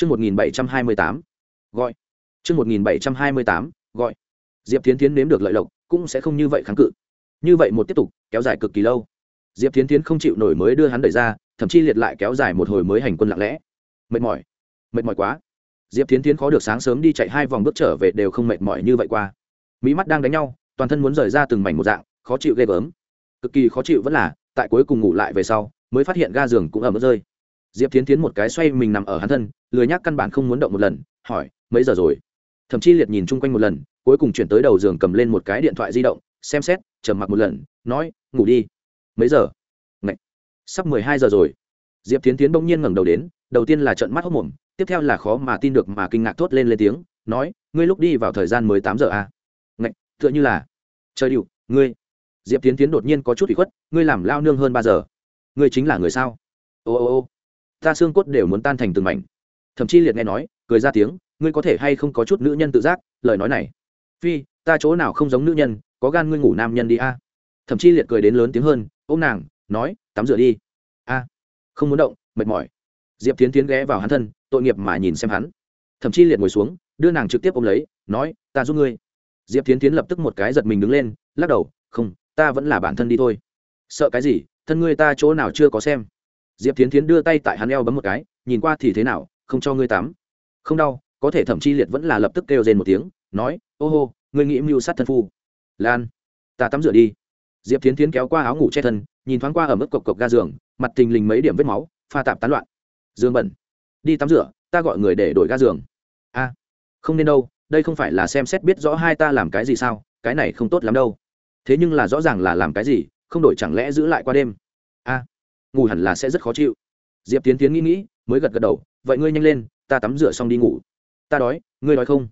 Chương 1728. Gọi. Chương 1728. Gọi. Diệp Thiến Thiến nếm được lợi lộc, cũng sẽ không như vậy kháng cự. Như vậy một tiếp tục, kéo dài cực kỳ lâu. Diệp Thiến Thiến không chịu nổi mới đưa hắn đẩy ra, thậm chí liệt lại kéo dài một hồi mới hành quân lặng lẽ. Mệt mỏi, mệt mỏi quá. Diệp Thiến Thiến khó được sáng sớm đi chạy hai vòng bước trở về đều không mệt mỏi như vậy qua. Mỹ mắt đang đánh nhau, toàn thân muốn rời ra từng mảnh một dạng, khó chịu ghê gớm. Cực kỳ khó chịu vẫn là, tại cuối cùng ngủ lại về sau, mới phát hiện ga giường cũng ẩm ướt rơi diệp tiến tiến một cái xoay mình nằm ở hắn thân lười nhác căn bản không muốn động một lần hỏi mấy giờ rồi? Thậm chí liệt nhìn chung quanh một lần cuối cùng chuyển tới đầu giường cầm lên một cái điện thoại di động xem xét trầm mặc một lần nói ngủ đi. Mấy giờ? Ngậy. sắp mười hai giờ rồi. Diệp tiến tiến bỗng nhiên ngẩng đầu đến đầu tiên là trận mắt hốc mồm tiếp theo là khó mà tin được mà kinh ngạc thốt lên lên tiếng nói ngươi lúc đi vào thời gian mới tám giờ à? Ngậy, tựa như là. Trời điệu ngươi. Diệp tiến tiến đột nhiên có chút bị khuất ngươi làm lao nương hơn ba giờ. Ngươi chính là người sao? Ô ô ô ta xương cốt đều muốn tan thành từng mảnh. Thậm chí liệt nghe nói, cười ra tiếng, ngươi có thể hay không có chút nữ nhân tự giác, lời nói này. Phi, ta chỗ nào không giống nữ nhân, có gan ngươi ngủ nam nhân đi a. Thậm chí liệt cười đến lớn tiếng hơn ô m nàng, nói, tắm rửa đi. A, không muốn động, mệt mỏi. Diệp tiến tiến ghé vào hắn thân, tội nghiệp mà nhìn xem hắn. Thậm chí liệt ngồi xuống, đưa nàng trực tiếp ôm lấy, nói, ta giúp ngươi. Diệp tiến tiến lập tức một cái giật mình đứng lên, lắc đầu, không, ta vẫn là bản thân đi thôi. Sợ cái gì, thân ngươi ta chỗ nào chưa có xem diệp tiến tiến đưa tay tại hắn eo bấm một cái, nhìn qua thì thế nào, không cho ngươi tắm. Không đau, có thể thậm chí liệt vẫn là lập tức kêu rên một tiếng, nói, ô hô, ngươi nghĩ mưu sát thân phu. Lan, ta tắm rửa đi. Diệp tiến tiến kéo qua áo ngủ che thân, nhìn thoáng qua ở mức cộc cộc ga giường, mặt thình lình mấy điểm vết máu, pha tạp tán loạn. Dương bẩn, đi tắm rửa, ta gọi người để đổi ga giường. A, không nên đâu, đây không phải là xem xét biết rõ hai ta làm cái gì sao, cái này không tốt lắm đâu. Thế nhưng là rõ ràng là làm cái gì, không đổi chẳng lẽ giữ lại qua đêm? A ngủ hẳn là sẽ rất khó chịu. Diệp tiến tiến nghĩ nghĩ, mới gật gật đầu, vậy ngươi nhanh lên, ta tắm rửa xong đi ngủ. Ta đói, ngươi đói không?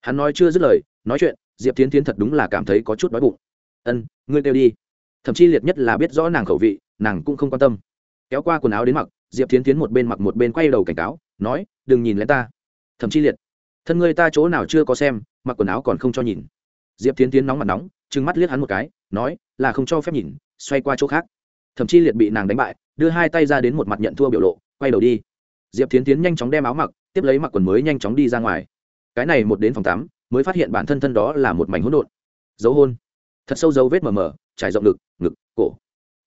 Hắn nói chưa dứt lời, nói chuyện, diệp tiến tiến thật đúng là cảm thấy có chút đói bụng. Ân, ngươi kêu đi. Thậm chí liệt nhất là biết rõ nàng khẩu vị, nàng cũng không quan tâm. Kéo qua quần áo đến mặc, diệp tiến tiến một bên mặc một bên quay đầu cảnh cáo, nói, đừng nhìn lên ta. Thậm chí liệt, thân ngươi ta chỗ nào chưa có xem, mặc quần áo còn không cho nhìn. Diệp tiến tiến nóng mặt nóng, trừng mắt liếc hắn một cái, nói, là không cho phép nhìn, xoay qua chỗ khác thậm chí liệt bị nàng đánh bại, đưa hai tay ra đến một mặt nhận thua biểu lộ, quay đầu đi. Diệp tiến tiến nhanh chóng đem áo mặc, tiếp lấy mặc quần mới nhanh chóng đi ra ngoài. Cái này một đến phòng tắm, mới phát hiện bản thân thân đó là một mảnh hỗn độn. Dấu hôn. Thật sâu dấu vết mờ mờ, trải rộng ngực ngực, cổ.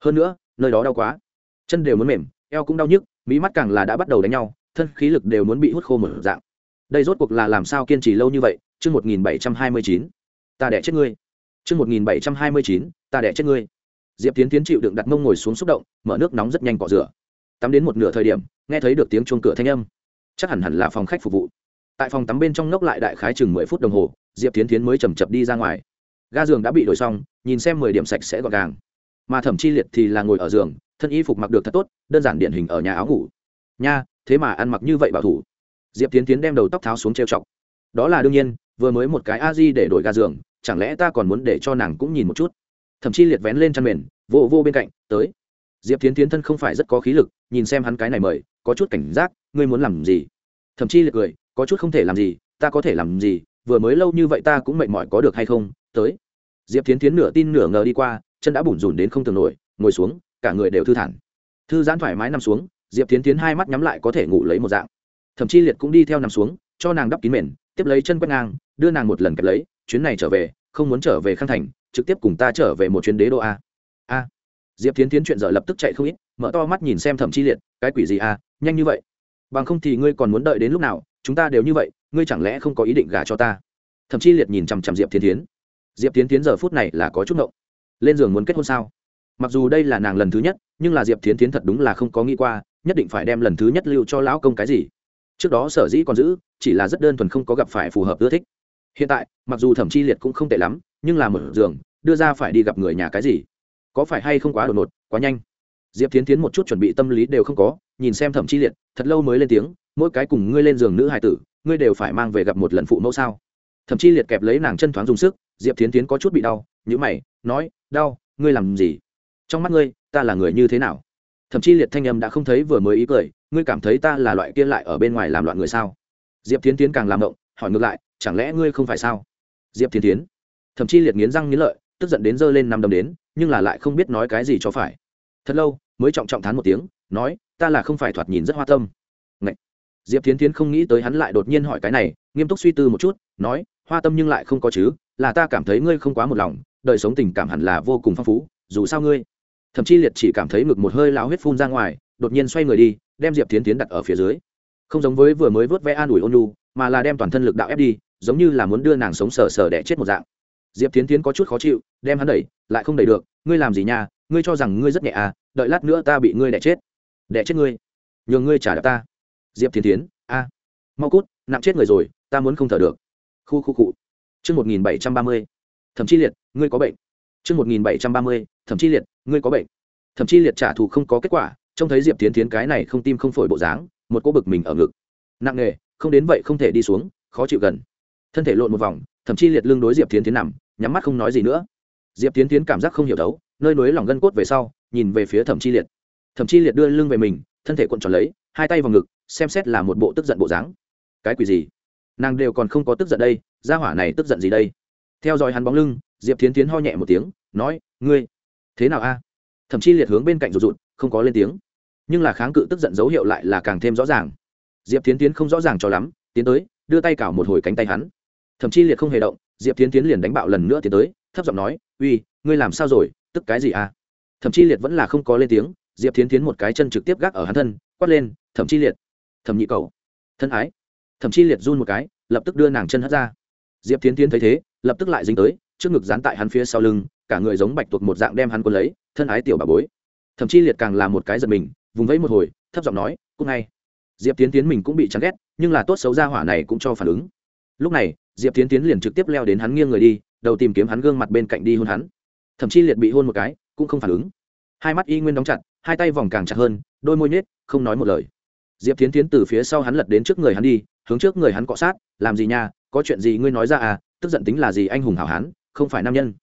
Hơn nữa, nơi đó đau quá. Chân đều muốn mềm, eo cũng đau nhức mỹ mắt càng là đã bắt đầu đánh nhau, thân khí lực đều muốn bị hút khô mở dạng. Đây rốt cuộc là làm sao kiên trì lâu như vậy? Chương một nghìn bảy trăm hai mươi chín. Ta đẻ chết ngươi. Chương một nghìn bảy trăm hai mươi chín. Ta đẻ chết ngươi diệp tiến tiến chịu đựng đặt mông ngồi xuống xúc động, mở nước nóng rất nhanh cọ rửa. Tắm đến một nửa thời điểm, nghe thấy được tiếng chuông cửa thanh âm. Chắc hẳn hẳn là phòng khách phục vụ. Tại phòng tắm bên trong ngốc lại đại khái chừng mười phút đồng hồ, diệp tiến tiến mới chầm chập đi ra ngoài. Ga giường đã bị đổi xong, nhìn xem mười điểm sạch sẽ gọn gàng. Mà thẩm chi liệt thì là ngồi ở giường, thân y phục mặc được thật tốt, đơn giản điển hình ở nhà áo ngủ. Nha, thế mà ăn mặc như vậy bảo thủ. Diệp tiến tiến đem đầu tóc tháo xuống trêu chọc. Đó là đương nhiên, vừa mới một cái a di để đổi ga giường, chẳng lẽ ta còn muốn để cho nàng cũng nhìn một chút? Thậm chí liệt vén lên chăn mền, vô vô bên cạnh, tới. Diệp tiến tiến thân không phải rất có khí lực, nhìn xem hắn cái này mời, có chút cảnh giác, ngươi muốn làm gì? Thậm chí liệt cười, có chút không thể làm gì, ta có thể làm gì, vừa mới lâu như vậy ta cũng mệt mỏi có được hay không, tới. Diệp tiến tiến nửa tin nửa ngờ đi qua, chân đã bủn rủn đến không tưởng nổi, ngồi xuống, cả người đều thư thản. Thư giãn thoải mái nằm xuống, diệp tiến tiến hai mắt nhắm lại có thể ngủ lấy một dạng. Thậm chí liệt cũng đi theo nằm xuống, cho nàng đắp kín mền, tiếp lấy chân quét ngang, đưa nàng một lần kẹp lấy, chuyến này trở về, không muốn trở về khang thành trực tiếp cùng ta trở về một chuyến đế đô a. A. Diệp tiến tiến chuyện dở lập tức chạy không ít, mở to mắt nhìn xem thẩm chi liệt, cái quỷ gì a, nhanh như vậy. Bằng không thì ngươi còn muốn đợi đến lúc nào, chúng ta đều như vậy, ngươi chẳng lẽ không có ý định gả cho ta? Thẩm chi liệt nhìn chằm chằm diệp tiến tiến diệp tiến tiến giờ phút này là có chút ngộng. Lên giường muốn kết hôn sao? Mặc dù đây là nàng lần thứ nhất, nhưng là diệp tiến tiến thật đúng là không có nghĩ qua, nhất định phải đem lần thứ nhất lưu cho lão công cái gì. Trước đó sở dĩ còn giữ, chỉ là rất đơn thuần không có gặp phải phù hợp ưa thích. Hiện tại, mặc dù thẩm chi liệt cũng không tệ lắm nhưng là mở giường, đưa ra phải đi gặp người nhà cái gì? Có phải hay không quá đột ngột, quá nhanh? Diệp tiến tiến một chút chuẩn bị tâm lý đều không có, nhìn xem thẩm chi liệt, thật lâu mới lên tiếng, mỗi cái cùng ngươi lên giường nữ hài tử, ngươi đều phải mang về gặp một lần phụ mẫu sao? Thậm chi liệt kẹp lấy nàng chân thoáng dùng sức, diệp tiến tiến có chút bị đau nhữ mày, nói, đau, ngươi làm gì? Trong mắt ngươi, ta là người như thế nào? Thậm chi liệt thanh âm đã không thấy vừa mới ý cười, ngươi cảm thấy ta là loại kia lại ở bên ngoài làm loạn người sao? Diệp tiến tiến càng làm động, hỏi ngược lại, chẳng lẽ ngươi không phải sao? Diệp tiến tiến thậm chí liệt nghiến răng nghiến lợi, tức giận đến giơ lên năm đấm đến, nhưng là lại không biết nói cái gì cho phải. Thật lâu, mới trọng trọng thán một tiếng, nói, ta là không phải thoạt nhìn rất hoa tâm. Ngậy! diệp tiến tiến không nghĩ tới hắn lại đột nhiên hỏi cái này, nghiêm túc suy tư một chút, nói, hoa tâm nhưng lại không có chứ, là ta cảm thấy ngươi không quá một lòng, đời sống tình cảm hẳn là vô cùng phong phú, dù sao ngươi. Thậm chí liệt chỉ cảm thấy ngực một hơi lao huyết phun ra ngoài, đột nhiên xoay người đi, đem diệp tiến tiến đặt ở phía dưới. Không giống với vừa mới vớt vẽ an ủi ôn lu mà là đem toàn thân lực đạo ép đi, giống như là muốn đưa nàng sống sờ sờ đẻ chết một dạng diệp tiến tiến có chút khó chịu, đem hắn đẩy, lại không đẩy được, ngươi làm gì nhà ngươi cho rằng ngươi rất nhẹ à? Đợi lát nữa ta bị ngươi đẻ chết. Đẻ chết ngươi? Nhường ngươi trả đạp ta. Diệp tiến tiến a, mau cút, nặng chết người rồi, ta muốn không thở được. Khu khu cụ chương một nghìn bảy trăm ba mươi. Thậm chí liệt, ngươi có bệnh. Chương một nghìn bảy trăm ba mươi. Thậm chí liệt, ngươi có bệnh. Thậm chí liệt trả thù không có kết quả, trông thấy diệp tiến tiến cái này không tim không phổi bộ dáng, một cô bực mình ở ngực. Nặng nề, không đến vậy không thể đi xuống, khó chịu gần. Thân thể lộn một vòng thậm chí liệt lưng đối diệp tiến tiến nằm, nhắm mắt không nói gì nữa. Diệp tiến tiến cảm giác không hiểu thấu, nơi núi lòng gân cốt về sau, nhìn về phía thẩm chi liệt. Thẩm chi liệt đưa lưng về mình, thân thể cuộn tròn lấy, hai tay vào ngực, xem xét là một bộ tức giận bộ dáng. Cái quỷ gì? Nàng đều còn không có tức giận đây, gia hỏa này tức giận gì đây? Theo dõi hắn bóng lưng, diệp tiến tiến ho nhẹ một tiếng, nói, ngươi, thế nào a? Thậm chí liệt hướng bên cạnh rụt rụt, không có lên tiếng. Nhưng là kháng cự tức giận dấu hiệu lại là càng thêm rõ ràng. Diệp tiến tiến không rõ ràng cho lắm, tiến tới, đưa tay cào một hồi cánh tay hắn thậm chí liệt không hề động, diệp tiến tiến liền đánh bạo lần nữa tiến tới, thấp giọng nói, uy, ngươi làm sao rồi? Tức cái gì à? Thậm chí liệt vẫn là không có lên tiếng, diệp tiến tiến một cái chân trực tiếp gác ở hắn thân, quát lên thậm chí liệt, thẩm nhị cầu, thân ái. Thậm chí liệt run một cái, lập tức đưa nàng chân hất ra. Diệp tiến tiến thấy thế, lập tức lại dính tới, trước ngực dán tại hắn phía sau lưng, cả người giống bạch tuộc một dạng đem hắn quân lấy, thân ái tiểu bà bối. Thậm chí liệt càng là một cái giật mình, vùng vẫy một hồi, thấp giọng nói, cũng ngay diệp tiến tiến mình cũng bị chán ghét, nhưng là tốt xấu ra hỏa này cũng cho phản ứng lúc này, diệp tiến tiến liền trực tiếp leo đến hắn nghiêng người đi, đầu tìm kiếm hắn gương mặt bên cạnh đi hôn hắn. Thậm chí liệt bị hôn một cái, cũng không phản ứng. Hai mắt y nguyên đóng chặt, hai tay vòng càng chặt hơn, đôi môi nhết không nói một lời. Diệp tiến tiến từ phía sau hắn lật đến trước người hắn đi, hướng trước người hắn cọ sát, làm gì nha? Có chuyện gì ngươi nói ra à? Tức giận tính là gì anh hùng hảo hán, không phải nam nhân.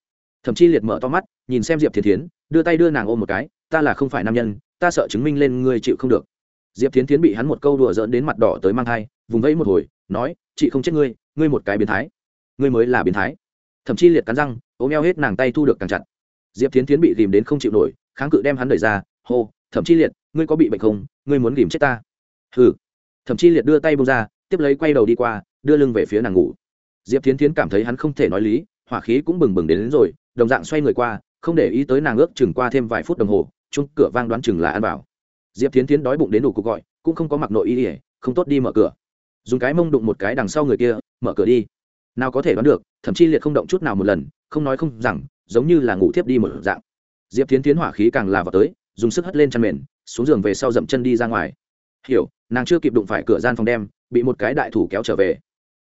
Thậm chí liệt mở to mắt, nhìn xem diệp thiến tiến đưa tay đưa nàng ôm một cái, ta là không phải nam nhân, ta sợ chứng minh lên ngươi chịu không được. Diệp thiến tiến bị hắn một câu đùa dỡn đến mặt đỏ tới mang thai, vùng vẫy một hồi, nói, chị không chết ngươi ngươi một cái biến thái. Ngươi mới là biến thái. Thậm chí liệt cắn răng ôm eo hết nàng tay thu được càng chặt. Diệp thiến tiến bị tìm đến không chịu nổi kháng cự đem hắn đẩy ra hô thậm chí liệt ngươi có bị bệnh không? Ngươi muốn tìm chết ta? Hừ. Thậm chí liệt đưa tay bông ra tiếp lấy quay đầu đi qua đưa lưng về phía nàng ngủ. Diệp thiến tiến cảm thấy hắn không thể nói lý hỏa khí cũng bừng bừng đến, đến rồi đồng dạng xoay người qua không để ý tới nàng ước chừng qua thêm vài phút đồng hồ chung cửa vang đoán chừng là ăn bảo diệp thiến tiến đói bụng đến đủ cuộc gọi cũng không có mặc nội y ỉa không tốt đi mở cửa dùng cái mông đụng một cái đằng sau người kia, mở cửa đi. Nào có thể đoán được, thậm chí liệt không động chút nào một lần, không nói không rằng, giống như là ngủ thiếp đi một dạng. Diệp tiến tiến hỏa khí càng là vào tới, dùng sức hất lên chăn mền, xuống giường về sau dậm chân đi ra ngoài. Hiểu, nàng chưa kịp đụng phải cửa gian phòng đem, bị một cái đại thủ kéo trở về.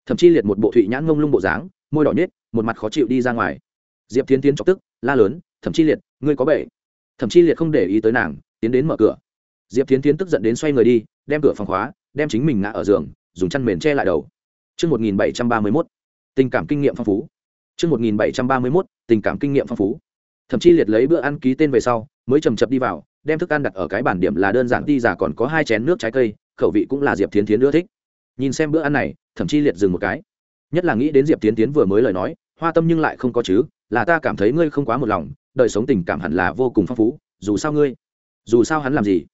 Thậm chí liệt một bộ thụy nhãn ngông lung bộ dáng, môi đỏ nhết một mặt khó chịu đi ra ngoài. Diệp tiến tiến chọc tức, la lớn, thậm chí liệt, ngươi có bệ thậm chí liệt không để ý tới nàng, tiến đến mở cửa. Diệp tiến tiến tức giận đến xoay người đi, đem cửa phòng khóa, đem chính mình ngã ở giường dùng chăn mền che lại đầu Trước 1731, tình cảm kinh nghiệm phong phú. Trước 1731, tình cảm kinh nghiệm phong phú. Thậm chí liệt lấy bữa ăn ký tên về sau, mới chầm chập đi vào, đem thức ăn đặt ở cái bàn điểm là đơn giản đi giả còn có hai chén nước trái cây, khẩu vị cũng là Diệp Thiến Thiến ưa thích. Nhìn xem bữa ăn này, thậm chí liệt dừng một cái. Nhất là nghĩ đến Diệp Thiến Thiến vừa mới lời nói, hoa tâm nhưng lại không có chứ, là ta cảm thấy ngươi không quá một lòng, đời sống tình cảm hẳn là vô cùng phong phú, dù sao ngươi, dù sao hắn làm gì?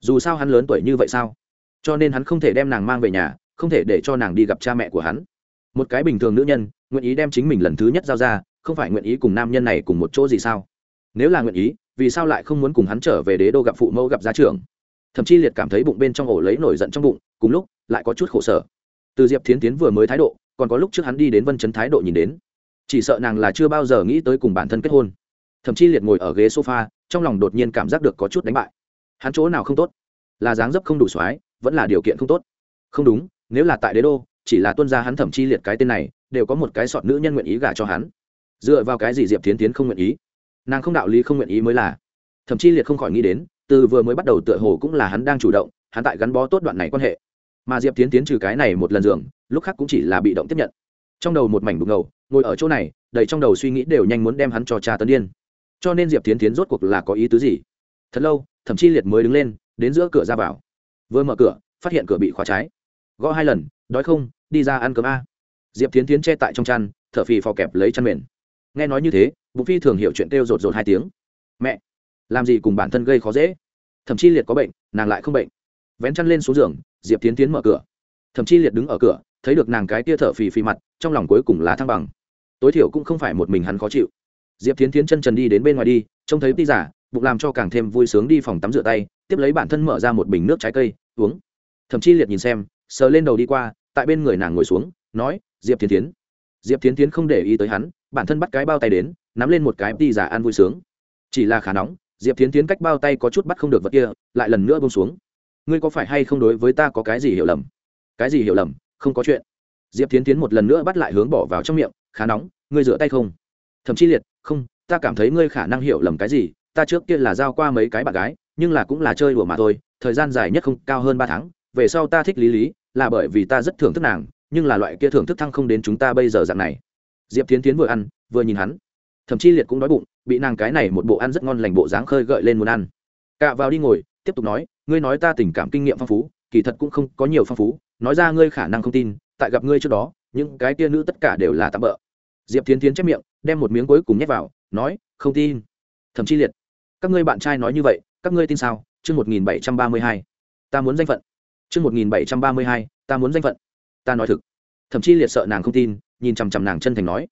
Dù sao hắn lớn tuổi như vậy sao? Cho nên hắn không thể đem nàng mang về nhà, không thể để cho nàng đi gặp cha mẹ của hắn. Một cái bình thường nữ nhân, nguyện ý đem chính mình lần thứ nhất giao ra, không phải nguyện ý cùng nam nhân này cùng một chỗ gì sao? Nếu là nguyện ý, vì sao lại không muốn cùng hắn trở về đế đô gặp phụ mẫu gặp gia trưởng? Thậm chí liệt cảm thấy bụng bên trong ổ lấy nổi giận trong bụng, cùng lúc, lại có chút khổ sở. Từ diệp thiến tiến vừa mới thái độ, còn có lúc trước hắn đi đến vân chấn thái độ nhìn đến. Chỉ sợ nàng là chưa bao giờ nghĩ tới cùng bản thân kết hôn. Thậm chí liệt ngồi ở ghế sofa, trong lòng đột nhiên cảm giác được có chút đánh bại. Hắn chỗ nào không tốt? Là dáng dấp không đủ soái, vẫn là điều kiện không tốt. Không đúng nếu là tại đế đô, chỉ là tuân gia hắn thẩm chi liệt cái tên này, đều có một cái sọt nữ nhân nguyện ý gả cho hắn. Dựa vào cái gì diệp tiến tiến không nguyện ý? Nàng không đạo lý không nguyện ý mới là. Thậm chí liệt không khỏi nghĩ đến, từ vừa mới bắt đầu tựa hồ cũng là hắn đang chủ động, hắn tại gắn bó tốt đoạn này quan hệ. Mà diệp tiến tiến trừ cái này một lần dường lúc khác cũng chỉ là bị động tiếp nhận. Trong đầu một mảnh đục ngầu, ngồi ở chỗ này, đầy trong đầu suy nghĩ đều nhanh muốn đem hắn cho cha tấn điên. Cho nên diệp tiến tiến rốt cuộc là có ý tứ gì? Thật lâu thậm chí liệt mới đứng lên, đến giữa cửa ra vào. Vừa mở cửa, phát hiện cửa bị khóa trái gõ hai lần, đói không, đi ra ăn cơm a. Diệp tiến tiến che tại trong chăn t h ở phì phò kẹp lấy chăn mền. Nghe nói như thế, bụng phi thường hiểu chuyện kêu rột rột hai tiếng. Mẹ, làm gì cùng bản thân gây khó dễ? Thậm chí liệt có bệnh, nàng lại không bệnh. Vén chăn lên xuống giường, diệp tiến tiến mở cửa. Thậm chí liệt đứng ở cửa, thấy được nàng cái tia thở phì phì mặt, trong lòng cuối cùng là thăng bằng. Tối thiểu cũng không phải một mình hắn khó chịu. Diệp tiến tiến chân trần đi đến bên ngoài đi, trông thấy ti giả, bụng làm cho càng thêm vui sướng đi phòng tắm rửa tay, tiếp lấy bản thân mở ra một bình nước trái cây, uống. Thậm chí liệt nhìn xem sờ lên đầu đi qua, tại bên người nàng ngồi xuống, nói, diệp tiến tiến diệp tiến tiến không để ý tới hắn, bản thân bắt cái bao tay đến, nắm lên một cái ti giả ăn vui sướng. Chỉ là khá nóng, diệp tiến tiến cách bao tay có chút bắt không được vật kia, lại lần nữa bông xuống. Ngươi có phải hay không đối với ta có cái gì hiểu lầm? Cái gì hiểu lầm? Không có chuyện. Diệp tiến tiến một lần nữa bắt lại hướng bỏ vào trong miệng, khá nóng, ngươi rửa tay không? Thậm chí liệt, không, ta cảm thấy ngươi khả năng hiểu lầm cái gì, ta trước kia là giao qua mấy cái bạn gái, nhưng là cũng là chơi đùa mà thôi, thời gian dài nhất không, cao hơn ba tháng, về sau ta thích lý lý là bởi vì ta rất thưởng thức nàng, nhưng là loại kia thưởng thức thăng không đến chúng ta bây giờ dạng này. Diệp tiến tiến vừa ăn, vừa nhìn hắn. Thậm chí liệt cũng đói bụng, bị nàng cái này một bộ ăn rất ngon lành bộ dáng khơi gợi lên muốn ăn. Cạ vào đi ngồi, tiếp tục nói, ngươi nói ta tình cảm kinh nghiệm phong phú, kỳ thật cũng không có nhiều phong phú, nói ra ngươi khả năng không tin, tại gặp ngươi trước đó, những cái kia nữ tất cả đều là tạm bỡ diệp tiến tiến chép miệng, đem một miếng cuối cùng nhét vào, nói, không tin. Thậm chí liệt, các ngươi bạn trai nói như vậy, các ngươi tin sao? Chương một nghìn bảy trăm ba mươi hai, ta muốn danh phận chương một nghìn bảy trăm ba mươi hai, ta muốn danh phận. Ta nói thực. Thậm chí liệt sợ nàng không tin, nhìn chằm chằm nàng chân thành nói.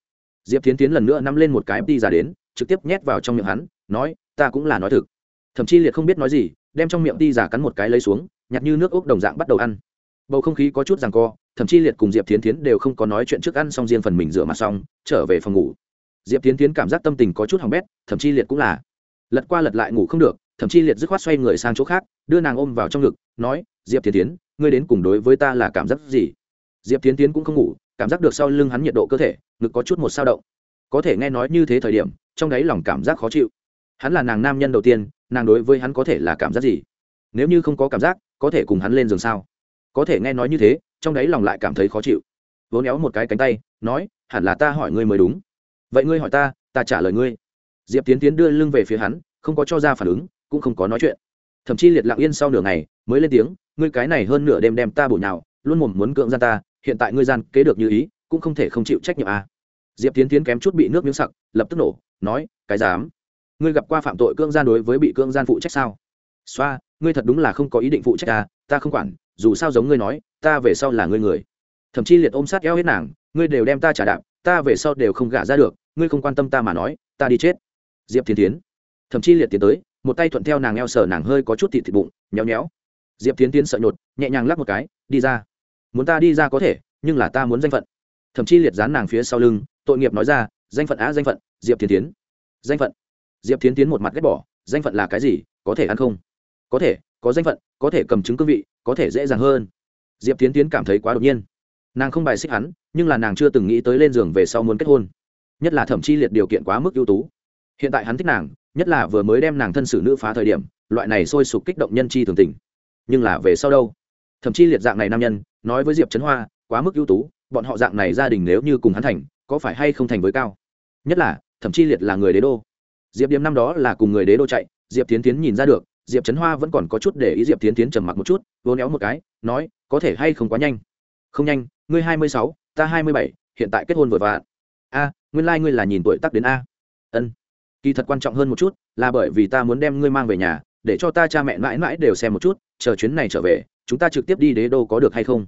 Diệp Thiến tiến lần nữa nắm lên một cái đi ra đến, trực tiếp nhét vào trong miệng hắn, nói, ta cũng là nói thực. Thậm chí liệt không biết nói gì, đem trong miệng đi giả cắn một cái lấy xuống, nhặt như nước ốc đồng dạng bắt đầu ăn. Bầu không khí có chút giằng co thậm chí liệt cùng diệp Thiến Thiến đều không có nói chuyện trước ăn xong riêng phần mình rửa mặt xong, trở về phòng ngủ. Diệp Thiến Thiến cảm giác tâm tình có chút hỏng bét thậm chí liệt cũng là. Lật qua lật lại ngủ không được thậm chí liệt dứt khoát xoay người sang chỗ khác, đưa nàng ôm vào trong ngực, nói diệp Thiến tiến ngươi đến cùng đối với ta là cảm giác gì? Diệp Thiến tiến cũng không ngủ, cảm giác được sau lưng hắn nhiệt độ cơ thể, ngực có chút một sao động. Có thể nghe nói như thế thời điểm, trong đáy lòng cảm giác khó chịu. Hắn là nàng nam nhân đầu tiên, nàng đối với hắn có thể là cảm giác gì? Nếu như không có cảm giác, có thể cùng hắn lên giường sao? Có thể nghe nói như thế, trong đáy lòng lại cảm thấy khó chịu. Vốn éo một cái cánh tay, nói, hẳn là ta hỏi ngươi mới đúng. Vậy ngươi hỏi ta ta trả lời ngươi. Diệp tiến tiến đưa lưng về phía hắn, không có cho ra phản ứng, cũng không có nói chuyện thậm chí liệt lặng yên sau nửa ngày, mới lên tiếng, ngươi cái này hơn nửa đêm đem ta bổ nhào, luôn mồm muốn cưỡng gian ta, hiện tại ngươi gian kế được như ý, cũng không thể không chịu trách nhiệm à. diệp tiến tiến kém chút bị nước miếng sặc, lập tức nổ, nói, cái dám? Ngươi gặp qua phạm tội cưỡng gian đối với bị cưỡng gian phụ trách sao? Xoa, ngươi thật đúng là không có ý định phụ trách ta ta không quản, dù sao giống ngươi nói, ta về sau là ngươi người. Thậm chí liệt ôm sát eo hết nàng, ngươi đều đem ta trả đạp, ta về sau đều không gả ra được, ngươi không quan tâm ta mà nói, ta đi chết. Diệp thiên tiến thậm chí liệt tiến tới một tay thuận theo nàng eo sờ nàng hơi có chút thịt thịt bụng, nhéo nhéo. Diệp tiến tiến sợ nhột, nhẹ nhàng lắc một cái, đi ra. Muốn ta đi ra có thể, nhưng là ta muốn danh phận. Thậm chí liệt dán nàng phía sau lưng, tội nghiệp nói ra, danh phận á, danh phận, diệp tiến tiến danh phận? Diệp tiến tiến một mặt ghét bỏ, danh phận là cái gì, có thể ăn không? Có thể, có danh phận, có thể cầm chứng cương vị, có thể dễ dàng hơn. Diệp tiến tiến cảm thấy quá đột nhiên. Nàng không bài xích hắn, nhưng là nàng chưa từng nghĩ tới lên giường về sau muốn kết hôn. Nhất là thậm chí liệt điều kiện quá mức ưu tú. Hiện tại hắn thích nàng nhất là vừa mới đem nàng thân sử nữ phá thời điểm, loại này sôi sục kích động nhân chi thường tình. Nhưng là về sau đâu? Thậm chí liệt dạng này nam nhân, nói với diệp trấn hoa, quá mức ưu tú, bọn họ dạng này gia đình nếu như cùng hắn thành, có phải hay không thành với cao? Nhất là, thậm chí liệt là người đế đô. Diệp điềm năm đó là cùng người đế đô chạy, diệp tiến tiến nhìn ra được, diệp trấn hoa vẫn còn có chút để ý diệp tiến tiến trầm mặc một chút, vô néo một cái, nói, có thể hay không quá nhanh? Không nhanh, ngươi hai mươi sáu, ta hai mươi bảy, hiện tại kết hôn vội vã. A, nguyên lai、like、ngươi là nhìn tuổi tắc đến a. Ân kỳ thật quan trọng hơn một chút là bởi vì ta muốn đem ngươi mang về nhà để cho ta cha mẹ mãi mãi đều xem một chút chờ chuyến này trở về chúng ta trực tiếp đi đế đô có được hay không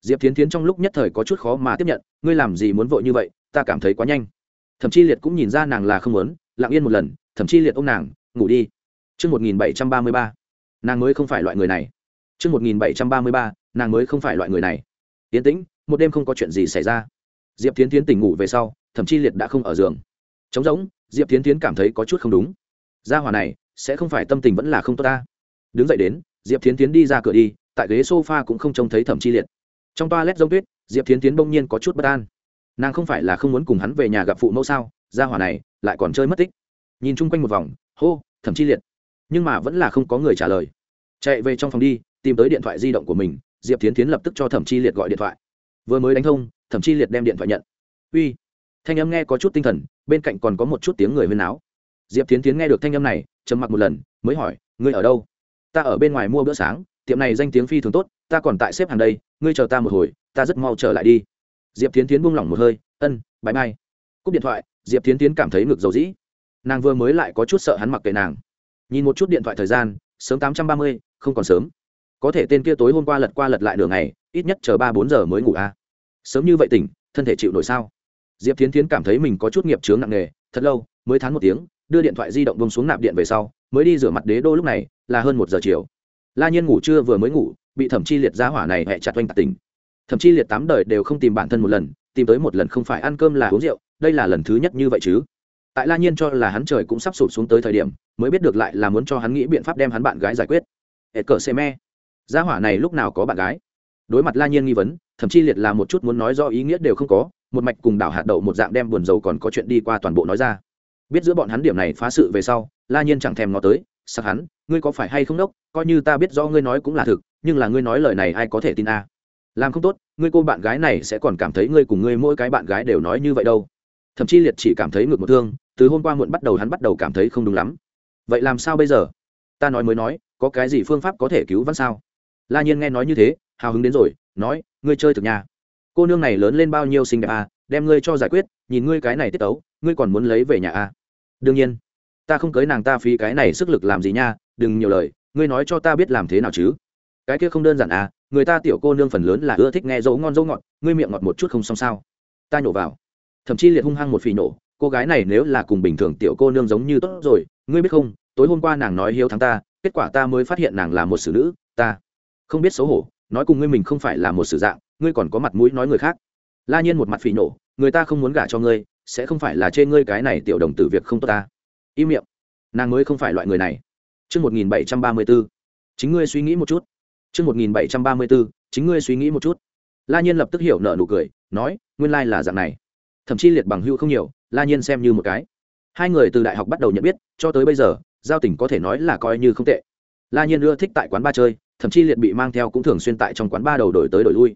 diệp tiến tiến trong lúc nhất thời có chút khó mà tiếp nhận ngươi làm gì muốn vội như vậy ta cảm thấy quá nhanh thậm chí liệt cũng nhìn ra nàng là không muốn lặng yên một lần thậm chí liệt ô m nàng ngủ đi Trước 1733. Nàng mới không phải loại người này. Trước 1733. Nàng mới không phải loại người này. Tiến tĩnh, một đêm không có chuyện gì xảy ra. Diệp Thiến Thiến tỉnh ngủ về sau, thậm chí liệt đã không ở giường. Trống rỗng, Diệp Thiến Thiến cảm thấy có chút không đúng. Gia hỏa này, sẽ không phải tâm tình vẫn là không tốt ta. Đứng dậy đến, Diệp Thiến Thiến đi ra cửa đi, tại ghế sofa cũng không trông thấy Thẩm Chi Liệt. Trong toilet giống tuyết, Diệp Thiến Thiến bỗng nhiên có chút bất an. Nàng không phải là không muốn cùng hắn về nhà gặp phụ mẫu sao? Gia hỏa này, lại còn chơi mất tích. Nhìn chung quanh một vòng, hô, Thẩm Chi Liệt nhưng mà vẫn là không có người trả lời chạy về trong phòng đi tìm tới điện thoại di động của mình diệp tiến tiến lập tức cho thẩm chi liệt gọi điện thoại vừa mới đánh thông thẩm chi liệt đem điện thoại nhận uy thanh âm nghe có chút tinh thần, bên cạnh còn có một chút tiếng người huyên áo diệp tiến tiến nghe được thanh âm này, trầm mặc một lần, mới hỏi, ngươi ở đâu? Ta ở bên ngoài mua bữa sáng, tiệm này danh tiếng phi thường tốt, ta còn tại xếp hàng đây, ngươi chờ ta một hồi, ta rất mau trở lại đi. Diệp tiến tiến buông lỏng một hơi, ân bãi mai cúp điện thoại, diệp tiến tiến cảm thấy ngực dầu dĩ. Nàng vừa mới lại có chút sợ hắn mặc kệ nàng. Nhìn một chút điện thoại thời gian, sớm tám trăm ba mươi, không còn sớm. Có thể tên kia tối hôm qua lật qua lật lại đường này ít nhất chờ ba bốn giờ mới ngủ a sớm như vậy tỉnh, thân thể chịu nổi sao? Diệp tiến tiến cảm thấy mình có chút nghiệp chướng nặng nề, thật lâu, mới thán một tiếng, đưa điện thoại di động bông xuống nạp điện về sau, mới đi rửa mặt đế đô lúc này, là hơn một giờ chiều. La nhiên ngủ trưa vừa mới ngủ, bị thẩm chi liệt giá hỏa này hẹ chặt oanh tạc tỉnh. Thậm chi liệt tám đời đều không tìm bản thân một lần, tìm tới một lần không phải ăn cơm là uống rượu, đây là lần thứ nhất như vậy chứ. Tại la nhiên cho là hắn trời cũng sắp sụp xuống tới thời điểm, mới biết được lại là muốn cho hắn nghĩ biện pháp đem hắn bạn gái giải quyết. Hệ cờ xe me. Gia hỏa này lúc nào có bạn gái? Đối mặt la nhiên nghi vấn thậm chi liệt là một chút muốn nói do ý nghĩa đều không có một mạch cùng đảo hạt đậu một dạng đem buồn dầu còn có chuyện đi qua toàn bộ nói ra. Biết giữa bọn hắn điểm này phá sự về sau, la nhiên chẳng thèm ngó tới sắc hắn, ngươi có phải hay không đốc? Coi như ta biết rõ ngươi nói cũng là thực, nhưng là ngươi nói lời này ai có thể tin a? À? làm không tốt, ngươi cô bạn gái này sẽ còn cảm thấy ngươi cùng ngươi mỗi cái bạn gái đều nói như vậy đâu. Thậm chí liệt chỉ cảm thấy ngược một thương, từ hôm qua muộn bắt đầu hắn bắt đầu cảm thấy không đúng lắm. Vậy làm sao bây giờ? Ta nói mới nói, có cái gì phương pháp có thể cứu văn sao? La nhiên nghe nói như thế, hào hứng đến rồi, nói, ngươi chơi thực nhà cô nương này lớn lên bao nhiêu xinh đẹp à đem ngươi cho giải quyết, nhìn ngươi cái này tiết tấu, ngươi còn muốn lấy về nhà à? Đương nhiên, ta không cưới nàng ta phí cái này sức lực làm gì nha, đừng nhiều lời, ngươi nói cho ta biết làm thế nào chứ? Cái kia không đơn giản à người ta tiểu cô nương phần lớn là ưa thích nghe dấu ngon dấu ngọt, ngươi miệng ngọt một chút không xong sao? Ta nhổ vào. Thậm chí liệt hung hăng một phì nổ, cô gái này nếu là cùng bình thường tiểu cô nương giống như tốt rồi, ngươi biết không, tối hôm qua nàng nói hiếu thắng ta, kết quả ta mới phát hiện nàng là một xử nữ, ta không biết xấu hổ, nói cùng ngươi mình không phải là một xử dạng ngươi còn có mặt mũi nói người khác la nhiên một mặt phỉ nổ người ta không muốn gả cho ngươi sẽ không phải là chê ngươi cái này tiểu đồng tử việc không tốt ta im miệng nàng mới không phải loại người này Trước 1734, chính ngươi suy nghĩ một chút. Trước 1734, chính ngươi suy nghĩ một chút. La Nhiên lập tức hiểu nợ nụ cười, nói, nguyên lai là dạng này. Thậm chí liệt bằng hữu không nhiều, La Nhiên xem như một cái. Hai người từ đại học bắt đầu nhận biết, cho tới bây giờ, giao tình có thể nói là coi như không tệ. La Nhiên ưa thích tại quán ba chơi, thậm chí liệt bị mang theo cũng thường xuyên tại trong quán ba đầu đổi tới đổi lui.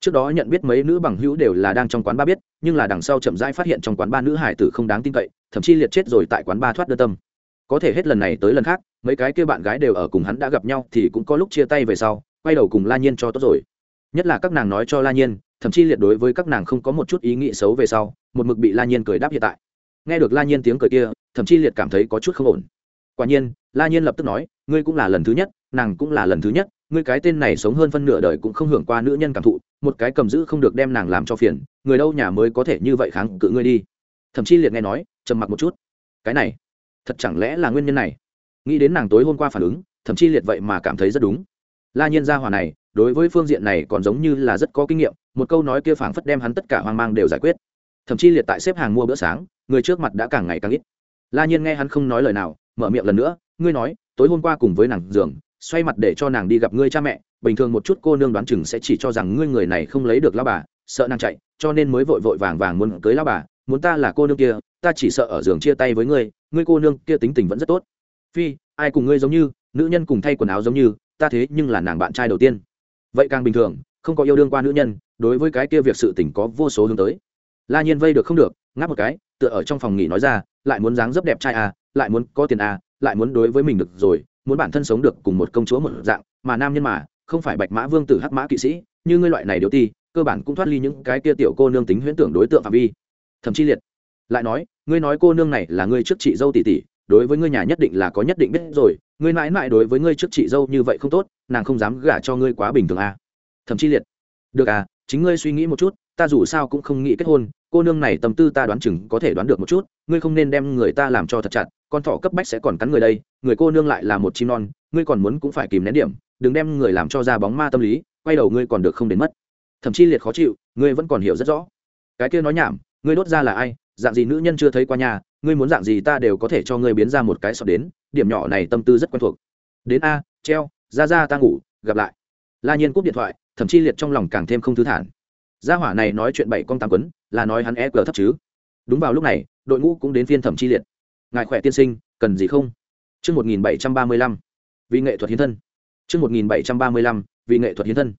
Trước đó nhận biết mấy nữ bằng hữu đều là đang trong quán ba biết, nhưng là đằng sau chậm rãi phát hiện trong quán ba nữ hải tử không đáng tin cậy, thậm chí liệt chết rồi tại quán ba thoát đơn tâm. Có thể hết lần này tới lần khác, mấy cái kia bạn gái đều ở cùng hắn đã gặp nhau thì cũng có lúc chia tay về sau, quay đầu cùng La Nhiên cho tốt rồi. Nhất là các nàng nói cho La Nhiên, thậm chí liệt đối với các nàng không có một chút ý nghĩ xấu về sau, một mực bị La Nhiên cười đáp hiện tại. Nghe được La Nhiên tiếng cười kia, thậm chí liệt cảm thấy có chút không ổn. Quả nhiên, La Nhiên lập tức nói, ngươi cũng là lần thứ nhất, nàng cũng là lần thứ nhất, ngươi cái tên này sống hơn phân nửa đời cũng không hưởng qua nữ nhân cảm thụ, một cái cầm giữ không được đem nàng làm cho phiền, người đâu nhà mới có thể như vậy kháng cự ngươi đi. Thậm chí liệt nghe nói, trầm mặc một chút. Cái này, thật chẳng lẽ là nguyên nhân này? Nghĩ đến nàng tối hôm qua phản ứng, thậm chí liệt vậy mà cảm thấy rất đúng. La Nhiên gia hỏa này, đối với phương diện này còn giống như là rất có kinh nghiệm, một câu nói kia phảng phất đem hắn tất cả hoang mang đều giải quyết. Thậm chí liệt tại xếp hàng mua bữa sáng, người trước mặt đã càng ngày càng ít. La Nhiên nghe hắn không nói lời nào, mở miệng lần nữa, ngươi nói, tối hôm qua cùng với nàng giường, xoay mặt để cho nàng đi gặp ngươi cha mẹ, bình thường một chút cô nương đoán chừng sẽ chỉ cho rằng ngươi người này không lấy được lao bà, sợ nàng chạy, cho nên mới vội vội vàng vàng muốn cưới lao bà, muốn ta là cô nương kia, ta chỉ sợ ở giường chia tay với ngươi ngươi cô nương kia tính tình vẫn rất tốt. Phi, ai cùng ngươi giống như, nữ nhân cùng thay quần áo giống như, ta thế nhưng là nàng bạn trai đầu tiên. Vậy càng bình thường, không có yêu đương qua nữ nhân, đối với cái kia việc sự tình có vô số hướng tới. La nhiên vây được không được, ngáp một cái, tựa ở trong phòng nghỉ nói ra, lại muốn dáng dấp đẹp trai à lại muốn có tiền à lại muốn đối với mình được rồi muốn bản thân sống được cùng một công chúa một dạng, mà nam nhân mà, không phải bạch mã vương tử hắc mã kỵ sĩ, như ngươi loại này điều ti, cơ bản cũng thoát ly những cái kia tiểu cô nương tính huyễn tưởng đối tượng phạm vi thậm chí liệt, lại nói, ngươi nói cô nương này là ngươi trước chị dâu tỷ tỷ, đối với ngươi nhà nhất định là có nhất định biết rồi, ngươi mãi mãi đối với ngươi trước chị dâu như vậy không tốt, nàng không dám gả cho ngươi quá bình thường à. thậm chí liệt, được à chính ngươi suy nghĩ một chút, ta dù sao cũng không nghĩ kết hôn, cô nương này tâm tư ta đoán chừng có thể đoán được một chút, ngươi không nên đem người ta làm cho thật chặt con thỏ cấp bách sẽ còn cắn người đây, người cô nương lại là một chim non, ngươi còn muốn cũng phải kìm nén điểm, đừng đem người làm cho ra bóng ma tâm lý, quay đầu ngươi còn được không đến mất. Thậm chí liệt khó chịu, ngươi vẫn còn hiểu rất rõ. Cái kia nói nhảm, ngươi đốt ra là ai, dạng gì nữ nhân chưa thấy qua nhà, ngươi muốn dạng gì ta đều có thể cho ngươi biến ra một cái sọt đến, điểm nhỏ này tâm tư rất quen thuộc. Đến a, treo, ra ra ta ngủ, gặp lại. La nhiên cúp điện thoại thậm chí liệt trong lòng càng thêm không thư thản. Gia hỏa này nói chuyện bảy con tám quấn, là nói hắn e cờ thấp chứ. Đúng vào lúc này, đội ngũ cũng đến phiên thẩm chi liệt ngài khỏe tiên sinh cần gì không Trước 1735, vì nghệ thuật hiến thân. Trước 1735, vì nghệ thuật hiến thân.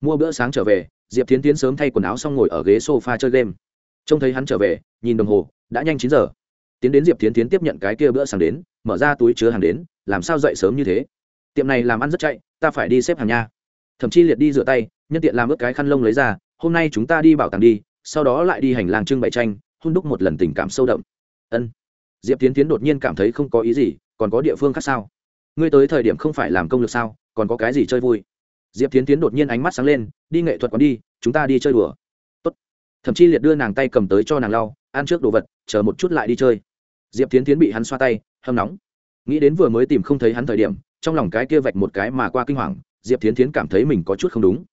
Mua bữa sáng trở về, Diệp Thiến Tiến sớm thay quần áo xong ngồi ở ghế sofa chơi game. Trông thấy hắn trở về, nhìn đồng hồ, đã nhanh chín giờ. Tiến đến Diệp Thiến Tiến tiếp nhận cái kia bữa sáng đến, mở ra túi chứa hàng đến, làm sao dậy sớm như thế? Tiệm này làm ăn rất chạy, ta phải đi xếp hàng nha. Thậm chí liệt đi rửa tay, nhân tiện làm ướt cái khăn lông lấy ra, hôm nay chúng ta đi bảo tàng đi, sau đó lại đi hành lang trưng bày tranh, hôn đúc một lần tình cảm sâu đậm. Ân diệp tiến tiến đột nhiên cảm thấy không có ý gì, còn có địa phương khác sao? Ngươi tới thời điểm không phải làm công lực sao, còn có cái gì chơi vui? Diệp tiến tiến đột nhiên ánh mắt sáng lên, đi nghệ thuật còn đi, chúng ta đi chơi đùa. Tốt. thậm chí liệt đưa nàng tay cầm tới cho nàng lau, ăn trước đồ vật, chờ một chút lại đi chơi. Diệp tiến tiến bị hắn xoa tay, hâm nóng. Nghĩ đến vừa mới tìm không thấy hắn thời điểm, trong lòng cái kia vạch một cái mà qua kinh hoàng, diệp tiến tiến cảm thấy mình có chút không đúng.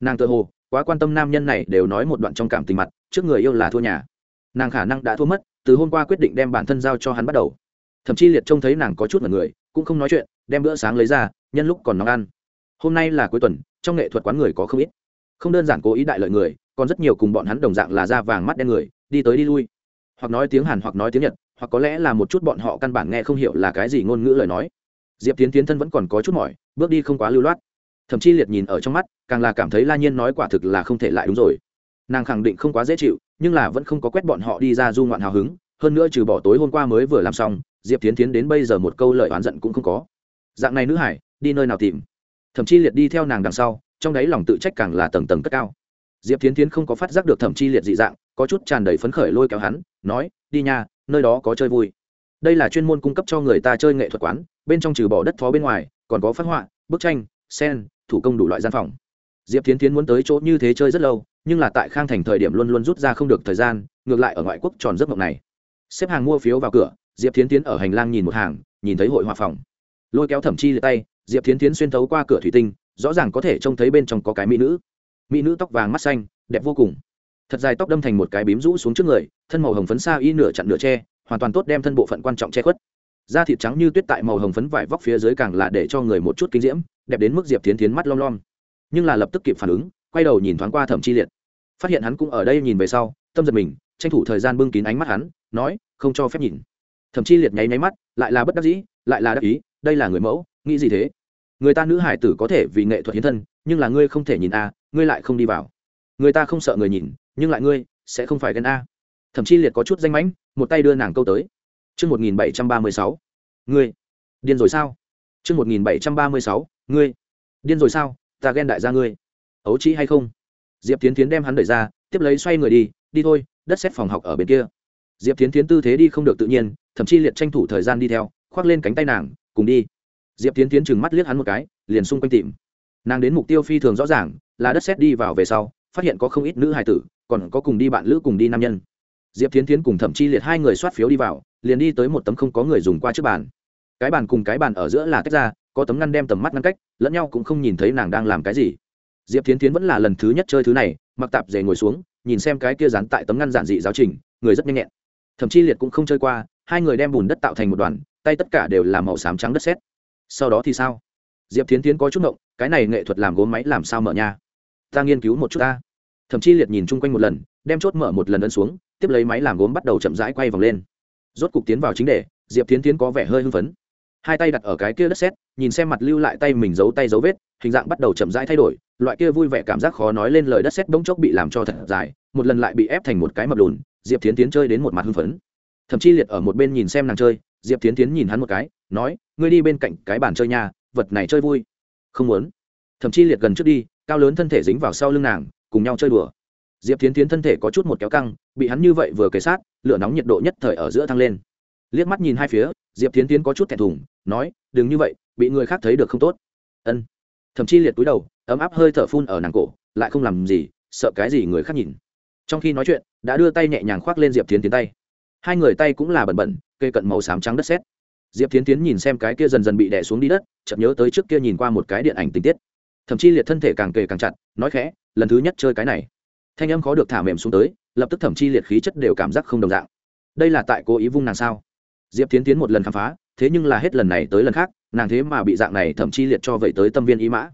Nàng tự hồ, quá quan tâm nam nhân này đều nói một đoạn trong cảm tình mặt, trước người yêu là thua nhà. Nàng khả năng đã thua mất từ hôm qua quyết định đem bản thân giao cho hắn bắt đầu. Thậm chí liệt trông thấy nàng có chút mật người, cũng không nói chuyện, đem bữa sáng lấy ra, nhân lúc còn nóng ăn. Hôm nay là cuối tuần, trong nghệ thuật quán người có không ít. Không đơn giản cố ý đại lợi người, còn rất nhiều cùng bọn hắn đồng dạng là da vàng mắt đen người, đi tới đi lui. Hoặc nói tiếng hàn, hoặc nói tiếng nhật, hoặc có lẽ là một chút bọn họ căn bản nghe không hiểu là cái gì ngôn ngữ lời nói. Diệp tiến tiến thân vẫn còn có chút mỏi, bước đi không quá lưu loát. Thậm chí liệt nhìn ở trong mắt, càng là cảm thấy la nhiên nói quả thực là không thể lại đúng rồi. Nàng khẳng định không quá dễ chịu nhưng là vẫn không có quét bọn họ đi ra du ngoạn hào hứng, hơn nữa trừ bỏ tối hôm qua mới vừa làm xong, diệp tiến tiến đến bây giờ một câu lời oán giận cũng không có. Dạng này nữ hải, đi nơi nào tìm? Thậm chí liệt đi theo nàng đằng sau, trong đấy lòng tự trách càng là tầng tầng cất cao. Diệp tiến tiến không có phát giác được thẩm chi liệt dị dạng, có chút tràn đầy phấn khởi lôi kéo hắn, nói, đi nha, nơi đó có chơi vui. Đây là chuyên môn cung cấp cho người ta chơi nghệ thuật quán, bên trong trừ bỏ đất phó bên ngoài, còn có phát họa, bức tranh, sen, thủ công đủ loại gian phòng. Diệp tiến tiến muốn tới chỗ như thế chơi rất lâu nhưng là tại khang thành thời điểm luôn luôn rút ra không được thời gian, ngược lại ở ngoại quốc tròn giấc mộng này. Xếp hàng mua phiếu vào cửa, diệp Thiến tiến ở hành lang nhìn một hàng, nhìn thấy hội hòa phòng. Lôi kéo thẩm chi liệt tay, diệp Thiến tiến xuyên thấu qua cửa thủy tinh, rõ ràng có thể trông thấy bên trong có cái mỹ nữ. Mỹ nữ tóc vàng mắt xanh, đẹp vô cùng. Thật dài tóc đâm thành một cái bím rũ xuống trước người, thân màu hồng phấn xa y nửa chặn nửa tre hoàn toàn tốt đem thân bộ phận quan trọng che khuất. Da thịt trắng như tuyết tại màu hồng phấn vải vóc phía dưới càng là để cho người một chút kinh diễm, đẹp đến mức diệp tiến tiến mắt lom lom. Nhưng là lập tức kịp phản ứng, quay đầu nhìn thoáng qua thẩm chi liệt phát hiện hắn cũng ở đây nhìn về sau, tâm giật mình, tranh thủ thời gian bưng kín ánh mắt hắn, nói, không cho phép nhìn. Thậm chi liệt nháy nháy mắt, lại là bất đắc dĩ, lại là đắc ý, đây là người mẫu, nghĩ gì thế? Người ta nữ hải tử có thể vì nghệ thuật hiến thân, nhưng là ngươi không thể nhìn a, ngươi lại không đi vào. Người ta không sợ người nhìn, nhưng lại ngươi sẽ không phải ghen a. Thậm chí liệt có chút danh mãnh, một tay đưa nàng câu tới. Chương một nghìn bảy trăm ba mươi sáu, ngươi điên rồi sao? Chương một nghìn bảy trăm ba mươi sáu, ngươi điên rồi sao? Ta ghen đại gia ngươi. Ấu trĩ hay không? Diệp tiến tiến đem hắn đẩy ra, tiếp lấy xoay người đi đi thôi, đất xét phòng học ở bên kia. Diệp tiến tiến tư thế đi không được tự nhiên, thậm chí liệt tranh thủ thời gian đi theo, khoác lên cánh tay nàng, cùng đi. Diệp tiến tiến chừng mắt liếc hắn một cái, liền xung quanh tìm. Nàng đến mục tiêu phi thường rõ ràng, là đất xét đi vào về sau, phát hiện có không ít nữ hài tử, còn có cùng đi bạn lữ cùng đi nam nhân. Diệp tiến tiến cùng thẩm chi liệt hai người soát phiếu đi vào, liền đi tới một tấm không có người dùng qua trước bàn. Cái bàn cùng cái bàn ở giữa là tách ra, có tấm ngăn đem tầm mắt ngăn cách, lẫn nhau cũng không nhìn thấy nàng đang làm cái gì diệp tiến tiến vẫn là lần thứ nhất chơi thứ này, mặc tạp dề ngồi xuống, nhìn xem cái kia dán tại tấm ngăn giản dị giáo trình, người rất nhanh nhẹn. Thậm chí liệt cũng không chơi qua, hai người đem bùn đất tạo thành một đoàn, tay tất cả đều là màu xám trắng đất sét. Sau đó thì sao? Diệp tiến tiến có chút ngộng, cái này nghệ thuật làm gốm máy làm sao mở nha? Ta nghiên cứu một chút ta. Thậm chí liệt nhìn chung quanh một lần, đem chốt mở một lần ấn xuống, tiếp lấy máy làm gốm bắt đầu chậm rãi quay vòng lên. Rốt cục tiến vào chính đề, diệp tiến tiến có vẻ hơi hưng phấn. Hai tay đặt ở cái kia đất sét, nhìn xem mặt lưu lại tay mình giấu tay dấu vết hình dạng bắt đầu chậm rãi thay đổi, loại kia vui vẻ cảm giác khó nói lên lời đất sét bỗng chốc bị làm cho thật dài, một lần lại bị ép thành một cái mập lùn, diệp tiến tiến chơi đến một mặt hưng phấn. Thậm chí liệt ở một bên nhìn xem nàng chơi, diệp tiến tiến nhìn hắn một cái, nói, ngươi đi bên cạnh cái bàn chơi nhà vật này chơi vui. Không muốn. Thậm chí liệt gần trước đi, cao lớn thân thể dính vào sau lưng nàng, cùng nhau chơi đùa. Diệp tiến tiến thân thể có chút một kéo căng, bị hắn như vậy vừa kề sát, lửa nóng nhiệt độ nhất thời ở giữa thăng lên. Liếc mắt nhìn hai phía, diệp tiến tiến có chút thẹn thùng, nói, đừng như vậy, bị người khác thấy được không tốt. Ân thậm chí liệt túi đầu, ấm áp hơi thở phun ở nàng cổ, lại không làm gì, sợ cái gì người khác nhìn. Trong khi nói chuyện, đã đưa tay nhẹ nhàng khoác lên diệp tiến tiến tay. Hai người tay cũng là bẩn bẩn cây cận màu xám trắng đất sét. Diệp tiến tiến nhìn xem cái kia dần dần bị đè xuống đi đất, chợt nhớ tới trước kia nhìn qua một cái điện ảnh tình tiết. Thậm chí liệt thân thể càng kề càng chặt, nói khẽ, lần thứ nhất chơi cái này. Thanh âm khó được thả mềm xuống tới, lập tức thậm chí liệt khí chất đều cảm giác không đồng dạng. Đây là tại cố ý vung nàng sao? Diệp tiến tiến một lần khám phá, thế nhưng là hết lần này tới lần khác nàng thế mà bị dạng này thậm chí liệt cho vậy tới tâm viên ý mã.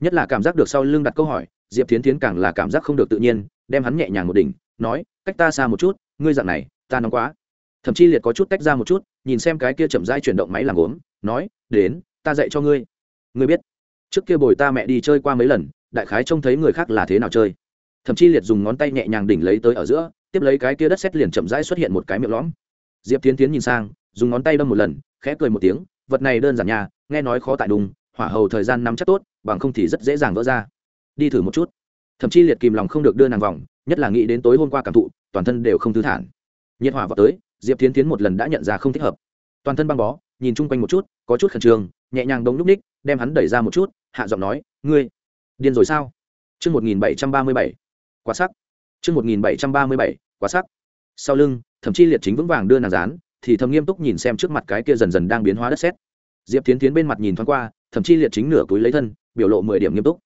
Nhất là cảm giác được sau lưng đặt câu hỏi, diệp tiến tiến càng là cảm giác không được tự nhiên, đem hắn nhẹ nhàng một đỉnh, nói, cách ta xa một chút, ngươi dạng này, ta nóng quá. Thậm chí liệt có chút tách ra một chút, nhìn xem cái kia chậm rãi chuyển động máy làm gốm, nói, đến, ta dạy cho ngươi. Ngươi biết, trước kia bồi ta mẹ đi chơi qua mấy lần, đại khái trông thấy người khác là thế nào chơi. Thậm chí liệt dùng ngón tay nhẹ nhàng đỉnh lấy tới ở giữa, tiếp lấy cái kia đất xét liền chậm rãi xuất hiện một cái miệng lõm. Diệp tiến tiến nhìn sang, dùng ngón tay đâm một lần, khẽ cười một tiếng vật này đơn giản nhà nghe nói khó tại đùng, hỏa hầu thời gian nắm chắc tốt, bằng không thì rất dễ dàng vỡ ra. Đi thử một chút. Thậm chí liệt kìm lòng không được đưa nàng vòng, nhất là nghĩ đến tối hôm qua cảm thụ, toàn thân đều không thư thản. Nhiệt hỏa vào tới, diệp tiến tiến một lần đã nhận ra không thích hợp. Toàn thân băng bó, nhìn chung quanh một chút, có chút khẩn trương, nhẹ nhàng đống núp ních, đem hắn đẩy ra một chút, hạ giọng nói, ngươi, điên rồi sao? Chương một nghìn bảy trăm ba mươi bảy, quá sắc. Chương một nghìn bảy trăm ba mươi bảy, quá sắc. Sau lưng, thậm chí liệt chính vững vàng đưa nàng dán thì thầm nghiêm túc nhìn xem trước mặt cái kia dần dần đang biến hóa đất xét diệp tiến tiến bên mặt nhìn thoáng qua, thậm chí liệt chính nửa túi lấy thân, biểu lộ mười điểm nghiêm túc.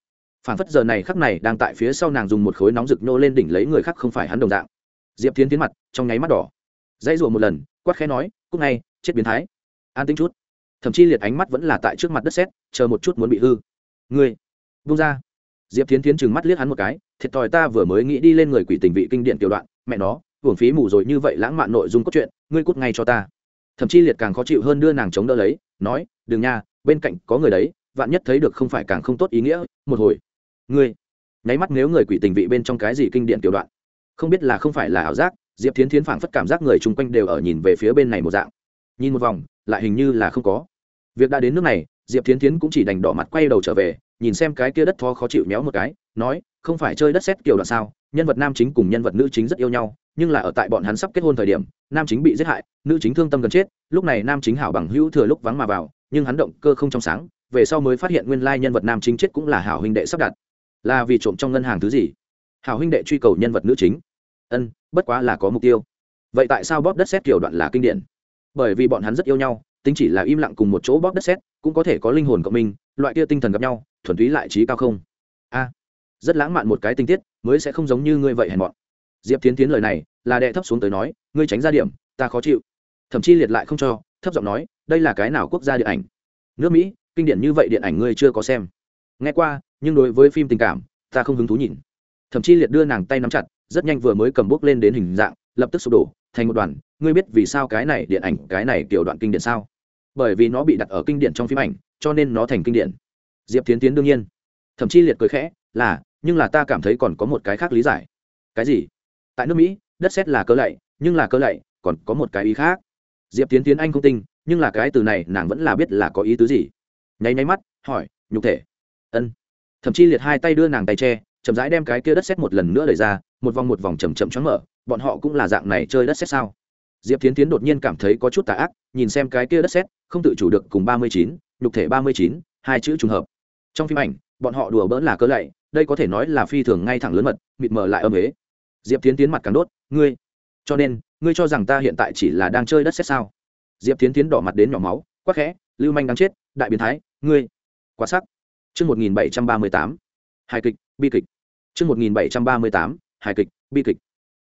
Phản phất giờ này khắc này đang tại phía sau nàng dùng một khối nóng rực nô lên đỉnh lấy người khác không phải hắn đồng dạng. Diệp tiến tiến mặt, trong nháy mắt đỏ. Dãy rủa một lần, quát khẽ nói cúc ngay, chết biến thái. An tính chút. Thậm chí liệt ánh mắt vẫn là tại trước mặt đất xét chờ một chút muốn bị hư. Ngươi vung ra. Diệp tiến tiến chừng mắt liếc hắn một cái, thiệt thòi ta vừa mới nghĩ đi lên người quỷ tình vị kinh điển tiểu đoạn, mẹ nó hưởng phí mù rồi như vậy lãng mạn nội dung cốt truyện, ngươi cút ngay cho ta. Thậm chí liệt càng khó chịu hơn đưa nàng chống đỡ lấy, nói, đừng nha, bên cạnh có người đấy, vạn nhất thấy được không phải càng không tốt ý nghĩa, một hồi. Ngươi, nháy mắt nếu người quỷ tình vị bên trong cái gì kinh điển tiểu đoạn. Không biết là không phải là ảo giác, diệp Thiến Thiến phảng phất cảm giác người chung quanh đều ở nhìn về phía bên này một dạng. Nhìn một vòng, lại hình như là không có. Việc đã đến nước này, diệp Thiến Thiến cũng chỉ đành đỏ mặt quay đầu trở về, nhìn xem cái kia đất thó khó chịu méo một cái, nói, không phải chơi đất xét kiểu đoạn sao, nhân vật nam chính cùng nhân vật nữ chính rất yêu nhau nhưng là ở tại bọn hắn sắp kết hôn thời điểm, nam chính bị giết hại, nữ chính thương tâm gần chết, lúc này nam chính hảo bằng hữu thừa lúc vắng mà vào, nhưng hắn động cơ không trong sáng, về sau mới phát hiện nguyên lai nhân vật nam chính chết cũng là hảo huynh đệ sắp đặt. Là vì trộm trong ngân hàng thứ gì? Hảo huynh đệ truy cầu nhân vật nữ chính. Ân, bất quá là có mục tiêu. Vậy tại sao bóp đất xét kiểu đoạn là kinh điển? Bởi vì bọn hắn rất yêu nhau, tính chỉ là im lặng cùng một chỗ bóp đất xét, cũng có thể có linh hồn cộng minh, loại kia tinh thần gặp nhau, thuần túy lại trí cao không? A, rất lãng mạn một cái tinh tiết, mới sẽ không giống như ngươi vậy hèn mọn. Diệp tiến tiến lời này là đệ thấp xuống tới nói, ngươi tránh ra điểm, ta khó chịu. Thậm chí liệt lại không cho, thấp giọng nói, đây là cái nào quốc gia điện ảnh? Nước mỹ, kinh điển như vậy điện ảnh ngươi chưa có xem. Nghe qua, nhưng đối với phim tình cảm, ta không hứng thú nhìn. Thậm chí liệt đưa nàng tay nắm chặt, rất nhanh vừa mới cầm bút lên đến hình dạng, lập tức sụp đổ, thành một đoàn, ngươi biết vì sao cái này điện ảnh, cái này kiểu đoạn kinh điển sao? Bởi vì nó bị đặt ở kinh điển trong phim ảnh, cho nên nó thành kinh điển. Diệp tiến tiến đương nhiên. Thậm chí liệt cười khẽ, là, nhưng là ta cảm thấy còn có một cái khác lý giải. Cái gì? Tại nước mỹ đất sét là cơ lạy nhưng là cơ lạy còn có một cái ý khác. Diệp tiến tiến anh không tinh nhưng là cái từ này nàng vẫn là biết là có ý tứ gì. Nháy nháy mắt hỏi nhục thể? Ân. Thậm chí liệt hai tay đưa nàng tay che chậm rãi đem cái kia đất sét một lần nữa đẩy ra một vòng một vòng chầm chậm choáng mở bọn họ cũng là dạng này chơi đất sét sao? Diệp tiến tiến đột nhiên cảm thấy có chút tà ác nhìn xem cái kia đất sét, không tự chủ được cùng ba mươi chín nhục thể ba mươi chín hai chữ trùng hợp. Trong phim ảnh bọn họ đùa bỡn là cớ lạy đây có thể nói là phi thường ngay thẳng lớn mật mịt mờ lại âm ế diệp tiến tiến mặt càng đốt, ngươi, cho nên, ngươi cho rằng ta hiện tại chỉ là đang chơi đất xét sao? Diệp tiến tiến đỏ mặt đến nhỏ máu, quắc khẽ, lưu manh đang chết, đại biến thái, ngươi, quá sắc. Chương một nghìn bảy trăm ba mươi tám, hài kịch, bi kịch. Chương một nghìn bảy trăm ba mươi tám, hài kịch, bi kịch.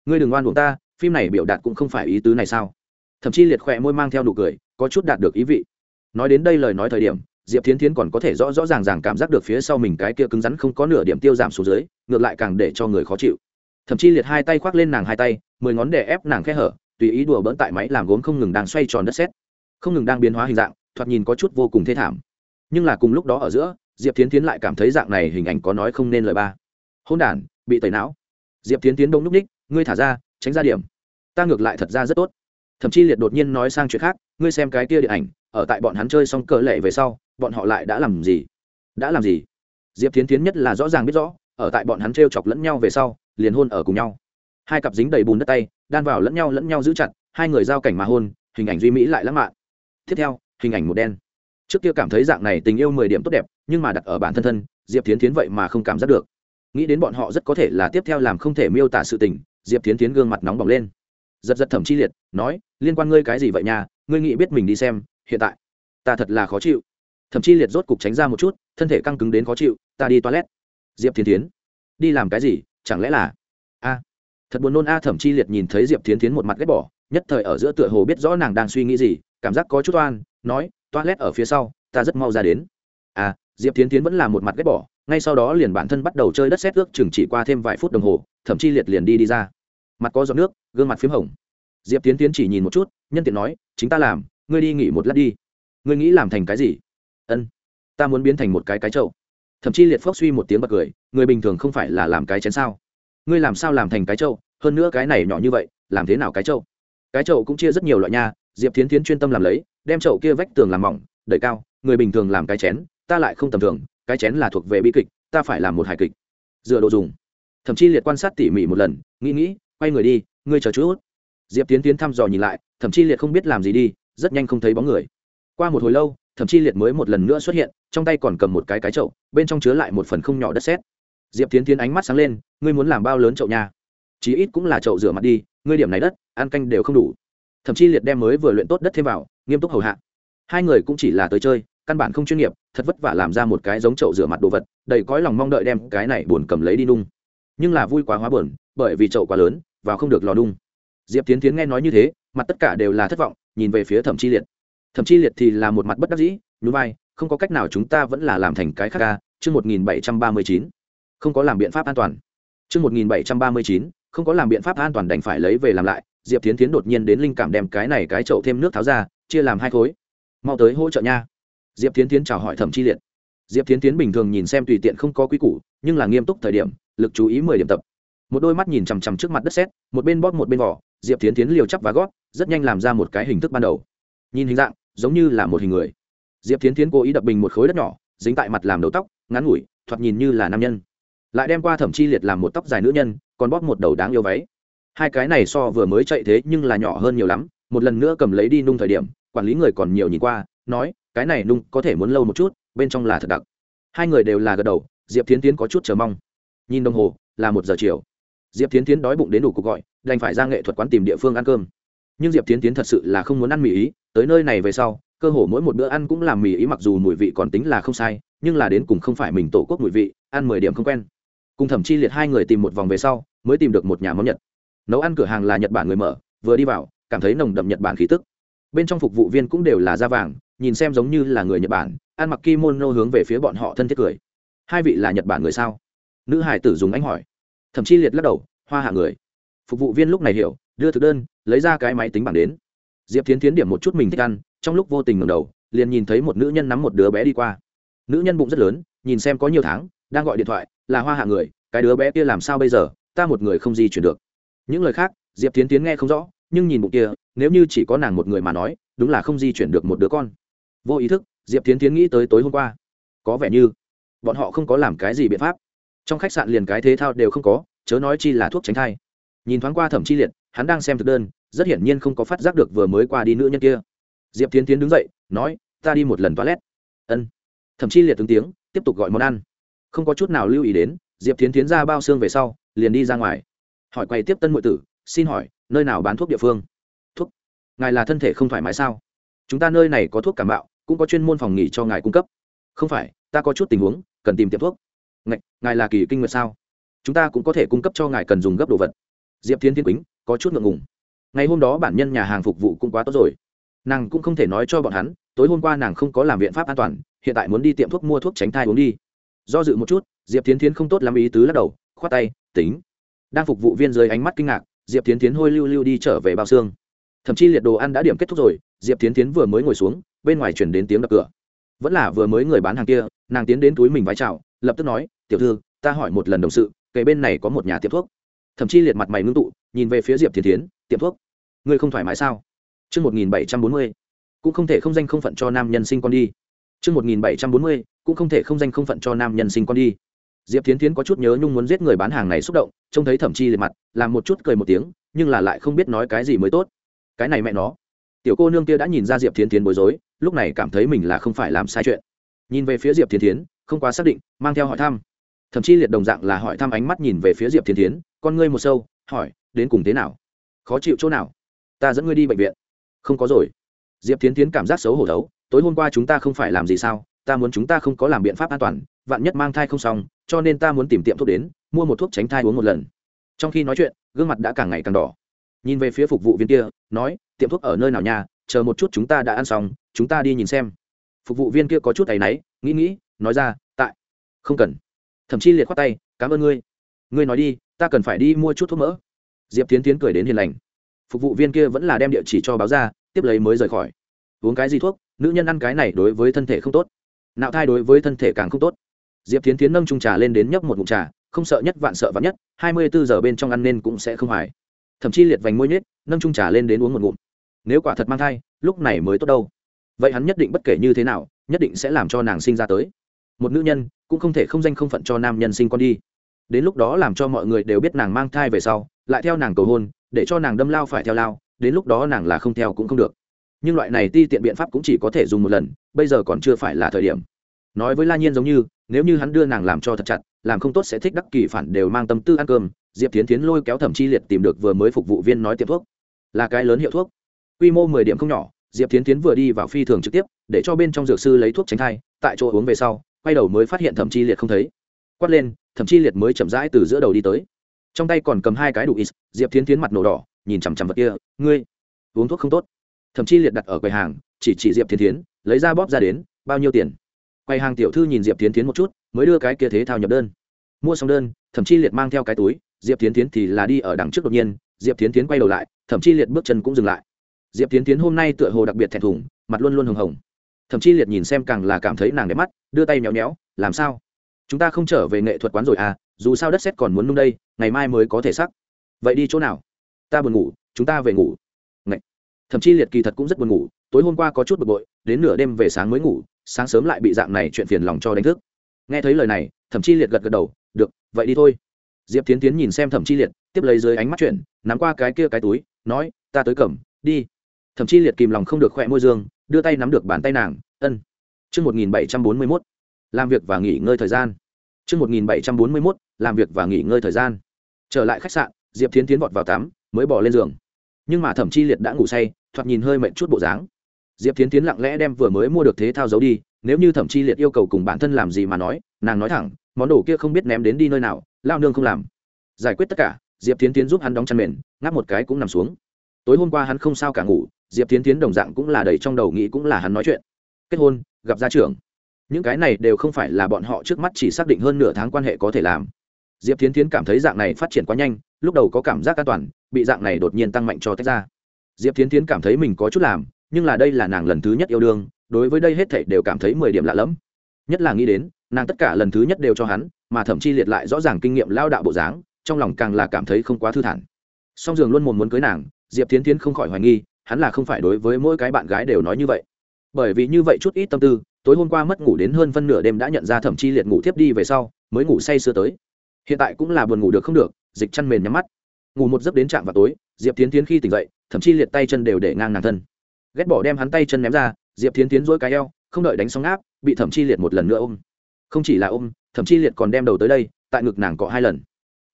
Ngươi đừng oan buộc ta, phim này biểu đạt cũng không phải ý tứ này sao? Thậm chí liệt khỏe môi mang theo nụ cười, có chút đạt được ý vị. Nói đến đây lời nói thời điểm, diệp thiến thiến còn có thể rõ rõ ràng ràng cảm giác được phía sau mình cái kia cứng rắn không có nửa điểm tiêu giảm xuống dưới, ngược lại càng để cho người khó chịu thậm chí liệt hai tay khoác lên nàng hai tay, mười ngón để ép nàng khe hở, tùy ý đùa bỡn tại máy làm gốm không ngừng đang xoay tròn đất xét không ngừng đang biến hóa hình dạng, thoạt nhìn có chút vô cùng thê thảm. Nhưng là cùng lúc đó ở giữa, diệp tiến tiến lại cảm thấy dạng này hình ảnh có nói không nên lời ba. Hôn đản, bị tẩy não. Diệp tiến tiến đông núp ních, ngươi thả ra, tránh ra điểm. Ta ngược lại thật ra rất tốt. Thậm chí liệt đột nhiên nói sang chuyện khác, ngươi xem cái kia điện ảnh, ở tại bọn hắn chơi xong cờ lệ về sau, bọn họ lại đã làm gì? Đã làm gì? Diệp tiến tiến nhất là rõ ràng biết rõ, ở tại bọn hắn t r e o chọc lẫn nhau về sau liền hôn ở cùng nhau. Hai cặp dính đầy bùn đất tay, đan vào lẫn nhau lẫn nhau giữ chặt, hai người giao cảnh mà hôn, hình ảnh duy mỹ lại lãng mạn. Tiếp theo, hình ảnh một đen. Trước kia cảm thấy dạng này tình yêu mười điểm tốt đẹp, nhưng mà đặt ở bản thân thân, diệp tiến tiến vậy mà không cảm giác được. Nghĩ đến bọn họ rất có thể là tiếp theo làm không thể miêu tả sự tình, diệp tiến tiến gương mặt nóng bỏng lên. Giật giật thẩm chi liệt, nói, liên quan ngươi cái gì vậy nhà ngươi nghĩ biết mình đi xem, hiện tại, ta thật là khó chịu. Thậm chí liệt rốt cục tránh ra một chút, thân thể căng cứng đến khó chịu, ta đi toilet. Diệp Thiến tiến đi làm cái gì? Chẳng lẽ là? A, thật buồn nôn a thẩm chi liệt nhìn thấy diệp thiên tiến một mặt ghét bỏ, nhất thời ở giữa tựa hồ biết rõ nàng đang suy nghĩ gì, cảm giác có chút oan, nói, toilet ở phía sau, ta rất mau ra đến. A diệp tiến tiến vẫn là một mặt ghét bỏ, ngay sau đó liền bản thân bắt đầu chơi đất xét ước chừng chỉ qua thêm vài phút đồng hồ thậm chi liệt liền đi đi ra. Mặt có giọt nước, gương mặt p h í m hồng. Diệp tiến tiến chỉ nhìn một chút, nhân tiện nói, chính ta làm, ngươi đi nghỉ một lát đi. Ngươi nghĩ làm thành cái gì? Ân, ta muốn biến thành một cái cái trậu thậm chí liệt phốc suy một tiếng bật cười, người bình thường không phải là làm cái chén sao? Ngươi làm sao làm thành cái trâu? Hơn nữa cái này nhỏ như vậy, làm thế nào cái trâu? Cái trâu cũng chia rất nhiều loại nha, diệp tiến tiến chuyên tâm làm lấy, đem trậu kia vách tường làm mỏng, đẩy cao, người bình thường làm cái chén, ta lại không tầm thường, cái chén là thuộc về bi kịch, ta phải làm một hài kịch. Dựa đồ dùng. Thậm chí liệt quan sát tỉ mỉ một lần, nghĩ nghĩ, quay người đi, ngươi chờ chút diệp tiến tiến thăm dò nhìn lại, thậm chí liệt không biết làm gì đi, rất nhanh không thấy bóng người. Qua một hồi lâu thậm chí liệt mới một lần nữa xuất hiện, trong tay còn cầm một cái cái chậu, bên trong chứa lại một phần không nhỏ đất sét. Diệp tiến tiến ánh mắt sáng lên, ngươi muốn làm bao lớn chậu nhà chí ít cũng là chậu rửa mặt đi, ngươi điểm này đất, ăn canh đều không đủ. Thậm chí liệt đem mới vừa luyện tốt đất thêm vào, nghiêm túc hầu hạ. Hai người cũng chỉ là tới chơi, căn bản không chuyên nghiệp, thật vất vả làm ra một cái giống chậu rửa mặt đồ vật, đầy cõi lòng mong đợi đem cái này buồn cầm lấy đi nung. Nhưng là vui quá hóa buồn, bởi vì chậu quá lớn và không được lò nung. Diệp tiến tiến nghe nói như thế, mặt tất cả đều là thất vọng, nhìn về phía thẩm chi liệt thẩm chi liệt thì là một mặt bất đắc dĩ, nhún vai, không có cách nào chúng ta vẫn là làm thành cái khác ca, chương một nghìn bảy trăm ba mươi chín. Không có làm biện pháp an toàn. Chương một nghìn bảy trăm ba mươi chín, không có làm biện pháp an toàn đành phải lấy về làm lại, diệp tiến tiến đột nhiên đến linh cảm đem cái này cái chậu thêm nước tháo ra, chia làm hai khối. Mau tới hỗ trợ nha. Diệp tiến tiến chào hỏi thẩm chi liệt. Diệp tiến tiến bình thường nhìn xem tùy tiện không có quy củ, nhưng là nghiêm túc thời điểm, lực chú ý mười điểm tập. Một đôi mắt nhìn chằm chằm trước mặt đất xét một bên bóp một bên vỏ, diệp tiến tiến liều chắp và gót rất nhanh làm ra một cái hình thức ban đầu. Nhìn hình dạng giống như là một hình người. Diệp tiến tiến cố ý đập bình một khối đất nhỏ, dính tại mặt làm đầu tóc, ngắn ngủi, thoạt nhìn như là nam nhân. Lại đem qua thẩm chi liệt làm một tóc dài nữ nhân, còn bóp một đầu đáng yêu váy. Hai cái này so vừa mới chạy thế nhưng là nhỏ hơn nhiều lắm, một lần nữa cầm lấy đi nung thời điểm, quản lý người còn nhiều nhìn qua, nói, cái này nung có thể muốn lâu một chút, bên trong là thật đặc. Hai người đều là gật đầu, diệp tiến tiến có chút chờ mong. Nhìn đồng hồ, là một giờ chiều. Diệp tiến tiến đói bụng đến đủ cuộc gọi, đành phải ra nghệ thuật quán tìm địa phương ăn cơm nhưng diệp tiến tiến thật sự là không muốn ăn mì ý, tới nơi này về sau, cơ hồ mỗi một bữa ăn cũng làm mì ý mặc dù mùi vị còn tính là không sai, nhưng là đến cùng không phải mình tổ quốc mùi vị, ăn mười điểm không quen. Cùng thẩm chi liệt hai người tìm một vòng về sau, mới tìm được một nhà món nhật. Nấu ăn cửa hàng là nhật bản người mở, vừa đi vào, cảm thấy nồng đậm nhật bản khí tức. Bên trong phục vụ viên cũng đều là da vàng, nhìn xem giống như là người nhật bản, ăn mặc kimono hướng về phía bọn họ thân thiết cười. Hai vị là nhật bản người sao? Nữ hải tử dùng ánh hỏi. Thậm chí liệt lắc đầu, hoa hạ người. Phục vụ viên lúc này hiểu đưa thực đơn, lấy ra cái máy tính bảng đến. Diệp tiến tiến điểm một chút mình thích ăn, trong lúc vô tình ngầm đầu, liền nhìn thấy một nữ nhân nắm một đứa bé đi qua. Nữ nhân bụng rất lớn, nhìn xem có nhiều tháng, đang gọi điện thoại, là hoa hạ người, cái đứa bé kia làm sao bây giờ, ta một người không di chuyển được. Những lời khác, diệp tiến tiến nghe không rõ, nhưng nhìn bụng kia, nếu như chỉ có nàng một người mà nói, đúng là không di chuyển được một đứa con. Vô ý thức, diệp tiến tiến nghĩ tới tối hôm qua. Có vẻ như, bọn họ không có làm cái gì biện pháp. Trong khách sạn liền cái thế thao đều không có, chớ nói chi là thuốc tránh thai. Nhìn thoáng qua thẩm chi liệt hắn đang xem thực đơn rất hiển nhiên không có phát giác được vừa mới qua đi nữ nhân kia. Diệp tiến tiến đứng dậy nói ta đi một lần toilet. Ân. Thậm chí liệt tướng tiếng tiếp tục gọi món ăn. Không có chút nào lưu ý đến diệp tiến tiến ra bao xương về sau liền đi ra ngoài. Hỏi quay tiếp tân ngụy tử xin hỏi nơi nào bán thuốc địa phương? Thuốc. Ngài là thân thể không thoải mái sao? Chúng ta nơi này có thuốc cảm bạo cũng có chuyên môn phòng nghỉ cho ngài cung cấp. Không phải ta có chút tình huống cần tìm tiệm thuốc. Ngài, ngài là kỳ kinh nguyệt sao? Chúng ta cũng có thể cung cấp cho ngài cần dùng gấp đồ vật. Diệp tiến tiến quýnh có chút ngượng ngùng. Ngày hôm đó bản nhân nhà hàng phục vụ cũng quá tốt rồi. Nàng cũng không thể nói cho bọn hắn, tối hôm qua nàng không có làm biện pháp an toàn, hiện tại muốn đi tiệm thuốc mua thuốc tránh thai uống đi. Do dự một chút, diệp tiến tiến không tốt làm ý tứ lắc đầu, khoát tay, tính. Đang phục vụ viên dưới ánh mắt kinh ngạc, diệp tiến tiến hôi lưu lưu đi trở về bao xương. Thậm chí liệt đồ ăn đã điểm kết thúc rồi, diệp tiến tiến vừa mới ngồi xuống, bên ngoài chuyển đến tiếng đập cửa. Vẫn là vừa mới người bán hàng kia, nàng tiến đến túi mình vái chào, lập tức nói, tiểu thư, ta hỏi một lần đồng sự, kể bên này có một nhà tiệm thuốc. Thậm chí liệt mặt mày ngưng tụ nhìn về phía diệp tiến tiến tiệm thuốc ngươi không thoải mái sao Trước 1740, cũng không thể không danh không phận cho nam nhân sinh con đi. Trước 1740, cũng không thể không danh không phận cho nam nhân sinh con đi. Diệp Thiến Thiến có chút nhớ nhung muốn giết người bán hàng này xúc động, trông thấy Thẩm Chi liệt mặt, làm một chút cười một tiếng, nhưng là lại không biết nói cái gì mới tốt. Cái này mẹ nó. Tiểu cô nương kia đã nhìn ra Diệp Thiến Thiến bối rối, lúc này cảm thấy mình là không phải làm sai chuyện. Nhìn về phía Diệp Thiến Thiến, không quá xác định, mang theo hỏi thăm. Thẩm Chi liệt đồng dạng là hỏi thăm ánh mắt nhìn về phía Diệp Thiến Thiến, con ngươi một sâu, hỏi, đến cùng thế nào? Khó chịu chỗ nào? Ta dẫn ngươi đi bệnh viện. Không có rồi. Diệp Thiến Thiến cảm giác xấu hổ đấu, tối hôm qua chúng ta không phải làm gì sao? Ta muốn chúng ta không có làm biện pháp an toàn, vạn nhất mang thai không xong, cho nên ta muốn tìm tiệm thuốc đến mua một thuốc tránh thai uống một lần trong khi nói chuyện gương mặt đã càng ngày càng đỏ nhìn về phía phục vụ viên kia nói tiệm thuốc ở nơi nào nhà chờ một chút chúng ta đã ăn xong chúng ta đi nhìn xem phục vụ viên kia có chút tay náy nghĩ nghĩ nói ra tại không cần thậm chí liệt khoát tay cảm ơn ngươi ngươi nói đi ta cần phải đi mua chút thuốc mỡ. Diệp tiến tiến cười đến hiền lành. Phục vụ viên kia vẫn là đem địa chỉ cho báo ra, tiếp lấy mới rời khỏi. Uống cái gì thuốc? Nữ nhân ăn cái này đối với thân thể không tốt. Nạo thai đối với thân thể càng không tốt. Diệp tiến tiến nâng trung trà lên đến nhấp một ngụm trà, không sợ nhất vạn sợ vạn nhất, hai mươi bốn giờ bên trong ăn nên cũng sẽ không hoài. Thậm chí liệt vành môi nhết nâng trung trà lên đến uống một ngụm. Nếu quả thật mang thai, lúc này mới tốt đâu. Vậy hắn nhất định bất kể như thế nào, nhất định sẽ làm cho nàng sinh ra tới. Một nữ nhân, cũng không thể không danh không phận cho nam nhân sinh con đi đến lúc đó làm cho mọi người đều biết nàng mang thai về sau, lại theo nàng cầu hôn, để cho nàng đâm lao phải theo lao, đến lúc đó nàng là không theo cũng không được. Nhưng loại này ti tiện biện pháp cũng chỉ có thể dùng một lần, bây giờ còn chưa phải là thời điểm. Nói với la nhiên giống như, nếu như hắn đưa nàng làm cho thật chặt, làm không tốt sẽ thích đắc kỳ phản đều mang tâm tư ăn cơm, diệp tiến tiến lôi kéo thẩm chi liệt tìm được vừa mới phục vụ viên nói tiệm thuốc. Là cái lớn hiệu thuốc. Quy mô mười điểm không nhỏ, diệp tiến tiến vừa đi vào phi thường trực tiếp, để cho bên trong dược sư lấy thuốc tránh thai, tại chỗ uống về sau, quay đầu mới phát hiện thẩm chi liệt không thấy quát lên thẩm chi liệt mới chậm rãi từ giữa đầu đi tới. Trong tay còn cầm hai cái đủ ít diệp tiến tiến mặt nổ đỏ, nhìn chằm chằm vật kia, ngươi, uống thuốc không tốt. Thẩm chi liệt đặt ở quầy hàng, chỉ chỉ diệp tiến tiến lấy ra bóp ra đến, bao nhiêu tiền? Quầy hàng tiểu thư nhìn diệp tiến tiến một chút, mới đưa cái kia thế thao nhập đơn. Mua xong đơn thẩm chi liệt mang theo cái túi, diệp tiến tiến thì là đi ở đằng trước đột nhiên, diệp tiến tiến quay đầu lại thẩm chi liệt bước chân cũng dừng lại. Diệp tiến tiến hôm nay tựa hồ đặc biệt thẹn thùng, mặt luôn luôn hồng hồng. Thậm chí liệt nhìn xem càng là cảm thấy nàng đẹp mắt, đưa tay nhéo nhéo làm sao? Chúng ta không trở về nghệ thuật quán rồi à dù sao đất xét còn muốn nung đây, ngày mai mới có thể sắc. Vậy đi chỗ nào? Ta buồn ngủ, chúng ta về ngủ. Ngậy. thậm chí liệt kỳ thật cũng rất buồn ngủ, tối hôm qua có chút bực bội, đến nửa đêm về sáng mới ngủ, sáng sớm lại bị dạng này chuyện phiền lòng cho đánh thức. Nghe thấy lời này, thậm chí liệt gật gật đầu, được, vậy đi thôi. Diệp tiến tiến nhìn xem thẩm chi liệt, tiếp lấy dưới ánh mắt chuyện, nắm qua cái kia cái túi, nói, ta tới cầm, đi. Thậm chí liệt kìm lòng không được khỏe môi dương, đưa tay nắm được bàn tay nàng, ân. Chương một nghìn bảy trăm bốn mươi mốt làm việc và nghỉ ngơi thời gian. Chương một nghìn bảy trăm bốn mươi mốt, làm việc và nghỉ ngơi thời gian. Trở lại khách sạn, diệp Thiến tiến vọt vào tắm, mới bỏ lên giường. Nhưng mà thẩm chi liệt đã ngủ say, thoạt nhìn hơi mệt chút bộ dáng. Diệp Thiến tiến lặng lẽ đem vừa mới mua được thế thao giấu đi, nếu như thẩm chi liệt yêu cầu cùng bản thân làm gì mà nói, nàng nói thẳng, món đồ kia không biết ném đến đi nơi nào, lao nương không làm. Giải quyết tất cả, diệp Thiến tiến giúp hắn đóng chăn mền, ngáp một cái cũng nằm xuống. Tối hôm qua hắn không sao cả ngủ, diệp Thiến tiến đồng dạng cũng là đầy trong đầu nghĩ cũng là hắn nói chuyện. Kết hôn, gặp gia trưởng những cái này đều không phải là bọn họ trước mắt chỉ xác định hơn nửa tháng quan hệ có thể làm. Diệp tiến tiến cảm thấy dạng này phát triển quá nhanh, lúc đầu có cảm giác an toàn, bị dạng này đột nhiên tăng mạnh cho tách ra. Diệp tiến tiến cảm thấy mình có chút làm, nhưng là đây là nàng lần thứ nhất yêu đương, đối với đây hết thảy đều cảm thấy mười điểm lạ lẫm. Nhất là nghĩ đến, nàng tất cả lần thứ nhất đều cho hắn, mà thậm chi liệt lại rõ ràng kinh nghiệm lao đạo bộ dáng, trong lòng càng là cảm thấy không quá thư thản. Song Dường luôn muốn muốn cưới nàng, diệp tiến tiến không khỏi hoài nghi, hắn là không phải đối với mỗi cái bạn gái đều nói như vậy. Bởi vì như vậy chút ít tâm tư tối hôm qua mất ngủ đến hơn phân nửa đêm đã nhận ra thẩm chi liệt ngủ thiếp đi về sau, mới ngủ say sưa tới. Hiện tại cũng là buồn ngủ được không được, dịch chăn mền nhắm mắt. Ngủ một giấc đến trạm vào tối, diệp tiến tiến khi tỉnh dậy thậm chi liệt tay chân đều để ngang nàng thân. Ghét bỏ đem hắn tay chân ném ra, diệp tiến tiến dỗi cái eo, không đợi đánh sóng áp, bị thẩm chi liệt một lần nữa ôm. Không chỉ là ôm, thẩm chi liệt còn đem đầu tới đây, tại ngực nàng cọ hai lần.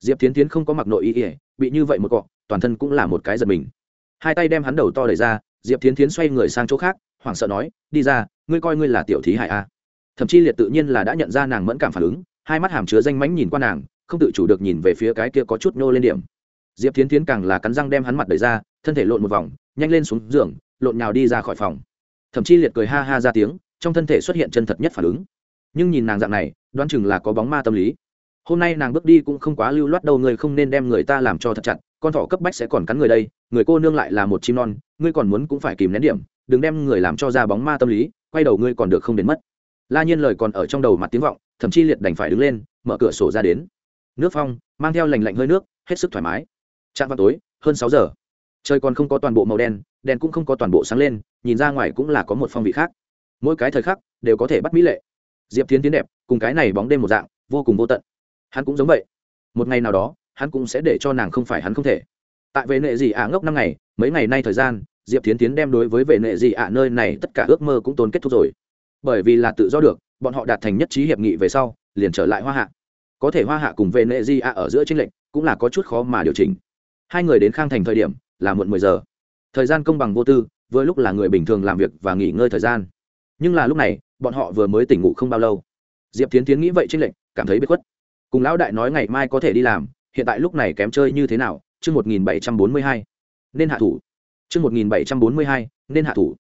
Diệp tiến tiến không có mặc nội y ỉa bị như vậy một cọ, toàn thân cũng là một cái giật mình. Hai tay đem hắn đầu to đẩy ra, diệp tiến tiến xoay người sang chỗ khác hoảng sợ nói, đi ra, ngươi coi ngươi là tiểu thí hải a. Thậm chí liệt tự nhiên là đã nhận ra nàng mẫn cảm phản ứng, hai mắt hàm chứa danh mánh nhìn qua nàng, không tự chủ được nhìn về phía cái kia có chút nô lên điểm. Diệp tiến tiến càng là cắn răng đem hắn mặt đẩy ra, thân thể lộn một vòng, nhanh lên xuống giường, lộn nhào đi ra khỏi phòng. Thậm chí liệt cười ha ha ra tiếng, trong thân thể xuất hiện chân thật nhất phản ứng. Nhưng nhìn nàng dạng này, đoán chừng là có bóng ma tâm lý. Hôm nay nàng bước đi cũng không quá lưu loát đâu, ngươi không nên đem người ta làm cho thật chặt, con thỏ cấp bách sẽ còn cắn người đây, người cô nương lại là một chim non, ngươi còn muốn cũng phải kìm nén điểm đừng đem người làm cho ra bóng ma tâm lý, quay đầu ngươi còn được không đến mất. La nhiên lời còn ở trong đầu mặt tiếng vọng, thậm chí liệt đành phải đứng lên, mở cửa sổ ra đến. Nước phong, mang theo lành lạnh hơi nước, hết sức thoải mái. Chạm vào tối, hơn sáu giờ. Trời còn không có toàn bộ màu đen, đèn cũng không có toàn bộ sáng lên, nhìn ra ngoài cũng là có một phong vị khác. Mỗi cái thời khắc đều có thể bắt mỹ lệ. Diệp tiến tiến đẹp, cùng cái này bóng đêm một dạng, vô cùng vô tận. Hắn cũng giống vậy. Một ngày nào đó, hắn cũng sẽ để cho nàng không phải hắn không thể. Tại vệ nệ gì à ngốc năm ngày, mấy ngày nay thời gian diệp tiến tiến đem đối với vệ nệ dị ạ nơi này tất cả ước mơ cũng tốn kết thúc rồi. Bởi vì là tự do được, bọn họ đạt thành nhất trí hiệp nghị về sau, liền trở lại hoa hạ. Có thể hoa hạ cùng vệ nệ Di ạ ở giữa tranh lệnh cũng là có chút khó mà điều chỉnh. Hai người đến khang thành thời điểm là muộn mười giờ. Thời gian công bằng vô tư với lúc là người bình thường làm việc và nghỉ ngơi thời gian. Nhưng là lúc này, bọn họ vừa mới tỉnh ngủ không bao lâu. Diệp tiến tiến nghĩ vậy tranh lệnh cảm thấy bất khuất. Cùng lão đại nói ngày mai có thể đi làm, hiện tại lúc này kém chơi như thế nào, chương một nghìn bảy trăm bốn mươi hai. Nên hạ thủ chương một nghìn bảy trăm bốn mươi hai, nên hạ thủ.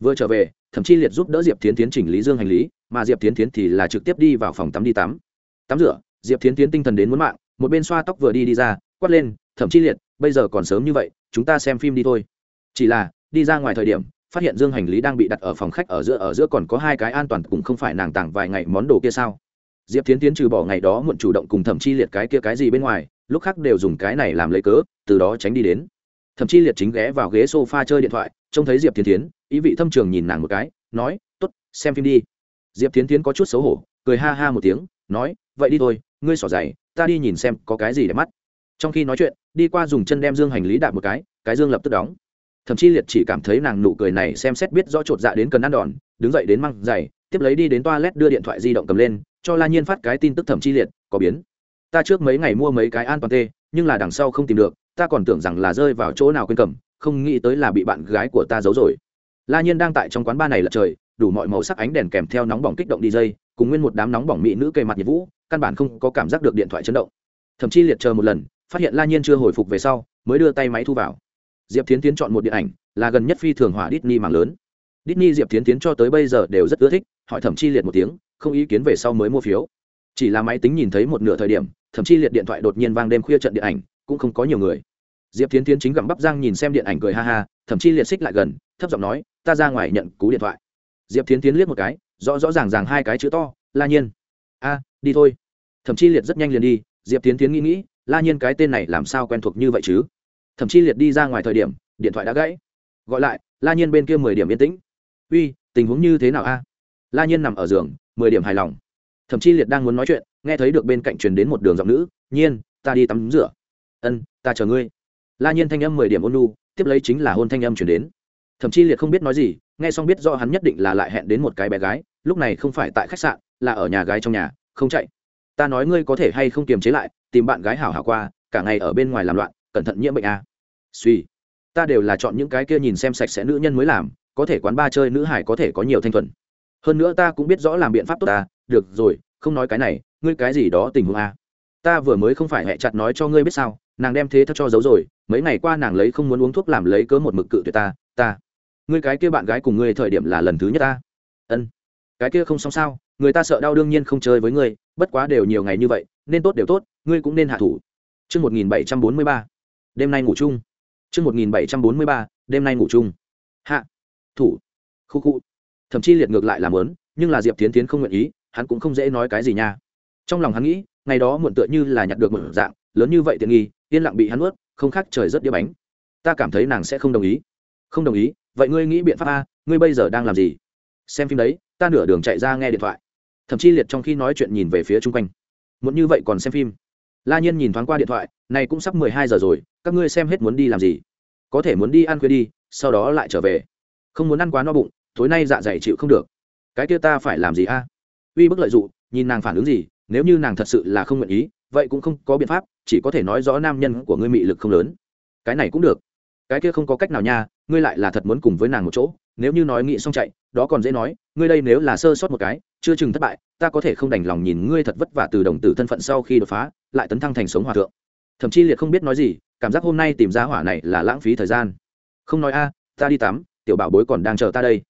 Vừa trở về Thẩm Chi liệt giúp đỡ diệp Thiến Thiến chỉnh lý dương hành lý, mà diệp Thiến Thiến thì là trực tiếp đi vào phòng tắm đi tắm. Tắm rửa, diệp Thiến Thiến tinh thần đến muốn mạng, một bên xoa tóc vừa đi đi ra, quát lên Thẩm Chi liệt, bây giờ còn sớm như vậy, chúng ta xem phim đi thôi. Chỉ là, đi ra ngoài thời điểm, phát hiện dương hành lý đang bị đặt ở phòng khách ở giữa ở giữa còn có hai cái an toàn, cũng không phải nàng tàng vài ngày món đồ kia sao? Diệp Thiến Thiến trừ bỏ ngày đó muộn chủ động cùng thẩm chi liệt cái kia cái gì bên ngoài, lúc khác đều dùng cái này làm lấy cớ, từ đó tránh đi đến thậm chi liệt chính ghé vào ghế sofa chơi điện thoại, trông thấy diệp tiến tiến ý vị thâm trường nhìn nàng một cái, nói t ố t xem phim đi. Diệp tiến tiến có chút xấu hổ, cười ha ha một tiếng, nói, vậy đi thôi, ngươi xỏ giày, ta đi nhìn xem có cái gì để mắt. Trong khi nói chuyện, đi qua dùng chân đem dương hành lý đạp một cái cái dương lập tức đóng. Thậm chí liệt chỉ cảm thấy nàng nụ cười này xem xét biết rõ chột dạ đến cần ăn đòn, đứng dậy đến măng giày, tiếp lấy đi đến toilet đưa điện thoại di động cầm lên, cho la nhiên phát cái tin tức thậm chi liệt, có biến. Ta trước mấy ngày mua mấy cái an toàn tê, nhưng là đằng sau không tìm được ta còn tưởng rằng là rơi vào chỗ nào quên cầm, không nghĩ tới là bị bạn gái của ta giấu rồi. La nhiên đang tại trong quán ba này lật trời, đủ mọi màu sắc ánh đèn kèm theo nóng bỏng kích động đi dây, cùng nguyên một đám nóng bỏng mỹ nữ kề mặt nhiệt vũ, căn bản không có cảm giác được điện thoại chấn động. Thậm chí liệt chờ một lần, phát hiện la nhiên chưa hồi phục về sau, mới đưa tay máy thu vào. Diệp tiến tiến chọn một điện ảnh, là gần nhất phi thường hỏa Disney mạng lớn. Disney diệp tiến tiến cho tới bây giờ đều rất ưa thích, hỏi thẩm chi liệt một tiếng, không ý kiến về sau mới mua phiếu. Chỉ là máy tính nhìn thấy một nửa thời điểm, thậm chi liệt điện thoại đột nhiên vang đêm khuya trận điện ảnh, cũng không có nhiều người diệp tiến tiến chính gặm bắp giang nhìn xem điện ảnh cười ha ha, thậm chi liệt xích lại gần, thấp giọng nói, ta ra ngoài nhận cú điện thoại. Diệp tiến tiến liếc một cái, rõ rõ ràng ràng hai cái chữ to, la nhiên. A, đi thôi. Thậm chi liệt rất nhanh liền đi, diệp tiến tiến nghĩ nghĩ, la nhiên cái tên này làm sao quen thuộc như vậy chứ? Thậm chi liệt đi ra ngoài thời điểm, điện thoại đã gãy. Gọi lại, la nhiên bên kia mười điểm yên tĩnh. Uy, tình huống như thế nào a? La nhiên nằm ở giường, mười điểm hài lòng. Thậm chí liệt đang muốn nói chuyện, nghe thấy được bên cạnh truyền đến một đường giọng nữ, nhiên, ta đi tắm rửa. Ân, ta chờ ngươi la nhiên thanh âm mười điểm ôn nu tiếp lấy chính là hôn thanh âm chuyển đến. Thậm chí liệt không biết nói gì, nghe xong biết do hắn nhất định là lại hẹn đến một cái bé gái, lúc này không phải tại khách sạn, là ở nhà gái trong nhà, không chạy. Ta nói ngươi có thể hay không kiềm chế lại, tìm bạn gái hảo hảo qua, cả ngày ở bên ngoài làm loạn, cẩn thận nhiễm bệnh a. À. suy, ta đều là chọn những cái kia nhìn xem sạch sẽ nữ nhân mới làm, có thể quán ba chơi nữ hải có thể có nhiều thanh thuần. Hơn nữa ta cũng biết rõ làm biện pháp tốt ta, được rồi, không nói cái này, ngươi cái gì đó tình huống a. Ta vừa mới không phải hẹ chặt nói cho ngươi biết sao nàng đem thế thật cho giấu rồi mấy ngày qua nàng lấy không muốn uống thuốc làm lấy cớ một mực cự tuyệt ta ta ngươi cái kia bạn gái cùng ngươi thời điểm là lần thứ nhất ta ân cái kia không xong sao người ta sợ đau đương nhiên không chơi với ngươi bất quá đều nhiều ngày như vậy nên tốt đều tốt ngươi cũng nên hạ thủ Trước 1743, đêm nay ngủ chung. Trước 1743, đêm nay ngủ chung. Hạ. Thủ. Khu khu. Thậm chí liệt ngược lại làm lớn, nhưng là Diệp Thiến Thiến không nguyện ý, hắn cũng không dễ nói cái gì nha. Trong lòng hắn nghĩ, ngày đó muộn tựa như là nhặt được một dạng, lớn như vậy tiện nghi, yên lặng bị hắn nuốt, không khác trời rất đĩa bánh. Ta cảm thấy nàng sẽ không đồng ý. Không đồng ý, vậy ngươi nghĩ biện pháp a, ngươi bây giờ đang làm gì? Xem phim đấy, ta nửa đường chạy ra nghe điện thoại. Thậm chí liệt trong khi nói chuyện nhìn về phía chung quanh. Muốn như vậy còn xem phim. La Nhiên nhìn thoáng qua điện thoại, này cũng sắp mười hai giờ rồi, các ngươi xem hết muốn đi làm gì? Có thể muốn đi ăn khuya đi, sau đó lại trở về. Không muốn ăn quá no bụng, tối nay dạ dày chịu không được. Cái kia ta phải làm gì a? Uy bức lợi dụng, nhìn nàng phản ứng gì, nếu như nàng thật sự là không nguyện ý, vậy cũng không có biện pháp, chỉ có thể nói rõ nam nhân của ngươi mị lực không lớn. Cái này cũng được. Cái kia không có cách nào nha, ngươi lại là thật muốn cùng với nàng một chỗ, nếu như nói nghĩ xong chạy, đó còn dễ nói, ngươi đây nếu là sơ sót một cái, chưa chừng thất bại, ta có thể không đành lòng nhìn ngươi thật vất vả từ đồng tử thân phận sau khi đột phá, lại tấn thăng thành sống hòa thượng. Thậm chí liệt không biết nói gì cảm giác hôm nay tìm ra hỏa này là lãng phí thời gian. Không nói a ta đi tắm tiểu bảo bối còn đang chờ ta đây.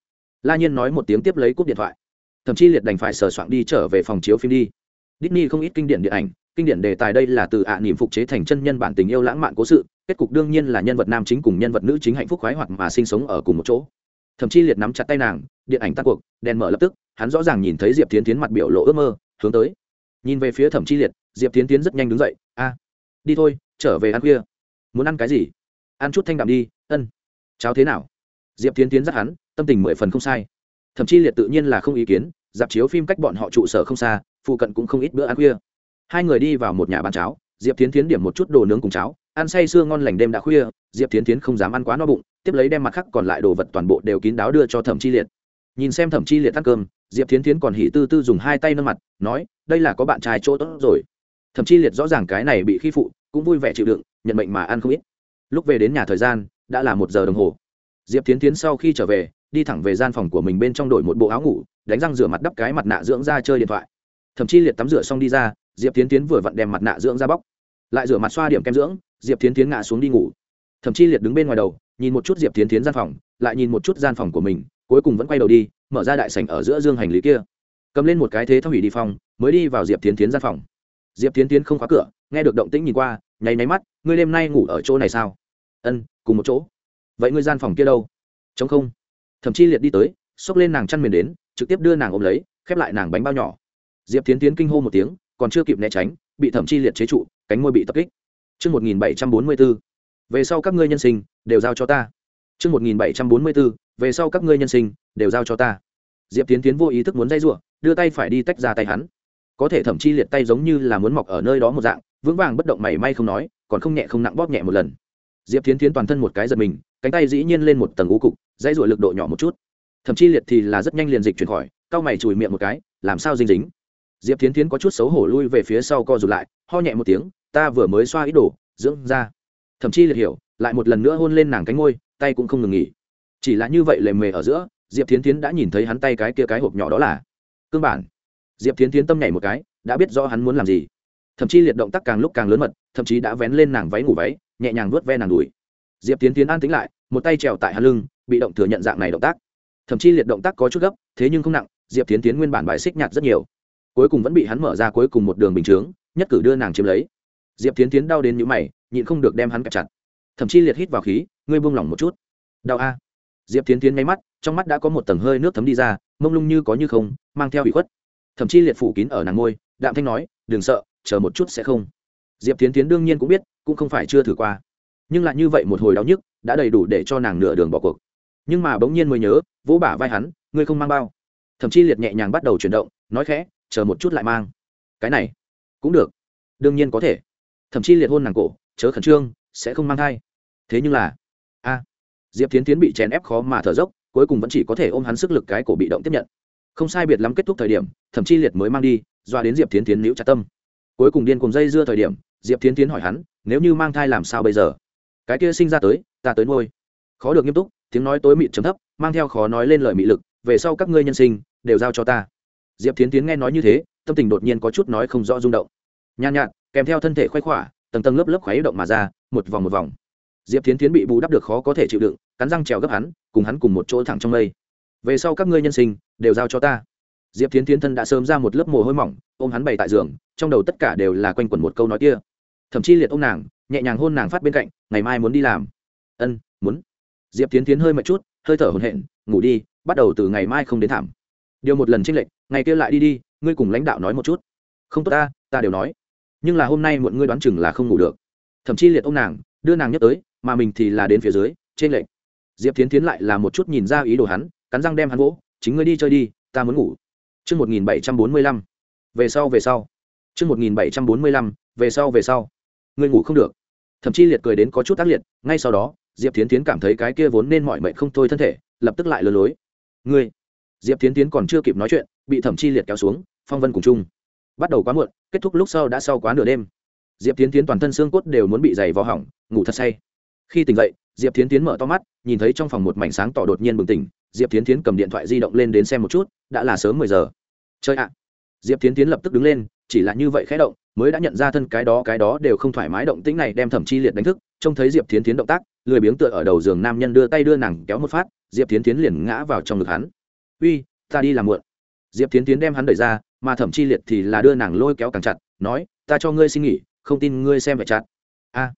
La nhiên nói một tiếng tiếp lấy cúp điện thoại. Thậm chí liệt đành phải sờ soạn đi trở về phòng chiếu phim đi. Disney không ít kinh điển điện ảnh kinh điển đề tài đây là từ ạ niệm phục chế thành chân nhân bản tình yêu lãng mạn cố sự, kết cục đương nhiên là nhân vật nam chính cùng nhân vật nữ chính hạnh phúc khoái hoạt mà sinh sống ở cùng một chỗ. Thậm chí liệt nắm chặt tay nàng, điện ảnh tắt cuộc, đèn mở lập tức, hắn rõ ràng nhìn thấy diệp tiến tiến mặt biểu lộ ước mơ, hướng tới. Nhìn về phía thẩm chi liệt, diệp tiến tiến rất nhanh đứng dậy, a, đi thôi, trở về ăn khuya. Muốn ăn cái gì? Ăn chút thanh đạm đi, ân. Cháo thế nào? Diệp tiến tiến dắt hắn, tâm tình mười phần không sai. Thậm chí liệt tự nhiên là không ý kiến, dạp chiếu phim cách bọn họ trụ sở không xa, phụ cận cũng không ít bữa ăn khuya hai người đi vào một nhà bán cháo, diệp tiến tiến điểm một chút đồ nướng cùng cháo, ăn say sưa ngon lành đêm đã khuya, diệp tiến tiến không dám ăn quá no bụng, tiếp lấy đem mặt khác còn lại đồ vật toàn bộ đều kín đáo đưa cho thẩm chi liệt. Nhìn xem thẩm chi liệt ăn cơm, diệp tiến tiến còn hỉ tư tư dùng hai tay nâng mặt, nói, đây là có bạn trai chỗ tốt rồi. Thẩm Chi liệt rõ ràng cái này bị khi phụ, cũng vui vẻ chịu đựng, nhận bệnh mà ăn không ít. Lúc về đến nhà thời gian, đã là một giờ đồng hồ. Diệp tiến tiến sau khi trở về, đi thẳng về gian phòng của mình bên trong đổi một bộ áo ngủ, đánh răng rửa mặt đắp cái mặt nạ dưỡng ra chơi điện thoại thậm chí liệt tắm rửa xong đi ra, diệp tiến tiến vừa vặn đem mặt nạ dưỡng ra bóc. Lại rửa mặt xoa điểm kem dưỡng, diệp tiến tiến ngã xuống đi ngủ. Thậm chí liệt đứng bên ngoài đầu, nhìn một chút diệp tiến tiến gian phòng, lại nhìn một chút gian phòng của mình, cuối cùng vẫn quay đầu đi, mở ra đại sảnh ở giữa dương hành lý kia. Cầm lên một cái thế thao hủy đi phòng, mới đi vào diệp tiến tiến gian phòng. Diệp tiến tiến không khóa cửa, nghe được động tĩnh nhìn qua, nháy máy mắt, ngươi đêm nay ngủ ở chỗ này sao? Ân, cùng một chỗ. Vậy ngươi gian phòng kia đâu? Chống không. Thậm chí liệt đi tới, xốc lên nàng chăn mền đến, trực tiếp đưa nàng ôm lấy, khép lại nàng bánh bao nhỏ diệp tiến tiến kinh hô một tiếng còn chưa kịp né tránh bị thẩm chi liệt chế trụ cánh môi bị tập kích. Trước 1744, về sau các ngươi nhân sinh đều giao cho ta. Trước 1744, về sau các ngươi nhân sinh đều giao cho ta. Diệp Tiến Tiến vô ý thức muốn dây rủa, đưa tay phải đi tách ra tay hắn. Có thể thẩm chi liệt tay giống như là muốn mọc ở nơi đó một dạng vững vàng bất động mảy may không nói còn không nhẹ không nặng bóp nhẹ một lần. Diệp tiến tiến toàn thân một cái giật mình cánh tay dĩ nhiên lên một tầng ngũ cục dãy ruổi lực độ nhỏ một chút. Thậm chí liệt thì là rất nhanh liền dịch chuyển khỏi cau mày chùi miệng một cái làm sao dinh dính diệp tiến tiến có chút xấu hổ lui về phía sau co rụt lại, ho nhẹ một tiếng, ta vừa mới xoa ít đồ, dưỡng ra thậm chí liệt hiểu, lại một lần nữa hôn lên nàng cánh ngôi tay cũng không ngừng nghỉ. Chỉ là như vậy lề mề ở giữa, diệp tiến tiến đã nhìn thấy hắn tay cái kia cái hộp nhỏ đó là cương bản. Diệp tiến tiến tâm nhảy một cái, đã biết rõ hắn muốn làm gì. Thậm chí liệt động tác càng lúc càng lớn mật, thậm chí đã vén lên nàng váy ngủ váy, nhẹ nhàng vuốt ve nàng đùi. Diệp tiến tiến an tính lại, một tay trèo tại hắn lưng, bị động thừa nhận dạng này động tác. Thậm chí liệt động tác có chút gấp, thế nhưng không nặng, diệp tiến tiến nguyên bản bài xích nhạt rất nhiều cuối cùng vẫn bị hắn mở ra cuối cùng một đường bình chướng, nhất cử đưa nàng chiếm lấy. Diệp tiến tiến đau đến nhũ mày, nhịn không được đem hắn kẹp chặt. Thậm chí liệt hít vào khí, ngươi buông lỏng một chút. Đau a. Diệp tiến tiến nháy mắt, trong mắt đã có một tầng hơi nước thấm đi ra, mông lung như có như không, mang theo bị khuất. Thậm chí liệt phủ kín ở nàng ngôi, đạm thanh nói, đừng sợ, chờ một chút sẽ không. Diệp tiến tiến đương nhiên cũng biết, cũng không phải chưa thử qua. Nhưng lại như vậy một hồi đau nhức, đã đầy đủ để cho nàng nửa đường bỏ cuộc. Nhưng mà bỗng nhiên mới nhớ, vỗ bả vai hắn, ngươi không mang bao. Thậm chí liệt nhẹ nhàng bắt đầu chuyển động, nói khẽ chờ một chút lại mang. Cái này, cũng được. Đương nhiên có thể. Thậm chí liệt hôn nàng cổ, chớ khẩn trương, sẽ không mang thai. Thế nhưng là, a, diệp tiến tiến bị chèn ép khó mà thở dốc, cuối cùng vẫn chỉ có thể ôm hắn sức lực cái cổ bị động tiếp nhận. Không sai biệt lắm kết thúc thời điểm, thậm chí liệt mới mang đi, doa đến diệp tiến tiến liễu chặt tâm. Cuối cùng điên cùng dây dưa thời điểm, diệp tiến tiến hỏi hắn, nếu như mang thai làm sao bây giờ? Cái kia sinh ra tới, ta tới nuôi. Khó được nghiêm túc, tiếng nói tối mịt chấm thấp, mang theo khó nói lên lời mị lực, về sau các ngươi nhân sinh, đều giao cho ta diệp tiến tiến nghe nói như thế, tâm tình đột nhiên có chút nói không rõ rung động. Nhàn nhạt, kèm theo thân thể khoái khỏa, tầng tầng lớp lớp khuấy động mà ra, một vòng một vòng. Diệp tiến tiến bị bù đắp được khó có thể chịu đựng, cắn răng trèo gấp hắn, cùng hắn cùng một chỗ thẳng trong mây. Về sau các ngươi nhân sinh đều giao cho ta. Diệp tiến tiến thân đã sớm ra một lớp mồ hôi mỏng, ôm hắn bày tại giường, trong đầu tất cả đều là quanh quẩn một câu nói kia. Thậm chí liệt ô nàng, nhẹ nhàng hôn nàng phát bên cạnh, ngày mai muốn đi làm. Ân, muốn. Diệp tiến tiến hơi mệt chút, hơi thở hồn hện ngủ đi, bắt đầu từ ngày mai không đến thảm điều một lần tranh lệch ngày kia lại đi đi ngươi cùng lãnh đạo nói một chút không tốt ta ta đều nói nhưng là hôm nay muộn ngươi đoán chừng là không ngủ được thậm chí liệt ô m nàng đưa nàng nhấc tới mà mình thì là đến phía dưới trên lệnh diệp tiến tiến lại là một chút nhìn ra ý đồ hắn cắn răng đem hắn vỗ chính ngươi đi chơi đi ta muốn ngủ Trương một nghìn bảy trăm bốn mươi lăm, Về sau về sau. Trương một nghìn bảy trăm bốn mươi lăm, Về sau về sau. Ngươi ngủ không được. Thậm chí liệt cười đến có chút tác liệt, ngay sau đó, Diệp Thiến Thiến cảm thấy cái kia vốn nên mọi mệnh không thôi thân thể, lập tức lại lừa lối. Ngươi. Diệp Thiến Thiến còn chưa kịp nói chuyện, bị Thẩm Chi liệt kéo xuống, phong vân cùng chung. Bắt đầu quá muộn, kết thúc lúc sau đã sau quá nửa đêm. Diệp Thiến Thiến toàn thân xương cốt đều muốn bị dày vò hỏng, ngủ thật say. Khi tỉnh dậy, Diệp Thiến Thiến mở to mắt, nhìn thấy trong phòng một mảnh sáng tỏ đột nhiên bừng tỉnh, Diệp Thiến Thiến cầm điện thoại di động lên đến xem một chút, đã là sớm mười giờ chơi ạ diệp tiến tiến lập tức đứng lên chỉ là như vậy khẽ động mới đã nhận ra thân cái đó cái đó đều không thoải mái động tĩnh này đem thẩm chi liệt đánh thức trông thấy diệp tiến tiến động tác lười biếng tựa ở đầu giường nam nhân đưa tay đưa nàng kéo một phát diệp tiến tiến liền ngã vào trong ngực hắn uy, ta đi làm muộn. Diệp tiến tiến đem hắn đẩy ra, mà thẩm chi liệt thì là đưa nàng lôi kéo càng chặt, nói, ta cho ngươi xin nghỉ, không tin ngươi xem vẻ chặt a.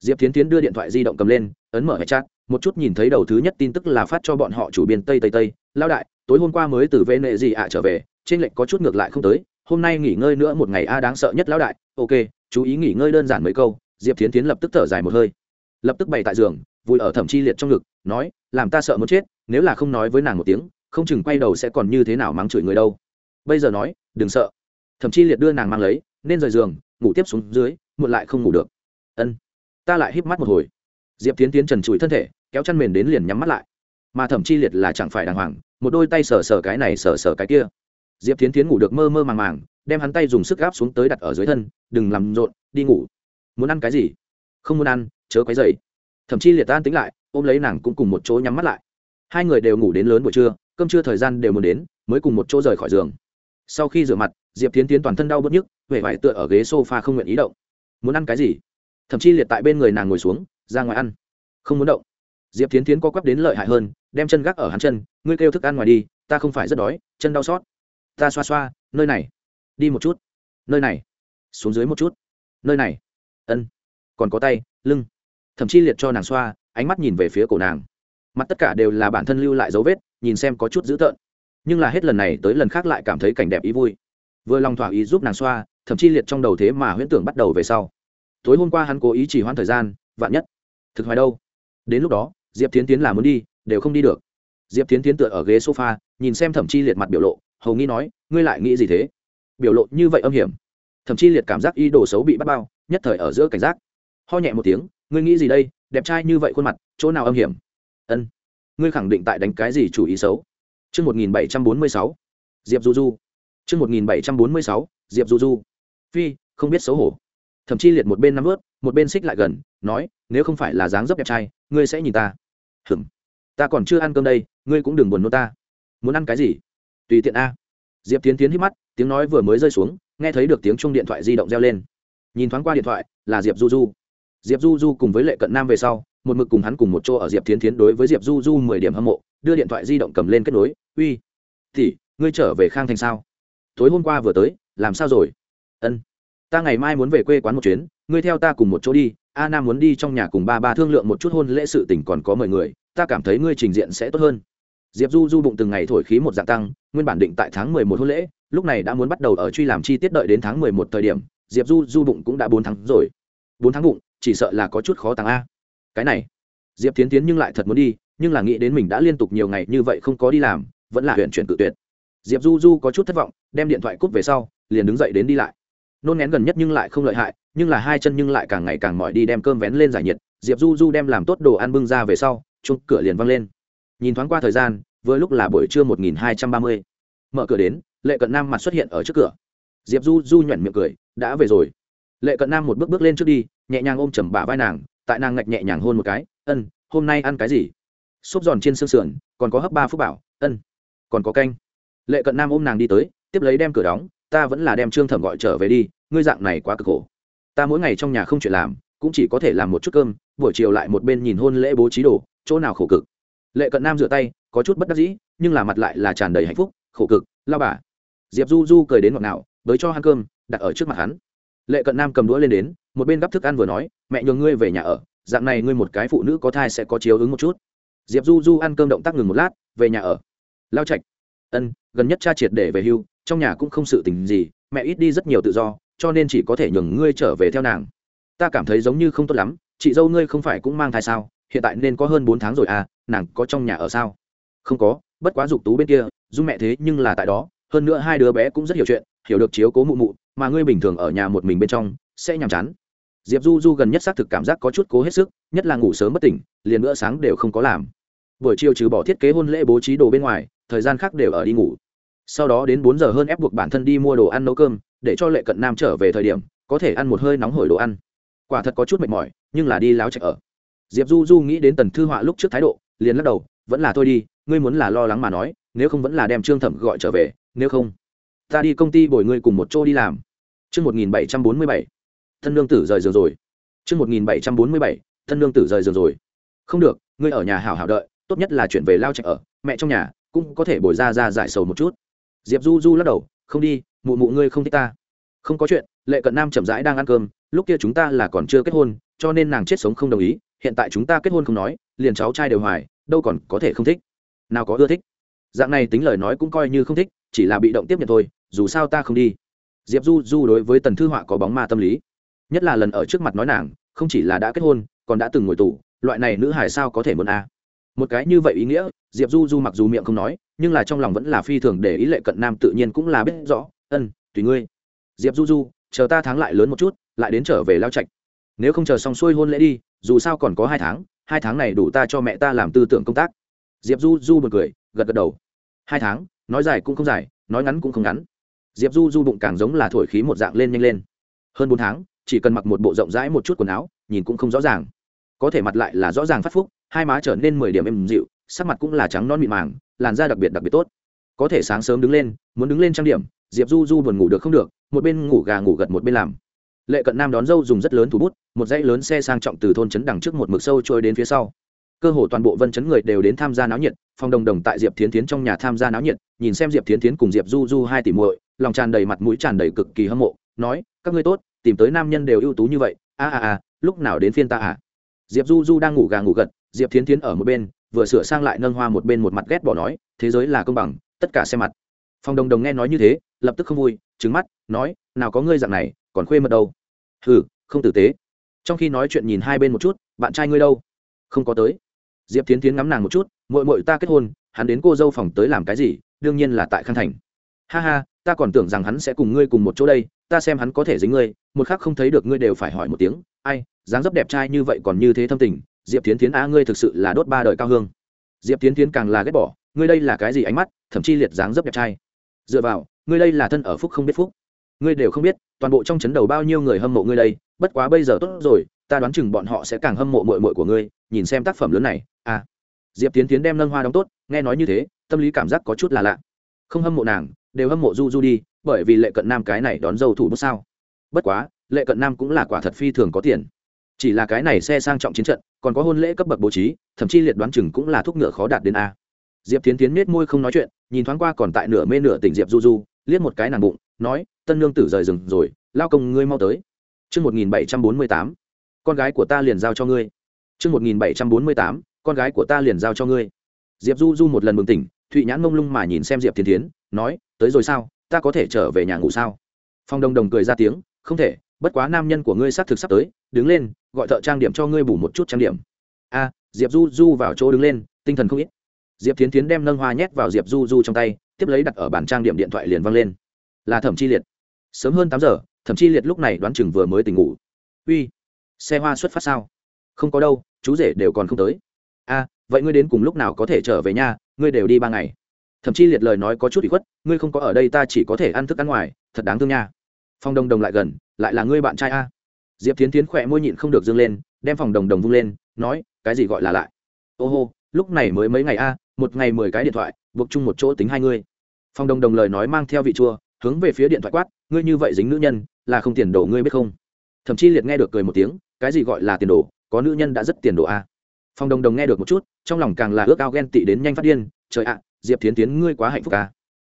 Diệp tiến tiến đưa điện thoại di động cầm lên, ấn mở vẻ chặt một chút nhìn thấy đầu thứ nhất tin tức là phát cho bọn họ chủ biên tây tây tây lao đại, tối hôm qua mới từ vệ nệ gì ạ trở về, trên lệnh có chút ngược lại không tới, hôm nay nghỉ ngơi nữa một ngày a, đáng sợ nhất lão đại. Ok, chú ý nghỉ ngơi đơn giản mấy câu. Diệp thiến tiến lập tức thở dài một hơi. Lập tức bày tại giường, vùi ở thẩm chi liệt trong ngực, nói, làm ta sợ muốn chết, nếu là không nói với nàng một tiếng không chừng quay đầu sẽ còn như thế nào mắng chửi người đâu. Bây giờ nói, đừng sợ. Thẩm chi liệt đưa nàng mang lấy, nên rời giường, ngủ tiếp xuống dưới, muộn lại không ngủ được. Ân. Ta lại híp mắt một hồi. Diệp tiến tiến trần trụi thân thể, kéo chăn mền đến liền nhắm mắt lại. Mà thẩm chi liệt là chẳng phải đàng hoàng, một đôi tay sờ sờ cái này, sờ sờ cái kia. Diệp tiến tiến ngủ được mơ mơ màng màng, đem hắn tay dùng sức gáp xuống tới đặt ở dưới thân, đừng làm rộn, đi ngủ. Muốn ăn cái gì? Không muốn ăn, chớ quấy dày thậm Chi liệt tan tính lại, ôm lấy nàng cũng cùng một chỗ nhắm mắt lại. Hai người đều ngủ đến lớn buổi trưa cơm trưa thời gian đều muốn đến, mới cùng một chỗ rời khỏi giường. Sau khi rửa mặt, diệp tiến tiến toàn thân đau bớt nhức huệ vải tựa ở ghế s o f a không nguyện ý động. Muốn ăn cái gì? Thậm chí liệt tại bên người nàng ngồi xuống, ra ngoài ăn. Không muốn động. Diệp tiến tiến co quắp đến lợi hại hơn, đem chân gác ở hắn chân, ngươi kêu thức ăn ngoài đi, ta không phải rất đói, chân đau xót. Ta xoa xoa, nơi này. Đi một chút. Nơi này. Xuống dưới một chút. Nơi này. Ân. Còn có tay, lưng. Thậm chí liệt cho nàng xoa, ánh mắt nhìn về phía cổ nàng. Mặt tất cả đều là bản thân lưu lại dấu vết nhìn xem có chút dữ tợn. Nhưng là hết lần này tới lần khác lại cảm thấy cảnh đẹp ý vui. Vừa lòng thỏa ý giúp nàng xoa, thậm chí liệt trong đầu thế mà huyễn tưởng bắt đầu về sau. Tối hôm qua hắn cố ý chỉ hoãn thời gian, vạn nhất. Thực hoài đâu? Đến lúc đó, diệp tiến tiến là muốn đi, đều không đi được. Diệp tiến tiến tựa ở ghế sofa, nhìn xem thẩm chi liệt mặt biểu lộ, hầu nghĩ nói, ngươi lại nghĩ gì thế? Biểu lộ như vậy âm hiểm. Thậm chí liệt cảm giác y đồ xấu bị bắt bao, nhất thời ở giữa cảnh giác. Ho nhẹ một tiếng, ngươi nghĩ gì đây? Đẹp trai như vậy khuôn mặt, chỗ nào âm hiểm? Ân ngươi khẳng định tại đánh cái gì chủ ý xấu Trước 1746, Diệp Du Du. Trước 1746, Diệp Du Du. Phi, không biết xấu hổ. Thậm chí liệt một bên nắm ướt, một bên xích lại gần, nói, nếu không phải là dáng dấp đẹp trai, ngươi sẽ nhìn ta. Hửm. Ta còn chưa ăn cơm đây, ngươi cũng đừng buồn nôn ta. Muốn ăn cái gì? Tùy tiện a. Diệp Tiến Tiến hít mắt, tiếng nói vừa mới rơi xuống, nghe thấy được tiếng chung điện thoại di động reo lên. Nhìn thoáng qua điện thoại, là Diệp Du Du. Diệp Du Du cùng với Lệ Cận Nam về sau, một mực cùng hắn cùng một chỗ ở Diệp Tiến Tiến đối với Diệp Du Du mười điểm hâm mộ, đưa điện thoại di động cầm lên kết nối, "Uy, tỷ, ngươi trở về Khang Thành sao? Tối hôm qua vừa tới, làm sao rồi?" "Ân, ta ngày mai muốn về quê quán một chuyến, ngươi theo ta cùng một chỗ đi, A Nam muốn đi trong nhà cùng ba ba thương lượng một chút hôn lễ sự tình còn có mười người, ta cảm thấy ngươi trình diện sẽ tốt hơn." Diệp Du Du bụng từng ngày thổi khí một dạng tăng, nguyên bản định tại tháng mười một hôn lễ, lúc này đã muốn bắt đầu ở truy làm chi tiết đợi đến tháng mười một thời điểm, Diệp Du Du bụng cũng đã bốn tháng rồi. bốn tháng bụng, chỉ sợ là có chút khó tăng a. Cái này, Diệp Tiến Tiến nhưng lại thật muốn đi, nhưng là nghĩ đến mình đã liên tục nhiều ngày như vậy không có đi làm, vẫn là huyện chuyển tự tuyệt. Diệp Du Du có chút thất vọng, đem điện thoại cút về sau, liền đứng dậy đến đi lại. Nôn ngén gần nhất nhưng lại không lợi hại, nhưng là hai chân nhưng lại càng ngày càng mỏi đi đem cơm vén lên giải nhiệt, Diệp Du Du đem làm tốt đồ ăn bưng ra về sau, chung cửa liền văng lên. Nhìn thoáng qua thời gian, vừa lúc là buổi trưa một nghìn hai trăm ba mươi mở cửa đến lệ cận nam mặt xuất hiện ở trước cửa diệp du du nhuẩn miệng cười đã về rồi lệ cận nam một bước bước lên trước đi nhẹ nhàng ôm chầm bả vai nàng tại nàng ngạch nhẹ nhàng hôn một cái, ân, hôm nay ăn cái gì? Xốp giòn trên xương sườn, còn có hấp ba phúc bảo, ân, còn có canh. Lệ cận nam ôm nàng đi tới, tiếp lấy đem cửa đóng, ta vẫn là đem trương thẩm gọi trở về đi, ngươi dạng này quá cực khổ. Ta mỗi ngày trong nhà không chuyện làm, cũng chỉ có thể làm một chút cơm, buổi chiều lại một bên nhìn hôn lễ bố trí đồ, chỗ nào khổ cực. Lệ cận nam rửa tay, có chút bất đắc dĩ, nhưng là mặt lại là tràn đầy hạnh phúc, khổ cực, lao bà. Diệp du du cười đến ngọt ngào với cho ăn cơm, đặt ở trước mặt hắn. Lệ cận nam cầm đũa lên đến một bên gắp thức ăn vừa nói, mẹ nhường ngươi về nhà ở, dạng này ngươi một cái phụ nữ có thai sẽ có chiếu ứng một chút. Diệp du du ăn cơm động tác ngừng một lát, về nhà ở. Lao trạch. Ân, gần nhất cha triệt để về hưu, trong nhà cũng không sự tình gì, mẹ ít đi rất nhiều tự do, cho nên chỉ có thể nhường ngươi trở về theo nàng. Ta cảm thấy giống như không tốt lắm, chị dâu ngươi không phải cũng mang thai sao, hiện tại nên có hơn bốn tháng rồi à nàng có trong nhà ở sao? Không có, bất quá dục tú bên kia du mẹ thế nhưng là tại đó, hơn nữa hai đứa bé cũng rất hiểu chuyện, hiểu được chiếu cố mụ mụ, mà ngươi bình thường ở nhà một mình bên trong, sẽ nhàm chán diệp du du gần nhất xác thực cảm giác có chút cố hết sức, nhất là ngủ sớm bất tỉnh, liền bữa sáng đều không có làm. Buổi chiều trừ bỏ thiết kế hôn lễ bố trí đồ bên ngoài, thời gian khác đều ở đi ngủ. Sau đó đến bốn giờ hơn ép buộc bản thân đi mua đồ ăn nấu cơm, để cho lệ cận nam trở về thời điểm, có thể ăn một hơi nóng hổi đồ ăn. Quả thật có chút mệt mỏi, nhưng là đi láo chạy ở. Diệp du du nghĩ đến tần thư họa lúc trước thái độ, liền lắc đầu, vẫn là thôi đi, ngươi muốn là lo lắng mà nói, nếu không vẫn là đem trương thẩm gọi trở về, nếu không, ta đi công ty bồi ngươi cùng một chỗ đi làm. Chương một nghìn bảy trăm bốn mươi bảy thân lương tử rời giường rồi. Chương một nghìn bảy trăm bốn mươi bảy, thân lương tử rời giường rồi. Không được, ngươi ở nhà hảo hảo đợi, tốt nhất là chuyển về lao chạy ở, mẹ trong nhà cũng có thể bồi ra ra giải sầu một chút. Diệp du du lắc đầu, không đi, mụ mụ ngươi không thích ta. Không có chuyện, lệ cận nam chậm rãi đang ăn cơm, lúc kia chúng ta là còn chưa kết hôn, cho nên nàng chết sống không đồng ý, hiện tại chúng ta kết hôn không nói, liền cháu trai đều hoài, đâu còn có thể không thích. Nào có ưa thích. Dạng này tính lời nói cũng coi như không thích, chỉ là bị động tiếp nhận thôi, dù sao ta không đi. Diệp du du đối với tần thư họa có bóng ma tâm lý nhất là lần ở trước mặt nói nàng, không chỉ là đã kết hôn, còn đã từng ngồi tù, loại này nữ hải sao có thể muốn a? Một cái như vậy ý nghĩa, diệp du du mặc dù miệng không nói, nhưng là trong lòng vẫn là phi thường để ý lệ cận nam tự nhiên cũng là biết rõ, ân, tùy ngươi. Diệp du du, chờ ta tháng lại lớn một chút, lại đến trở về lao trạch. Nếu không chờ xong xuôi hôn lễ đi, dù sao còn có hai tháng hai tháng này đủ ta cho mẹ ta làm tư tưởng công tác. Diệp du du bật cười, gật gật đầu. Hai tháng, nói dài cũng không dài, nói ngắn cũng không ngắn. Diệp du du bụng càng giống là thổi khí một dạng lên nhanh lên. Hơn bốn tháng chỉ cần mặc một bộ rộng rãi một chút quần áo, nhìn cũng không rõ ràng. Có thể mặt lại là rõ ràng phát phúc, hai má trở nên mười điểm êm dịu, sắc mặt cũng là trắng non mịn màng, làn da đặc biệt đặc biệt tốt. Có thể sáng sớm đứng lên, muốn đứng lên trang điểm, diệp du du buồn ngủ được không được, một bên ngủ gà ngủ gật một bên làm. Lệ cận nam đón dâu dùng rất lớn thủ bút, một dãy lớn xe sang trọng từ thôn trấn đằng trước một mực sâu trôi đến phía sau. Cơ hồ toàn bộ vân chấn người đều đến tham gia náo nhiệt, phòng đồng đồng tại diệp thiến thiến trong nhà tham gia náo nhiệt, nhìn xem diệp thiến thiến cùng diệp du du hai tỷ muội, lòng tràn đầy mặt mũi tràn đầy cực kỳ hâm mộ, nói, các ngươi tốt tìm tới nam nhân đều ưu tú như vậy, a a a, lúc nào đến phiên ta à? Diệp du du đang ngủ gà ngủ gật, diệp thiến thiến ở một bên, vừa sửa sang lại nâng hoa một bên một mặt ghét bỏ nói, thế giới là công bằng, tất cả xem mặt. Phòng đồng đồng nghe nói như thế, lập tức không vui trứng mắt, nói, nào có ngươi dạng này, còn khuê mật đâu. Hừ, không tử tế. Trong khi nói chuyện nhìn hai bên một chút, bạn trai ngươi đâu? Không có tới. Diệp tiến tiến ngắm nàng một chút mội mội ta kết hôn, hắn đến cô dâu phòng tới làm cái gì, đương nhiên là tại khang thành. Ha ha, ta còn tưởng rằng hắn sẽ cùng ngươi cùng một chỗ đây ta xem hắn có thể dính ngươi, một khác không thấy được ngươi đều phải hỏi một tiếng, ai, dáng dấp đẹp trai như vậy còn như thế thâm tình, diệp tiến tiến á, ngươi thực sự là đốt ba đời cao hương. Diệp tiến tiến càng là ghét bỏ, ngươi đây là cái gì ánh mắt, thậm chí liệt dáng dấp đẹp trai. Dựa vào, ngươi đây là thân ở phúc không biết phúc. Ngươi đều không biết, toàn bộ trong chấn đầu bao nhiêu người hâm mộ ngươi đây, bất quá bây giờ tốt rồi, ta đoán chừng bọn họ sẽ càng hâm mộ mội mội của ngươi, nhìn xem tác phẩm lớn này à. Diệp tiến tiến đem nâng hoa đóng tốt, nghe nói như thế, tâm lý cảm giác có chút là lạ. Không hâm mộ nàng đều hâm mộ du du đi bởi vì lệ cận nam cái này đón dâu thủ bút sao bất quá lệ cận nam cũng là quả thật phi thường có tiền chỉ là cái này xe sang trọng chiến trận còn có hôn lễ cấp bậc bố trí thậm chí liệt đoán chừng cũng là thuốc ngựa khó đạt đến a diệp tiến tiến nết môi không nói chuyện nhìn thoáng qua còn tại nửa mê nửa tỉnh diệp du du liếc một cái nàng bụng nói tân lương tử rời rừng rồi lao công ngươi mau tới Trước 1748, con gái của ta liền giao cho ngươi. Trước 1748, con gái của ta liền giao cho ngươi. Diệp Du Du một lần bừng tỉnh, Thụy Nhãn mông lung mà nhìn xem Diệp Tiến Tiến, nói, tới rồi sao, ta có thể trở về nhà ngủ sao? Phong Đông Đồng cười ra tiếng, không thể, bất quá nam nhân của ngươi xác thực sắp tới, đứng lên, gọi thợ trang điểm cho ngươi bù một chút trang điểm. A, Diệp Du Du vào chỗ đứng lên, tinh thần không ít. Diệp Tiến Tiến đem nâng hoa nhét vào Diệp Du Du trong tay, tiếp lấy đặt ở bàn trang điểm điện thoại liền văng lên. Là Thẩm Chi Liệt. Sớm hơn tám giờ, Thẩm Chi Liệt lúc này đoán chừng vừa mới tỉnh ngủ. Uy, xe hoa xuất phát sao không có đâu chú rể đều còn không tới a vậy ngươi đến cùng lúc nào có thể trở về nhà ngươi đều đi ba ngày. Thậm chí liệt lời nói có chút bị khuất, ngươi không có ở đây ta chỉ có thể ăn thức ăn ngoài, thật đáng thương nha. Phòng đồng đồng lại gần, lại là ngươi bạn trai a. Diệp tiến tiến khỏe môi nhịn không được dâng lên, đem phòng đồng đồng vung lên, nói, cái gì gọi là lại? Ô hô, lúc này mới mấy ngày a, một ngày mười cái điện thoại, buộc chung một chỗ tính hai ngươi phòng đồng đồng lời nói mang theo vị chua, hướng về phía điện thoại quát, ngươi như vậy dính nữ nhân, là không tiền đổ ngươi biết không? Thậm chí liệt nghe được cười một tiếng, cái gì gọi là tiền đồ, có nữ nhân đã rất tiền đồ a phong đồng đồng nghe được một chút, trong lòng càng là ước ao ghen tị đến nhanh phát điên, trời ạ, diệp tiến tiến ngươi quá hạnh phúc ca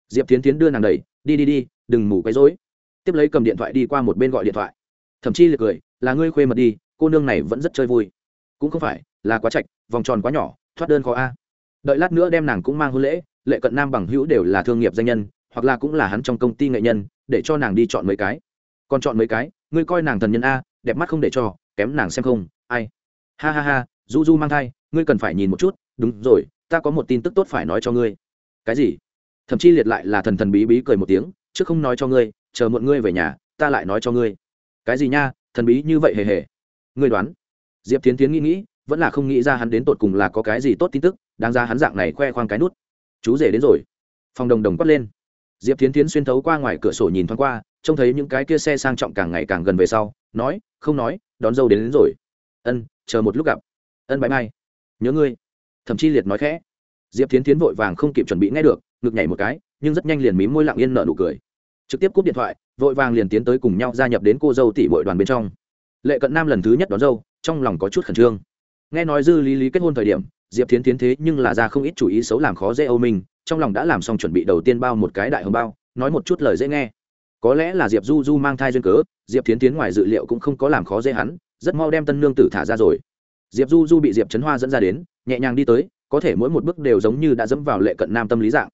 diệp tiến tiến đưa nàng đầy đi đi đi, đừng mù quấy dối tiếp lấy cầm điện thoại đi qua một bên gọi điện thoại. Thậm chí liệt cười, là ngươi khuê mật đi, cô nương này vẫn rất chơi vui. Cũng không phải, là quá chạch vòng tròn quá nhỏ, thoát đơn khó a. Đợi lát nữa đem nàng cũng mang hôn lễ, lệ cận nam bằng hữu đều là thương nghiệp danh nhân, hoặc là cũng là hắn trong công ty nghệ nhân, để cho nàng đi chọn mấy cái. Còn chọn mấy cái? Ngươi coi nàng thần nhân a, đẹp mắt không để cho, kém nàng xem không, ai. Ha ha ha du du mang thai ngươi cần phải nhìn một chút đúng rồi ta có một tin tức tốt phải nói cho ngươi. Cái gì? Thậm chí liệt lại là thần thần bí bí cười một tiếng chứ không nói cho ngươi chờ muộn ngươi về nhà ta lại nói cho ngươi. Cái gì nha thần bí như vậy hề hề. Ngươi đoán. Diệp tiến tiến nghĩ nghĩ vẫn là không nghĩ ra hắn đến tột cùng là có cái gì tốt tin tức đáng ra hắn dạng này khoe khoang cái nút. Chú rể đến rồi. Phòng đồng đồng quát lên. Diệp tiến tiến xuyên thấu qua ngoài cửa sổ nhìn thoáng qua trông thấy những cái kia xe sang trọng càng ngày càng gần về sau nói không nói đón dâu đến, đến rồi. Ân chờ một lúc gặp ân bãi mai. Nhớ ngươi. Thậm chí liệt nói khẽ. Diệp tiến tiến vội vàng không kịp chuẩn bị nghe được, ngực nhảy một cái, nhưng rất nhanh liền mím môi lặng yên nợ nụ cười. Trực tiếp cúp điện thoại, vội vàng liền tiến tới cùng nhau gia nhập đến cô dâu tỷ bội đoàn bên trong. Lệ cận nam lần thứ nhất đón dâu, trong lòng có chút khẩn trương. Nghe nói dư lý lý kết hôn thời điểm, diệp tiến tiến thế nhưng là ra không ít chủ ý xấu làm khó dễ âu minh, trong lòng đã làm xong chuẩn bị đầu tiên bao một cái đại hồng bao, nói một chút lời dễ nghe. Có lẽ là diệp du du mang thai duyên cớ, diệp tiến tiến ngoài dự liệu cũng không có làm khó dễ hắn, rất mau đem tân nương tử thả ra rồi diệp du du bị diệp trấn hoa dẫn ra đến nhẹ nhàng đi tới có thể mỗi một bước đều giống như đã dẫm vào lệ cận nam tâm lý dạng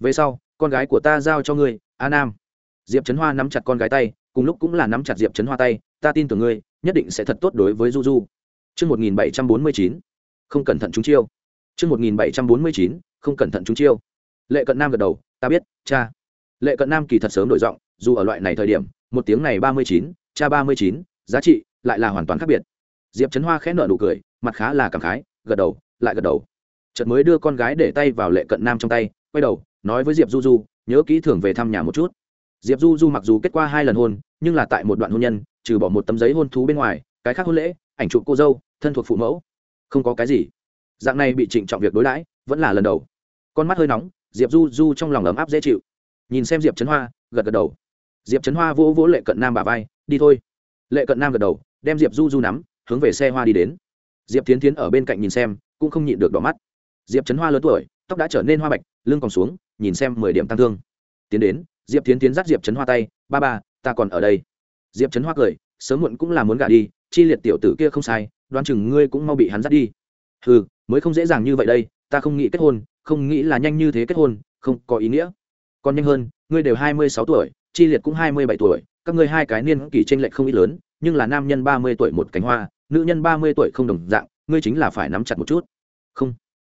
về sau con gái của ta giao cho ngươi a nam diệp trấn hoa nắm chặt con gái tay cùng lúc cũng là nắm chặt diệp trấn hoa tay ta tin tưởng ngươi nhất định sẽ thật tốt đối với du du Trước 1749, không cẩn thận chúng chiêu. Trước 1749, không cẩn thận chúng chiêu. Lệ Cận Nam gật đầu, ta biết, cha. Lệ Cận Nam kỳ thật sớm đổi giọng, dù ở loại này thời điểm, một tiếng này ba mươi chín, cha ba mươi chín, giá trị lại là hoàn toàn khác biệt diệp trấn hoa khẽ nợ nụ cười, mặt khá là cảm khái, gật đầu, lại gật đầu. Chợt mới đưa con gái để tay vào lệ cận nam trong tay, quay đầu, nói với diệp du du, nhớ kỹ thường về thăm nhà một chút. Diệp du du mặc dù kết qua hai lần hôn, nhưng là tại một đoạn hôn nhân, trừ bỏ một tấm giấy hôn thú bên ngoài, cái khác hôn lễ, ảnh chụp cô dâu, thân thuộc phụ mẫu, không có cái gì. Dạng này bị trịnh trọng việc đối đãi, vẫn là lần đầu. Con mắt hơi nóng, diệp du du trong lòng ấm áp dễ chịu. Nhìn xem diệp trấn hoa, gật gật đầu. Diệp trấn hoa vỗ vỗ lệ cận nam bà vai, đi thôi. Lệ cận nam gật đầu, đem diệp du du nắm hướng về xe hoa đi đến. Diệp tiến tiến ở bên cạnh nhìn xem, cũng không nhịn được đỏ mắt. Diệp trấn hoa lớn tuổi, tóc đã trở nên hoa bạch, lưng còn xuống, nhìn xem mười điểm tăng thương. Tiến đến, diệp tiến tiến dắt diệp trấn hoa tay, ba ba, ta còn ở đây. Diệp trấn hoa cười, sớm muộn cũng là muốn gả đi, chi liệt tiểu tử kia không sai, đoán chừng ngươi cũng mau bị hắn dắt đi. Ừ mới không dễ dàng như vậy đây, ta không nghĩ kết hôn, không nghĩ là nhanh như thế kết hôn, không có ý nghĩa. Còn nhanh hơn, ngươi đều hai mươi sáu tuổi, chi liệt cũng hai mươi bảy tuổi, các ngươi hai cái niên kỷ tranh lệch không ít lớn, nhưng là nam nhân ba mươi tuổi một cánh hoa nữ nhân ba mươi tuổi không đồng dạng, ngươi chính là phải nắm chặt một chút. Không,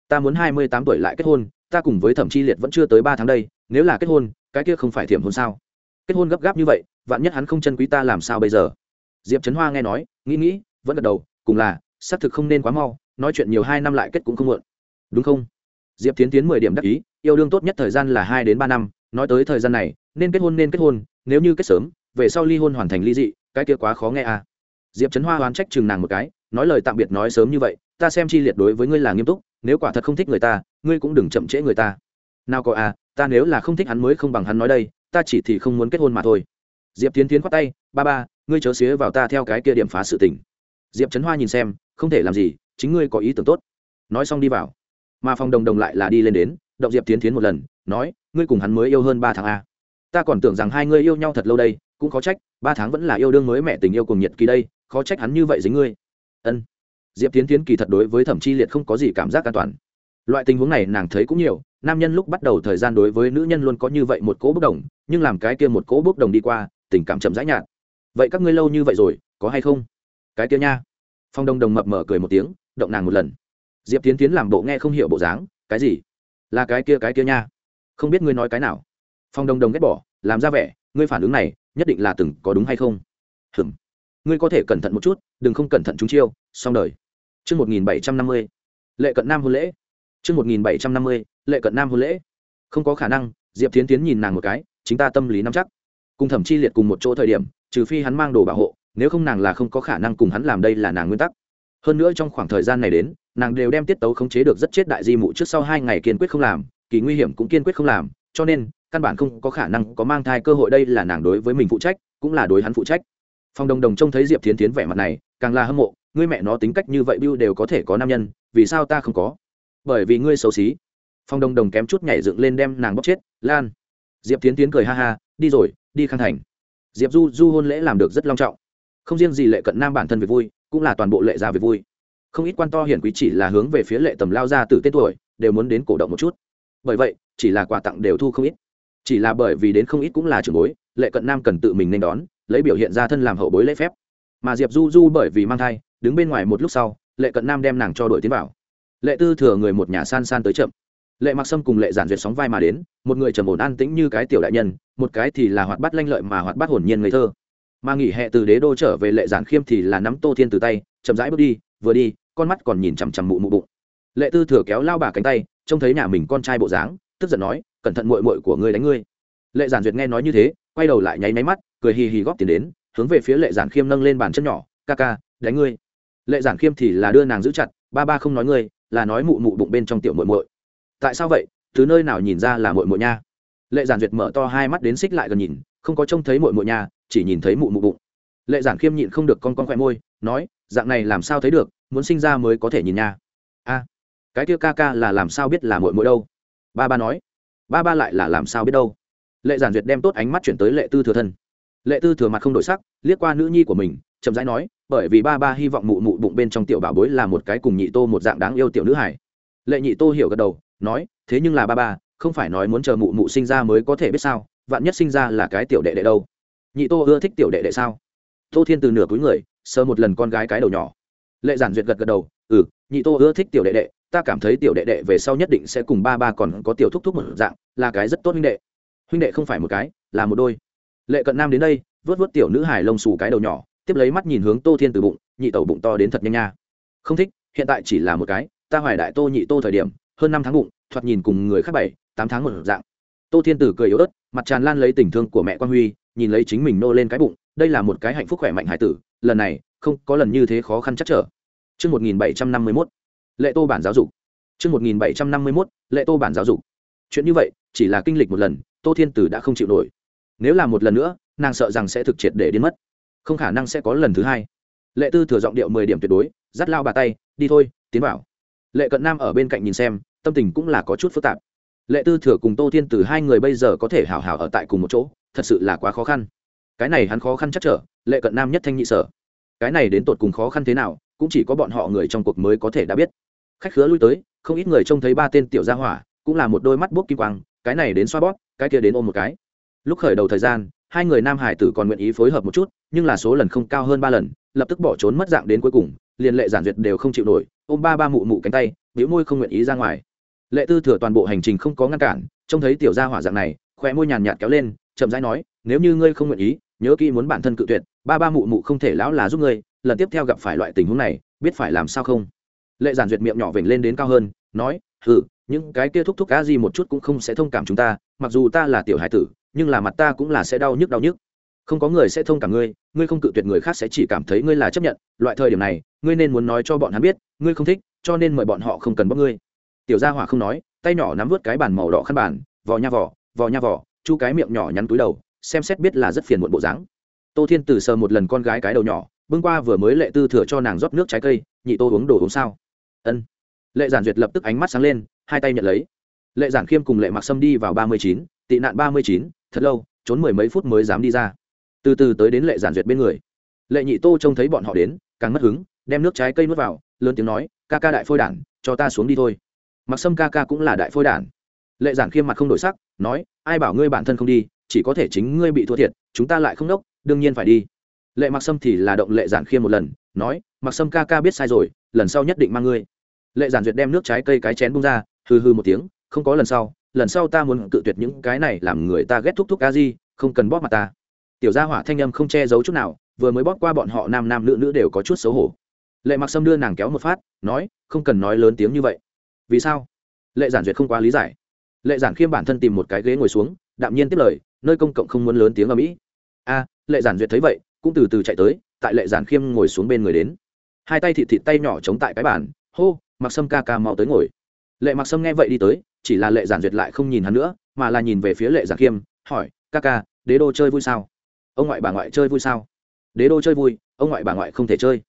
ta muốn hai mươi tám tuổi lại kết hôn, ta cùng với thẩm chi liệt vẫn chưa tới ba tháng đây, nếu là kết hôn, cái kia không phải thiểm hôn sao? Kết hôn gấp gáp như vậy, vạn nhất hắn không chân quý ta làm sao bây giờ? Diệp trấn hoa nghe nói, nghĩ nghĩ, vẫn gật đầu, cùng là, xác thực không nên quá mau, nói chuyện nhiều hai năm lại kết cũng không muộn. Đúng không? Diệp tiến tiến mười điểm đắc ý, yêu đương tốt nhất thời gian là hai đến ba năm, nói tới thời gian này, nên kết hôn nên kết hôn, nếu như kết sớm, về sau ly hôn hoàn thành ly dị, cái kia quá khó nghe à diệp trấn hoa oán trách chừng nàng một cái, nói lời tạm biệt nói sớm như vậy, ta xem chi liệt đối với ngươi là nghiêm túc, nếu quả thật không thích người ta, ngươi cũng đừng chậm trễ người ta. Nào có à ta nếu là không thích hắn mới không bằng hắn nói đây, ta chỉ thì không muốn kết hôn mà thôi. Diệp tiến tiến khoát tay, ba ba, ngươi chớ xía vào ta theo cái kia điểm phá sự tình. Diệp trấn hoa nhìn xem, không thể làm gì, chính ngươi có ý tưởng tốt. Nói xong đi vào. Mà phòng đồng đồng lại là đi lên đến, động diệp tiến tiến một lần, nói, ngươi cùng hắn mới yêu hơn ba tháng a ta còn tưởng rằng hai ngươi yêu nhau thật lâu đây cũng khó trách, ba tháng vẫn là yêu đương mới mẹ tình yêu cùng nhiệt kỳ đây, khó trách hắn như vậy dính ngươi. Ân. Diệp tiến tiến kỳ thật đối với thẩm chi liệt không có gì cảm giác an toàn. Loại tình huống này nàng thấy cũng nhiều, nam nhân lúc bắt đầu thời gian đối với nữ nhân luôn có như vậy một cỗ bốc đồng, nhưng làm cái kia một cỗ bốc đồng đi qua, tình cảm chậm rãi nhạt. Vậy các ngươi lâu như vậy rồi, có hay không? Cái kia nha. Phong đông đồng mập mở cười một tiếng, động nàng một lần. Diệp tiến tiến làm bộ nghe không hiểu bộ dáng, cái gì? Là cái kia cái kia nha. Không biết ngươi nói cái nào. Phong đông đồng ghét bỏ, làm ra vẻ ngươi phản ứng này nhất định là từng có đúng hay không? Hừm ngươi có thể cẩn thận một chút, đừng không cẩn thận chúng chiêu, xong đời. Chương một nghìn bảy trăm năm mươi, lệ cận nam hôn lễ. Chương một nghìn bảy trăm năm mươi, lệ cận nam hôn lễ. Không có khả năng, diệp tiến tiến nhìn nàng một cái, chính ta tâm lý nắm chắc. Cùng thẩm chi liệt cùng một chỗ thời điểm, trừ phi hắn mang đồ bảo hộ, nếu không nàng là không có khả năng cùng hắn làm đây là nàng nguyên tắc. Hơn nữa trong khoảng thời gian này đến, nàng đều đem tiết tấu khống chế được rất chết đại di mụ trước sau hai ngày kiên quyết không làm, kỳ nguy hiểm cũng kiên quyết không làm, cho nên căn bản không có khả năng có mang thai cơ hội đây là nàng đối với mình phụ trách, cũng là đối hắn phụ trách. Phong đồng đồng trông thấy diệp tiến tiến vẻ mặt này, càng là hâm mộ, ngươi mẹ nó tính cách như vậy bưu đều có thể có nam nhân, vì sao ta không có? Bởi vì ngươi xấu xí. Phong đồng đồng kém chút nhảy dựng lên đem nàng bóc chết, lan. Diệp tiến tiến cười ha ha, đi rồi, đi khang thành. Diệp du du hôn lễ làm được rất long trọng. Không riêng gì lệ cận nam bản thân về vui, cũng là toàn bộ lệ gia về vui. Không ít quan to hiển quý chỉ là hướng về phía lệ tầm lao ra từ tên tuổi, đều muốn đến cổ động một chút. Bởi vậy, chỉ là quà tặng đều thu không ít chỉ là bởi vì đến không ít cũng là trưởng bối, lệ cận nam cần tự mình nên đón, lấy biểu hiện ra thân làm hậu bối lễ phép. Mà diệp du du bởi vì mang thai, đứng bên ngoài một lúc sau, lệ cận nam đem nàng cho đội tiến vào. Lệ tư thừa người một nhà san san tới chậm. Lệ mặc sâm cùng lệ giản duyệt sóng vai mà đến, một người trầm ổn an tĩnh như cái tiểu đại nhân, một cái thì là hoạt bát lanh lợi mà hoạt bát hồn nhiên ngây thơ. Mà nghỉ hè từ đế đô trở về lệ giản khiêm thì là nắm tô thiên từ tay, chậm rãi bước đi, vừa đi, con mắt còn nhìn chằm chằm mụ mụ bụng. Lệ tư thừa kéo lao bà cánh tay, trông thấy nhà mình con trai bộ dáng, tức giận nói cẩn thận mội mội của ngươi đánh ngươi. Lệ giản duyệt nghe nói như thế, quay đầu lại nháy máy mắt, cười hì hì góp tiền đến, hướng về phía lệ giản khiêm nâng lên bàn chân nhỏ, ca ca, đánh ngươi. Lệ giản khiêm thì là đưa nàng giữ chặt, ba ba không nói ngươi, là nói mụ mụ bụng bên trong tiểu muội muội. Tại sao vậy? Thứ nơi nào nhìn ra là muội muội nha? Lệ giản duyệt mở to hai mắt đến xích lại gần nhìn, không có trông thấy muội muội nha, chỉ nhìn thấy mụ mụ bụng. Lệ giản khiêm nhịn không được con con khoe môi, nói, dạng này làm sao thấy được, muốn sinh ra mới có thể nhìn nha. A, cái kia ca ca là làm sao biết là muội muội đâu? Ba ba nói ba ba lại là làm sao biết đâu. Lệ giản duyệt đem tốt ánh mắt chuyển tới lệ tư thừa thân. Lệ tư thừa mặt không đổi sắc, liếc qua nữ nhi của mình, chậm rãi nói, bởi vì ba ba hy vọng mụ mụ bụng bên trong tiểu bảo bối là một cái cùng nhị tô một dạng đáng yêu tiểu nữ hải lệ nhị tô hiểu gật đầu, nói, thế nhưng là ba ba, không phải nói muốn chờ mụ mụ sinh ra mới có thể biết sao, vạn nhất sinh ra là cái tiểu đệ đệ đâu. Nhị tô ưa thích tiểu đệ đệ sao? Tô thiên từ nửa cuối người sơ một lần con gái cái đầu nhỏ. Lệ giản duyệt gật gật đầu ừ nhị tô ưa thích tiểu đệ đệ ta cảm thấy tiểu đệ đệ về sau nhất định sẽ cùng ba ba còn có tiểu thúc thúc một dạng là cái rất tốt huynh đệ. Huynh đệ không phải một cái là một đôi. Lệ cận nam đến đây vớt vớt tiểu nữ hải lông xù cái đầu nhỏ tiếp lấy mắt nhìn hướng tô thiên từ bụng nhị tẩu bụng to đến thật nhanh nha. Không thích hiện tại chỉ là một cái ta hoài đại tô nhị tô thời điểm hơn năm tháng bụng thoạt nhìn cùng người khác bảy tám tháng một dạng. Tô thiên tử cười yếu ớt mặt tràn lan lấy tình thương của mẹ quan huy nhìn lấy chính mình nô lên cái bụng đây là một cái hạnh phúc khỏe mạnh hải tử lần này không có lần như thế khó khăn chắc trở. Trước 1751, lệ tô bản giáo dục. Trước 1751, lệ tô bản giáo dục. Chuyện như vậy, chỉ là kinh lịch một lần, Tô Thiên Tử đã không chịu nổi. Nếu là một lần nữa, nàng sợ rằng sẽ thực triệt để đến mất. Không khả năng sẽ có lần thứ hai. Lệ Tư thừa giọng điệu mười điểm tuyệt đối, dắt lao bà tay, đi thôi, tiến vào. Lệ Cận Nam ở bên cạnh nhìn xem, tâm tình cũng là có chút phức tạp lệ tư thừa cùng tô thiên tử hai người bây giờ có thể hảo hảo ở tại cùng một chỗ thật sự là quá khó khăn cái này hắn khó khăn chắc trở lệ cận nam nhất thanh nhị sở cái này đến tột cùng khó khăn thế nào cũng chỉ có bọn họ người trong cuộc mới có thể đã biết khách khứa lui tới, không ít người trông thấy ba tên tiểu gia hỏa, cũng là một đôi mắt bốc kim quang, cái này đến xoa bóp, cái kia đến ôm một cái. Lúc khởi đầu thời gian, hai người nam hải tử còn nguyện ý phối hợp một chút, nhưng là số lần không cao hơn ba lần, lập tức bỏ trốn mất dạng đến cuối cùng, liền lệ giản duyệt đều không chịu nổi, ôm ba ba mụ mụ cánh tay nếu môi không nguyện ý ra ngoài. Lệ tư thừa toàn bộ hành trình không có ngăn cản, trông thấy tiểu gia hỏa dạng này khoe môi nhàn nhạt kéo lên, chậm rãi nói, nếu như ngươi không nguyện ý, nhớ kỹ muốn bản thân cự tuyệt, ba ba mụ mụ không thể lão là giúp ngươi, lần tiếp theo gặp phải loại tình huống này, biết phải làm sao không? Lệ giản duyệt miệng nhỏ vểnh lên đến cao hơn, nói ừ những cái kia thúc thúc cá gì một chút cũng không sẽ thông cảm chúng ta, mặc dù ta là tiểu hải tử, nhưng là mặt ta cũng là sẽ đau nhức đau nhức. Không có người sẽ thông cảm ngươi ngươi không cự tuyệt người khác sẽ chỉ cảm thấy ngươi là chấp nhận, loại thời điểm này, ngươi nên muốn nói cho bọn hắn biết, ngươi không thích, cho nên mời bọn họ không cần bóc ngươi. Tiểu gia hỏa không nói, tay nhỏ nắm vớt cái bàn màu đỏ khăn bàn, vò nha vỏ vò nha vỏ chu cái miệng nhỏ nhắn túi đầu, xem xét biết là rất phiền muộn bộ dáng. Tô thiên từ sờ một lần con gái cái đầu nhỏ, bưng qua vừa mới lệ tư thừa cho nàng rót nước trái cây, nhị tô uống đồ uống sao? Ân. Lệ giản duyệt lập tức ánh mắt sáng lên, hai tay nhận lấy. Lệ giản khiêm cùng lệ mặc sâm đi vào ba mươi chín, tị nạn ba mươi chín, thật lâu, trốn mười mấy phút mới dám đi ra. Từ từ tới đến lệ giản duyệt bên người. Lệ nhị tô trông thấy bọn họ đến, càng mất hứng, đem nước trái cây nuốt vào, lớn tiếng nói, ca ca đại phôi đản, cho ta xuống đi thôi. Mặc sâm ca ca cũng là đại phôi đản. Lệ giản khiêm mặt không đổi sắc, nói, ai bảo ngươi bản thân không đi, chỉ có thể chính ngươi bị thua thiệt, chúng ta lại không đốc, đương nhiên phải đi. Lệ mặc sâm thì là động lệ giản khiêm một lần, nói mặc sâm ca ca biết sai rồi, lần sau nhất định mang ngươi. Lệ giản duyệt đem nước trái cây cái chén bung ra hư hư một tiếng, không có lần sau lần sau ta muốn cự tuyệt những cái này làm người ta ghét thúc thúc ca gì không cần bóp mặt ta. Tiểu gia hỏa thanh âm không che giấu chút nào, vừa mới bóp qua bọn họ nam nam nữ nữ đều có chút xấu hổ. Lệ mặc sâm đưa nàng kéo một phát, nói, không cần nói lớn tiếng như vậy. Vì sao? Lệ giản duyệt không quá lý giải. Lệ giản khiêm bản thân tìm một cái ghế ngồi xuống, đạm nhiên tiếp lời, nơi công cộng không muốn lớn tiếng ở mỹ. A, lệ giản duyệt thấy vậy, cũng từ từ chạy tới, tại lệ giản khiêm ngồi xuống bên người đến hai tay thịt thịt tay nhỏ chống tại cái bàn hô mặc sâm ca ca mau tới ngồi lệ mặc sâm nghe vậy đi tới chỉ là lệ giản duyệt lại không nhìn hắn nữa mà là nhìn về phía lệ giản khiêm hỏi ca ca đế đô chơi vui sao ông ngoại bà ngoại chơi vui sao đế đô chơi vui ông ngoại bà ngoại không thể chơi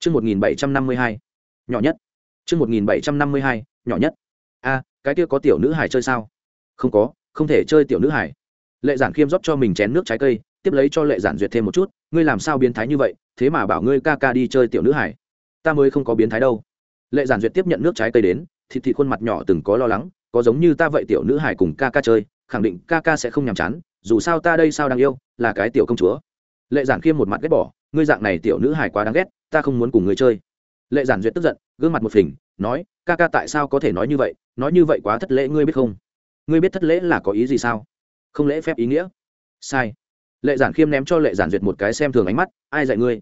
Trước 1752, nhỏ nhất. Trước 1752, nhỏ nhất. A, cái kia có tiểu nữ hải chơi sao? Không có, không thể chơi tiểu nữ hải. Lệ Giản Khiêm rót cho mình chén nước trái cây, tiếp lấy cho Lệ Giản duyệt thêm một chút, ngươi làm sao biến thái như vậy, thế mà bảo ngươi ca ca đi chơi tiểu nữ hải. Ta mới không có biến thái đâu. Lệ Giản duyệt tiếp nhận nước trái cây đến, thịt thịt khuôn mặt nhỏ từng có lo lắng, có giống như ta vậy tiểu nữ hải cùng ca ca chơi, khẳng định ca ca sẽ không nhàm chán, dù sao ta đây sao đang yêu, là cái tiểu công chúa. Lệ Giản Khiêm một mặt ghét bỏ, ngươi dạng này tiểu nữ hải quá đáng ghét, ta không muốn cùng ngươi chơi. Lệ Giản duyệt tức giận, gương mặt một phình, nói, ca ca tại sao có thể nói như vậy, nói như vậy quá thất lễ ngươi biết không? Ngươi biết thất lễ là có ý gì sao? Không lễ phép ý nghĩa. Sai. Lệ Giản Khiêm ném cho Lệ Giản duyệt một cái xem thường ánh mắt, ai dạy ngươi?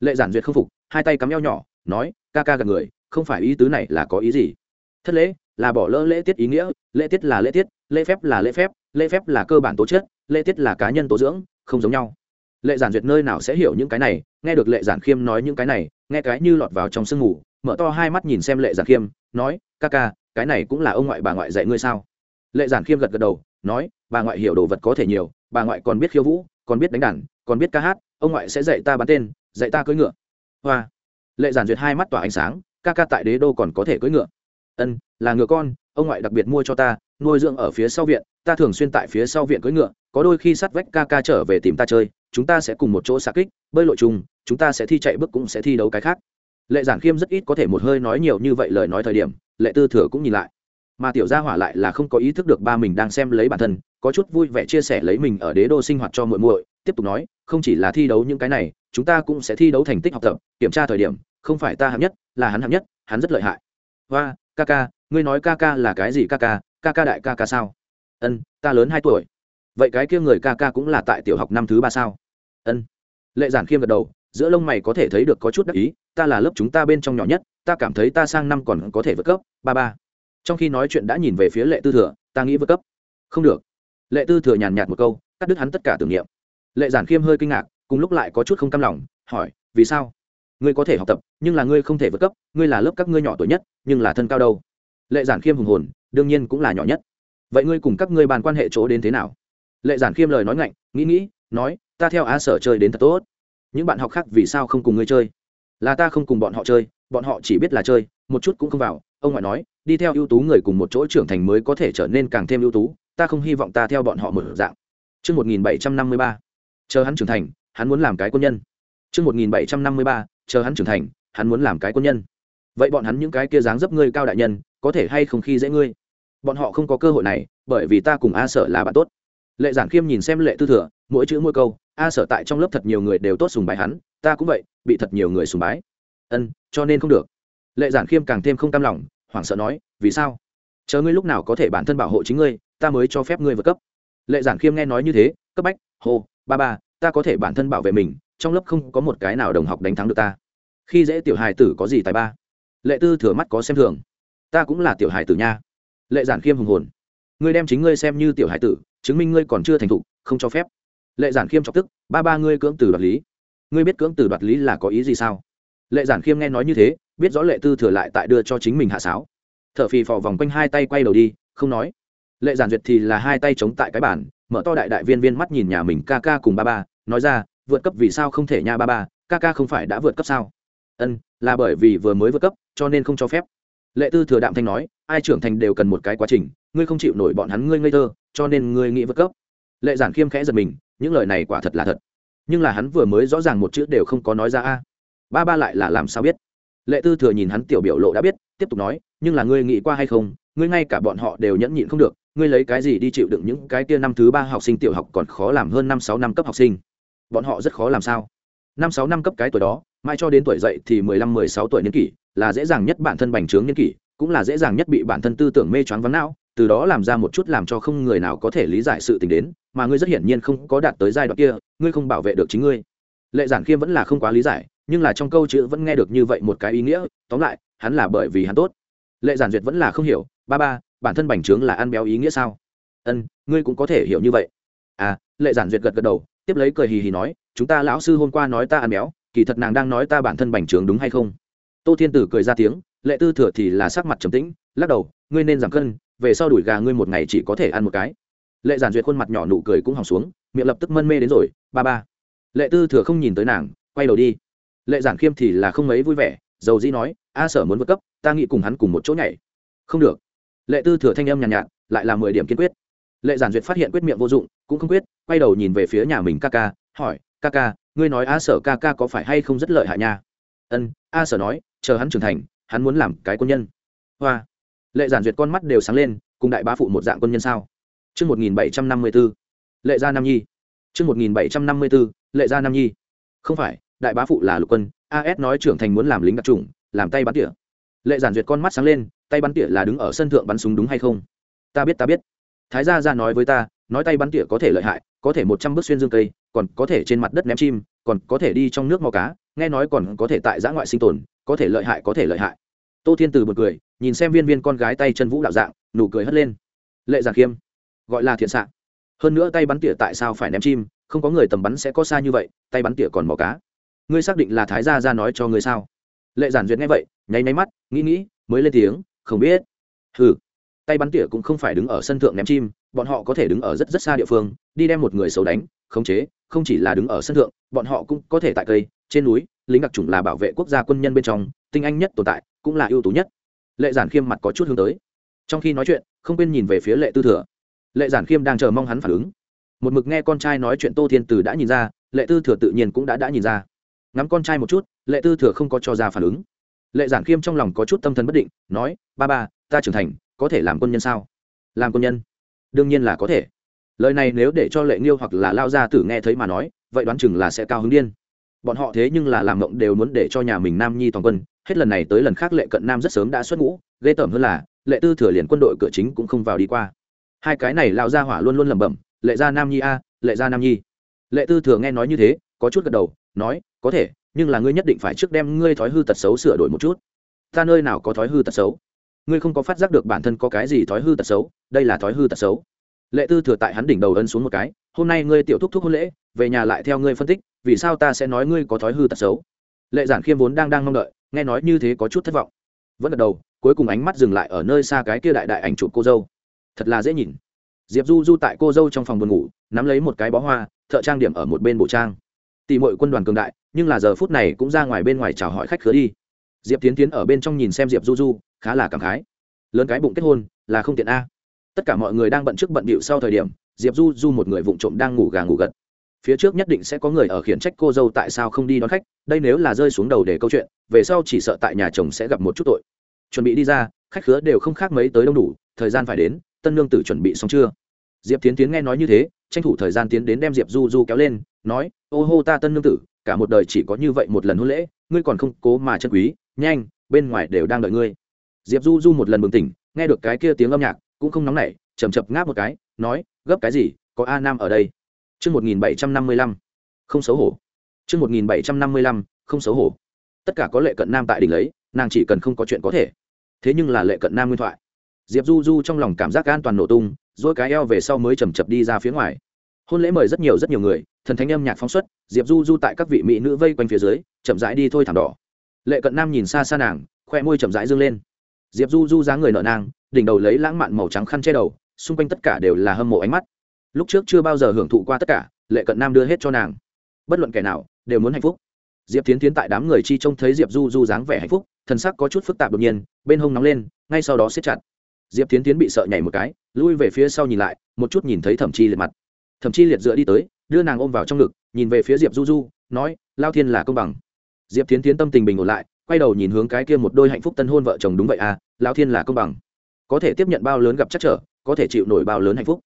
Lệ Giản duyệt không phục, hai tay cắm eo nhỏ, nói, ca ca gần người, không phải ý tứ này là có ý gì? Thất lễ là bỏ lỡ lễ tiết ý nghĩa, lễ tiết là lễ tiết, lễ phép là lễ phép, lễ phép là cơ bản tố chất, lễ tiết là cá nhân tố dưỡng, không giống nhau. Lệ giản duyệt nơi nào sẽ hiểu những cái này nghe được lệ giản khiêm nói những cái này nghe cái như lọt vào trong sương ngủ mở to hai mắt nhìn xem lệ giản khiêm nói ca ca cái này cũng là ông ngoại bà ngoại dạy ngươi sao? Lệ giản khiêm gật gật đầu nói bà ngoại hiểu đồ vật có thể nhiều bà ngoại còn biết khiêu vũ còn biết đánh đàn còn biết ca hát ông ngoại sẽ dạy ta bắn tên dạy ta cưỡi ngựa. Hoa lệ giản duyệt hai mắt tỏa ánh sáng, ca ca tại đế đô còn có thể cưỡi ngựa. Ân, là ngựa con, ông ngoại đặc biệt mua cho ta, nuôi dưỡng ở phía sau viện, ta thường xuyên tại phía sau viện cưỡi ngựa, có đôi khi sắt vách ca ca trở về tìm ta chơi, chúng ta sẽ cùng một chỗ xa kích, bơi lội chung, chúng ta sẽ thi chạy bước cũng sẽ thi đấu cái khác. Lệ giản khiêm rất ít có thể một hơi nói nhiều như vậy lời nói thời điểm, lệ tư thừa cũng nhìn lại. Mà tiểu gia hỏa lại là không có ý thức được ba mình đang xem lấy bản thân, có chút vui vẻ chia sẻ lấy mình ở đế đô sinh hoạt cho muội muội, tiếp tục nói, không chỉ là thi đấu những cái này, chúng ta cũng sẽ thi đấu thành tích học tập, kiểm tra thời điểm không phải ta hạng nhất, là hắn hạng nhất, hắn rất lợi hại. Và ca ca, ngươi nói ca ca là cái gì ca ca ca ca đại ca ca sao? Ân, ta lớn hai tuổi. Vậy cái kia người ca ca cũng là tại tiểu học năm thứ ba sao? Ân. Lệ giản khiêm gật đầu, giữa lông mày có thể thấy được có chút đắc ý, ta là lớp chúng ta bên trong nhỏ nhất, ta cảm thấy ta sang năm còn có thể vượt cấp, ba ba. Trong khi nói chuyện đã nhìn về phía lệ tư thừa, ta nghĩ vượt cấp. Không được. Lệ tư thừa nhàn nhạt một câu, cắt đứt hắn tất cả tưởng niệm. Lệ giản khiêm hơi kinh ngạc, cùng lúc lại có chút không cam lòng, hỏi, vì sao? Ngươi có thể học tập nhưng là ngươi không thể vượt cấp ngươi là lớp các ngươi nhỏ tuổi nhất nhưng là thân cao đâu? Lệ giản khiêm hùng hồn đương nhiên cũng là nhỏ nhất. Vậy ngươi cùng các ngươi bàn quan hệ chỗ đến thế nào? Lệ giản khiêm lời nói ngạnh nghĩ nghĩ nói ta theo A sở chơi đến thật tốt. Những bạn học khác vì sao không cùng ngươi chơi? Là ta không cùng bọn họ chơi bọn họ chỉ biết là chơi một chút cũng không vào. Ông ngoại nói đi theo ưu tú người cùng một chỗ trưởng thành mới có thể trở nên càng thêm ưu tú ta không hy vọng ta theo bọn họ một dạng Trước 1753, chờ hắn trưởng thành, hắn muốn làm cái quân nhân. Trước 1753, chờ hắn trưởng thành, hắn muốn làm cái quân nhân. Vậy bọn hắn những cái kia dáng dấp ngươi cao đại nhân, có thể hay không khi dễ ngươi? Bọn họ không có cơ hội này, bởi vì ta cùng A Sở là bạn tốt. Lệ Giản Khiêm nhìn xem Lệ Tư Thừa, mỗi chữ mỗi câu, A Sở tại trong lớp thật nhiều người đều tốt sùng bái hắn, ta cũng vậy, bị thật nhiều người sùng bái. Ân, cho nên không được. Lệ Giản Khiêm càng thêm không cam lòng, hoảng sợ nói, vì sao? Chờ ngươi lúc nào có thể bản thân bảo hộ chính ngươi, ta mới cho phép ngươi vượt cấp. Lệ Giản Khiêm nghe nói như thế, cấp bách, hô, ba ba, ta có thể bản thân bảo vệ mình, trong lớp không có một cái nào đồng học đánh thắng được ta. Khi dễ tiểu hài tử có gì tài ba? Lệ tư thừa mắt có xem thường. Ta cũng là tiểu hải tử nha. Lệ giản khiêm hùng hồn. Ngươi đem chính ngươi xem như tiểu hải tử, chứng minh ngươi còn chưa thành thục, không cho phép. Lệ giản khiêm chọc tức, ba ba ngươi cưỡng từ đoạt lý. Ngươi biết cưỡng từ đoạt lý là có ý gì sao? Lệ giản khiêm nghe nói như thế, biết rõ lệ tư thừa lại tại đưa cho chính mình hạ sáo. T h ở phì phò vòng quanh hai tay quay đầu đi, không nói. Lệ giản duyệt thì là hai tay chống tại cái bản mở to đại đại viên viên mắt nhìn nhà mình ca ca cùng ba ba, nói ra vượt cấp vì sao không thể nha ba ba, ca ca không phải đã vượt cấp sao? Ân, là bởi vì vừa mới vượt cấp, cho nên không cho phép. Lệ tư thừa đạm thanh nói, ai trưởng thành đều cần một cái quá trình, ngươi không chịu nổi bọn hắn ngươi ngây thơ, cho nên ngươi nghĩ vượt cấp. Lệ giản khiêm khẽ giật mình, những lời này quả thật là thật. Nhưng là hắn vừa mới rõ ràng một chữ đều không có nói ra a. Ba ba lại là làm sao biết? Lệ tư thừa nhìn hắn tiểu biểu lộ đã biết, tiếp tục nói, nhưng là ngươi nghĩ qua hay không, ngươi ngay cả bọn họ đều nhẫn nhịn không được, ngươi lấy cái gì đi chịu đựng những cái kia năm thứ ba học sinh tiểu học còn khó làm hơn năm sáu năm cấp học sinh bọn họ rất khó làm sao. Năm sáu năm cấp cái tuổi đó, mai cho đến tuổi dậy thì mười lăm, mười sáu tuổi niên kỷ, là dễ dàng nhất bản thân bành trướng niên kỷ, cũng là dễ dàng nhất bị bản thân tư tưởng mê choáng vắng não, từ đó làm ra một chút làm cho không người nào có thể lý giải sự tình đến, mà ngươi rất hiển nhiên không có đạt tới giai đoạn kia, ngươi không bảo vệ được chính ngươi. Lệ giản khiêm vẫn là không quá lý giải, nhưng là trong câu chữ vẫn nghe được như vậy một cái ý nghĩa, tóm lại, hắn là bởi vì hắn tốt. Lệ giản duyệt vẫn là không hiểu, ba ba, bản thân bành trướng là ăn béo ý nghĩa sao? Ân, ngươi cũng có thể hiểu như vậy. À lệ giản duyệt gật gật đầu tiếp lấy cười hì hì nói chúng ta lão sư hôm qua nói ta ăn béo kỳ thật nàng đang nói ta bản thân bành trướng đúng hay không? Tô thiên tử cười ra tiếng lệ tư thừa thì là sắc mặt trầm tĩnh lắc đầu ngươi nên giảm cân về sau đuổi gà ngươi một ngày chỉ có thể ăn một cái. Lệ giản duyệt khuôn mặt nhỏ nụ cười cũng hỏng xuống miệng lập tức mân mê đến rồi ba ba. Lệ tư thừa không nhìn tới nàng quay đầu đi. Lệ giản khiêm thì là không mấy vui vẻ dầu dĩ nói a sở muốn vượt cấp ta nghĩ cùng hắn cùng một chỗ nhảy. Không được. Lệ tư thừa thanh âm nhàn nhạt, nhạt lại là mười điểm kiên quyết. Lệ giản duyệt phát hiện quyết miệng vô dụng cũng không quyết quay đầu nhìn về phía nhà mình ca ca hỏi ca ca ngươi nói a sở ca ca có phải hay không rất lợi hại nha ân a sở nói chờ hắn trưởng thành hắn muốn làm cái quân nhân hoa lệ giản duyệt con mắt đều sáng lên cùng đại bá phụ một dạng quân nhân sao Trước 1754, lệ gia nam nhi. Trước 1754, lệ gia nam nhi. Không phải, đại bá phụ là lục quân, AS nói trưởng thành muốn làm lính đặc trùng, làm tay bắn tỉa. Lệ giản duyệt con mắt sáng lên, tay bắn tỉa là đứng ở sân thượng bắn súng đúng hay không? Ta biết ta biết. Thái gia gia nói với ta, nói tay bắn tỉa có thể lợi hại, có thể một trăm bước xuyên dương cây, còn có thể trên mặt đất ném chim, còn có thể đi trong nước mò cá, nghe nói còn có thể tại giã ngoại sinh tồn, có thể lợi hại có thể lợi hại. Tô Thiên Từ bật cười, nhìn xem viên viên con gái tay chân vũ đạo dạng, nụ cười hất lên. Lệ giản khiêm, gọi là thiện xạ hơn nữa tay bắn tỉa tại sao phải ném chim không có người tầm bắn sẽ có xa như vậy tay bắn tỉa còn mò cá ngươi xác định là thái gia ra nói cho ngươi sao lệ giản duyệt nghe vậy nháy nháy mắt nghĩ nghĩ mới lên tiếng không biết ừ tay bắn tỉa cũng không phải đứng ở sân thượng ném chim bọn họ có thể đứng ở rất rất xa địa phương, đi đem một người xấu đánh, khống chế, không chỉ là đứng ở sân thượng, bọn họ cũng có thể tại cây, trên núi, lính đặc trùng là bảo vệ quốc gia quân nhân bên trong, tinh anh nhất tồn tại, cũng là ưu tú nhất. Lệ giản khiêm mặt có chút hướng tới. Trong khi nói chuyện, không quên nhìn về phía lệ tư thừa. Lệ giản khiêm đang chờ mong hắn phản ứng. Một mực nghe con trai nói chuyện tô thiên từ đã nhìn ra, lệ tư thừa tự nhiên cũng đã đã nhìn ra. Ngắm con trai một chút, lệ tư thừa không có cho ra phản ứng. Lệ giản khiêm trong lòng có chút tâm thần bất định, nói, ba ba, ta trưởng thành, có thể làm quân nhân sao? Làm quân nhân đương nhiên là có thể. Lời này nếu để cho lệ nghiêu hoặc là lao gia tử nghe thấy mà nói, vậy đoán chừng là sẽ cao hứng điên. Bọn họ thế nhưng là làm mộng đều muốn để cho nhà mình nam nhi toàn quân. Hết lần này tới lần khác lệ cận nam rất sớm đã xuất ngũ, ghê tởm hơn là, lệ tư thừa liền quân đội cửa chính cũng không vào đi qua. Hai cái này lao ra hỏa luôn luôn lẩm bẩm, lệ gia nam nhi a, lệ gia nam nhi. Lệ tư thừa nghe nói như thế, có chút gật đầu, nói, có thể, nhưng là ngươi nhất định phải trước đem ngươi thói hư tật xấu sửa đổi một chút. Ta nơi nào có thói hư tật xấu? Ngươi không có phát giác được bản thân có cái gì thói hư tật xấu, đây là thói hư tật xấu. Lệ tư thừa tại hắn đỉnh đầu ấn xuống một cái, hôm nay ngươi tiểu thúc thúc hôn lễ, về nhà lại theo ngươi phân tích, vì sao ta sẽ nói ngươi có thói hư tật xấu? Lệ giản khiêm vốn đang đang mong đợi, nghe nói như thế có chút thất vọng. Vẫn gật đầu, cuối cùng ánh mắt dừng lại ở nơi xa cái kia đại đại ảnh chụp cô dâu. Thật là dễ nhìn. Diệp du du tại cô dâu trong phòng buồn ngủ, nắm lấy một cái bó hoa, thợ trang điểm ở một bên bộ trang. Tỷ mọi quân đoàn cường đại, nhưng là giờ phút này cũng ra ngoài bên ngoài chào hỏi khách khứa đi. Diệp tiến tiến ở bên trong nhìn xem diệp du du khá là cảm khái. Lớn cái bụng kết hôn, là không tiện a. Tất cả mọi người đang bận trước bận bịu sau thời điểm, diệp du du một người vụng trộm đang ngủ gà ngủ gật. Phía trước nhất định sẽ có người ở khiển trách cô dâu tại sao không đi đón khách, đây nếu là rơi xuống đầu để câu chuyện, về sau chỉ sợ tại nhà chồng sẽ gặp một chút tội. Chuẩn bị đi ra, khách khứa đều không khác mấy tới đông đủ, thời gian phải đến, tân nương tử chuẩn bị xong chưa? Diệp tiến tiến nghe nói như thế, tranh thủ thời gian tiến đến đem diệp du du kéo lên, nói, ô hô ta tân nương tử, cả một đời chỉ có như vậy một lần hôn lễ, ngươi còn không cố mà chân quý, nhanh, bên ngoài đều đang đợi ngươi diệp du du một lần bừng tỉnh nghe được cái kia tiếng âm nhạc cũng không nóng nảy chầm chập ngáp một cái nói gấp cái gì? Có a nam ở đây. Trư một nghìn bảy trăm năm mươi lăm, không xấu hổ. Trước 1755, không xấu hổ. Tất cả có lệ cận nam tại đỉnh lấy, nàng chỉ cần không có chuyện có thể. Thế nhưng là lệ cận nam nguyên thoại. Diệp du du trong lòng cảm giác an toàn nổ tung dỗi cái eo về sau mới chầm chập đi ra phía ngoài. Hôn lễ mời rất nhiều rất nhiều người thần thánh âm nhạc phóng xuất diệp du du tại các vị mỹ nữ vây quanh phía dưới chậm rãi đi thôi thảm đỏ. Lệ cận nam nhìn xa xa nàng khoe môi chậm rãi dương lên diệp du du dáng người nợ nang, đỉnh đầu lấy lãng mạn màu trắng khăn che đầu, xung quanh tất cả đều là hâm mộ ánh mắt. Lúc trước chưa bao giờ hưởng thụ qua tất cả, lệ cận nam đưa hết cho nàng. Bất luận kẻ nào, đều muốn hạnh phúc. Diệp tiến tiến tại đám người chi trông thấy diệp du du dáng vẻ hạnh phúc, thần sắc có chút phức tạp đột nhiên, bên hông nóng lên, ngay sau đó siết chặt. Diệp tiến tiến bị sợ nhảy một cái, lui về phía sau nhìn lại, một chút nhìn thấy thẩm chi liệt mặt. Thẩm chi liệt dựa đi tới, đưa nàng ôm vào trong ngực, nhìn về phía diệp du du, nói, lao thiên là công bằng. Diệp tiến tiến tâm tình bình ổn lại quay đầu nhìn hướng cái kia một đôi hạnh phúc tân hôn vợ chồng đúng vậy à lao thiên là công bằng. Có thể tiếp nhận bao lớn gặp chắc trở, có thể chịu nổi bao lớn hạnh phúc.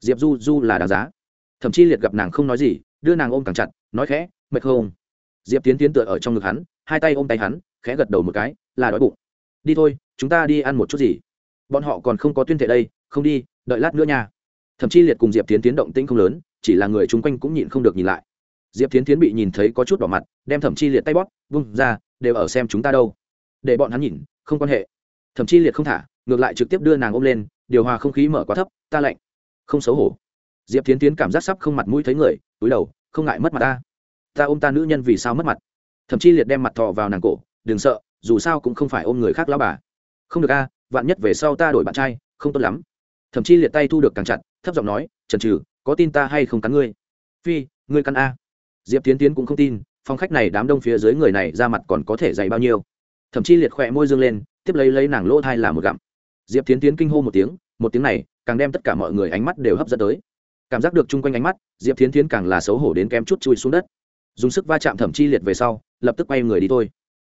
Diệp du du là đáng giá. Thậm chí liệt gặp nàng không nói gì, đưa nàng ôm càng chặt, nói khẽ, mệt không? Diệp tiến tiến tựa ở trong ngực hắn, hai tay ôm tay hắn, khẽ gật đầu một cái, là đói bụng. Đi thôi, chúng ta đi ăn một chút gì. Bọn họ còn không có tuyên thệ đây, không đi, đợi lát nữa nha. Thậm chí liệt cùng diệp tiến tiến động tĩnh không lớn, chỉ là người chung quanh cũng nhịn không được nhìn lại diệp tiến tiến bị nhìn thấy có chút đỏ mặt, đem thẩm chi liệt tay bóp, vung ra, đều ở xem chúng ta đâu. Để bọn hắn nhìn, không quan hệ. Thẩm chi liệt không thả, ngược lại trực tiếp đưa nàng ôm lên, điều hòa không khí mở quá thấp, ta lạnh. Không xấu hổ. Diệp tiến tiến cảm giác sắp không mặt mũi thấy người, túi đầu, không ngại mất mặt ta. Ta ôm ta nữ nhân vì sao mất mặt? Thậm chí liệt đem mặt thọ vào nàng cổ, đừng sợ, dù sao cũng không phải ôm người khác lao bà. Không được a, vạn nhất về sau ta đổi bạn trai, không tốt lắm. Thậm chí liệt tay thu được càng chặt, thấp giọng nói trần trừ có tin ta hay không cắn ngươi? Phi, ngươi cắn a diệp tiến tiến cũng không tin, phong khách này đám đông phía dưới người này ra mặt còn có thể dày bao nhiêu. Thậm chí liệt khỏe môi dương lên, tiếp lấy lấy nàng lỗ thai là một gặm. Diệp tiến tiến kinh hô một tiếng một tiếng này, càng đem tất cả mọi người ánh mắt đều hấp dẫn tới. Cảm giác được chung quanh ánh mắt, diệp tiến tiến càng là xấu hổ đến kém chút chui xuống đất. Dùng sức va chạm thẩm chi liệt về sau, lập tức quay người đi thôi.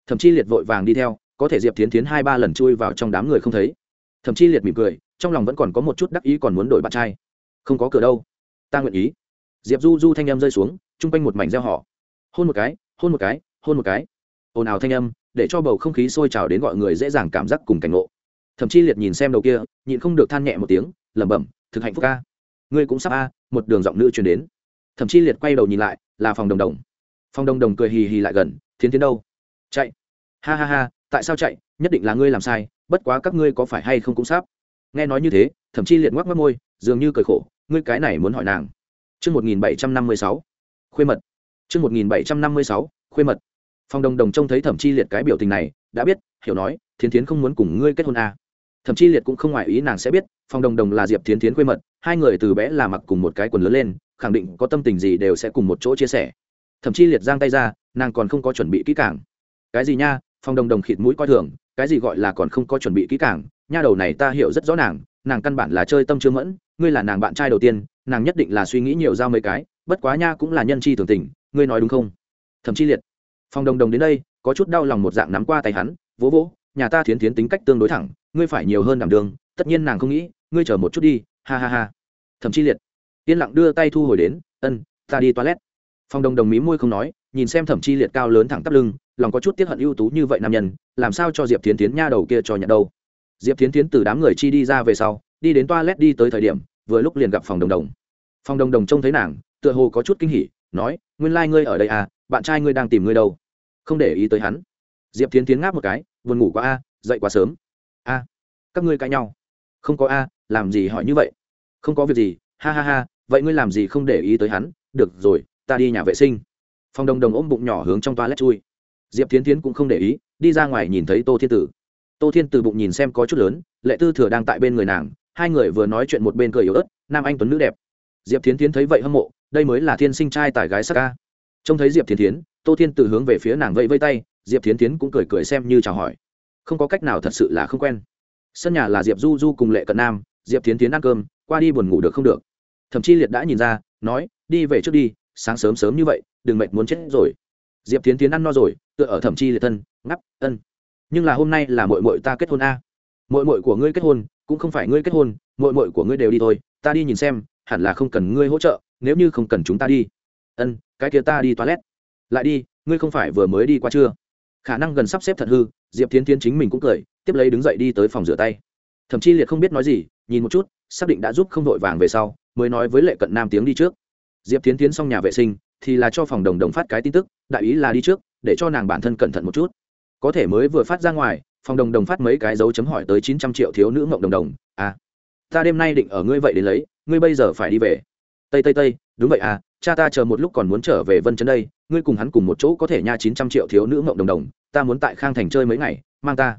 Thẩm chi liệt vội vàng đi theo, có thể diệp tiến tiến hai ba lần chui vào trong đám người không thấy. Thẩm chi liệt mỉm cười, trong lòng vẫn còn có một chút đắc ý còn muốn đổi bạn trai. Không có cửa đâu. Ta nguyện ý. Diệp du du thanh em rơi xuống chung quanh một mảnh reo họ. Hôn một cái hôn một cái hôn một cái. Ồn ào thanh âm để cho bầu không khí sôi trào đến gọi người dễ dàng cảm giác cùng cảnh ngộ. Thậm chí liệt nhìn xem đầu kia nhịn không được than nhẹ một tiếng lẩm bẩm thực hạnh phúc a. Ngươi cũng sắp a một đường giọng nữ truyền đến. Thậm chí liệt quay đầu nhìn lại là phòng đồng đồng. Phòng đồng đồng cười hì hì lại gần thiến tiến đâu? Chạy. Ha ha ha tại sao chạy? Nhất định là ngươi làm sai bất quá các ngươi có phải hay không cũng sắp. Nghe nói như thế thậm chí liệt ngoắc mắt môi dường như cười khổ ngươi cái này muốn hỏi nàng. Trước 1756, khuê mật. Chương một nghìn bảy trăm năm mươi sáu, khuê mật. Phòng đồng đồng trông thấy thẩm chi liệt cái biểu tình này, đã biết, hiểu nói, thiến tiến không muốn cùng ngươi kết hôn à. Thẩm Chi liệt cũng không ngoại ý nàng sẽ biết, phong đồng đồng là diệp tiến tiến khuê mật, hai người từ bé là mặc cùng một cái quần lớn lên, khẳng định có tâm tình gì đều sẽ cùng một chỗ chia sẻ. Thẩm Chi liệt giang tay ra, nàng còn không có chuẩn bị kỹ càng. Cái gì nha, phong đồng đồng khịt mũi coi thường, cái gì gọi là còn không có chuẩn bị kỹ càng, nha đầu này ta hiểu rất rõ nàng nàng căn bản là chơi tâm chưa mẫn, ngươi là nàng bạn trai đầu tiên, nàng nhất định là suy nghĩ nhiều giao mấy cái bất quá nha cũng là nhân chi thường tình, ngươi nói đúng không? Thậm chí liệt, phong đồng đồng đến đây, có chút đau lòng một dạng nắm qua tay hắn, vỗ vỗ, nhà ta thiến thiến tính cách tương đối thẳng, ngươi phải nhiều hơn đảm đường tất nhiên nàng không nghĩ, ngươi chờ một chút đi, ha ha ha. Thậm chí liệt, yên lặng đưa tay thu hồi đến, ân, ta đi toilet. Phong đồng đồng mí môi không nói, nhìn xem thẩm chi liệt cao lớn thẳng tắp lưng, lòng có chút tiếc hận ưu tú như vậy nam nhân, làm sao cho diệp Thiến tiến nha đầu kia cho nhận đâu? Diệp Thiến tiến từ đám người chi đi ra về sau, đi đến toilet đi tới thời điểm, vừa lúc liền gặp phòng đồng đồng phòng đồng đồng trông thấy nàng tựa hồ có chút kinh hỉ, nói, nguyên lai、like、ngươi ở đây à bạn trai ngươi đang tìm ngươi đâu? Không để ý tới hắn. Diệp tiến tiến ngáp một cái, buồn ngủ quá a, dậy quá sớm. A, các ngươi cãi nhau. Không có a, làm gì hỏi như vậy? Không có việc gì, ha ha ha, vậy ngươi làm gì không để ý tới hắn? Được rồi, ta đi nhà vệ sinh. Phòng đồng đồng ôm bụng nhỏ hướng trong toa lét chui. Diệp tiến tiến cũng không để ý, đi ra ngoài nhìn thấy tô thiên tử. Tô thiên tử bụng nhìn xem có chút lớn, lệ tư thừa đang tại bên người nàng, hai người vừa nói chuyện một bên cười yếu ớt, nam anh tuấn nữ đẹp. Diệp tiến tiến thấy vậy hâm mộ đây mới là thiên sinh trai tài gái sắc ca. Trông thấy diệp Thiến tiến tô thiên tử hướng về phía nàng vẫy vây tay, diệp Thiến tiến cũng cười cười xem như chào hỏi. Không có cách nào thật sự là không quen. Sân nhà là diệp du du cùng lệ cận nam, diệp Thiến tiến ăn cơm, qua đi buồn ngủ được không được. Thậm chí liệt đã nhìn ra, nói, đi về trước đi, sáng sớm sớm như vậy, đừng mệt muốn chết rồi. Diệp tiến tiến ăn no rồi, tựa ở thẩm chi liệt thân, ngắp, ân, nhưng là hôm nay là mội mội ta kết hôn a. Mội mội của ngươi kết hôn, cũng không phải ngươi kết hôn mội mội của ngươi đều đi thôi, ta đi nhìn xem, hẳn là không cần ngươi hỗ trợ nếu như không cần chúng ta đi. Ân, cái kia ta đi toilet. Lại đi, ngươi không phải vừa mới đi qua chưa? Khả năng gần sắp xếp thật hư, diệp tiến tiến chính mình cũng cười, tiếp lấy đứng dậy đi tới phòng rửa tay. Thậm chí liệt không biết nói gì, nhìn một chút, xác định đã giúp không vội vàng về sau, mới nói với lệ cận nam tiếng đi trước. Diệp tiến tiến xong nhà vệ sinh, thì là cho phòng đồng đồng phát cái tin tức, đại ý là đi trước, để cho nàng bản thân cẩn thận một chút. Có thể mới vừa phát ra ngoài, phòng đồng đồng phát mấy cái dấu chấm hỏi tới chín trăm triệu thiếu nữ mộng đồng đồng. À ta đêm nay định ở ngươi vậy đến lấy, ngươi bây giờ phải đi về tây tây tây, đúng vậy à cha ta chờ một lúc còn muốn trở về vân chấn đây, ngươi cùng hắn cùng một chỗ có thể nha chín trăm triệu thiếu nữ mộng đồng đồng, ta muốn tại khang thành chơi mấy ngày, mang ta.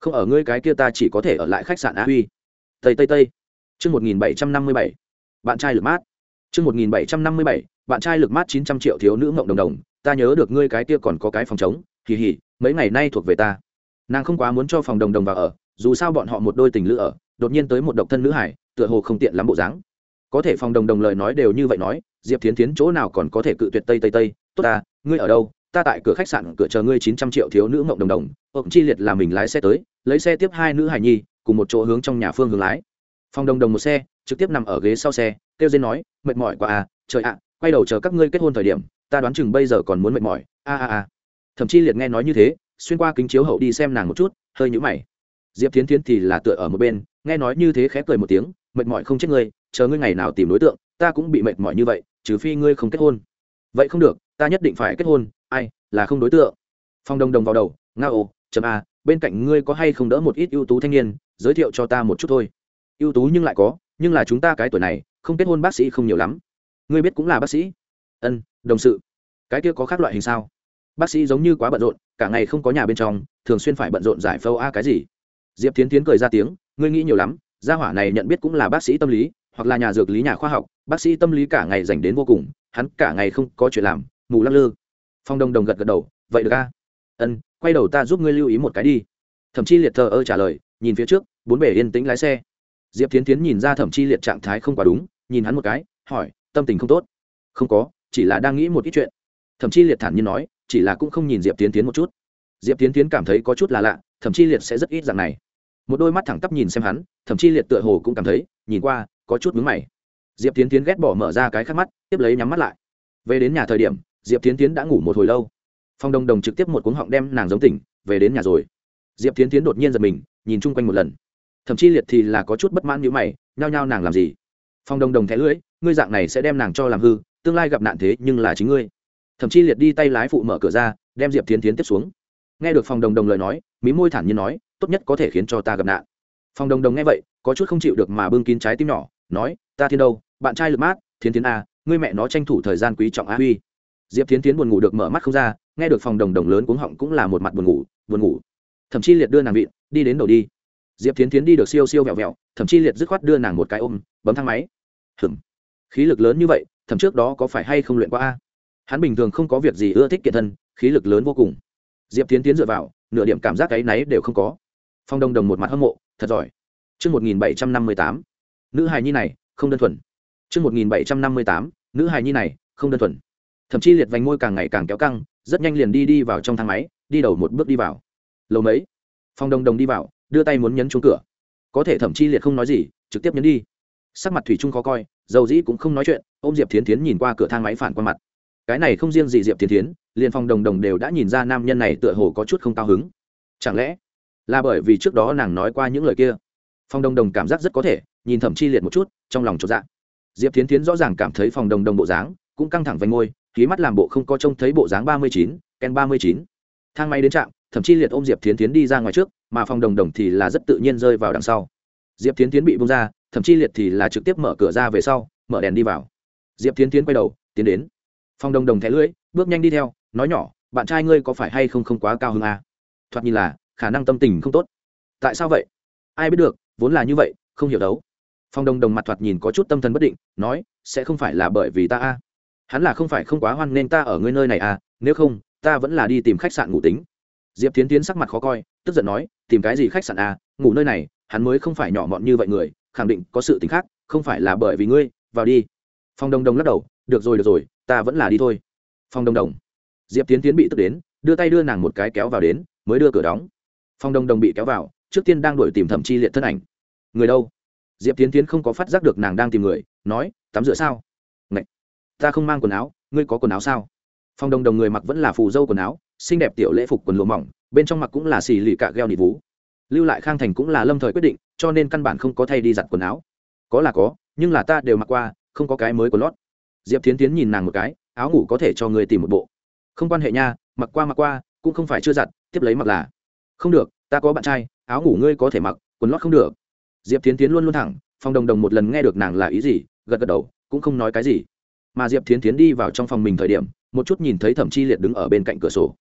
Không ở ngươi cái kia ta chỉ có thể ở lại khách sạn á huy. Tây tây tây. Chương một nghìn bảy trăm năm mươi bảy. Bạn trai lực mát. Chương một nghìn bảy trăm năm mươi bảy, bạn trai lực mát chín trăm triệu thiếu nữ mộng đồng đồng, ta nhớ được ngươi cái kia còn có cái phòng trống kỳ hỉ mấy ngày nay thuộc về ta. Nàng không quá muốn cho phòng đồng đồng vào ở, dù sao bọn họ một đôi tình lữ ở, đột nhiên tới một độc thân nữ hải, tựa hồ không tiện lắm bộ dáng có thể phòng đồng đồng lời nói đều như vậy nói, diệp tiến tiến chỗ nào còn có thể cự tuyệt tây tây tây? Tốt ta, ngươi ở đâu? Ta tại cửa khách sạn, cửa chờ ngươi chín trăm triệu thiếu nữ mộng đồng đồng. Ông chi liệt là mình lái xe tới, lấy xe tiếp hai nữ hải nhi, cùng một chỗ hướng trong nhà phương hướng lái. Phòng đồng đồng một xe, trực tiếp nằm ở ghế sau xe, kêu dên nói, mệt mỏi quá à trời ạ, quay đầu chờ các ngươi kết hôn thời điểm, ta đoán chừng bây giờ còn muốn mệt mỏi. A a a. Thậm chí liệt nghe nói như thế, xuyên qua kính chiếu hậu đi xem nàng một chút, hơi nhũ mày. Diệp tiến tiến thì là tựa ở một bên, nghe nói như thế khẽ cười một tiếng, mệt mỏi không chết ngươi chờ ngươi ngày nào tìm đối tượng, ta cũng bị mệt mỏi như vậy, trừ phi ngươi không kết hôn. Vậy không được, ta nhất định phải kết hôn, ai, là không đối tượng. Phong đồng đồng vào đầu, nga ồ chấm a, bên cạnh ngươi có hay không đỡ một ít ưu tú thanh niên, giới thiệu cho ta một chút thôi. Ưu tú nhưng lại có, nhưng là chúng ta cái tuổi này, không kết hôn bác sĩ không nhiều lắm. Ngươi biết cũng là bác sĩ. Ân, đồng sự. Cái kia có khác loại hình sao? Bác sĩ giống như quá bận rộn, cả ngày không có nhà bên trong, thường xuyên phải bận rộn giải phẫu a cái gì. Diệp tiến tiến cười ra tiếng, ngươi nghĩ nhiều lắm, gia hỏa này nhận biết cũng là bác sĩ tâm lý hoặc là nhà dược lý nhà khoa học, bác sĩ tâm lý cả ngày dành đến vô cùng, hắn cả ngày không có chuyện làm, mù lắc lư. Phong đông đồng gật gật đầu, vậy được a. Ân, quay đầu ta giúp ngươi lưu ý một cái đi. Thậm chí liệt thờ ơ trả lời, nhìn phía trước, bốn bể yên tĩnh lái xe. Diệp tiến tiến nhìn ra thậm chí liệt trạng thái không quá đúng, nhìn hắn một cái, hỏi, tâm tình không tốt? Không có, chỉ là đang nghĩ một ít chuyện. Thậm chí liệt thản nhiên nói, chỉ là cũng không nhìn diệp tiến tiến một chút. Diệp tiến tiến cảm thấy có chút là lạ thậm chí liệt sẽ rất ít dạng này. Một đôi mắt thẳng tắp nhìn xem hắn thậm chí liệt tựa hồ cũng cảm thấy, nhìn qua có chút mướn mày. Diệp tiến tiến ghét bỏ mở ra cái khắc mắt, tiếp lấy nhắm mắt lại. Về đến nhà thời điểm, diệp tiến tiến đã ngủ một hồi lâu. Phong đồng đồng trực tiếp một cuống họng đem nàng giống tỉnh, về đến nhà rồi. Diệp tiến tiến đột nhiên giật mình, nhìn chung quanh một lần. Thậm chí liệt thì là có chút bất mãn như mày, nhao nhao nàng làm gì? Phong đồng đồng thẻ lưỡi, ngươi dạng này sẽ đem nàng cho làm hư, tương lai gặp nạn thế nhưng là chính ngươi. Thậm chí liệt đi tay lái phụ mở cửa ra, đem diệp tiến tiến tiếp xuống. Nghe được phòng đồng đồng lời nói, mí môi thản nhiên nói, tốt nhất có thể khiến cho ta gặp nạn. Phòng đồng đồng nghe vậy, có chút không chịu được mà bưng kín trái tim nhỏ nói ta thiên đâu? Bạn trai lực mát thiên tiến a ngươi mẹ nó tranh thủ thời gian quý trọng a huy. Diệp thiến tiến buồn ngủ được mở mắt không ra nghe được phòng đồng đồng lớn cuống họng cũng là một mặt buồn ngủ buồn ngủ. Thậm chí liệt đưa nàng vịn đi đến đầu đi. Diệp thiến tiến đi được siêu siêu vẹo vẹo thậm chí liệt dứt khoát đưa nàng một cái ôm bấm thang máy. Hừm khí lực lớn như vậy thậm trước đó có phải hay không luyện qua a? Hắn bình thường không có việc gì ưa thích kiện thân khí lực lớn vô cùng. Diệp tiến tiến dựa vào nửa điểm cảm giác cái náy đều không có. Phong đông đồng một mặt hâm mộ thật giỏi. Trước 1758, nữ hài nhi này, không đơn thuần. Trước 1758, nữ hài nhi này, không đơn thuần. Thậm chí liệt vành môi càng ngày càng kéo căng, rất nhanh liền đi đi vào trong thang máy, đi đầu một bước đi vào. Lâu mấy, Phong Đông Đồng đi vào, đưa tay muốn nhấn chuông cửa. Có thể thậm chí liệt không nói gì, trực tiếp nhấn đi. Sắc mặt thủy trung khó coi, dầu dĩ cũng không nói chuyện, ôm Diệp Thiến Thiến nhìn qua cửa thang máy phản qua mặt cái này không riêng gì diệp thiến tiến liền phong đồng đồng đều đã nhìn ra nam nhân này tựa hồ có chút không cao hứng chẳng lẽ là bởi vì trước đó nàng nói qua những lời kia phong đồng đồng cảm giác rất có thể nhìn thẩm chi liệt một chút, trong lòng chột dạ. Diệp tiến tiến rõ ràng cảm thấy phòng đồng đồng bộ dáng, cũng căng thẳng vành ngôi khí mắt làm bộ không có trông thấy bộ dáng ba mươi chín, ken ba mươi chín. Thang máy đến trạm thậm chi liệt ôm diệp tiến tiến đi ra ngoài trước, mà phòng đồng đồng thì là rất tự nhiên rơi vào đằng sau. Diệp tiến tiến bị bung ra thậm chi liệt thì là trực tiếp mở cửa ra về sau, mở đèn đi vào. Diệp tiến tiến quay đầu, tiến đến. Phong đồng đồng thẻ lưỡi bước nhanh đi theo, nói nhỏ, bạn trai ngươi có phải hay không không quá cao hơn à? thoạt nhìn là khả năng tâm tình không tốt. Tại sao vậy? Ai biết được, vốn là như vậy, không hiểu đấu phong đồng đồng mặt thoạt nhìn có chút tâm thần bất định, nói, sẽ không phải là bởi vì ta a. Hắn là không phải không quá hoan nên ta ở ngươi nơi này à nếu không, ta vẫn là đi tìm khách sạn ngủ tính. Diệp tiến tiến sắc mặt khó coi, tức giận nói, tìm cái gì khách sạn à ngủ nơi này, hắn mới không phải nhỏ mọn như vậy người, khẳng định có sự tính khác, không phải là bởi vì ngươi, vào đi. Phong đồng đồng lắc đầu, được rồi được rồi, ta vẫn là đi thôi. Phong đồng đồng. Diệp tiến tiến bị tức đến, đưa tay đưa nàng một cái kéo vào đến, mới đưa cửa đóng. Phong đồng đồng bị kéo vào, trước tiên đang đuổi tìm thẩm chi liệt thân ảnh. Người đâu? Diệp tiến tiến không có phát giác được nàng đang tìm người, nói, tắm rửa sao? Ngậy! ta không mang quần áo, ngươi có quần áo sao? Phong đồng đồng người mặc vẫn là phù dâu quần áo, xinh đẹp tiểu lễ phục quần lụa mỏng, bên trong mặc cũng là xì lì cạ gheo nị vú. Lưu lại khang thành cũng là lâm thời quyết định, cho nên căn bản không có thay đi giặt quần áo. Có là có, nhưng là ta đều mặc qua, không có cái mới của lót. Diệp tiến tiến nhìn nàng một cái, áo ngủ có thể cho người tìm một bộ. Không quan hệ nha, mặc qua mặc qua, cũng không phải chưa giặt, tiếp lấy mặc là. Không được, ta có bạn trai, áo ngủ ngươi có thể mặc, quần lót không được diệp tiến tiến luôn luôn thẳng phòng đồng đồng một lần nghe được nàng là ý gì, gật gật đầu, cũng không nói cái gì. Mà diệp tiến tiến đi vào trong phòng mình thời điểm, một chút nhìn thấy thẩm chi liệt đứng ở bên cạnh cửa sổ.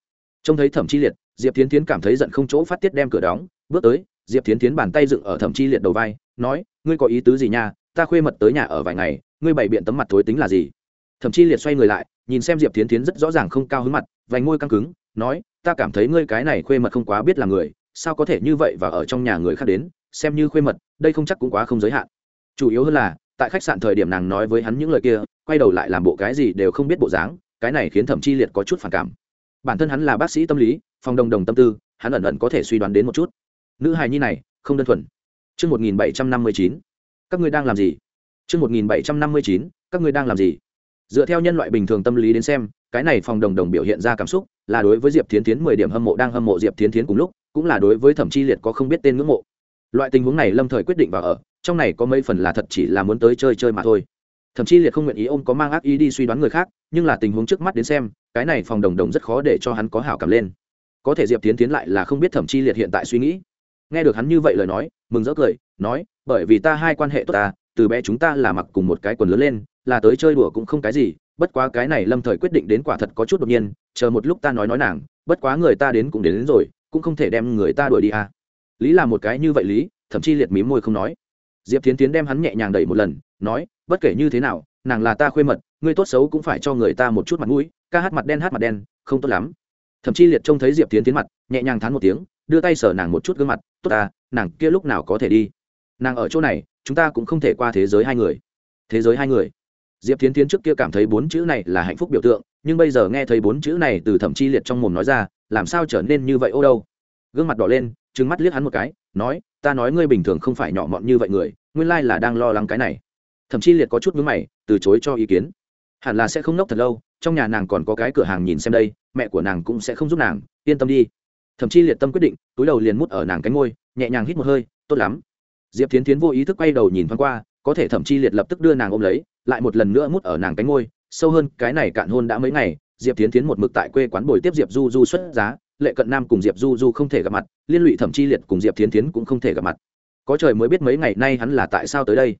Trông thấy thẩm chi liệt, diệp tiến tiến cảm thấy giận không chỗ phát tiết đem cửa đóng, bước tới, diệp tiến tiến bàn tay dựng ở thẩm chi liệt đầu vai, nói, ngươi có ý tứ gì nha? Ta khuê mật tới nhà ở vài ngày, ngươi bày biện tấm mặt thối tính là gì? Thẩm chi liệt xoay người lại, nhìn xem diệp tiến tiến rất rõ ràng không cao hứng mặt, vành ngôi căng cứng, nói, ta cảm thấy ngươi cái này khuê mật không quá biết là người, sao có thể như vậy và ở trong nhà người khác đến? Xem như khuê mật đây không chắc cũng quá không giới hạn chủ yếu hơn là tại khách sạn thời điểm nàng nói với hắn những lời kia quay đầu lại làm bộ cái gì đều không biết bộ dáng cái này khiến thẩm chi liệt có chút phản cảm bản thân hắn là bác sĩ tâm lý phòng đồng đồng tâm tư hắn ẩn ẩn có thể suy đoán đến một chút nữ hài nhi này không đơn thuần Trước 1759, các ngươi đang làm gì? Trước 1759, các ngươi đang làm gì? Dựa theo nhân loại bình thường tâm lý đến xem, cái này phòng đồng đồng biểu hiện ra cảm xúc, là đối với Diệp Thiến Thiến mười điểm hâm mộ đang hâm mộ Diệp Thiến Thiến cùng lúc, cũng là đối với Thẩm Chi Liệt có không biết tên ngưỡng mộ. Loại tình huống này Lâm Thời quyết định vào ở, trong này có mấy phần là thật chỉ là muốn tới chơi chơi mà thôi. Thẩm Chi Liệt không nguyện ý ôm có mang ác ý đi suy đoán người khác, nhưng là tình huống trước mắt đến xem, cái này phòng đồng đồng rất khó để cho hắn có hảo cảm lên. Có thể Diệp Thiến Thiến lại là không biết Thẩm Chi Liệt hiện tại suy nghĩ. Nghe được hắn như vậy lời nói, mừng rỡ cười, nói, bởi vì ta hai quan hệ tốt ta, từ bé chúng ta là mặc cùng một cái quần lớn lên, là tới chơi đùa cũng không cái gì, bất quá cái này lâm thời quyết định đến quả thật có chút đột nhiên chờ một lúc ta nói nói nàng bất quá người ta đến cũng đến, đến rồi cũng không thể đem người ta đuổi đi à lý là một cái như vậy lý, thậm chí liệt mím môi không nói. Diệp tiến tiến đem hắn nhẹ nhàng đẩy một lần, nói, bất kể như thế nào, nàng là ta khuê mật, ngươi tốt xấu cũng phải cho người ta một chút mặt mũi, ca hát mặt đen hát mặt đen, không tốt lắm. Thậm chí liệt trông thấy diệp tiến tiến mặt, nhẹ nhàng thán một tiếng, đưa tay sờ nàng một chút gương mặt, tốt ta, nàng kia lúc nào có thể đi? Nàng ở chỗ này, chúng ta cũng không thể qua thế giới hai người. Thế giới hai người? Diệp tiến tiến trước kia cảm thấy bốn chữ này là hạnh phúc biểu tượng, nhưng bây giờ nghe thấy bốn chữ này từ thẩm chi liệt trong mồm nói ra, làm sao trở nên như vậy ô đâu? Gương mặt đỏ lên trừng mắt liếc hắn một cái, nói, ta nói ngươi bình thường không phải nhỏ mọn như vậy người, nguyên lai là đang lo lắng cái này. Thậm chí liệt có chút vướng mày, từ chối cho ý kiến. Hẳn là sẽ không nốc thật lâu, trong nhà nàng còn có cái cửa hàng nhìn xem đây, mẹ của nàng cũng sẽ không giúp nàng, yên tâm đi. Thậm chí liệt tâm quyết định, túi đầu liền mút ở nàng cánh ngôi nhẹ nhàng hít một hơi, tốt lắm. Diệp tiến tiến vô ý thức quay đầu nhìn thoáng qua, có thể thậm chí liệt lập tức đưa nàng ôm lấy, lại một lần nữa mút ở nàng cánh ngôi sâu hơn, cái này cạn hôn đã mấy ngày. Diệp tiến tiến một mực tại quê quán bồi tiếp diệp du du xuất giá lệ cận nam cùng diệp du du không thể gặp mặt, liên lụy thẩm chi liệt cùng diệp tiến tiến cũng không thể gặp mặt. Có trời mới biết mấy ngày nay hắn là tại sao tới đây.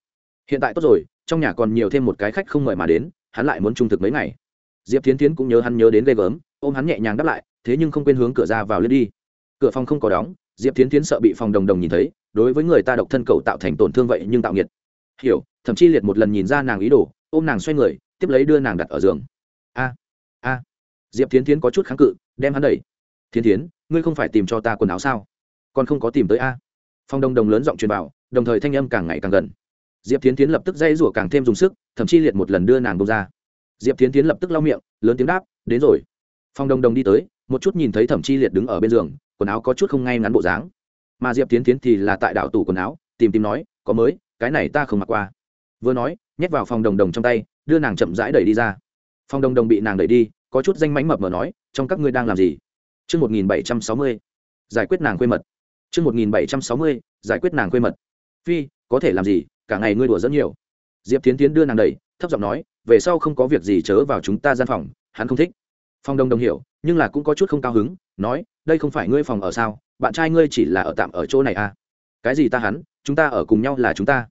Hiện tại tốt rồi, trong nhà còn nhiều thêm một cái khách không mời mà đến, hắn lại muốn trung thực mấy ngày. Diệp tiến tiến cũng nhớ hắn nhớ đến ghê gớm, ôm hắn nhẹ nhàng đáp lại, thế nhưng không quên hướng cửa ra vào lên đi. Cửa phòng không có đóng, diệp tiến tiến sợ bị phòng đồng đồng nhìn thấy, đối với người ta độc thân cầu tạo thành tổn thương vậy nhưng tạo nghiệt. Hiểu thậm chí liệt một lần nhìn ra nàng ý đồ, ôm nàng xoay người, tiếp lấy đưa nàng đặt ở giường. A a. Diệp tiến tiến có chút kháng cự, đem hắn đẩy thiên tiến ngươi không phải tìm cho ta quần áo sao? Còn không có tìm tới a? Phong đông đồng lớn giọng truyền bảo, đồng thời thanh âm càng ngày càng gần. Diệp tiến tiến lập tức dây rủa càng thêm dùng sức, thậm chí liệt một lần đưa nàng bông ra. Diệp tiến tiến lập tức lau miệng, lớn tiếng đáp, đến rồi. Phong đông đồng đi tới, một chút nhìn thấy thẩm chi liệt đứng ở bên giường, quần áo có chút không ngay ngắn bộ dáng. Mà diệp tiến tiến thì là tại đảo tủ quần áo, tìm tìm nói, có mới, cái này ta không mặc qua. Vừa nói, nhét vào phòng đồng đồng trong tay, đưa nàng chậm rãi đẩy đi ra. Phòng đồng đồng bị nàng đẩy đi, có chút danh mánh mập mờ nói, trong các ngươi đang làm gì? Trước 1760, giải quyết nàng quê mật. Trước 1760, giải quyết nàng quê mật. Phi, có thể làm gì, cả ngày ngươi đùa rất nhiều. Diệp Tiến Tiến đưa nàng đẩy, thấp giọng nói, về sau không có việc gì chớ vào chúng ta gian phòng, hắn không thích. Phong Đông Đông hiểu, nhưng là cũng có chút không cao hứng, nói, đây không phải ngươi phòng ở sao, bạn trai ngươi chỉ là ở tạm ở chỗ này à? Cái gì ta hắn, chúng ta ở cùng nhau là chúng ta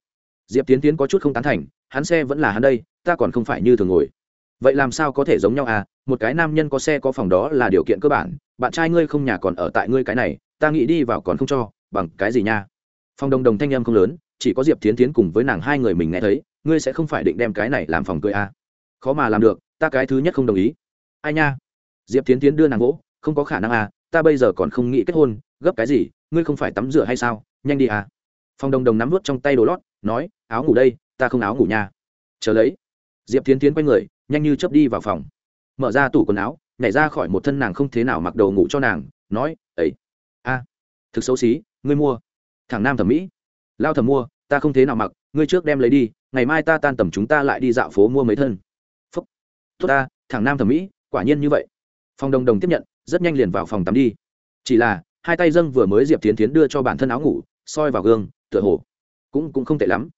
diệp tiến tiến có chút không tán thành hắn xe vẫn là hắn đây ta còn không phải như thường ngồi vậy làm sao có thể giống nhau à một cái nam nhân có xe có phòng đó là điều kiện cơ bản bạn trai ngươi không nhà còn ở tại ngươi cái này, ta nghĩ đi vào còn không cho, bằng cái gì nha? Phòng đồng đồng thanh em không lớn, chỉ có diệp tiến tiến cùng với nàng hai người mình nghe thấy, ngươi sẽ không phải định đem cái này làm phòng cười à. khó mà làm được, ta cái thứ nhất không đồng ý. Ai nha? Diệp tiến tiến đưa nàng gỗ, không có khả năng à ta bây giờ còn không nghĩ kết hôn, gấp cái gì, ngươi không phải tắm rửa hay sao? Nhanh đi à? Phòng đồng đồng nắm vút trong tay đồ lót, nói, áo ngủ đây, ta không áo ngủ nha. Chờ lấy. Diệp tiến tiến quay người, nhanh như chớp đi vào phòng. Mở ra tủ quần áo nhảy ra khỏi một thân nàng không thế nào mặc đồ ngủ cho nàng, nói ấy a, thực xấu xí, ngươi mua. Thằng nam thẩm mỹ lao thẩm mua, ta không thế nào mặc, ngươi trước đem lấy đi, ngày mai ta tan tầm chúng ta lại đi dạo phố mua mấy thân. Phúc. Tốt ta, thằng nam thẩm mỹ quả nhiên như vậy. Phòng đồng đồng tiếp nhận, rất nhanh liền vào phòng tắm đi. Chỉ là, hai tay dâng vừa mới diệp tiến tiến đưa cho bản thân áo ngủ, soi vào gương, tựa hồ cũng cũng không tệ lắm.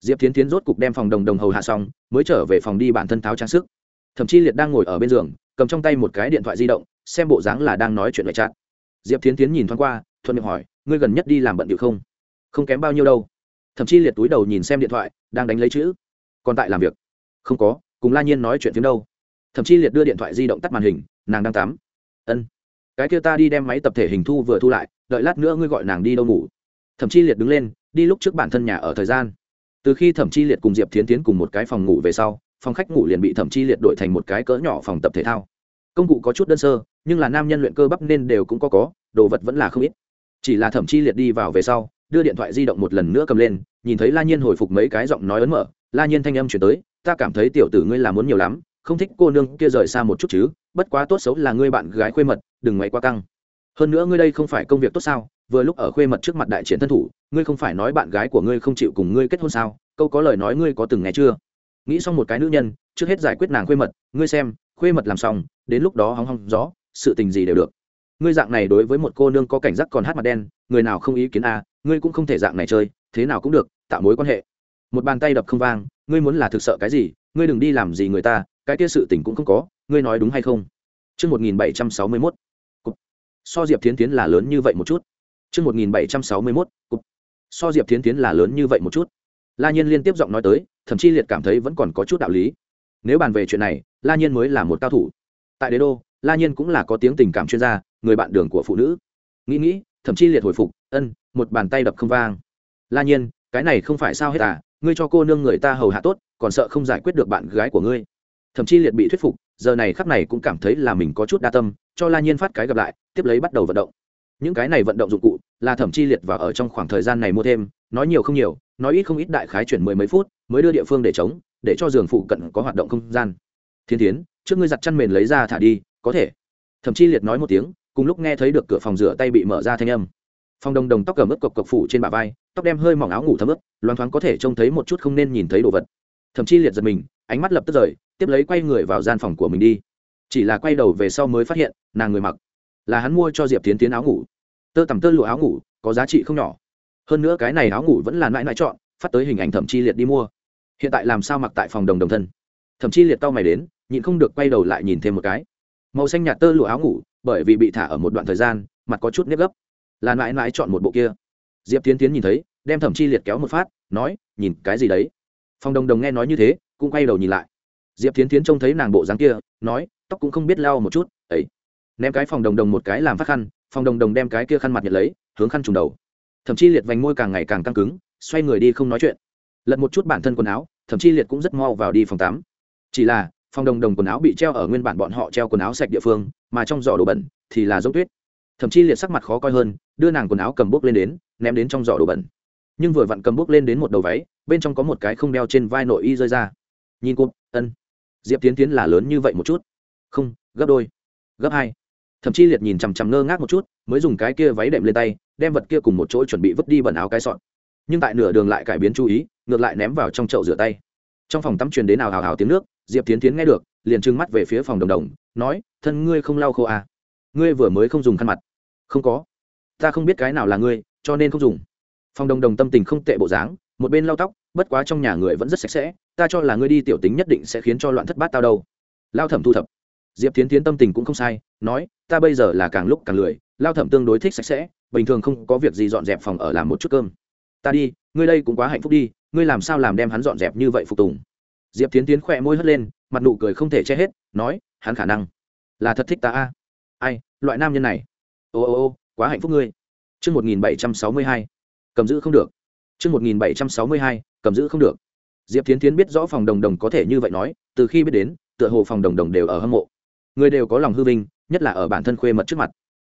Diệp tiến tiến rốt cục đem phòng đồng đồng hầu hạ xong, mới trở về phòng đi bản thân tháo trang sức. Thậm chí liệt đang ngồi ở bên giường cầm trong tay một cái điện thoại di động, xem bộ dáng là đang nói chuyện ngoại trạng diệp tiến tiến nhìn thoáng qua, thuận miệng hỏi, ngươi gần nhất đi làm bận điệu không? Không kém bao nhiêu đâu. Thậm chí liệt túi đầu nhìn xem điện thoại, đang đánh lấy chữ. Còn tại làm việc. Không có, cùng la nhiên nói chuyện tiếng đâu. Thậm chí liệt đưa điện thoại di động tắt màn hình, nàng đang tắm. Ân, cái kia ta đi đem máy tập thể hình thu vừa thu lại, đợi lát nữa ngươi gọi nàng đi đâu ngủ. Thậm chí liệt đứng lên, đi lúc trước bản thân nhà ở thời gian. Từ khi thẩm chi liệt cùng diệp tiến tiến cùng một cái phòng ngủ về sau phòng khách ngủ liền bị thẩm chi liệt đổi thành một cái cỡ nhỏ phòng tập thể thao. Công cụ có chút đơn sơ, nhưng là nam nhân luyện cơ bắp nên đều cũng có có, đồ vật vẫn là không ít. Chỉ là thẩm chi liệt đi vào về sau, đưa điện thoại di động một lần nữa cầm lên, nhìn thấy la nhiên hồi phục mấy cái giọng nói ấn mở, la nhiên thanh âm chuyển tới, ta cảm thấy tiểu tử ngươi là muốn nhiều lắm, không thích cô nương kia rời xa một chút chứ, bất quá tốt xấu là ngươi bạn gái khuê mật, đừng ngoại quá căng. Hơn nữa ngươi đây không phải công việc tốt sao, vừa lúc ở khuê mật trước mặt đại chiến thân thủ, ngươi không phải nói bạn gái của ngươi không chịu cùng ngươi kết hôn sao, câu có lời nói ngươi có từng nghe chưa? Nghĩ xong một cái nữ nhân trước hết giải quyết nàng khuê mật ngươi xem khuê mật làm xong đến lúc đó hóng hóng gió sự tình gì đều được. Ngươi dạng này đối với một cô nương có cảnh giác còn hát mặt đen người nào không ý kiến a à, ngươi cũng không thể dạng này chơi thế nào cũng được tạo mối quan hệ. Một bàn tay đập không vang ngươi muốn là thực sợ cái gì ngươi đừng đi làm gì người ta cái kia sự tình cũng không có ngươi nói đúng hay không? Trước 1761, so diệp thiến tiến là lớn như vậy một chút. Trước 1761, so diệp thiến tiến là lớn như vậy một chút. La nhiên liên tiếp giọng nói tới thậm chí liệt cảm thấy vẫn còn có chút đạo lý. Nếu bàn về chuyện này, la nhiên mới là một cao thủ. Tại đế đô, la nhiên cũng là có tiếng tình cảm chuyên gia, người bạn đường của phụ nữ. Nghĩ nghĩ, thậm chí liệt hồi phục, ân, một bàn tay đập không vang. La nhiên, cái này không phải sao hết à ngươi cho cô nương người ta hầu hạ tốt, còn sợ không giải quyết được bạn gái của ngươi. Thậm chí liệt bị thuyết phục, giờ này khắp này cũng cảm thấy là mình có chút đa tâm, cho la nhiên phát cái gặp lại, tiếp lấy bắt đầu vận động. Những cái này vận động dụng cụ, là thẩm chi liệt và ở trong khoảng thời gian này mua thêm, nói nhiều không nhiều nói ít không ít đại khái chuyển mười mấy phút, mới đưa địa phương để chống để cho giường phụ cận có hoạt động không gian. Thiên tiến trước ngươi giặt chăn mền lấy ra thả đi, có thể. Thậm chí liệt nói một tiếng, cùng lúc nghe thấy được cửa phòng rửa tay bị mở ra thanh âm. Phòng đồng đồng tóc cầm ướp cộc cộc phủ trên bả vai, tóc đem hơi mỏng áo ngủ thấm ướt loan thoáng có thể trông thấy một chút không nên nhìn thấy đồ vật. Thậm chí liệt giật mình, ánh mắt lập tức rời, tiếp lấy quay người vào gian phòng của mình đi. Chỉ là quay đầu về sau mới phát hiện, nàng người mặc là hắn mua cho diệp tiến tiến áo ngủ. Tơ tằm tơ lụa áo ngủ, có giá trị không nhỏ hơn nữa cái này áo ngủ vẫn là mãi mãi chọn, phát tới hình ảnh thẩm chi liệt đi mua. Hiện tại làm sao mặc tại phòng đồng đồng thân? Thậm chi liệt tao mày đến, nhịn không được quay đầu lại nhìn thêm một cái. Màu xanh nhạt tơ lụa áo ngủ, bởi vì bị thả ở một đoạn thời gian, mặt có chút nếp gấp. Là mãi mãi chọn một bộ kia. Diệp tiến tiến nhìn thấy, đem thẩm chi liệt kéo một phát, nói, nhìn cái gì đấy? Phòng đồng đồng nghe nói như thế, cũng quay đầu nhìn lại. Diệp tiến tiến trông thấy nàng bộ dáng kia, nói, tóc cũng không biết lau một chút, ấy. Ném cái phòng đồng đồng một cái làm phát khăn, phòng đồng đồng đem cái kia khăn mặt nhận lấy, hướng khăn trùng đầu thậm chí liệt vành môi càng ngày càng căng cứng, xoay người đi không nói chuyện. Lật một chút bản thân quần áo, thậm chí liệt cũng rất mau vào đi phòng tắm. Chỉ là, phòng đồng đồng quần áo bị treo ở nguyên bản bọn họ treo quần áo sạch địa phương, mà trong giỏ đồ bẩn thì là giống tuyết. Thậm chí liệt sắc mặt khó coi hơn, đưa nàng quần áo cầm bốc lên đến, ném đến trong giỏ đồ bẩn. Nhưng vừa vặn cầm bốc lên đến một đầu váy, bên trong có một cái không đeo trên vai nội y rơi ra. Nhìn cô, ân. Diệp tiến tiến là lớn như vậy một chút. Không, gấp đôi, gấp hai. Thậm chí liệt nhìn chằm chằm ngơ ngác một chút, mới dùng cái kia váy đệm lên tay đem vật kia cùng một chỗ chuẩn bị vứt đi bẩn áo cái sọn. Nhưng tại nửa đường lại cải biến chú ý, ngược lại ném vào trong chậu rửa tay. Trong phòng tắm truyền đến nào hào hào tiếng nước, diệp tiến tiến nghe được, liền trừng mắt về phía phòng đồng đồng, nói, thân ngươi không lau khô à? Ngươi vừa mới không dùng khăn mặt. Không có. Ta không biết cái nào là ngươi, cho nên không dùng. Phòng đồng đồng tâm tình không tệ bộ dáng, một bên lau tóc, bất quá trong nhà người vẫn rất sạch sẽ, ta cho là ngươi đi tiểu tính nhất định sẽ khiến cho loạn thất bát tao đâu. Lao thẩm thu thập. Diệp tiến tiến tâm tình cũng không sai, nói, ta bây giờ là càng lúc càng lười, lao thẩm tương đối thích sạch sẽ bình thường không có việc gì dọn dẹp phòng ở làm một chút cơm ta đi ngươi đây cũng quá hạnh phúc đi ngươi làm sao làm đem hắn dọn dẹp như vậy phục tùng diệp tiến tiến khỏe môi hất lên mặt nụ cười không thể che hết nói hắn khả năng là thật thích ta a ai loại nam nhân này ô ô ô quá hạnh phúc ngươi Trước 1762, cầm giữ không được. Trư một nghìn bảy trăm sáu mươi hai, cầm giữ không được. Diệp Thiến Thiến biết rõ phòng đồng đồng có thể như vậy nói, từ khi biết đến, tựa hồ phòng đồng đồng đều ở hâm mộ. Người đều có lòng hư vinh, nhất là ở bản thân khuê mật trước mặt.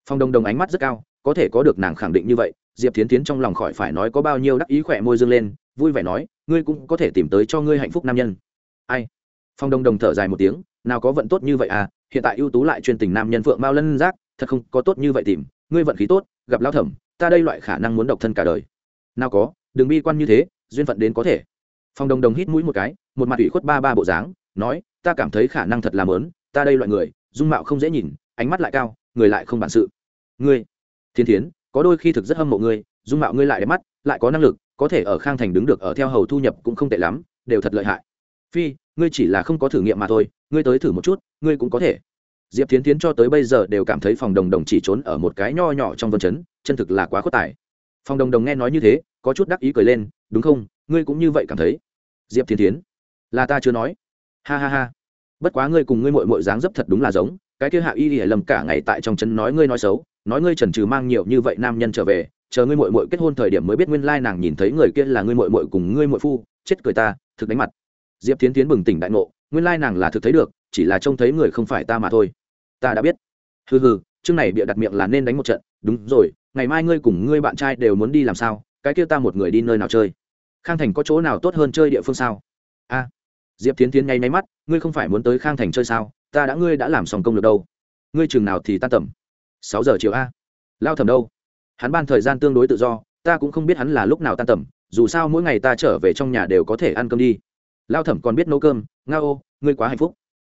Phòng đồng đồng ánh mắt rất cao, có thể có được nàng khẳng định như vậy, Diệp Thiến Thiến trong lòng khỏi phải nói có bao nhiêu đắc ý khỏe môi dương lên, vui vẻ nói, ngươi cũng có thể tìm tới cho ngươi hạnh phúc nam nhân. Ai? Phong Đông đồng thở dài một tiếng, nào có vận tốt như vậy à, hiện tại ưu tú lại chuyên tình nam nhân phượng mao lân giác, thật không có tốt như vậy tìm, ngươi vận khí tốt, gặp lão thẩm, ta đây loại khả năng muốn độc thân cả đời nào có đừng bi quan như thế duyên phận đến có thể Phong Đông đồng hít mũi một cái một mặt ủy khuất ba ba bộ dáng nói ta cảm thấy khả năng thật là lớn ta đây loại người dung mạo không dễ nhìn ánh mắt lại cao người lại không bản sự ngươi thiên thiến, có đôi khi thực rất hâm mộ ngươi, dung mạo ngươi lại đẹp mắt, lại có năng lực, có thể ở khang thành đứng được ở theo hầu thu nhập cũng không tệ lắm, đều thật lợi hại. Phi, ngươi chỉ là không có thử nghiệm mà thôi, ngươi tới thử một chút, ngươi cũng có thể. Diệp Thiến tiến cho tới bây giờ đều cảm thấy phòng đồng đồng chỉ trốn ở một cái nho nhỏ trong vân chấn, chân thực là quá khuất tài. Phòng đồng đồng nghe nói như thế, có chút đắc ý cười lên, đúng không? Ngươi cũng như vậy cảm thấy. Diệp Thiến tiến là ta chưa nói. Ha ha ha. Bất quá ngươi cùng ngươi mội mội dáng dấp thật đúng là giống, cái kia hạ y ỉa lầm cả ngày tại trong trấn nói ngươi nói xấu nói ngươi trần trừ mang nhiều như vậy nam nhân trở về, chờ ngươi mội mội kết hôn thời điểm mới biết nguyên lai nàng nhìn thấy người kia là ngươi mội mội cùng ngươi mội phu, chết cười ta, thực đánh mặt. Diệp tiến tiến bừng tỉnh đại ngộ, nguyên lai nàng là thực thấy được, chỉ là trông thấy người không phải ta mà thôi. Ta đã biết. Hừ hừ, chương này bịa đặt miệng là nên đánh một trận. Đúng rồi, ngày mai ngươi cùng ngươi bạn trai đều muốn đi làm sao? Cái kia ta một người đi nơi nào chơi? Khang thành có chỗ nào tốt hơn chơi địa phương sao? A. Diệp tiến tiến nháy máy mắt, ngươi không phải muốn tới khang thành chơi sao? Ta đã, ngươi đã làm xong công được đâu? Ngươi chừng nào thì ta tầm? Sáu giờ chiều a. Lao thầm đâu? Hắn ban thời gian tương đối tự do, ta cũng không biết hắn là lúc nào tan tầm, dù sao mỗi ngày ta trở về trong nhà đều có thể ăn cơm đi. Lao thẩm còn biết nấu cơm, nga ô, ngươi quá hạnh phúc.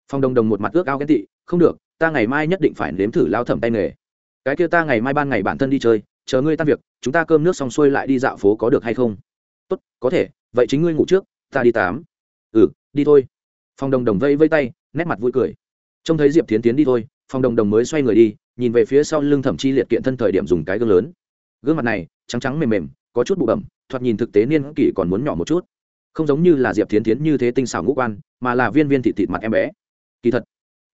Phong đồng đồng một mặt ước ao ghen tị, không được, ta ngày mai nhất định phải nếm thử lao thẩm tay nghề. Cái kia ta ngày mai ban ngày bản thân đi chơi, chờ ngươi tan việc, chúng ta cơm nước xong xuôi lại đi dạo phố có được hay không? Tốt, có thể, vậy chính ngươi ngủ trước, ta đi tám. Ừ đi thôi. Phong đồng đồng vây vây tay, nét mặt vui cười. Trông thấy diệp tiến tiến đi thôi, phong đồng đồng mới xoay người đi nhìn về phía sau lưng thẩm chi liệt kiện thân thời điểm dùng cái gương lớn. Gương mặt này, trắng trắng mềm mềm, có chút bụ bẩm, thoạt nhìn thực tế niên kỷ còn muốn nhỏ một chút. Không giống như là diệp tiến tiến như thế tinh xảo ngũ quan, mà là viên viên thịt thịt mặt em bé. Kỳ thật,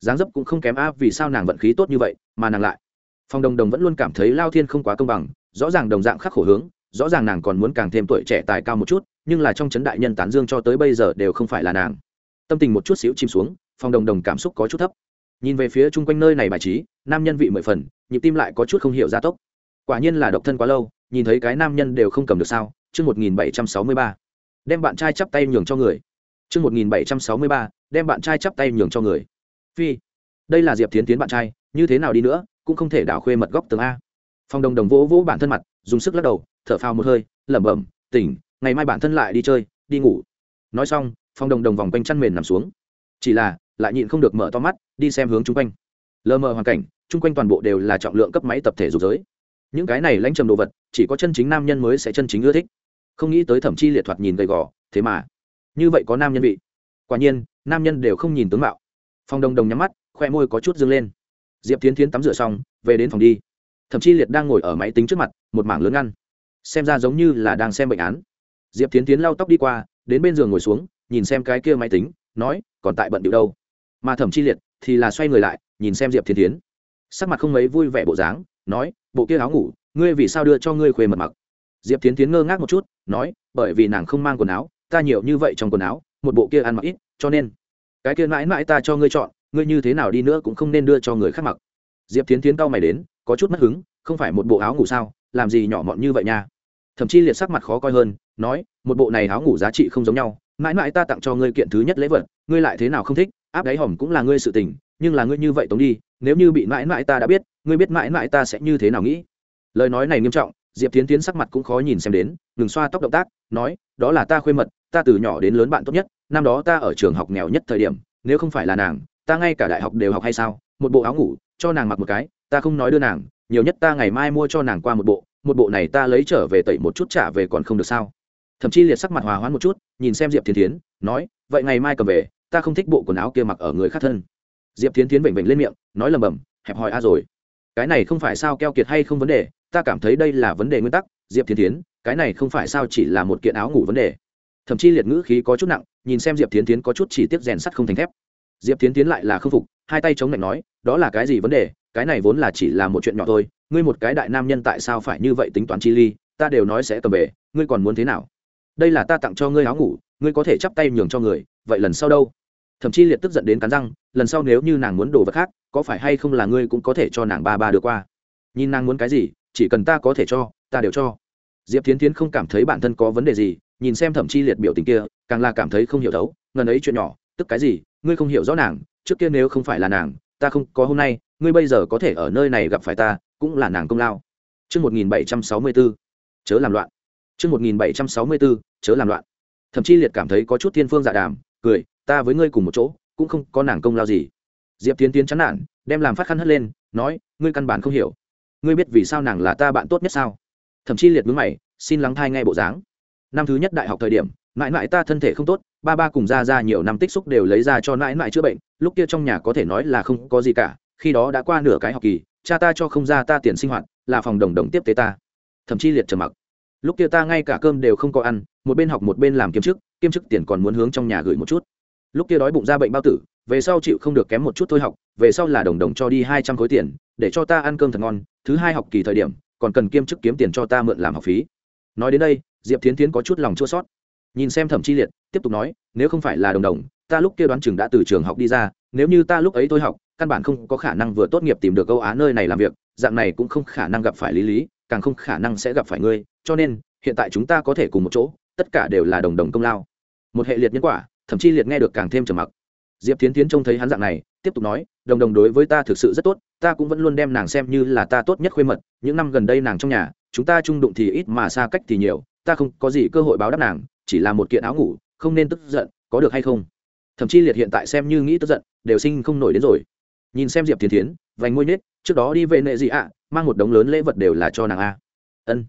dáng dấp cũng không kém áp vì sao nàng vận khí tốt như vậy, mà nàng lại. Phong đồng đồng vẫn luôn cảm thấy lao thiên không quá công bằng, rõ ràng đồng dạng khắc khổ hướng, rõ ràng nàng còn muốn càng thêm tuổi trẻ tài cao một chút, nhưng là trong chấn đại nhân tán dương cho tới bây giờ đều không phải là nàng. Tâm tình một chút xíu chìm xuống, phong đồng đồng cảm xúc có chút thấp. Nhìn về phía chung quanh nơi này bài trí nam nhân vị mười phần, nhịp tim lại có chút không hiểu gia tốc. Quả nhiên là độc thân quá lâu, nhìn thấy cái nam nhân đều không cầm được sao, chương một nghìn bảy trăm sáu mươi ba. Đem bạn trai chắp tay nhường cho người. Chương một nghìn bảy trăm sáu mươi ba, đem bạn trai chắp tay nhường cho người. Phi, đây là diệp tiến tiến bạn trai, như thế nào đi nữa, cũng không thể đảo khuê mật góc tường a. Phong đồng đồng vỗ vỗ bản thân mặt, dùng sức lắc đầu, thở phào một hơi, lẩm bẩm, tỉnh, ngày mai bản thân lại đi chơi, đi ngủ. Nói xong, phong đồng đồng vòng quanh chăn mền nằm xuống. Chỉ là, lại nhịn không được mở to mắt, đi xem hướng chung quanh lờ mờ hoàn cảnh, chung quanh toàn bộ đều là trọng lượng cấp máy tập thể dục giới. Những cái này lãnh trầm đồ vật, chỉ có chân chính nam nhân mới sẽ chân chính ưa thích. Không nghĩ tới thẩm chi liệt thoạt nhìn gầy gò, thế mà. Như vậy có nam nhân vị. Quả nhiên, nam nhân đều không nhìn tướng mạo. Phong đồng đồng nhắm mắt khoe môi có chút dâng lên. Diệp tiến tiến tắm rửa xong, về đến phòng đi. Thậm chí liệt đang ngồi ở máy tính trước mặt, một mảng lớn ngăn. Xem ra giống như là đang xem bệnh án. Diệp tiến tiến lau tóc đi qua, đến bên giường ngồi xuống, nhìn xem cái kia máy tính, nói, còn tại bận điệu đâu? Mà thẩm chi liệt thì là xoay người lại, nhìn xem diệp thiên tiến sắc mặt không mấy vui vẻ bộ dáng, nói, bộ kia áo ngủ, ngươi vì sao đưa cho ngươi khuê mật mặc? Diệp tiến tiến ngơ ngác một chút, nói, bởi vì nàng không mang quần áo, ta nhiều như vậy trong quần áo, một bộ kia ăn mặc ít, cho nên cái kia mãi mãi ta cho ngươi chọn, ngươi như thế nào đi nữa cũng không nên đưa cho người khác mặc. Diệp tiến tiến cau mày đến, có chút mất hứng, không phải một bộ áo ngủ sao, làm gì nhỏ mọn như vậy nha? Thậm chí liệt sắc mặt khó coi hơn, nói, một bộ này áo ngủ giá trị không giống nhau, mãi mãi ta tặng cho ngươi kiện thứ nhất lễ vật, ngươi lại thế nào không thích áp đáy hòm cũng là ngươi sự tình, nhưng là ngươi như vậy tống đi, nếu như bị mãi mãi ta đã biết, ngươi biết mãi mãi ta sẽ như thế nào nghĩ? Lời nói này nghiêm trọng, diệp tiến tiến sắc mặt cũng khó nhìn xem đến, ngừng xoa tóc động tác, nói, đó là ta khuê mật, ta từ nhỏ đến lớn bạn tốt nhất, năm đó ta ở trường học nghèo nhất thời điểm, nếu không phải là nàng, ta ngay cả đại học đều học hay sao, một bộ áo ngủ, cho nàng mặc một cái, ta không nói đưa nàng, nhiều nhất ta ngày mai mua cho nàng qua một bộ một bộ này ta lấy trở về tẩy một chút trả về còn không được sao? Thậm chí liệt sắc mặt hòa hoãn một chút, nhìn xem diệp thiên tiến nói, vậy ngày mai cầm về ta không thích bộ quần áo kia mặc ở người khác thân. Diệp tiến tiến vểnh vểnh lên miệng, nói lầm bầm, hẹp hòi a rồi. Cái này không phải sao keo kiệt hay không vấn đề, ta cảm thấy đây là vấn đề nguyên tắc, diệp tiến tiến cái này không phải sao chỉ là một kiện áo ngủ vấn đề. Thậm chí liệt ngữ khí có chút nặng, nhìn xem diệp tiến tiến có chút chỉ tiếp rèn sắt không thành thép. Diệp tiến tiến lại là k phục, hai tay chống lạnh nói, đó là cái gì vấn đề, cái này vốn là chỉ là một chuyện nhỏ thôi, ngươi một cái đại nam nhân tại sao phải như vậy tính toán chi ly, ta đều nói sẽ cầm về, ngươi còn muốn thế nào? Đây là ta tặng cho ngươi áo ngủ, ngươi có thể chắp tay nhường cho người, vậy lần sau đâu? Thậm chí liệt tức giận đến cắn răng lần sau nếu như nàng muốn đồ vật khác có phải hay không là ngươi cũng có thể cho nàng ba ba đưa qua nhìn nàng muốn cái gì chỉ cần ta có thể cho ta đều cho diệp tiến tiến không cảm thấy bản thân có vấn đề gì nhìn xem thẩm chi liệt biểu tình kia càng là cảm thấy không hiểu thấu ngần ấy chuyện nhỏ tức cái gì ngươi không hiểu rõ nàng trước kia nếu không phải là nàng ta không có hôm nay ngươi bây giờ có thể ở nơi này gặp phải ta cũng là nàng công lao Trước 1764, chớ làm loạn. Trước 1764, chớ làm loạn. Thậm chí liệt cảm thấy có chút thiên phương dạ đàm, cười, ta với ngươi cùng một chỗ, cũng không có nàng công lao gì. Diệp Tiến Tiến chán nản, đem làm phát khăn hất lên, nói, ngươi căn bản không hiểu. Ngươi biết vì sao nàng là ta bạn tốt nhất sao? Thậm chí liệt mướn mày, xin lắng thai ngay bộ dáng. Năm thứ nhất đại học thời điểm, mãi mãi ta thân thể không tốt, ba ba cùng ra ra nhiều năm tích xúc đều lấy ra cho mãi mãi chữa bệnh, lúc kia trong nhà có thể nói là không có gì cả, khi đó đã qua nửa cái học kỳ cha ta cho không ra ta tiền sinh hoạt là phòng đồng đồng tiếp tế ta thậm chí liệt trầm mặc lúc kia ta ngay cả cơm đều không có ăn một bên học một bên làm kiêm chức kiêm chức tiền còn muốn hướng trong nhà gửi một chút lúc kia đói bụng ra bệnh bao tử, về sau chịu không được kém một chút thôi học, về sau là đồng đồng cho đi hai trăm khối tiền, để cho ta ăn cơm thật ngon, thứ hai học kỳ thời điểm, còn cần kiêm chức kiếm tiền cho ta mượn làm học phí. Nói đến đây, diệp tiến tiến có chút lòng chua sót nhìn xem thẩm chi liệt, tiếp tục nói, nếu không phải là đồng đồng, ta lúc kia đoán chừng đã từ trường học đi ra, nếu như ta lúc ấy thôi học, căn bản không có khả năng vừa tốt nghiệp tìm được Âu á nơi này làm việc, dạng này cũng không khả năng gặp phải lý lý, càng không khả năng sẽ gặp phải ngươi, cho nên, hiện tại chúng ta có thể cùng một chỗ, tất cả đều là đồng đồng công lao. Một hệ liệt nhân quả thậm chí liệt nghe được càng thêm trầm mặc. Diệp tiến tiến trông thấy hắn dạng này, tiếp tục nói, đồng đồng đối với ta thực sự rất tốt, ta cũng vẫn luôn đem nàng xem như là ta tốt nhất khuê mật, những năm gần đây nàng trong nhà, chúng ta chung đụng thì ít mà xa cách thì nhiều, ta không có gì cơ hội báo đáp nàng, chỉ là một kiện áo ngủ, không nên tức giận, có được hay không? Thậm chí liệt hiện tại xem như nghĩ tức giận, đều sinh không nổi đến rồi. Nhìn xem diệp tiến tiến vành môi nết trước đó đi về nệ gì ạ? Mang một đống lớn lễ vật đều là cho nàng a. Ân.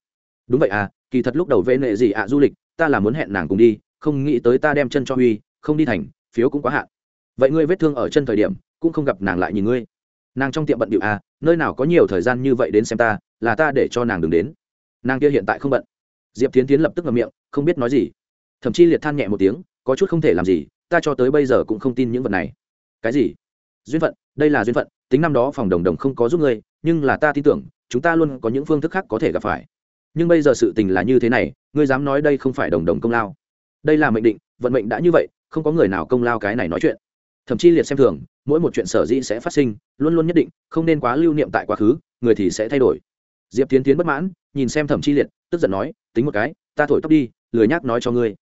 Đúng vậy à kỳ thật lúc đầu về nệ gì ạ du lịch, ta là muốn hẹn nàng cùng đi, không nghĩ tới ta đem chân cho huy không đi thành, phiếu cũng quá hạn. Vậy ngươi vết thương ở chân thời điểm, cũng không gặp nàng lại nhìn ngươi. Nàng trong tiệm bận điệu à nơi nào có nhiều thời gian như vậy đến xem ta, là ta để cho nàng đừng đến. Nàng kia hiện tại không bận. Diệp tiến tiến lập tức ngậm miệng, không biết nói gì. Thậm chí liệt than nhẹ một tiếng, có chút không thể làm gì, ta cho tới bây giờ cũng không tin những vật này. Cái gì? Duyên phận, đây là duyên phận, tính năm đó phòng đồng đồng không có giúp ngươi, nhưng là ta tin tưởng, chúng ta luôn có những phương thức khác có thể gặp phải. Nhưng bây giờ sự tình là như thế này, ngươi dám nói đây không phải đồng đồng công lao. Đây là mệnh định, vận mệnh đã như vậy không có người nào công lao cái này nói chuyện. Thậm chí liệt xem thường, mỗi một chuyện sở dĩ sẽ phát sinh, luôn luôn nhất định, không nên quá lưu niệm tại quá khứ, người thì sẽ thay đổi. Diệp tiến tiến bất mãn, nhìn xem thẩm chi liệt, tức giận nói, tính một cái, ta thổi tóc đi, lười nhác nói cho ngươi.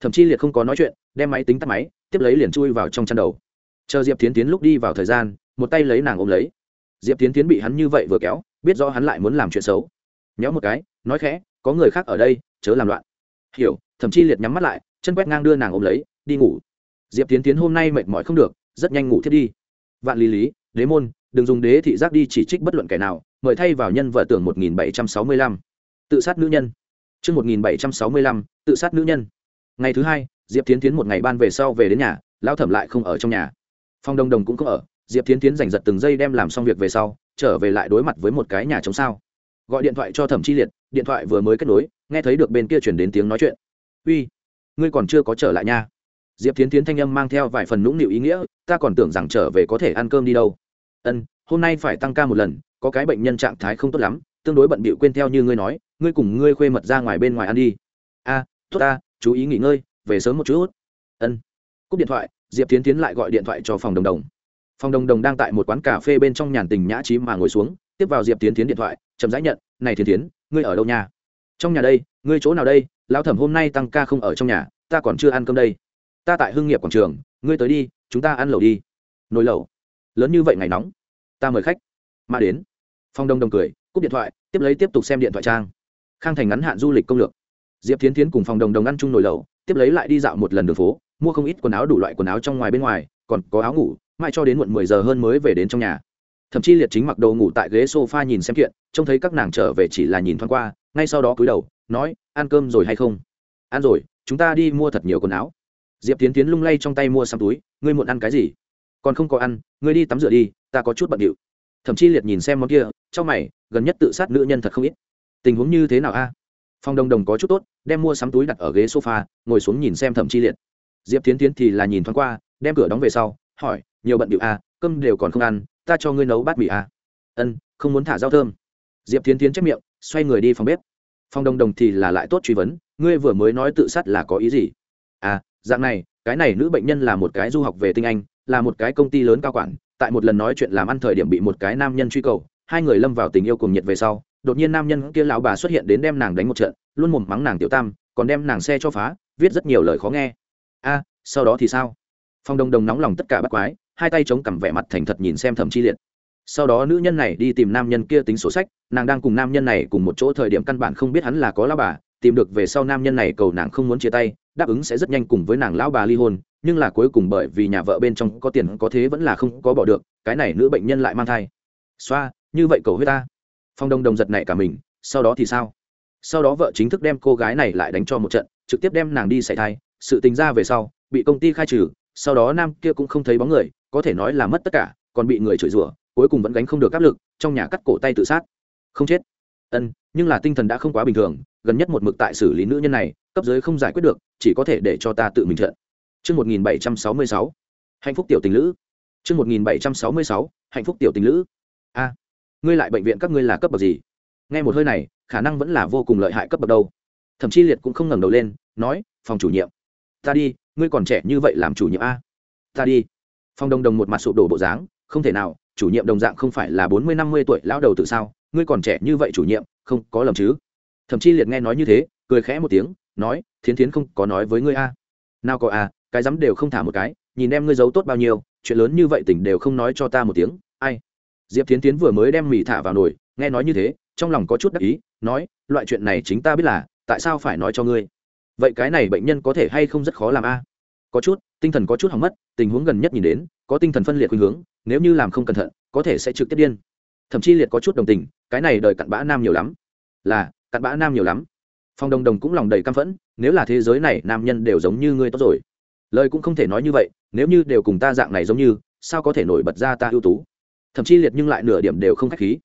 Thẩm chi liệt không có nói chuyện, đem máy tính tắt máy, tiếp lấy liền chui vào trong chăn đầu. Chờ diệp tiến tiến lúc đi vào thời gian, một tay lấy nàng ôm lấy. Diệp tiến tiến bị hắn như vậy vừa kéo, biết rõ hắn lại muốn làm chuyện xấu. Nhéo một cái, nói khẽ, có người khác ở đây, chớ làm loạn. Hiểu. Thậm chi liệt nhắm mắt lại, chân quét ngang đưa nàng ôm lấy đi ngủ. Diệp tiến tiến hôm nay mệt mỏi không được, rất nhanh ngủ thiết đi. Vạn lý lý, đế môn, đừng dùng đế thị giác đi chỉ trích bất luận kẻ nào, mời thay vào nhân vợ tưởng một nghìn bảy trăm sáu mươi lăm. Tự sát nữ nhân. Chương một nghìn bảy trăm sáu mươi lăm, tự sát nữ nhân. Ngày thứ hai, diệp tiến tiến một ngày ban về sau về đến nhà, lão thẩm lại không ở trong nhà. Phong đông đồng cũng không ở, diệp tiến tiến giành giật từng giây đem làm xong việc về sau, trở về lại đối mặt với một cái nhà chống sao. Gọi điện thoại cho thẩm chi liệt, điện thoại vừa mới kết nối, nghe thấy được bên kia chuyển đến tiếng nói chuyện. Uy, ngươi còn chưa có trở lại nha diệp tiến tiến thanh âm mang theo vài phần nũng nịu ý nghĩa, ta còn tưởng rằng trở về có thể ăn cơm đi đâu. Ân, hôm nay phải tăng ca một lần, có cái bệnh nhân trạng thái không tốt lắm, tương đối bận bịu quên theo như ngươi nói, ngươi cùng ngươi khuê mật ra ngoài bên ngoài ăn đi. A, tốt ta, chú ý nghỉ ngơi, về sớm một chút. Ân. Cúp điện thoại, diệp tiến tiến lại gọi điện thoại cho phòng đồng đồng. Phòng đồng đồng đang tại một quán cà phê bên trong nhàn tình nhã trí mà ngồi xuống, tiếp vào diệp tiến tiến điện thoại, chậm rãi nhận, này tiến tiến ngươi ở đâu nhà trong nhà đây, ngươi chỗ nào đây? Lao thẩm hôm nay tăng ca không ở trong nhà, ta còn chưa ăn cơm đây ta tại hưng nghiệp quảng trường, ngươi tới đi, chúng ta ăn lẩu đi. Nồi lẩu. Lớn như vậy ngày nóng, ta mời khách. Mà đến. Phong đông đông cười, cúp điện thoại, tiếp lấy tiếp tục xem điện thoại trang. Khang thành ngắn hạn du lịch công lược. Diệp tiến tiến cùng phòng đồng đồng ăn chung nồi lẩu, tiếp lấy lại đi dạo một lần đường phố, mua không ít quần áo đủ loại quần áo trong ngoài bên ngoài, còn có áo ngủ, mãi cho đến muộn mười giờ hơn mới về đến trong nhà. Thậm chí liệt chính mặc đồ ngủ tại ghế sofa nhìn xem kiện, trông thấy các nàng trở về chỉ là nhìn thoáng qua, ngay sau đó cúi đầu, nói, ăn cơm rồi hay không? Ăn rồi, chúng ta đi mua thật nhiều quần áo diệp tiến tiến lung lay trong tay mua xăm túi, ngươi muốn ăn cái gì? Còn không có ăn, ngươi đi tắm rửa đi, ta có chút bận điệu. Thậm chí liệt nhìn xem món kia trong mày, gần nhất tự sát nữ nhân thật không ít. Tình huống như thế nào a? Phong đồng đồng có chút tốt, đem mua sắm túi đặt ở ghế sofa, ngồi xuống nhìn xem thẩm chi liệt. Diệp tiến tiến thì là nhìn thoáng qua, đem cửa đóng về sau, hỏi, nhiều bận điệu a, cơm đều còn không ăn, ta cho ngươi nấu bát mì a. Ân, không muốn thả rau thơm. Diệp tiến tiến chép miệng, xoay người đi phòng bếp. Phong đồng đồng thì là lại tốt truy vấn, ngươi vừa mới nói tự sát là có ý gì? À dạng này, cái này nữ bệnh nhân là một cái du học về tinh anh, là một cái công ty lớn cao quản, tại một lần nói chuyện làm ăn thời điểm bị một cái nam nhân truy cầu, hai người lâm vào tình yêu cùng nhiệt về sau, đột nhiên nam nhân kia lão bà xuất hiện đến đem nàng đánh một trận, luôn mồm mắng nàng tiểu tam, còn đem nàng xe cho phá, viết rất nhiều lời khó nghe. A, sau đó thì sao? Phong đồng đồng nóng lòng tất cả bắt quái, hai tay chống cằm vẻ mặt thành thật nhìn xem thẩm chi liệt. Sau đó nữ nhân này đi tìm nam nhân kia tính sổ sách, nàng đang cùng nam nhân này cùng một chỗ thời điểm căn bản không biết hắn là có lão bà tìm được về sau nam nhân này cầu nàng không muốn chia tay, đáp ứng sẽ rất nhanh cùng với nàng lão bà ly hôn, nhưng là cuối cùng bởi vì nhà vợ bên trong có tiền có thế vẫn là không có bỏ được, cái này nữ bệnh nhân lại mang thai. Xoa, như vậy cầu huyết ta. Phong đông đồng giật này cả mình, sau đó thì sao? Sau đó vợ chính thức đem cô gái này lại đánh cho một trận, trực tiếp đem nàng đi xảy thai, sự tình ra về sau, bị công ty khai trừ, sau đó nam kia cũng không thấy bóng người, có thể nói là mất tất cả, còn bị người chửi rủa, cuối cùng vẫn gánh không được áp lực, trong nhà cắt cổ tay tự sát. Không chết ân nhưng là tinh thần đã không quá bình thường gần nhất một mực tại xử lý nữ nhân này cấp dưới không giải quyết được chỉ có thể để cho ta tự mình trận Trước 1766, hạnh phúc tiểu tình lữ. Trước 1766, hạnh phúc tiểu tình lữ. A, ngươi lại bệnh viện các ngươi là cấp bậc gì? Nghe một hơi này, khả năng vẫn là vô cùng lợi hại cấp bậc đâu. Thậm chí liệt cũng không ngẩng đầu lên, nói, phòng chủ nhiệm. Ta đi, ngươi còn trẻ như vậy làm chủ nhiệm a? Ta đi. Phong Đông Đồng một mặt sụp đổ bộ dáng, không thể nào, chủ nhiệm đồng dạng không phải là bốn mươi năm mươi tuổi lão đầu tự sao, ngươi còn trẻ như vậy chủ nhiệm, không có lầm chứ? Thậm chí liệt nghe nói như thế, cười khẽ một tiếng, nói, Thiến Thiến không có nói với ngươi a. Nào có a, cái dám đều không thả một cái, nhìn em ngươi giấu tốt bao nhiêu chuyện lớn như vậy tỉnh đều không nói cho ta một tiếng ai diệp Thiến Thiến vừa mới đem mì thả vào nồi nghe nói như thế trong lòng có chút đắc ý nói loại chuyện này chính ta biết là tại sao phải nói cho ngươi vậy cái này bệnh nhân có thể hay không rất khó làm a có chút tinh thần có chút hỏng mất tình huống gần nhất nhìn đến có tinh thần phân liệt khuynh hướng nếu như làm không cẩn thận có thể sẽ trực tiếp điên thậm chí liệt có chút đồng tình, cái này đời cặn bã nam nhiều lắm. Là, cặn bã nam nhiều lắm. Phong đồng đồng cũng lòng đầy căm phẫn, nếu là thế giới này nam nhân đều giống như ngươi tốt rồi. Lời cũng không thể nói như vậy, nếu như đều cùng ta dạng này giống như, sao có thể nổi bật ra ta ưu tú? Thậm chí liệt nhưng lại nửa điểm đều không k h á c h khí.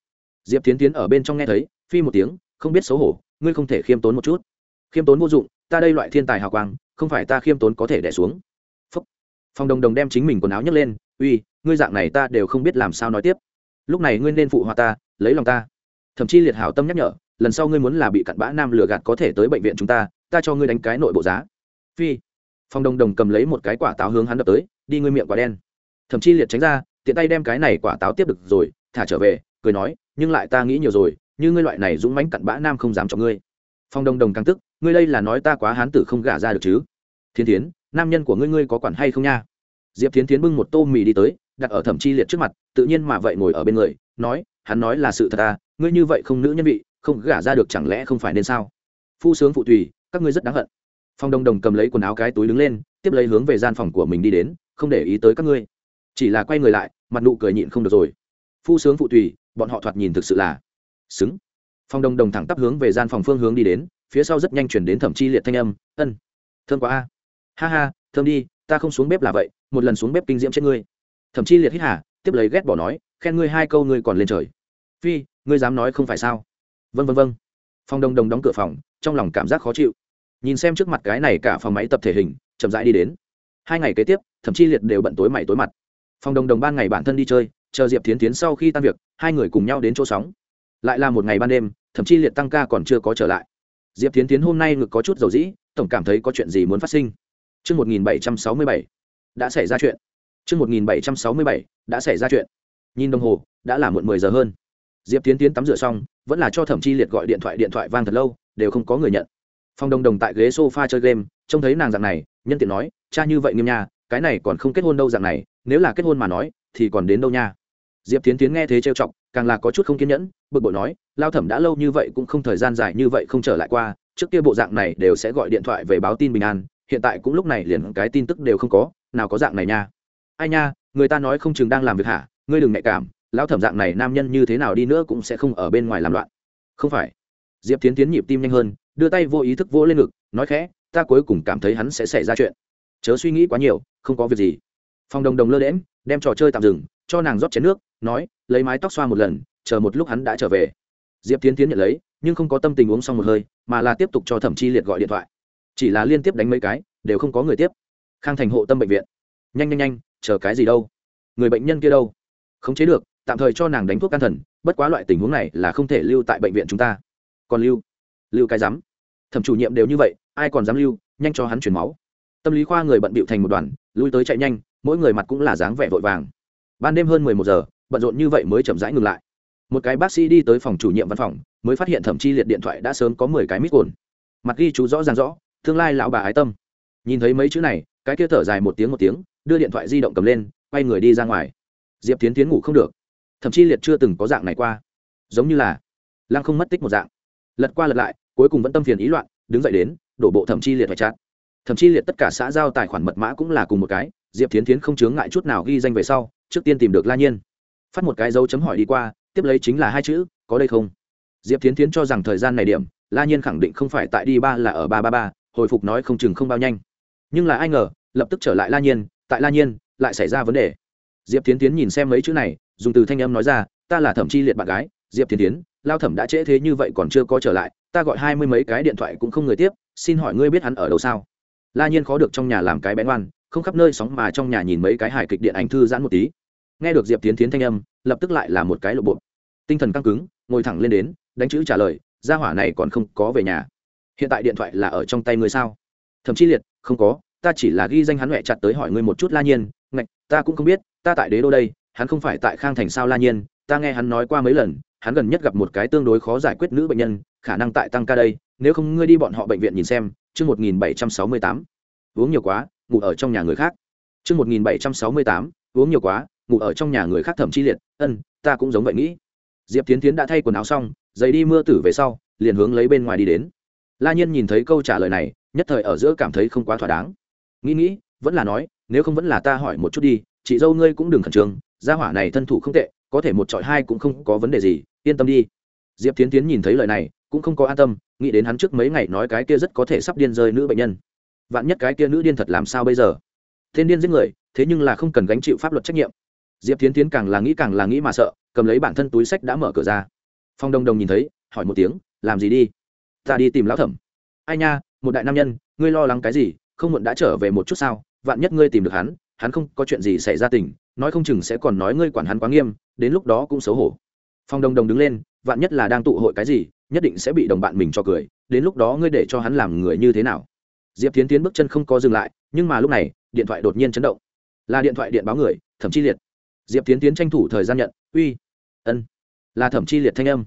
Diệp tiến tiến ở bên trong nghe thấy, phi một tiếng, không biết xấu hổ, ngươi không thể khiêm tốn một chút. Khiêm tốn vô dụng, ta đây loại thiên tài hào quang, không phải ta khiêm tốn có thể đẻ xuống. Phúc. phòng đồng đồng đem chính mình quần áo nhấc lên, uy, ngươi dạng này ta đều không biết làm sao nói tiếp lúc này ngươi nên phụ họa ta, lấy lòng ta. Thậm chí liệt hảo tâm nhắc nhở, lần sau ngươi muốn là bị cặn bã nam lừa gạt có thể tới bệnh viện chúng ta ta cho ngươi đánh cái nội bộ giá. Phi. Phong đồng đồng cầm lấy một cái quả táo hướng hắn đập tới, đi ngươi miệng quả đen. Thậm chí liệt tránh ra, tiện tay đem cái này quả táo tiếp được rồi, thả trở về, cười nói, nhưng lại ta nghĩ nhiều rồi, như ngươi loại này dũng mãnh cặn bã nam không dám cho ngươi. Phong đồng đồng căng tức, ngươi đây là nói ta quá hán tử không gả ra được chứ? Thiên thiến, nam nhân của ngươi ngươi có quản hay không nha? Diệp thiến thiến bưng một tô mì đi tới đặt ở thẩm chi liệt trước mặt, tự nhiên mà vậy ngồi ở bên người, nói, hắn nói là sự thật à ngươi như vậy không nữ nhân vị, không gả ra được chẳng lẽ không phải nên sao? Phu sướng phụ tùy, các ngươi rất đáng hận. Phong đồng đồng cầm lấy quần áo cái túi đứng lên, tiếp lấy hướng về gian phòng của mình đi đến, không để ý tới các ngươi. Chỉ là quay người lại, mặt nụ cười nhịn không được rồi. Phu sướng phụ tùy, bọn họ thoạt nhìn thực sự là xứng. Phong đồng đồng thẳng tắp hướng về gian phòng phương hướng đi đến, phía sau rất nhanh chuyển đến thẩm chi liệt thanh âm, ân, thơm quá a. Ha ha, thơm đi, ta không xuống bếp là vậy, một lần xuống bếp kinh diễm trên ngươi. Thậm chí liệt hít hà tiếp lấy ghét bỏ nói khen ngươi hai câu ngươi còn lên trời. Phi ngươi dám nói không phải sao? Vân vân vân phong đồng đồng đóng cửa phòng trong lòng cảm giác khó chịu. Nhìn xem trước mặt cái này cả phòng máy tập thể hình chậm rãi đi đến. Hai ngày kế tiếp thậm chí liệt đều bận tối mày tối mặt. Phòng đồng đồng ban ngày bản thân đi chơi chờ diệp tiến tiến sau khi tan việc hai người cùng nhau đến chỗ sóng. Lại là một ngày ban đêm thậm chí liệt tăng ca còn chưa có trở lại. Diệp tiến tiến hôm nay ngực có chút dầu dĩ tổng cảm thấy có chuyện gì muốn phát sinh. Trước 1767, đã xảy ra chuyện. Trước 1767, đã xảy ra chuyện. Nhìn đồng hồ, đã là muộn mười giờ hơn. Diệp Tiến Tiến tắm rửa xong, vẫn là cho Thẩm Chi Liệt gọi điện thoại điện thoại vang thật lâu, đều không có người nhận phong Đông đồng tại ghế sofa chơi game trông thấy nàng dạng này nhân tiện nói cha như vậy nghiêm nha cái này còn không kết hôn đâu dạng này nếu là kết hôn mà nói thì còn đến đâu nha diệp tiến tiến nghe thế trêu chọc càng là có chút không kiên nhẫn bực bội nói lao thẩm đã lâu như vậy cũng không thời gian dài như vậy không trở lại qua trước kia bộ dạng này đều sẽ gọi điện thoại về báo tin bình an hiện tại cũng lúc này liền cái tin tức đều không có nào có dạng này nha ai nha, người ta nói không chừng đang làm việc hả? Ngươi đừng nhạy cảm, lão thẩm dạng này nam nhân như thế nào đi nữa cũng sẽ không ở bên ngoài làm loạn. Không phải. Diệp tiến tiến nhịp tim nhanh hơn, đưa tay vô ý thức vô lên ngực, nói khẽ, ta cuối cùng cảm thấy hắn sẽ xảy ra chuyện. Chớ suy nghĩ quá nhiều, không có việc gì. Phòng đồng đồng lơ đễm đem trò chơi tạm dừng, cho nàng rót chén nước, nói, lấy mái tóc xoa một lần, chờ một lúc hắn đã trở về. Diệp tiến tiến nhận lấy, nhưng không có tâm tình uống xong một hơi, mà là tiếp tục cho thẩm chi liệt gọi điện thoại. Chỉ là liên tiếp đánh mấy cái, đều không có người tiếp. Khang thành hộ tâm bệnh viện nhanh nhanh nhanh, chờ cái gì đâu? Người bệnh nhân kia đâu? Không chế được, tạm thời cho nàng đánh thuốc can thần, bất quá loại tình huống này là không thể lưu tại bệnh viện chúng ta. Còn lưu? Lưu cái dám thẩm chủ nhiệm đều như vậy, ai còn dám lưu? Nhanh cho hắn chuyển máu. Tâm lý khoa người bận bịu thành một đoàn, lui tới chạy nhanh, mỗi người mặt cũng là dáng vẻ vội vàng. Ban đêm hơn mười một giờ, bận rộn như vậy mới chậm rãi ngừng lại. Một cái bác sĩ đi tới phòng chủ nhiệm văn phòng, mới phát hiện thẩm chi liệt điện thoại đã sớm có mười cái mít cồn. Mặt ghi chú rõ ràng rõ, tương lai lão bà ái tâm. Nhìn thấy mấy chữ này, cái kia thở dài một tiếng một tiếng đưa điện thoại di động cầm lên, quay người đi ra ngoài. Diệp tiến tiến ngủ không được. Thậm chí liệt chưa từng có dạng này qua. Giống như là lăng không mất tích một dạng. Lật qua lật lại, cuối cùng vẫn tâm phiền ý loạn, đứng dậy đến, đổ bộ thẩm chi liệt phải chát thậm chi liệt tất cả xã giao tài khoản mật mã cũng là cùng một cái, diệp tiến tiến không chướng ngại chút nào ghi danh về sau, trước tiên tìm được la nhiên. Phát một cái dấu chấm hỏi đi qua, tiếp lấy chính là hai chữ, có đây không? Diệp tiến tiến cho rằng thời gian này điểm, la nhiên khẳng định không phải tại đi ba là ở ba ba ba, hồi phục nói không chừng không bao nhanh. Nhưng là ai ngờ, lập tức trở lại la nhiên tại la nhiên, lại xảy ra vấn đề. Diệp tiến tiến nhìn xem mấy chữ này, dùng từ thanh âm nói ra, ta là thẩm chi liệt bạn gái. Diệp tiến tiến lao thẩm đã trễ thế như vậy còn chưa có trở lại, ta gọi hai mươi mấy cái điện thoại cũng không người tiếp, xin hỏi ngươi biết hắn ở đâu sao? La nhiên khó được trong nhà làm cái bén oan không khắp nơi sóng mà trong nhà nhìn mấy cái hài kịch điện ảnh thư giãn một tí. Nghe được diệp tiến tiến thanh âm, lập tức lại là một cái lộ bộ. Tinh thần căng cứng, ngồi thẳng lên đến, đánh chữ trả lời, gia hỏa này còn không có về nhà. Hiện tại điện thoại là ở trong tay ngươi sao? Thậm chí liệt, không có ta chỉ là ghi danh hắn huệ chặt tới hỏi ngươi một chút la nhiên, ngạch, ta cũng không biết, ta tại đế đô đây, hắn không phải tại khang thành sao la nhiên, ta nghe hắn nói qua mấy lần, hắn gần nhất gặp một cái tương đối khó giải quyết nữ bệnh nhân, khả năng tại tăng ca đây, nếu không ngươi đi bọn họ bệnh viện nhìn xem, chương một nghìn bảy trăm sáu mươi tám. Uống nhiều quá, ngủ ở trong nhà người khác. Chương một nghìn bảy trăm sáu mươi tám, uống nhiều quá, ngủ ở trong nhà người khác thẩm chi liệt, ân, ta cũng giống vậy nghĩ. Diệp tiến tiến đã thay quần áo xong, giày đi mưa tử về sau, liền hướng lấy bên ngoài đi đến. La nhiên nhìn thấy câu trả lời này, nhất thời ở giữa cảm thấy không quá thỏa đáng nghĩ nghĩ, vẫn là nói, nếu không vẫn là ta hỏi một chút đi, chị dâu ngươi cũng đừng khẩn trương, gia hỏa này thân thủ không tệ, có thể một trọi hai cũng không có vấn đề gì, yên tâm đi. Diệp tiến tiến nhìn thấy lời này, cũng không có an tâm, nghĩ đến hắn trước mấy ngày nói cái kia rất có thể sắp điên rơi nữ bệnh nhân. Vạn nhất cái kia nữ điên thật làm sao bây giờ? Thiên điên giết người, thế nhưng là không cần gánh chịu pháp luật trách nhiệm. Diệp tiến tiến càng là nghĩ càng là nghĩ mà sợ, cầm lấy bản thân túi sách đã mở cửa ra. Phong đông đông nhìn thấy, hỏi một tiếng, làm gì đi? Ta đi tìm lão thẩm. Ai nha, một đại nam nhân, ngươi lo lắng cái gì? Không muộn đã trở về một chút sao, vạn nhất ngươi tìm được hắn hắn không có chuyện gì xảy ra tình, nói không chừng sẽ còn nói ngươi quản hắn quá nghiêm, đến lúc đó cũng xấu hổ. Phong đông đông đứng lên, vạn nhất là đang tụ hội cái gì, nhất định sẽ bị đồng bạn mình cho cười, đến lúc đó ngươi để cho hắn làm người như thế nào? Diệp tiến tiến bước chân không có dừng lại, nhưng mà lúc này, điện thoại đột nhiên chấn động. Là điện thoại điện báo người, thẩm chi liệt. Diệp tiến tiến tranh thủ thời gian nhận, uy, ân. Là thẩm chi liệt thanh âm.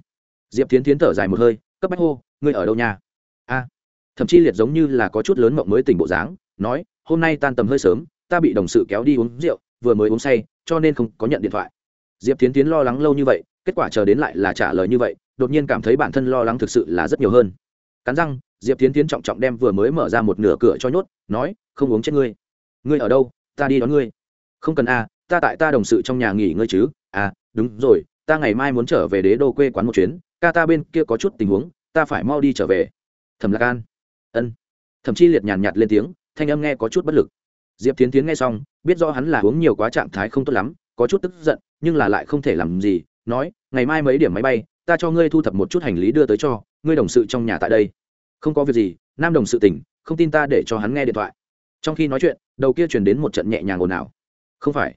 Diệp tiến tiến thở dài một hơi, cấp bách hô, ngươi ở đâu nhà thậm chí liệt giống như là có chút lớn mộng mới tỉnh bộ dáng, nói, hôm nay tan tầm hơi sớm, ta bị đồng sự kéo đi uống rượu, vừa mới uống say, cho nên không có nhận điện thoại. Diệp tiến tiến lo lắng lâu như vậy, kết quả chờ đến lại là trả lời như vậy, đột nhiên cảm thấy bản thân lo lắng thực sự là rất nhiều hơn. Cắn răng, diệp tiến tiến trọng trọng đem vừa mới mở ra một nửa cửa cho nhốt, nói, không uống chết ngươi. Ngươi ở đâu? Ta đi đón ngươi. Không cần a ta tại ta đồng sự trong nhà nghỉ ngơi chứ. À đúng rồi, ta ngày mai muốn trở về đế đô quê quán một chuyến, ca ta bên kia có chút tình huống, ta phải mau đi trở về. Thẩm lạc an ân thậm chí liệt nhàn nhạt lên tiếng thanh âm nghe có chút bất lực diệp tiến tiến nghe xong biết do hắn là uống nhiều quá trạng thái không tốt lắm có chút tức giận nhưng là lại không thể làm gì nói ngày mai mấy điểm máy bay ta cho ngươi thu thập một chút hành lý đưa tới cho ngươi đồng sự trong nhà tại đây không có việc gì nam đồng sự tỉnh không tin ta để cho hắn nghe điện thoại trong khi nói chuyện đầu kia truyền đến một trận nhẹ nhàng ồn ào không phải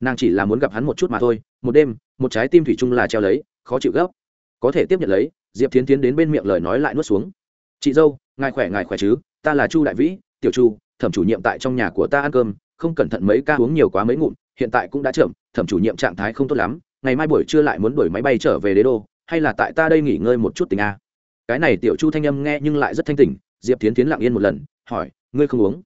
nàng chỉ là muốn gặp hắn một chút mà thôi một đêm một trái tim thủy chung là treo lấy khó chịu gấp có thể tiếp nhận lấy diệp tiến tiến đến bên miệng lời nói lại nuốt xuống chị dâu ngài khỏe ngài khỏe chứ, ta là chu đại vĩ, tiểu chu, thẩm chủ nhiệm tại trong nhà của ta ăn cơm, không cẩn thận mấy ca uống nhiều quá mấy ngụm, hiện tại cũng đã chậm, thẩm chủ nhiệm trạng thái không tốt lắm, ngày mai buổi trưa lại muốn đuổi máy bay trở về đế đô, hay là tại ta đây nghỉ ngơi một chút tình a cái này tiểu chu thanh âm nghe nhưng lại rất thanh tỉnh, diệp tiến tiến lặng yên một lần, hỏi, ngươi không uống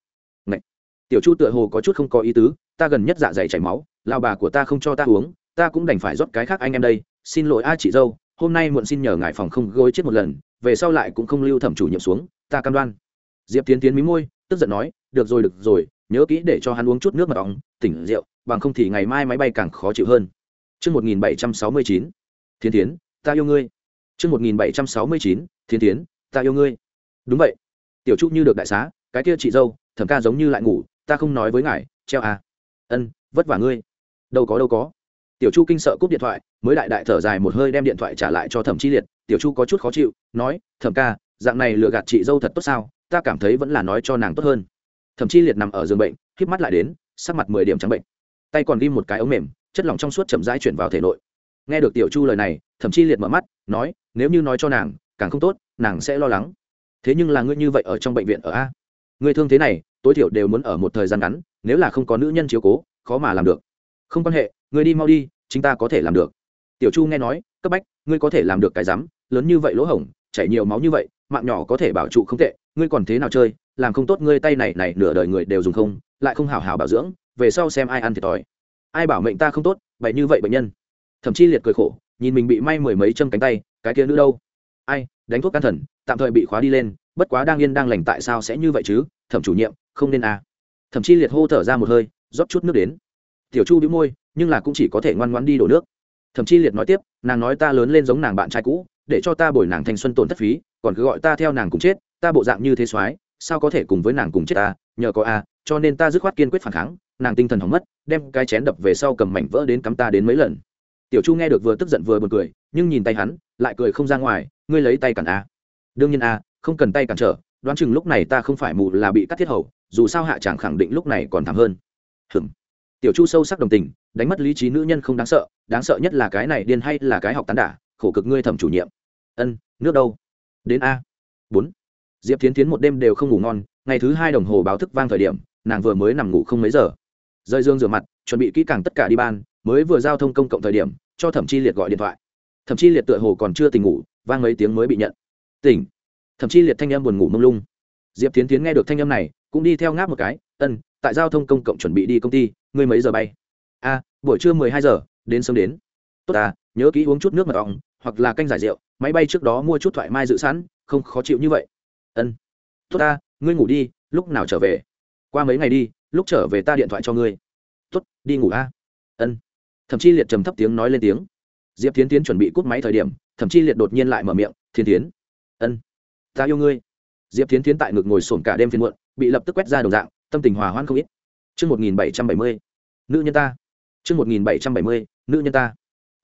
Ngậy. tiểu chu tựa hồ có chút không có ý tứ, ta gần nhất dạ dày chảy máu lao bà của ta không cho ta uống, ta cũng đành phải rót cái khác anh em đây, xin lỗi a chị dâu, hôm nay muộn xin nhờ ngài phòng không gối chết một lần, về sau lại cũng không lưu thẩm chủ nhiệm xuống ta cam đoan diệp tiến tiến mí môi tức giận nói được rồi được rồi nhớ kỹ để cho hắn uống chút nước mật ong tỉnh rượu bằng không thì ngày mai máy bay càng khó chịu hơn Trư một nghìn bảy trăm sáu mươi chín, Thiên tiến ta yêu ngươi. Trư một nghìn bảy trăm sáu mươi chín, Thiên tiến ta yêu ngươi. Đúng vậy. Tiểu Trúc như được đại xá, cái kia chị dâu, thẩm ca giống như lại ngủ, ta không nói với ngài, treo à. Ân, vất vả ngươi. Đâu có đâu có. Tiểu Chu kinh sợ cúp điện thoại, mới đại đại thở dài một hơi đem điện thoại trả lại cho Thẩm Chi Liệt, Tiểu Chu có chút khó chịu, nói, "Thẩm ca, dạng này lựa gạt chị dâu thật tốt sao? Ta cảm thấy vẫn là nói cho nàng tốt hơn." Thẩm Chi Liệt nằm ở giường bệnh, khép mắt lại đến, sắc mặt mười điểm trắng bệnh. Tay còn ghim một cái ống mềm, chất lỏng trong suốt chậm rãi chuyển vào thể nội nghe được tiểu chu lời này thậm chi liệt mở mắt nói nếu như nói cho nàng càng không tốt nàng sẽ lo lắng thế nhưng là ngươi như vậy ở trong bệnh viện ở a ngươi thương thế này tối thiểu đều muốn ở một thời gian ngắn nếu là không có nữ nhân chiếu cố khó mà làm được không quan hệ ngươi đi mau đi chúng ta có thể làm được tiểu chu nghe nói cấp bách ngươi có thể làm được cái rắm lớn như vậy lỗ hổng chảy nhiều máu như vậy mạng nhỏ có thể bảo trụ không tệ, ngươi còn thế nào chơi, làm không tốt ngươi tay này này nửa đời người đều dùng không, lại không hảo hảo bảo dưỡng, về sau xem ai ăn thiệt thòi. Ai bảo mệnh ta không tốt, vậy như vậy bệnh nhân. Thậm chí liệt cười khổ, nhìn mình bị may mười mấy châm cánh tay, cái kia nữ đâu? Ai, đánh thuốc can thần, tạm thời bị khóa đi lên, bất quá đang yên đang lành tại sao sẽ như vậy chứ? Thẩm chủ nhiệm, không nên à. thậm chí liệt hô thở ra một hơi, rót chút nước đến. Tiểu chu đĩu môi, nhưng là cũng chỉ có thể ngoan ngoãn đi đổ nước. Thậm chí liệt nói tiếp, nàng nói ta lớn lên giống nàng bạn trai cũ để cho ta bồi nàng thanh xuân tổn thất phí, còn cứ gọi ta theo nàng cùng chết, ta bộ dạng như thế soái, sao có thể cùng với nàng cùng chết ta, nhờ có a, cho nên ta dứt khoát kiên quyết phản kháng, nàng tinh thần hỏng mất, đem cái chén đập về sau cầm mảnh vỡ đến cắm ta đến mấy lần. Tiểu chu nghe được vừa tức giận vừa buồn cười, nhưng nhìn tay hắn, lại cười không ra ngoài, ngươi lấy tay cản a. Đương nhiên a, không cần tay cản trở, đoán chừng lúc này ta không phải mù là bị cắt thiết hầu, dù sao hạ chẳng khẳng định lúc này còn thảm hơn. Hừm tiểu chu sâu sắc đồng tình, đánh mất lý trí nữ nhân không đáng sợ đáng sợ nhất là cái này điên hay là cái học tán đả khổ cực ngươi thẩm chủ nhiệm. Ân, nước đâu? Đến a. Bốn. Diệp tiến tiến một đêm đều không ngủ ngon, ngày thứ hai đồng hồ báo thức vang thời điểm, nàng vừa mới nằm ngủ không mấy giờ. Rơi dương rửa mặt, chuẩn bị kỹ càng tất cả đi ban, mới vừa giao thông công cộng thời điểm, cho thẩm chi liệt gọi điện thoại. Thẩm chi liệt tựa hồ còn chưa tỉnh ngủ, vang mấy tiếng mới bị nhận. Tỉnh. Thẩm chi liệt thanh âm buồn ngủ mông lung. Diệp tiến tiến nghe được thanh âm này, cũng đi theo ngáp một cái, ân, tại giao thông công cộng chuẩn bị đi công ty, ngươi mấy giờ bay? A, buổi trưa mười hai giờ, đến sớm đến. Tốt à nhớ kỹ uống chút nước mật ong hoặc là canh giải rượu máy bay trước đó mua chút thoải mái dự sẵn không khó chịu như vậy. Ân. Tốt ta ngươi ngủ đi lúc nào trở về? Qua mấy ngày đi lúc trở về ta điện thoại cho ngươi. Tốt đi ngủ a. Ân. Thậm chí liệt trầm thấp tiếng nói lên tiếng. Diệp thiến tiến chuẩn bị cút máy thời điểm thậm chí liệt đột nhiên lại mở miệng thiên tiến ân ta yêu ngươi. Diệp thiến tiến tại ngực ngồi sồn cả đêm phiên muộn bị lập tức quét ra đồng dạng tâm tình hòa hoãn không ít. Trước 1770, nữ nhân ta. Trước 1770, nữ nhân ta.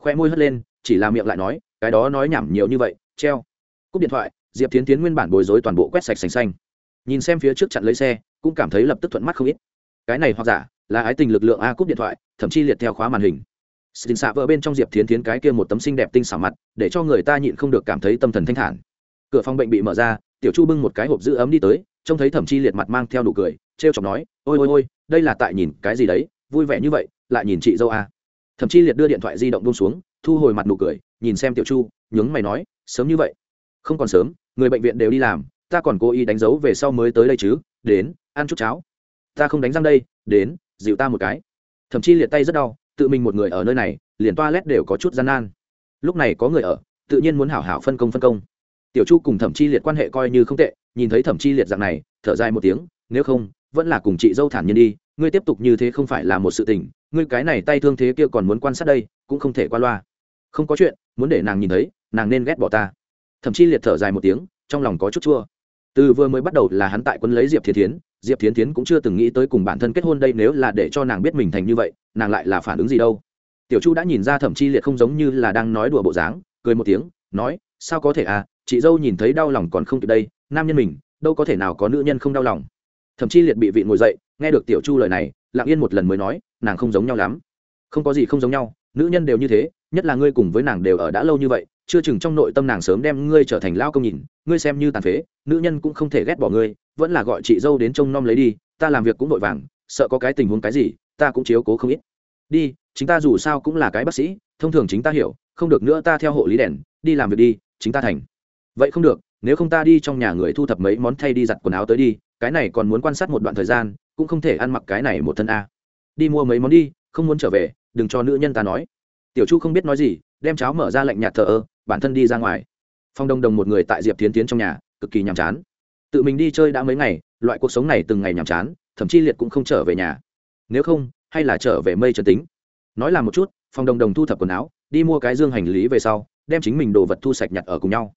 Khoe môi hất lên, chỉ là miệng lại nói, cái đó nói nhảm nhiều như vậy, treo. Cúp điện thoại, Diệp Tiến Tiến nguyên bản bối rối toàn bộ quét sạch sành xanh. Nhìn xem phía trước chặn lấy xe, cũng cảm thấy lập tức thuận mắt không ít. Cái này hoặc giả là ái tình lực lượng a cúp điện thoại, thậm chí liệt theo khóa màn hình. Xin xạ vợ bên trong Diệp Tiến Tiến cái kia một tấm xinh đẹp tinh xảo mặt, để cho người ta nhịn không được cảm thấy tâm thần thanh thản. Cửa phòng bệnh bị mở ra, Tiểu Chu bưng một cái hộp giữ ấm đi tới, trông thấy Thẩm Chi liệt mặt mang theo nụ cười, trêu chọc nói, "Ôi ôi ôi, đây là tại nhìn cái gì đấy vui vẻ như vậy lại nhìn chị dâu à thậm chí liệt đưa điện thoại di động buông xuống, thu hồi mặt nụ cười, nhìn xem tiểu chu, nhướng mày nói, sớm như vậy. Không còn sớm, người bệnh viện đều đi làm, ta còn cố ý đánh dấu về sau mới tới đây chứ, đến, ăn chút cháo. Ta không đánh răng đây, đến, dịu ta một cái. Thậm chí liệt tay rất đau, tự mình một người ở nơi này, liền toilet đều có chút gian nan. Lúc này có người ở, tự nhiên muốn hảo hảo phân công phân công. Tiểu chu cùng thẩm chi liệt quan hệ coi như không tệ, nhìn thấy thẩm chi liệt dạng này, thở dài một tiếng, nếu không, vẫn là cùng chị dâu thản nhiên đi, ngươi tiếp tục như thế không phải là một sự tình ngươi cái này tay thương thế kia còn muốn quan sát đây cũng không thể qua loa. Không có chuyện muốn để nàng nhìn thấy nàng nên ghét bỏ ta. Thậm chí liệt thở dài một tiếng trong lòng có chút chua. Từ vừa mới bắt đầu là hắn tại quân lấy diệp Thiến Thiến, diệp Thiến Thiến cũng chưa từng nghĩ tới cùng bản thân kết hôn đây nếu là để cho nàng biết mình thành như vậy nàng lại là phản ứng gì đâu. Tiểu chu đã nhìn ra thậm chí liệt không giống như là đang nói đùa bộ dáng cười một tiếng nói sao có thể à chị dâu nhìn thấy đau lòng còn không kịp đây nam nhân mình đâu có thể nào có nữ nhân không đau lòng. Thậm chí liệt bị vị ngồi dậy nghe được tiểu chu lời này lặng yên một lần mới nói nàng không giống nhau lắm. Không có gì không giống nhau, nữ nhân đều như thế, nhất là ngươi cùng với nàng đều ở đã lâu như vậy, chưa chừng trong nội tâm nàng sớm đem ngươi trở thành lao công nhìn, ngươi xem như tàn phế, nữ nhân cũng không thể ghét bỏ ngươi, vẫn là gọi chị dâu đến trông nom lấy đi, ta làm việc cũng vội vàng, sợ có cái tình huống cái gì, ta cũng chiếu cố không ít. Đi, chính ta dù sao cũng là cái bác sĩ, thông thường chính ta hiểu, không được nữa ta theo hộ lý đèn, đi làm việc đi, chính ta thành. Vậy không được, nếu không ta đi trong nhà người thu thập mấy món thay đi giặt quần áo tới đi, cái này còn muốn quan sát một đoạn thời gian, cũng không thể ăn mặc cái này một thân a đi mua mấy món đi, không muốn trở về, đừng cho nữ nhân ta nói. Tiểu chu không biết nói gì, đem cháo mở ra lạnh nhạt thờ ơ, bản thân đi ra ngoài. Phong đông đồng một người tại diệp tiến tiến trong nhà, cực kỳ nhàm chán. Tự mình đi chơi đã mấy ngày, loại cuộc sống này từng ngày nhàm chán, thậm chí liệt cũng không trở về nhà. Nếu không, hay là trở về mây trần tính. Nói là một chút, phong Đông đồng thu thập quần áo, đi mua cái dương hành lý về sau, đem chính mình đồ vật thu sạch nhặt ở cùng nhau.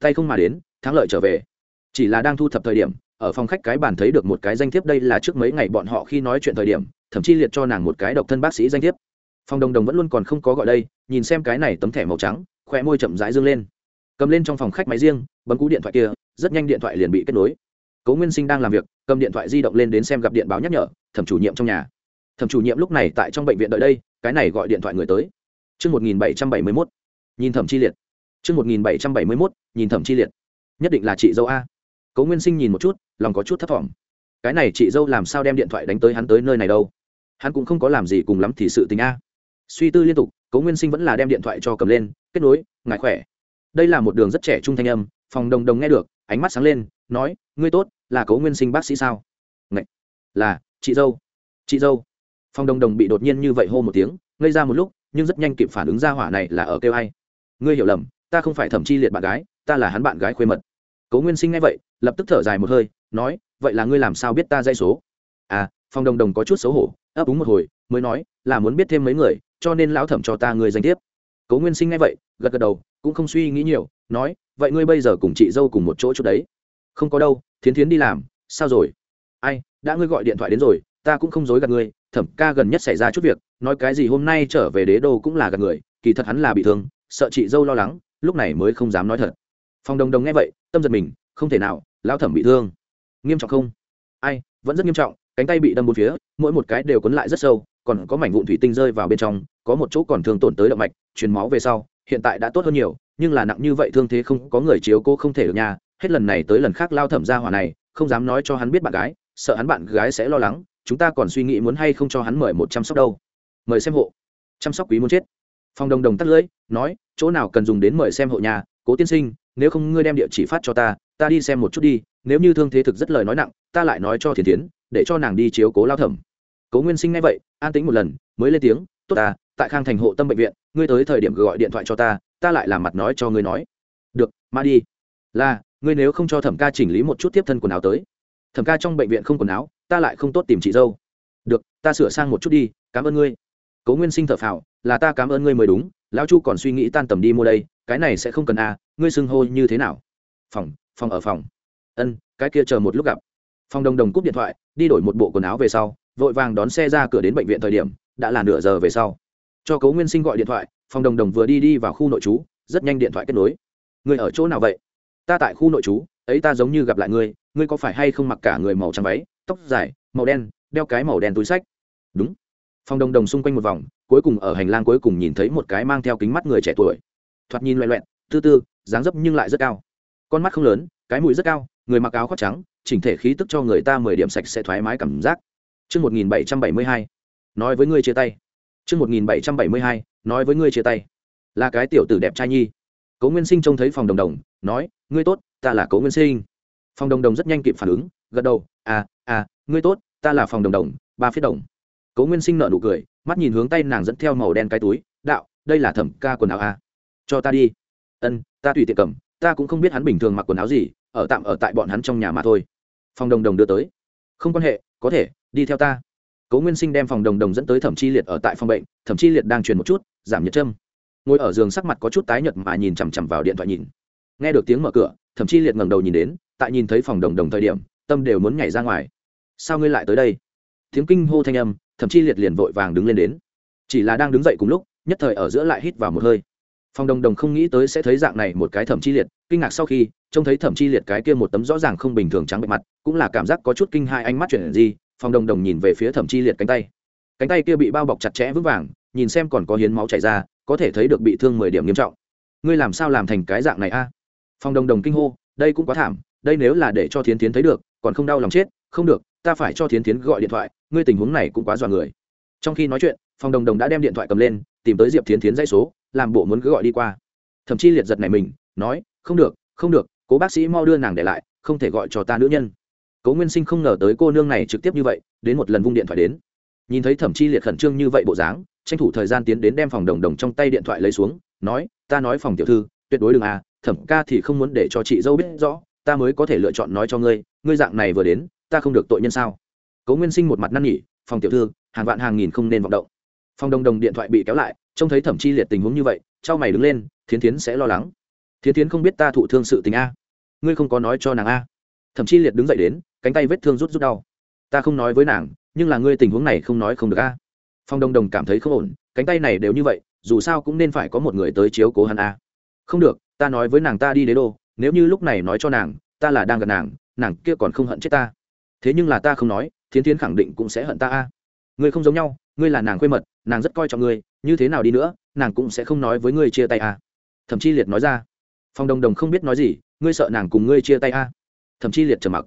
Tay không mà đến, thắng lợi trở về. Chỉ là đang thu thập thời điểm, ở phòng khách cái bàn thấy được một cái danh thiếp đây là trước mấy ngày bọn họ khi nói chuyện thời điểm thậm chí liệt cho nàng một cái độc thân bác sĩ danh thiếp. Phòng đồng đồng vẫn luôn còn không có gọi đây nhìn xem cái này tấm thẻ màu trắng khỏe môi chậm rãi dương lên. Cầm lên trong phòng khách máy riêng bấm cú điện thoại kia rất nhanh điện thoại liền bị kết nối. Cố nguyên sinh đang làm việc cầm điện thoại di động lên đến xem gặp điện báo nhắc nhở thẩm chủ nhiệm trong nhà. Thẩm chủ nhiệm lúc này tại trong bệnh viện đợi đây cái này gọi điện thoại người tới. Trước 1771, nhìn thẩm chi liệt. Trước 1771, nhìn thẩm chi liệt. Nhất định là chị dâu A. Cố nguyên sinh nhìn một chút lòng có chút thấp vọng, cái này chị dâu làm sao đem điện thoại đánh tới hắn tới nơi này đâu? Hắn cũng không có làm gì cùng lắm thì sự tình a. Suy tư liên tục, cố nguyên sinh vẫn là đem điện thoại cho cầm lên, kết nối ngại khỏe? Đây là một đường rất trẻ trung thanh âm, phòng đồng đồng nghe được, ánh mắt sáng lên, nói, ngươi tốt, là cố nguyên sinh bác sĩ sao? Ngậy. là, chị dâu. Chị dâu? Phòng đồng đồng bị đột nhiên như vậy hô một tiếng, ngây ra một lúc, nhưng rất nhanh kịp phản ứng ra hỏa này là ở kêu hay ngươi hiểu lầm, ta không phải thẩm chi liệt bạn gái, ta là hắn bạn gái khuê mật. Cố nguyên sinh nghe vậy, lập tức thở dài một hơi, nói, vậy là ngươi làm sao biết ta dây số? À phong đồng đồng có chút xấu hổ ấp úng một hồi, mới nói, là muốn biết thêm mấy người, cho nên lão thẩm cho ta người danh thiếp. Cố nguyên sinh nghe vậy, gật gật đầu, cũng không suy nghĩ nhiều, nói, vậy ngươi bây giờ cùng chị dâu cùng một chỗ chút đấy. Không có đâu, thiến thiến đi làm, sao rồi? Ai, đã ngươi gọi điện thoại đến rồi, ta cũng không dối gạt ngươi, thẩm ca gần nhất xảy ra chút việc, nói cái gì hôm nay trở về đế đô cũng là gạt người, kỳ thật hắn là bị thương, sợ chị dâu lo lắng, lúc này mới không dám nói thật. Phòng đồng đồng nghe vậy, tâm giật mình, không thể nào, lão thẩm bị thương. Nghiêm trọng không? Ai, vẫn rất nghiêm trọng cánh tay bị đâm bốn phía, mỗi một cái đều cuốn lại rất sâu, còn có mảnh vụn thủy tinh rơi vào bên trong, có một chỗ còn thương tổn tới động mạch, truyền máu về sau, hiện tại đã tốt hơn nhiều, nhưng là nặng như vậy thương thế không có người chiếu cô không thể được nhà hết lần này tới lần khác lao thẩm ra hỏa này, không dám nói cho hắn biết bạn gái, sợ hắn bạn gái sẽ lo lắng, chúng ta còn suy nghĩ muốn hay không cho hắn mời một chăm sóc đâu. Mời xem hộ. Chăm sóc quý muốn chết. Phòng đồng đồng tắt lưỡi, nói, chỗ nào cần dùng đến mời xem hộ nhà, cố tiên sinh, nếu không ngươi đem địa chỉ phát cho ta ta đi xem một chút đi, nếu như thương thế thực rất lời nói nặng, ta lại nói cho thiền tiến để cho nàng đi chiếu cố lao thẩm. Cố nguyên sinh ngay vậy, an tĩnh một lần, mới lên tiếng, tốt ta, tại khang thành hộ tâm bệnh viện, ngươi tới thời điểm gọi điện thoại cho ta ta lại làm mặt nói cho ngươi nói. Được mà đi. Là, ngươi nếu không cho thẩm ca chỉnh lý một chút tiếp thân quần áo tới. Thẩm ca trong bệnh viện không quần áo, ta lại không tốt tìm chị dâu. Được, ta sửa sang một chút đi, cảm ơn ngươi. Cố nguyên sinh thở phào, là ta cảm ơn ngươi mới đúng, lão chu còn suy nghĩ tan tầm đi mua đây, cái này sẽ không cần à ngươi xưng hô như thế nào? Phòng phòng ở phòng. Ân, cái kia chờ một lúc gặp. Phòng đồng đồng cúp điện thoại đi đổi một bộ quần áo về sau, vội vàng đón xe ra cửa đến bệnh viện thời điểm, đã là nửa giờ về sau. Cho cấu nguyên sinh gọi điện thoại, phòng đồng đồng vừa đi đi vào khu nội trú, rất nhanh điện thoại kết nối. Người ở chỗ nào vậy? Ta tại khu nội trú, ấy ta giống như gặp lại ngươi ngươi có phải hay không mặc cả người màu trắng váy, tóc dài, màu đen, đeo cái màu đen túi sách? Đúng. Phòng đồng đồng xung quanh một vòng, cuối cùng ở hành lang cuối cùng nhìn thấy một cái mang theo kính mắt người trẻ tuổi. Thoạt nhìn loẹ loẹn, tư tư, dáng dấp nhưng lại rất cao. Con mắt không lớn, cái mũi rất cao người mặc áo khoác trắng chỉnh thể khí tức cho người ta mười điểm sạch sẽ thoải mái cảm giác Trước 1772, nói với ngươi chia tay. Trước 1772, nói với ngươi chia tay. Là cái tiểu tử đẹp trai nhi. Cố Nguyên Sinh trông thấy phòng đồng đồng, nói, ngươi tốt, ta là Cố Nguyên Sinh. Phòng đồng đồng rất nhanh kịp phản ứng, gật đầu, à, à, ngươi tốt, ta là phòng đồng đồng, ba phía đồng. Cố Nguyên Sinh nở nụ cười, mắt nhìn hướng tay nàng dẫn theo màu đen cái túi, đạo, đây là thẩm ca quần áo à? Cho ta đi. Ân, ta tùy tiện cầm, ta cũng không biết hắn bình thường mặc quần áo gì, ở tạm ở tại bọn hắn trong nhà mà thôi. Phòng đồng đồng đưa tới. Không quan hệ, có thể, đi theo ta. Cố nguyên sinh đem phòng đồng đồng dẫn tới thẩm chi liệt ở tại phòng bệnh, thẩm chi liệt đang truyền một chút, giảm nhiệt châm ngồi ở giường sắc mặt có chút tái nhợt mà nhìn chằm chằm vào điện thoại nhìn. Nghe được tiếng mở cửa, thẩm chi liệt ngẩng đầu nhìn đến, tại nhìn thấy phòng đồng đồng thời điểm, tâm đều muốn nhảy ra ngoài. Sao ngươi lại tới đây? Tiếng kinh hô thanh âm, thẩm chi liệt liền vội vàng đứng lên đến. Chỉ là đang đứng dậy cùng lúc, nhất thời ở giữa lại hít vào một hơi. Phòng đồng đồng không nghĩ tới sẽ thấy dạng này một cái thẩm chi liệt kinh ngạc sau khi, trông thấy thẩm chi liệt cái kia một tấm rõ ràng không bình thường trắng bệ mặt, cũng là cảm giác có chút kinh hai ánh mắt chuyển gì phòng đồng đồng nhìn về phía thẩm chi liệt cánh tay. Cánh tay kia bị bao bọc chặt chẽ vững vàng, nhìn xem còn có hiến máu chảy ra, có thể thấy được bị thương mười điểm nghiêm trọng. Ngươi làm sao làm thành cái dạng này a? Phòng đồng đồng kinh hô, đây cũng quá thảm, đây nếu là để cho thiến tiến thấy được, còn không đau lòng chết, không được, ta phải cho thiến tiến gọi điện thoại, ngươi tình huống này cũng quá dọa người. Trong khi nói chuyện phòng đồng đồng đã đem điện thoại cầm lên, tìm tới diệp thiến tiến dãy số, làm bộ muốn cứ gọi đi qua. Thậm chí liệt giật này mình, nói không được không được, cố bác sĩ mau đưa nàng để lại, không thể gọi cho ta nữ nhân. Cố nguyên sinh không ngờ tới cô nương này trực tiếp như vậy, đến một lần vung điện thoại đến. Nhìn thấy thẩm chi liệt khẩn trương như vậy bộ dáng, tranh thủ thời gian tiến đến đem phòng đồng đồng trong tay điện thoại lấy xuống, nói, ta nói phòng tiểu thư, tuyệt đối đừng à thẩm ca thì không muốn để cho chị dâu biết rõ, ta mới có thể lựa chọn nói cho ngươi ngươi dạng này vừa đến, ta không được tội nhân sao? Cố nguyên sinh một mặt năn nỉ, phòng tiểu thư, hàng vạn hàng nghìn không nên vọng động. Phòng đồng đồng điện thoại bị kéo lại, trông thấy thẩm chi liệt tình huống như vậy trao mày đứng lên, thiến thiến sẽ lo lắng thiến thiến không biết ta thụ thương sự tình a. Ngươi không có nói cho nàng a. Thẩm chi liệt đứng dậy đến, cánh tay vết thương rút rút đau. Ta không nói với nàng, nhưng là ngươi tình huống này không nói không được a. Phong Đông đồng cảm thấy không ổn, cánh tay này đều như vậy, dù sao cũng nên phải có một người tới chiếu cố hắn a. Không được, ta nói với nàng ta đi đế đô, nếu như lúc này nói cho nàng, ta là đang gần nàng nàng kia còn không hận chết ta. Thế nhưng là ta không nói, thiến thiến khẳng định cũng sẽ hận ta a. Ngươi không giống nhau, ngươi là nàng quê mật, nàng rất coi trọng ngươi, như thế nào đi nữa, nàng cũng sẽ không nói với ngươi chia tay à. thậm chí liệt nói ra phong đồng đồng không biết nói gì ngươi sợ nàng cùng ngươi chia tay à. thậm chí liệt trầm mặc.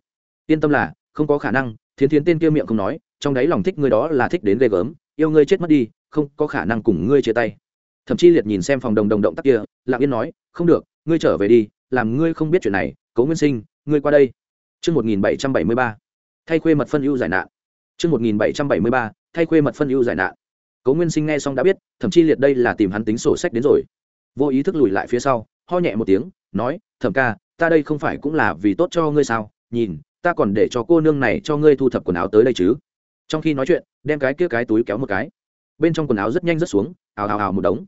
Yên tâm là không có khả năng thiến thiến tên kia miệng không nói trong đáy lòng thích ngươi đó là thích đến ghê gớm yêu ngươi chết mất đi không có khả năng cùng ngươi chia tay. Thậm chí liệt nhìn xem phòng đồng đồng động tác kia lặng yên nói không được ngươi trở về đi làm ngươi không biết chuyện này cấu nguyên sinh ngươi qua đây. Trước 1773, thay khuê mật phân ưu giải nạn. Trước 1773, thay khuê mật phân ưu giải nạn. Cố nguyên sinh nghe xong đã biết thậm chí liệt đây là tìm hắn tính sổ sách đến rồi. Vô ý thức lùi lại phía sau ho nhẹ một tiếng, nói, thẩm ca, ta đây không phải cũng là vì tốt cho ngươi sao? Nhìn, ta còn để cho cô nương này cho ngươi thu thập quần áo tới đây chứ. Trong khi nói chuyện, đem cái kia cái túi kéo một cái. Bên trong quần áo rất nhanh rất xuống, ào ào ào một đống.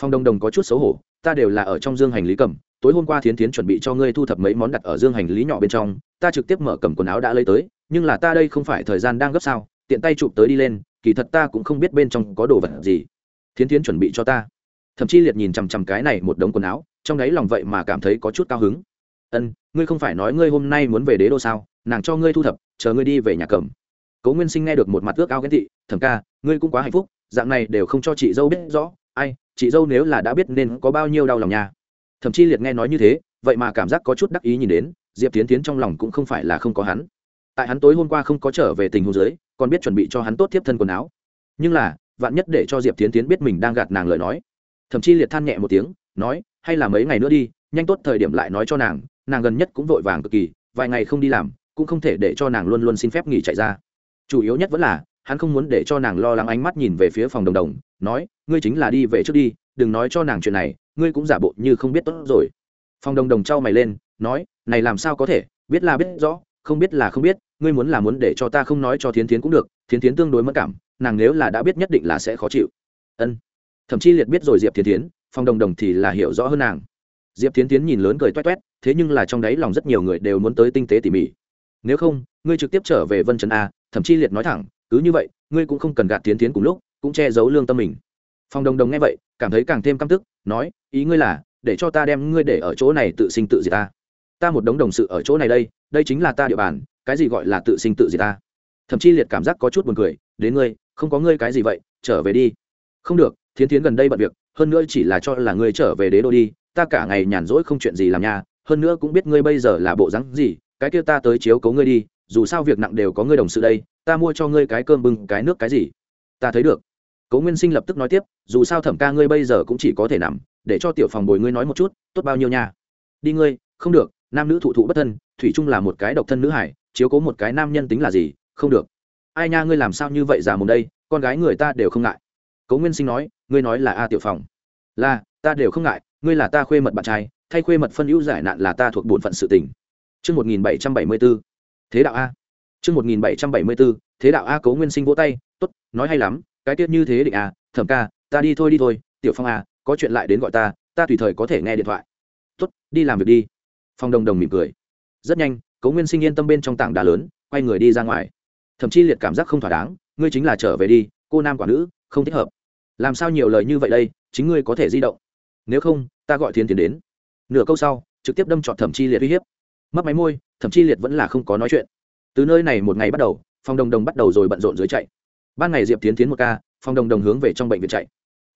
Phong đồng đồng có chút xấu hổ, ta đều là ở trong dương hành lý cầm, tối hôm qua thiến thiến chuẩn bị cho ngươi thu thập mấy món đặt ở dương hành lý nhỏ bên trong, ta trực tiếp mở cầm quần áo đã lấy tới, nhưng là ta đây không phải thời gian đang gấp sao, tiện tay chụp tới đi lên, kỳ thật ta cũng không biết bên trong có đồ vật gì. Thiến thiến chuẩn bị cho ta thậm chí liệt nhìn chằm chằm cái này một đống quần áo, trong đáy lòng vậy mà cảm thấy có chút cao hứng. Ân, ngươi không phải nói ngươi hôm nay muốn về đế đô sao? Nàng cho ngươi thu thập, chờ ngươi đi về nhà cầm. Cố nguyên sinh nghe được một mặt ước ao ghen thị thẩm ca, ngươi cũng quá hạnh phúc, dạng này đều không cho chị dâu biết rõ. Ai, chị dâu nếu là đã biết nên có bao nhiêu đau lòng nha. Thậm chí liệt nghe nói như thế, vậy mà cảm giác có chút đắc ý nhìn đến, diệp tiến tiến trong lòng cũng không phải là không có hắn. Tại hắn tối hôm qua không có trở về tình huống dưới, còn biết chuẩn bị cho hắn tốt tiếp thân quần áo. Nhưng là, vạn nhất để cho diệp tiến tiến biết mình đang gạt nàng lời nói thậm chí liệt than nhẹ một tiếng, nói, hay là mấy ngày nữa đi, nhanh tốt thời điểm lại nói cho nàng nàng gần nhất cũng vội vàng cực kỳ, vài ngày không đi làm, cũng không thể để cho nàng luôn luôn xin phép nghỉ chạy ra. Chủ yếu nhất vẫn là, hắn không muốn để cho nàng lo lắng ánh mắt nhìn về phía phòng đồng đồng, nói, ngươi chính là đi về trước đi, đừng nói cho nàng chuyện này, ngươi cũng giả bộ như không biết tốt rồi. Phòng đồng đồng trao mày lên, nói, này làm sao có thể, biết là biết rõ, không biết là không biết, ngươi muốn là muốn để cho ta không nói cho thiến thiến cũng được, thiến thiến tương đối mất cảm, nàng nếu là đã biết nhất định là sẽ khó chịu. Ân thậm chí liệt biết rồi diệp thiến thiến phòng đồng đồng thì là hiểu rõ hơn nàng. Diệp thiến thiến nhìn lớn cười toét toét, thế nhưng là trong đấy lòng rất nhiều người đều muốn tới tinh tế tỉ mỉ. Nếu không, ngươi trực tiếp trở về vân trần a, thậm chí liệt nói thẳng, cứ như vậy, ngươi cũng không cần gạt tiến tiến cùng lúc, cũng che giấu lương tâm mình. Phòng đồng đồng nghe vậy, cảm thấy càng thêm căm tức, nói, ý ngươi là, để cho ta đem ngươi để ở chỗ này tự sinh tự diệt ta. Ta một đống đồng sự ở chỗ này đây đây chính là ta địa bàn, cái gì gọi là tự sinh tự diệt ta? Thậm chí liệt cảm giác có chút buồn cười, đến ngươi, không có ngươi cái gì vậy, trở về đi. Không được thiến thiến gần đây bận việc, hơn nữa chỉ là cho là ngươi trở về đế đô đi, ta cả ngày nhàn rỗi không chuyện gì làm nha, hơn nữa cũng biết ngươi bây giờ là bộ rắn gì, cái kia ta tới chiếu cấu ngươi đi, dù sao việc nặng đều có ngươi đồng sự đây, ta mua cho ngươi cái cơm bưng, cái nước cái gì. Ta thấy được. Cố nguyên sinh lập tức nói tiếp, dù sao thẩm ca ngươi bây giờ cũng chỉ có thể nằm, để cho tiểu phòng bồi ngươi nói một chút, tốt bao nhiêu nha. Đi ngươi, không được, nam nữ thụ thụ bất thân, thủy chung là một cái độc thân nữ hải, chiếu cố một cái nam nhân tính là gì, không được. Ai nha, ngươi làm sao như vậy già mồm đây, con gái người ta đều không ngại cố nguyên sinh nói ngươi nói là a tiểu phòng là ta đều không ngại ngươi là ta khuê mật bạn trai thay khuê mật phân hữu giải nạn là ta thuộc bổn phận sự tình Trước 1774, thế đạo a. Trước 1774, thế đạo a cố nguyên sinh vỗ tay, tốt, nói hay lắm, cái tiết như thế định a, thẩm ca, ta đi thôi đi thôi, tiểu phong a, có chuyện lại đến gọi ta, ta tùy thời có thể nghe điện thoại. Tốt, đi làm việc đi. Phong Đồng Đồng mỉm cười. Rất nhanh, Cố Nguyên Sinh yên tâm bên trong tảng đá lớn, quay người đi ra ngoài. Thậm chí liệt cảm giác không thỏa đáng, ngươi chính là trở về đi, cô nam quả nữ, không thích hợp. Làm sao nhiều lời như vậy đây, chính ngươi có thể di động. Nếu không, ta gọi Thiên Tiến đến. Nửa câu sau, trực tiếp đâm trọt Thẩm Chi liệt uy hiếp. Mất máy môi Thẩm Chi liệt vẫn là không có nói chuyện. Từ nơi này một ngày bắt đầu phòng đồng đồng bắt đầu rồi bận rộn dưới chạy. Ban ngày diệp tiến tiến một ca phòng đồng đồng hướng về trong bệnh viện chạy.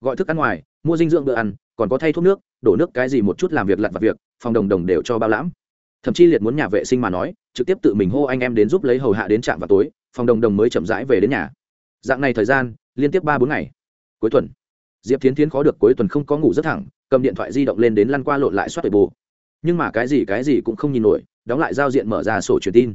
Gọi thức ăn ngoài mua dinh dưỡng bữa ăn còn có thay thuốc nước đổ nước cái gì một chút làm việc lặt vặt việc phòng đồng đồng đều cho bao lãm. Thậm chí liệt muốn nhà vệ sinh mà nói trực tiếp tự mình hô anh em đến giúp lấy hầu hạ đến trạm vào tối phòng đồng đồng mới chậm rãi về đến nhà. Dạng này thời gian liên tiếp ba bốn ngày cuối tuần. Diệp tiến tiến khó được cuối tuần không có ngủ rất thẳng, cầm điện thoại di động lên đến lăn qua lộn lại soát bề bồ nhưng mà cái gì cái gì cũng không nhìn nổi, đóng lại giao diện mở ra sổ truyền tin.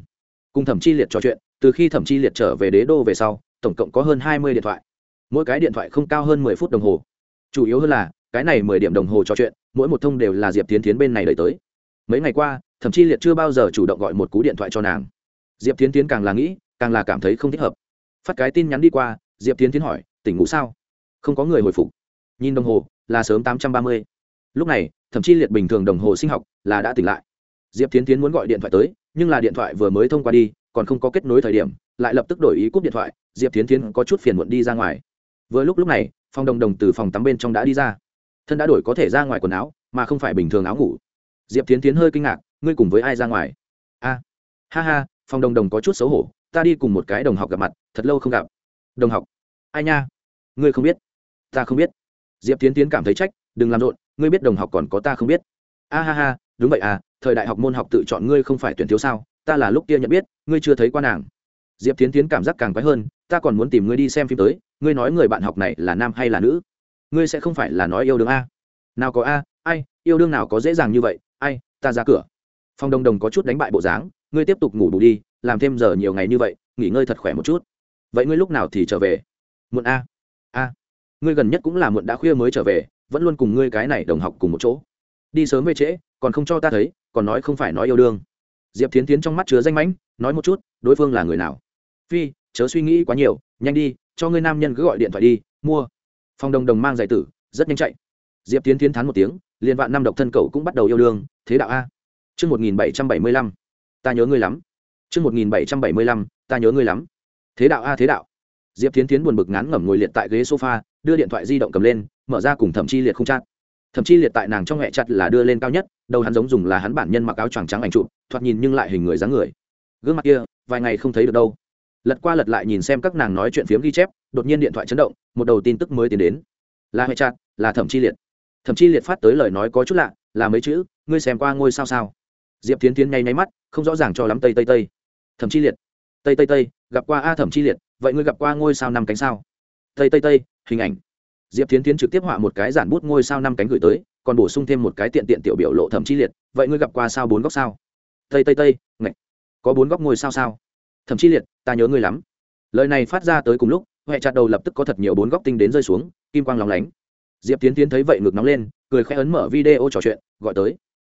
Cùng thẩm chi liệt trò chuyện, từ khi thẩm chi liệt trở về đế đô về sau, tổng cộng có hơn hai mươi điện thoại. Mỗi cái điện thoại không cao hơn mười phút đồng hồ. Chủ yếu hơn là, cái này mười điểm đồng hồ trò chuyện, mỗi một thông đều là diệp tiến tiến bên này đợi tới. Mấy ngày qua, thẩm chi liệt chưa bao giờ chủ động gọi một cú điện thoại cho nàng. Diệp tiến tiến càng là nghĩ, càng là cảm thấy không thích hợp. Phát cái tin nhắn đi qua, diệp tiến tiến hỏi, tỉnh ngủ sao? Không có người hồi phục. Nhìn đồng hồ, là sớm tám trăm ba mươi. Lúc này, thậm chí liệt bình thường đồng hồ sinh học là đã tỉnh lại. Diệp tiến tiến muốn gọi điện thoại tới, nhưng là điện thoại vừa mới thông qua đi, còn không có kết nối thời điểm, lại lập tức đổi ý cúp điện thoại, diệp tiến tiến có chút phiền muộn đi ra ngoài. Vừa lúc lúc này, phòng đồng đồng từ phòng tắm bên trong đã đi ra. Thân đã đổi có thể ra ngoài quần áo, mà không phải bình thường áo ngủ. Diệp tiến tiến hơi kinh ngạc, ngươi cùng với ai ra ngoài? A, ha ha, phòng đồng đồng có chút xấu hổ, ta đi cùng một cái đồng học gặp mặt, thật lâu không gặp. Đồng học? Ai nha, ngươi không biết ta không biết. Diệp tiến tiến cảm thấy trách, đừng làm rộn, ngươi biết đồng học còn có ta không biết. A ha ha, đúng vậy à thời đại học môn học tự chọn ngươi không phải tuyển thiếu sao, ta là lúc kia nhận biết, ngươi chưa thấy qua nàng. Diệp tiến tiến cảm giác càng quái hơn, ta còn muốn tìm ngươi đi xem phim tới, ngươi nói người bạn học này là nam hay là nữ? Ngươi sẽ không phải là nói yêu đương a. Nào có a, ai, yêu đương nào có dễ dàng như vậy, ai, ta ra cửa. Phong đồng đồng có chút đánh bại bộ dáng, ngươi tiếp tục ngủ bù đi, làm thêm giờ nhiều ngày như vậy, nghỉ ngơi thật khỏe một chút. Vậy ngươi lúc nào thì trở về? Muộn a ngươi gần nhất cũng là muộn đã khuya mới trở về, vẫn luôn cùng ngươi cái này đồng học cùng một chỗ. Đi sớm về trễ, còn không cho ta thấy, còn nói không phải nói yêu đương. Diệp tiến tiến trong mắt chứa danh mãnh, nói một chút, đối phương là người nào? Phi, chớ suy nghĩ quá nhiều, nhanh đi, cho ngươi nam nhân cứ gọi điện thoại đi, mua. Phong đồng đồng mang giải tử, rất nhanh chạy. Diệp tiến tiến thán một tiếng, liền vạn năm độc thân cậu cũng bắt đầu yêu đương, thế đạo a. Chương một nghìn bảy trăm bảy mươi lăm, ta nhớ ngươi lắm. Chương một nghìn bảy trăm bảy mươi lăm, ta nhớ ngươi lắm. Thế đạo a, thế đạo. Diệp tiến tiến buồn bực ngán ngẩm ngồi liệt tại ghế sofa đưa điện thoại di động cầm lên, mở ra cùng thẩm chi liệt không chát thậm chí liệt tại nàng trong hẹ chặt là đưa lên cao nhất, đầu hắn giống dùng là hắn bản nhân mặc áo choàng trắng ảnh chụp, thoạt nhìn nhưng lại hình người dáng người. Gương mặt kia, vài ngày không thấy được đâu. Lật qua lật lại nhìn xem các nàng nói chuyện phiếm ghi chép, đột nhiên điện thoại chấn động, một đầu tin tức mới tiến đến. Là hệ chặt là thẩm chi liệt. Thẩm chi liệt phát tới lời nói có chút lạ, là mấy chữ, ngươi xem qua ngôi sao sao? Diệp tiến tiến nháy nháy mắt, không rõ ràng cho lắm tây tây tây. Thẩm chi liệt. Tây tây tây, gặp qua a thẩm chi liệt, vậy ngươi gặp qua ngôi sao năm cánh sao? Tây tây tây hình ảnh. Diệp tiến tiến trực tiếp họa một cái giản bút ngôi sao năm cánh gửi tới, còn bổ sung thêm một cái tiện tiện tiểu biểu lộ thẩm chi liệt, vậy ngươi gặp qua sao bốn góc sao? Tây tây tây, ngạch, có bốn góc ngôi sao sao? Thẩm chi liệt, ta nhớ ngươi lắm. Lời này phát ra tới cùng lúc huệ chặt đầu lập tức có thật nhiều bốn góc tinh đến rơi xuống, kim quang lóng lánh. Diệp tiến tiến thấy vậy ngực nóng lên, cười khẽ ấn mở video trò chuyện, gọi tới.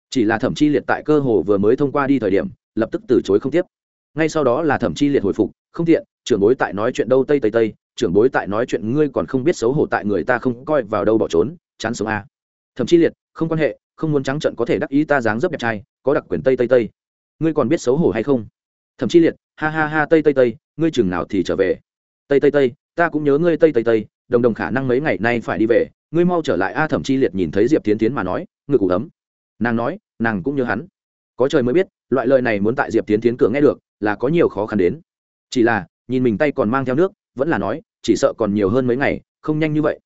Chỉ là thẩm chi liệt tại cơ hồ vừa mới thông qua đi thời điểm, lập tức từ chối không tiếp. Ngay sau đó là thẩm chi liệt hồi phục, không thiện trưởng bối tại nói chuyện đâu, tây tây tây trưởng bối tại nói chuyện ngươi còn không biết xấu hổ tại người ta không coi vào đâu bỏ trốn, chán sống a. Thậm chí liệt, không quan hệ, không muốn trắng trận có thể đắc ý ta dáng dấp đẹp trai, có đặc quyền tây tây tây. Ngươi còn biết xấu hổ hay không? Thậm chí liệt, ha ha ha tây tây tây, ngươi chừng nào thì trở về? Tây tây tây, ta cũng nhớ ngươi tây tây tây, đồng đồng khả năng mấy ngày nay phải đi về, ngươi mau trở lại a. Thẩm chi liệt nhìn thấy diệp tiến tiến mà nói, ngực ủ ấm. Nàng nói, nàng cũng nhớ hắn. Có trời mới biết, loại lời này muốn tại diệp tiến tiến cửa nghe được, là có nhiều khó khăn đến. Chỉ là, nhìn mình tay còn mang theo nước vẫn là nói, chỉ sợ còn nhiều hơn mấy ngày, không nhanh như vậy.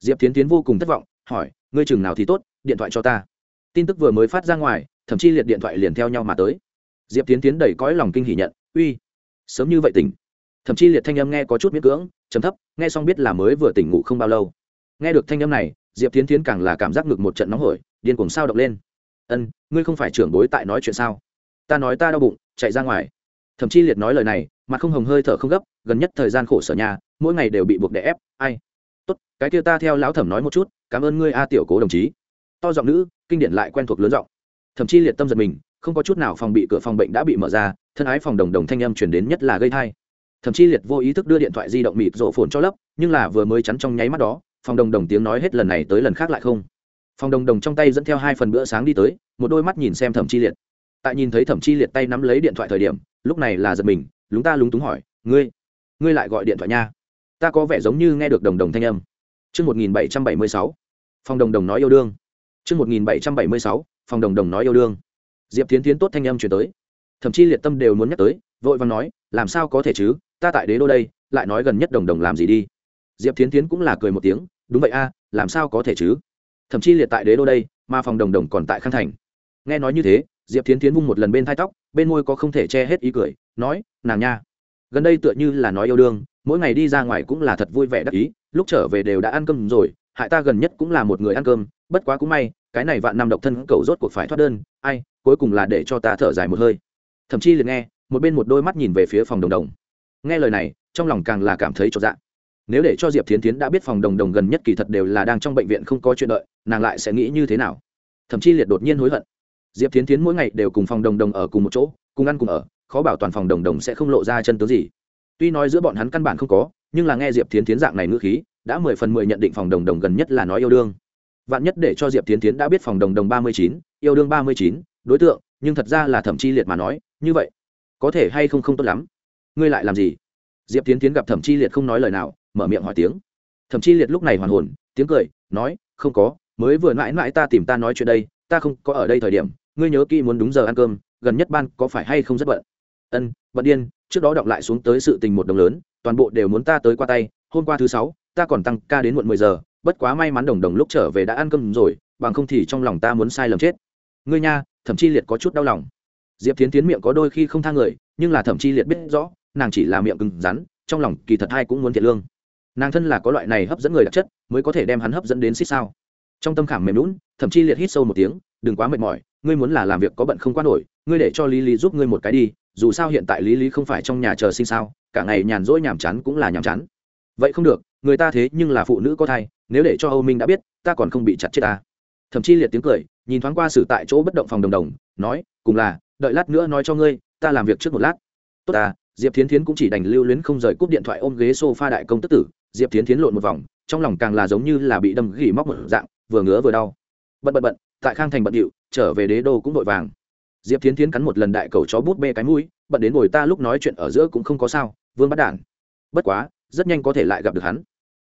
Diệp tiến tiến vô cùng thất vọng, hỏi, ngươi chừng nào thì tốt, điện thoại cho ta. Tin tức vừa mới phát ra ngoài, thậm chí liệt điện thoại liền theo nhau mà tới. Diệp tiến tiến đầy cõi lòng kinh hỉ nhận, uy, sớm như vậy tỉnh. Thậm chí liệt thanh âm nghe có chút miễn cưỡng chấm thấp, nghe xong biết là mới vừa tỉnh ngủ không bao lâu. Nghe được thanh âm này, diệp tiến tiến càng là cảm giác ngực một trận nóng hổi, điên cuồng sao động lên. Ân, ngươi không phải trưởng bối tại nói chuyện sao? Ta nói ta đau bụng, chạy ra ngoài. Thậm chí liệt nói lời này mặt không hồng hơi thở không gấp, gần nhất thời gian khổ sở nhà, mỗi ngày đều bị buộc đè ép, ai? Tốt, cái kia ta theo lão thẩm nói một chút, cảm ơn ngươi a tiểu cố đồng chí. To giọng nữ, kinh điển lại quen thuộc lớn giọng. Thậm chí liệt tâm giật mình, không có chút nào phòng bị cửa phòng bệnh đã bị mở ra, thân ái phòng đồng đồng thanh âm chuyển đến nhất là gây thai thậm chí liệt vô ý thức đưa điện thoại di động mịt rộ phồn cho lấp, nhưng là vừa mới chắn trong nháy mắt đó, phòng đồng đồng tiếng nói hết lần này tới lần khác lại không. Phòng đồng đồng trong tay dẫn theo hai phần bữa sáng đi tới, một đôi mắt nhìn xem thẩm chi liệt. Tại nhìn thấy thẩm chi liệt tay nắm lấy điện thoại thời điểm, lúc này là giật mình lúng ta lúng túng hỏi ngươi ngươi lại gọi điện thoại nha ta có vẻ giống như nghe được đồng đồng thanh âm Chữ một nghìn bảy trăm bảy mươi sáu, phòng đồng đồng nói yêu đương. Chữ một nghìn bảy trăm bảy mươi sáu, phòng đồng đồng nói yêu đương. Diệp Thiến Thiến tốt thanh âm truyền tới. Thậm chí liệt tâm đều muốn nhắc tới, vội vàng nói, làm sao có thể chứ, ta tại đế đô đây, lại nói gần nhất đồng đồng làm gì đi. Diệp Thiến Thiến cũng là cười một tiếng, đúng vậy a, làm sao có thể chứ. Thậm chí liệt tại đế đô đây, mà phòng đồng đồng còn tại Khang Thành. Nghe nói như thế, Diệp Thiến Thiến vung một lần bên thai tóc, bên môi có không thể che hết ý cười, nói, nàng nha, gần đây tựa như là nói yêu đương, mỗi ngày đi ra ngoài cũng là thật vui vẻ đắc ý lúc trở về đều đã ăn cơm rồi hại ta gần nhất cũng là một người ăn cơm bất quá cũng may cái này vạn năm độc thân cầu rốt cuộc phải thoát đơn ai cuối cùng là để cho ta thở dài một hơi. Thậm chí liền nghe một bên một đôi mắt nhìn về phía phòng đồng đồng. Nghe lời này trong lòng càng là cảm thấy cho dạ. Nếu để cho diệp thiến tiến đã biết phòng đồng đồng gần nhất kỳ thật đều là đang trong bệnh viện không có chuyện đợi nàng lại sẽ nghĩ như thế nào? Thậm chí liệt đột nhiên hối hận. Diệp thiến tiến mỗi ngày đều cùng phòng đồng đồng ở cùng một chỗ cùng ăn cùng ở, khó bảo toàn phòng đồng đồng sẽ không lộ ra chân tướng gì. Tuy nói giữa bọn hắn căn bản không có, nhưng là nghe diệp tiến tiến dạng này ngữ khí, đã mười phần mười nhận định phòng đồng đồng gần nhất là nói yêu đương. Vạn nhất để cho diệp tiến tiến đã biết phòng đồng đồng ba mươi chín, yêu đương ba mươi chín, đối tượng, nhưng thật ra là thẩm chi liệt mà nói, như vậy, có thể hay không không tốt lắm. Ngươi lại làm gì? Diệp tiến tiến gặp thẩm chi liệt không nói lời nào, mở miệng hỏi tiếng. Thẩm chi liệt lúc này hoàn hồn, tiếng cười, nói, không có, mới vừa mãi mãi ta tìm ta nói chuyện đây, ta không có ở đây thời điểm, ngươi nhớ kỹ muốn đúng giờ ăn cơm gần nhất ban có phải hay không rất bận? Ân, bận điên, trước đó đọc lại xuống tới sự tình một đồng lớn, toàn bộ đều muốn ta tới qua tay, hôm qua thứ sáu, ta còn tăng ca đến muộn mười giờ, bất quá may mắn đồng đồng lúc trở về đã ăn cơm rồi, bằng không thì trong lòng ta muốn sai lầm chết. Ngươi nha, thậm chí liệt có chút đau lòng. Diệp tiến tiến miệng có đôi khi không thang người, nhưng là thậm chí liệt biết rõ, nàng chỉ là miệng cứng rắn, trong lòng kỳ thật hai cũng muốn thiệt lương. Nàng thân là có loại này hấp dẫn người đặc chất, mới có thể đem hắn hấp dẫn đến xích sao. Trong tâm khảm mềm lún thậm chí liệt hít sâu một tiếng đừng quá mệt mỏi, ngươi muốn là làm việc có bận không quá nổi, ngươi để cho lý lý giúp ngươi một cái đi, dù sao hiện tại lý lý không phải trong nhà chờ sinh sao, cả ngày nhàn rỗi nhàm chán cũng là nhàm chán. Vậy không được, người ta thế nhưng là phụ nữ có thai, nếu để cho âu minh đã biết, ta còn không bị chặt chết ta. Thậm chí liệt tiếng cười, nhìn thoáng qua xử tại chỗ bất động phòng đồng đồng, nói, cùng là, đợi lát nữa nói cho ngươi, ta làm việc trước một lát. Tốt ta, diệp thiến thiến cũng chỉ đành lưu luyến không rời cúp điện thoại ôm ghế s o f a đại công tức tử. Diệp thiến thiến lộn một vòng, trong lòng càng là giống như là bị đâm gỉ móc một dạng, vừa ngứa vừa đau. Bận bận bận tại khang thành bận điệu trở về đế đô cũng vội vàng. Diệp thiến thiến cắn một lần đại cầu chó bút bê cái mũi bận đến ngồi ta lúc nói chuyện ở giữa cũng không có sao vương bắt đản. Bất quá rất nhanh có thể lại gặp được hắn.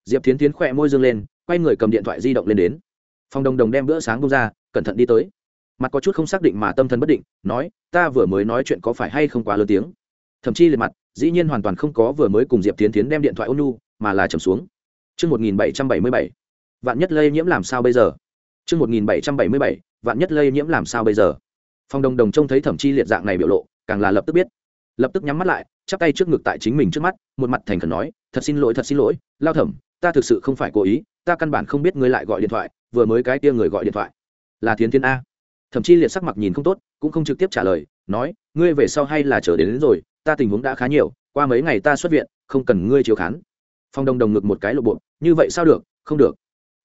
Diệp tiến tiến khỏe môi dương lên quay người cầm điện thoại di động lên đến. Phòng đồng đồng đem bữa sáng bông ra cẩn thận đi tới. Mặt có chút không xác định mà tâm thần bất định nói ta vừa mới nói chuyện có phải hay không quá lớn tiếng? Thậm chí liệt mặt dĩ nhiên hoàn toàn không có vừa mới cùng diệp tiến tiến đem điện thoại ôn nhu mà là trầm xuống. Trước 1777, vạn nhất lây nhiễm làm sao bây giờ? Trước 1777, vạn nhất lây nhiễm làm sao bây giờ? Phong Đồng Đồng trông thấy Thẩm Chi liệt dạng này biểu lộ, càng là lập tức biết. Lập tức nhắm mắt lại, chắp tay trước ngực tại chính mình trước mắt, một mặt thành khẩn nói, "Thật xin lỗi, thật xin lỗi, Lao Thẩm, ta thực sự không phải cố ý, ta căn bản không biết ngươi lại gọi điện thoại, vừa mới cái kia người gọi điện thoại, là Thiến Thiên a." Thẩm Chi liệt sắc mặt nhìn không tốt, cũng không trực tiếp trả lời, nói, "Ngươi về sau hay là chờ đến, đến rồi, ta tình huống đã khá nhiều, qua mấy ngày ta xuất viện, không cần ngươi chiếu khán." Phong Đông Đồng ngực một cái lộ bộ, "Như vậy sao được, không được."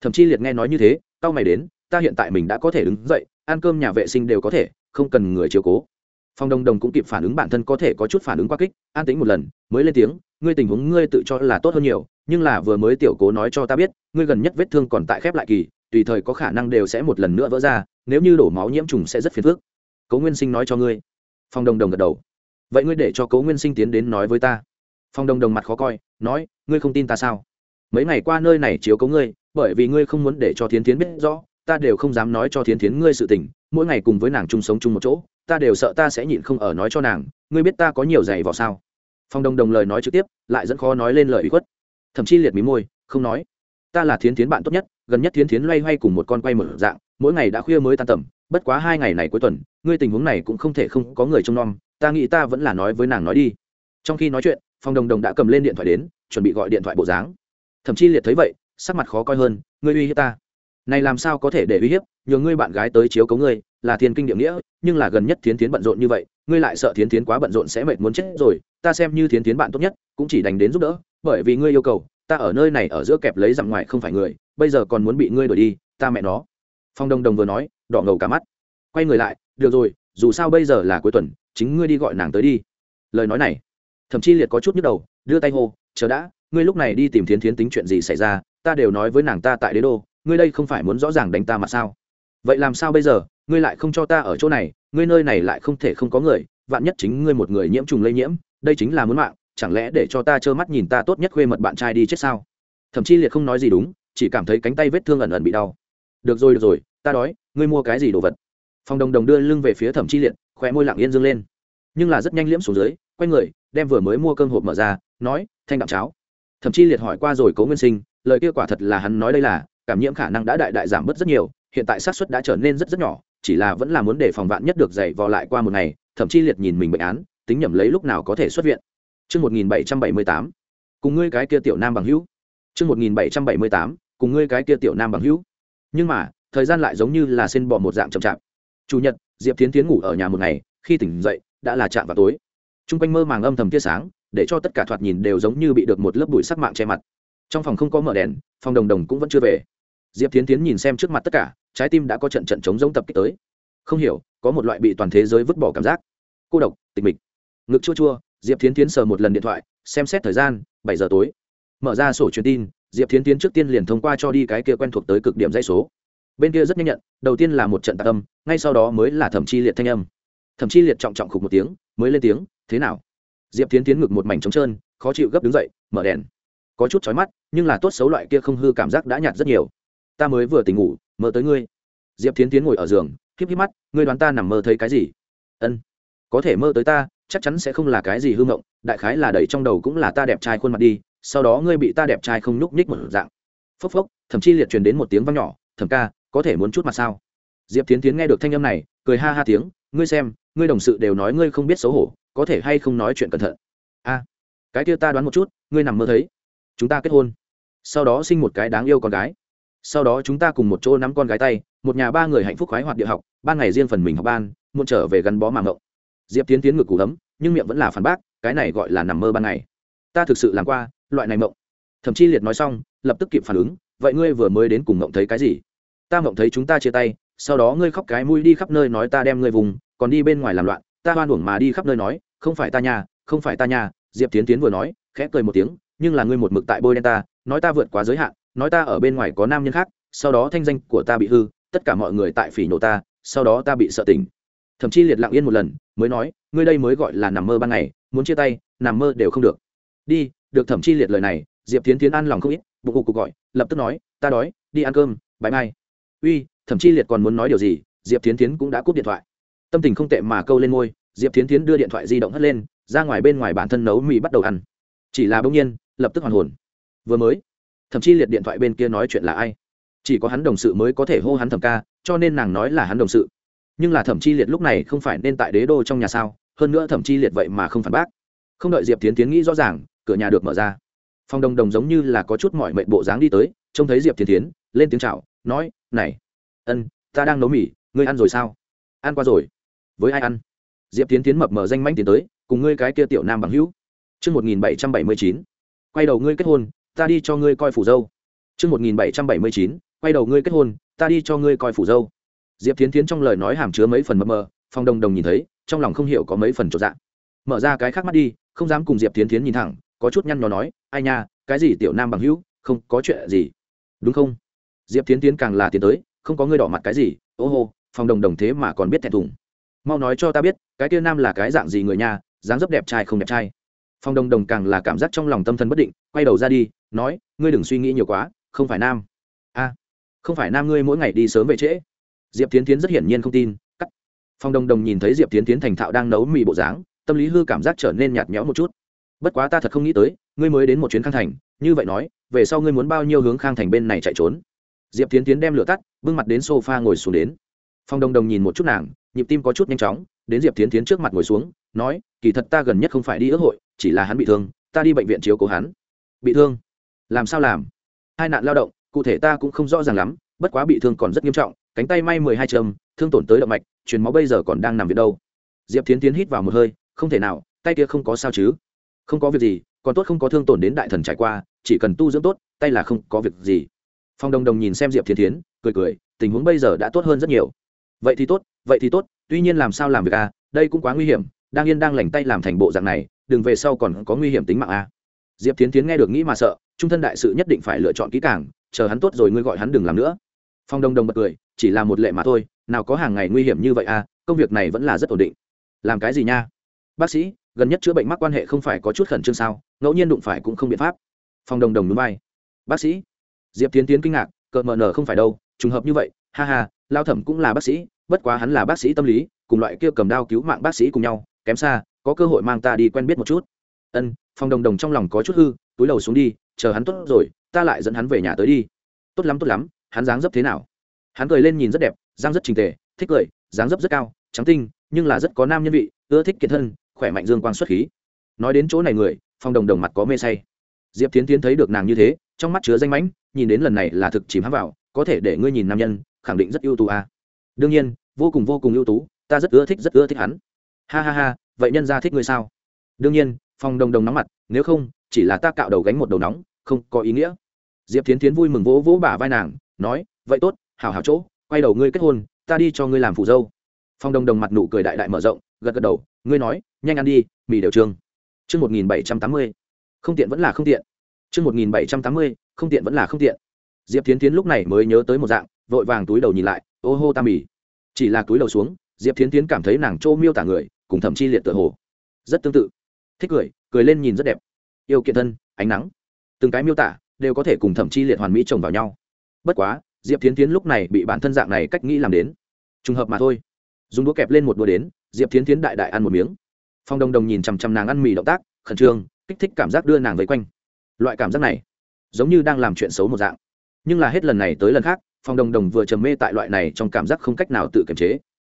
Thậm chí liệt nghe nói như thế, tao mày đến, ta hiện tại mình đã có thể đứng dậy, ăn cơm nhà vệ sinh đều có thể, không cần người chiếu cố. Phong đồng đồng cũng kịp phản ứng bản thân có thể có chút phản ứng quá kích an tính một lần mới lên tiếng ngươi tình huống ngươi tự cho là tốt hơn nhiều nhưng là vừa mới tiểu cố nói cho ta biết ngươi gần nhất vết thương còn tại khép lại kỳ tùy thời có khả năng đều sẽ một lần nữa vỡ ra nếu như đổ máu nhiễm trùng sẽ rất phiền phức. Cố nguyên sinh nói cho ngươi. Phong đồng đồng gật đầu. Vậy ngươi để cho cố nguyên sinh tiến đến nói với ta. Phong đồng đồng mặt khó coi nói ngươi không tin ta sao? Mấy ngày qua nơi này chiếu cố ngươi bởi vì ngươi không muốn để cho thiến Thiến biết rõ, ta đều không dám nói cho thiến Thiến ngươi sự tình, mỗi ngày cùng với nàng chung sống chung một chỗ, ta đều sợ ta sẽ nhịn không ở nói cho nàng, ngươi biết ta có nhiều giày vào sao? Phong đồng đồng lời nói trực tiếp, lại dẫn khó nói lên lời ủy khuất. Thậm chí liệt mí môi, không nói. Ta là thiến thiến bạn tốt nhất, gần nhất thiến thiến loay hoay cùng một con quay mở dạng, mỗi ngày đã khuya mới tan tầm, bất quá hai ngày này cuối tuần, ngươi tình huống này cũng không thể không có người trông nom, ta nghĩ ta vẫn là nói với nàng nói đi. Trong khi nói chuyện, phong đồng đồng đã cầm lên điện thoại đến, chuẩn bị gọi điện thoại bộ dáng. Thậm chí liệt thấy vậy sắc mặt khó coi hơn, ngươi uy hiếp ta. Này làm sao có thể để uy hiếp, nhờ ngươi bạn gái tới chiếu cấu ngươi, là thiên kinh địa nghĩa, nhưng là gần nhất thiến thiến bận rộn như vậy, ngươi lại sợ thiến thiến quá bận rộn sẽ mệt muốn chết rồi, ta xem như thiến thiến bạn tốt nhất, cũng chỉ đành đến giúp đỡ, bởi vì ngươi yêu cầu, ta ở nơi này ở giữa kẹp lấy dặm ngoài không phải người, bây giờ còn muốn bị ngươi đuổi đi, ta mẹ nó. Phong đông đồng vừa nói, đỏ ngầu cả mắt. Quay người lại, được rồi, dù sao bây giờ là cuối tuần, chính ngươi đi gọi nàng tới đi. Lời nói này thậm chí liệt có chút nhức đầu, đưa tay hô, chờ đã ngươi lúc này đi tìm thiến thiến tính chuyện gì xảy ra, ta đều nói với nàng ta tại đế đô, ngươi đây không phải muốn rõ ràng đánh ta mà sao? Vậy làm sao bây giờ, ngươi lại không cho ta ở chỗ này, ngươi nơi này lại không thể không có người, vạn nhất chính ngươi một người nhiễm trùng lây nhiễm, đây chính là muốn mạng, chẳng lẽ để cho ta trơ mắt nhìn ta tốt nhất khuê mật bạn trai đi chết sao? Thậm chí liệt không nói gì đúng, chỉ cảm thấy cánh tay vết thương ẩn ẩn bị đau. Được rồi được rồi, ta đói, ngươi mua cái gì đồ vật? Phòng đồng đồng đưa lưng về phía thẩm chi liệt, khóe môi lặng yên dâng lên. Nhưng là rất nhanh liễm xuống dưới, quay người, đem vừa mới mua cơm hộp mở ra, nói, thanh đạm cháo thậm chí liệt hỏi qua rồi cố nguyên sinh lời kia quả thật là hắn nói đây là cảm nhiễm khả năng đã đại đại giảm bớt rất nhiều hiện tại xác suất đã trở nên rất rất nhỏ chỉ là vẫn là muốn để phòng vạn nhất được dày vò lại qua một ngày thậm chí liệt nhìn mình bệnh án tính nhầm lấy lúc nào có thể xuất viện Trước 1778, cùng ngươi cái kia tiểu nam bằng hữu. Trước 1778, cùng ngươi cái kia tiểu nam bằng hữu. Nhưng mà, thời gian lại giống như là sen bò một dạng chậm chạp. Chủ nhật, Diệp Thiến Thiến ngủ ở nhà một ngày, khi tỉnh dậy, đã là trạm vào tối. Trung quanh mơ màng âm thầm tia sáng, để cho tất cả thoạt nhìn đều giống như bị được một lớp bụi sắc mạng che mặt. Trong phòng không có mở đèn, phòng đồng đồng cũng vẫn chưa về. Diệp tiến tiến nhìn xem trước mặt tất cả trái tim đã có trận trận chống giống tập kích tới. Không hiểu có một loại bị toàn thế giới vứt bỏ cảm giác. Cô độc tịch mịch. Ngực chua chua diệp tiến tiến sờ một lần điện thoại xem xét thời gian bảy giờ tối. Mở ra sổ truyền tin diệp tiến tiến trước tiên liền thông qua cho đi cái kia quen thuộc tới cực điểm dây số. Bên kia rất nhanh nhận đầu tiên là một trận tạc âm ngay sau đó mới là thẩm chi liệt thanh âm. Thẩm chi liệt trọng trọng khục một tiếng mới lên tiếng thế nào? Diệp tiến tiến ngực một mảnh trống trơn, khó chịu gấp đứng dậy, mở đèn. Có chút chói mắt, nhưng là tốt xấu loại kia không hư cảm giác đã nhạt rất nhiều. Ta mới vừa tỉnh ngủ, mơ tới ngươi. Diệp tiến tiến ngồi ở giường híp híp mắt, ngươi đoán ta nằm mơ thấy cái gì? Ân, có thể mơ tới ta, chắc chắn sẽ không là cái gì hư ngộng đại khái là đầy trong đầu cũng là ta đẹp trai khuôn mặt đi, sau đó ngươi bị ta đẹp trai không nhúc nhích một dạng. Phốc phốc, thậm chí liệt truyền đến một tiếng vang nhỏ thầm ca, có thể muốn chút mặt sao? Diệp tiến tiến nghe được thanh âm này, cười ha ha tiếng, ngươi xem, ngươi đồng sự đều nói ngươi không biết xấu hổ có thể hay không nói chuyện cẩn thận? A, cái kia ta đoán một chút, ngươi nằm mơ thấy. Chúng ta kết hôn. Sau đó sinh một cái đáng yêu con gái. Sau đó chúng ta cùng một chỗ nắm con gái tay, một nhà ba người hạnh phúc khoái hoạt địa học, ban ngày riêng phần mình học ban, muộn trở về gắn bó mà ngộng. Diệp tiến tiến ngực củ ấm nhưng miệng vẫn là phản bác, cái này gọi là nằm mơ ban ngày. Ta thực sự làm qua loại này mộng thậm chí liệt nói xong, lập tức kịp phản ứng, vậy ngươi vừa mới đến cùng mộng thấy cái gì? Ta mộng thấy chúng ta chia tay, sau đó ngươi khóc cái mũi đi khắp nơi nói ta đem ngươi vùng, còn đi bên ngoài làm loạn ta hoan uổng mà đi khắp nơi nói, không phải ta nhà không phải ta nhà diệp tiến tiến vừa nói, khẽ cười một tiếng, nhưng là ngươi một mực tại bôi đen ta, nói ta vượt quá giới hạn, nói ta ở bên ngoài có nam nhân khác, sau đó thanh danh của ta bị hư, tất cả mọi người tại phỉ nhổ ta, sau đó ta bị sợ tỉnh. Thậm chí liệt lặng yên một lần, mới nói, ngươi đây mới gọi là nằm mơ ban ngày, muốn chia tay, nằm mơ đều không được. Đi, được thậm chí liệt lời này, diệp tiến tiến ăn lòng không ít, bụng cục cụ gọi, lập tức nói, ta đói, đi ăn cơm bãi mai. Uy thậm chí liệt còn muốn nói điều gì, diệp tiến tiến cũng đã cúp điện thoại tâm tình không tệ mà câu lên môi, diệp tiến tiến đưa điện thoại di động hất lên, ra ngoài bên ngoài bản thân nấu mì bắt đầu ăn. Chỉ là bỗng nhiên, lập tức hoàn hồn. Vừa mới, thậm chí liệt điện thoại bên kia nói chuyện là ai? Chỉ có hắn đồng sự mới có thể hô hắn thẩm ca, cho nên nàng nói là hắn đồng sự. Nhưng là thẩm chi liệt lúc này không phải nên tại đế đô trong nhà sao, hơn nữa thẩm chi liệt vậy mà không phản bác. Không đợi diệp tiến tiến nghĩ rõ ràng, cửa nhà được mở ra. Phòng đồng đồng giống như là có chút mọi mệnh bộ dáng đi tới, trông thấy diệp tiến tiến lên tiếng c h à o nói, này, ân, ta đang nấu mì, ngươi ăn rồi sao? Ăn qua rồi với ai ăn diệp tiến tiến mập mờ danh manh tiến tới cùng ngươi cái kia tiểu nam bằng hữu Trư một nghìn bảy trăm bảy mươi chín quay đầu ngươi kết hôn, ta đi cho ngươi coi phủ dâu. Trư một nghìn bảy trăm bảy mươi chín quay đầu ngươi kết hôn, ta đi cho ngươi coi phủ dâu. Diệp Thiến Thiến trong lời nói hàm chứa mấy phần mập mờ, Phong Đồng Đồng nhìn thấy, trong lòng không hiểu có mấy phần chỗ dạng. Mở ra cái khác mắt đi, không dám cùng Diệp Thiến Thiến nhìn thẳng, có chút nhăn nhó nói, ai nha, cái gì tiểu nam bằng hữu, không có chuyện gì. Đúng không? Diệp Thiến Thiến càng là tiến tới, không có ngươi đỏ mặt cái gì, ô hô, Phong Đồng Đồng thế mà còn biết thẹn thùng. Mau nói cho ta biết, cái kia nam là cái dạng gì người nhà dáng dấp đẹp trai không đẹp trai. Phong đồng đồng càng là cảm giác trong lòng tâm thần bất định quay đầu ra đi nói ngươi đừng suy nghĩ nhiều quá không phải nam. A không phải nam ngươi mỗi ngày đi sớm về trễ. Diệp tiến tiến rất hiển nhiên không tin cắt. Phong đồng đồng nhìn thấy diệp tiến tiến thành thạo đang nấu mì bộ dáng tâm lý hư cảm giác trở nên nhạt nhẽo một chút. Bất quá ta thật không nghĩ tới ngươi mới đến một chuyến khang thành như vậy nói về sau ngươi muốn bao nhiêu hướng khang thành bên này chạy trốn? Diệp tiến tiến đem lửa tắt bưng mặt đến sofa ngồi xuống đến. Phong đồng đồng nhìn một chút nàng nhịp tim có chút nhanh chóng, đến diệp tiến tiến trước mặt ngồi xuống, nói, kỳ thật ta gần nhất không phải đi ước hội, chỉ là hắn bị thương, ta đi bệnh viện chiếu cố hắn. Bị thương? Làm sao làm? Hai nạn lao động, cụ thể ta cũng không rõ ràng lắm, bất quá bị thương còn rất nghiêm trọng, cánh tay may mười hai châm, thương tổn tới động mạch, truyền máu bây giờ còn đang nằm viện đâu. Diệp tiến tiến hít vào một hơi, không thể nào, tay kia không có sao chứ? Không có việc gì, còn tốt không có thương tổn đến đại thần trải qua, chỉ cần tu dưỡng tốt, tay là không có việc gì. Phong đồng đồng nhìn xem diệp thiên tiến cười cười, tình huống bây giờ đã tốt hơn rất nhiều. Vậy thì tốt vậy thì tốt, tuy nhiên làm sao làm việc à đây cũng quá nguy hiểm, đang yên đang lành tay làm thành bộ dạng này, đừng về sau còn có nguy hiểm tính mạng à. Diệp tiến tiến nghe được nghĩ mà sợ, trung thân đại sự nhất định phải lựa chọn kỹ càng, chờ hắn tốt rồi ngươi gọi hắn đừng làm nữa. Phong đông đông bật cười, chỉ là một lệ mà thôi, nào có hàng ngày nguy hiểm như vậy à công việc này vẫn là rất ổn định. Làm cái gì nha? Bác sĩ, gần nhất chữa bệnh mắc quan hệ không phải có chút khẩn trương sao, ngẫu nhiên đụng phải cũng không biện pháp. Phong đồng đồng núi bay bác sĩ? Diệp tiến tiến kinh ngạc, cợt mờ nở không phải đâu, trùng hợp như vậy, ha ha, lao thẩm cũng là bác sĩ bất quá hắn là bác sĩ tâm lý, cùng loại kia cầm đao cứu mạng bác sĩ cùng nhau, kém xa, có cơ hội mang ta đi quen biết một chút. Ân, phong đồng đồng trong lòng có chút hư, túi đầu xuống đi, chờ hắn tốt rồi, ta lại dẫn hắn về nhà tới đi. Tốt lắm tốt lắm, hắn dáng dấp thế nào? Hắn cười lên nhìn rất đẹp, dáng rất trình tề, thích cười, dáng dấp rất cao, trắng tinh, nhưng là rất có nam nhân vị, ưa thích kiệt thân, khỏe mạnh dương quang xuất khí. Nói đến chỗ này người, phong đồng đồng mặt có mê say. Diệp tiến tiến thấy được nàng như thế, trong mắt chứa danh mãnh, nhìn đến lần này là thực chìm hắn vào, có thể để ngươi nhìn nam nhân, khẳng định rất ưu tú à đương nhiên, vô cùng vô cùng ưu tú, ta rất ưa thích, rất ưa thích hắn. Ha ha ha, vậy nhân ra thích ngươi sao? Đương nhiên, phong đồng đồng nóng mặt, nếu không, chỉ là ta cạo đầu gánh một đầu nóng, không có ý nghĩa. Diệp tiến tiến vui mừng vỗ vỗ bả vai nàng, nói, vậy tốt, hảo hảo chỗ, quay đầu ngươi kết hôn, ta đi cho ngươi làm phù dâu. Phong đồng đồng mặt nụ cười đại đại mở rộng, gật gật đầu, ngươi nói, nhanh ăn đi, mì đều trương. Chương một nghìn bảy trăm tám mươi, không tiện vẫn là không tiện. Chương một nghìn bảy trăm tám mươi, không tiện vẫn là không tiện. Diệp tiến tiến lúc này mới nhớ tới một dạng, vội vàng túi đầu nhìn lại ô hô tam mì. Chỉ là túi đầu xuống, diệp Thiến tiến cảm thấy nàng trô miêu tả người, cùng thậm chi liệt tựa hồ. Rất tương tự. Thích cười cười lên nhìn rất đẹp. Yêu kiện thân, ánh nắng. Từng cái miêu tả đều có thể cùng thậm chi liệt hoàn mỹ chồng vào nhau. Bất quá, diệp Thiến tiến lúc này bị bản thân dạng này cách nghĩ làm đến. Trùng hợp mà thôi. Dùng đũa kẹp lên một đũa đến, diệp Thiến tiến đại đại ăn một miếng. Phong đồng đồng nhìn chằm chằm nàng ăn mì động tác, khẩn trương, kích thích cảm giác đưa nàng vây quanh. Loại cảm giác này giống như đang làm chuyện xấu một dạng. Nhưng là hết lần này tới lần khác phong đồng đồng vừa trầm mê tại loại này trong cảm giác không cách nào tự kiềm chế.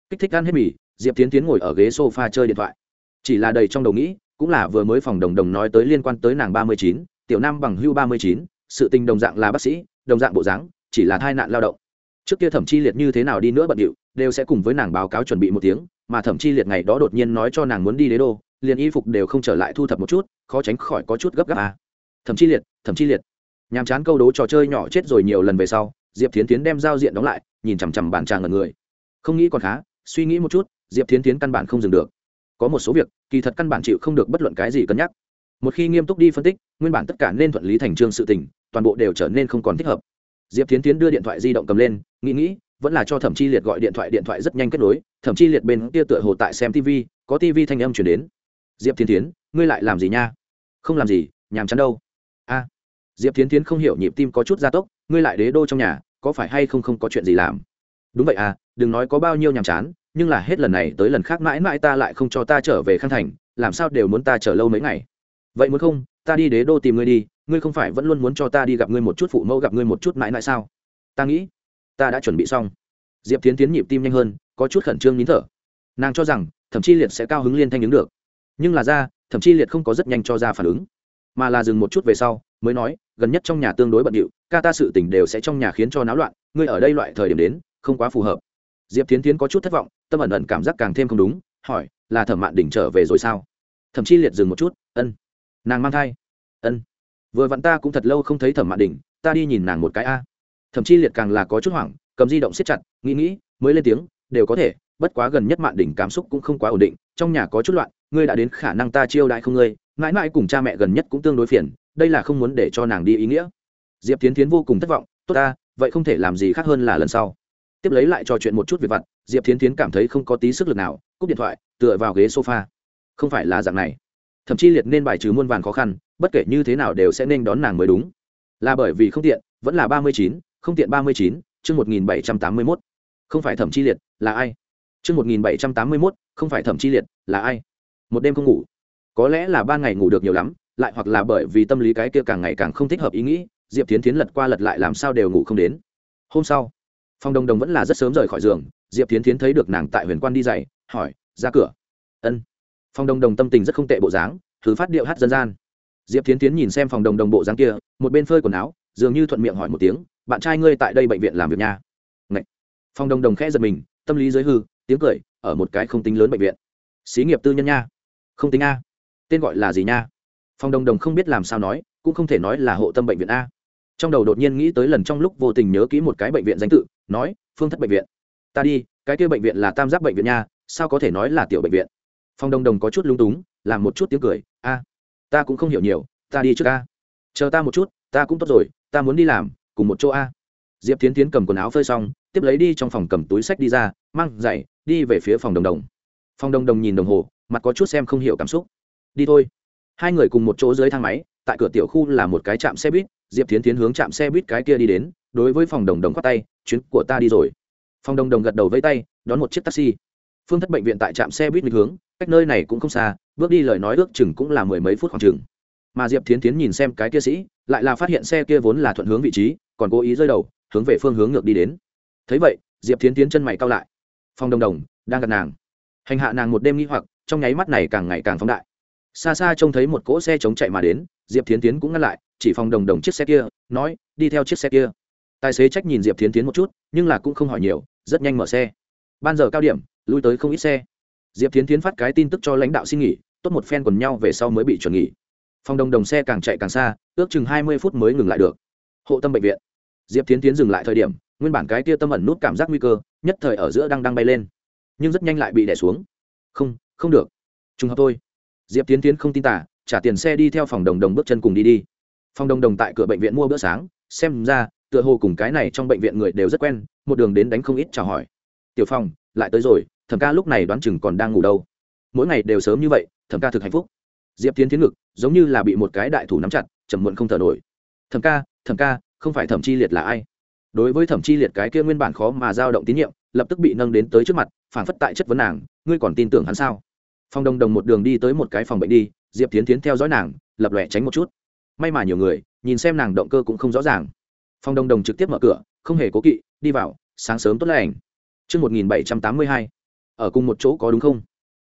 Kích thích ăn hết mì, diệp tiến tiến ngồi ở ghế s o f a chơi điện thoại. Chỉ là đầy trong đầu nghĩ, cũng là vừa mới phòng đồng đồng nói tới liên quan tới nàng ba mươi chín, tiểu nam bằng hưu ba mươi chín, sự tình đồng dạng là bác sĩ, đồng dạng bộ dáng, chỉ là tai nạn lao động. Trước kia thẩm chi liệt như thế nào đi nữa bận điệu, đều sẽ cùng với nàng báo cáo chuẩn bị một tiếng, mà thẩm chi liệt ngày đó đột nhiên nói cho nàng muốn đi đế đô, liền y phục đều không trở lại thu thập một chút, khó tránh khỏi có chút gấp gáp à. thẩm chi liệt, thẩm chi liệt. Nhàm chán câu đố trò chơi nhỏ chết rồi nhiều lần về sau diệp thiến tiến đem giao diện đóng lại, nhìn chằm chằm bàn tràng ngần người. Không nghĩ còn khá, suy nghĩ một chút, diệp thiến tiến căn bản không dừng được. Có một số việc, kỳ thật căn bản chịu không được bất luận cái gì cân nhắc. Một khi nghiêm túc đi phân tích, nguyên bản tất cả nên thuận lý thành trương sự tình, toàn bộ đều trở nên không còn thích hợp. Diệp tiến tiến đưa điện thoại di động cầm lên, nghĩ nghĩ, vẫn là cho thẩm chi liệt gọi điện thoại điện thoại rất nhanh kết nối, thẩm chi liệt bên kia tựa hồ tại xem tv có tv thanh âm chuyển đến. Diệp tiến tiến ngươi lại làm gì nha? Không làm gì, nhàm chán đâu. A. Diệp tiến tiến không hiểu nhịp tim có chút gia tốc, ngươi lại đế đô trong nhà có phải hay không không có chuyện gì làm? Đúng vậy à đừng nói có bao nhiêu nhàm chán, nhưng là hết lần này tới lần khác mãi mãi ta lại không cho ta trở về khang thành, làm sao đều muốn ta chờ lâu mấy ngày? Vậy muốn không, ta đi đế đô tìm ngươi đi, ngươi không phải vẫn luôn muốn cho ta đi gặp ngươi một chút phụ mẫu, gặp ngươi một chút mãi mãi sao? Ta nghĩ, ta đã chuẩn bị xong. Diệp tiến tiến nhịp tim nhanh hơn, có chút khẩn trương nín thở. Nàng cho rằng, thậm chí liệt sẽ cao hứng liên thanh ứng được. Nhưng là ra, thậm chí liệt không có rất nhanh cho ra phản ứng. Mà là dừng một chút về sau, mới nói gần nhất trong nhà tương đối bận điệu, ca ta sự tình đều sẽ trong nhà khiến cho náo loạn, ngươi ở đây loại thời điểm đến, không quá phù hợp. Diệp tiến tiến có chút thất vọng, tâm ẩn ẩn cảm giác càng thêm không đúng, hỏi, là thẩm mạn đỉnh trở về rồi sao? Thậm chí liệt dừng một chút, ân. Nàng mang thai. Ân. Vừa vặn ta cũng thật lâu không thấy thẩm mạn đỉnh, ta đi nhìn nàng một cái a. Thậm chí liệt càng là có chút hoảng, cầm di động siết chặt, nghĩ nghĩ, mới lên tiếng, đều có thể, bất quá gần nhất mạn đỉnh cảm xúc cũng không quá ổn định, trong nhà có chút loạn, ngươi đã đến khả năng ta chiêu đại không ngươi, mãi mãi cùng cha mẹ gần nhất cũng tương đối phiền đây là không muốn để cho nàng đi ý nghĩa. Diệp tiến tiến vô cùng thất vọng, tốt ta, vậy không thể làm gì khác hơn là lần sau. Tiếp lấy lại trò chuyện một chút việc vặt, diệp tiến tiến cảm thấy không có tí sức lực nào, cúp điện thoại, tựa vào ghế sofa. Không phải là dạng này. Thậm chí liệt nên bài trừ muôn vàn khó khăn, bất kể như thế nào đều sẽ nên đón nàng mới đúng. Là bởi vì không tiện, vẫn là ba mươi chín, không tiện ba mươi chín, chương một nghìn bảy trăm tám mươi mốt. Không phải thẩm chi liệt, là ai? Chương một nghìn bảy trăm tám mươi mốt, không phải thẩm chi liệt, là ai? Một đêm không ngủ. Có lẽ là ban ngày ngủ được nhiều lắm lại hoặc là bởi vì tâm lý cái kia càng ngày càng không thích hợp ý nghĩ, diệp tiến tiến lật qua lật lại làm sao đều ngủ không đến. Hôm sau, phong đồng đồng vẫn là rất sớm rời khỏi giường, diệp tiến tiến thấy được nàng tại huyền quan đi dày hỏi, ra cửa. Ân. Phong đồng đồng tâm tình rất không tệ bộ dáng, thứ phát điệu hát dân gian. Diệp tiến tiến nhìn xem phòng đồng đồng bộ dáng kia, một bên phơi quần áo, dường như thuận miệng hỏi một tiếng, bạn trai ngươi tại đây bệnh viện làm việc nha? Ngậy. phong đồng đồng khẽ giật mình, tâm lý giới hư, tiếng cười, ở một cái không tính lớn bệnh viện. Xí nghiệp tư nhân nha. Không tính a. Tên gọi là gì nha? Phong đồng đồng không biết làm sao nói, cũng không thể nói là hộ tâm bệnh viện a. Trong đầu đột nhiên nghĩ tới lần trong lúc vô tình nhớ kỹ một cái bệnh viện danh tự, nói, phương thất bệnh viện. Ta đi, cái kia bệnh viện là tam giác bệnh viện nha, sao có thể nói là tiểu bệnh viện? Phong đồng đồng có chút lung túng, làm một chút tiếng cười, a, ta cũng không hiểu nhiều, ta đi trước a. Chờ ta một chút, ta cũng tốt rồi, ta muốn đi làm, cùng một chỗ a. Diệp tiến tiến cầm quần áo phơi xong, tiếp lấy đi trong phòng cầm túi sách đi ra, mang dậy đi về phía phòng đồng đồng. Phòng đồng đồng nhìn đồng hồ, mặt có chút xem không hiểu cảm xúc. Đi thôi hai người cùng một chỗ dưới thang máy, tại cửa tiểu khu là một cái trạm xe buýt, diệp tiến tiến hướng trạm xe buýt cái kia đi đến, đối với phòng đồng đồng khoát tay, chuyến của ta đi rồi. Phòng đồng đồng gật đầu vây tay, đón một chiếc taxi. Phương thất bệnh viện tại trạm xe buýt định hướng, cách nơi này cũng không xa, bước đi lời nói ước chừng cũng là mười mấy phút khoảng chừng. Mà diệp tiến tiến nhìn xem cái kia sĩ, lại là phát hiện xe kia vốn là thuận hướng vị trí, còn cố ý rơi đầu, hướng về phương hướng ngược đi đến. Thấy vậy, diệp tiến tiến chân mày cao lại. Phong đồng đồng, đang gặp nàng. Hành hạ nàng một đêm nghi hoặc, trong nháy mắt này càng ngày càng phóng đại xa xa trông thấy một cỗ xe chống chạy mà đến, diệp Thiến tiến cũng ngăn lại, chỉ phong đồng đồng chiếc xe kia, nói, đi theo chiếc xe kia. Tài xế trách nhìn diệp Thiến tiến một chút, nhưng là cũng không hỏi nhiều, rất nhanh mở xe. Ban giờ cao điểm, lui tới không ít xe. Diệp Thiến tiến phát cái tin tức cho lãnh đạo xin nghỉ, tốt một phen quần nhau về sau mới bị chuẩn nghỉ. Phòng đồng đồng xe càng chạy càng xa, ước chừng hai mươi phút mới ngừng lại được. Hộ tâm bệnh viện. Diệp Thiến tiến dừng lại thời điểm, nguyên bản cái tia tâm ẩn nút cảm giác nguy cơ, nhất thời ở giữa đang đang bay lên. Nhưng rất nhanh lại bị đẻ xuống. Không không được. Trùng hợp thôi diệp tiến tiến không tin tả, trả tiền xe đi theo phòng đồng đồng bước chân cùng đi đi. Phòng đồng đồng tại cửa bệnh viện mua bữa sáng, xem ra, tựa hồ cùng cái này trong bệnh viện người đều rất quen, một đường đến đánh không ít chào hỏi. Tiểu phong, lại tới rồi, thẩm ca lúc này đoán chừng còn đang ngủ đâu. Mỗi ngày đều sớm như vậy, thẩm ca thực hạnh phúc. Diệp tiến tiến ngực, giống như là bị một cái đại thủ nắm chặt chầm muộn không thở nổi. Thẩm ca thẩm ca, không phải thẩm chi liệt là ai? Đối với thẩm chi liệt cái kia nguyên bản khó mà giao động tín nhiệm, lập tức bị nâng đến tới trước mặt phản phất tại chất vấn nàng, ngươi còn tin tưởng hắn sao? Phong đồng đồng một đường đi tới một cái phòng bệnh đi diệp tiến tiến theo dõi nàng lập lòe tránh một chút may mà nhiều người nhìn xem nàng động cơ cũng không rõ ràng phong đồng đồng trực tiếp mở cửa không hề cố kỵ đi vào sáng sớm tốt lành Trương một nghìn bảy trăm tám mươi hai, ở cùng một chỗ có đúng không?